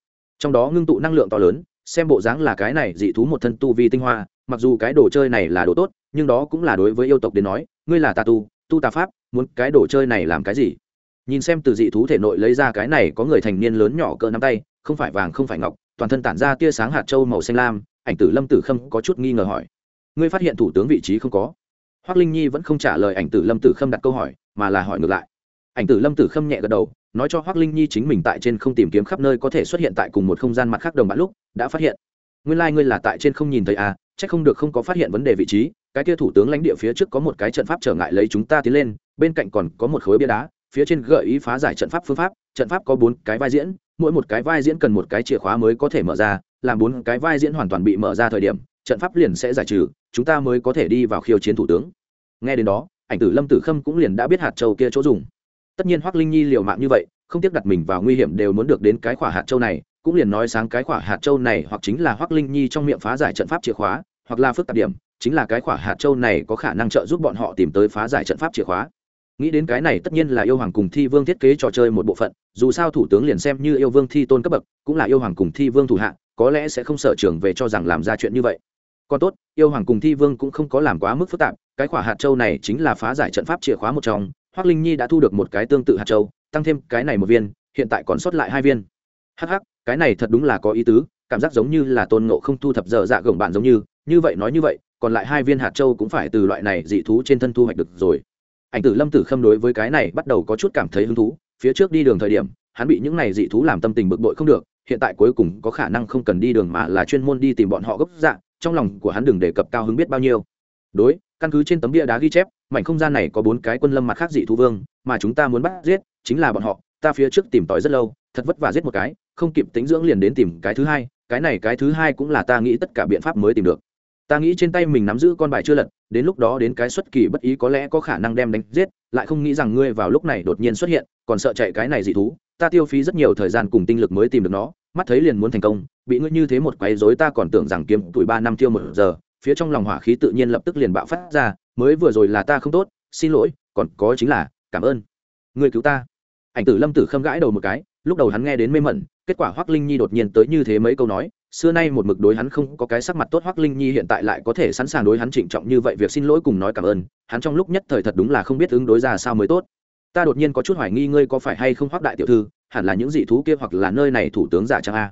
trong đó ngưng tụ năng lượng to lớn, xem bộ dáng là cái này dị thú một thân tu vi tinh hoa, mặc dù cái đồ chơi này là đồ tốt, nhưng đó cũng là đối với yêu tộc đến nói, ngươi là tà tu tu tà pháp, muốn cái đồ chơi này làm cái gì? Nhìn xem từ dị thú thể nội lấy ra cái này có người thành niên lớn nhỏ cỡ nắm tay, không phải vàng, không phải ngọc, toàn thân tản ra tia sáng hạt trâu màu xanh lam, ảnh tử lâm tử khâm có chút nghi ngờ hỏi. Ngươi phát hiện thủ tướng vị trí không có? Hoác linh nhi vẫn không trả lời ảnh tử lâm tử khâm đặt câu hỏi, mà là hỏi ngược lại. Ảnh tử lâm tử khâm nhẹ gật đầu, nói cho hoác linh nhi chính mình tại trên không tìm kiếm khắp nơi có thể xuất hiện tại cùng một không gian mặt khác đồng bạn lúc, đã phát hiện. Nguyên lai、like、ngươi là tại trên không nhìn thấy à c h ắ c không được không có phát hiện vấn đề vị trí, cái kia thủ tướng lãnh địa phía trước có một cái trận pháp trở ngại lấy chúng ta tiến lên, bên cạnh còn có một khối bia đá phía trên gợi ý phá giải trận pháp phương pháp, trận pháp có bốn cái vai diễn, mỗi một cái vai diễn cần một cái chìa khóa mới có thể mở ra, làm bốn cái vai diễn hoàn toàn bị mở ra thời điểm, trận pháp liền sẽ giải trừ, chúng ta mới có thể đi vào khiêu chiến thủ tướng. Nghe đến đó, ảnh tử lâm tử khâm cũng liền đã biết hạt châu kia chỗ dùng. Tất nhiên hoác linh nhi liều mạng như vậy, không tiếc đặt mình vào nguy hiểm đều muốn được đến cái khỏa hạt châu này, cũng liền nói sáng cái khỏa hạt châu này hoặc chính là hoác linh nhi trong miệng phá giải trận pháp chìa khóa, hoặc là phức tạp điểm, chính là cái khỏa hạt châu này có khả năng trợ giúp bọn họ tìm tới phá giải trận pháp chìa khóa nghĩ đến cái này tất nhiên là yêu hoàng cùng thi vương thiết kế trò chơi một bộ phận, dù sao thủ tướng liền xem như yêu vương thi tôn cấp bậc, cũng là yêu hoàng cùng thi vương thủ hạ, có lẽ sẽ không sợ trường về cho rằng làm ra chuyện như vậy. Còn tốt, yêu hoàng cùng thi vương cũng không có làm quá mức phức tạp, cái khỏa hạt châu này chính là phá giải trận pháp chìa khóa một trong hoác linh nhi đã thu được một cái tương tự hạt châu, tăng thêm cái này một viên, hiện tại còn sót lại hai viên. Hh cái này thật đúng là có ý tứ, cảm giác giống như là tôn ngộ không thu thập dở dạ gồng bạn giống như như vậy nói như vậy, còn lại hai viên hạt châu cũng phải từ loại này dị thú trên thân thu hoạch được rồi ảnh tử lâm tử khâm đối với cái này bắt đầu có chút cảm thấy hứng thú. Phía trước đi đường thời điểm, hắn bị những này dị thú làm tâm tình bực bội không được, hiện tại cuối cùng có khả năng không cần đi đường mà là chuyên môn đi tìm bọn họ gốc dạ trong lòng của hắn đừng đề cập cao hứng biết bao nhiêu. Đối, căn cứ trên tấm bia đá ghi chép, mảnh không gian này có bốn cái quân lâm mặt khác dị thú vương, mà chúng ta muốn bắt giết, chính là bọn họ. Ta phía trước tìm tòi rất lâu, thật vất vả giết một cái, không kịp tính dưỡng liền đến tìm cái thứ hai, cái này cái thứ hai cũng là ta nghĩ tất cả biện pháp mới tìm được ta nghĩ trên tay mình nắm giữ con bài chưa lật, đến lúc đó đến cái xuất kỳ bất ý có lẽ có khả năng đem đánh giết, lại không nghĩ rằng ngươi vào lúc này đột nhiên xuất hiện, còn sợ chạy cái này dị thú, ta tiêu phí rất nhiều thời gian cùng tinh lực mới tìm được nó, mắt thấy liền muốn thành công, bị ngươi như thế một quấy rối ta còn tưởng rằng kiếm tuổi ba năm tiêu một giờ, phía trong lòng hỏa khí tự nhiên lập tức liền bạo phát ra, mới vừa rồi là ta không tốt, xin lỗi, còn có chính là, cảm ơn. Ngươi cứu ta. Ảnh tử lâm tử khâm gãi đầu một cái lúc đầu hắn nghe đến mê mẩn, kết quả hoắc linh nhi đột nhiên tới như thế mấy câu nói, xưa nay một mực đối hắn không có cái sắc mặt tốt, hoắc linh nhi hiện tại lại có thể sẵn sàng đối hắn trịnh trọng như vậy, việc xin lỗi cùng nói cảm ơn, hắn trong lúc nhất thời thật đúng là không biết ứng đối ra sao mới tốt. Ta đột nhiên có chút hoài nghi ngươi có phải hay không hoắc đại tiểu thư, hẳn là những dị thú kia hoặc là nơi này thủ tướng giả trang a?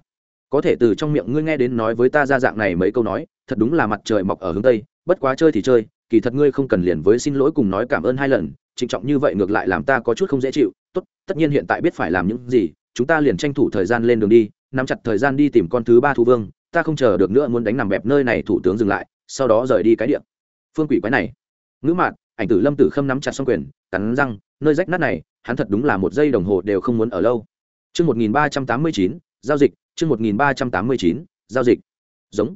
Có thể từ trong miệng ngươi nghe đến nói với ta ra dạng này mấy câu nói, thật đúng là mặt trời mọc ở hướng tây, bất quá chơi thì chơi, kỳ thật ngươi không cần liền với xin lỗi cùng nói cảm ơn hai lần trịnh trọng như vậy ngược lại làm ta có chút không dễ chịu, tốt tất nhiên hiện tại biết phải làm những gì, chúng ta liền tranh thủ thời gian lên đường đi, nắm chặt thời gian đi tìm con thứ ba thu vương, ta không chờ được nữa muốn đánh nằm bẹp nơi này thủ tướng dừng lại, sau đó rời đi cái điện phương quỷ quái này. Ngữ mạn ảnh tử lâm tử khâm nắm chặt xong quyền, cắn răng, nơi rách nát này, hắn thật đúng là một giây đồng hồ đều không muốn ở lâu. Chương một nghìn ba trăm tám mươi chín, giao dịch, chương một nghìn ba trăm tám mươi chín, giao dịch. Giống.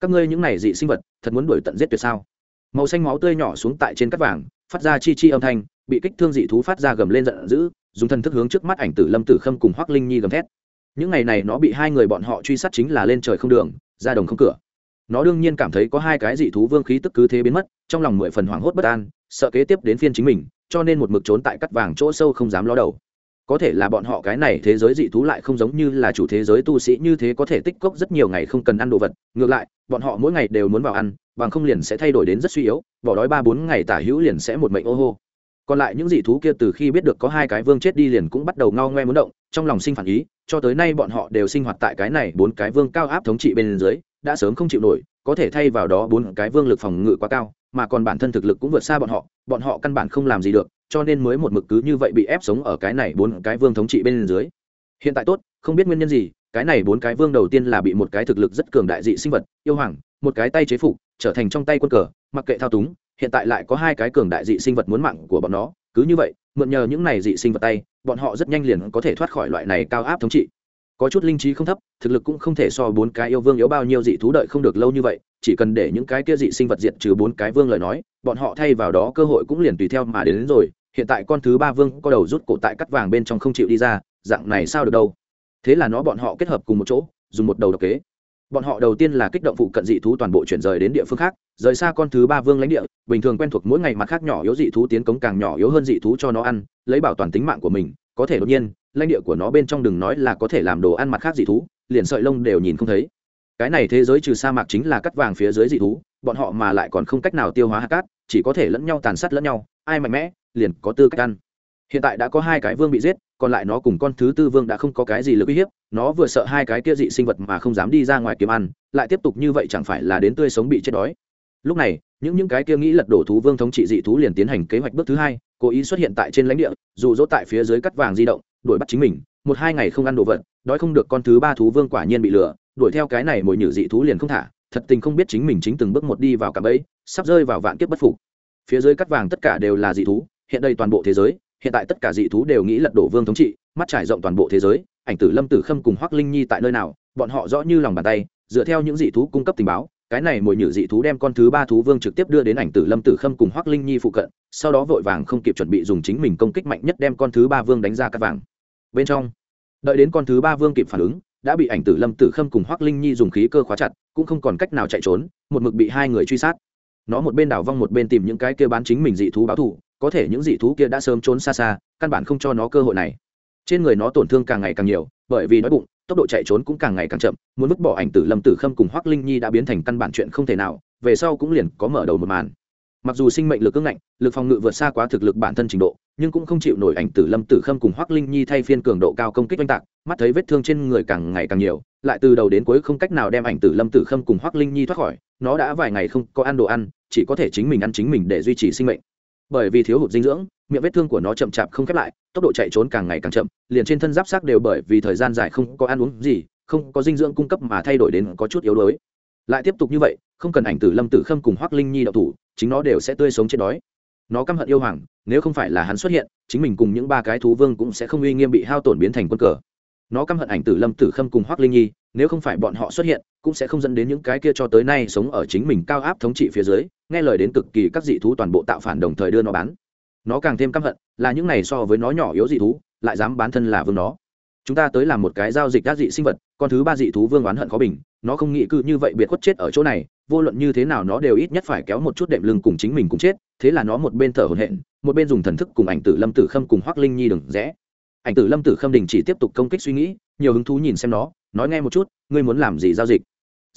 Các ngươi những này dị sinh vật, thật muốn đuổi tận giết tuyệt sao? Màu xanh máu tươi nhỏ xuống tại trên cắt vàng, phát ra chi chi âm thanh bị kích thương dị thú phát ra gầm lên giận dữ, dùng thần thức hướng trước mắt ảnh tử lâm tử khâm cùng hoắc linh nhi gầm thét. Những ngày này nó bị hai người bọn họ truy sát chính là lên trời không đường, ra đồng không cửa. Nó đương nhiên cảm thấy có hai cái dị thú vương khí tức cứ thế biến mất, trong lòng mười phần hoảng hốt bất an, sợ kế tiếp đến phiên chính mình, cho nên một mực trốn tại cắt vàng chỗ sâu không dám ló đầu. Có thể là bọn họ cái này thế giới dị thú lại không giống như là chủ thế giới tu sĩ như thế có thể tích cốc rất nhiều ngày không cần ăn đồ vật, ngược lại, bọn họ mỗi ngày đều muốn vào ăn, bằng không liền sẽ thay đổi đến rất suy yếu, bỏ đói ba bốn ngày tả hữu liền sẽ một mệnh ô hô còn lại những dị thú kia từ khi biết được có hai cái vương chết đi liền cũng bắt đầu ngao ngoe muốn động, trong lòng sinh phản ý, cho tới nay bọn họ đều sinh hoạt tại cái này bốn cái vương cao áp thống trị bên dưới, đã sớm không chịu nổi, có thể thay vào đó bốn cái vương lực phòng ngự quá cao, mà còn bản thân thực lực cũng vượt xa bọn họ bọn họ căn bản không làm gì được, cho nên mới một mực cứ như vậy bị ép sống ở cái này bốn cái vương thống trị bên dưới. Hiện tại tốt, không biết nguyên nhân gì, cái này bốn cái vương đầu tiên là bị một cái thực lực rất cường đại dị sinh vật, yêu hoàng, một cái tay chế phục, trở thành trong tay quân cờ, mặc kệ thao túng hiện tại lại có hai cái cường đại dị sinh vật muốn mạng của bọn nó cứ như vậy mượn nhờ những này dị sinh vật tay bọn họ rất nhanh liền có thể thoát khỏi loại này cao áp thống trị. Có chút linh trí không thấp thực lực cũng không thể so bốn cái yêu vương yếu bao nhiêu dị thú đợi không được lâu như vậy chỉ cần để những cái kia dị sinh vật diệt trừ bốn cái vương lời nói bọn họ thay vào đó cơ hội cũng liền tùy theo mà đến, đến rồi. Hiện tại con thứ ba vương có đầu rút cổ tại cắt vàng bên trong không chịu đi ra dạng này sao được đâu? Thế là nó bọn họ kết hợp cùng một chỗ dùng một đầu độc kế bọn họ đầu tiên là kích động phụ cận dị thú toàn bộ chuyển rời đến địa phương khác, rời xa con thứ ba vương lãnh địa, bình thường quen thuộc mỗi ngày mặt khác nhỏ yếu dị thú tiến cống càng nhỏ yếu hơn dị thú cho nó ăn, lấy bảo toàn tính mạng của mình, có thể đột nhiên, lãnh địa của nó bên trong đừng nói là có thể làm đồ ăn mặt khác dị thú, liền sợi lông đều nhìn không thấy. Cái này thế giới trừ sa mạc chính là cắt vàng phía dưới dị thú, bọn họ mà lại còn không cách nào tiêu hóa hạt cát, chỉ có thể lẫn nhau tàn sát lẫn nhau, ai mạnh mẽ, liền có tư cách ăn. Hiện tại đã có hai cái vương bị giết còn lại nó cùng con thứ tư vương đã không có cái gì lực uy hiếp, nó vừa sợ hai cái kia dị sinh vật mà không dám đi ra ngoài kiếm ăn, lại tiếp tục như vậy chẳng phải là đến tươi sống bị chết đói. Lúc này, những những cái kia nghĩ lật đổ thú vương thống trị dị thú liền tiến hành kế hoạch bước thứ hai, cố ý xuất hiện tại trên lãnh địa, dù dỗ tại phía dưới cắt vàng di động, đuổi bắt chính mình, một hai ngày không ăn đồ vật, đói không được con thứ ba thú vương quả nhiên bị lừa, đuổi theo cái này mồi nhử dị thú liền không thả, thật tình không biết chính mình chính từng bước một đi vào cạm ấy sắp rơi vào vạn kiếp bất phục. Phía dưới cắt vàng tất cả đều là dị thú, hiện đây toàn bộ thế giới hiện tại tất cả dị thú đều nghĩ lật đổ vương thống trị, mắt trải rộng toàn bộ thế giới, ảnh tử lâm tử khâm cùng hoắc linh nhi tại nơi nào, bọn họ rõ như lòng bàn tay, dựa theo những dị thú cung cấp tình báo, cái này mồi nhử dị thú đem con thứ ba thú vương trực tiếp đưa đến ảnh tử lâm tử khâm cùng hoắc linh nhi phụ cận, sau đó vội vàng không kịp chuẩn bị dùng chính mình công kích mạnh nhất đem con thứ ba vương đánh ra cắt vàng. Bên trong, đợi đến con thứ ba vương kịp phản ứng, đã bị ảnh tử lâm tử khâm cùng hoắc linh nhi dùng khí cơ khóa chặt, cũng không còn cách nào chạy trốn, một mực bị hai người truy sát. Nó một bên đảo vong một bên tìm những cái kia bán chính mình dị thú báo thù có thể những dị thú kia đã sớm trốn xa xa, căn bản không cho nó cơ hội này. Trên người nó tổn thương càng ngày càng nhiều, bởi vì đói bụng, tốc độ chạy trốn cũng càng ngày càng chậm, muốn vứt bỏ ảnh tử lâm tử khâm cùng hoắc linh nhi đã biến thành căn bản chuyện không thể nào, về sau cũng liền có mở đầu một màn. Mặc dù sinh mệnh lực ưng ngạnh, lực phòng ngự vượt xa quá thực lực bản thân trình độ, nhưng cũng không chịu nổi ảnh tử lâm tử khâm cùng hoắc linh nhi thay phiên cường độ cao công kích oanh tạc, mắt thấy vết thương trên người càng ngày càng nhiều, lại từ đầu đến cuối không cách nào đem ảnh tử lâm tử khâm cùng hoắc linh nhi thoát khỏi, nó đã vài ngày không có ăn đồ ăn, chỉ có thể chính mình ăn chính mình để duy trì sinh mệnh bởi vì thiếu hụt dinh dưỡng, miệng vết thương của nó chậm chạp không khép lại, tốc độ chạy trốn càng ngày càng chậm, liền trên thân giáp sát đều bởi vì thời gian dài không có ăn uống gì, không có dinh dưỡng cung cấp mà thay đổi đến có chút yếu đuối. Lại tiếp tục như vậy, không cần ảnh tử lâm tử khâm cùng hoắc linh nhi đậu thủ, chính nó đều sẽ tươi sống chết đói. Nó căm hận yêu hoàng, nếu không phải là hắn xuất hiện, chính mình cùng những ba cái thú vương cũng sẽ không uy nghiêm bị hao tổn biến thành quân cờ. Nó căm hận ảnh tử lâm tử khâm cùng hoắc linh nhi nếu không phải bọn họ xuất hiện, cũng sẽ không dẫn đến những cái kia cho tới nay sống ở chính mình cao áp thống trị phía dưới, nghe lời đến cực kỳ các dị thú toàn bộ tạo phản đồng thời đưa nó bán. Nó càng thêm căm hận, là những này so với nó nhỏ yếu dị thú, lại dám bán thân là vương nó. Chúng ta tới làm một cái giao dịch các dị sinh vật, con thứ ba dị thú vương oán hận khó bình, nó không nghĩ cư như vậy biệt khuất chết ở chỗ này, vô luận như thế nào nó đều ít nhất phải kéo một chút đệm lưng cùng chính mình cùng chết, thế là nó một bên thở hổn hển, một bên dùng thần thức cùng ảnh tử lâm tử khâm cùng hoắc linh nhi đừng rẽ. Ảnh tử lâm tử khâm đình chỉ tiếp tục công kích suy nghĩ nhiều hứng thú nhìn xem nó, nói nghe một chút, ngươi muốn làm gì giao dịch?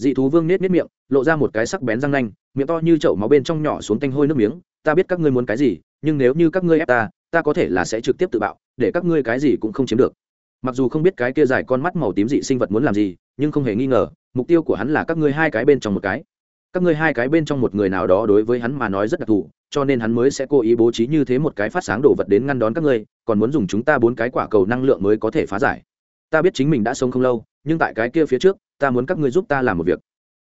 Dị thú vương nết nết miệng, lộ ra một cái sắc bén răng nanh, miệng to như chậu máu bên trong nhỏ xuống tanh hôi nước miếng, ta biết các ngươi muốn cái gì, nhưng nếu như các ngươi ép ta ta có thể là sẽ trực tiếp tự bạo, để các ngươi cái gì cũng không chiếm được. Mặc dù không biết cái kia dài con mắt màu tím dị sinh vật muốn làm gì, nhưng không hề nghi ngờ, mục tiêu của hắn là các ngươi hai cái bên trong một cái. Các ngươi hai cái bên trong một người nào đó đối với hắn mà nói rất đặc thù, cho nên hắn mới sẽ cố ý bố trí như thế một cái phát sáng đồ vật đến ngăn đón các ngươi, còn muốn dùng chúng ta bốn cái quả cầu năng lượng mới có thể phá giải ta biết chính mình đã sống không lâu, nhưng tại cái kia phía trước, ta muốn các ngươi giúp ta làm một việc.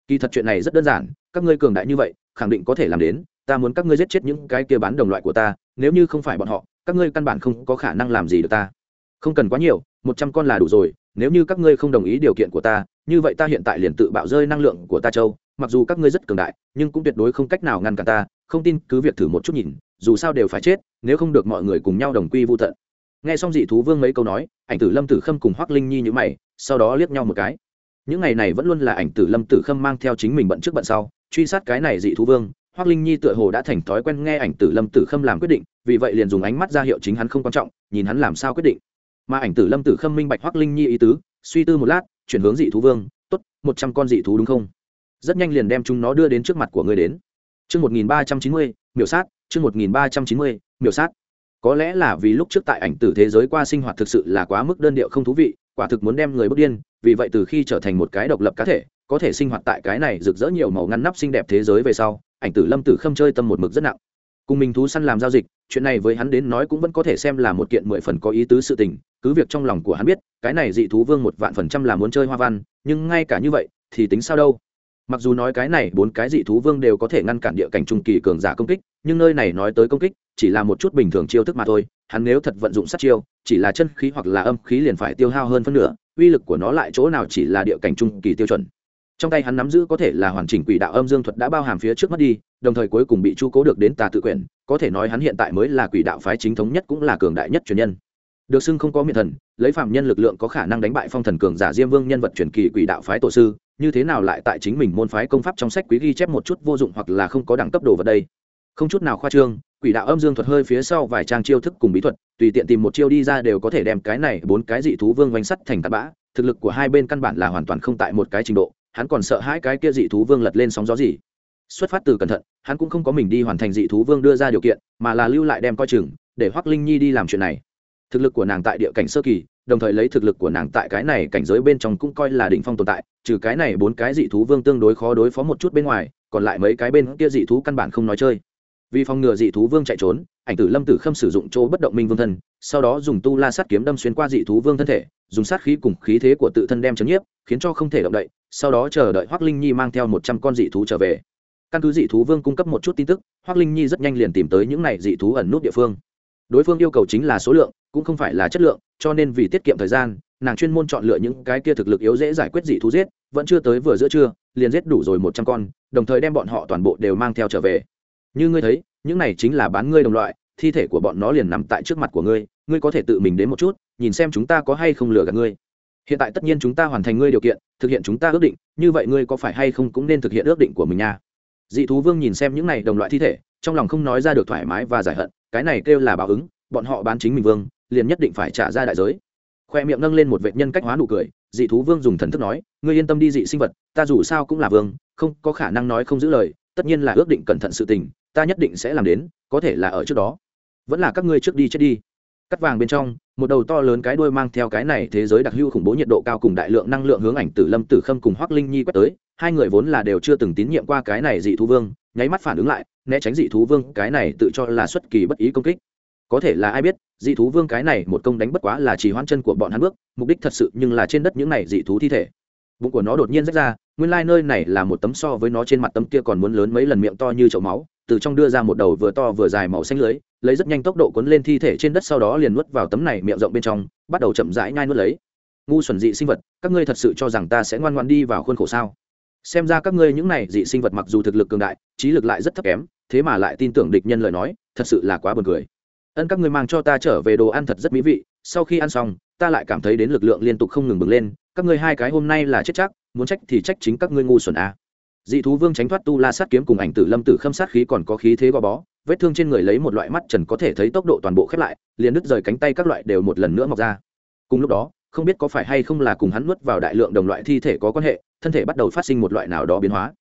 Kỳ thật chuyện này rất đơn giản, các ngươi cường đại như vậy, khẳng định có thể làm đến, ta muốn các ngươi giết chết những cái kia bán đồng loại của ta, nếu như không phải bọn họ, các ngươi căn bản không có khả năng làm gì được ta. Không cần quá nhiều, một trăm con là đủ rồi, nếu như các ngươi không đồng ý điều kiện của ta, như vậy ta hiện tại liền tự bạo rơi năng lượng của ta châu. Mặc dù các ngươi rất cường đại, nhưng cũng tuyệt đối không cách nào ngăn cản ta, không tin, cứ việc thử một chút nhìn, dù sao đều phải chết, nếu không được mọi người cùng nhau đồng quy vô tận nghe xong dị thú vương mấy câu nói, ảnh tử lâm tử khâm cùng hoác linh nhi như mày, sau đó liếc nhau một cái. Những ngày này vẫn luôn là ảnh tử lâm tử khâm mang theo chính mình bận trước bận sau, truy sát cái này dị thú vương hoác linh nhi tựa hồ đã thành thói quen nghe ảnh tử lâm tử khâm làm quyết định, vì vậy liền dùng ánh mắt ra hiệu chính hắn không quan trọng, nhìn hắn làm sao quyết định. Mà ảnh tử lâm tử khâm minh bạch hoác linh nhi ý tứ, suy tư một lát, chuyển hướng dị thú vương, tốt, một trăm con dị thú đúng không? Rất nhanh liền đem chúng nó đưa đến trước mặt của người đến. Chương một nghìn ba trăm chín mươi, miểu sát, chương một nghìn ba trăm chín mươi, miểu sát có lẽ là vì lúc trước tại ảnh tử thế giới qua sinh hoạt thực sự là quá mức đơn điệu không thú vị, quả thực muốn đem người bước điên, vì vậy từ khi trở thành một cái độc lập cá thể, có thể sinh hoạt tại cái này rực rỡ nhiều màu ngăn nắp xinh đẹp thế giới về sau, ảnh tử lâm tử khâm chơi tâm một mực rất nặng. Cùng mình thú săn làm giao dịch, chuyện này với hắn đến nói cũng vẫn có thể xem là một kiện mười phần có ý tứ sự tình, cứ việc trong lòng của hắn biết, cái này dị thú vương một vạn phần trăm là muốn chơi hoa văn, nhưng ngay cả như vậy, thì tính sao đâu? Mặc dù nói cái này bốn cái dị thú vương đều có thể ngăn cản địa cảnh trung kỳ cường giả công kích, nhưng nơi này nói tới công kích, chỉ là một chút bình thường chiêu thức mà thôi. Hắn nếu thật vận dụng sát chiêu, chỉ là chân khí hoặc là âm khí liền phải tiêu hao hơn phân nửa, uy lực của nó lại chỗ nào chỉ là địa cảnh trung kỳ tiêu chuẩn. Trong tay hắn nắm giữ có thể là hoàn chỉnh quỷ đạo âm dương thuật đã bao hàm phía trước mất đi, đồng thời cuối cùng bị chu cố được đến tà tự quyển có thể nói hắn hiện tại mới là quỷ đạo phái chính thống nhất cũng là cường đại nhất truyền nhân được xưng không có miệng thần, lấy phạm nhân lực lượng có khả năng đánh bại phong thần cường giả diêm vương nhân vật truyền kỳ quỷ đạo phái tổ sư, như thế nào lại tại chính mình môn phái công pháp trong sách quý ghi chép một chút vô dụng hoặc là không có đẳng cấp đồ vật đây? Không chút nào khoa trương, quỷ đạo âm dương thuật hơi phía sau vài trang chiêu thức cùng bí thuật, tùy tiện tìm một chiêu đi ra đều có thể đem cái này bốn cái dị thú vương vanh sắt thành tạt bã, thực lực của hai bên căn bản là hoàn toàn không tại một cái trình độ, hắn còn sợ hai cái kia dị thú vương lật lên sóng gió gì? Xuất phát từ cẩn thận, hắn cũng không có mình đi hoàn thành dị thú vương đưa ra điều kiện, mà là lưu lại đem coi chừng, để hoắc linh nhi đi làm chuyện này thực lực của nàng tại địa cảnh sơ kỳ, đồng thời lấy thực lực của nàng tại cái này cảnh giới bên trong cũng coi là đỉnh phong tồn tại, trừ cái này bốn cái dị thú vương tương đối khó đối phó một chút bên ngoài, còn lại mấy cái bên kia dị thú căn bản không nói chơi. Vì phòng ngừa dị thú vương chạy trốn, ảnh tử lâm tử khâm sử dụng chỗ bất động minh vương thân, sau đó dùng tu la sát kiếm đâm xuyên qua dị thú vương thân thể, dùng sát khí cùng khí thế của tự thân đem chấn nhiếp, khiến cho không thể động đậy, sau đó chờ đợi hoác linh nhi mang theo một trăm con dị thú trở về. Căn cứ dị thú vương cung cấp một chút tin tức hoác linh nhi rất nhanh liền tìm tới những này dị thú ẩn nút địa phương đối phương yêu cầu chính là số lượng, cũng không phải là chất lượng, cho nên vì tiết kiệm thời gian, nàng chuyên môn chọn lựa những cái kia thực lực yếu dễ giải quyết dị thú giết, vẫn chưa tới vừa giữa trưa, liền giết đủ rồi một trăm con, đồng thời đem bọn họ toàn bộ đều mang theo trở về. Như ngươi thấy, những này chính là bán ngươi đồng loại, thi thể của bọn nó liền nằm tại trước mặt của ngươi ngươi có thể tự mình đến một chút, nhìn xem chúng ta có hay không lừa gạt ngươi. Hiện tại tất nhiên chúng ta hoàn thành ngươi điều kiện, thực hiện chúng ta ước định, như vậy ngươi có phải hay không cũng nên thực hiện ước định của mình nha. Dị thú vương nhìn xem những này đồng loại thi thể, trong lòng không nói ra được thoải mái và giải hận cái này kêu là báo ứng, bọn họ bán chính mình vương, liền nhất định phải trả ra đại giới. Khoe miệng nâng lên một vệ nhân cách hóa nụ cười, dị thú vương dùng thần thức nói, ngươi yên tâm đi, dị sinh vật, ta dù sao cũng là vương, không có khả năng nói không giữ lời, tất nhiên là ước định cẩn thận sự tình, ta nhất định sẽ làm đến, có thể là ở trước đó. Vẫn là các ngươi trước đi chết đi. Cắt vàng bên trong, một đầu to lớn cái đuôi mang theo cái này thế giới đặc hưu khủng bố nhiệt độ cao cùng đại lượng năng lượng hướng ảnh tử lâm tử khâm cùng hoắc linh nhi quét tới, hai người vốn là đều chưa từng tín nhiệm qua cái này dị thú vương nháy mắt phản ứng lại, né tránh dị thú vương, cái này tự cho là xuất kỳ bất ý công kích. Có thể là ai biết, dị thú vương cái này một công đánh bất quá là chỉ hoan chân của bọn hắn bước, mục đích thật sự nhưng là trên đất những này dị thú thi thể. Bụng của nó đột nhiên rách ra, nguyên lai nơi này là một tấm so với nó trên mặt tấm kia còn muốn lớn mấy lần miệng to như chậu máu, từ trong đưa ra một đầu vừa to vừa dài màu xanh lưới, lấy rất nhanh tốc độ cuốn lên thi thể trên đất sau đó liền nuốt vào tấm này miệng rộng bên trong, bắt đầu chậm rãi nhai nuốt lấy. Ngu xuẩn dị sinh vật, các ngươi thật sự cho rằng ta sẽ ngoan ngoan đi vào khuôn khổ sao? Xem ra các ngươi những này dị sinh vật mặc dù thực lực cường đại, trí lực lại rất thấp kém, thế mà lại tin tưởng địch nhân lời nói, thật sự là quá buồn cười. Ân các ngươi mang cho ta trở về đồ ăn thật rất mỹ vị, sau khi ăn xong, ta lại cảm thấy đến lực lượng liên tục không ngừng bừng lên, các ngươi hai cái hôm nay là chết chắc, muốn trách thì trách chính các ngươi ngu xuẩn a dị thú vương tránh thoát tu la sát kiếm cùng ảnh tử lâm tử khâm sát khí còn có khí thế gò bó, vết thương trên người lấy một loại mắt trần có thể thấy tốc độ toàn bộ khép lại, liền đứt rời cánh tay các loại đều một lần nữa mọc ra. Cùng lúc đó, không biết có phải hay không là cùng hắn nuốt vào đại lượng đồng loại thi thể có quan hệ thân thể bắt đầu phát sinh một loại nào đó biến hóa.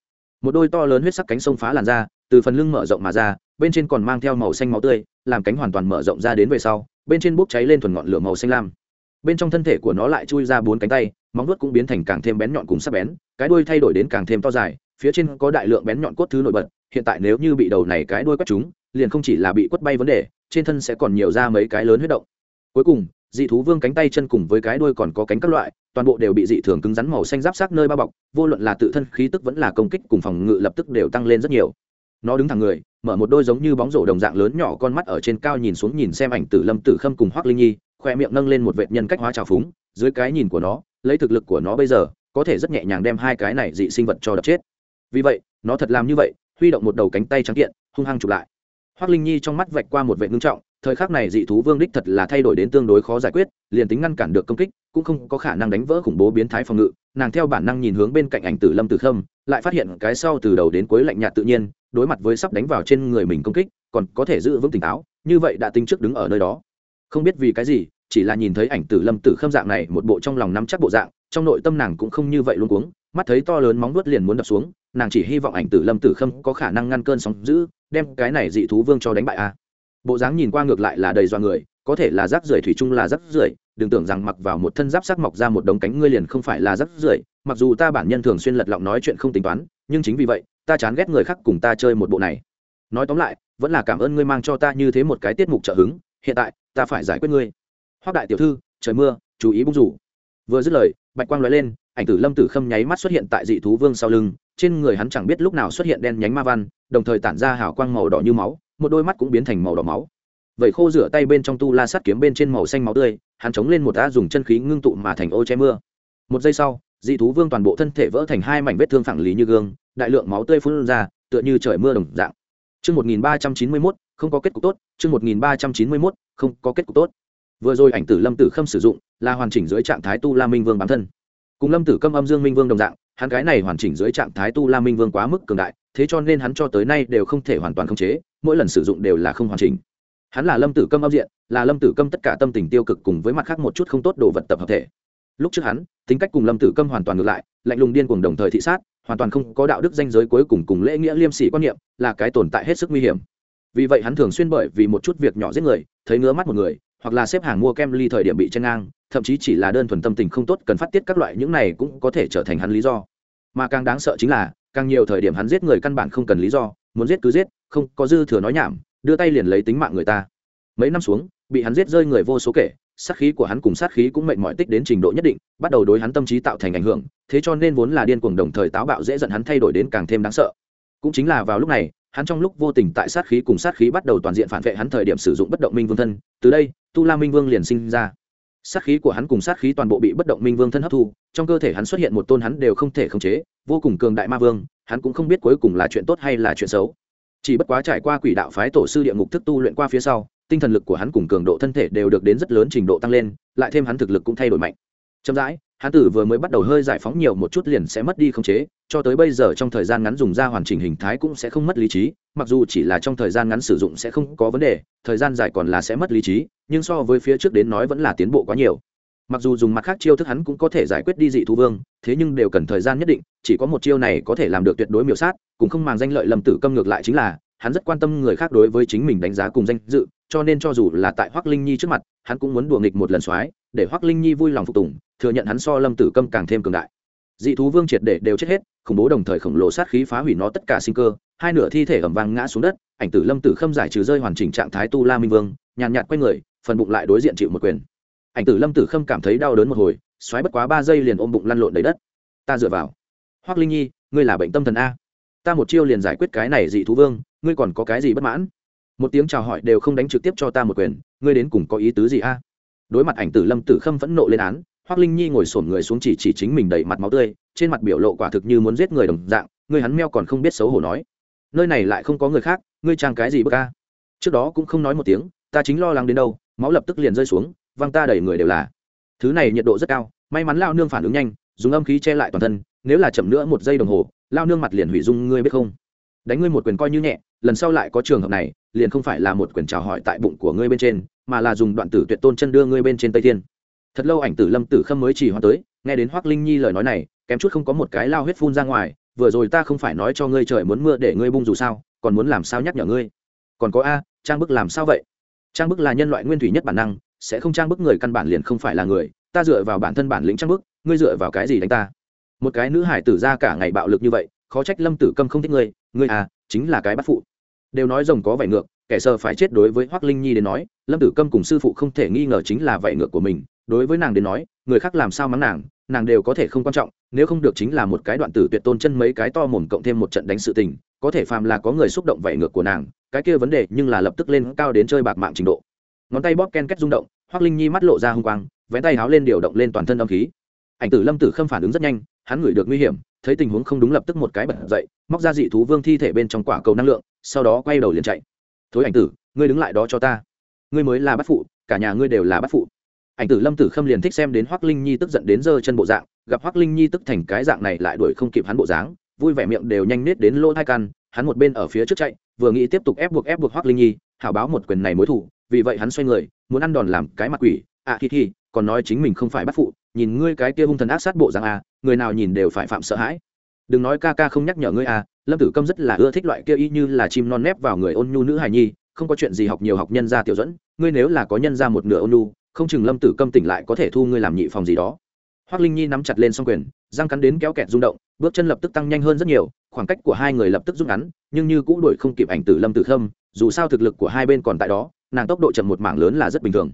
Một đôi to lớn huyết sắc cánh sông phá làn ra từ phần lưng mở rộng mà ra, bên trên còn mang theo màu xanh máu tươi, làm cánh hoàn toàn mở rộng ra đến về sau, bên trên bốc cháy lên thuần ngọn lửa màu xanh lam. Bên trong thân thể của nó lại chui ra bốn cánh tay, móng nuốt cũng biến thành càng thêm bén nhọn cùng sắc bén, cái đuôi thay đổi đến càng thêm to dài, phía trên có đại lượng bén nhọn cốt thứ nổi bật, hiện tại nếu như bị đầu này cái đuôi quất chúng, liền không chỉ là bị quất bay vấn đề, trên thân sẽ còn nhiều ra mấy cái lớn huyết động. Cuối cùng dị thú vương cánh tay chân cùng với cái đuôi còn có cánh các loại, toàn bộ đều bị dị thường cứng rắn màu xanh giáp sắc nơi bao bọc, vô luận là tự thân khí tức vẫn là công kích cùng phòng ngự lập tức đều tăng lên rất nhiều. Nó đứng thẳng người, mở một đôi giống như bóng rổ đồng dạng lớn nhỏ con mắt ở trên cao nhìn xuống nhìn xem ảnh tử lâm tử khâm cùng hoác linh nhi, khoe miệng nâng lên một vệ nhân cách hóa trào phúng, dưới cái nhìn của nó, lấy thực lực của nó bây giờ, có thể rất nhẹ nhàng đem hai cái này dị sinh vật cho đập chết. Vì vậy, nó thật làm như vậy, huy động một đầu cánh tay trắng kiện, hung hăng chụp lại. Hoác linh nhi trong mắt vạch qua một vệ ngưng trọng thời khắc này dị thú vương đích thật là thay đổi đến tương đối khó giải quyết, liền tính ngăn cản được công kích, cũng không có khả năng đánh vỡ khủng bố biến thái phòng ngự. Nàng theo bản năng nhìn hướng bên cạnh ảnh tử lâm tử khâm, lại phát hiện cái sau từ đầu đến cuối lạnh nhạt tự nhiên, đối mặt với sắp đánh vào trên người mình công kích, còn có thể giữ vững tỉnh táo, như vậy đã tính trước đứng ở nơi đó. Không biết vì cái gì, chỉ là nhìn thấy ảnh tử lâm tử khâm dạng này một bộ trong lòng nắm chắc bộ dạng, trong nội tâm nàng cũng không như vậy luôn cuống, mắt thấy to lớn móng vuốt liền muốn đập xuống, nàng chỉ hy vọng ảnh tử lâm tử khâm có khả năng ngăn cơn sóng giữ đem cái này dị thú vương cho đánh bại a bộ dáng nhìn qua ngược lại là đầy do người, có thể là rác rưởi thủy chung là rác rưởi, đừng tưởng rằng mặc vào một thân giáp sắc mọc ra một đống cánh ngươi liền không phải là rác rưởi, mặc dù ta bản nhân thường xuyên lật lọng nói chuyện không tính toán, nhưng chính vì vậy, ta chán ghét người khác cùng ta chơi một bộ này. Nói tóm lại, vẫn là cảm ơn ngươi mang cho ta như thế một cái tiết mục trợ hứng, hiện tại, ta phải giải quyết ngươi. Hoác đại tiểu thư, trời mưa, chú ý bung rủ. Vừa dứt lời, bạch quang nói lên, ảnh tử lâm tử khâm nháy mắt xuất hiện tại dị thú vương sau lưng, trên người hắn chẳng biết lúc nào xuất hiện đen nhánh ma văn, đồng thời tản ra hào quang màu đỏ như máu một đôi mắt cũng biến thành màu đỏ máu vậy khô rửa tay bên trong tu la sắt kiếm bên trên màu xanh máu tươi hắn chống lên một đá dùng chân khí ngưng tụ mà thành ô che mưa một giây sau dị thú vương toàn bộ thân thể vỡ thành hai mảnh vết thương phẳng lý như gương đại lượng máu tươi phun ra tựa như trời mưa đồng dạng Chương 1391, không có kết cục tốt, chương 1391, không có kết cục tốt. Vừa rồi ảnh tử Lâm Tử Khâm sử dụng, là hoàn chỉnh dưới trạng thái tu La Minh Vương bản thân. Cùng Lâm Tử Câm âm Dương Minh Vương đồng dạng, hắn cái này hoàn chỉnh dưới trạng thái tu La Minh Vương quá mức cường đại, thế cho nên hắn cho tới nay đều không thể hoàn toàn khống chế, mỗi lần sử dụng đều là không hoàn chỉnh. Hắn là Lâm Tử Câm âm diện, là Lâm Tử Câm tất cả tâm tình tiêu cực cùng với mặt khác một chút không tốt đồ vật tập hợp thể. Lúc trước hắn, tính cách cùng Lâm Tử Câm hoàn toàn ngược lại, lạnh lùng điên cuồng đồng thời thị sát, hoàn toàn không có đạo đức danh giới cuối cùng cùng lễ nghĩa liêm sỉ quan niệm là cái tồn tại hết sức nguy hiểm vì vậy hắn thường xuyên bởi vì một chút việc nhỏ giết người thấy ngứa mắt một người hoặc là xếp hàng mua kem ly thời điểm bị chen ngang thậm chí chỉ là đơn thuần tâm tình không tốt cần phát tiết các loại những này cũng có thể trở thành hắn lý do mà càng đáng sợ chính là càng nhiều thời điểm hắn giết người căn bản không cần lý do, muốn giết cứ giết, không có dư thừa nói nhảm, đưa tay liền lấy tính mạng người ta. Mấy năm xuống, bị hắn giết rơi người vô số kể, sát khí của hắn cùng sát khí cũng mệnh mọi tích đến trình độ nhất định, bắt đầu đối hắn tâm trí tạo thành ảnh hưởng, thế cho nên vốn là điên cuồng đồng thời táo bạo dễ dẫn hắn thay đổi đến càng thêm đáng sợ. Cũng chính là vào lúc này, hắn trong lúc vô tình tại sát khí cùng sát khí bắt đầu toàn diện phản vệ hắn thời điểm sử dụng bất động minh vương thân, từ đây, tu la minh vương liền sinh ra sát khí của hắn cùng sát khí toàn bộ bị bất động minh vương thân hấp thu, trong cơ thể hắn xuất hiện một tôn hắn đều không thể khống chế, vô cùng cường đại ma vương, hắn cũng không biết cuối cùng là chuyện tốt hay là chuyện xấu. Chỉ bất quá trải qua quỷ đạo phái tổ sư địa ngục thức tu luyện qua phía sau, tinh thần lực của hắn cùng cường độ thân thể đều được đến rất lớn trình độ tăng lên, lại thêm hắn thực lực cũng thay đổi mạnh chậm rãi hắn tử vừa mới bắt đầu hơi giải phóng nhiều một chút liền sẽ mất đi khống chế, cho tới bây giờ trong thời gian ngắn dùng ra hoàn chỉnh hình thái cũng sẽ không mất lý trí, mặc dù chỉ là trong thời gian ngắn sử dụng sẽ không có vấn đề, thời gian dài còn là sẽ mất lý trí, nhưng so với phía trước đến nói vẫn là tiến bộ quá nhiều. Mặc dù dùng mặt khác chiêu thức hắn cũng có thể giải quyết đi dị thú vương, thế nhưng đều cần thời gian nhất định, chỉ có một chiêu này có thể làm được tuyệt đối miểu sát cũng không màng danh lợi lầm tử câm ngược lại chính là, hắn rất quan tâm người khác đối với chính mình đánh giá cùng danh dự, cho nên cho dù là tại hoác linh nhi trước mặt, hắn cũng muốn đùa nghịch một lần soái, để hoác linh nhi vui lòng phục tùng thừa nhận hắn so lâm tử câm càng thêm cường đại. Dị thú vương triệt để đều chết hết, khủng bố đồng thời khổng lồ sát khí phá hủy nó tất cả sinh cơ, hai nửa thi thể ẩm vang ngã xuống đất, ảnh tử lâm tử khâm giải trừ rơi hoàn chỉnh trạng thái tu la minh vương, nhàn nhạt quay người, phần bụng lại đối diện chịu một quyền. Ảnh tử lâm tử khâm cảm thấy đau đớn một hồi, xoáy bất quá ba giây liền ôm bụng lăn lộn đầy đất. Ta dựa vào. Hoác linh nhi, ngươi là bệnh tâm thần a. Ta một chiêu liền giải quyết cái này dị thú vương, ngươi còn có cái gì bất mãn? Một tiếng chào hỏi đều không đánh trực tiếp cho ta một quyền, ngươi đến cùng có ý tứ gì a? Đối mặt ảnh tử lâm tử khâm phẫn nộ lên án hoác linh nhi ngồi sổm người xuống chỉ chỉ chính mình đầy mặt máu tươi, trên mặt biểu lộ quả thực như muốn giết người đồng dạng ngươi hắn meo còn không biết xấu hổ nói. Nơi này lại không có người khác, ngươi trang cái gì bức ca trước đó cũng không nói một tiếng, ta chính lo lắng đến đâu, máu lập tức liền rơi xuống, văng ta đẩy người đều là. Thứ này nhiệt độ rất cao, may mắn lao nương phản ứng nhanh, dùng âm khí che lại toàn thân, nếu là chậm nữa một giây đồng hồ, lao nương mặt liền hủy dung, ngươi biết không? Đánh ngươi một quyền coi như nhẹ, lần sau lại có trường hợp này, liền không phải là một quyền chào hỏi tại bụng của ngươi bên trên, mà là dùng đoạn tử tuyệt tôn chân đưa ngươi bên trên tây thiên thật lâu ảnh tử lâm tử khâm mới chỉ hoa tới, nghe đến hoác linh nhi lời nói này, kém chút không có một cái lao huyết phun ra ngoài, vừa rồi ta không phải nói cho ngươi trời muốn mưa để ngươi bung dù sao, còn muốn làm sao nhắc nhở ngươi? Còn có a, trang bức làm sao vậy? Trang bức là nhân loại nguyên thủy nhất bản năng, sẽ không trang bức người căn bản liền không phải là người, ta dựa vào bản thân bản lĩnh trang bức, ngươi dựa vào cái gì đánh ta? Một cái nữ hải tử ra cả ngày bạo lực như vậy, khó trách lâm tử câm không thích ngươi ngươi à chính là cái bắt phụ. Đều nói rồng có vảy ngược, kẻ sờ phải chết đối với hoác linh nhi đến nói, lâm tử câm cùng sư phụ không thể nghi ngờ chính là vảy ngược của mình đối với nàng đến nói, người khác làm sao mắng nàng nàng đều có thể không quan trọng, nếu không được chính là một cái đoạn tử tuyệt tôn chân mấy cái to mồm cộng thêm một trận đánh sự tình, có thể phàm là có người xúc động vảy ngược của nàng, cái kia vấn đề nhưng là lập tức lên cao đến chơi bạc mạng trình độ. Ngón tay bóp ken két rung động hoác linh nhi mắt lộ ra h n g quang, vén tay háo lên điều động lên toàn thân âm khí. Ảnh tử lâm tử khâm phản ứng rất nhanh, hắn ngửi được nguy hiểm, thấy tình huống không đúng lập tức một cái bật dậy, móc ra dị thú vương thi thể bên trong quả cầu năng lượng, sau đó quay đầu liền chạy. Thối ảnh tử, ngươi đứng lại đó cho ta. Ngươi mới là bắt phụ, cả nhà ngươi đều là bắt phụ ảnh tử lâm tử khâm liền thích xem đến hoác linh nhi tức giận đến giơ chân bộ dạng, gặp hoác linh nhi tức thành cái dạng này lại đuổi không kịp hắn bộ dáng, vui vẻ miệng đều nhanh nết đến lỗ thai căn, hắn một bên ở phía trước chạy, vừa nghĩ tiếp tục ép buộc ép buộc hoác linh nhi, hảo báo một quyền này mối thủ, vì vậy hắn xoay người, muốn ăn đòn làm cái mặt quỷ à khi thì còn nói chính mình không phải bắt phụ, nhìn ngươi cái kia hung thần ác sát bộ dạng à người nào nhìn đều phải phạm sợ hãi. Đừng nói ca ca không nhắc nhở ngươi à lâm tử câm rất là ưa thích loại kia y như là chim non nép vào người ôn nhu nữ hài nhi, không có chuyện gì học nhiều học nhân gia tiểu dẫn ngươi nếu là có nhân gia một nửa ôn nhu không chừng lâm tử câm tỉnh lại có thể thu ngươi làm nhị phòng gì đó. Hoác linh nhi nắm chặt lên s o n g quyền, răng cắn đến kéo kẹt rung động, bước chân lập tức tăng nhanh hơn rất nhiều, khoảng cách của hai người lập tức rút ngắn, nhưng như cũ đuổi không kịp ảnh tử lâm tử khâm, dù sao thực lực của hai bên còn tại đó, nàng tốc độ chậm một mảng lớn là rất bình thường.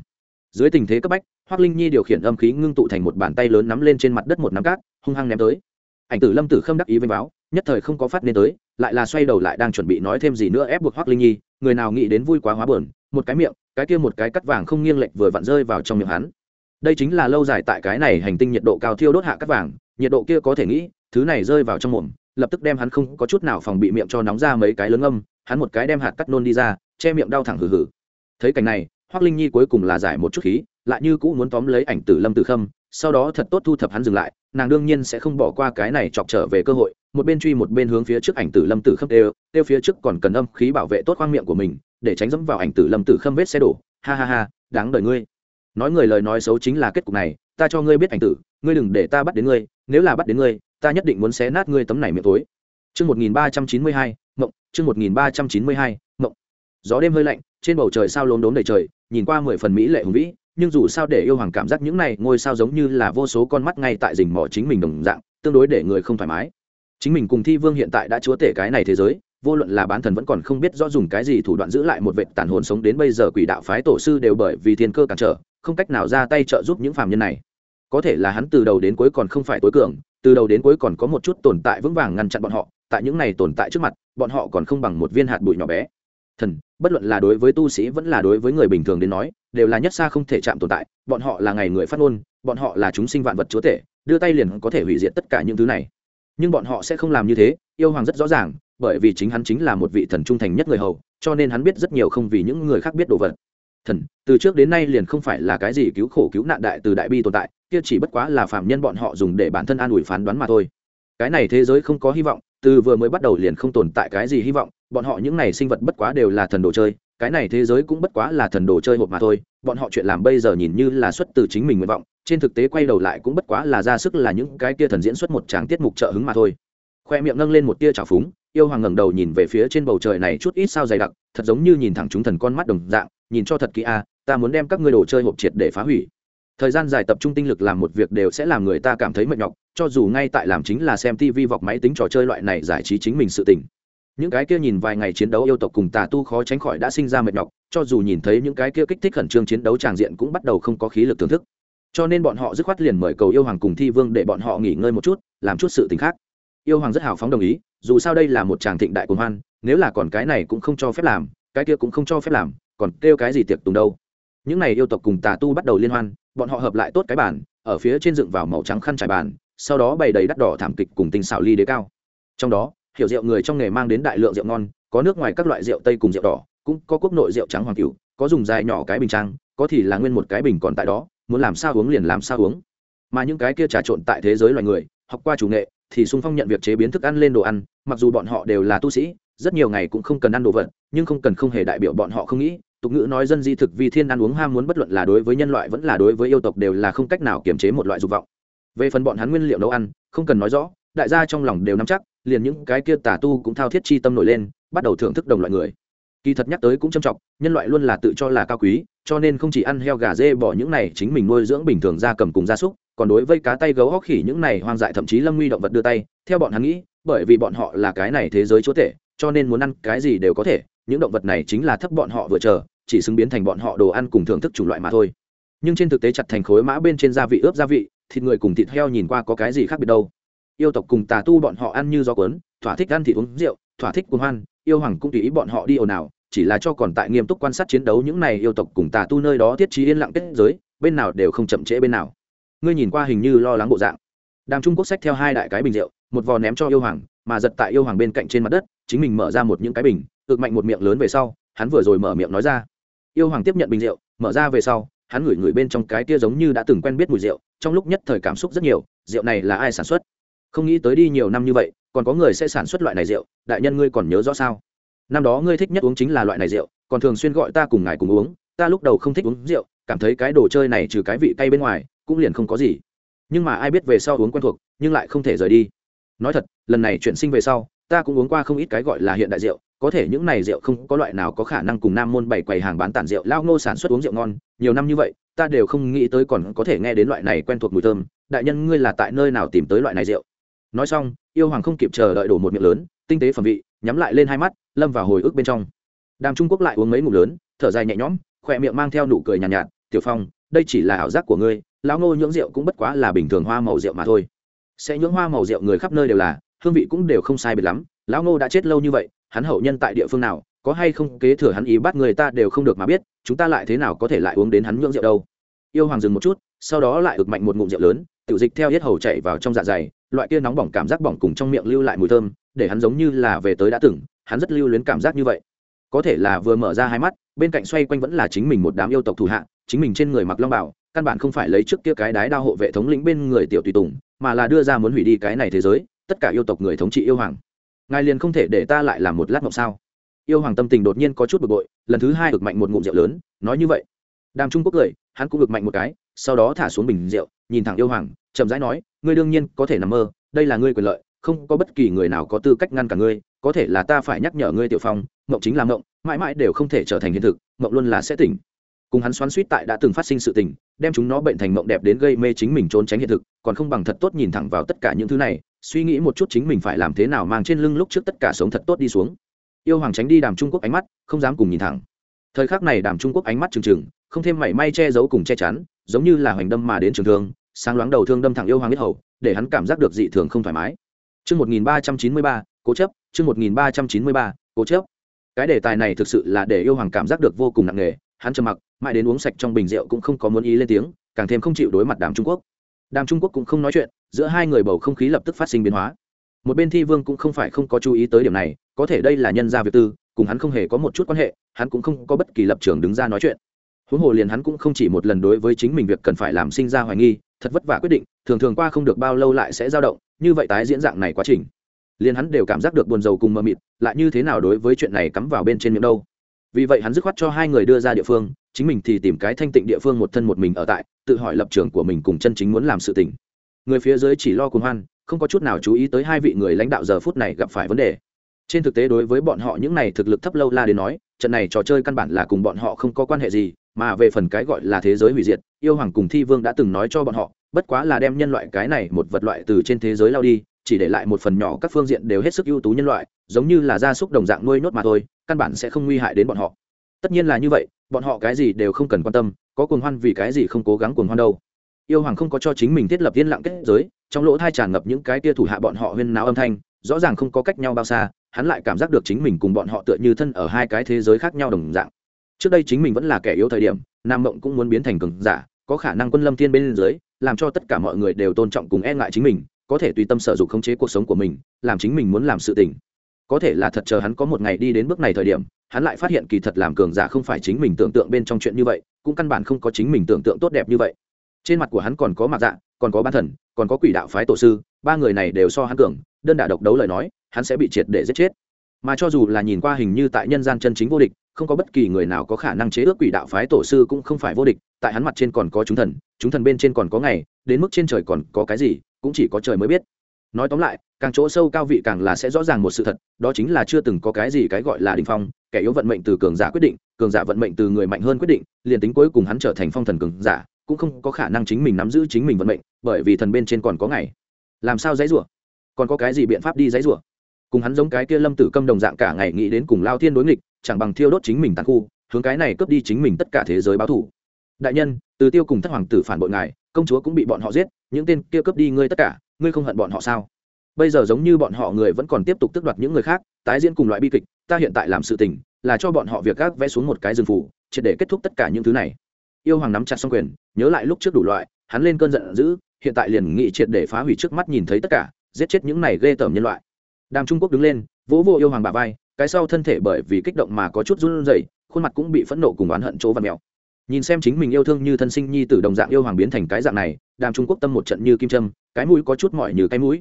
Dưới tình thế cấp bách hoác linh nhi điều khiển âm khí ngưng tụ thành một bàn tay lớn nắm lên trên mặt đất một nắm cát, hung hăng ném tới. Ảnh tử lâm tử khâm đắc ý vênh báo, nhất thời không có phát nên tới, lại là xoay đầu lại đang chuẩn bị nói thêm gì nữa ép buộc hoác linh nhi người nào nghĩ đến vui quá hóa bờn một cái miệng, cái kia một cái cắt vàng không nghiêng lệch vừa vặn rơi vào trong miệng hắn. Đây chính là lâu dài tại cái này hành tinh nhiệt độ cao thiêu đốt hạ cắt vàng, nhiệt độ kia có thể nghĩ, thứ này rơi vào trong mồm, lập tức đem hắn không có chút nào phòng bị miệng cho nóng ra mấy cái lớn âm, hắn một cái đem hạt cắt nôn đi ra, che miệng đau thẳng hừ hừ. Thấy cảnh này hoác linh nhi cuối cùng là giải một chút khí, lại như cũ muốn tóm lấy ảnh tử lâm tử khâm, sau đó thật tốt thu thập hắn dừng lại, nàng đương nhiên sẽ không bỏ qua cái này chọc trở về cơ hội một bên truy một bên hướng phía trước ảnh tử lâm tử khâm đều tiêu phía trước còn cần âm khí bảo vệ tốt khoang miệng của mình, để tránh dẫm vào ảnh tử lâm tử khâm vết xe đổ. Ha ha ha, đáng đời ngươi. Nói người lời nói xấu chính là kết cục này, ta cho ngươi biết ảnh tử, ngươi đừng để ta bắt đến ngươi, nếu là bắt đến ngươi, ta nhất định muốn xé nát ngươi tấm này miệng tối. Chương một nghìn ba trăm chín mươi hai, mộng, chương một nghìn ba trăm chín mươi hai, mộng. Gió đêm hơi lạnh, trên bầu trời sao lốm đốm đầy trời, nhìn qua mười phần mỹ lệ hùng vĩ, nhưng dù sao để yêu hoàng cảm giác những này ngôi sao giống như là vô số con mắt ngay tại rình mỏ chính mình đồng dạng, tương đối để người không thoải mái chính mình cùng thi vương hiện tại đã chúa tể cái này thế giới, vô luận là bán thần vẫn còn không biết rõ dùng cái gì thủ đoạn giữ lại một vệ tàn hồn sống đến bây giờ quỷ đạo phái tổ sư đều bởi vì thiên cơ cản trở, không cách nào ra tay trợ giúp những phàm nhân này. Có thể là hắn từ đầu đến cuối còn không phải tối cường, từ đầu đến cuối còn có một chút tồn tại vững vàng ngăn chặn bọn họ, tại những này tồn tại trước mặt, bọn họ còn không bằng một viên hạt bụi nhỏ bé. Thần, bất luận là đối với tu sĩ vẫn là đối với người bình thường đến nói, đều là nhất xa không thể chạm tồn tại, bọn họ là ngày người phát ngôn, bọn họ là chúng sinh vạn vật chúa tể, đưa tay liền có thể hủy diệt tất cả những thứ này nhưng bọn họ sẽ không làm như thế, yêu hoàng rất rõ ràng, bởi vì chính hắn chính là một vị thần trung thành nhất người hầu, cho nên hắn biết rất nhiều không vì những người khác biết đồ vật. Thần, từ trước đến nay liền không phải là cái gì cứu khổ cứu nạn đại từ đại bi tồn tại, kia chỉ bất quá là phạm nhân bọn họ dùng để bản thân an ủi phán đoán mà thôi. Cái này thế giới không có hy vọng, từ vừa mới bắt đầu liền không tồn tại cái gì hy vọng, bọn họ những này sinh vật bất quá đều là thần đồ chơi, cái này thế giới cũng bất quá là thần đồ chơi hộp mà thôi, bọn họ chuyện làm bây giờ nhìn như là xuất từ chính mình nguyện vọng trên thực tế quay đầu lại cũng bất quá là ra sức là những cái kia thần diễn xuất một tràng tiết mục trợ hứng mà thôi. Khoe miệng nâng lên một tia trào phúng, yêu hoàng ngẩng đầu nhìn về phía trên bầu trời này chút ít sao dày đặc, thật giống như nhìn thẳng chúng thần con mắt đồng dạng, nhìn cho thật kỹ a, ta muốn đem các ngươi đồ chơi hộp triệt để phá hủy. Thời gian dài tập trung tinh lực làm một việc đều sẽ làm người ta cảm thấy mệt nhọc, cho dù ngay tại làm chính là xem tv vọc máy tính trò chơi loại này giải trí chính mình sự tình. Những cái kia nhìn vài ngày chiến đấu yêu tộc cùng tà tu khó tránh khỏi đã sinh ra mệt nhọc, cho dù nhìn thấy những cái kia kích thích khẩn trương chiến đấu tràng diện cũng bắt đầu không có khí lực thưởng thức cho nên bọn họ dứt khoát liền mời cầu yêu hoàng cùng thi vương để bọn họ nghỉ ngơi một chút, làm chút sự tình khác. Yêu hoàng rất hào phóng đồng ý, dù sao đây là một chàng thịnh đại cồn hoan, nếu là còn cái này cũng không cho phép làm, cái kia cũng không cho phép làm, còn kêu cái gì tiệc tùng đâu. Những này yêu tộc cùng tà tu bắt đầu liên hoan, bọn họ hợp lại tốt cái bản ở phía trên dựng vào màu trắng khăn trải bàn, sau đó bày đầy đắt đỏ thảm kịch cùng tinh xảo ly đế cao. Trong đó, hiểu rượu người trong nghề mang đến đại lượng rượu ngon, có nước ngoài các loại rượu tây cùng rượu đỏ, cũng có quốc nội rượu trắng hoàng cửu, có dùng dài nhỏ cái bình trang, có thì là nguyên một cái bình còn tại đó muốn làm sao uống liền làm sao uống. Mà những cái kia trà trộn tại thế giới loài người, học qua chủ nghệ, thì sung phong nhận việc chế biến thức ăn lên đồ ăn, mặc dù bọn họ đều là tu sĩ, rất nhiều ngày cũng không cần ăn đồ vật, nhưng không cần không hề đại biểu bọn họ không nghĩ, tục ngữ nói dân di thực vì thiên ăn uống ham muốn bất luận là đối với nhân loại vẫn là đối với yêu tộc đều là không cách nào kiềm chế một loại dục vọng. Về phần bọn hắn nguyên liệu nấu ăn, không cần nói rõ, đại gia trong lòng đều nắm chắc, liền những cái kia tà tu cũng thao thiết chi tâm nổi lên, bắt đầu thưởng thức đồng loại người kỳ thật nhắc tới cũng trầm trọng, nhân loại luôn là tự cho là cao quý, cho nên không chỉ ăn heo gà dê bỏ những này chính mình nuôi dưỡng bình thường ra cầm cùng gia súc, còn đối với cá tay gấu hóc khỉ những này hoang dại thậm chí lâm nguy động vật đưa tay, theo bọn hắn nghĩ, bởi vì bọn họ là cái này thế giới chúa tể, cho nên muốn ăn cái gì đều có thể, những động vật này chính là thấp bọn họ vừa chờ, chỉ xứng biến thành bọn họ đồ ăn cùng thưởng thức chủng loại mà thôi. Nhưng trên thực tế chặt thành khối mã bên trên gia vị ướp gia vị, thịt người cùng thịt heo nhìn qua có cái gì khác biệt đâu. Yêu tộc cùng tà tu bọn họ ăn như gió cuốn, thỏa thích ăn thịt uống rượu thỏa thích cuồng hoan, yêu hoàng cũng tùy ý bọn họ đi ồn ào, chỉ là cho còn tại nghiêm túc quan sát chiến đấu những này yêu tộc cùng tà tu nơi đó thiết trí yên lặng kết giới, bên nào đều không chậm trễ bên nào. Ngươi nhìn qua hình như lo lắng bộ dạng. Đàm trung quốc xách theo hai đại cái bình rượu, một vò ném cho yêu hoàng, mà giật tại yêu hoàng bên cạnh trên mặt đất, chính mình mở ra một những cái bình, ực mạnh một miệng lớn về sau, hắn vừa rồi mở miệng nói ra. Yêu hoàng tiếp nhận bình rượu, mở ra về sau, hắn ngửi ngửi bên trong cái kia giống như đã từng quen biết mùi rượu, trong lúc nhất thời cảm xúc rất nhiều, rượu này là ai sản xuất? Không nghĩ tới đi nhiều năm như vậy còn có người sẽ sản xuất loại này rượu, đại nhân ngươi còn nhớ rõ sao? Năm đó ngươi thích nhất uống chính là loại này rượu, còn thường xuyên gọi ta cùng ngài cùng uống, ta lúc đầu không thích uống rượu, cảm thấy cái đồ chơi này trừ cái vị cay bên ngoài, cũng liền không có gì. Nhưng mà ai biết về sau uống quen thuộc, nhưng lại không thể rời đi. Nói thật, lần này chuyện sinh về sau, ta cũng uống qua không ít cái gọi là hiện đại rượu, có thể những này rượu không có loại nào có khả năng cùng nam môn bảy quầy hàng bán tản rượu lao ngô sản xuất uống rượu ngon, nhiều năm như vậy, ta đều không nghĩ tới còn có thể nghe đến loại này quen thuộc mùi thơm. Đại nhân ngươi là tại nơi nào tìm tới loại này rượu? Nói xong yêu hoàng không kịp chờ đợi đổ một miệng lớn tinh tế phẩm vị nhắm lại lên hai mắt lâm vào hồi ức bên trong. Đàm trung quốc lại uống mấy ngụm lớn thở dài nhẹ nhõm khỏe miệng mang theo nụ cười nhàn nhạt, nhạt tiểu phong đây chỉ là ảo giác của ngươi lão ngô nhưỡng rượu cũng bất quá là bình thường hoa màu rượu mà thôi. Sẽ nhưỡng hoa màu rượu người khắp nơi đều là hương vị cũng đều không sai biệt lắm lão ngô đã chết lâu như vậy hắn hậu nhân tại địa phương nào có hay không kế thừa hắn ý bắt người ta đều không được mà biết chúng ta lại thế nào có thể lại uống đến hắn nhưỡng rượu đâu? Yêu hoàng dừng một chút sau đó lại ực mạnh một ngụm rượu lớn tiểu dịch theo hết hầu chạy vào trong dạ dày loại kia nóng bỏng cảm giác bỏng cùng trong miệng lưu lại mùi thơm, để hắn giống như là về tới đã từng, hắn rất lưu luyến cảm giác như vậy. Có thể là vừa mở ra hai mắt, bên cạnh xoay quanh vẫn là chính mình một đám yêu tộc thủ hạ, chính mình trên người mặc long bảo, căn bản không phải lấy trước kia cái đái đao hộ vệ thống lĩnh bên người tiểu tùy tùng, mà là đưa ra muốn hủy đi cái này thế giới, tất cả yêu tộc người thống trị yêu hoàng. Ngài liền không thể để ta lại làm một lát mộng sao? Yêu hoàng tâm tình đột nhiên có chút bực bội, lần thứ hai ực mạnh một ngụm rượu lớn, nói như vậy. Đàm trung quốc cười, hắn cũng ực mạnh một cái, sau đó thả xuống bình rượu, nhìn thẳng yêu hoàng chậm rãi nói, ngươi đương nhiên có thể nằm mơ, đây là ngươi quyền lợi, không có bất kỳ người nào có tư cách ngăn cả ngươi, có thể là ta phải nhắc nhở ngươi tiểu phong, mộng chính là mộng, mãi mãi đều không thể trở thành hiện thực, mộng luôn là sẽ tỉnh. Cùng hắn xoắn suýt tại đã từng phát sinh sự tình, đem chúng nó bệnh thành mộng đẹp đến gây mê chính mình trốn tránh hiện thực, còn không bằng thật tốt nhìn thẳng vào tất cả những thứ này, suy nghĩ một chút chính mình phải làm thế nào mang trên lưng lúc trước tất cả sống thật tốt đi xuống. Yêu hoàng tránh đi đàm trung quốc ánh mắt, không dám cùng nhìn thẳng. Thời khắc này đàm trung quốc ánh mắt trừng trừng, không thêm mảy may che giấu cùng che chắn, giống như là hoành đâm mà đến trường thương sáng loáng đầu thương đâm thẳng yêu hoàng biết hầu để hắn cảm giác được dị thường không thoải mái Chương 1393, cố chấp, chương 1393, cố chấp. Cái đề tài này thực sự là để yêu hoàng cảm giác được vô cùng nặng nề, hắn trầm mặc, mãi đến uống sạch trong bình rượu cũng không có muốn ý lên tiếng, càng thêm không chịu đối mặt Đàm Trung Quốc. Đàm Trung Quốc cũng không nói chuyện, giữa hai người bầu không khí lập tức phát sinh biến hóa. Một bên Thi Vương cũng không phải không có chú ý tới điểm này, có thể đây là nhân gia việc tư, cùng hắn không hề có một chút quan hệ, hắn cũng không có bất kỳ lập trường đứng ra nói chuyện. Huống hồ liền hắn cũng không chỉ một lần đối với chính mình việc cần phải làm sinh ra hoài nghi, thật vất vả quyết định, thường thường qua không được bao lâu lại sẽ dao động, như vậy tái diễn dạng này quá trình liền hắn đều cảm giác được buồn rầu cùng mờ mịt lại như thế nào đối với chuyện này cắm vào bên trên miệng đâu. Vì vậy hắn dứt khoát cho hai người đưa ra địa phương chính mình thì tìm cái thanh tịnh địa phương một thân một mình ở tại tự hỏi lập trường của mình cùng chân chính muốn làm sự tình. Người phía dưới chỉ lo cùng hoan không có chút nào chú ý tới hai vị người lãnh đạo giờ phút này gặp phải vấn đề. Trên thực tế đối với bọn họ những này thực lực thấp lâu la đến nói trận này trò chơi căn bản là cùng bọn họ không có quan hệ gì mà về phần cái gọi là thế giới hủy diệt, yêu hoàng cùng thi vương đã từng nói cho bọn họ, bất quá là đem nhân loại cái này một vật loại từ trên thế giới lao đi, chỉ để lại một phần nhỏ các phương diện đều hết sức ưu tú nhân loại, giống như là gia súc đồng dạng nuôi nhốt mà thôi, căn bản sẽ không nguy hại đến bọn họ. Tất nhiên là như vậy, bọn họ cái gì đều không cần quan tâm, có cuồng hoan vì cái gì không cố gắng cuồng hoan đâu. Yêu hoàng không có cho chính mình thiết lập yên lặng kết giới, trong lỗ thai tràn ngập những cái tia thủ hạ bọn họ huyên náo âm thanh, rõ ràng không có cách nhau bao xa, hắn lại cảm giác được chính mình cùng bọn họ tựa như thân ở hai cái thế giới khác nhau đồng dạng trước đây chính mình vẫn là kẻ yếu thời điểm, nam mộng cũng muốn biến thành cường giả, có khả năng quân lâm thiên bên dưới, làm cho tất cả mọi người đều tôn trọng cùng e ngại chính mình, có thể tùy tâm sở dục khống chế cuộc sống của mình, làm chính mình muốn làm sự tình. Có thể là thật chờ hắn có một ngày đi đến bước này thời điểm, hắn lại phát hiện kỳ thật làm cường giả không phải chính mình tưởng tượng bên trong chuyện như vậy, cũng căn bản không có chính mình tưởng tượng tốt đẹp như vậy. Trên mặt của hắn còn có mặt dạ còn có ban thần, còn có quỷ đạo phái tổ sư, ba người này đều so hắn cường, đơn đả độc đấu lời nói, hắn sẽ bị triệt để giết chết mà cho dù là nhìn qua hình như tại nhân gian chân chính vô địch, không có bất kỳ người nào có khả năng chế ước quỷ đạo phái tổ sư cũng không phải vô địch, tại hắn mặt trên còn có chúng thần chúng thần bên trên còn có ngày, đến mức trên trời còn có cái gì, cũng chỉ có trời mới biết. Nói tóm lại, càng chỗ sâu cao vị càng là sẽ rõ ràng một sự thật, đó chính là chưa từng có cái gì cái gọi là đình phong, kẻ yếu vận mệnh từ cường giả quyết định, cường giả vận mệnh từ người mạnh hơn quyết định, liền tính cuối cùng hắn trở thành phong thần cường giả, cũng không có khả năng chính mình nắm giữ chính mình vận mệnh, bởi vì thần bên trên còn có ngày. Làm sao dãy rủa? Còn có cái gì biện pháp đi dãy rủa? Cùng hắn giống cái kia lâm tử câm đồng dạng cả ngày nghĩ đến cùng lao thiên đối nghịch, chẳng bằng thiêu đốt chính mình tàn khu, hướng cái này cướp đi chính mình tất cả thế giới báo thủ đại nhân, từ tiêu cùng thất hoàng tử phản bội ngài, công chúa cũng bị bọn họ giết, những tên kia cướp đi ngươi tất cả, ngươi không hận bọn họ sao? Bây giờ giống như bọn họ người vẫn còn tiếp tục tước đoạt những người khác, tái diễn cùng loại bi kịch, ta hiện tại làm sự tình, là cho bọn họ việc gác vẽ xuống một cái rừng phủ, triệt để kết thúc tất cả những thứ này. Yêu hoàng nắm chặt xong quyền, nhớ lại lúc trước đủ loại, hắn lên cơn giận dữ, hiện tại liền nghị triệt để phá hủy trước mắt nhìn thấy tất cả, giết chết những này ghê tởm nhân loại đàm trung quốc đứng lên, vỗ vô yêu hoàng bà vai, cái sau thân thể bởi vì kích động mà có chút run rẩy, khuôn mặt cũng bị phẫn nộ cùng oán hận chỗ và mèo. Nhìn xem chính mình yêu thương như thân sinh nhi t đồng dạng yêu hoàng biến thành cái dạng này, đàm trung quốc tâm một trận như kim trâm cái mũi có chút mỏi như cái mũi.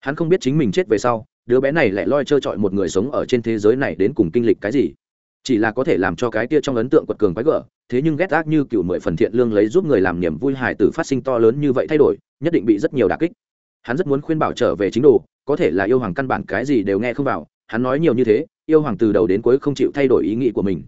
Hắn không biết chính mình chết về sau, đứa bé này lại loi trơ trọi một người sống ở trên thế giới này đến cùng kinh lịch cái gì. Chỉ là có thể làm cho cái kia trong ấn tượng quật cường quái gở, thế nhưng ghét ác như cựu mười phần thiện lương lấy giúp người làm niềm vui hài tử phát sinh to lớn như vậy thay đổi, nhất định bị rất nhiều đà kích. Hắn rất muốn khuyên bảo trở về chính đồ có thể là yêu hoàng căn bản cái gì đều nghe không vào, hắn nói nhiều như thế, yêu hoàng từ đầu đến cuối không chịu thay đổi ý nghĩ của mình.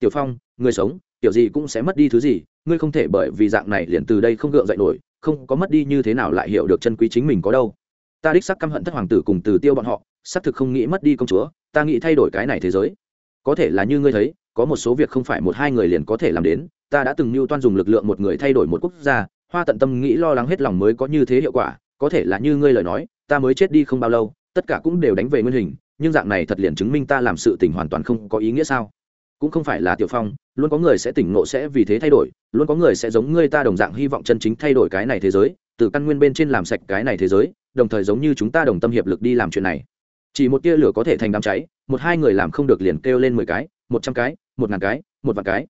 Tiểu phong, người sống, tiểu gì cũng sẽ mất đi thứ gì, ngươi không thể bởi vì dạng này liền từ đây không gượng dậy nổi, không có mất đi như thế nào lại hiểu được chân quý chính mình có đâu. Ta đích sắc căm hận thất hoàng tử cùng từ tiêu bọn họ, xác thực không nghĩ mất đi công chúa, ta nghĩ thay đổi cái này thế giới. Có thể là như ngươi thấy, có một số việc không phải một hai người liền có thể làm đến, ta đã từng mưu toan dùng lực lượng một người thay đổi một quốc gia, hoa tận tâm nghĩ lo lắng hết lòng mới có như thế hiệu quả, có thể là như ngươi lời nói ta mới chết đi không bao lâu, tất cả cũng đều đánh về nguyên hình, nhưng dạng này thật liền chứng minh ta làm sự tình hoàn toàn không có ý nghĩa sao? Cũng không phải là tiểu phong, luôn có người sẽ tỉnh ngộ sẽ vì thế thay đổi, luôn có người sẽ giống ngươi ta đồng dạng hy vọng chân chính thay đổi cái này thế giới, từ căn nguyên bên trên làm sạch cái này thế giới, đồng thời giống như chúng ta đồng tâm hiệp lực đi làm chuyện này. Chỉ một tia lửa có thể thành đám cháy, một hai người làm không được liền kêu lên mười cái, một trăm cái, một ngàn cái, một vạn cái.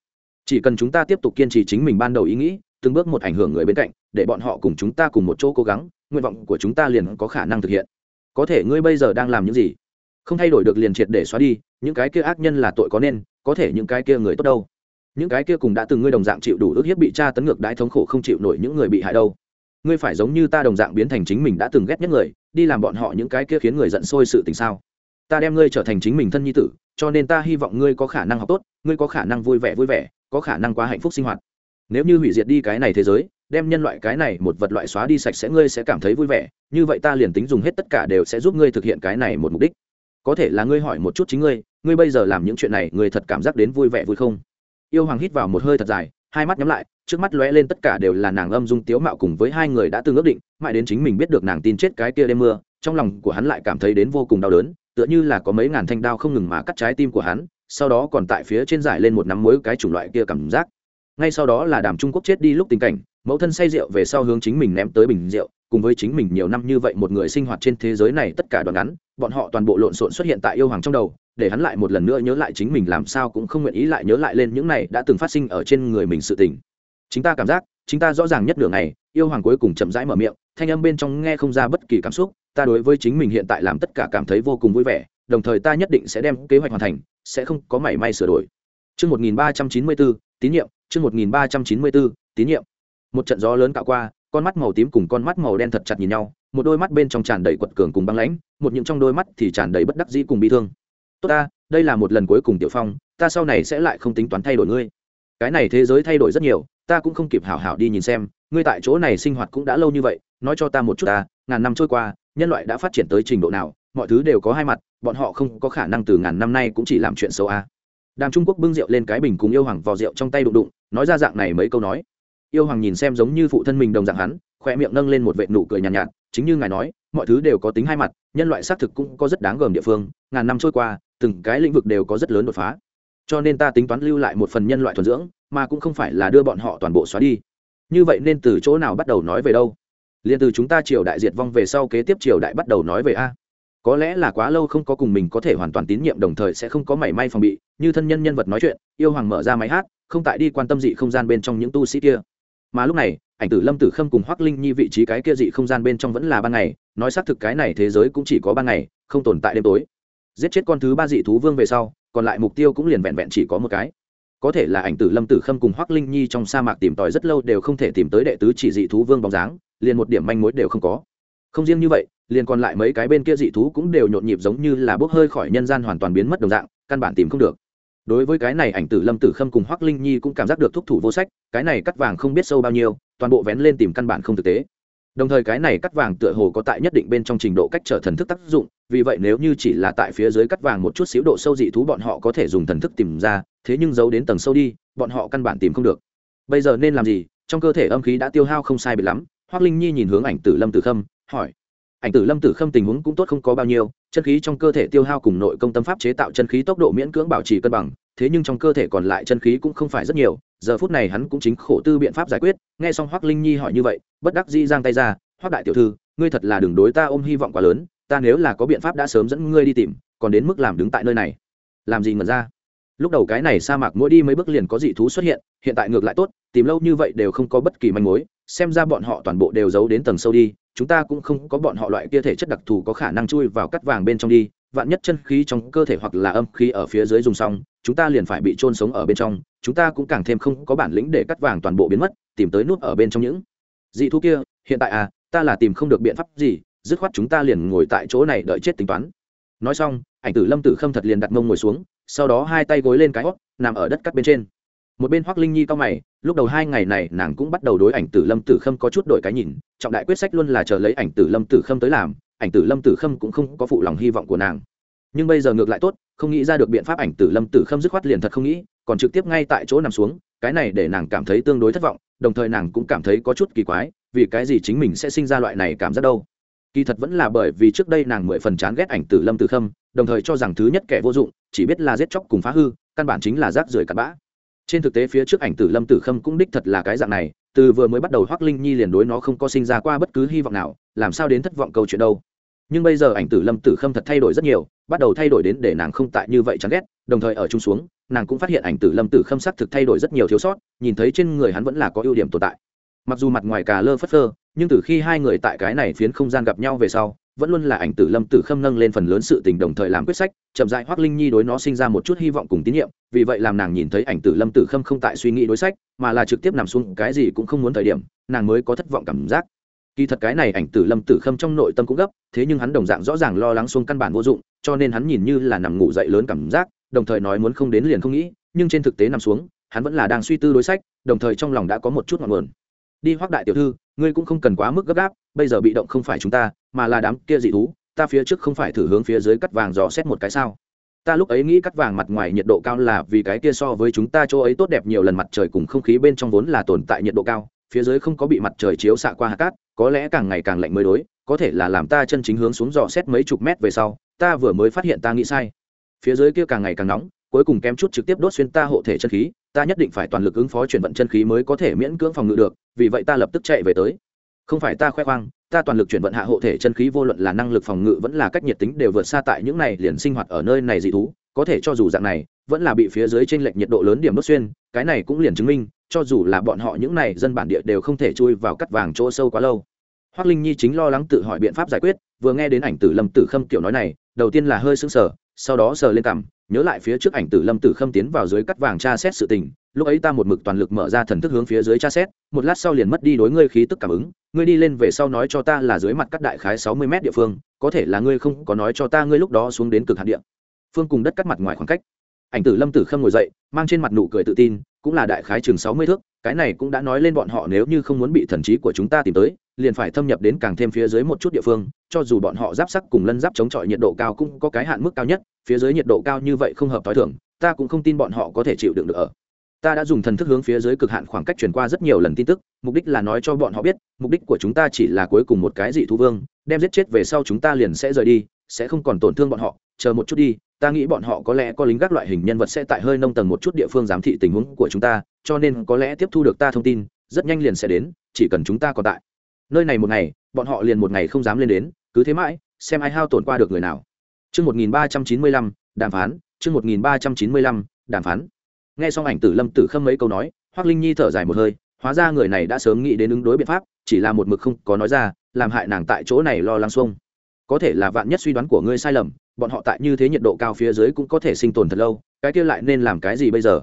Chỉ cần chúng ta tiếp tục kiên trì chính mình ban đầu ý nghĩ từng bước một ảnh hưởng người bên cạnh, để bọn họ cùng chúng ta cùng một chỗ cố gắng, nguyện vọng của chúng ta liền có khả năng thực hiện. Có thể ngươi bây giờ đang làm những gì? Không thay đổi được liền triệt để xóa đi, những cái kia ác nhân là tội có nên, có thể những cái kia người tốt đâu. Những cái kia cùng đã từng ngươi đồng dạng chịu đủ ước hiếp bị tra tấn ngược đãi thống khổ không chịu nổi những người bị hại đâu. Ngươi phải giống như ta đồng dạng biến thành chính mình đã từng ghét nhất người, đi làm bọn họ những cái kia khiến người giận sôi sự tình sao? Ta đem ngươi trở thành chính mình thân nhi tử, cho nên ta hy vọng ngươi có khả năng học tốt, ngươi có khả năng vui vẻ vui vẻ, có khả năng quá hạnh phúc sinh hoạt nếu như hủy diệt đi cái này thế giới, đem nhân loại cái này một vật loại xóa đi sạch sẽ, ngươi sẽ cảm thấy vui vẻ. Như vậy ta liền tính dùng hết tất cả đều sẽ giúp ngươi thực hiện cái này một mục đích. Có thể là ngươi hỏi một chút chính ngươi ngươi bây giờ làm những chuyện này, ngươi thật cảm giác đến vui vẻ vui không? Yêu hoàng hít vào một hơi thật dài, hai mắt nhắm lại, trước mắt lóe lên tất cả đều là nàng âm dung tiếu mạo cùng với hai người đã từng ước định, mãi đến chính mình biết được nàng tin chết cái kia đêm mưa, trong lòng của hắn lại cảm thấy đến vô cùng đau đớn, tựa như là có mấy ngàn thanh đao không ngừng mà cắt trái tim của hắn, sau đó còn tại phía trên giải lên một nắm mối cái chủng loại kia cảm giác ngay sau đó là đàm trung quốc chết đi lúc tình cảnh mẫu thân say rượu về sau hướng chính mình ném tới bình rượu cùng với chính mình nhiều năm như vậy một người sinh hoạt trên thế giới này tất cả đoạn ngắn bọn họ toàn bộ lộn xộn xuất hiện tại yêu hoàng trong đầu để hắn lại một lần nữa nhớ lại chính mình làm sao cũng không nguyện ý lại nhớ lại lên những này đã từng phát sinh ở trên người mình sự tình. Chính ta cảm giác chính ta rõ ràng nhất đường này yêu hoàng cuối cùng chậm rãi mở miệng thanh âm bên trong nghe không ra bất kỳ cảm xúc ta đối với chính mình hiện tại làm tất cả cảm thấy vô cùng vui vẻ đồng thời ta nhất định sẽ đem kế hoạch hoàn thành sẽ không có mảy may sửa đổi. Trước 1394, tín nhiệm, chương 1394, tín nhiệm. Một trận gió lớn cạo qua, con mắt màu tím cùng con mắt màu đen thật chặt nhìn nhau, một đôi mắt bên trong tràn đầy quật cường cùng băng lãnh, một những trong đôi mắt thì tràn đầy bất đắc dĩ cùng bi thương. Tốt ta, đây là một lần cuối cùng tiểu phong, ta sau này sẽ lại không tính toán thay đổi ngươi. Cái này thế giới thay đổi rất nhiều, ta cũng không kịp hảo hảo đi nhìn xem, ngươi tại chỗ này sinh hoạt cũng đã lâu như vậy, nói cho ta một chút ta, ngàn năm trôi qua, nhân loại đã phát triển tới trình độ nào, mọi thứ đều có hai mặt, bọn họ không có khả năng từ ngàn năm nay cũng chỉ làm chuyện xấu a. À. Đàm Trung Quốc bưng rượu lên cái bình cùng yêu hoàng vò rượu trong tay đụng đụng, nói ra dạng này mấy câu nói. Yêu hoàng nhìn xem giống như phụ thân mình đồng dạng hắn, khoe miệng nâng lên một vệt nụ cười nhàn nhạt, nhạt, chính như ngài nói, mọi thứ đều có tính hai mặt, nhân loại xác thực cũng có rất đáng gờm địa phương, ngàn năm trôi qua, từng cái lĩnh vực đều có rất lớn đột phá. Cho nên ta tính toán lưu lại một phần nhân loại thuần dưỡng, mà cũng không phải là đưa bọn họ toàn bộ xóa đi. Như vậy nên từ chỗ nào bắt đầu nói về đâu? liền từ chúng ta triều đại diệt vong về sau kế tiếp triều đại bắt đầu nói về a có lẽ là quá lâu không có cùng mình có thể hoàn toàn tín nhiệm đồng thời sẽ không có mảy may phòng bị, như thân nhân nhân vật nói chuyện, yêu hoàng mở ra máy hát, không tại đi quan tâm dị không gian bên trong những tu sĩ kia. Mà lúc này, ảnh tử lâm tử khâm cùng hoắc linh nhi vị trí cái kia dị không gian bên trong vẫn là ban ngày, nói xác thực cái này thế giới cũng chỉ có ban ngày, không tồn tại đêm tối. Giết chết con thứ ba dị thú vương về sau, còn lại mục tiêu cũng liền vẹn vẹn chỉ có một cái. Có thể là ảnh tử lâm tử khâm cùng hoắc linh nhi trong sa mạc tìm tòi rất lâu đều không thể tìm tới đệ tứ chỉ dị thú vương bóng dáng, liền một điểm manh mối đều không có không riêng như vậy, liền còn lại mấy cái bên kia dị thú cũng đều nhộn nhịp giống như là bốc hơi khỏi nhân gian hoàn toàn biến mất đồng dạng, căn bản tìm không được. Đối với cái này ảnh tử lâm tử khâm cùng hoắc linh nhi cũng cảm giác được thúc thủ vô sách, cái này cắt vàng không biết sâu bao nhiêu, toàn bộ vén lên tìm căn bản không thực tế. Đồng thời cái này cắt vàng tựa hồ có tại nhất định bên trong trình độ cách trở thần thức tác dụng, vì vậy nếu như chỉ là tại phía dưới cắt vàng một chút xíu độ sâu dị thú bọn họ có thể dùng thần thức tìm ra, thế nhưng giấu đến tầng sâu đi, bọn họ căn bản tìm không được. Bây giờ nên làm gì? Trong cơ thể âm khí đã tiêu hao không sai biệt lắm hoác linh nhi nhìn hướng ảnh tử lâm tử khâm hỏi. Ảnh tử lâm tử khâm tình huống cũng tốt không có bao nhiêu, chân khí trong cơ thể tiêu hao cùng nội công tâm pháp chế tạo chân khí tốc độ miễn cưỡng bảo trì cân bằng, thế nhưng trong cơ thể còn lại chân khí cũng không phải rất nhiều, giờ phút này hắn cũng chính khổ tư biện pháp giải quyết, nghe xong hoác linh nhi hỏi như vậy, bất đắc dĩ giang tay ra hoác đại tiểu thư, ngươi thật là đường đối ta ôm hy vọng quá lớn, ta nếu là có biện pháp đã sớm dẫn ngươi đi tìm, còn đến mức làm đứng tại nơi này. Làm gì ngẩn ra? Lúc đầu cái này sa mạc mỗi đi mấy bước liền có dị thú xuất hiện hiện tại ngược lại tốt, tìm lâu như vậy đều không có bất kỳ manh mối, xem ra bọn họ toàn bộ đều giấu đến tầng sâu đi chúng ta cũng không có bọn họ loại kia thể chất đặc thù có khả năng chui vào cắt vàng bên trong đi, vạn nhất chân khí trong cơ thể hoặc là âm khí ở phía dưới dùng xong, chúng ta liền phải bị trôn sống ở bên trong, chúng ta cũng càng thêm không có bản lĩnh để cắt vàng toàn bộ biến mất, tìm tới nút ở bên trong những dị thú kia, hiện tại à ta là tìm không được biện pháp gì, dứt khoát chúng ta liền ngồi tại chỗ này đợi chết tính toán. Nói xong, ảnh tử lâm tử khâm thật liền đặt mông ngồi xuống, sau đó hai tay gối lên cái hót nằm ở đất cắt bên trên một bên hoắc linh nhi cao mày, lúc đầu hai ngày này nàng cũng bắt đầu đối ảnh tử lâm tử khâm có chút đổi cái nhìn, trọng đại quyết sách luôn là chờ lấy ảnh tử lâm tử khâm tới làm, ảnh tử lâm tử khâm cũng không có phụ lòng hy vọng của nàng. Nhưng bây giờ ngược lại tốt, không nghĩ ra được biện pháp ảnh tử lâm tử khâm dứt khoát liền thật không nghĩ, còn trực tiếp ngay tại chỗ nằm xuống, cái này để nàng cảm thấy tương đối thất vọng, đồng thời nàng cũng cảm thấy có chút kỳ quái, vì cái gì chính mình sẽ sinh ra loại này cảm giác đâu. Kỳ thật vẫn là bởi vì trước đây nàng mười phần chán ghét ảnh tử lâm tử khâm, đồng thời cho rằng thứ nhất kẻ vô dụng, chỉ biết là giết chóc cùng phá hư, căn bản chính là rác rưởi cặn bã trên thực tế phía trước ảnh tử lâm tử khâm cũng đích thật là cái dạng này, từ vừa mới bắt đầu hoác linh nhi liền đối nó không có sinh ra qua bất cứ hy vọng nào, làm sao đến thất vọng câu chuyện đâu. Nhưng bây giờ ảnh tử lâm tử khâm thật thay đổi rất nhiều, bắt đầu thay đổi đến để nàng không tại như vậy chán ghét, đồng thời ở chung xuống, nàng cũng phát hiện ảnh tử lâm tử khâm sắc thực thay đổi rất nhiều thiếu sót, nhìn thấy trên người hắn vẫn là có ưu điểm tồn tại. Mặc dù mặt ngoài cà lơ phất phơ, nhưng từ khi hai người tại cái này phiến không gian gặp nhau về sau vẫn luôn là ảnh tử lâm tử khâm nâng lên phần lớn sự tình đồng thời làm quyết sách, chậm dại hoác linh nhi đối nó sinh ra một chút hy vọng cùng tín nhiệm, vì vậy làm nàng nhìn thấy ảnh tử lâm tử khâm không tại suy nghĩ đối sách, mà là trực tiếp nằm xuống, cái gì cũng không muốn thời điểm, nàng mới có thất vọng cảm giác. Kỳ thật cái này ảnh tử lâm tử khâm trong nội tâm cũng gấp, thế nhưng hắn đồng dạng rõ ràng lo lắng xuống căn bản vô dụng, cho nên hắn nhìn như là nằm ngủ dậy lớn cảm giác, đồng thời nói muốn không đến liền không nghĩ, nhưng trên thực tế nằm xuống, hắn vẫn là đang suy tư đối sách, đồng thời trong lòng đã có một chút ngọn nguồn. Đi hoác đại tiểu thư ngươi cũng không cần quá mức gấp gáp, bây giờ bị động không phải chúng ta, mà là đám kia dị thú, ta phía trước không phải thử hướng phía dưới cắt vàng dò xét một cái sao? Ta lúc ấy nghĩ cắt vàng mặt ngoài nhiệt độ cao là vì cái kia so với chúng ta chỗ ấy tốt đẹp nhiều lần mặt trời cùng không khí bên trong vốn là tồn tại nhiệt độ cao, phía dưới không có bị mặt trời chiếu xạ qua hạt cát, có lẽ càng ngày càng lạnh mới đối, có thể là làm ta chân chính hướng xuống dò xét mấy chục mét về sau, ta vừa mới phát hiện ta nghĩ sai. Phía dưới kia càng ngày càng nóng cuối cùng kém chút trực tiếp đốt xuyên ta hộ thể chân khí ta nhất định phải toàn lực ứng phó chuyển vận chân khí mới có thể miễn cưỡng phòng ngự được vì vậy ta lập tức chạy về tới. Không phải ta khoe khoang ta toàn lực chuyển vận hạ hộ thể chân khí vô luận là năng lực phòng ngự vẫn là cách nhiệt tính đều vượt xa tại những này liền sinh hoạt ở nơi này dị thú có thể cho dù dạng này vẫn là bị phía dưới trên lệch nhiệt độ lớn điểm đốt xuyên cái này cũng liền chứng minh cho dù là bọn họ những này dân bản địa đều không thể chui vào cắt vàng chỗ sâu quá lâu. Hoắc Linh Nhi chính lo lắng tự hỏi biện pháp giải quyết, vừa nghe đến ảnh tử Lâm Tử Khâm kiểu nói này, đầu tiên là hơi sững sờ, sau đó sờ lên cằm, nhớ lại phía trước ảnh tử Lâm Tử Khâm tiến vào dưới cắt vàng tra xét sự tình, lúc ấy ta một mực toàn lực mở ra thần thức hướng phía dưới tra xét, một lát sau liền mất đi đối ngươi khí tức cảm ứng, ngươi đi lên về sau nói cho ta là dưới mặt cắt đại khái sáu mươi mét địa phương, có thể là ngươi không có nói cho ta ngươi lúc đó xuống đến cực hạn địa. Phương cùng đất cắt mặt ngoài khoảng cách. Ảnh tử Lâm Tử Khâm ngồi dậy, mang trên mặt nụ cười tự tin, cũng là đại khái chừng sáu mươi thước, cái này cũng đã nói lên bọn họ nếu như không muốn bị thần trí của chúng ta tìm tới, liền phải thâm nhập đến càng thêm phía dưới một chút địa phương cho dù bọn họ giáp sắc cùng lân giáp chống chọi nhiệt độ cao cũng có cái hạn mức cao nhất phía dưới nhiệt độ cao như vậy không hợp t h o i thưởng ta cũng không tin bọn họ có thể chịu đựng được ở. Ta đã dùng thần thức hướng phía dưới cực hạn khoảng cách truyền qua rất nhiều lần tin tức mục đích là nói cho bọn họ biết mục đích của chúng ta chỉ là cuối cùng một cái dị thú vương đem giết chết về sau chúng ta liền sẽ rời đi sẽ không còn tổn thương bọn họ chờ một chút đi ta nghĩ bọn họ có lẽ có lính gác loại hình nhân vật sẽ tại hơi nông tầng một chút địa phương giám thị tình huống của chúng ta cho nên có lẽ tiếp thu được ta thông tin rất nhanh liền sẽ đến chỉ cần chúng ta còn tại. Nơi này một ngày bọn họ liền một ngày không dám lên đến cứ thế mãi xem ai hao tổn qua được người nào. Chương 1395, đàm phán, chương 1395, đàm phán. Nghe xong ảnh tử lâm tử khâm mấy câu nói hoác linh nhi thở dài một hơi hóa ra người này đã sớm nghĩ đến ứng đối biện pháp chỉ là một mực không có nói ra làm hại nàng tại chỗ này lo lắng xuông. Có thể là vạn nhất suy đoán của ngươi sai lầm bọn họ tại như thế nhiệt độ cao phía dưới cũng có thể sinh tồn thật lâu, cái kia lại nên làm cái gì bây giờ?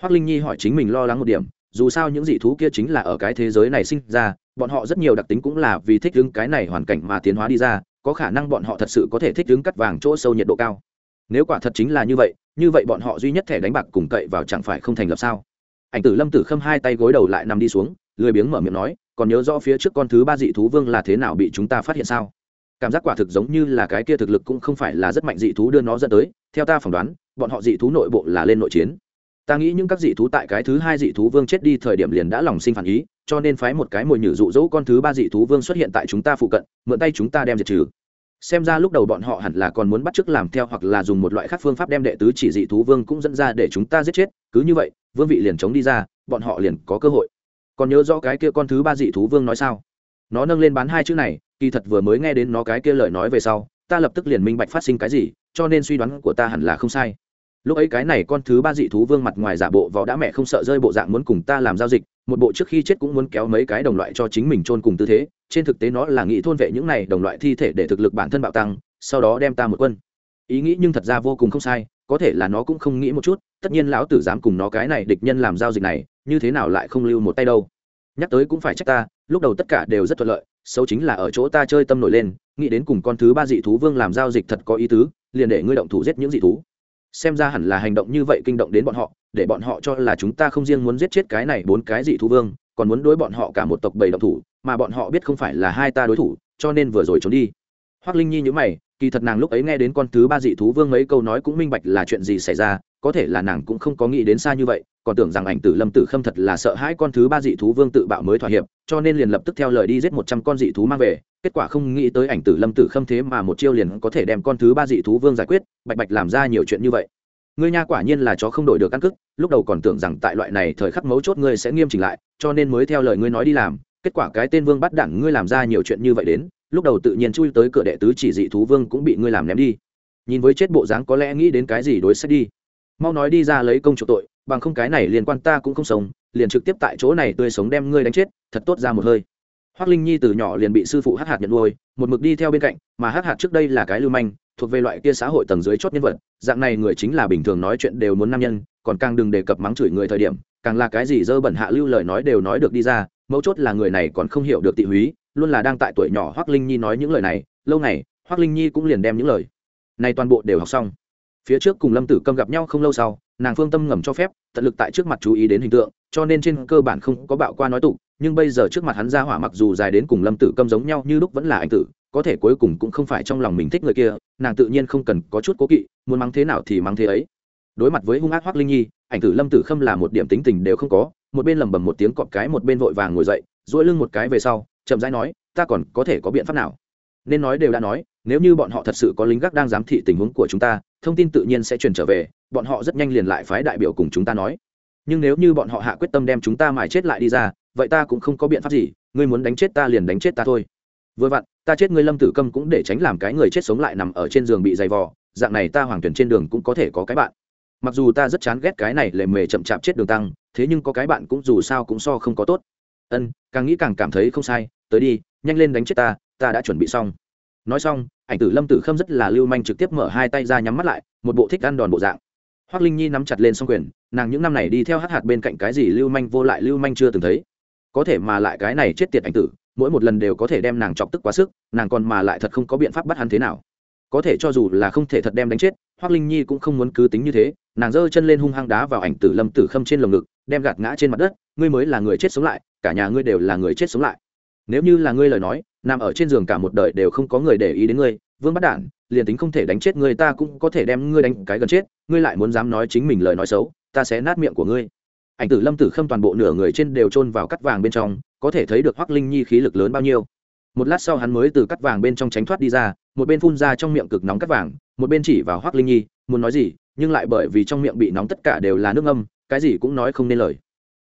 Hoác linh nhi hỏi chính mình lo lắng một điểm, dù sao những dị thú kia chính là ở cái thế giới này sinh ra, bọn họ rất nhiều đặc tính cũng là vì thích ứng cái này hoàn cảnh mà tiến hóa đi ra, có khả năng bọn họ thật sự có thể thích ứng cắt vàng chỗ sâu nhiệt độ cao. Nếu quả thật chính là như vậy như vậy bọn họ duy nhất thẻ đánh bạc cùng cậy vào chẳng phải không thành lập sao? Ảnh tử lâm tử khâm hai tay gối đầu lại nằm đi xuống, lười biếng mở miệng nói, còn nhớ rõ phía trước con thứ ba dị thú vương là thế nào bị chúng ta phát hiện sao? Cảm giác quả thực giống như là cái kia thực lực cũng không phải là rất mạnh dị thú đưa nó dẫn tới. Theo ta phỏng đoán, bọn họ dị thú nội bộ là lên nội chiến. Ta nghĩ những các dị thú tại cái thứ hai dị thú vương chết đi thời điểm liền đã lòng sinh phản ý, cho nên phái một cái mồi nhử dụ dỗ con thứ ba dị thú vương xuất hiện tại chúng ta phụ cận, mượn tay chúng ta đem diệt trừ. Xem ra lúc đầu bọn họ hẳn là còn muốn bắt chước làm theo hoặc là dùng một loại khác phương pháp đem đệ tứ chỉ dị thú vương cũng dẫn ra để chúng ta giết chết. Cứ như vậy, vương vị liền chống đi ra, bọn họ liền có cơ hội. Còn nhớ rõ cái kia con thứ ba dị thú vương nói sao? Nó nâng lên bán hai chữ này kỳ thật vừa mới nghe đến nó cái kia lời nói về sau, ta lập tức liền minh bạch phát sinh cái gì, cho nên suy đoán của ta hẳn là không sai. Lúc ấy cái này con thứ ba dị thú vương mặt ngoài giả bộ võ đã mẹ không sợ rơi bộ dạng muốn cùng ta làm giao dịch, một bộ trước khi chết cũng muốn kéo mấy cái đồng loại cho chính mình chôn cùng tư thế, trên thực tế nó là nghĩ thôn vệ những này đồng loại thi thể để thực lực bản thân bạo tăng, sau đó đem ta một quân. Ý nghĩ nhưng thật ra vô cùng không sai, có thể là nó cũng không nghĩ một chút, tất nhiên lão tử dám cùng nó cái này địch nhân làm giao dịch này, như thế nào lại không lưu một tay đâu. Nhắc tới cũng phải trách ta lúc đầu tất cả đều rất thuận lợi, xấu chính là ở chỗ ta chơi tâm nổi lên, nghĩ đến cùng con thứ ba dị thú vương làm giao dịch thật có ý tứ, liền để ngươi động thủ giết những dị thú. Xem ra hẳn là hành động như vậy kinh động đến bọn họ, để bọn họ cho là chúng ta không riêng muốn giết chết cái này bốn cái dị thú vương, còn muốn đối bọn họ cả một tộc bầy động thủ, mà bọn họ biết không phải là hai ta đối thủ, cho nên vừa rồi trốn đi. Hoác linh nhi nhữ mày, kỳ thật nàng lúc ấy nghe đến con thứ ba dị thú vương mấy câu nói cũng minh bạch là chuyện gì xảy ra có thể là nàng cũng không có nghĩ đến xa như vậy, còn tưởng rằng ảnh tử lâm tử khâm thật là sợ hãi con thứ ba dị thú vương tự bạo mới thỏa hiệp, cho nên liền lập tức theo lời đi giết một trăm con dị thú mang về, kết quả không nghĩ tới ảnh tử lâm tử khâm thế mà một chiêu liền có thể đem con thứ ba dị thú vương giải quyết, bạch bạch làm ra nhiều chuyện như vậy. Ngươi nha quả nhiên là chó không đổi được căn cức lúc đầu còn tưởng rằng tại loại này thời khắc mấu chốt ngươi sẽ nghiêm chỉnh lại, cho nên mới theo lời ngươi nói đi làm, kết quả cái tên vương bắt đẳng ngươi làm ra nhiều chuyện như vậy đến, lúc đầu tự nhiên chui tới cửa đệ tứ chỉ dị thú vương cũng bị ngươi làm ném đi. Nhìn với chết bộ dáng có lẽ nghĩ đến cái gì đối sách đi mau nói đi ra lấy công chủ tội, bằng không cái này liên quan ta cũng không sống, liền trực tiếp tại chỗ này tươi sống đem ngươi đánh chết, thật tốt ra một hơi. Hoác linh nhi từ nhỏ liền bị sư phụ hát hạt nhận nuôi, một mực đi theo bên cạnh, mà hát hạt trước đây là cái lưu manh, thuộc về loại kia xã hội tầng dưới chót nhân vật, dạng này người chính là bình thường nói chuyện đều muốn nam nhân, còn càng đừng đề cập mắng chửi người thời điểm, càng là cái gì dơ bẩn hạ lưu lời nói đều nói được đi ra, mấu chốt là người này còn không hiểu được tị húy, luôn là đang tại tuổi nhỏ hoác linh nhi nói những lời này, lâu này hoác linh nhi cũng liền đem những lời này toàn bộ đều học xong phía trước cùng lâm tử câm gặp nhau không lâu sau, nàng phương tâm ngầm cho phép, tận lực tại trước mặt chú ý đến hình tượng, cho nên trên cơ bản không có bạo qua nói tụ nhưng bây giờ trước mặt hắn ra hỏa mặc dù dài đến cùng lâm tử câm giống nhau như lúc vẫn là anh tử, có thể cuối cùng cũng không phải trong lòng mình thích người kia, nàng tự nhiên không cần có chút cố kỵ, muốn mắng thế nào thì mắng thế ấy. Đối mặt với hung ác hoác linh nhi, ảnh tử lâm tử khâm là một điểm tính tình đều không có, một bên lầm bầm một tiếng cọp cái một bên vội vàng ngồi dậy, duỗi lưng một cái về sau, chậm rãi nói, ta còn có thể có biện pháp nào? Nên nói đều đã nói nếu như bọn họ thật sự có lính gác đang giám thị tình huống của chúng ta, thông tin tự nhiên sẽ truyền trở về, bọn họ rất nhanh liền lại phái đại biểu cùng chúng ta nói. Nhưng nếu như bọn họ hạ quyết tâm đem chúng ta mài chết lại đi ra, vậy ta cũng không có biện pháp gì, ngươi muốn đánh chết ta liền đánh chết ta thôi. Vừa vặn, ta chết ngươi lâm tử câm cũng để tránh làm cái người chết sống lại nằm ở trên giường bị dày vò, dạng này ta hoàng tuyển trên đường cũng có thể có cái bạn. Mặc dù ta rất chán ghét cái này lề mề chậm chạp chết đường tăng, thế nhưng có cái bạn cũng dù sao cũng so không có tốt. Ân, càng nghĩ càng cảm thấy không sai, tới đi, nhanh lên đánh chết ta ta đã chuẩn bị xong. Nói xong ảnh tử lâm tử khâm rất là lưu manh trực tiếp mở hai tay ra nhắm mắt lại, một bộ thích ăn đòn bộ dạng. Hoác linh nhi nắm chặt lên xong quyền, nàng những năm này đi theo hát hạt bên cạnh cái gì lưu manh vô lại lưu manh chưa từng thấy. Có thể mà lại cái này chết tiệt ảnh tử, mỗi một lần đều có thể đem nàng chọc tức quá sức, nàng còn mà lại thật không có biện pháp bắt hắn thế nào. Có thể cho dù là không thể thật đem đánh chết hoác linh nhi cũng không muốn cứ tính như thế, nàng giơ chân lên hung hăng đá vào ảnh tử lâm tử khâm trên lồng ngực, đem gạt ngã trên mặt đất, ngươi mới là người chết sống lại, cả nhà ngươi đều là người chết sống lại. Nếu như là ngươi lời nói nằm ở trên giường cả một đời đều không có người để ý đến ngươi, vương bắt đản, liền tính không thể đánh chết ngươi ta cũng có thể đem ngươi đánh cái gần chết, ngươi lại muốn dám nói chính mình lời nói xấu, ta sẽ nát miệng của ngươi. Ảnh tử lâm tử khâm toàn bộ nửa người trên đều chôn vào cắt vàng bên trong, có thể thấy được hoắc linh nhi khí lực lớn bao nhiêu. Một lát sau hắn mới từ cắt vàng bên trong tránh thoát đi ra, một bên phun ra trong miệng cực nóng cắt vàng, một bên chỉ vào hoắc linh nhi, muốn nói gì, nhưng lại bởi vì trong miệng bị nóng tất cả đều là nước ngâm, cái gì cũng nói không nên lời.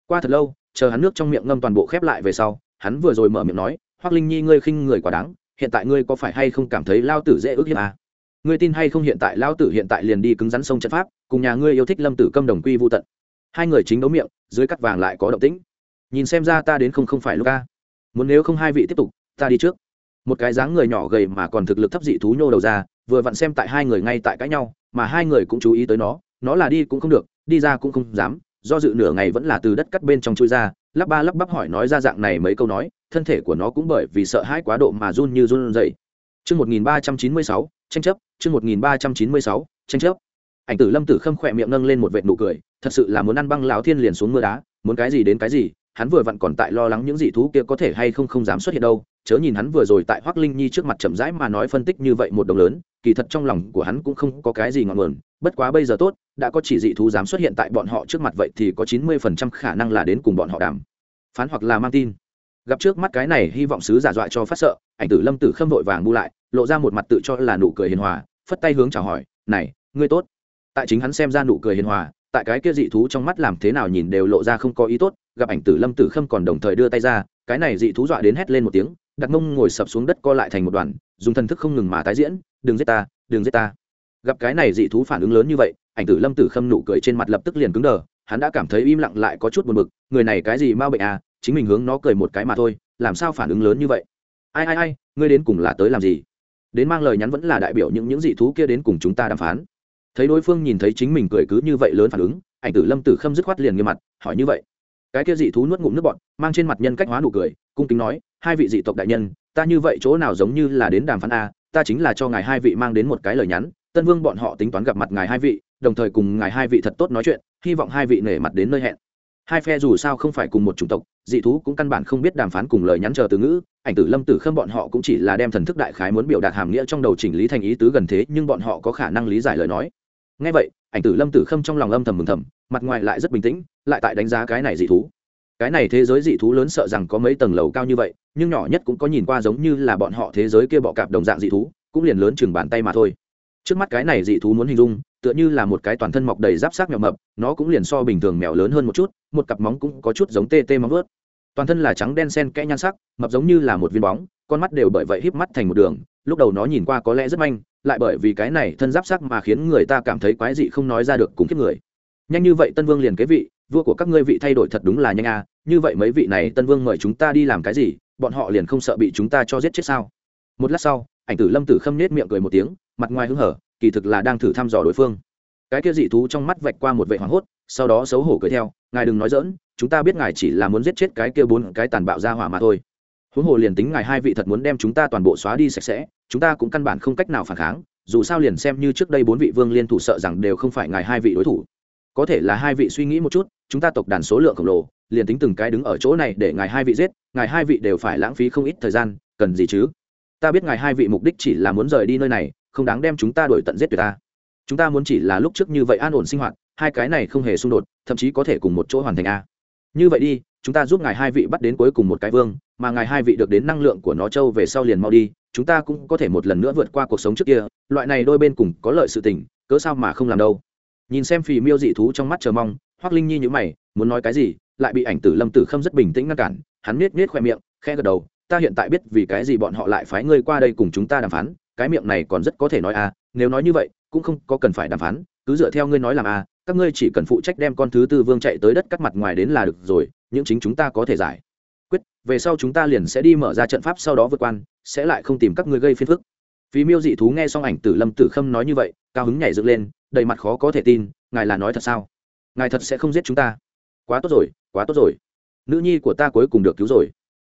Qua thật lâu, chờ hắn nước trong miệng ngâm toàn bộ khép lại về sau, hắn vừa rồi mở miệng nói hoắc linh nhi, ngươi khinh người quá đáng, hiện tại ngươi có phải hay không cảm thấy lao tử dễ ước hiếp à? ngươi tin hay không hiện tại lao tử hiện tại liền đi cứng rắn sông trận pháp, cùng nhà ngươi yêu thích lâm tử câm đồng quy vô tận. Hai người chính đấu miệng, dưới cắt vàng lại có động tĩnh. Nhìn xem ra ta đến không không phải lúc ca muốn nếu không hai vị tiếp tục, ta đi trước. Một cái dáng người nhỏ gầy mà còn thực lực thấp dị thú nhô đầu ra, vừa vặn xem tại hai người ngay tại cãi nhau, mà hai người cũng chú ý tới nó nó là đi cũng không được, đi ra cũng không dám do dự nửa ngày vẫn là từ đất cắt bên trong chui ra lắp ba lắp bắp hỏi nói ra dạng này mấy câu nói thân thể của nó cũng bởi vì sợ hãi quá độ mà run như run dậy Chương 1396, tranh chấp, chương 1396, tranh chấp. Ảnh Tử Lâm Tử Khâm khỏe miệng nâng lên một vệt nụ cười, thật sự là muốn ăn băng lão thiên liền xuống mưa đá, muốn cái gì đến cái gì, hắn vừa vặn còn tại lo lắng những dị thú kia có thể hay không không dám xuất hiện đâu, chớ nhìn hắn vừa rồi tại Hoắc Linh Nhi trước mặt chậm rãi mà nói phân tích như vậy một đồng lớn, kỳ thật trong lòng của hắn cũng không có cái gì ngọn nguồn, bất quá bây giờ tốt, đã có chỉ dị thú dám xuất hiện tại bọn họ trước mặt vậy thì có 90% khả năng là đến cùng bọn họ đàm. Phán hoặc là mang tin. Gặp trước mắt cái này hy vọng sứ giả dọa cho phát sợ ảnh tử lâm tử khâm vội vàng bu lại lộ ra một mặt tự cho là nụ cười hiền hòa phất tay hướng chào hỏi này ngươi tốt. Tại chính hắn xem ra nụ cười hiền hòa tại cái kia dị thú trong mắt làm thế nào nhìn đều lộ ra không có ý tốt gặp ảnh tử lâm tử khâm còn đồng thời đưa tay ra cái này dị thú dọa đến hét lên một tiếng đặt mông ngồi sập xuống đất co lại thành một đoàn dùng thần thức không ngừng mà tái diễn đừng giết ta đừng giết ta gặp cái này dị thú phản ứng lớn như vậy, ảnh tử lâm tử khâm nụ cười trên mặt lập tức liền cứng đờ, hắn đã cảm thấy im lặng lại có chút buồn bực, người này cái gì m a bệnh à chính mình hướng nó cười một cái mà thôi, làm sao phản ứng lớn như vậy? Ai ai ai, ngươi đến cùng là tới làm gì? Đến mang lời nhắn vẫn là đại biểu những những dị thú kia đến cùng chúng ta đàm phán. Thấy đối phương nhìn thấy chính mình cười cứ như vậy lớn phản ứng, ảnh tử lâm tử khâm dứt khoát liền nghiêm mặt, hỏi như vậy. Cái kia dị thú nuốt ngụm nước bọn mang trên mặt nhân cách hóa nụ cười, cung kính nói, hai vị dị tộc đại nhân, ta như vậy chỗ nào giống như là đến đàm phán a ta chính là cho ngài hai vị mang đến một cái lời nhắn tân vương bọn họ tính toán gặp mặt ngài hai vị, đồng thời cùng ngài hai vị thật tốt nói chuyện, hy vọng hai vị nể mặt đến nơi hẹn. Hai phe dù sao không phải cùng một chủng tộc, dị thú cũng căn bản không biết đàm phán cùng lời nhắn chờ từ ngữ, ảnh tử lâm tử khâm bọn họ cũng chỉ là đem thần thức đại khái muốn biểu đạt hàm nghĩa trong đầu chỉnh lý thành ý tứ gần thế, nhưng bọn họ có khả năng lý giải lời nói. Ngay vậy, ảnh tử lâm tử khâm trong lòng âm thầm mừng thầm, mặt ngoài lại rất bình tĩnh, lại tại đánh giá cái này dị thú. Cái này thế giới dị thú lớn sợ rằng có mấy tầng lầu cao như vậy, nhưng nhỏ nhất cũng có nhìn qua giống như là bọn họ thế giới kia bọ cạp đồng dạng dị thú, cũng liền lớn chừng bàn tay mà thôi trước mắt cái này dị thú muốn hình dung, tựa như là một cái toàn thân mọc đầy giáp sát mèo mập, nó cũng liền so bình thường mèo lớn hơn một chút, một cặp móng cũng có chút giống tê tê móng ướt toàn thân là trắng đen sen kẽ nhan sắc, mập giống như là một viên bóng, con mắt đều bởi vậy híp mắt thành một đường, lúc đầu nó nhìn qua có lẽ rất manh, lại bởi vì cái này thân giáp sắc mà khiến người ta cảm thấy quái dị không nói ra được cùng kiếp người. Nhanh như vậy tân vương liền kế vị, vua của các ngươi vị thay đổi thật đúng là nhanh à như vậy mấy vị này tân vương mời chúng ta đi làm cái gì, bọn họ liền không sợ bị chúng ta cho giết chết sao? Một lát sau, ảnh tử lâm tử khâm nết miệng cười một tiếng mặt ngoài hứng hở, kỳ thực là đang thử thăm dò đối phương. Cái kia dị thú trong mắt vạch qua một vệ hoảng hốt, sau đó xấu hổ cười theo, ngài đừng nói dỡn chúng ta biết ngài chỉ là muốn giết chết cái kia bốn cái tàn bạo ra hỏa mà thôi. Huống hồ liền tính ngài hai vị thật muốn đem chúng ta toàn bộ xóa đi sạch sẽ, chúng ta cũng căn bản không cách nào phản kháng, dù sao liền xem như trước đây bốn vị vương liên thủ sợ rằng đều không phải ngài hai vị đối thủ. Có thể là hai vị suy nghĩ một chút, chúng ta tộc đàn số lượng khổng lồ, liền tính từng cái đứng ở chỗ này để ngài hai vị giết, ngài hai vị đều phải lãng phí không ít thời gian, cần gì chứ? Ta biết ngài hai vị mục đích chỉ là muốn rời đi nơi này không đáng đem chúng ta đổi tận giết tuyệt ta. Chúng ta muốn chỉ là lúc trước như vậy an ổn sinh hoạt, hai cái này không hề xung đột, thậm chí có thể cùng một chỗ hoàn thành a. Như vậy đi, chúng ta giúp ngài hai vị bắt đến cuối cùng một cái vương, mà ngài hai vị được đến năng lượng của nó châu về sau liền mau đi, chúng ta cũng có thể một lần nữa vượt qua cuộc sống trước kia, loại này đôi bên cùng có lợi sự tình, cớ sao mà không làm đâu. Nhìn xem phì miêu dị thú trong mắt chờ mong hoác linh nhi nhữ mày, muốn nói cái gì, lại bị ảnh tử lâm tử khâm rất bình tĩnh ngăn cản, hắn miết miết khoe miệng khe gật đầu, ta hiện tại biết vì cái gì bọn họ lại phái ngươi qua đây cùng chúng ta đàm phán cái miệng này còn rất có thể nói à nếu nói như vậy, cũng không có cần phải đàm phán, cứ dựa theo ngươi nói làm à các ngươi chỉ cần phụ trách đem con thứ tư vương chạy tới đất cắt mặt ngoài đến là được rồi, những chính chúng ta có thể giải. Quyết, về sau chúng ta liền sẽ đi mở ra trận pháp sau đó vượt quan, sẽ lại không tìm các ngươi gây phiền phức. Phí miêu dị thú nghe xong ảnh tử lâm tử khâm nói như vậy, cao hứng nhảy dựng lên, đầy mặt khó có thể tin, ngài là nói thật sao? Ngài thật sẽ không giết chúng ta. Quá tốt rồi, quá tốt rồi. Nữ nhi của ta cuối cùng được cứu rồi.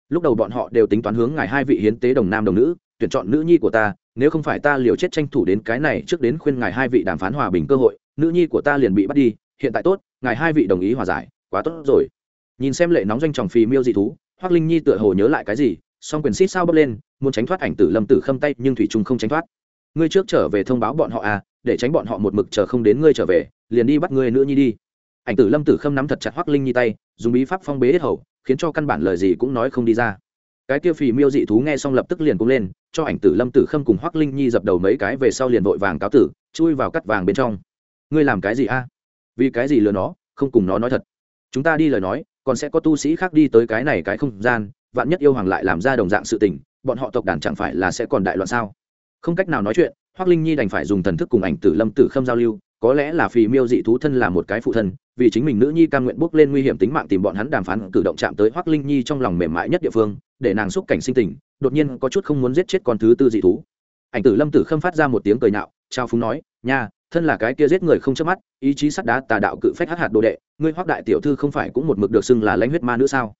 Lúc đầu bọn họ đều tính toán hướng ngài hai vị hiến tế đồng nam đồng nữ, tuyển chọn nữ nhi của ta nếu không phải ta liều chết tranh thủ đến cái này trước đến khuyên ngài hai vị đàm phán hòa bình cơ hội, nữ nhi của ta liền bị bắt đi, hiện tại tốt, ngài hai vị đồng ý hòa giải, quá tốt rồi. Nhìn xem lệ nóng doanh tròng phì miêu dị thú hoác linh nhi tựa hồ nhớ lại cái gì, song quyền xít sao bốc lên, muốn tránh thoát ảnh tử lâm tử khâm tay, nhưng thủy trung không tránh thoát. Ngươi trước trở về thông báo bọn họ à để tránh bọn họ một mực chờ không đến ngươi trở về, liền đi bắt ngươi nữ nhi đi. Ảnh tử lâm tử khâm nắm thật chặt hoác linh nhi tay, dùng bí pháp phong bế hết hầu, khiến cho căn bản lời gì cũng nói không đi ra cái kia phì miêu dị thú nghe xong lập tức liền cung lên, cho ảnh tử lâm tử khâm cùng hoác linh nhi dập đầu mấy cái về sau liền vội vàng cáo tử, chui vào cắt vàng bên trong. Ngươi làm cái gì a? Vì cái gì lừa nó, không cùng nó nói thật. Chúng ta đi lời nói, còn sẽ có tu sĩ khác đi tới cái này cái không gian, vạn nhất yêu hoàng lại làm ra đồng dạng sự tình, bọn họ tộc đàn chẳng phải là sẽ còn đại loạn sao? Không cách nào nói chuyện hoác linh nhi đành phải dùng thần thức cùng ảnh tử lâm tử khâm giao lưu, có lẽ là phì miêu dị thú thân là một cái phụ thân vì chính mình nữ nhi cam nguyện bước lên nguy hiểm tính mạng tìm bọn hắn đàm phán cử động chạm tới hoắc linh nhi trong lòng mềm mại nhất địa phương, để nàng xúc cảnh sinh tình, đột nhiên có chút không muốn giết chết con thứ tư dị thú. Ảnh tử lâm tử khâm phát ra một tiếng cười nhạo, trao phúng nói, nha, thân là cái kia giết người không chớp mắt, ý chí sắt đá tà đạo cự phách hát hạt đồ đệ, ngươi hoắc đại tiểu thư không phải cũng một mực được xưng là lãnh huyết ma nữ sao?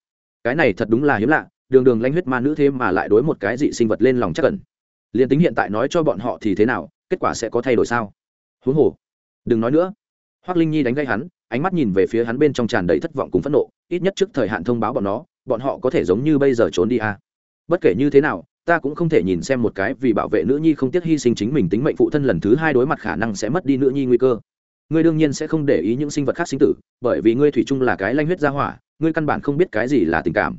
Cái này thật đúng là hiếm lạ, đường đường lãnh huyết ma nữ thế mà lại đối một cái dị sinh vật lên lòng chắc cẩn liền tính hiện tại nói cho bọn họ thì thế nào, kết quả sẽ có thay đổi sao? Huống hồ, đừng nói nữa. Hoắc linh nhi đánh gây hắn ánh mắt nhìn về phía hắn bên trong tràn đầy thất vọng cùng phẫn nộ, ít nhất trước thời hạn thông báo bọn nó, bọn họ có thể giống như bây giờ trốn đi à. bất kể như thế nào, ta cũng không thể nhìn xem một cái vì bảo vệ nữ nhi không tiếc hy sinh chính mình tính mệnh phụ thân lần thứ hai đối mặt khả năng sẽ mất đi nữ nhi nguy cơ ngươi đương nhiên sẽ không để ý những sinh vật khác sinh tử, bởi vì ngươi thủy chung là cái lanh huyết gia hỏa, ngươi căn bản không biết cái gì là tình cảm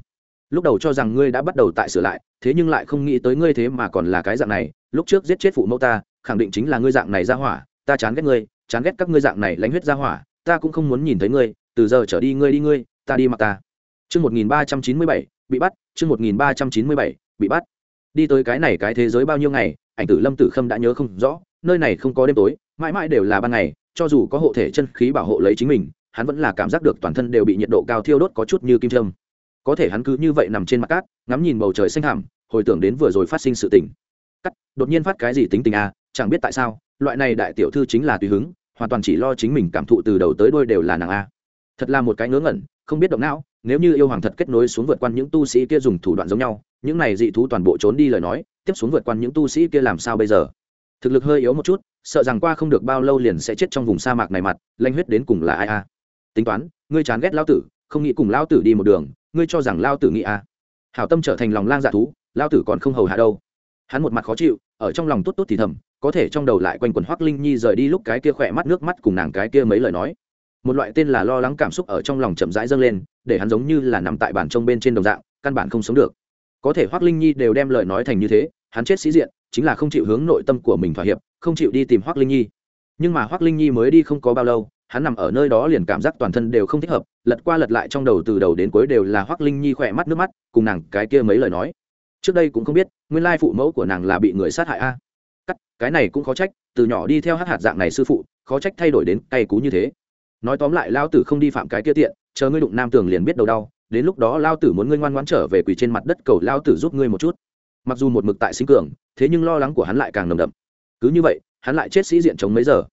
lúc đầu cho rằng ngươi đã bắt đầu tại sửa lại, thế nhưng lại không nghĩ tới ngươi thế mà còn là cái dạng này, lúc trước giết chết phụ mẫu ta, khẳng định chính là ngươi dạng này ra hỏa, ta chán ghét ngươi, chán ghét các ngươi dạng này lánh huyết ra hỏa ta cũng không muốn nhìn thấy ngươi từ giờ trở đi ngươi đi ngươi ta đi mặc ta. Chương một nghìn ba trăm chín mươi bảy bị bắt chương một nghìn ba trăm chín mươi bảy bị bắt. Đi tới cái này cái thế giới bao nhiêu ngày ảnh tử lâm tử khâm đã nhớ không rõ nơi này không có đêm tối mãi mãi đều là ban ngày cho dù có hộ thể chân khí bảo hộ lấy chính mình hắn vẫn là cảm giác được toàn thân đều bị nhiệt độ cao thiêu đốt có chút như kim trâm có thể hắn cứ như vậy nằm trên mặt cát ngắm nhìn bầu trời xanh hàm, hồi tưởng đến vừa rồi phát sinh sự tình. Cắt đột nhiên phát cái gì tính tình à chẳng biết tại sao loại này đại tiểu thư chính là tùy hứng hoàn toàn chỉ lo chính mình cảm thụ từ đầu tới đôi đều là nàng a. Thật là một cái ngớ ngẩn, không biết động não, nếu như yêu hoàng thật kết nối xuống vượt qua những tu sĩ kia dùng thủ đoạn giống nhau, những này dị thú toàn bộ trốn đi lời nói, tiếp xuống vượt qua những tu sĩ kia làm sao bây giờ? Thực lực hơi yếu một chút, sợ rằng qua không được bao lâu liền sẽ chết trong vùng sa mạc này mặt, lanh huyết đến cùng là ai a? Tính toán, ngươi chán ghét lao tử, không nghĩ cùng lao tử đi một đường, ngươi cho rằng lao tử nghĩ a? Hảo tâm trở thành lòng lang dạ thú lao tử còn không hầu hạ đâu. Hắn một mặt khó chịu, ở trong lòng tốt tốt thì thầm có thể trong đầu lại quanh quần hoắc linh nhi rời đi lúc cái kia khỏe mắt nước mắt cùng nàng cái kia mấy lời nói. Một loại tên là lo lắng cảm xúc ở trong lòng chậm rãi dâng lên, để hắn giống như là nằm tại bàn trông bên trên đồng dạng, căn bản không sống được. Có thể hoắc linh nhi đều đem lời nói thành như thế, hắn chết sĩ diện, chính là không chịu hướng nội tâm của mình thỏa hiệp, không chịu đi tìm hoắc linh nhi. Nhưng mà hoắc linh nhi mới đi không có bao lâu, hắn nằm ở nơi đó liền cảm giác toàn thân đều không thích hợp, lật qua lật lại trong đầu từ đầu đến cuối đều là hoắc linh nhi khỏe mắt nước mắt, cùng nàng cái kia mấy lời nói. Trước đây cũng không biết, nguyên lai phụ mẫu của nàng là bị người sát hại a cái này cũng khó trách, từ nhỏ đi theo hát hạt dạng này sư phụ, khó trách thay đổi đến cay cú như thế. Nói tóm lại lao tử không đi phạm cái kia tiện, chờ ngươi đụng nam tường liền biết đầu đau, đến lúc đó lao tử muốn ngươi ngoan ngoãn trở về quỳ trên mặt đất cầu lao tử giúp ngươi một chút. Mặc dù một mực tại sinh cường, thế nhưng lo lắng của hắn lại càng nồng đậm. Cứ như vậy, hắn lại chết sĩ diện chống mấy giờ.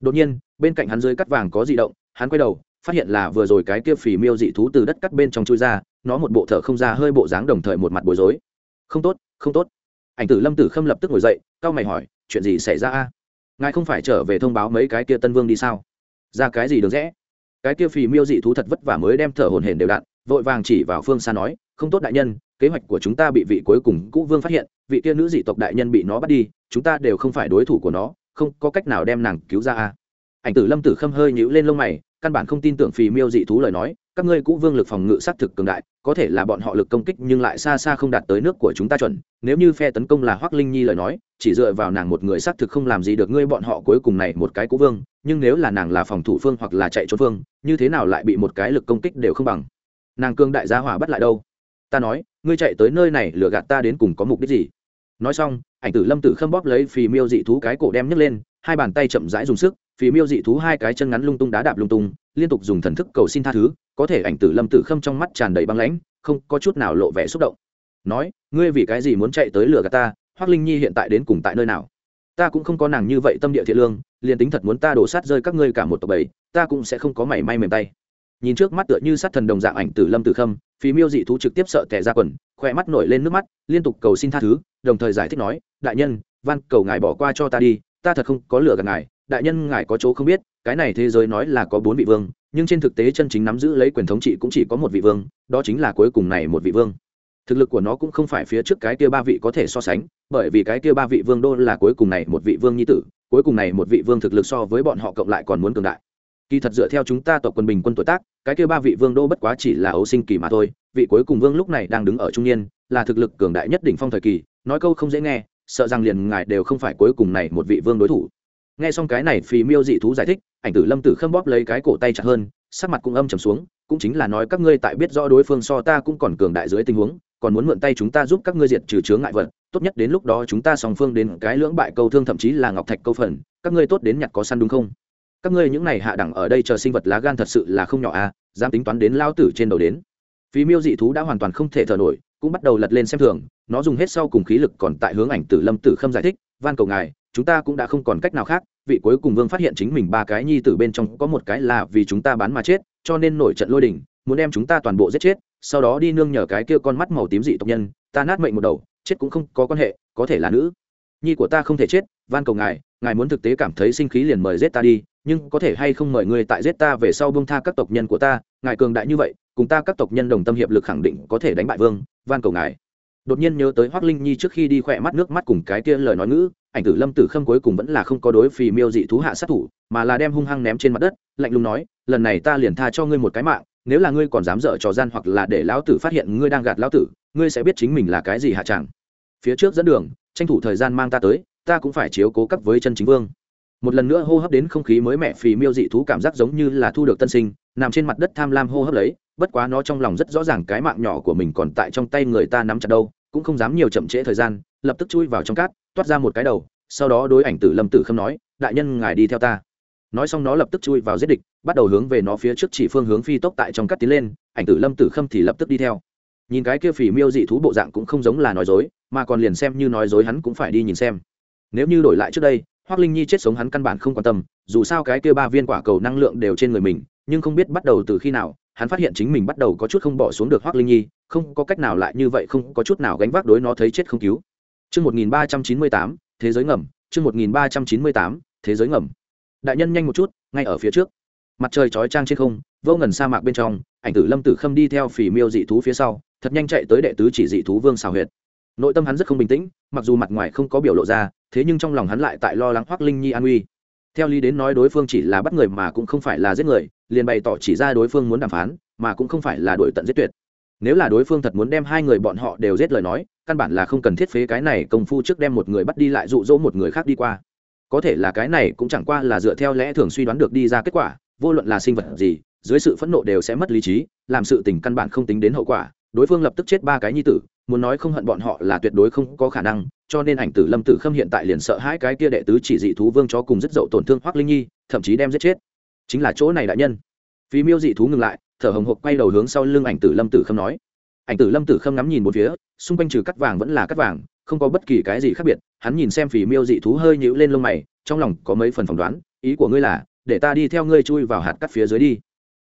Đột nhiên, bên cạnh hắn dưới cắt vàng có di động, hắn quay đầu, phát hiện là vừa rồi cái kia phì miêu dị thú từ đất cắt bên trong chui ra, nó một bộ thở không ra hơi bộ dáng đồng thời một mặt bối rối. Không tốt không tốt. Ảnh tử lâm tử khâm lập tức ngồi dậy cao mày hỏi chuyện gì xảy ra a? Ngài không phải trở về thông báo mấy cái kia tân vương đi sao? Ra cái gì được rẽ cái kia phì miêu dị thú thật vất vả mới đem thở hồn hển đều đặn, vội vàng chỉ vào phương xa nói, không tốt đại nhân, kế hoạch của chúng ta bị vị cuối cùng cũ vương phát hiện, vị kia nữ dị tộc đại nhân bị nó bắt đi, chúng ta đều không phải đối thủ của nó, không có cách nào đem nàng cứu ra a. Ảnh tử lâm tử khâm hơi nhíu lên lông mày căn bản không tin tưởng phì miêu dị thú lời nói, các ngươi cũ vương lực phòng ngự xác thực cường đại, có thể là bọn họ lực công kích nhưng lại xa xa không đạt tới nước của chúng ta chuẩn. Nếu như phe tấn công là hoác linh nhi lời nói, chỉ dựa vào nàng một người xác thực không làm gì được ngươi bọn họ cuối cùng này một cái cũ vương, nhưng nếu là nàng là phòng thủ phương hoặc là chạy trốn phương, như thế nào lại bị một cái lực công kích đều không bằng? Nàng cương đại gia hỏa bắt lại đâu? Ta nói, ngươi chạy tới nơi này lừa gạt ta đến cùng có mục đích gì? Nói xong, ảnh tử lâm tử khâm bóp lấy phì miêu dị thú cái cổ đem nhấc lên hai bàn tay chậm rãi dùng sức phí miêu dị thú hai cái chân ngắn lung tung đá đạp lung tung, liên tục dùng thần thức cầu xin tha thứ, có thể ảnh tử lâm tử khâm trong mắt tràn đầy băng lãnh, không có chút nào lộ vẻ xúc động. Nói, ngươi vì cái gì muốn chạy tới lửa gạt ta hoác linh nhi hiện tại đến cùng tại nơi nào? Ta cũng không có nàng như vậy tâm địa thiện lương, liền tính thật muốn ta đổ sát rơi các ngươi cả một tộc bầy, ta cũng sẽ không có mảy may mềm tay. Nhìn trước mắt tựa như sát thần đồng dạng ảnh tử lâm tử khâm phí miêu dị thú trực tiếp sợ tẻ ra quần, khỏe mắt nổi lên nước mắt, liên tục cầu xin tha thứ, đồng thời giải thích nói, đại nhân, van cầu ngài bỏ qua cho ta đi ta thật không có lửa gần ngài, đại nhân ngài có chỗ không biết, cái này thế giới nói là có bốn vị vương, nhưng trên thực tế chân chính nắm giữ lấy quyền thống trị cũng chỉ có một vị vương, đó chính là cuối cùng này một vị vương. Thực lực của nó cũng không phải phía trước cái kia ba vị có thể so sánh, bởi vì cái kia ba vị vương đô là cuối cùng này một vị vương nhi tử, cuối cùng này một vị vương thực lực so với bọn họ cộng lại còn muốn cường đại. Kỳ thật dựa theo chúng ta tộc quân bình quân tuổi tác, cái kia ba vị vương đô bất quá chỉ là ấu sinh kỳ mà thôi, vị cuối cùng vương lúc này đang đứng ở trung niên, là thực lực cường đại nhất đỉnh phong thời kỳ, nói câu không dễ nghe sợ rằng liền ngài đều không phải cuối cùng này một vị vương đối thủ. Nghe xong cái này phì miêu dị thú giải thích, ảnh tử lâm tử khâm bóp lấy cái cổ tay chặt hơn, sắc mặt cũng âm trầm xuống, cũng chính là nói các ngươi tại biết rõ đối phương so ta cũng còn cường đại dưới tình huống, còn muốn mượn tay chúng ta giúp các ngươi diệt trừ chướng ngại vật, tốt nhất đến lúc đó chúng ta song phương đến cái lưỡng bại câu thương thậm chí là ngọc thạch câu phần, các ngươi tốt đến nhặt có săn đúng không? Các ngươi những này hạ đẳng ở đây chờ sinh vật lá gan thật sự là không nhỏ à dám tính toán đến lao tử trên đầu đến. Phí miêu dị thú đã hoàn toàn không thể thở nổi cũng bắt đầu lật lên xem thường, nó dùng hết sau cùng khí lực còn tại hướng ảnh tử lâm tử khâm giải thích, van cầu ngài, chúng ta cũng đã không còn cách nào khác, vị cuối cùng vương phát hiện chính mình ba cái nhi tử bên trong có một cái là vì chúng ta bán mà chết, cho nên nổi trận lôi đình, muốn đem chúng ta toàn bộ giết chết, sau đó đi nương nhờ cái kia con mắt màu tím dị tộc nhân, ta nát mệnh một đầu, chết cũng không có quan hệ, có thể là nữ. Nhi của ta không thể chết, van cầu ngài ngài muốn thực tế cảm thấy sinh khí liền mời giết ta đi, nhưng có thể hay không mời người tại giết ta về sau bông tha các tộc nhân của ta, ngài cường đại như vậy, cùng ta các tộc nhân đồng tâm hiệp lực khẳng định có thể đánh bại vương van cầu ngài. Đột nhiên nhớ tới hoác linh nhi trước khi đi khỏe mắt nước mắt cùng cái kia lời nói ngữ, ảnh tử lâm tử khâm cuối cùng vẫn là không có đối phì miêu dị thú hạ sát thủ, mà là đem hung hăng ném trên mặt đất, lạnh lùng nói, lần này ta liền tha cho ngươi một cái mạng, nếu là ngươi còn dám dở trò gian hoặc là để lão tử phát hiện ngươi đang gạt lão tử, ngươi sẽ biết chính mình là cái gì hạ chẳng phía trước dẫn đường, tranh thủ thời gian mang ta tới, ta cũng phải chiếu cố cấp với chân chính vương. Một lần nữa hô hấp đến không khí mới mẻ phì miêu dị thú cảm giác giống như là thu được tân sinh nằm trên mặt đất tham lam hô hấp lấy, bất quá nó trong lòng rất rõ ràng cái mạng nhỏ của mình còn tại trong tay người ta nắm chặt đâu, cũng không dám nhiều chậm trễ thời gian, lập tức chui vào trong cát, toát ra một cái đầu, sau đó đối ảnh tử lâm tử khâm nói, đại nhân ngài đi theo ta. Nói xong nó lập tức chui vào giết địch, bắt đầu hướng về nó phía trước chỉ phương hướng phi tốc tại trong cát tiến lên, ảnh tử lâm tử khâm thì lập tức đi theo. Nhìn cái kia phỉ miêu dị thú bộ dạng cũng không giống là nói dối, mà còn liền xem như nói dối hắn cũng phải đi nhìn xem. Nếu như đổi lại trước đây hoác linh nhi chết sống hắn căn bản không quan tâm, dù sao cái kia ba viên quả cầu năng lượng đều trên người mình nhưng không biết bắt đầu từ khi nào hắn phát hiện chính mình bắt đầu có chút không bỏ xuống được hoác linh nhi không có cách nào lại như vậy không có chút nào gánh vác đối nó thấy chết không cứu Trước 1398, thế giới ngầm, trước 1398, thế giới ngầm. Đại nhân nhanh một chút, ngay ở phía trước. Mặt trời chói chang trên không, vô ngần sa mạc bên trong, ảnh tử Lâm Tử Khâm đi theo phỉ miêu dị thú phía sau, thật nhanh chạy tới đệ tứ chỉ dị thú vương xào huyệt. Nội tâm hắn rất không bình tĩnh, mặc dù mặt ngoài không có biểu lộ ra, thế nhưng trong lòng hắn lại tại lo lắng Hoắc Linh Nhi an nguy. Theo lý đến nói đối phương chỉ là bắt người mà cũng không phải là giết người, liền bày tỏ chỉ ra đối phương muốn đàm phán, mà cũng không phải là đuổi tận giết tuyệt. Nếu là đối phương thật muốn đem hai người bọn họ đều giết lời nói căn bản là không cần thiết phế cái này công phu trước đem một người bắt đi lại dụ dỗ một người khác đi qua. Có thể là cái này cũng chẳng qua là dựa theo lẽ thường suy đoán được đi ra kết quả vô luận là sinh vật gì dưới sự phẫn nộ đều sẽ mất lý trí làm sự tình căn bản không tính đến hậu quả đối phương lập tức chết ba cái nhi tử muốn nói không hận bọn họ là tuyệt đối không có khả năng, cho nên ảnh tử lâm tử khâm hiện tại liền sợ hai cái kia đệ tứ chỉ dị thú vương chó cùng rất dậu tổn thương hoác linh nhi, thậm chí đem giết chết. Chính là chỗ này đại nhân. Phí miêu dị thú ngừng lại, thở hồng hộc quay đầu hướng sau lưng ảnh tử lâm tử khâm nói. Ảnh tử lâm tử khâm ngắm nhìn một phía, xung quanh trừ cắt vàng vẫn là cắt vàng, không có bất kỳ cái gì khác biệt, hắn nhìn xem phí miêu dị thú hơi nhữ lên lông mày, trong lòng có mấy phần phỏng đoán, ý của ngươi là, để ta đi theo ngươi chui vào hạt cắt phía dưới đi.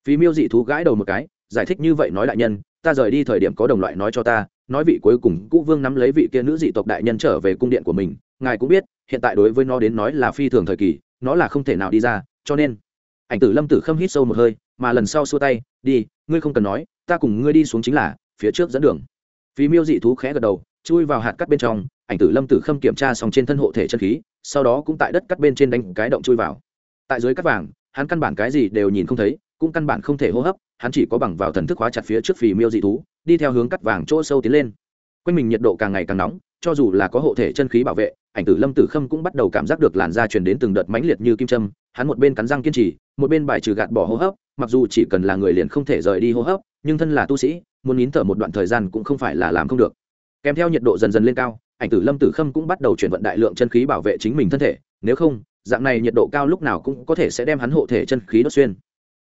Phí miêu dị thú gãi đầu một cái, giải thích như vậy nói đại nhân ta rời đi thời điểm có đồng loại nói cho ta, nói vị cuối cùng cũ vương nắm lấy vị kia nữ dị tộc đại nhân trở về cung điện của mình, ngài cũng biết, hiện tại đối với nó đến nói là phi thường thời kỳ, nó là không thể nào đi ra, cho nên, ảnh tử lâm tử khâm hít sâu một hơi, mà lần sau xua tay, đi, ngươi không cần nói, ta cùng ngươi đi xuống chính là, phía trước dẫn đường. Phí miêu dị thú khẽ gật đầu, chui vào hạt cắt bên trong, ảnh tử lâm tử khâm kiểm tra xong trên thân hộ thể chân khí, sau đó cũng tại đất cắt bên trên đánh cái động chui vào. Tại dưới cắt vàng, hắn căn bản cái gì đều nhìn không thấy cũng căn bản không thể hô hấp, hắn chỉ có bằng vào thần thức hóa chặt phía trước phì miêu dị thú, đi theo hướng cắt vàng chỗ sâu tiến lên. Quanh mình nhiệt độ càng ngày càng nóng, cho dù là có hộ thể chân khí bảo vệ, ảnh tử lâm tử khâm cũng bắt đầu cảm giác được làn da truyền đến từng đợt mãnh liệt như kim châm, hắn một bên cắn răng kiên trì, một bên bài trừ gạt bỏ hô hấp, mặc dù chỉ cần là người liền không thể rời đi hô hấp, nhưng thân là tu sĩ, muốn nín thở một đoạn thời gian cũng không phải là làm không được. Kèm theo nhiệt độ dần dần lên cao, ảnh tử lâm tử khâm cũng bắt đầu chuyển vận đại lượng chân khí bảo vệ chính mình thân thể, nếu không, dạng này nhiệt độ cao lúc nào cũng có thể sẽ đem hắn hộ thể chân khí đốt xuyên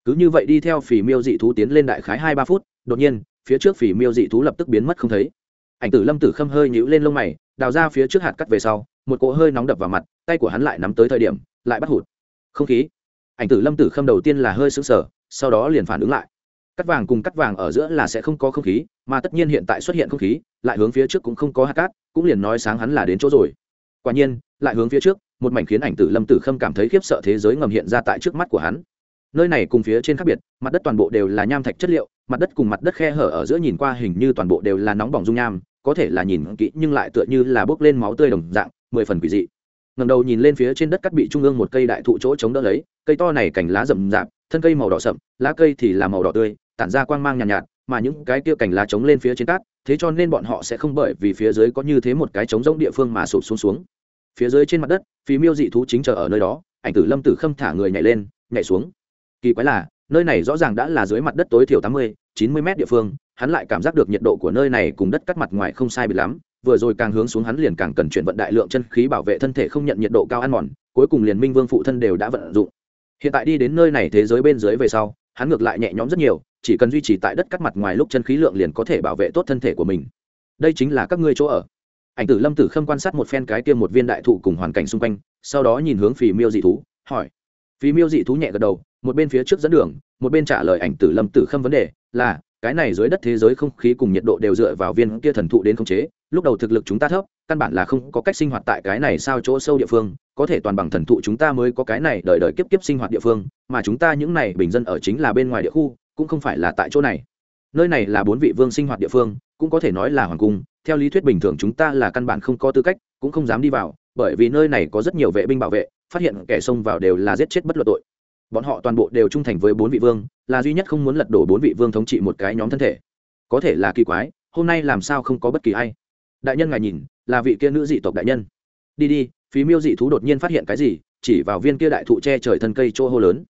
cứ như vậy đi theo phỉ miêu dị thú tiến lên đại khái hai ba phút, đột nhiên, phía trước phỉ miêu dị thú lập tức biến mất không thấy. Ảnh tử lâm tử khâm hơi nhũ lên lông mày, đào ra phía trước hạt cắt về sau, một cỗ hơi nóng đập vào mặt, tay của hắn lại nắm tới thời điểm, lại bắt hụt. Không khí. Ảnh tử lâm tử khâm đầu tiên là hơi sững sờ, sau đó liền phản ứng lại. Cắt vàng cùng cắt vàng ở giữa là sẽ không có không khí, mà tất nhiên hiện tại xuất hiện không khí, lại hướng phía trước cũng không có hạt cát, cũng liền nói sáng hắn là đến chỗ rồi. Quả nhiên, lại hướng phía trước, một mảnh khiến ảnh tử lâm tử khâm cảm thấy khiếp sợ thế giới ngầm hiện ra tại trước mắt của hắn nơi này cùng phía trên khác biệt mặt đất toàn bộ đều là nham thạch chất liệu mặt đất cùng mặt đất khe hở ở giữa nhìn qua hình như toàn bộ đều là nóng bỏng dung nham có thể là nhìn kỹ nhưng lại tựa như là bốc lên máu tươi đồng dạng mười phần quỷ dị. Ngầm đầu nhìn lên phía trên đất cắt bị trung ương một cây đại thụ chỗ chống đỡ lấy cây to này cành lá rậm rạp thân cây màu đỏ sậm lá cây thì là màu đỏ tươi tản ra quang mang nhàn nhạt, nhạt mà những cái kia cành lá trống lên phía trên cát thế cho nên bọn họ sẽ không bởi vì phía dưới có như thế một cái trống rỗng địa phương mà sụp xuống xuống. Phía dưới trên mặt đất phí miêu dị thú chính chờ ở nơi đó ảnh tử lâm tử khâm thả người nhảy lên nhảy xuống kỳ quái là, nơi này rõ ràng đã là dưới mặt đất tối thiểu tám mươi, chín mươi mét địa phương, hắn lại cảm giác được nhiệt độ của nơi này cùng đất cắt mặt ngoài không sai bị lắm, vừa rồi càng hướng xuống hắn liền càng cần chuyển vận đại lượng chân khí bảo vệ thân thể không nhận nhiệt độ cao ăn mòn, cuối cùng liền minh vương phụ thân đều đã vận dụng. Hiện tại đi đến nơi này thế giới bên dưới về sau, hắn ngược lại nhẹ nhõm rất nhiều, chỉ cần duy trì tại đất cắt mặt ngoài lúc chân khí lượng liền có thể bảo vệ tốt thân thể của mình. Đây chính là các ngươi chỗ ở. Ảnh tử lâm tử khâm quan sát một phen cái kia một viên đại thụ cùng hoàn cảnh xung quanh, sau đó nhìn hướng phì miêu dị thú, hỏi Phí miêu dị thú nhẹ gật đầu, một bên phía trước dẫn đường, một bên trả lời ảnh tử lâm tử khâm vấn đề, là, cái này dưới đất thế giới không khí cùng nhiệt độ đều dựa vào viên kia thần thụ đến khống chế, lúc đầu thực lực chúng ta thấp, căn bản là không có cách sinh hoạt tại cái này sao chỗ sâu địa phương, có thể toàn bằng thần thụ chúng ta mới có cái này đời đời kiếp kiếp sinh hoạt địa phương, mà chúng ta những này bình dân ở chính là bên ngoài địa khu, cũng không phải là tại chỗ này. Nơi này là bốn vị vương sinh hoạt địa phương, cũng có thể nói là hoàng cung, theo lý thuyết bình thường chúng ta là căn bản không có tư cách, cũng không dám đi vào bởi vì nơi này có rất nhiều vệ binh bảo vệ, phát hiện kẻ xông vào đều là giết chết bất luận tội. Bọn họ toàn bộ đều trung thành với bốn vị vương, là duy nhất không muốn lật đổ bốn vị vương thống trị một cái nhóm thân thể. Có thể là kỳ quái, hôm nay làm sao không có bất kỳ ai? Đại nhân ngài nhìn, là vị kia nữ dị tộc đại nhân. Đi đi, phí miêu dị thú đột nhiên phát hiện cái gì, chỉ vào viên kia đại thụ che trời thân cây chỗ hô lớn.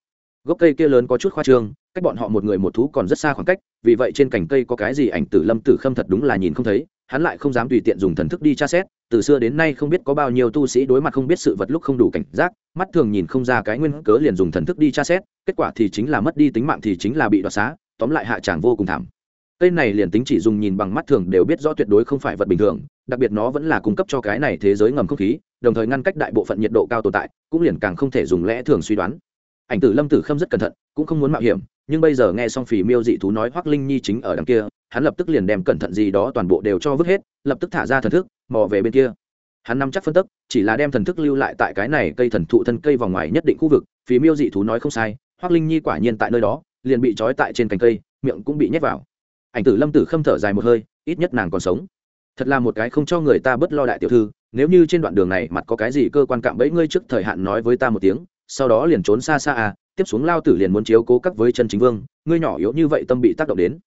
Gốc cây kia lớn có chút khoa trương, cách bọn họ một người một thú còn rất xa khoảng cách, vì vậy trên cành cây có cái gì ảnh tử lâm tử khâm thật đúng là nhìn không thấy hắn lại không dám tùy tiện dùng thần thức đi tra xét, từ xưa đến nay không biết có bao nhiêu tu sĩ đối mặt không biết sự vật lúc không đủ cảnh giác, mắt thường nhìn không ra cái nguyên cớ liền dùng thần thức đi tra xét, kết quả thì chính là mất đi tính mạng thì chính là bị đoạt xá, tóm lại hạ tràng vô cùng thảm. Cây này liền tính chỉ dùng nhìn bằng mắt thường đều biết rõ tuyệt đối không phải vật bình thường, đặc biệt nó vẫn là cung cấp cho cái này thế giới ngầm không khí, đồng thời ngăn cách đại bộ phận nhiệt độ cao tồn tại, cũng liền càng không thể dùng lẽ thường suy đoán. Ảnh tử lâm tử khâm rất cẩn thận, cũng không muốn mạo hiểm, nhưng bây giờ nghe xong phì miêu dị thú nói hoác linh nhi chính ở đằng kia hắn lập tức liền đem cẩn thận gì đó toàn bộ đều cho vứt hết, lập tức thả ra thần thức, mò về bên kia. Hắn nắm chắc phân tức, chỉ là đem thần thức lưu lại tại cái này cây thần thụ thân cây vòng ngoài nhất định khu vực, phí miêu dị thú nói không sai hoác linh nhi quả nhiên tại nơi đó, liền bị trói tại trên cành cây, miệng cũng bị nhét vào. Ảnh tử lâm tử khâm thở dài một hơi, ít nhất nàng còn sống. Thật là một cái không cho người ta bớt lo đại tiểu thư, nếu như trên đoạn đường này mặt có cái gì cơ quan cạm bẫy ngươi trước thời hạn nói với ta một tiếng, sau đó liền trốn xa xa à tiếp xuống lao tử liền muốn chiếu cố các với chân chính vương, ngươi nhỏ yếu như vậy tâm bị tác động đến.